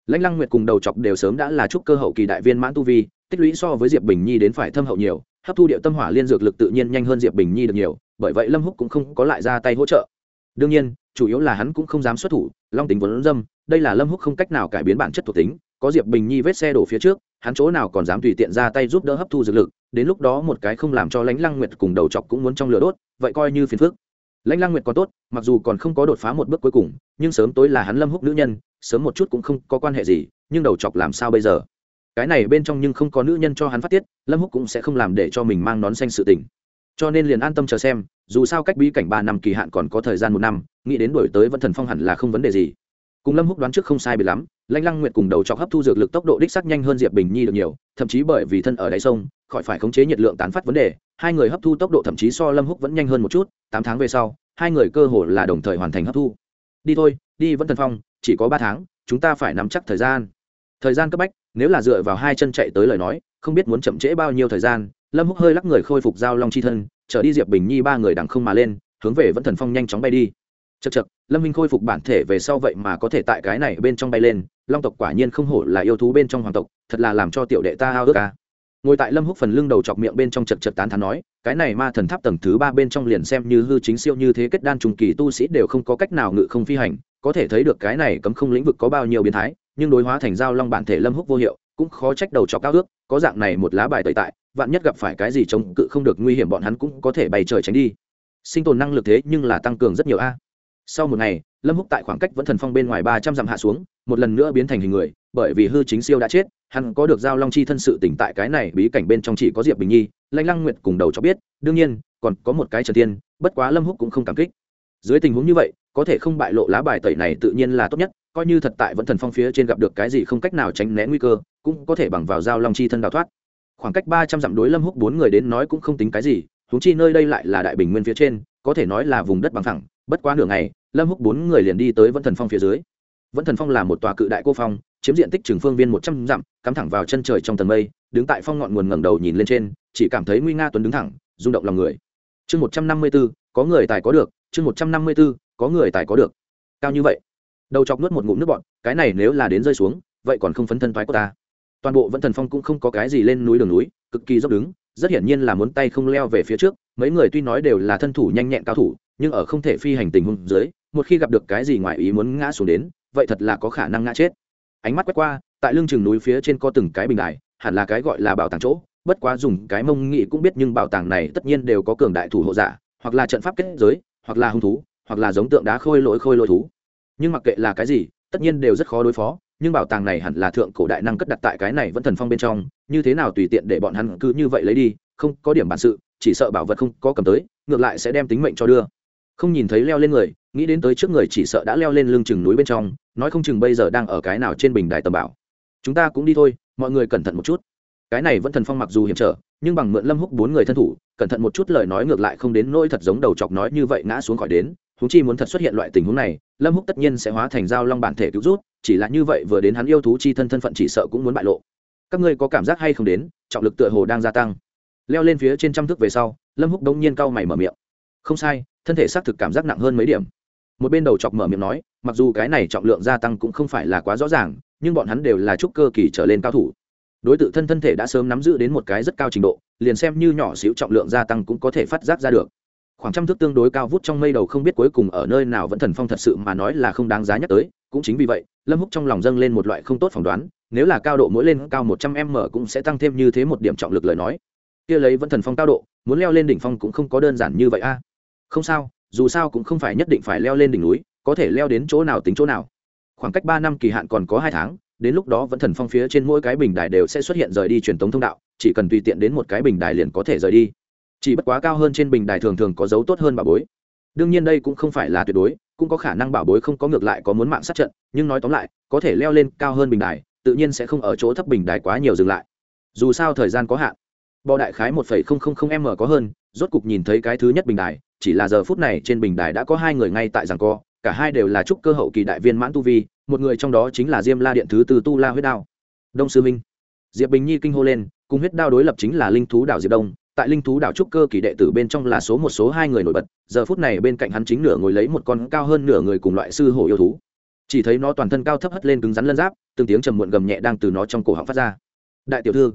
Lãnh lăng nguyệt cùng đầu chọc đều sớm đã là trúc cơ hậu kỳ đại viên mãn tu vi, tích lũy so với diệp bình nhi đến phải thâm hậu nhiều, hấp thu điệu tâm hỏa liên dược lực tự nhiên nhanh hơn diệp bình nhi được nhiều, bởi vậy lâm húc cũng không có lại ra tay hỗ trợ. Đương nhiên, chủ yếu là hắn cũng không dám xuất thủ, long tính vốn dâm, đây là lâm húc không cách nào cải biến bản chất thuộc tính, có diệp bình nhi vết xe đổ phía trước hắn chỗ nào còn dám tùy tiện ra tay giúp đỡ hấp thu dược lực, đến lúc đó một cái không làm cho lãnh lăng nguyệt cùng đầu chọc cũng muốn trong lửa đốt, vậy coi như phiền phức. Lãnh lăng nguyệt còn tốt, mặc dù còn không có đột phá một bước cuối cùng, nhưng sớm tối là hắn lâm húc nữ nhân, sớm một chút cũng không có quan hệ gì, nhưng đầu chọc làm sao bây giờ? Cái này bên trong nhưng không có nữ nhân cho hắn phát tiết, lâm húc cũng sẽ không làm để cho mình mang nón xanh sự tình. Cho nên liền an tâm chờ xem, dù sao cách bí cảnh ba năm kỳ hạn còn có thời gian một năm, nghĩ đến đổi tới vẫn thần phong hẳn là không vấn đề gì cùng lâm húc đoán trước không sai bị lắm lanh lăng nguyệt cùng đầu chọc hấp thu dược lực tốc độ đích sắc nhanh hơn diệp bình nhi được nhiều, thậm chí bởi vì thân ở đáy sông, khỏi phải khống chế nhiệt lượng tán phát vấn đề, hai người hấp thu tốc độ thậm chí so lâm húc vẫn nhanh hơn một chút, tám tháng về sau, hai người cơ hồ là đồng thời hoàn thành hấp thu. Đi thôi, đi vẫn thần phong, chỉ có ba tháng, chúng ta phải nắm chắc thời gian. Thời gian cấp bách, nếu là dựa vào hai chân chạy tới lời nói, không biết muốn chậm trễ bao nhiêu thời gian, lâm húc hơi lắc người khôi phục giao long chi thân, trở đi diệp bình nhi ba người đằng không mà lên, hướng về vẫn thần phong nhanh chóng bay đi chật chật, lâm minh khôi phục bản thể về sau vậy mà có thể tại cái này bên trong bay lên, long tộc quả nhiên không hổ là yêu thú bên trong hoàng tộc, thật là làm cho tiểu đệ ta ao ước ca ngồi tại lâm húc phần lưng đầu chọc miệng bên trong chật chật tán thán nói, cái này ma thần tháp tầng thứ ba bên trong liền xem như hư chính siêu như thế kết đan trùng kỳ tu sĩ đều không có cách nào ngự không phi hành, có thể thấy được cái này cấm không lĩnh vực có bao nhiêu biến thái, nhưng đối hóa thành giao long bản thể lâm húc vô hiệu, cũng khó trách đầu chọc cao ước, có dạng này một lá bài tẩy tại, vạn nhất gặp phải cái gì chống cự không được nguy hiểm bọn hắn cũng có thể bay trời tránh đi. Sinh tồn năng lực thế nhưng là tăng cường rất nhiều a sau một ngày, lâm húc tại khoảng cách vẫn thần phong bên ngoài ba trăm dặm hạ xuống, một lần nữa biến thành hình người, bởi vì hư chính siêu đã chết, hắn có được giao long chi thân sự tỉnh tại cái này bí cảnh bên trong chỉ có diệp bình nhi lanh lăng nguyệt cùng đầu cho biết, đương nhiên, còn có một cái trần tiên bất quá lâm húc cũng không cảm kích. Dưới tình huống như vậy, có thể không bại lộ lá bài tẩy này tự nhiên là tốt nhất, coi như thật tại vẫn thần phong phía trên gặp được cái gì không cách nào tránh né nguy cơ, cũng có thể bằng vào giao long chi thân đào thoát. Khoảng cách ba trăm dặm đối lâm húc bốn người đến nói cũng không tính cái gì, huống chi nơi đây lại là đại bình nguyên phía trên, có thể nói là vùng đất bằng thẳng bất quá nửa ngày, lâm húc bốn người liền đi tới vẫn thần phong phía dưới. Vẫn thần phong là một tòa cự đại cô phong, chiếm diện tích trường phương viên một trăm dặm, cắm thẳng vào chân trời trong tầng mây, đứng tại phong ngọn nguồn ngẩng đầu nhìn lên trên, chỉ cảm thấy nguy nga tuấn đứng thẳng, rung động lòng người. Chương một trăm năm mươi b có người tài có được, chương một trăm năm mươi b có người tài có được. Cao như vậy. Đầu chọc nuốt một ngụm nước bọn cái này nếu là đến rơi xuống, vậy còn không phấn thân thoái của ta. Toàn bộ vẫn thần phong cũng không có cái gì lên núi đường núi, cực kỳ dốc đứng, rất hiển nhiên là muốn tay không leo về phía trước mấy người tuy nói đều là thân thủ nhanh nhẹn cao thủ, nhưng ở không thể phi hành tình huống dưới, một khi gặp được cái gì ngoài ý muốn ngã xuống đến, vậy thật là có khả năng ngã chết. Ánh mắt quét qua, tại lưng chừng núi phía trên có từng cái bình đài, hẳn là cái gọi là bảo tàng chỗ, bất quá dùng cái mông nghị cũng biết nhưng bảo tàng này tất nhiên đều có cường đại thủ hộ giả, hoặc là trận pháp kết giới, hoặc là hung thú, hoặc là giống tượng đá khôi lỗi khôi lỗi thú. Nhưng mặc kệ là cái gì, tất nhiên đều rất khó đối phó, nhưng bảo tàng này hẳn là thượng cổ đại năng cất đặt tại cái này vẫn thần phong bên trong, như thế nào tùy tiện để bọn hắn cứ như vậy lấy đi, không có điểm bản sự chỉ sợ bảo vật không có cầm tới, ngược lại sẽ đem tính mệnh cho đưa. Không nhìn thấy leo lên người, nghĩ đến tới trước người chỉ sợ đã leo lên lưng chừng núi bên trong, nói không chừng bây giờ đang ở cái nào trên bình đài tầm bảo. Chúng ta cũng đi thôi, mọi người cẩn thận một chút. Cái này vẫn thần phong mặc dù hiểm trở, nhưng bằng mượn lâm húc bốn người thân thủ, cẩn thận một chút lời nói ngược lại không đến nỗi thật giống đầu chọc nói như vậy ngã xuống khỏi đến húng chi muốn thật xuất hiện loại tình huống này, lâm húc tất nhiên sẽ hóa thành dao long bản thể cứu rút, chỉ là như vậy vừa đến hắn yêu thú chi thân thân phận chỉ sợ cũng muốn bại lộ. Các ngươi có cảm giác hay không đến, trọng lực tựa hồ đang gia tăng leo lên phía trên trăm thước về sau, lâm húc đông nhiên cau mày mở miệng. Không sai, thân thể xác thực cảm giác nặng hơn mấy điểm. Một bên đầu chọc mở miệng nói, mặc dù cái này trọng lượng gia tăng cũng không phải là quá rõ ràng, nhưng bọn hắn đều là trúc cơ kỳ trở lên cao thủ. Đối tượng thân thân thể đã sớm nắm giữ đến một cái rất cao trình độ, liền xem như nhỏ xíu trọng lượng gia tăng cũng có thể phát giác ra được. Khoảng trăm thước tương đối cao vút trong mây đầu không biết cuối cùng ở nơi nào vẫn thần phong thật sự mà nói là không đáng giá nhắc tới, cũng chính vì vậy, lâm húc trong lòng dâng lên một loại không tốt phỏng đoán, nếu là cao độ mỗi lên cao một trăm m cũng sẽ tăng thêm như thế một điểm trọng lực lời nói kia lấy vẫn thần phong cao độ, muốn leo lên đỉnh phong cũng không có đơn giản như vậy a. Không sao, dù sao cũng không phải nhất định phải leo lên đỉnh núi, có thể leo đến chỗ nào tính chỗ nào. Khoảng cách ba năm kỳ hạn còn có hai tháng, đến lúc đó vẫn thần phong phía trên mỗi cái bình đài đều sẽ xuất hiện rời đi truyền tống thông đạo, chỉ cần tùy tiện đến một cái bình đài liền có thể rời đi. Chỉ bất quá cao hơn trên bình đài thường thường có dấu tốt hơn bảo bối. Đương nhiên đây cũng không phải là tuyệt đối, cũng có khả năng bảo bối không có ngược lại có muốn mạng sát trận, nhưng nói tóm lại, có thể leo lên cao hơn bình đài, tự nhiên sẽ không ở chỗ thấp bình đài quá nhiều dừng lại. Dù sao thời gian có hạn bò đại khái một m có hơn, rốt cục nhìn thấy cái thứ nhất bình đài, chỉ là giờ phút này trên bình đài đã có hai người ngay tại giảng co, cả hai đều là trúc cơ hậu kỳ đại viên mãn tu vi, một người trong đó chính là diêm la điện thứ tư tu la huyết đao. Đông sư minh. Diệp bình nhi kinh hô lên, cùng huyết đao đối lập chính là linh thú đảo diệp đông, tại linh thú đảo trúc cơ kỳ đệ tử bên trong là số một số hai người nổi bật, giờ phút này bên cạnh hắn chính nửa ngồi lấy một con cao hơn nửa người cùng loại sư hổ yêu thú. Chỉ thấy nó toàn thân cao thấp hất lên cứng rắn lân giáp, từng tiếng trầm muộn gầm nhẹ đang từ nó trong cổ họng phát ra. Đại tiểu thư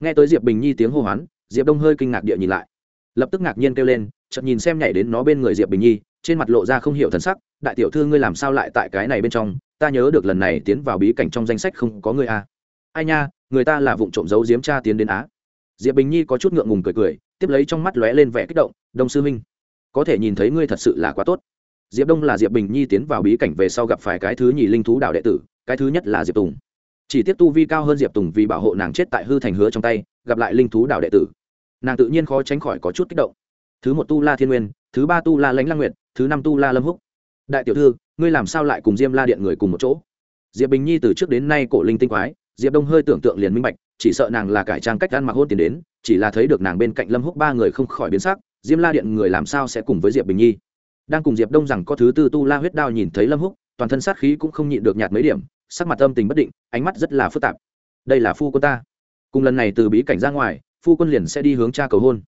nghe tới diệp bình nhi tiếng hô hoán, diệp đông hơi kinh ngạc địa nhìn lại. Lập tức ngạc nhiên kêu lên, chợt nhìn xem nhảy đến nó bên người diệp bình nhi, trên mặt lộ ra không hiểu thần sắc, đại tiểu thư ngươi làm sao lại tại cái này bên trong? Ta nhớ được lần này tiến vào bí cảnh trong danh sách không có ngươi a à. ai nha, người ta là vụ trộm giấu diếm cha tiến đến á. Diệp bình nhi có chút ngượng ngùng cười cười, tiếp lấy trong mắt lóe lên vẻ kích động, đông sư minh có thể nhìn thấy ngươi thật sự là quá tốt. Diệp đông là diệp bình nhi tiến vào bí cảnh về sau gặp phải cái thứ nhì linh thú đạo đệ tử, cái thứ nhất là diệp tùng chỉ tiếp tu vi cao hơn diệp tùng vì bảo hộ nàng chết tại hư thành hứa trong tay, gặp lại linh thú đạo đệ tử. Nàng tự nhiên khó tránh khỏi có chút kích động. Thứ một tu la thiên nguyên, thứ ba tu la lãnh lang nguyệt, thứ năm tu la lâm húc. Đại tiểu thư, ngươi làm sao lại cùng diêm la điện người cùng một chỗ? Diệp bình nhi từ trước đến nay cổ linh tinh quái, diệp đông hơi tưởng tượng liền minh bạch, chỉ sợ nàng là cải trang cách ăn mặc hôn tiền đến, chỉ là thấy được nàng bên cạnh lâm húc ba người không khỏi biến sắc, diêm la điện người làm sao sẽ cùng với diệp bình nhi? Đang cùng diệp đông rằng có thứ tư tu la huyết đao nhìn thấy lâm húc, toàn thân sát khí cũng không nhịn được nhạt mấy điểm sắc mặt âm tình bất định, ánh mắt rất là phức tạp. Đây là phu quân ta. Cùng lần này từ bí cảnh ra ngoài, phu quân liền sẽ đi hướng cha cầu hôn.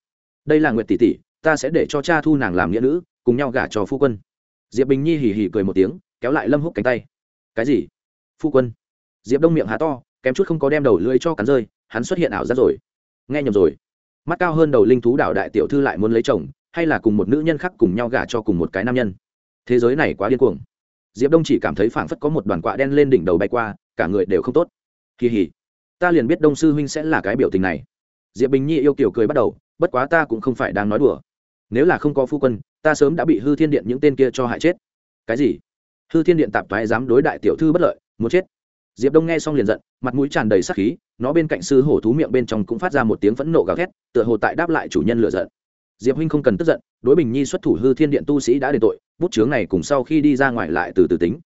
Đây là nguyệt tỷ tỷ, ta sẽ để cho cha thu nàng làm nghĩa nữ, cùng nhau gả cho phu quân. Diệp bình nhi hì hì cười một tiếng, kéo lại lâm húc cánh tay. Cái gì? Phu quân. Diệp đông miệng há to, kém chút không có đem đầu lưỡi cho cắn rơi, hắn xuất hiện ảo giác rồi. Nghe nhầm rồi. Mắt cao hơn đầu linh thú đảo đại tiểu thư lại muốn lấy chồng, hay là cùng một nữ nhân khác cùng nhau gả cho cùng một cái nam nhân? Thế giới này quá điên cuồng diệp đông chỉ cảm thấy phảng phất có một đoàn quạ đen lên đỉnh đầu bay qua, cả người đều không tốt. Kỳ hỉ, ta liền biết đông sư huynh sẽ là cái biểu tình này. Diệp bình nhi yêu kiểu cười bắt đầu, bất quá ta cũng không phải đang nói đùa. Nếu là không có phu quân, ta sớm đã bị hư thiên điện những tên kia cho hại chết. Cái gì? Hư thiên điện tạp thoái dám đối đại tiểu thư bất lợi, muốn chết. Diệp đông nghe xong liền giận, mặt mũi tràn đầy sắc khí, nó bên cạnh sư hổ thú miệng bên trong cũng phát ra một tiếng phẫn nộ gào thét, tựa hồ tại đáp lại chủ nhân lựa giận diệp huynh không cần tức giận, đối bình nhi xuất thủ hư thiên điện tu sĩ đã đền tội, bút chướng này cùng sau khi đi ra ngoài lại từ từ tính.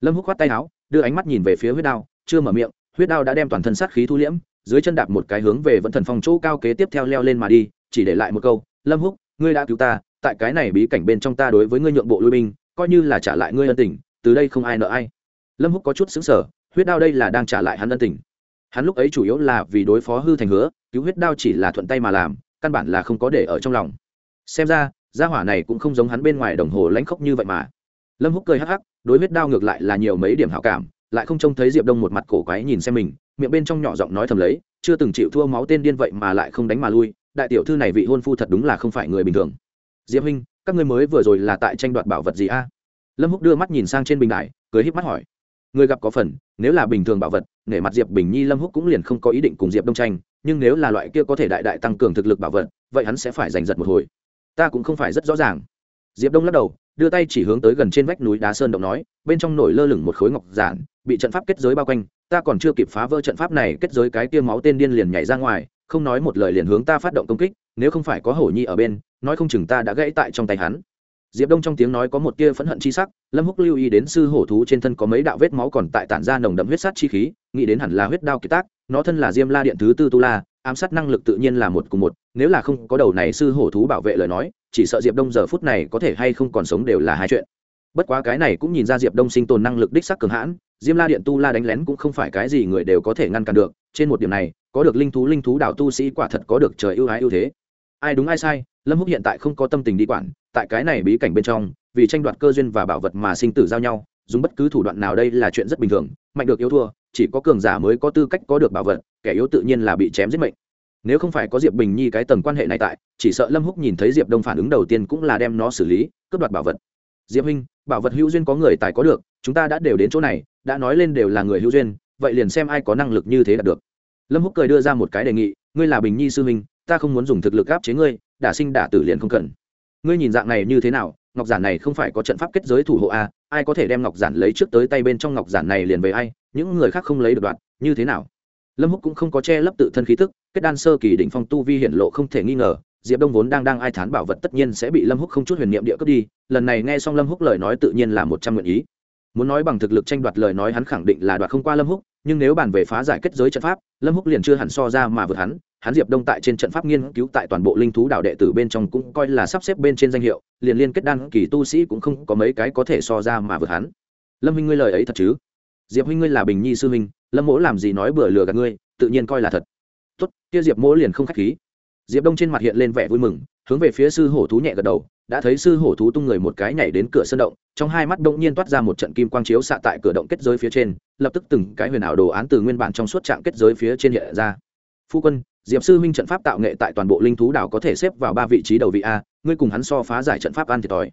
Lâm húc khoát tay áo, đưa ánh mắt nhìn về phía huyết đao, chưa mở miệng, huyết đao đã đem toàn thân sát khí thu liễm, dưới chân đạp một cái hướng về vẫn thần phong chỗ cao kế tiếp theo leo lên mà đi, chỉ để lại một câu, lâm húc, ngươi đã cứu ta, tại cái này bí cảnh bên trong ta đối với ngươi nhượng bộ lui binh, coi như là trả lại ngươi ân tình, từ đây không ai nợ ai. Lâm húc có chút xứng sở huyết đao đây là đang trả lại hắn ân tình. Hắn lúc ấy chủ yếu là vì đối phó hư thành hứa, cứu huyết đao chỉ là thuận tay mà làm căn bản là không có để ở trong lòng. Xem ra, gia hỏa này cũng không giống hắn bên ngoài đồng hồ lãnh khốc như vậy mà. Lâm húc cười hắc hắc, đối huyết đao ngược lại là nhiều mấy điểm hảo cảm, lại không trông thấy diệp đông một mặt cổ quái nhìn xem mình, miệng bên trong nhỏ giọng nói thầm lấy, chưa từng chịu thua máu tên điên vậy mà lại không đánh mà lui, đại tiểu thư này vị hôn phu thật đúng là không phải người bình thường. Diệp huynh, các ngươi mới vừa rồi là tại tranh đoạt bảo vật gì a? Lâm húc đưa mắt nhìn sang trên bình đài, cười híp mắt hỏi người gặp có phần, nếu là bình thường bảo vật, nể mặt diệp bình nhi lâm húc cũng liền không có ý định cùng diệp đông tranh, nhưng nếu là loại kia có thể đại đại tăng cường thực lực bảo vật, vậy hắn sẽ phải giành giật một hồi. Ta cũng không phải rất rõ ràng. Diệp đông lắc đầu, đưa tay chỉ hướng tới gần trên vách núi đá sơn động nói, bên trong nổi lơ lửng một khối ngọc giản, bị trận pháp kết giới bao quanh, ta còn chưa kịp phá vỡ trận pháp này, kết giới cái kia máu tên điên liền nhảy ra ngoài, không nói một lời liền hướng ta phát động công kích, nếu không phải có hổ nhi ở bên, nói không chừng ta đã gãy tại trong tay hắn diệp đông trong tiếng nói có một tia phẫn hận chi sắc, lâm húc lưu ý đến sư hổ thú trên thân có mấy đạo vết máu còn tại tản ra nồng đậm huyết sát chi khí, nghĩ đến hẳn là huyết đao kiệt tác, nó thân là diêm la điện thứ tư tu la, ám sát năng lực tự nhiên là một cùng một, nếu là không có đầu này sư hổ thú bảo vệ lời nói, chỉ sợ diệp đông giờ phút này có thể hay không còn sống đều là hai chuyện. Bất quá cái này cũng nhìn ra diệp đông sinh tồn năng lực đích sắc cường hãn, diêm la điện tu la đánh lén cũng không phải cái gì người đều có thể ngăn cản được, trên một điểm này, có được linh thú linh thú đạo tu sĩ quả thật có được trời ưu ái ưu thế. Ai đúng ai sai lâm húc hiện tại không có tâm tình đi quản, tại cái này bí cảnh bên trong, vì tranh đoạt cơ duyên và bảo vật mà sinh tử giao nhau, dùng bất cứ thủ đoạn nào đây là chuyện rất bình thường, mạnh được yếu thua, chỉ có cường giả mới có tư cách có được bảo vật, kẻ yếu tự nhiên là bị chém giết mệnh. Nếu không phải có diệp bình nhi cái tầng quan hệ này tại, chỉ sợ lâm húc nhìn thấy diệp đông phản ứng đầu tiên cũng là đem nó xử lý, cướp đoạt bảo vật. Diệp huynh, bảo vật hữu duyên có người tài có được, chúng ta đã đều đến chỗ này, đã nói lên đều là người hữu duyên, vậy liền xem ai có năng lực như thế đạt được. Lâm húc cười đưa ra một cái đề nghị, ngươi là bình nhi sư huynh ta không muốn dùng thực lực áp chế ngươi đả sinh đả tử liền không cần. Ngươi nhìn dạng này như thế nào ngọc giản này không phải có trận pháp kết giới thủ hộ a à, ai có thể đem ngọc giản lấy trước tới tay bên trong ngọc giản này liền về ai những người khác không lấy được đoạn như thế nào? Lâm húc cũng không có che lấp tự thân khí tức kết đan sơ kỳ đỉnh phong tu vi hiển lộ không thể nghi ngờ diệp đông vốn đang đang ai thán bảo vật tất nhiên sẽ bị lâm húc không chút huyền niệm địa cướp đi lần này nghe xong lâm húc lời nói tự nhiên là một trăm nguyện ý. Muốn nói bằng thực lực tranh đoạt lời nói hắn khẳng định là đoạt không qua lâm húc nhưng nếu bàn về phá giải kết giới trận pháp lâm húc liền chưa hẳn so ra mà vượt hắn hắn diệp đông tại trên trận pháp nghiên cứu tại toàn bộ linh thú đạo đệ tử bên trong cũng coi là sắp xếp bên trên danh hiệu, liền liên kết đan kỳ tu sĩ cũng không có mấy cái có thể so ra mà vượt hắn. Lâm huynh ngươi lời ấy thật chứ? Diệp huynh ngươi là bình nhi sư huynh, lâm mỗ làm gì nói bừa lừa gạt ngươi, tự nhiên coi là thật. Tốt, kia diệp mỗ liền không khách khí. Diệp đông trên mặt hiện lên vẻ vui mừng, hướng về phía sư hổ thú nhẹ gật đầu, đã thấy sư hổ thú tung người một cái nhảy đến cửa sân động, trong hai mắt đông nhiên toát ra một trận kim quang chiếu xạ tại cửa động kết giới phía trên, lập tức từng cái huyền ảo đồ án từ nguyên bản trong suốt trạng kết giới phía trên hiện ra. Phu quân diệp sư minh trận pháp tạo nghệ tại toàn bộ linh thú đảo có thể xếp vào ba vị trí đầu vị a, ngươi cùng hắn so phá giải trận pháp an thiệt thòi.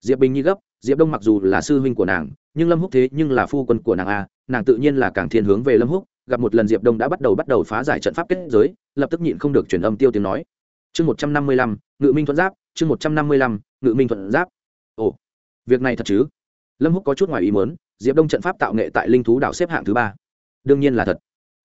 Diệp bình nhi gấp, diệp đông mặc dù là sư huynh của nàng, nhưng lâm húc thế nhưng là phu quân của nàng a, nàng tự nhiên là càng thiên hướng về lâm húc. Gặp một lần diệp đông đã bắt đầu bắt đầu phá giải trận pháp kết giới, lập tức nhịn không được truyền âm tiêu tiếng nói. Chương một trăm năm mươi lăm, ngự minh thuận giáp, chương một trăm năm mươi lăm, ngự minh thuận giáp. Ồ, việc này thật chứ? Lâm húc có chút ngoài ý muốn, diệp đông trận pháp tạo nghệ tại linh thú đảo xếp hạng thứ ba. Đương nhiên là thật.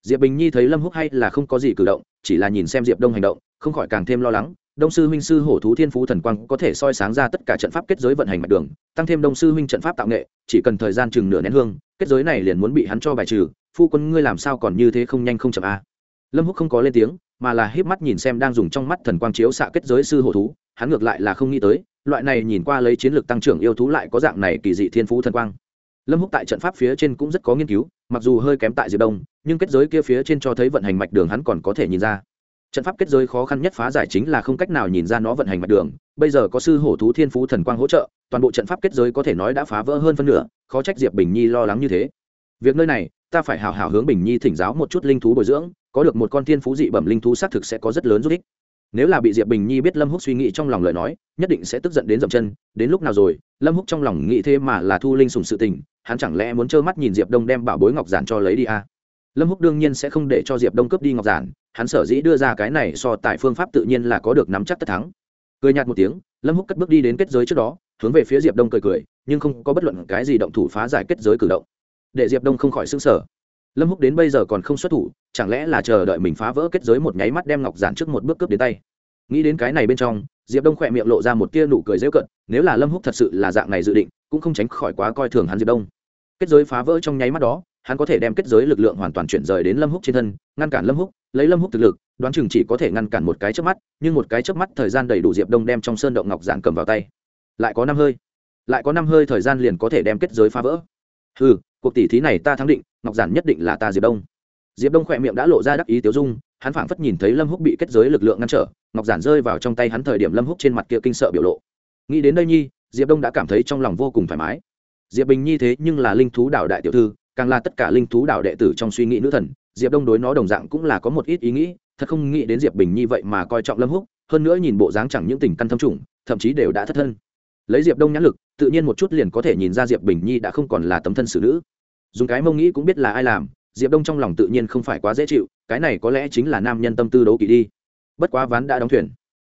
Diệp bình nhi thấy lâm húc hay là không có gì cử động chỉ là nhìn xem diệp đông hành động, không khỏi càng thêm lo lắng, đông sư huynh sư hổ thú thiên phú thần quang có thể soi sáng ra tất cả trận pháp kết giới vận hành mạch đường, tăng thêm đông sư huynh trận pháp tạo nghệ, chỉ cần thời gian chừng nửa nén hương, kết giới này liền muốn bị hắn cho bài trừ, phu quân ngươi làm sao còn như thế không nhanh không chậm a lâm húc không có lên tiếng, mà là híp mắt nhìn xem đang dùng trong mắt thần quang chiếu xạ kết giới sư hổ thú, hắn ngược lại là không nghĩ tới, loại này nhìn qua lấy chiến lược tăng trưởng yêu thú lại có dạng này kỳ dị thiên phú thần quang. Lâm húc tại trận pháp phía trên cũng rất có nghiên cứu mặc dù hơi kém tại diệp đông nhưng kết giới kia phía trên cho thấy vận hành mạch đường hắn còn có thể nhìn ra trận pháp kết giới khó khăn nhất phá giải chính là không cách nào nhìn ra nó vận hành mạch đường bây giờ có sư hổ thú thiên phú thần quang hỗ trợ toàn bộ trận pháp kết giới có thể nói đã phá vỡ hơn phân nửa khó trách diệp bình nhi lo lắng như thế việc nơi này ta phải hào hào hướng bình nhi thỉnh giáo một chút linh thú bồi dưỡng có được một con thiên phú dị bẩm linh thú xác thực sẽ có rất lớn giúp ích nếu là bị diệp bình nhi biết lâm húc suy nghĩ trong lòng lời nói nhất định sẽ tức giận đến dậm chân đến lúc nào rồi lâm húc trong lòng nghĩ thế mà là thu linh sùng sự tình hắn chẳng lẽ muốn trơ mắt nhìn diệp đông đem bảo bối ngọc giản cho lấy đi à? lâm húc đương nhiên sẽ không để cho diệp đông cướp đi ngọc giản, hắn sở dĩ đưa ra cái này so tại phương pháp tự nhiên là có được nắm chắc tất thắng. Cười nhạt một tiếng, lâm húc cất bước đi đến kết giới trước đó, hướng về phía diệp đông cười cười, nhưng không có bất luận cái gì động thủ phá giải kết giới cử động. Để diệp đông không khỏi xứng sở lâm húc đến bây giờ còn không xuất thủ, chẳng lẽ là chờ đợi mình phá vỡ kết giới một nháy mắt đem ngọc giản trước một bước cướp đến tay? Nghĩ đến cái này bên trong, diệp đông khỏe miệng lộ ra một tia nụ cười dễu cận nếu là lâm húc thật sự là dạng này dự định, cũng không tránh khỏi quá coi thường hắn diệp đông kết giới phá vỡ trong nháy mắt đó, hắn có thể đem kết giới lực lượng hoàn toàn chuyển rời đến lâm húc trên thân, ngăn cản lâm húc, lấy lâm húc thực lực, đoán chừng chỉ có thể ngăn cản một cái chớp mắt, nhưng một cái chớp mắt thời gian đầy đủ diệp đông đem trong sơn động ngọc giản cầm vào tay. Lại có năm hơi, lại có năm hơi thời gian liền có thể đem kết giới phá vỡ. Ừ cuộc tỷ thí này ta thắng định, ngọc giản nhất định là ta diệp đông. Diệp đông khỏe miệng đã lộ ra đắc ý tiêu dung, hắn phảng phất nhìn thấy lâm húc bị kết giới lực lượng ngăn trở, ngọc giản rơi vào trong tay hắn thời điểm lâm húc trên mặt kia kinh sợ biểu lộ. Nghĩ đến đây nhi, diệp đông đã cảm thấy trong lòng vô cùng thoải mái diệp bình nhi thế nhưng là linh thú đạo đại tiểu thư, càng là tất cả linh thú đạo đệ tử trong suy nghĩ nữ thần, diệp đông đối nó đồng dạng cũng là có một ít ý nghĩ, thật không nghĩ đến diệp bình nhi vậy mà coi trọng lâm húc, hơn nữa nhìn bộ dáng chẳng những tình căn thâm trùng, thậm chí đều đã thất thân. Lấy diệp đông nhãn lực, tự nhiên một chút liền có thể nhìn ra diệp bình nhi đã không còn là tấm thân xử nữ. Dùng cái mông nghĩ cũng biết là ai làm, diệp đông trong lòng tự nhiên không phải quá dễ chịu, cái này có lẽ chính là nam nhân tâm tư đấu kỵ đi. Bất quá ván đã đóng thuyền.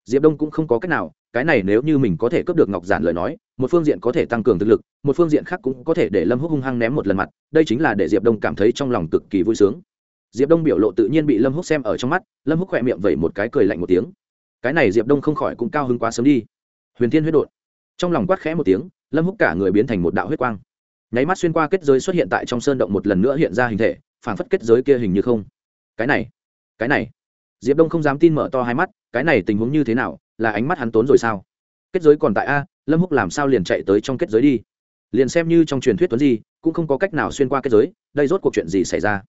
Diệp đông cũng không có cách nào, cái này nếu như mình có thể cướp được ngọc giản lời nói một phương diện có thể tăng cường thực lực, một phương diện khác cũng có thể để lâm húc hung hăng ném một lần mặt, đây chính là để diệp đông cảm thấy trong lòng cực kỳ vui sướng. Diệp đông biểu lộ tự nhiên bị lâm húc xem ở trong mắt, lâm húc khỏe miệng vẩy một cái cười lạnh một tiếng. Cái này diệp đông không khỏi cũng cao hứng quá sớm đi. Huyền thiên huyết đột trong lòng quát khẽ một tiếng, lâm húc cả người biến thành một đạo huyết quang. Nháy mắt xuyên qua kết giới xuất hiện tại trong sơn động một lần nữa hiện ra hình thể phản phất kết giới kia hình như không. Cái này cái này. Diệp đông không dám tin mở to hai mắt, cái này tình huống như thế nào, là ánh mắt hắn tốn rồi sao? Kết giới còn tại a lâm húc làm sao liền chạy tới trong kết giới đi? Liền xem như trong truyền thuyết tuấn gì cũng không có cách nào xuyên qua kết giới, đây rốt cuộc chuyện gì xảy ra?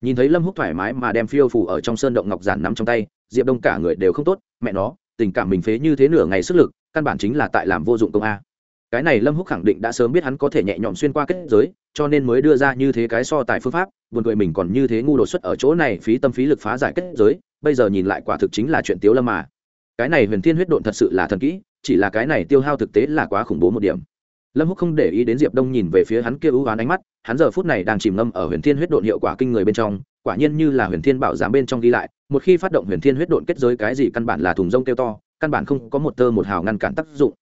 Nhìn thấy lâm húc thoải mái mà đem phiêu phủ ở trong sơn động ngọc giản nắm trong tay, diệp đông cả người đều không tốt, mẹ nó, tình cảm mình phế như thế nửa ngày sức lực, căn bản chính là tại làm vô dụng công a. Cái này lâm húc khẳng định đã sớm biết hắn có thể nhẹ nhõm xuyên qua kết giới, cho nên mới đưa ra như thế cái so tài phương pháp, buồn cười mình còn như thế ngu đột xuất ở chỗ này phí tâm phí lực phá giải kết giới, bây giờ nhìn lại quả thực chính là chuyện tiếu lâm mà. Cái này huyền thiên huyết độn thật sự là thần kỹ chỉ là cái này tiêu hao thực tế là quá khủng bố một điểm. Lâm húc không để ý đến diệp đông nhìn về phía hắn kia ưu oán ánh mắt, hắn giờ phút này đang chìm ngâm ở huyền thiên huyết độn hiệu quả kinh người bên trong, quả nhiên như là huyền thiên bảo giám bên trong ghi lại, một khi phát động huyền thiên huyết độn kết giới cái gì căn bản là thùng rông kêu to, căn bản không có một tơ một hào ngăn cản tác dụng.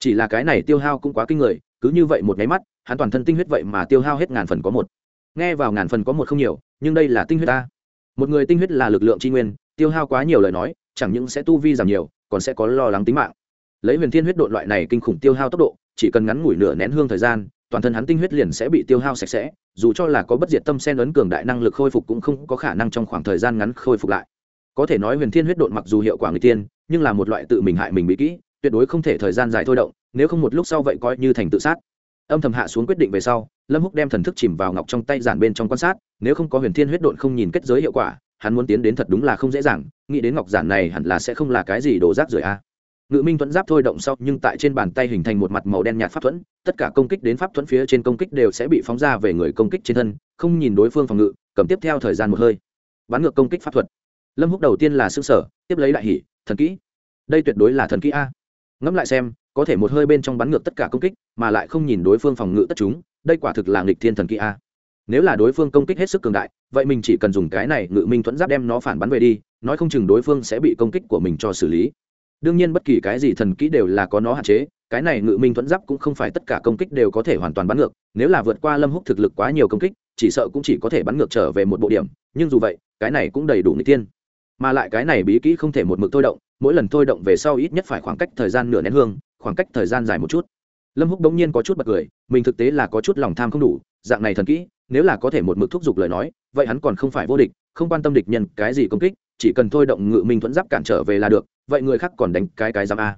Chỉ là cái này tiêu hao cũng quá kinh người, cứ như vậy một nháy mắt, hắn toàn thân tinh huyết vậy mà tiêu hao hết ngàn phần có một. Nghe vào ngàn phần có một không nhiều, nhưng đây là tinh huyết ta. Một người tinh huyết là lực lượng tri nguyên, tiêu hao quá nhiều lời nói, chẳng những sẽ tu vi giảm nhiều, còn sẽ có lo lắng tính mạng lấy huyền thiên huyết độ loại này kinh khủng tiêu hao tốc độ, chỉ cần ngắn ngủi nửa nén hương thời gian, toàn thân hắn tinh huyết liền sẽ bị tiêu hao sạch sẽ, dù cho là có bất diệt tâm sen ấn cường đại năng lực khôi phục cũng không có khả năng trong khoảng thời gian ngắn khôi phục lại. Có thể nói huyền thiên huyết độn mặc dù hiệu quả người tiên, nhưng là một loại tự mình hại mình bị kỹ, tuyệt đối không thể thời gian dài thôi động, nếu không một lúc sau vậy coi như thành tự sát. Âm thầm hạ xuống quyết định về sau, lâm húc đem thần thức chìm vào ngọc trong tay giản bên trong quan sát, nếu không có huyền thiên huyết độn không nhìn kết giới hiệu quả, hắn muốn tiến đến thật đúng là không dễ dàng, nghĩ đến ngọc giản này hẳn là sẽ không là cái gì đổ rác rưởi a ngự minh thuẫn giáp thôi động sau nhưng tại trên bàn tay hình thành một mặt màu đen nhạt pháp thuẫn, tất cả công kích đến pháp thuẫn phía trên công kích đều sẽ bị phóng ra về người công kích trên thân, không nhìn đối phương phòng ngự, cầm tiếp theo thời gian một hơi. Bắn ngược công kích pháp thuật. Lâm húc đầu tiên là xương sở, tiếp lấy đại hỷ thần kỹ. Đây tuyệt đối là thần kỹ a. Ngẫm lại xem, có thể một hơi bên trong bắn ngược tất cả công kích, mà lại không nhìn đối phương phòng ngự tất chúng, đây quả thực là nghịch thiên thần kỹ a. Nếu là đối phương công kích hết sức cường đại, vậy mình chỉ cần dùng cái này ngự minh thuẫn giáp đem nó phản bắn về đi, nói không chừng đối phương sẽ bị công kích của mình cho xử lý đương nhiên bất kỳ cái gì thần kỹ đều là có nó hạn chế, cái này ngự minh thuẫn giáp cũng không phải tất cả công kích đều có thể hoàn toàn bắn ngược, nếu là vượt qua lâm húc thực lực quá nhiều công kích, chỉ sợ cũng chỉ có thể bắn ngược trở về một bộ điểm, nhưng dù vậy, cái này cũng đầy đủ người tiên mà lại cái này bí kỹ không thể một mực thôi động, mỗi lần thôi động về sau ít nhất phải khoảng cách thời gian nửa nén hương, khoảng cách thời gian dài một chút. Lâm húc đống nhiên có chút bật cười, mình thực tế là có chút lòng tham không đủ, dạng này thần kỹ, nếu là có thể một mực thúc giục lời nói, vậy hắn còn không phải vô địch, không quan tâm địch nhân cái gì công kích chỉ cần thôi động ngự minh thuẫn giáp cản trở về là được, vậy người khác còn đánh cái cái giam a.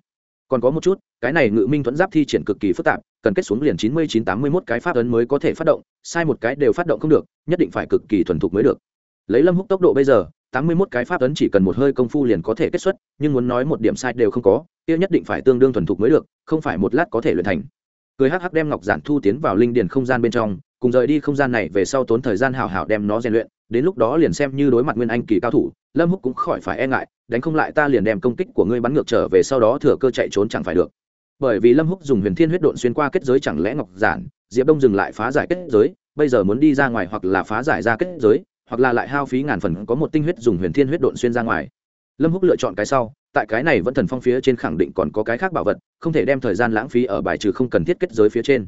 Còn có một chút, cái này ngự minh thuẫn giáp thi triển cực kỳ phức tạp, cần kết xuống liền chín mươi chín tám mươi mốt cái phát ấn mới có thể phát động, sai một cái đều phát động không được, nhất định phải cực kỳ thuần thục mới được. Lấy lâm húc tốc độ bây giờ, tám mươi mốt cái pháp ấn chỉ cần một hơi công phu liền có thể kết xuất, nhưng muốn nói một điểm sai đều không có, kia nhất định phải tương đương thuần thục mới được, không phải một lát có thể luyện thành. Cười hắc hắc đem ngọc giản thu tiến vào linh điền không gian bên trong, cùng rời đi không gian này về sau tốn thời gian hào hào đem nó rèn luyện, đến lúc đó liền xem như đối mặt nguyên anh kỳ cao thủ lâm húc cũng khỏi phải e ngại, đánh không lại ta liền đem công kích của ngươi bắn ngược trở về sau đó thừa cơ chạy trốn chẳng phải được. Bởi vì lâm húc dùng huyền thiên huyết độn xuyên qua kết giới chẳng lẽ ngọc giản, diệp đông dừng lại phá giải kết giới, bây giờ muốn đi ra ngoài hoặc là phá giải ra kết giới, hoặc là lại hao phí ngàn phần có một tinh huyết dùng huyền thiên huyết độn xuyên ra ngoài. Lâm húc lựa chọn cái sau, tại cái này vẫn thần phong phía trên khẳng định còn có cái khác bảo vật, không thể đem thời gian lãng phí ở bài trừ không cần thiết kết giới phía trên.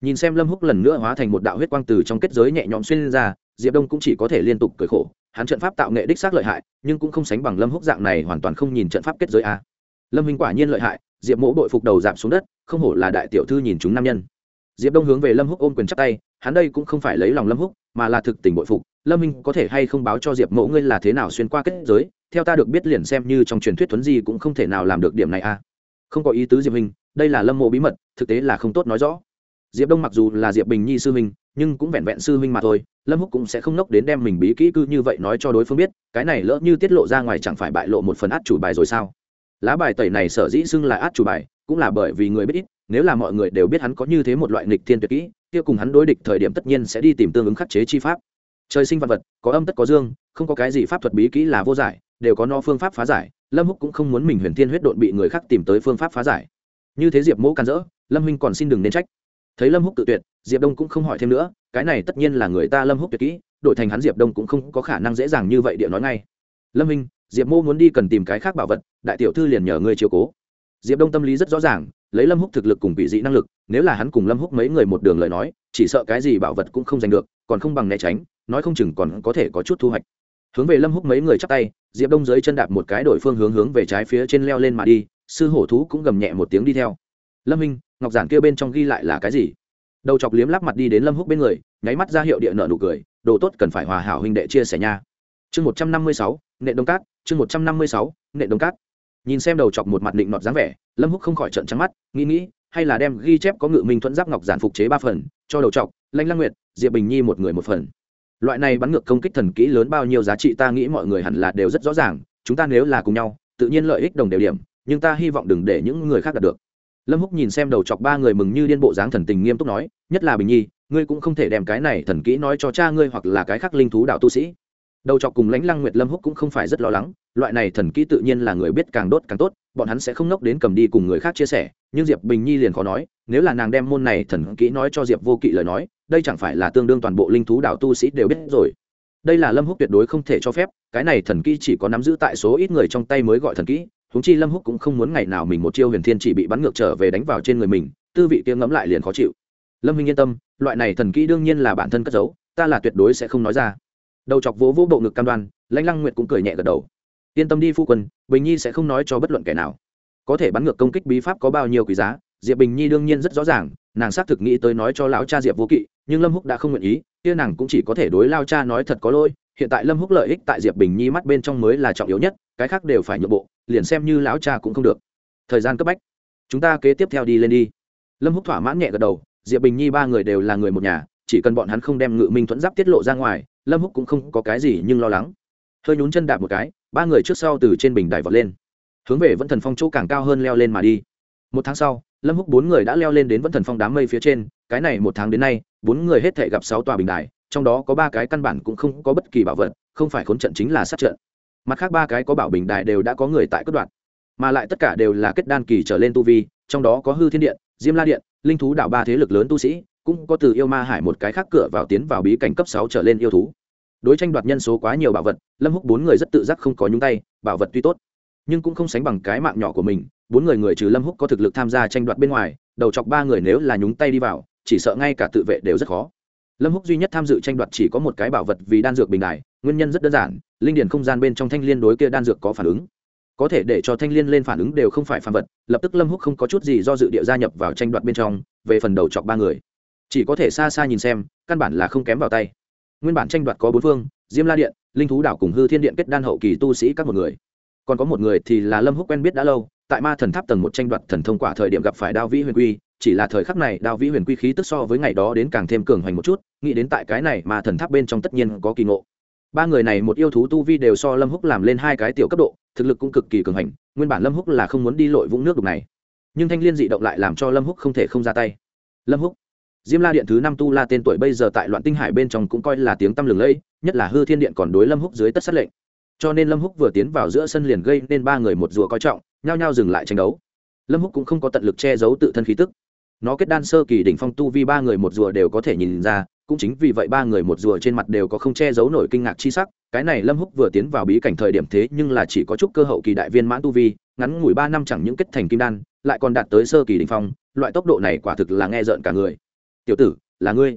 Nhìn xem lâm húc lần nữa hóa thành một đạo huyết quang từ trong kết giới nhẹ nhõm xuyên ra, diệp đông cũng chỉ có thể liên tục cười khổ hắn trận pháp tạo nghệ đích xác lợi hại, nhưng cũng không sánh bằng lâm húc dạng này hoàn toàn không nhìn trận pháp kết giới a. Lâm minh quả nhiên lợi hại, diệp mỗ bội phục đầu giảm xuống đất, không hổ là đại tiểu thư nhìn chúng nam nhân. Diệp đông hướng về lâm húc ôm quyền chắc tay, hắn đây cũng không phải lấy lòng lâm húc, mà là thực tình bội phục. Lâm minh có thể hay không báo cho diệp mẫu ngươi là thế nào xuyên qua kết giới, theo ta được biết liền xem như trong truyền thuyết thuấn gì cũng không thể nào làm được điểm này a. Không có ý tứ diệp minh đây là lâm mộ bí mật, thực tế là không tốt nói rõ. Diệp đông mặc dù là diệp bình nhi sư huynh nhưng cũng vẹn vẹn sư huynh mà thôi, lâm húc cũng sẽ không nốc đến đem mình bí kỹ cư như vậy nói cho đối phương biết, cái này lỡ như tiết lộ ra ngoài chẳng phải bại lộ một phần át chủ bài rồi sao? Lá bài tẩy này sở dĩ xưng là át chủ bài, cũng là bởi vì người biết ít, nếu là mọi người đều biết hắn có như thế một loại nghịch thiên tuyệt kỹ, kia cùng hắn đối địch thời điểm tất nhiên sẽ đi tìm tương ứng khắc chế chi pháp. Trời sinh văn vật, có âm tất có dương, không có cái gì pháp thuật bí kỹ là vô giải, đều có no phương pháp phá giải, lâm húc cũng không muốn mình huyền thiên huyết độn bị người khác tìm tới phương pháp phá giải. Như thế diệp mẫu can dỡ, lâm huynh còn xin đừng nên trách. Thấy lâm húc tự tuyệt diệp đông cũng không hỏi thêm nữa, cái này tất nhiên là người ta lâm húc tuyệt kỹ, đổi thành hắn diệp đông cũng không có khả năng dễ dàng như vậy địa nói ngay. Lâm minh, diệp mô muốn đi cần tìm cái khác bảo vật, đại tiểu thư liền nhờ ngươi chiều cố. Diệp đông tâm lý rất rõ ràng, lấy lâm húc thực lực cùng bị dị năng lực, nếu là hắn cùng lâm húc mấy người một đường lời nói, chỉ sợ cái gì bảo vật cũng không giành được, còn không bằng né tránh, nói không chừng còn có thể có chút thu hoạch. Hướng về lâm húc mấy người chắp tay, diệp đông dưới chân đạp một cái đổi phương hướng hướng về trái phía trên leo lên mà đi, sư hổ thú cũng gầm nhẹ một tiếng đi theo. Lâm minh, ngọc giản kia bên trong ghi lại là cái gì? Đầu chọc liếm lắp mặt đi đến lâm húc bên người, nháy mắt ra hiệu địa nợ nụ cười, đồ tốt cần phải hòa hảo huynh đệ chia sẻ nha. Chương một trăm năm mươi sáu nệ đông cát, chương một trăm năm mươi sáu nệ đông cát. Nhìn xem đầu chọc một mặt định nọt dáng vẻ, lâm húc không khỏi trận trắng mắt, nghĩ nghĩ, hay là đem ghi chép có ngự minh thuẫn giáp ngọc giản phục chế ba phần, cho đầu chọc lanh lăng nguyệt, diệp bình nhi một người một phần. Loại này bắn ngược công kích thần kỹ lớn bao nhiêu giá trị ta nghĩ mọi người hẳn là đều rất rõ ràng, chúng ta nếu là cùng nhau, tự nhiên lợi ích đồng đều điểm, nhưng ta hy vọng đừng để những người khác đạt được lâm húc nhìn xem đầu chọc ba người mừng như điên bộ dáng thần tình nghiêm túc nói, nhất là bình nhi, ngươi cũng không thể đem cái này thần kỹ nói cho cha ngươi hoặc là cái khác linh thú đạo tu sĩ. Đầu chọc cùng lãnh lăng nguyệt lâm húc cũng không phải rất lo lắng, loại này thần kỹ tự nhiên là người biết càng đốt càng tốt, bọn hắn sẽ không nốc đến cầm đi cùng người khác chia sẻ, nhưng diệp bình nhi liền khó nói, nếu là nàng đem môn này thần kỹ nói cho diệp vô kỵ lời nói, đây chẳng phải là tương đương toàn bộ linh thú đạo tu sĩ đều biết rồi. Đây là lâm húc tuyệt đối không thể cho phép, cái này thần kỹ chỉ có nắm giữ tại số ít người trong tay mới gọi thần kỹ huống chi lâm húc cũng không muốn ngày nào mình một chiêu huyền thiên chỉ bị bắn ngược trở về đánh vào trên người mình, tư vị kia ngẫm lại liền khó chịu. Lâm minh yên tâm, loại này thần kỹ đương nhiên là bản thân cất giấu, ta là tuyệt đối sẽ không nói ra. Đầu chọc vỗ vỗ bộ ngực cam đoan, lãnh lăng nguyệt cũng cười nhẹ gật đầu. Yên tâm đi phu quân, bình nhi sẽ không nói cho bất luận kẻ nào. Có thể bắn ngược công kích bí pháp có bao nhiêu quý giá, diệp bình nhi đương nhiên rất rõ ràng, nàng xác thực nghĩ tới nói cho lão cha diệp vô kỵ nhưng lâm húc đã không nguyện ý, kia nàng cũng chỉ có thể đối lao cha nói thật có lỗi, hiện tại lâm húc lợi ích tại diệp bình nhi mắt bên trong mới là trọng yếu nhất, cái khác đều phải nhượng bộ, liền xem như lão cha cũng không được. Thời gian cấp bách, chúng ta kế tiếp theo đi lên đi. Lâm húc thỏa mãn nhẹ gật đầu, diệp bình nhi ba người đều là người một nhà, chỉ cần bọn hắn không đem ngự minh thuẫn giáp tiết lộ ra ngoài, lâm húc cũng không có cái gì nhưng lo lắng. Hơi nhún chân đạp một cái, ba người trước sau từ trên bình đài vọt lên. Hướng về vẫn thần phong chỗ càng cao hơn leo lên mà đi. Một tháng sau, lâm húc bốn người đã leo lên đến vẫn thần phong đám mây phía trên, cái này một tháng đến nay bốn người hết thể gặp sáu tòa bình đài, trong đó có ba cái căn bản cũng không có bất kỳ bảo vật, không phải khốn trận chính là sát trận. Mặt khác ba cái có bảo bình đài đều đã có người tại cất đoạn mà lại tất cả đều là kết đan kỳ trở lên tu vi, trong đó có hư thiên điện, diêm la điện, linh thú đạo ba thế lực lớn tu sĩ, cũng có từ yêu ma hải một cái khác cửa vào tiến vào bí cảnh cấp sáu trở lên yêu thú. Đối tranh đoạt nhân số quá nhiều bảo vật, lâm húc bốn người rất tự giác không có nhúng tay, bảo vật tuy tốt, nhưng cũng không sánh bằng cái mạng nhỏ của mình. Bốn người người trừ lâm húc có thực lực tham gia tranh đoạt bên ngoài, đầu chọc ba người nếu là nhúng tay đi vào chỉ sợ ngay cả tự vệ đều rất khó. Lâm húc duy nhất tham dự tranh đoạt chỉ có một cái bảo vật vì đan dược bình đài, nguyên nhân rất đơn giản, linh điển không gian bên trong thanh liên đối kia đan dược có phản ứng. Có thể để cho thanh liên lên phản ứng đều không phải phản vật, lập tức lâm húc không có chút gì do dự địa gia nhập vào tranh đoạt bên trong, về phần đầu chọc ba người. Chỉ có thể xa xa nhìn xem, căn bản là không kém vào tay. Nguyên bản tranh đoạt có bốn phương, diêm la điện, linh thú đảo cùng hư thiên điện kết đan hậu kỳ tu sĩ các một người. Còn có một người thì là lâm húc quen biết đã lâu tại ma thần tháp tầng một tranh đoạt thần thông quả thời điểm gặp phải đao vĩ huyền quy, chỉ là thời khắc này đao vĩ huyền quy khí tức so với ngày đó đến càng thêm cường hoành một chút, nghĩ đến tại cái này ma thần tháp bên trong tất nhiên có kỳ ngộ. Ba người này một yêu thú tu vi đều so lâm húc làm lên hai cái tiểu cấp độ, thực lực cũng cực kỳ cường hành nguyên bản lâm húc là không muốn đi lội vũng nước đục này. Nhưng thanh liên dị động lại làm cho lâm húc không thể không ra tay. Lâm húc, diêm la điện thứ năm tu la tên tuổi bây giờ tại loạn tinh hải bên trong cũng coi là tiếng tăm lừng lẫy, nhất là hư thiên điện còn đối lâm húc dưới tất sát lệnh. Cho nên lâm húc vừa tiến vào giữa sân liền gây nên ba người một rùa coi trọng nhao nhao dừng lại tranh đấu. Lâm húc cũng không có tận lực che giấu tự thân khí tức. Nó kết đan sơ kỳ đỉnh phong tu vi ba người một rùa đều có thể nhìn ra, cũng chính vì vậy ba người một rùa trên mặt đều có không che giấu nổi kinh ngạc chi sắc. Cái này lâm húc vừa tiến vào bí cảnh thời điểm thế nhưng là chỉ có chút cơ hậu kỳ đại viên mãn tu vi, ngắn ngủi ba năm chẳng những kết thành kim đan, lại còn đạt tới sơ kỳ đỉnh phong, loại tốc độ này quả thực là nghe rợn cả người. Tiểu tử, là ngươi.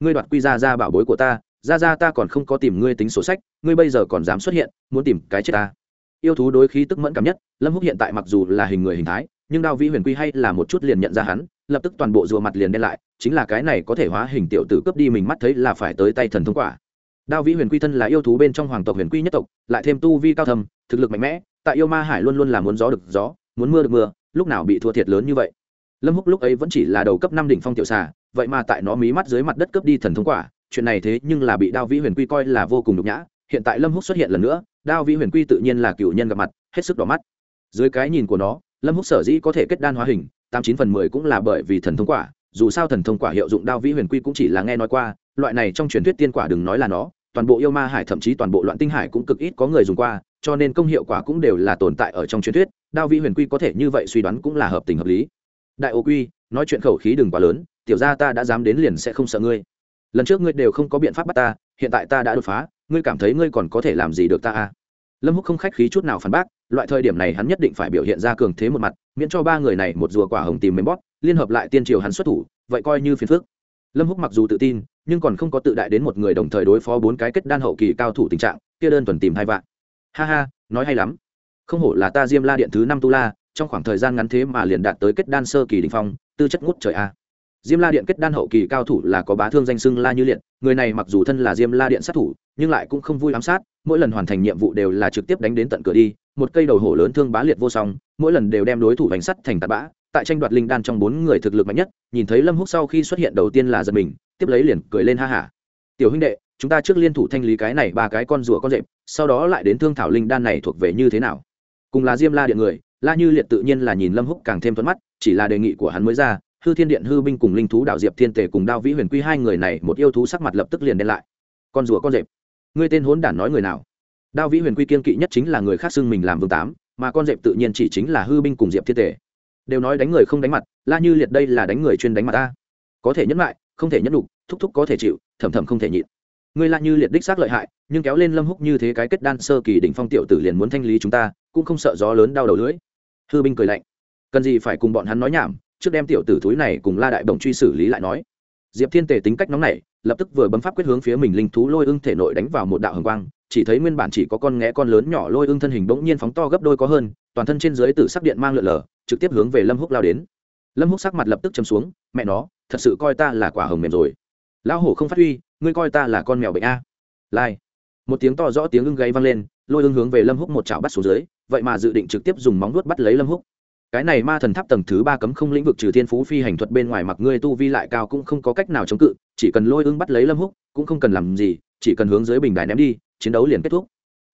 Ngươi đoạt quy ra ra bảo bối của ta, ra ra ta còn không có tìm ngươi tính sổ sách, ngươi bây giờ còn dám xuất hiện, muốn tìm cái chết ta yêu thú đối khí tức mẫn cảm nhất, lâm húc hiện tại mặc dù là hình người hình thái, nhưng đao vĩ huyền quy hay là một chút liền nhận ra hắn, lập tức toàn bộ rùa mặt liền đen lại, chính là cái này có thể hóa hình tiểu tử cướp đi mình mắt thấy là phải tới tay thần thông quả. Đao vĩ huyền quy thân là yêu thú bên trong hoàng tộc huyền quy nhất tộc, lại thêm tu vi cao thầm thực lực mạnh mẽ, tại yêu ma hải luôn luôn là muốn gió được gió, muốn mưa được mưa, lúc nào bị thua thiệt lớn như vậy. Lâm húc lúc ấy vẫn chỉ là đầu cấp năm đỉnh phong tiểu xà, vậy mà tại nó mí mắt dưới mặt đất cướp đi thần thông quả, chuyện này thế nhưng là bị đao vĩ huyền quy coi là vô cùng nhục nhã hiện tại lâm húc xuất hiện lần nữa, đao vĩ huyền quy tự nhiên là cựu nhân gặp mặt, hết sức đỏ mắt. Dưới cái nhìn của nó, lâm húc sở dĩ có thể kết đan hóa hình, tám chín phần mười cũng là bởi vì thần thông quả, dù sao thần thông quả hiệu dụng đao vĩ huyền quy cũng chỉ là nghe nói qua, loại này trong truyền thuyết tiên quả đừng nói là nó, toàn bộ yêu ma hải thậm chí toàn bộ loạn tinh hải cũng cực ít có người dùng qua, cho nên công hiệu quả cũng đều là tồn tại ở trong truyền thuyết, đao vĩ huyền quy có thể như vậy suy đoán cũng là hợp tình hợp lý. Đại ô quy, nói chuyện khẩu khí đừng quá lớn, tiểu ra ta đã dám đến liền sẽ không sợ ngươi. Lần trước ngươi đều không có biện pháp bắt ta, hiện tại ta đã đột phá ngươi cảm thấy ngươi còn có thể làm gì được ta à? Lâm húc không khách khí chút nào phản bác, loại thời điểm này hắn nhất định phải biểu hiện ra cường thế một mặt, miễn cho ba người này một rùa quả hồng tìm mềm bóp, liên hợp lại tiên triều hắn xuất thủ, vậy coi như phiền phước lâm húc mặc dù tự tin, nhưng còn không có tự đại đến một người đồng thời đối phó bốn cái kết đan hậu kỳ cao thủ tình trạng, kia đơn thuần tìm hai vạn. Ha ha, nói hay lắm. Không hổ là ta diêm la điện thứ năm tu la, trong khoảng thời gian ngắn thế mà liền đạt tới kết đan sơ kỳ đình phong, tư chất ngút trời a diêm la điện kết đan hậu kỳ cao thủ là có bá thương danh xưng la như liệt, người này mặc dù thân là diêm la điện sát thủ, nhưng lại cũng không vui ám sát, mỗi lần hoàn thành nhiệm vụ đều là trực tiếp đánh đến tận cửa đi, một cây đầu hổ lớn thương bá liệt vô song, mỗi lần đều đem đối thủ bánh sắt thành tạt bã, tại tranh đoạt linh đan trong bốn người thực lực mạnh nhất, nhìn thấy lâm húc sau khi xuất hiện đầu tiên là giật mình, tiếp lấy liền cười lên ha hả. Tiểu huynh đệ, chúng ta trước liên thủ thanh lý cái này ba cái con rùa con rệp, sau đó lại đến thương thảo linh đan này thuộc về như thế nào? Cùng là diêm la điện người, la như liệt tự nhiên là nhìn lâm húc càng thêm thuận mắt, chỉ là đề nghị của hắn mới ra hư thiên điện, hư binh cùng linh thú, đạo diệp, thiên tề cùng đao vĩ huyền quy, hai người này, một yêu thú sắc mặt lập tức liền đen lại. Con rùa, con rệp. Ngươi tên hốn đản nói người nào? Đao vĩ huyền quy kiên kỵ nhất chính là người khác xưng mình làm vương tám, mà con rệp tự nhiên chỉ chính là hư binh cùng diệp thiên tề. Đều nói đánh người không đánh mặt, la như liệt đây là đánh người chuyên đánh mặt ta. Có thể nhẫn lại, không thể nhẫn đục, thúc thúc có thể chịu, thầm thầm không thể nhịn. Ngươi la như liệt đích xác lợi hại, nhưng kéo lên lâm húc như thế cái kết đan sơ kỳ đỉnh phong tiểu tử liền muốn thanh lý chúng ta, cũng không sợ gió lớn đau đầu lưỡi. Hư binh cười lạnh. Cần gì phải cùng bọn hắn nói nhảm trước đem tiểu tử thúi này cùng la đại bồng truy xử lý lại nói. Diệp thiên tề tính cách nóng nảy, lập tức vừa bấm pháp quyết hướng phía mình linh thú lôi ưng thể nội đánh vào một đạo hồng quang, chỉ thấy nguyên bản chỉ có con nghé con lớn nhỏ lôi ưng thân hình bỗng nhiên phóng to gấp đôi có hơn, toàn thân trên dưới tử sắc điện mang lượn lờ, trực tiếp hướng về lâm húc lao đến. Lâm húc sắc mặt lập tức chấm xuống, mẹ nó, thật sự coi ta là quả hồng mềm rồi. Lão hổ không phát huy, ngươi coi ta là con mèo bệnh a. Lai. Một tiếng to rõ tiếng ưng gáy vang lên, lôi ưng hướng về lâm húc một chảo bắt xuống dưới, vậy mà dự định trực tiếp dùng móng vuốt bắt lấy lâm húc cái này ma thần tháp tầng thứ ba cấm không lĩnh vực trừ thiên phú phi hành thuật bên ngoài mặc ngươi tu vi lại cao cũng không có cách nào chống cự, chỉ cần lôi ưng bắt lấy lâm húc, cũng không cần làm gì, chỉ cần hướng dưới bình đài ném đi, chiến đấu liền kết thúc.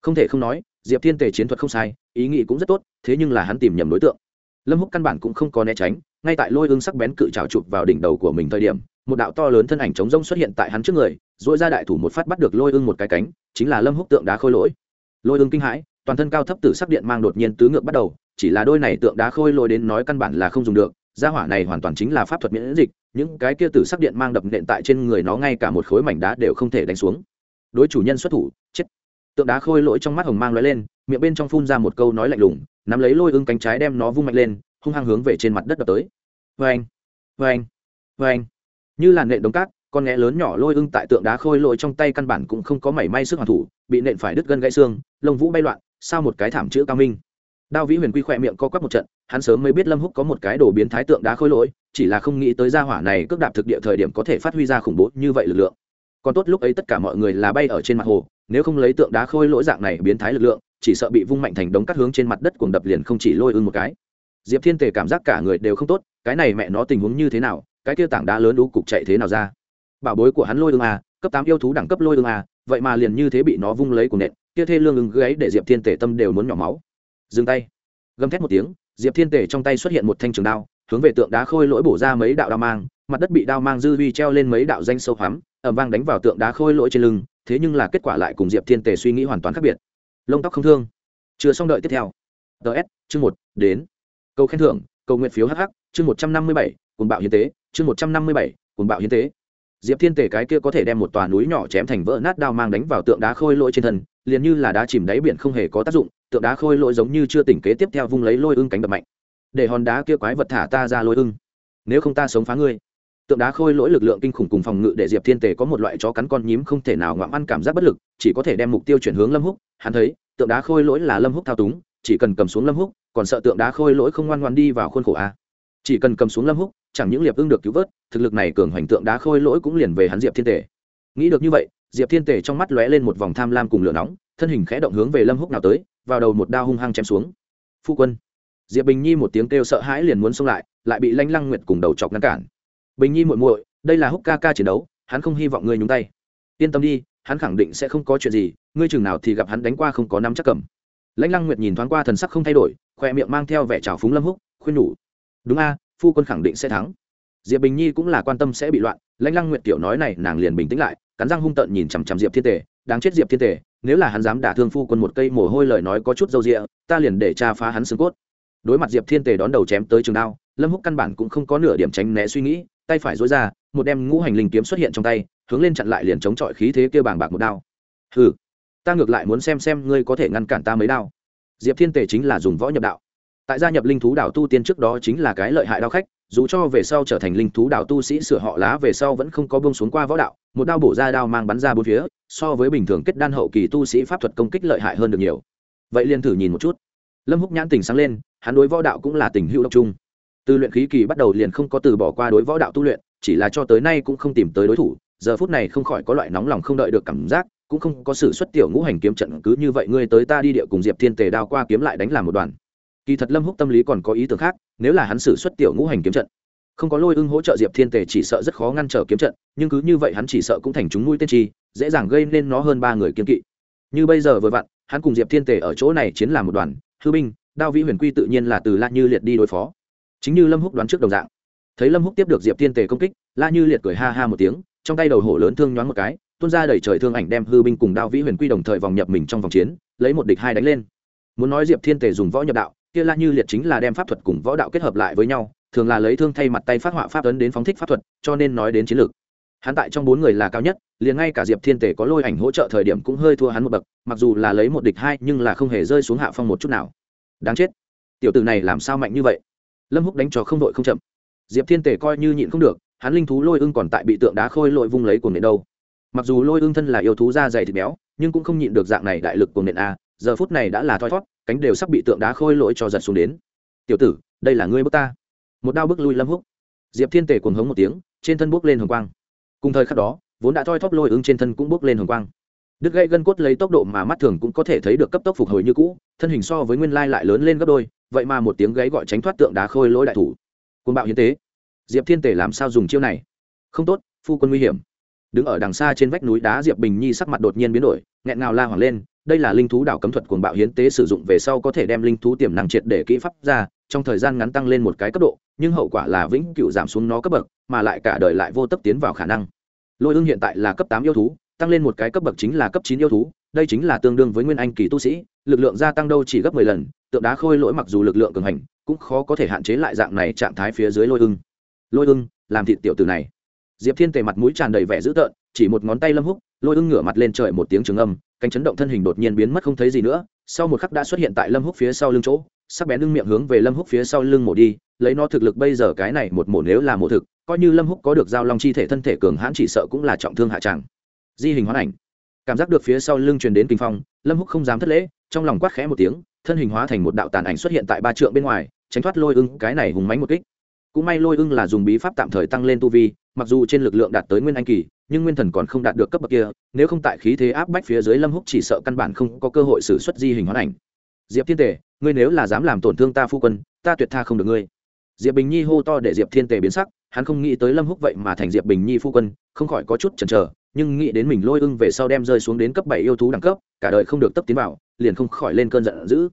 Không thể không nói, diệp thiên tề chiến thuật không sai, ý nghĩ cũng rất tốt, thế nhưng là hắn tìm nhầm đối tượng. Lâm húc căn bản cũng không có né tránh, ngay tại lôi ưng sắc bén cự trào chụp vào đỉnh đầu của mình thời điểm, một đạo to lớn thân ảnh chống rông xuất hiện tại hắn trước người dỗi ra đại thủ một phát bắt được lôi ưng một cái cánh, chính là lâm húc tượng đá khôi lỗi. Lôi ưng kinh hãi, toàn thân cao thấp tử sắc điện mang đột nhiên tứ ngược bắt đầu chỉ là đôi này tượng đá khôi lôi đến nói căn bản là không dùng được, gia hỏa này hoàn toàn chính là pháp thuật miễn dịch, những cái kia tử sắc điện mang đập nện tại trên người nó ngay cả một khối mảnh đá đều không thể đánh xuống. Đối chủ nhân xuất thủ, chết. Tượng đá khôi lỗi trong mắt hồng mang lóe lên, miệng bên trong phun ra một câu nói lạnh lùng, nắm lấy lôi ưng cánh trái đem nó vung mạnh lên, hung hăng hướng về trên mặt đất đập tới. Vê anh vê anh vê anh như là nện đống cát, con nghé lớn nhỏ lôi ưng tại tượng đá khôi lỗi trong tay căn bản cũng không có mảy may sức hoàn thủ, bị nện phải đứt gân gãy xương, lông vũ bay loạn, sao một cái thảm chữ cao minh đao vĩ huyền quy khỏe miệng co quắp một trận hắn sớm mới biết lâm húc có một cái đồ biến thái tượng đá khôi lỗi chỉ là không nghĩ tới gia hỏa này cước đạp thực địa thời điểm có thể phát huy ra khủng bố như vậy lực lượng. Còn tốt lúc ấy tất cả mọi người là bay ở trên mặt hồ nếu không lấy tượng đá khôi lỗi dạng này biến thái lực lượng chỉ sợ bị vung mạnh thành đống cắt hướng trên mặt đất cuồng đập liền không chỉ lôi ưng một cái. Diệp thiên tề cảm giác cả người đều không tốt cái này mẹ nó tình huống như thế nào cái kia tảng đá lớn đú cục chạy thế nào ra? Bảo bối của hắn lôi ưng à, cấp tám yêu thú đẳng cấp lôi ưng à, vậy mà liền như thế bị nó vung lấy của nện kia thê lương ưng gáy để diệp thiên tề tâm đều muốn nhỏ máu dừng tay. Gầm thét một tiếng, diệp thiên tề trong tay xuất hiện một thanh trường đao, hướng về tượng đá khôi lỗi bổ ra mấy đạo đao mang, mặt đất bị đao mang dư vi treo lên mấy đạo danh sâu hoắm ẩm vang đánh vào tượng đá khôi lỗi trên lưng, thế nhưng là kết quả lại cùng diệp thiên tề suy nghĩ hoàn toàn khác biệt. Lông tóc không thương. Chưa xong đợi tiếp theo. Ts chương một, đến. Câu khen thưởng câu nguyện phiếu hh chương một trăm năm mươi bảy cùng bạo hiến tế, chương một trăm năm mươi bảy cùng bạo hiến tế. Diệp thiên tề cái kia có thể đem một tòa núi nhỏ chém thành vỡ nát đao mang đánh vào tượng đá khôi lỗi trên thân liền như là đá chìm đáy biển không hề có tác dụng, tượng đá khôi lỗi giống như chưa tỉnh kế tiếp theo vung lấy lôi ưng cánh đập mạnh. Để hòn đá kia quái vật thả ta ra lôi ưng. Nếu không ta sống phá ngươi. Tượng đá khôi lỗi lực lượng kinh khủng cùng phòng ngự để diệp thiên tề có một loại chó cắn con nhím không thể nào ngoạm ăn cảm giác bất lực, chỉ có thể đem mục tiêu chuyển hướng lâm húc. Hắn thấy, tượng đá khôi lỗi là lâm húc thao túng, chỉ cần cầm xuống lâm húc, còn sợ tượng đá khôi lỗi không ngoan ngoan đi vào khuôn khổ a. Chỉ cần cầm xuống lâm húc, chẳng những liệp ưng được cứu vớt, thực lực này cường hoành tượng đá khôi lỗi cũng liền về hắn diệp thiên tề. Nghĩ được như vậy diệp thiên tề trong mắt lóe lên một vòng tham lam cùng lửa nóng, thân hình khẽ động hướng về lâm húc nào tới, vào đầu một đao hung hăng chém xuống. Phu quân. Diệp bình nhi một tiếng kêu sợ hãi liền muốn xông lại lại bị lanh lăng nguyệt cùng đầu chọc ngăn cản. Bình nhi muội muội, đây là húc ca ca chiến đấu, hắn không hy vọng ngươi nhúng tay. Yên tâm đi, hắn khẳng định sẽ không có chuyện gì, ngươi chừng nào thì gặp hắn đánh qua không có nắm chắc cầm. Lãnh lăng nguyệt nhìn thoáng qua thần sắc không thay đổi, khoe miệng mang theo vẻ trào phúng lâm húc, khuyên nhủ. Đúng a, phu quân khẳng định sẽ thắng. Diệp bình nhi cũng là quan tâm sẽ bị loạn, lãnh lăng nguyệt tiểu nói này nàng liền bình tĩnh lại cắn răng hung tợn nhìn chằm chằm diệp thiên tề, đáng chết diệp thiên tề, nếu là hắn dám đả thương phu quân một cây mồ hôi lời nói có chút dâu rịa ta liền để cha phá hắn xương cốt. Đối mặt diệp thiên tề đón đầu chém tới trường đao, lâm húc căn bản cũng không có nửa điểm tránh né suy nghĩ, tay phải dối ra, một đem ngũ hành linh kiếm xuất hiện trong tay, hướng lên chặn lại liền chống chọi khí thế kia bàng bạc một đao. Ừ ta ngược lại muốn xem xem ngươi có thể ngăn cản ta mấy đao. Diệp thiên tề chính là dùng võ nhập đạo. Tại gia nhập linh thú đảo tu tiên trước đó chính là cái lợi hại đao khách dù cho về sau trở thành linh thú đạo tu sĩ sửa họ lá về sau vẫn không có bông xuống qua võ đạo, một đao bổ ra đao mang bắn ra bốn phía, so với bình thường kết đan hậu kỳ tu sĩ pháp thuật công kích lợi hại hơn được nhiều. Vậy liền thử nhìn một chút. Lâm húc nhãn tình sáng lên, hắn đối võ đạo cũng là tình hữu độc trung từ luyện khí kỳ bắt đầu liền không có từ bỏ qua đối võ đạo tu luyện, chỉ là cho tới nay cũng không tìm tới đối thủ, giờ phút này không khỏi có loại nóng lòng không đợi được cảm giác, cũng không có sự xuất tiểu ngũ hành kiếm trận cứ như vậy ngươi tới ta đi địa cùng diệp thiên tề đao qua kiếm lại đánh làm một đoàn. Kỳ thật lâm húc tâm lý còn có ý tưởng khác nếu là hắn xử xuất tiểu ngũ hành kiếm trận, không có lôi ưng hỗ trợ diệp thiên tề chỉ sợ rất khó ngăn trở kiếm trận, nhưng cứ như vậy hắn chỉ sợ cũng thành chúng nuôi tên chi, dễ dàng gây nên nó hơn ba người kiên kỵ. Như bây giờ vừa vặn, hắn cùng diệp thiên tề ở chỗ này chiến làm một đoàn, hư binh, đao vĩ huyền quy tự nhiên là từ la như liệt đi đối phó. Chính như lâm húc đoán trước đồng dạng. Thấy lâm húc tiếp được diệp thiên tề công kích la như liệt cười ha ha một tiếng, trong tay đầu hổ lớn thương nhoáng một cái, tuôn ra đẩy trời thương ảnh đem hư binh cùng đao vĩ huyền quy đồng thời vòng nhập mình trong vòng chiến, lấy một địch hai đánh lên. Muốn nói diệp thiên tề dùng võ nhập đạo kia la như liệt chính là đem pháp thuật cùng võ đạo kết hợp lại với nhau, thường là lấy thương thay mặt tay phát họa pháp ấn đến phóng thích pháp thuật, cho nên nói đến chiến lược. Hắn tại trong bốn người là cao nhất, liền ngay cả diệp thiên tề có lôi ảnh hỗ trợ thời điểm cũng hơi thua hắn một bậc, mặc dù là lấy một địch hai nhưng là không hề rơi xuống hạ phong một chút nào. Đáng chết. Tiểu tử này làm sao mạnh như vậy? Lâm húc đánh trò không đội không chậm. Diệp thiên tề coi như nhịn không được, hắn linh thú lôi ưng còn tại bị tượng đá khôi lội vung lấy cuồng nện đâu. Mặc dù lôi ưng thân là yêu thú da dày thịt béo, nhưng cũng không nhịn được dạng này đại lực cuồng nện a giờ phút này đã là thoi thót, cánh đều sắp bị tượng đá khôi lỗi cho giật xuống đến. Tiểu tử, đây là ngươi bước ta. Một đao bước lui lâm húc. Diệp thiên tề cuồng hống một tiếng, trên thân bước lên hồng quang. Cùng thời khắc đó, vốn đã thoi thóp lôi ứng trên thân cũng bước lên hồng quang. Đứt gãy gân cốt lấy tốc độ mà mắt thường cũng có thể thấy được cấp tốc phục hồi như cũ, thân hình so với nguyên lai lại lớn lên gấp đôi, vậy mà một tiếng gáy gọi tránh thoát tượng đá khôi lỗi đại thủ. Côn bạo hiến tế. Diệp thiên tể làm sao dùng chiêu này? Không tốt, phu quân nguy hiểm. Đứng ở đằng xa trên vách núi đá diệp bình nhi sắc mặt đột nhiên biến đổi, nghẹn ngào la hoảng lên đây là linh thú đảo cấm thuật cuồng bạo hiến tế sử dụng về sau có thể đem linh thú tiềm năng triệt để kỹ pháp ra, trong thời gian ngắn tăng lên một cái cấp độ, nhưng hậu quả là vĩnh cửu giảm xuống nó cấp bậc, mà lại cả đời lại vô tấp tiến vào khả năng. Lôi ương hiện tại là cấp tám yêu thú, tăng lên một cái cấp bậc chính là cấp chín yêu thú, đây chính là tương đương với nguyên anh kỳ tu sĩ, lực lượng gia tăng đâu chỉ gấp mười lần, tượng đá khôi lỗi mặc dù lực lượng cường hành, cũng khó có thể hạn chế lại dạng này trạng thái phía dưới lôi ưng lôi ưng làm thịt tiểu từ này diệp thiên tề mặt mũi tràn đầy vẻ dữ tợn, chỉ một ngón tay lâm húc, lôi ưng ngửa mặt lên trời một tiếng trường âm, cánh chấn động thân hình đột nhiên biến mất không thấy gì nữa, sau một khắc đã xuất hiện tại lâm húc phía sau lưng chỗ, sắc bén lưng miệng hướng về lâm húc phía sau lưng mổ đi, lấy nó thực lực bây giờ cái này một mổ nếu là mổ thực, coi như lâm húc có được giao long chi thể thân thể cường hãn chỉ sợ cũng là trọng thương hạ tràng di hình hoán ảnh. Cảm giác được phía sau lưng truyền đến kinh phong, lâm húc không dám thất lễ, trong lòng quát khẽ một tiếng, thân hình hóa thành một đạo tàn ảnh xuất hiện tại ba trượng bên ngoài, tránh thoát lôi ưng, cái này hùng mánh một kích cũng may lôi ưng là dùng bí pháp tạm thời tăng lên tu vi, mặc dù trên lực lượng đạt tới nguyên anh kỳ, nhưng nguyên thần còn không đạt được cấp bậc kia, nếu không tại khí thế áp bách phía dưới lâm húc chỉ sợ căn bản không có cơ hội xử xuất di hình hoán ảnh. Diệp thiên tề, ngươi nếu là dám làm tổn thương ta phu quân, ta tuyệt tha không được ngươi. Diệp bình nhi hô to để diệp thiên tề biến sắc, hắn không nghĩ tới lâm húc vậy mà thành diệp bình nhi phu quân, không khỏi có chút chần chờ, nhưng nghĩ đến mình lôi ưng về sau đem rơi xuống đến cấp bảy yêu thú đẳng cấp, cả đời không được tấp tiến vào, liền không khỏi lên cơn giận dữ.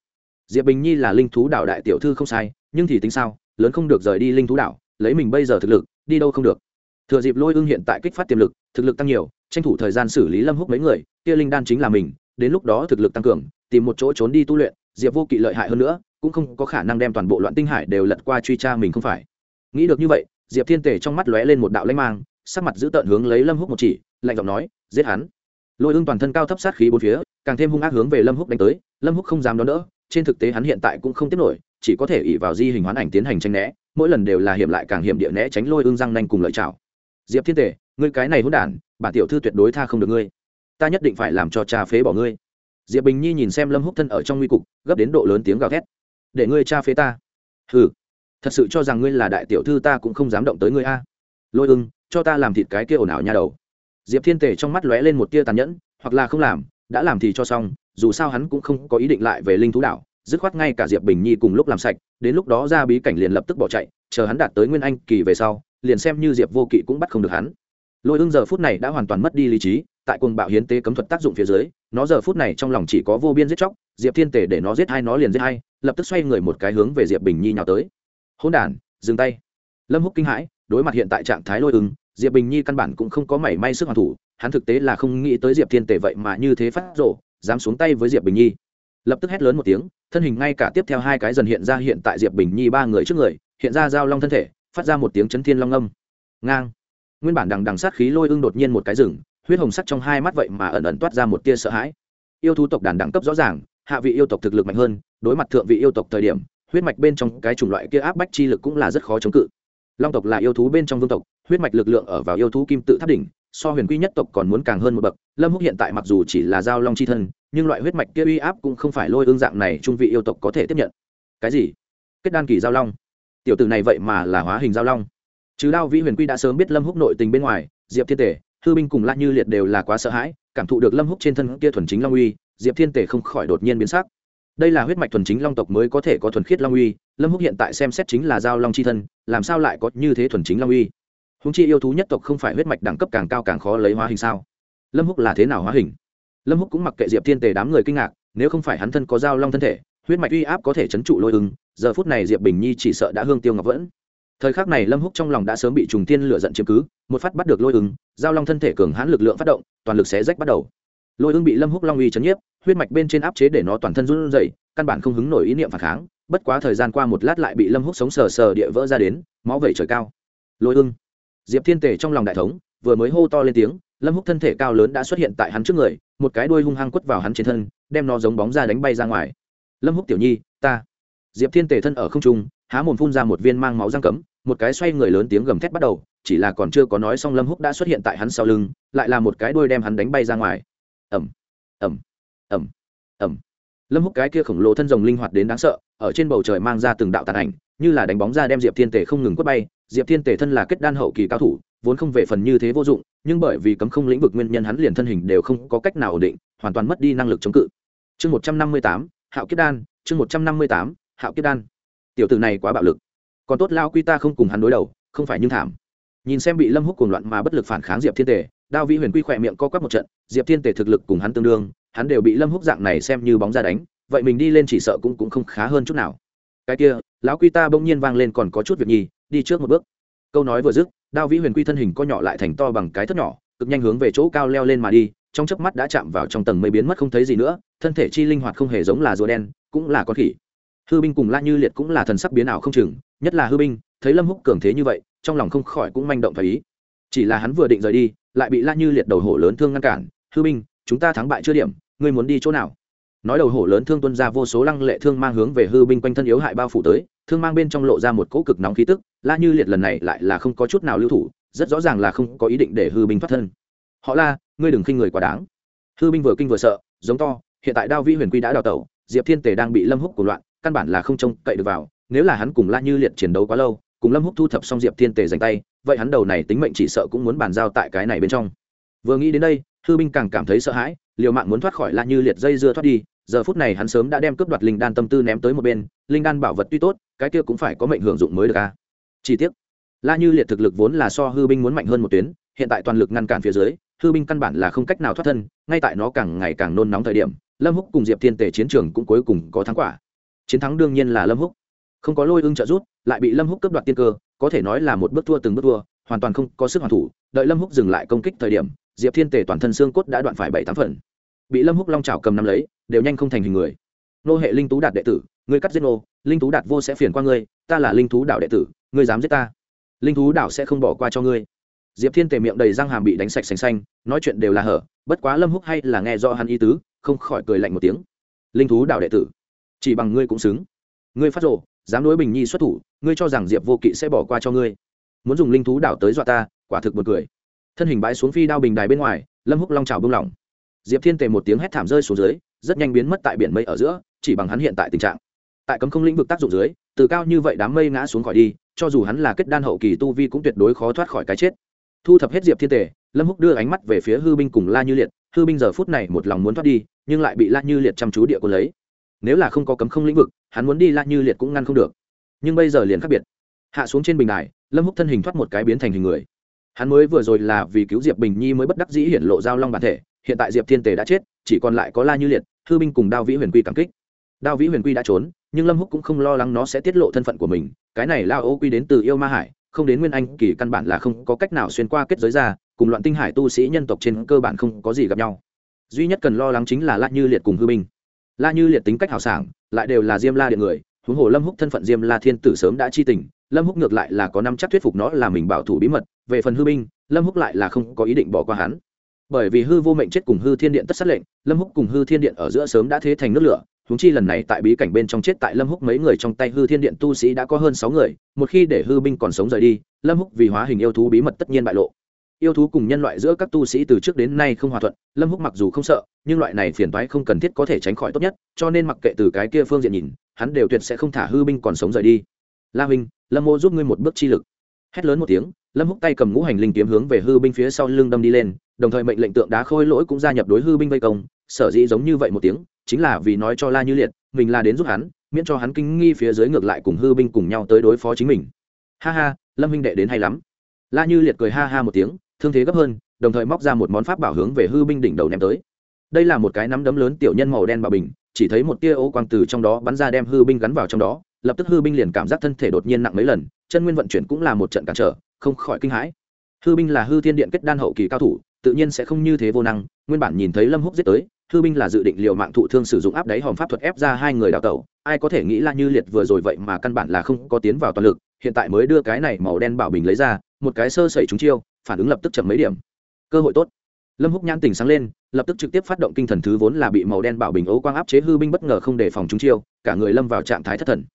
Diệp bình nhi là linh thú đảo đại tiểu thư không sai, nhưng thì tính sao? Lớn không được rời đi linh thú đảo, lấy mình bây giờ thực lực, đi đâu không được. Thừa dịp lôi ưng hiện tại kích phát tiềm lực, thực lực tăng nhiều, tranh thủ thời gian xử lý lâm húc mấy người, kia linh đan chính là mình, đến lúc đó thực lực tăng cường, tìm một chỗ trốn đi tu luyện, diệp vô kỵ lợi hại hơn nữa, cũng không có khả năng đem toàn bộ loạn tinh hải đều lật qua truy tra mình không phải. Nghĩ được như vậy, diệp thiên tể trong mắt lóe lên một đạo lanh mang, sắc mặt giữ tợn hướng lấy lâm húc một chỉ, lạnh giọng nói, giết hắn. Lôi ưng toàn thân cao thấp sát khí bốn phía, càng thêm hung ác hướng về lâm húc đánh tới, lâm húc không dám đón đỡ, trên thực tế hắn hiện tại cũng không tiếp nổi chỉ có thể ỉ vào di hình hoán ảnh tiến hành tranh né, mỗi lần đều là hiểm lại càng hiểm địa né tránh lôi ương răng nanh cùng lợi chảo diệp thiên tể ngươi cái này hỗn đản, bản tiểu thư tuyệt đối tha không được ngươi. Ta nhất định phải làm cho cha phế bỏ ngươi. Diệp bình nhi nhìn xem lâm húc thân ở trong nguy cục, gấp đến độ lớn tiếng gào thét. Để ngươi cha phế ta. Ừ thật sự cho rằng ngươi là đại tiểu thư ta cũng không dám động tới ngươi a. Lôi ưng cho ta làm thịt cái kia ồn ào nha đầu. Diệp thiên tề trong mắt lóe lên một tia tàn nhẫn, hoặc là không làm, đã làm thì cho xong, dù sao hắn cũng không có ý định lại về linh thú đảo dứt khoát ngay cả diệp bình nhi cùng lúc làm sạch, đến lúc đó ra bí cảnh liền lập tức bỏ chạy, chờ hắn đạt tới nguyên anh kỳ về sau, liền xem như diệp vô kỵ cũng bắt không được hắn. Lôi ương giờ phút này đã hoàn toàn mất đi lý trí, tại cuồng bạo hiến tế cấm thuật tác dụng phía dưới, nó giờ phút này trong lòng chỉ có vô biên giết chóc, diệp thiên tề để nó giết hai nó liền giết hai, lập tức xoay người một cái hướng về diệp bình nhi nhào tới. Hôn đản dừng tay. Lâm húc kinh hãi, đối mặt hiện tại trạng thái lôi ưng, diệp bình nhi căn bản cũng không có mảy may sức hoàn thủ, hắn thực tế là không nghĩ tới diệp thiên tề vậy mà như thế phát rộ dám xuống tay với diệp bình nhi lập tức hét lớn một tiếng, thân hình ngay cả tiếp theo hai cái dần hiện ra hiện tại diệp bình nhi ba người trước người, hiện ra giao long thân thể, phát ra một tiếng chấn thiên long âm. Ngang. Nguyên bản đằng đằng sát khí lôi ưng đột nhiên một cái rừng, huyết hồng sắc trong hai mắt vậy mà ẩn ẩn toát ra một tia sợ hãi. Yêu thú tộc đàn đẳng cấp rõ ràng, hạ vị yêu tộc thực lực mạnh hơn, đối mặt thượng vị yêu tộc thời điểm, huyết mạch bên trong cái chủng loại kia áp bách chi lực cũng là rất khó chống cự. Long tộc là yêu thú bên trong vương tộc, huyết mạch lực lượng ở vào yêu thú kim tự tháp đỉnh, so huyền quy nhất tộc còn muốn càng hơn một bậc, lâm húc hiện tại mặc dù chỉ là giao long c h i thân nhưng loại huyết mạch kia uy áp cũng không phải lôi ương dạng này trung vị yêu tộc có thể tiếp nhận. Cái gì? Kết đan kỳ giao long. Tiểu tử này vậy mà là hóa hình giao long. Chứ đao vĩ huyền quy đã sớm biết lâm húc nội tình bên ngoài, diệp thiên tể, hư binh cùng la như liệt đều là quá sợ hãi, cảm thụ được lâm húc trên thân kia thuần chính long uy, diệp thiên tể không khỏi đột nhiên biến sắc. Đây là huyết mạch thuần chính long tộc mới có thể có thuần khiết long uy, lâm húc hiện tại xem xét chính là giao long c h i thân, làm sao lại có như thế thuần chính long uy? Húng chi yêu thú nhất tộc không phải huyết mạch đẳng cấp càng cao càng khó lấy hóa hình sao? Lâm húc là thế nào hóa hình? Lâm húc cũng mặc kệ diệp thiên tề đám người kinh ngạc, nếu không phải hắn thân có giao long thân thể, huyết mạch uy áp có thể chấn trụ lôi ưng, giờ phút này diệp bình nhi chỉ sợ đã hương tiêu ngọc vẫn. Thời khắc này lâm húc trong lòng đã sớm bị trùng tiên lửa giận chiếm cứ, một phát bắt được lôi ưng, giao long thân thể cường hãn lực lượng phát động, toàn lực xé rách bắt đầu. Lôi ưng bị lâm húc long uy chấn nhiếp, huyết mạch bên trên áp chế để nó toàn thân run rẩy, căn bản không hứng nổi ý niệm phản kháng, bất quá thời gian qua một lát lại bị lâm húc sống sờ sờ địa vỡ ra đến, máu vẩy trời cao. Lôi ưng. Diệp thiên tề trong lòng đại thống, vừa mới hô to lên tiếng lâm húc thân thể cao lớn đã xuất hiện tại hắn trước người, một cái đuôi hung hăng quất vào hắn trên thân, đem nó giống bóng ra đánh bay ra ngoài. Lâm húc tiểu nhi, ta. Diệp thiên tề thân ở không trung, há mồm phun ra một viên mang máu răng cấm, một cái xoay người lớn tiếng gầm thét bắt đầu, chỉ là còn chưa có nói xong lâm húc đã xuất hiện tại hắn sau lưng, lại là một cái đuôi đem hắn đánh bay ra ngoài. Ẩm ẩm ẩm ẩm lâm húc cái kia khổng lồ thân rồng linh hoạt đến đáng sợ, ở trên bầu trời mang ra từng đạo tàn ảnh, như là đánh bóng ra đem diệp thiên tề không ngừng quất bay diệp thiên tề thân là kết đan hậu kỳ cao thủ, vốn không về phần như thế vô dụng, nhưng bởi vì cấm không lĩnh vực nguyên nhân hắn liền thân hình đều không có cách nào ổn định, hoàn toàn mất đi năng lực chống cự. Chương một trăm năm mươi tám, hạo kiếp đan, chương một trăm năm mươi tám, hạo kiếp đan. Tiểu tử này quá bạo lực. Còn tốt lao quy ta không cùng hắn đối đầu, không phải nhưng thảm. Nhìn xem bị lâm húc cuồng loạn mà bất lực phản kháng diệp thiên tề, đao vĩ huyền quy khỏe miệng co quắp một trận, diệp thiên tề thực lực cùng hắn tương đương, hắn đều bị lâm húc dạng này xem như bóng ra đánh, vậy mình đi lên chỉ sợ cũng cũng không khá hơn chút nào. Cái kia, lão quy ta bỗng nhiên vang lên còn có chút việc nhi đi trước một bước. Câu nói vừa dứt, đao vĩ huyền quy thân hình co nhỏ lại thành to bằng cái thất nhỏ, cực nhanh hướng về chỗ cao leo lên mà đi, trong chớp mắt đã chạm vào trong tầng mây biến mất không thấy gì nữa, thân thể chi linh hoạt không hề giống là rùa đen, cũng là con khỉ. Hư binh cùng la như liệt cũng là thần sắc biến ảo không chừng, nhất là hư binh, thấy lâm húc cường thế như vậy, trong lòng không khỏi cũng manh động phải ý. Chỉ là hắn vừa định rời đi, lại bị la như liệt đầu hổ lớn thương ngăn cản, hư binh, chúng ta thắng bại chưa điểm, ngươi muốn đi chỗ nào? Nói đầu hổ lớn thương tuân ra vô số lăng lệ thương mang hướng về hư binh quanh thân yếu hại bao phủ tới thương mang bên trong lộ ra một cỗ cực nóng khí tức, la như liệt lần này lại là không có chút nào lưu thủ, rất rõ ràng là không có ý định để hư binh thoát thân. Họ la, ngươi đừng khinh người quá đáng. Hư binh vừa kinh vừa sợ, giống to, hiện tại đao Vĩ huyền quy đã đào tẩu, diệp thiên tề đang bị lâm húc của loạn, căn bản là không trông cậy được vào, nếu là hắn cùng la như liệt chiến đấu quá lâu, cùng lâm húc thu thập xong diệp thiên tề giành tay, vậy hắn đầu này tính mệnh chỉ sợ cũng muốn bàn giao tại cái này bên trong. Vừa nghĩ đến đây, hư binh càng cảm thấy sợ hãi, liều mạng muốn thoát khỏi la như liệt dây dưa thoát đi giờ phút này hắn sớm đã đem cướp đoạt linh đan tâm tư ném tới một bên, linh đan bảo vật tuy tốt, cái kia cũng phải có mệnh hưởng dụng mới được a à? chi tiết la như liệt thực lực vốn là so hư binh muốn mạnh hơn một tuyến, hiện tại toàn lực ngăn cản phía dưới, hư binh căn bản là không cách nào thoát thân, ngay tại nó càng ngày càng nôn nóng thời điểm, lâm húc cùng diệp thiên tề chiến trường cũng cuối cùng có thắng quả. Chiến thắng đương nhiên là lâm húc. Không có lôi ưng trợ rút lại bị lâm húc cướp đoạt tiên cơ, có thể nói là một bước thua từng bước thua, hoàn toàn không có sức hoàn thủ, đợi lâm húc dừng lại công kích thời điểm, diệp thiên tề toàn thân xương cốt đã đoạn phải bảy tám phần bị lâm húc long trào cầm nắm lấy, đều nhanh không thành hình người. Nô hệ linh tú đạt đệ tử, ngươi cắt giết nô, linh tú đạt vô sẽ phiền qua ngươi, ta là linh thú đạo đệ tử, ngươi dám giết ta. Linh thú đạo sẽ không bỏ qua cho ngươi. Diệp thiên tề miệng đầy răng hàm bị đánh sạch sành xanh, nói chuyện đều là hở, bất quá lâm húc hay là nghe do hắn ý tứ, không khỏi cười lạnh một tiếng. Linh thú đạo đệ tử, chỉ bằng ngươi cũng xứng. Ngươi phát rộ dám đối bình nhi xuất thủ, ngươi cho rằng diệp vô kỵ sẽ bỏ qua cho ngươi. Muốn dùng linh thú đạo tới dọa ta, quả thực buồn cười. Thân hình bãi xuống phi đao bình đài bên ngoài, lâm húc long trào bung lỏng diệp thiên tề một tiếng hét thảm rơi xuống dưới, rất nhanh biến mất tại biển mây ở giữa, chỉ bằng hắn hiện tại tình trạng. Tại cấm không lĩnh vực tác dụng dưới, từ cao như vậy đám mây ngã xuống khỏi đi, cho dù hắn là kết đan hậu kỳ tu vi cũng tuyệt đối khó thoát khỏi cái chết. Thu thập hết diệp thiên tề, lâm húc đưa ánh mắt về phía hư binh cùng la như liệt, hư binh giờ phút này một lòng muốn thoát đi, nhưng lại bị la như liệt chăm chú địa quân lấy. Nếu là không có cấm không lĩnh vực, hắn muốn đi la như liệt cũng ngăn không được. Nhưng bây giờ liền khác biệt. Hạ xuống trên bình đài, lâm húc thân hình thoát một cái biến thành hình người. Hắn mới vừa rồi là vì cứu diệp bình nhi mới bất đắc dĩ hiển lộ giao long bản thể hiện tại diệp thiên tề đã chết, chỉ còn lại có la như liệt, hư binh cùng đao vĩ huyền quy cảm kích. Đao vĩ huyền quy đã trốn, nhưng lâm húc cũng không lo lắng nó sẽ tiết lộ thân phận của mình, cái này lao ô quy đến từ yêu ma hải, không đến nguyên anh, kỳ căn bản là không có cách nào xuyên qua kết giới ra, cùng loạn tinh hải tu sĩ nhân tộc trên cơ bản không có gì gặp nhau. Duy nhất cần lo lắng chính là la như liệt cùng hư binh la như liệt tính cách hào sảng, lại đều là diêm la điện người, huống hồ lâm húc thân phận diêm la thiên tử sớm đã chi tình, lâm húc ngược lại là có năm chắc thuyết phục nó là mình bảo thủ bí mật, về phần hư binh lâm húc lại là không có ý định bỏ qua hắn bởi vì hư vô mệnh chết cùng hư thiên điện tất sát lệnh, lâm húc cùng hư thiên điện ở giữa sớm đã thế thành nước lửa chúng chi lần này tại bí cảnh bên trong chết tại lâm húc mấy người trong tay hư thiên điện tu sĩ đã có hơn sáu người, một khi để hư binh còn sống rời đi, lâm húc vì hóa hình yêu thú bí mật tất nhiên bại lộ. Yêu thú cùng nhân loại giữa các tu sĩ từ trước đến nay không hòa thuận, lâm húc mặc dù không sợ, nhưng loại này phiền toái không cần thiết có thể tránh khỏi tốt nhất, cho nên mặc kệ từ cái kia phương diện nhìn, hắn đều tuyệt sẽ không thả hư binh còn sống rời đi. La huynh, lâm mô giúp ngươi một bước chi lực. Hét lớn một tiếng, lâm húc tay cầm ngũ hành linh kiếm hướng về hư binh phía sau lưng đâm đi lên đồng thời mệnh lệnh tượng đá khôi lỗi cũng gia nhập đối hư binh vây công, sở dĩ giống như vậy một tiếng, chính là vì nói cho la như liệt, mình là đến giúp hắn, miễn cho hắn kinh nghi phía dưới ngược lại cùng hư binh cùng nhau tới đối phó chính mình. Ha ha, lâm huynh đệ đến hay lắm. La như liệt cười ha ha một tiếng, thương thế gấp hơn, đồng thời móc ra một món pháp bảo hướng về hư binh đỉnh đầu ném tới. Đây là một cái nắm đấm lớn tiểu nhân màu đen bảo bình, chỉ thấy một tia ô quang từ trong đó bắn ra đem hư binh gắn vào trong đó, lập tức hư binh liền cảm giác thân thể đột nhiên nặng mấy lần, chân nguyên vận chuyển cũng là một trận cản trở, không khỏi kinh hãi. Hư binh là hư thiên điện kết đan hậu kỳ cao thủ tự nhiên sẽ không như thế vô năng, nguyên bản nhìn thấy lâm húc giết tới hư binh là dự định liều mạng thụ thương sử dụng áp đáy hòm pháp thuật ép ra hai người đào tẩu, ai có thể nghĩ là như liệt vừa rồi vậy mà căn bản là không có tiến vào toàn lực, hiện tại mới đưa cái này màu đen bảo bình lấy ra, một cái sơ sẩy trúng chiêu, phản ứng lập tức chậm mấy điểm. Cơ hội tốt. Lâm húc nhãn tỉnh sáng lên, lập tức trực tiếp phát động kinh thần thứ vốn là bị màu đen bảo bình ấu quang áp chế hư binh bất ngờ không đề phòng trúng chiêu, cả người lâm vào trạng thái thất thần.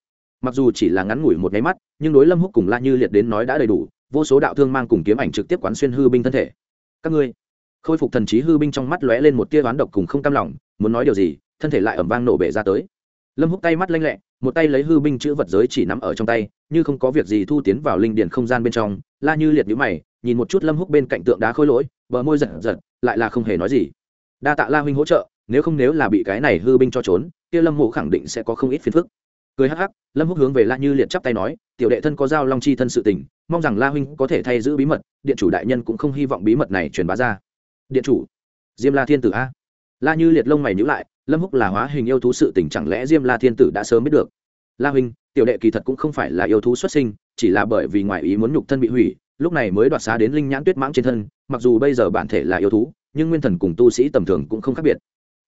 Mặc dù chỉ là ngắn ngủi một nháy mắt, nhưng đối lâm húc cùng la như liệt đến nói đã đầy đủ, vô số đạo thương mang cùng kiếm ảnh trực tiếp quán xuyên hư binh thân thể các ngươi. Khôi phục thần trí hư binh trong mắt lóe lên một tia oán độc cùng không cam lòng, muốn nói điều gì, thân thể lại ẩm vang nổ bể ra tới. Lâm húc tay mắt lanh lẹ, một tay lấy hư binh chữ vật giới chỉ nắm ở trong tay, như không có việc gì thu tiến vào linh điển không gian bên trong, la như liệt nhũ mày, nhìn một chút lâm húc bên cạnh tượng đá khôi lỗi, bờ môi giật giật, lại là không hề nói gì. Đa tạ la huynh hỗ trợ, nếu không nếu là bị cái này hư binh cho trốn, kia lâm mộ khẳng định sẽ có không ít phiền phức. Cười hắc hắc, lâm húc hướng về la như liệt chắp tay nói, tiểu đệ thân có giao long chi thân sự tình mong rằng la huynh có thể thay giữ bí mật, điện chủ đại nhân cũng không hy vọng bí mật này truyền bá ra. Điện chủ, diêm la thiên tử a. La như liệt lông mày nhữ lại, lâm húc là hóa hình yêu thú sự tình chẳng lẽ diêm la thiên tử đã sớm biết được? La huynh, tiểu đệ kỳ thật cũng không phải là yêu thú xuất sinh, chỉ là bởi vì ngoại ý muốn nhục thân bị hủy, lúc này mới đoạt xá đến linh nhãn tuyết mãng trên thân, mặc dù bây giờ bản thể là yêu thú, nhưng nguyên thần cùng tu sĩ tầm thường cũng không khác biệt.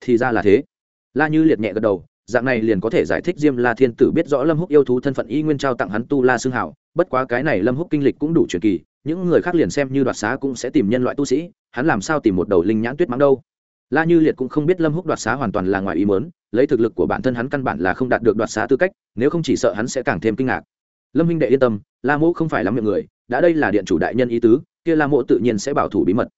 Thì ra là thế. La như liệt nhẹ gật đầu dạng này liền có thể giải thích diêm la thiên tử biết rõ lâm húc yêu thú thân phận y nguyên trao tặng hắn tu la xương hảo bất quá cái này lâm húc kinh lịch cũng đủ truyền kỳ, những người khác liền xem như đoạt xá cũng sẽ tìm nhân loại tu sĩ, hắn làm sao tìm một đầu linh nhãn tuyết mắng đâu? La như liệt cũng không biết lâm húc đoạt xá hoàn toàn là ngoài ý mớn lấy thực lực của bản thân hắn căn bản là không đạt được đoạt xá tư cách, nếu không chỉ sợ hắn sẽ càng thêm kinh ngạc. Lâm minh đệ yên tâm, la mỗ không phải lắm miệng người, đã đây là điện chủ đại nhân ý tứ, kia la mỗ tự nhiên sẽ bảo thủ bí mật.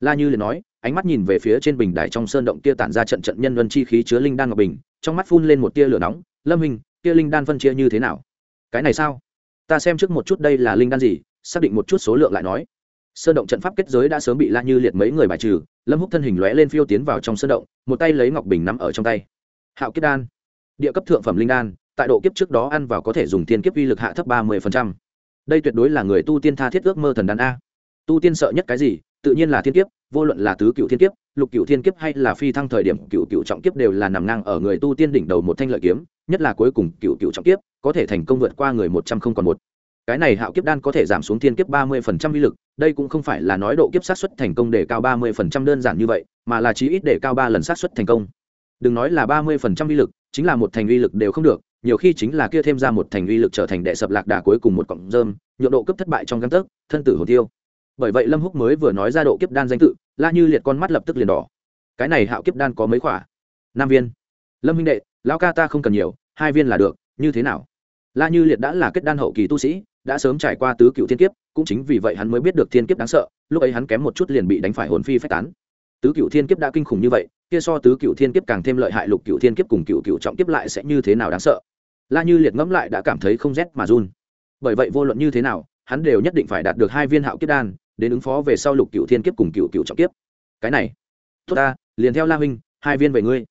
La như liệt nói, ánh mắt nhìn về phía trên bình đài trong sơn động kia tản ra trận trận nhân luân chi khí chứa linh đan ngọc bình trong mắt phun lên một tia lửa nóng, lâm hình kia linh đan phân chia như thế nào? Cái này sao? Ta xem trước một chút đây là linh đan gì, xác định một chút số lượng lại nói. Sơn động trận pháp kết giới đã sớm bị la như liệt mấy người bài trừ, lâm húc thân hình lóe lên phiêu tiến vào trong sơn động, một tay lấy ngọc bình nắm ở trong tay. Hạo kiếp đan, địa cấp thượng phẩm linh đan, tại độ kiếp trước đó ăn vào có thể dùng tiên kiếp uy lực hạ thấp ba mươi đây tuyệt đối là người tu tiên tha thiết ước mơ thần đan a. Tu tiên sợ nhất cái gì? Tự nhiên là thiên kiếp, vô luận là tứ cựu thiên kiếp lục cựu thiên kiếp hay là phi thăng thời điểm cựu cựu trọng kiếp đều là nằm ngang ở người tu tiên đỉnh đầu một thanh lợi kiếm, nhất là cuối cùng cựu cựu trọng kiếp, có thể thành công vượt qua người một trăm không còn một. Cái này hạo kiếp đan có thể giảm xuống thiên kiếp ba mươi phần trăm uy lực, đây cũng không phải là nói độ kiếp sát xuất thành công để cao ba mươi phần trăm đơn giản như vậy, mà là chí ít để cao ba lần sát xuất thành công. Đừng nói là ba mươi phần trăm uy lực, chính là một thành uy lực đều không được, nhiều khi chính là kia thêm ra một thành uy lực trở thành đệ sập lạc đà cuối cùng một cọng rơm, nhượng độ cấp thất bại trong găng tấc, thân tử hồn tiêu bởi vậy lâm húc mới vừa nói ra độ kiếp đan danh tự, la như liệt con mắt lập tức liền đỏ. Cái này hạo kiếp đan có mấy khỏa? Năm viên. Lâm huynh đệ, lão ca ta không cần nhiều, hai viên là được, như thế nào? La như liệt đã là kết đan hậu kỳ tu sĩ, đã sớm trải qua tứ cựu thiên kiếp, cũng chính vì vậy hắn mới biết được thiên kiếp đáng sợ, lúc ấy hắn kém một chút liền bị đánh phải hồn phi phách tán. Tứ cựu thiên kiếp đã kinh khủng như vậy, kia so tứ cựu thiên kiếp càng thêm lợi hại lục cựu thiên kiếp cùng cựu cựu trọng kiếp lại sẽ như thế nào đáng sợ? La như liệt ngẫm lại đã cảm thấy không rét mà run. Bởi vậy vô luận như thế nào, hắn đều nhất định phải đạt được hai viên hạo kiếp đan đến ứng phó về sau lục cựu thiên kiếp cùng cựu cựu trọng kiếp. Cái này, tốt ta, liền theo la huynh, hai viên về ngươi.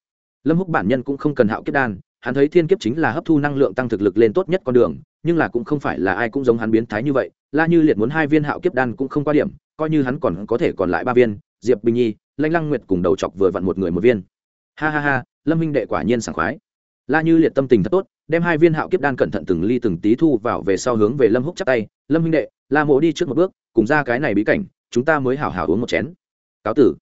Lâm húc bản nhân cũng không cần hạo kiếp đan, hắn thấy thiên kiếp chính là hấp thu năng lượng tăng thực lực lên tốt nhất con đường, nhưng là cũng không phải là ai cũng giống hắn biến thái như vậy. La như liệt muốn hai viên hạo kiếp đan cũng không qua điểm, coi như hắn còn có thể còn lại ba viên, diệp bình nhi lanh lăng nguyệt cùng đầu chọc vừa vặn một người một viên. Ha ha ha, lâm minh đệ quả nhiên sảng khoái la như liệt tâm tình thật tốt, đem hai viên hạo kiếp đan cẩn thận từng ly từng tí thu vào về sau hướng về lâm húc chắp tay, lâm minh đệ, la mộ đi trước một bước, cùng ra cái này bí cảnh, chúng ta mới hảo hảo uống một chén. Cáo tử.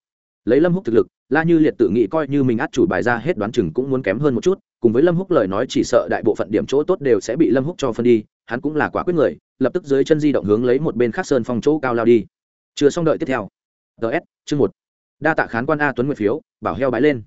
Lấy lâm húc thực lực, la như liệt tự nghĩ coi như mình át chủ bài ra hết đoán chừng cũng muốn kém hơn một chút, cùng với lâm húc lời nói chỉ sợ đại bộ phận điểm chỗ tốt đều sẽ bị lâm húc cho phân đi, hắn cũng là quả quyết người, lập tức dưới chân di động hướng lấy một bên khác sơn phong chỗ cao lao đi. Chưa xong đợi tiếp theo. Ts chương một. Đa tạ khán quan a tuấn nguyệt phiếu, bảo heo bãi lên.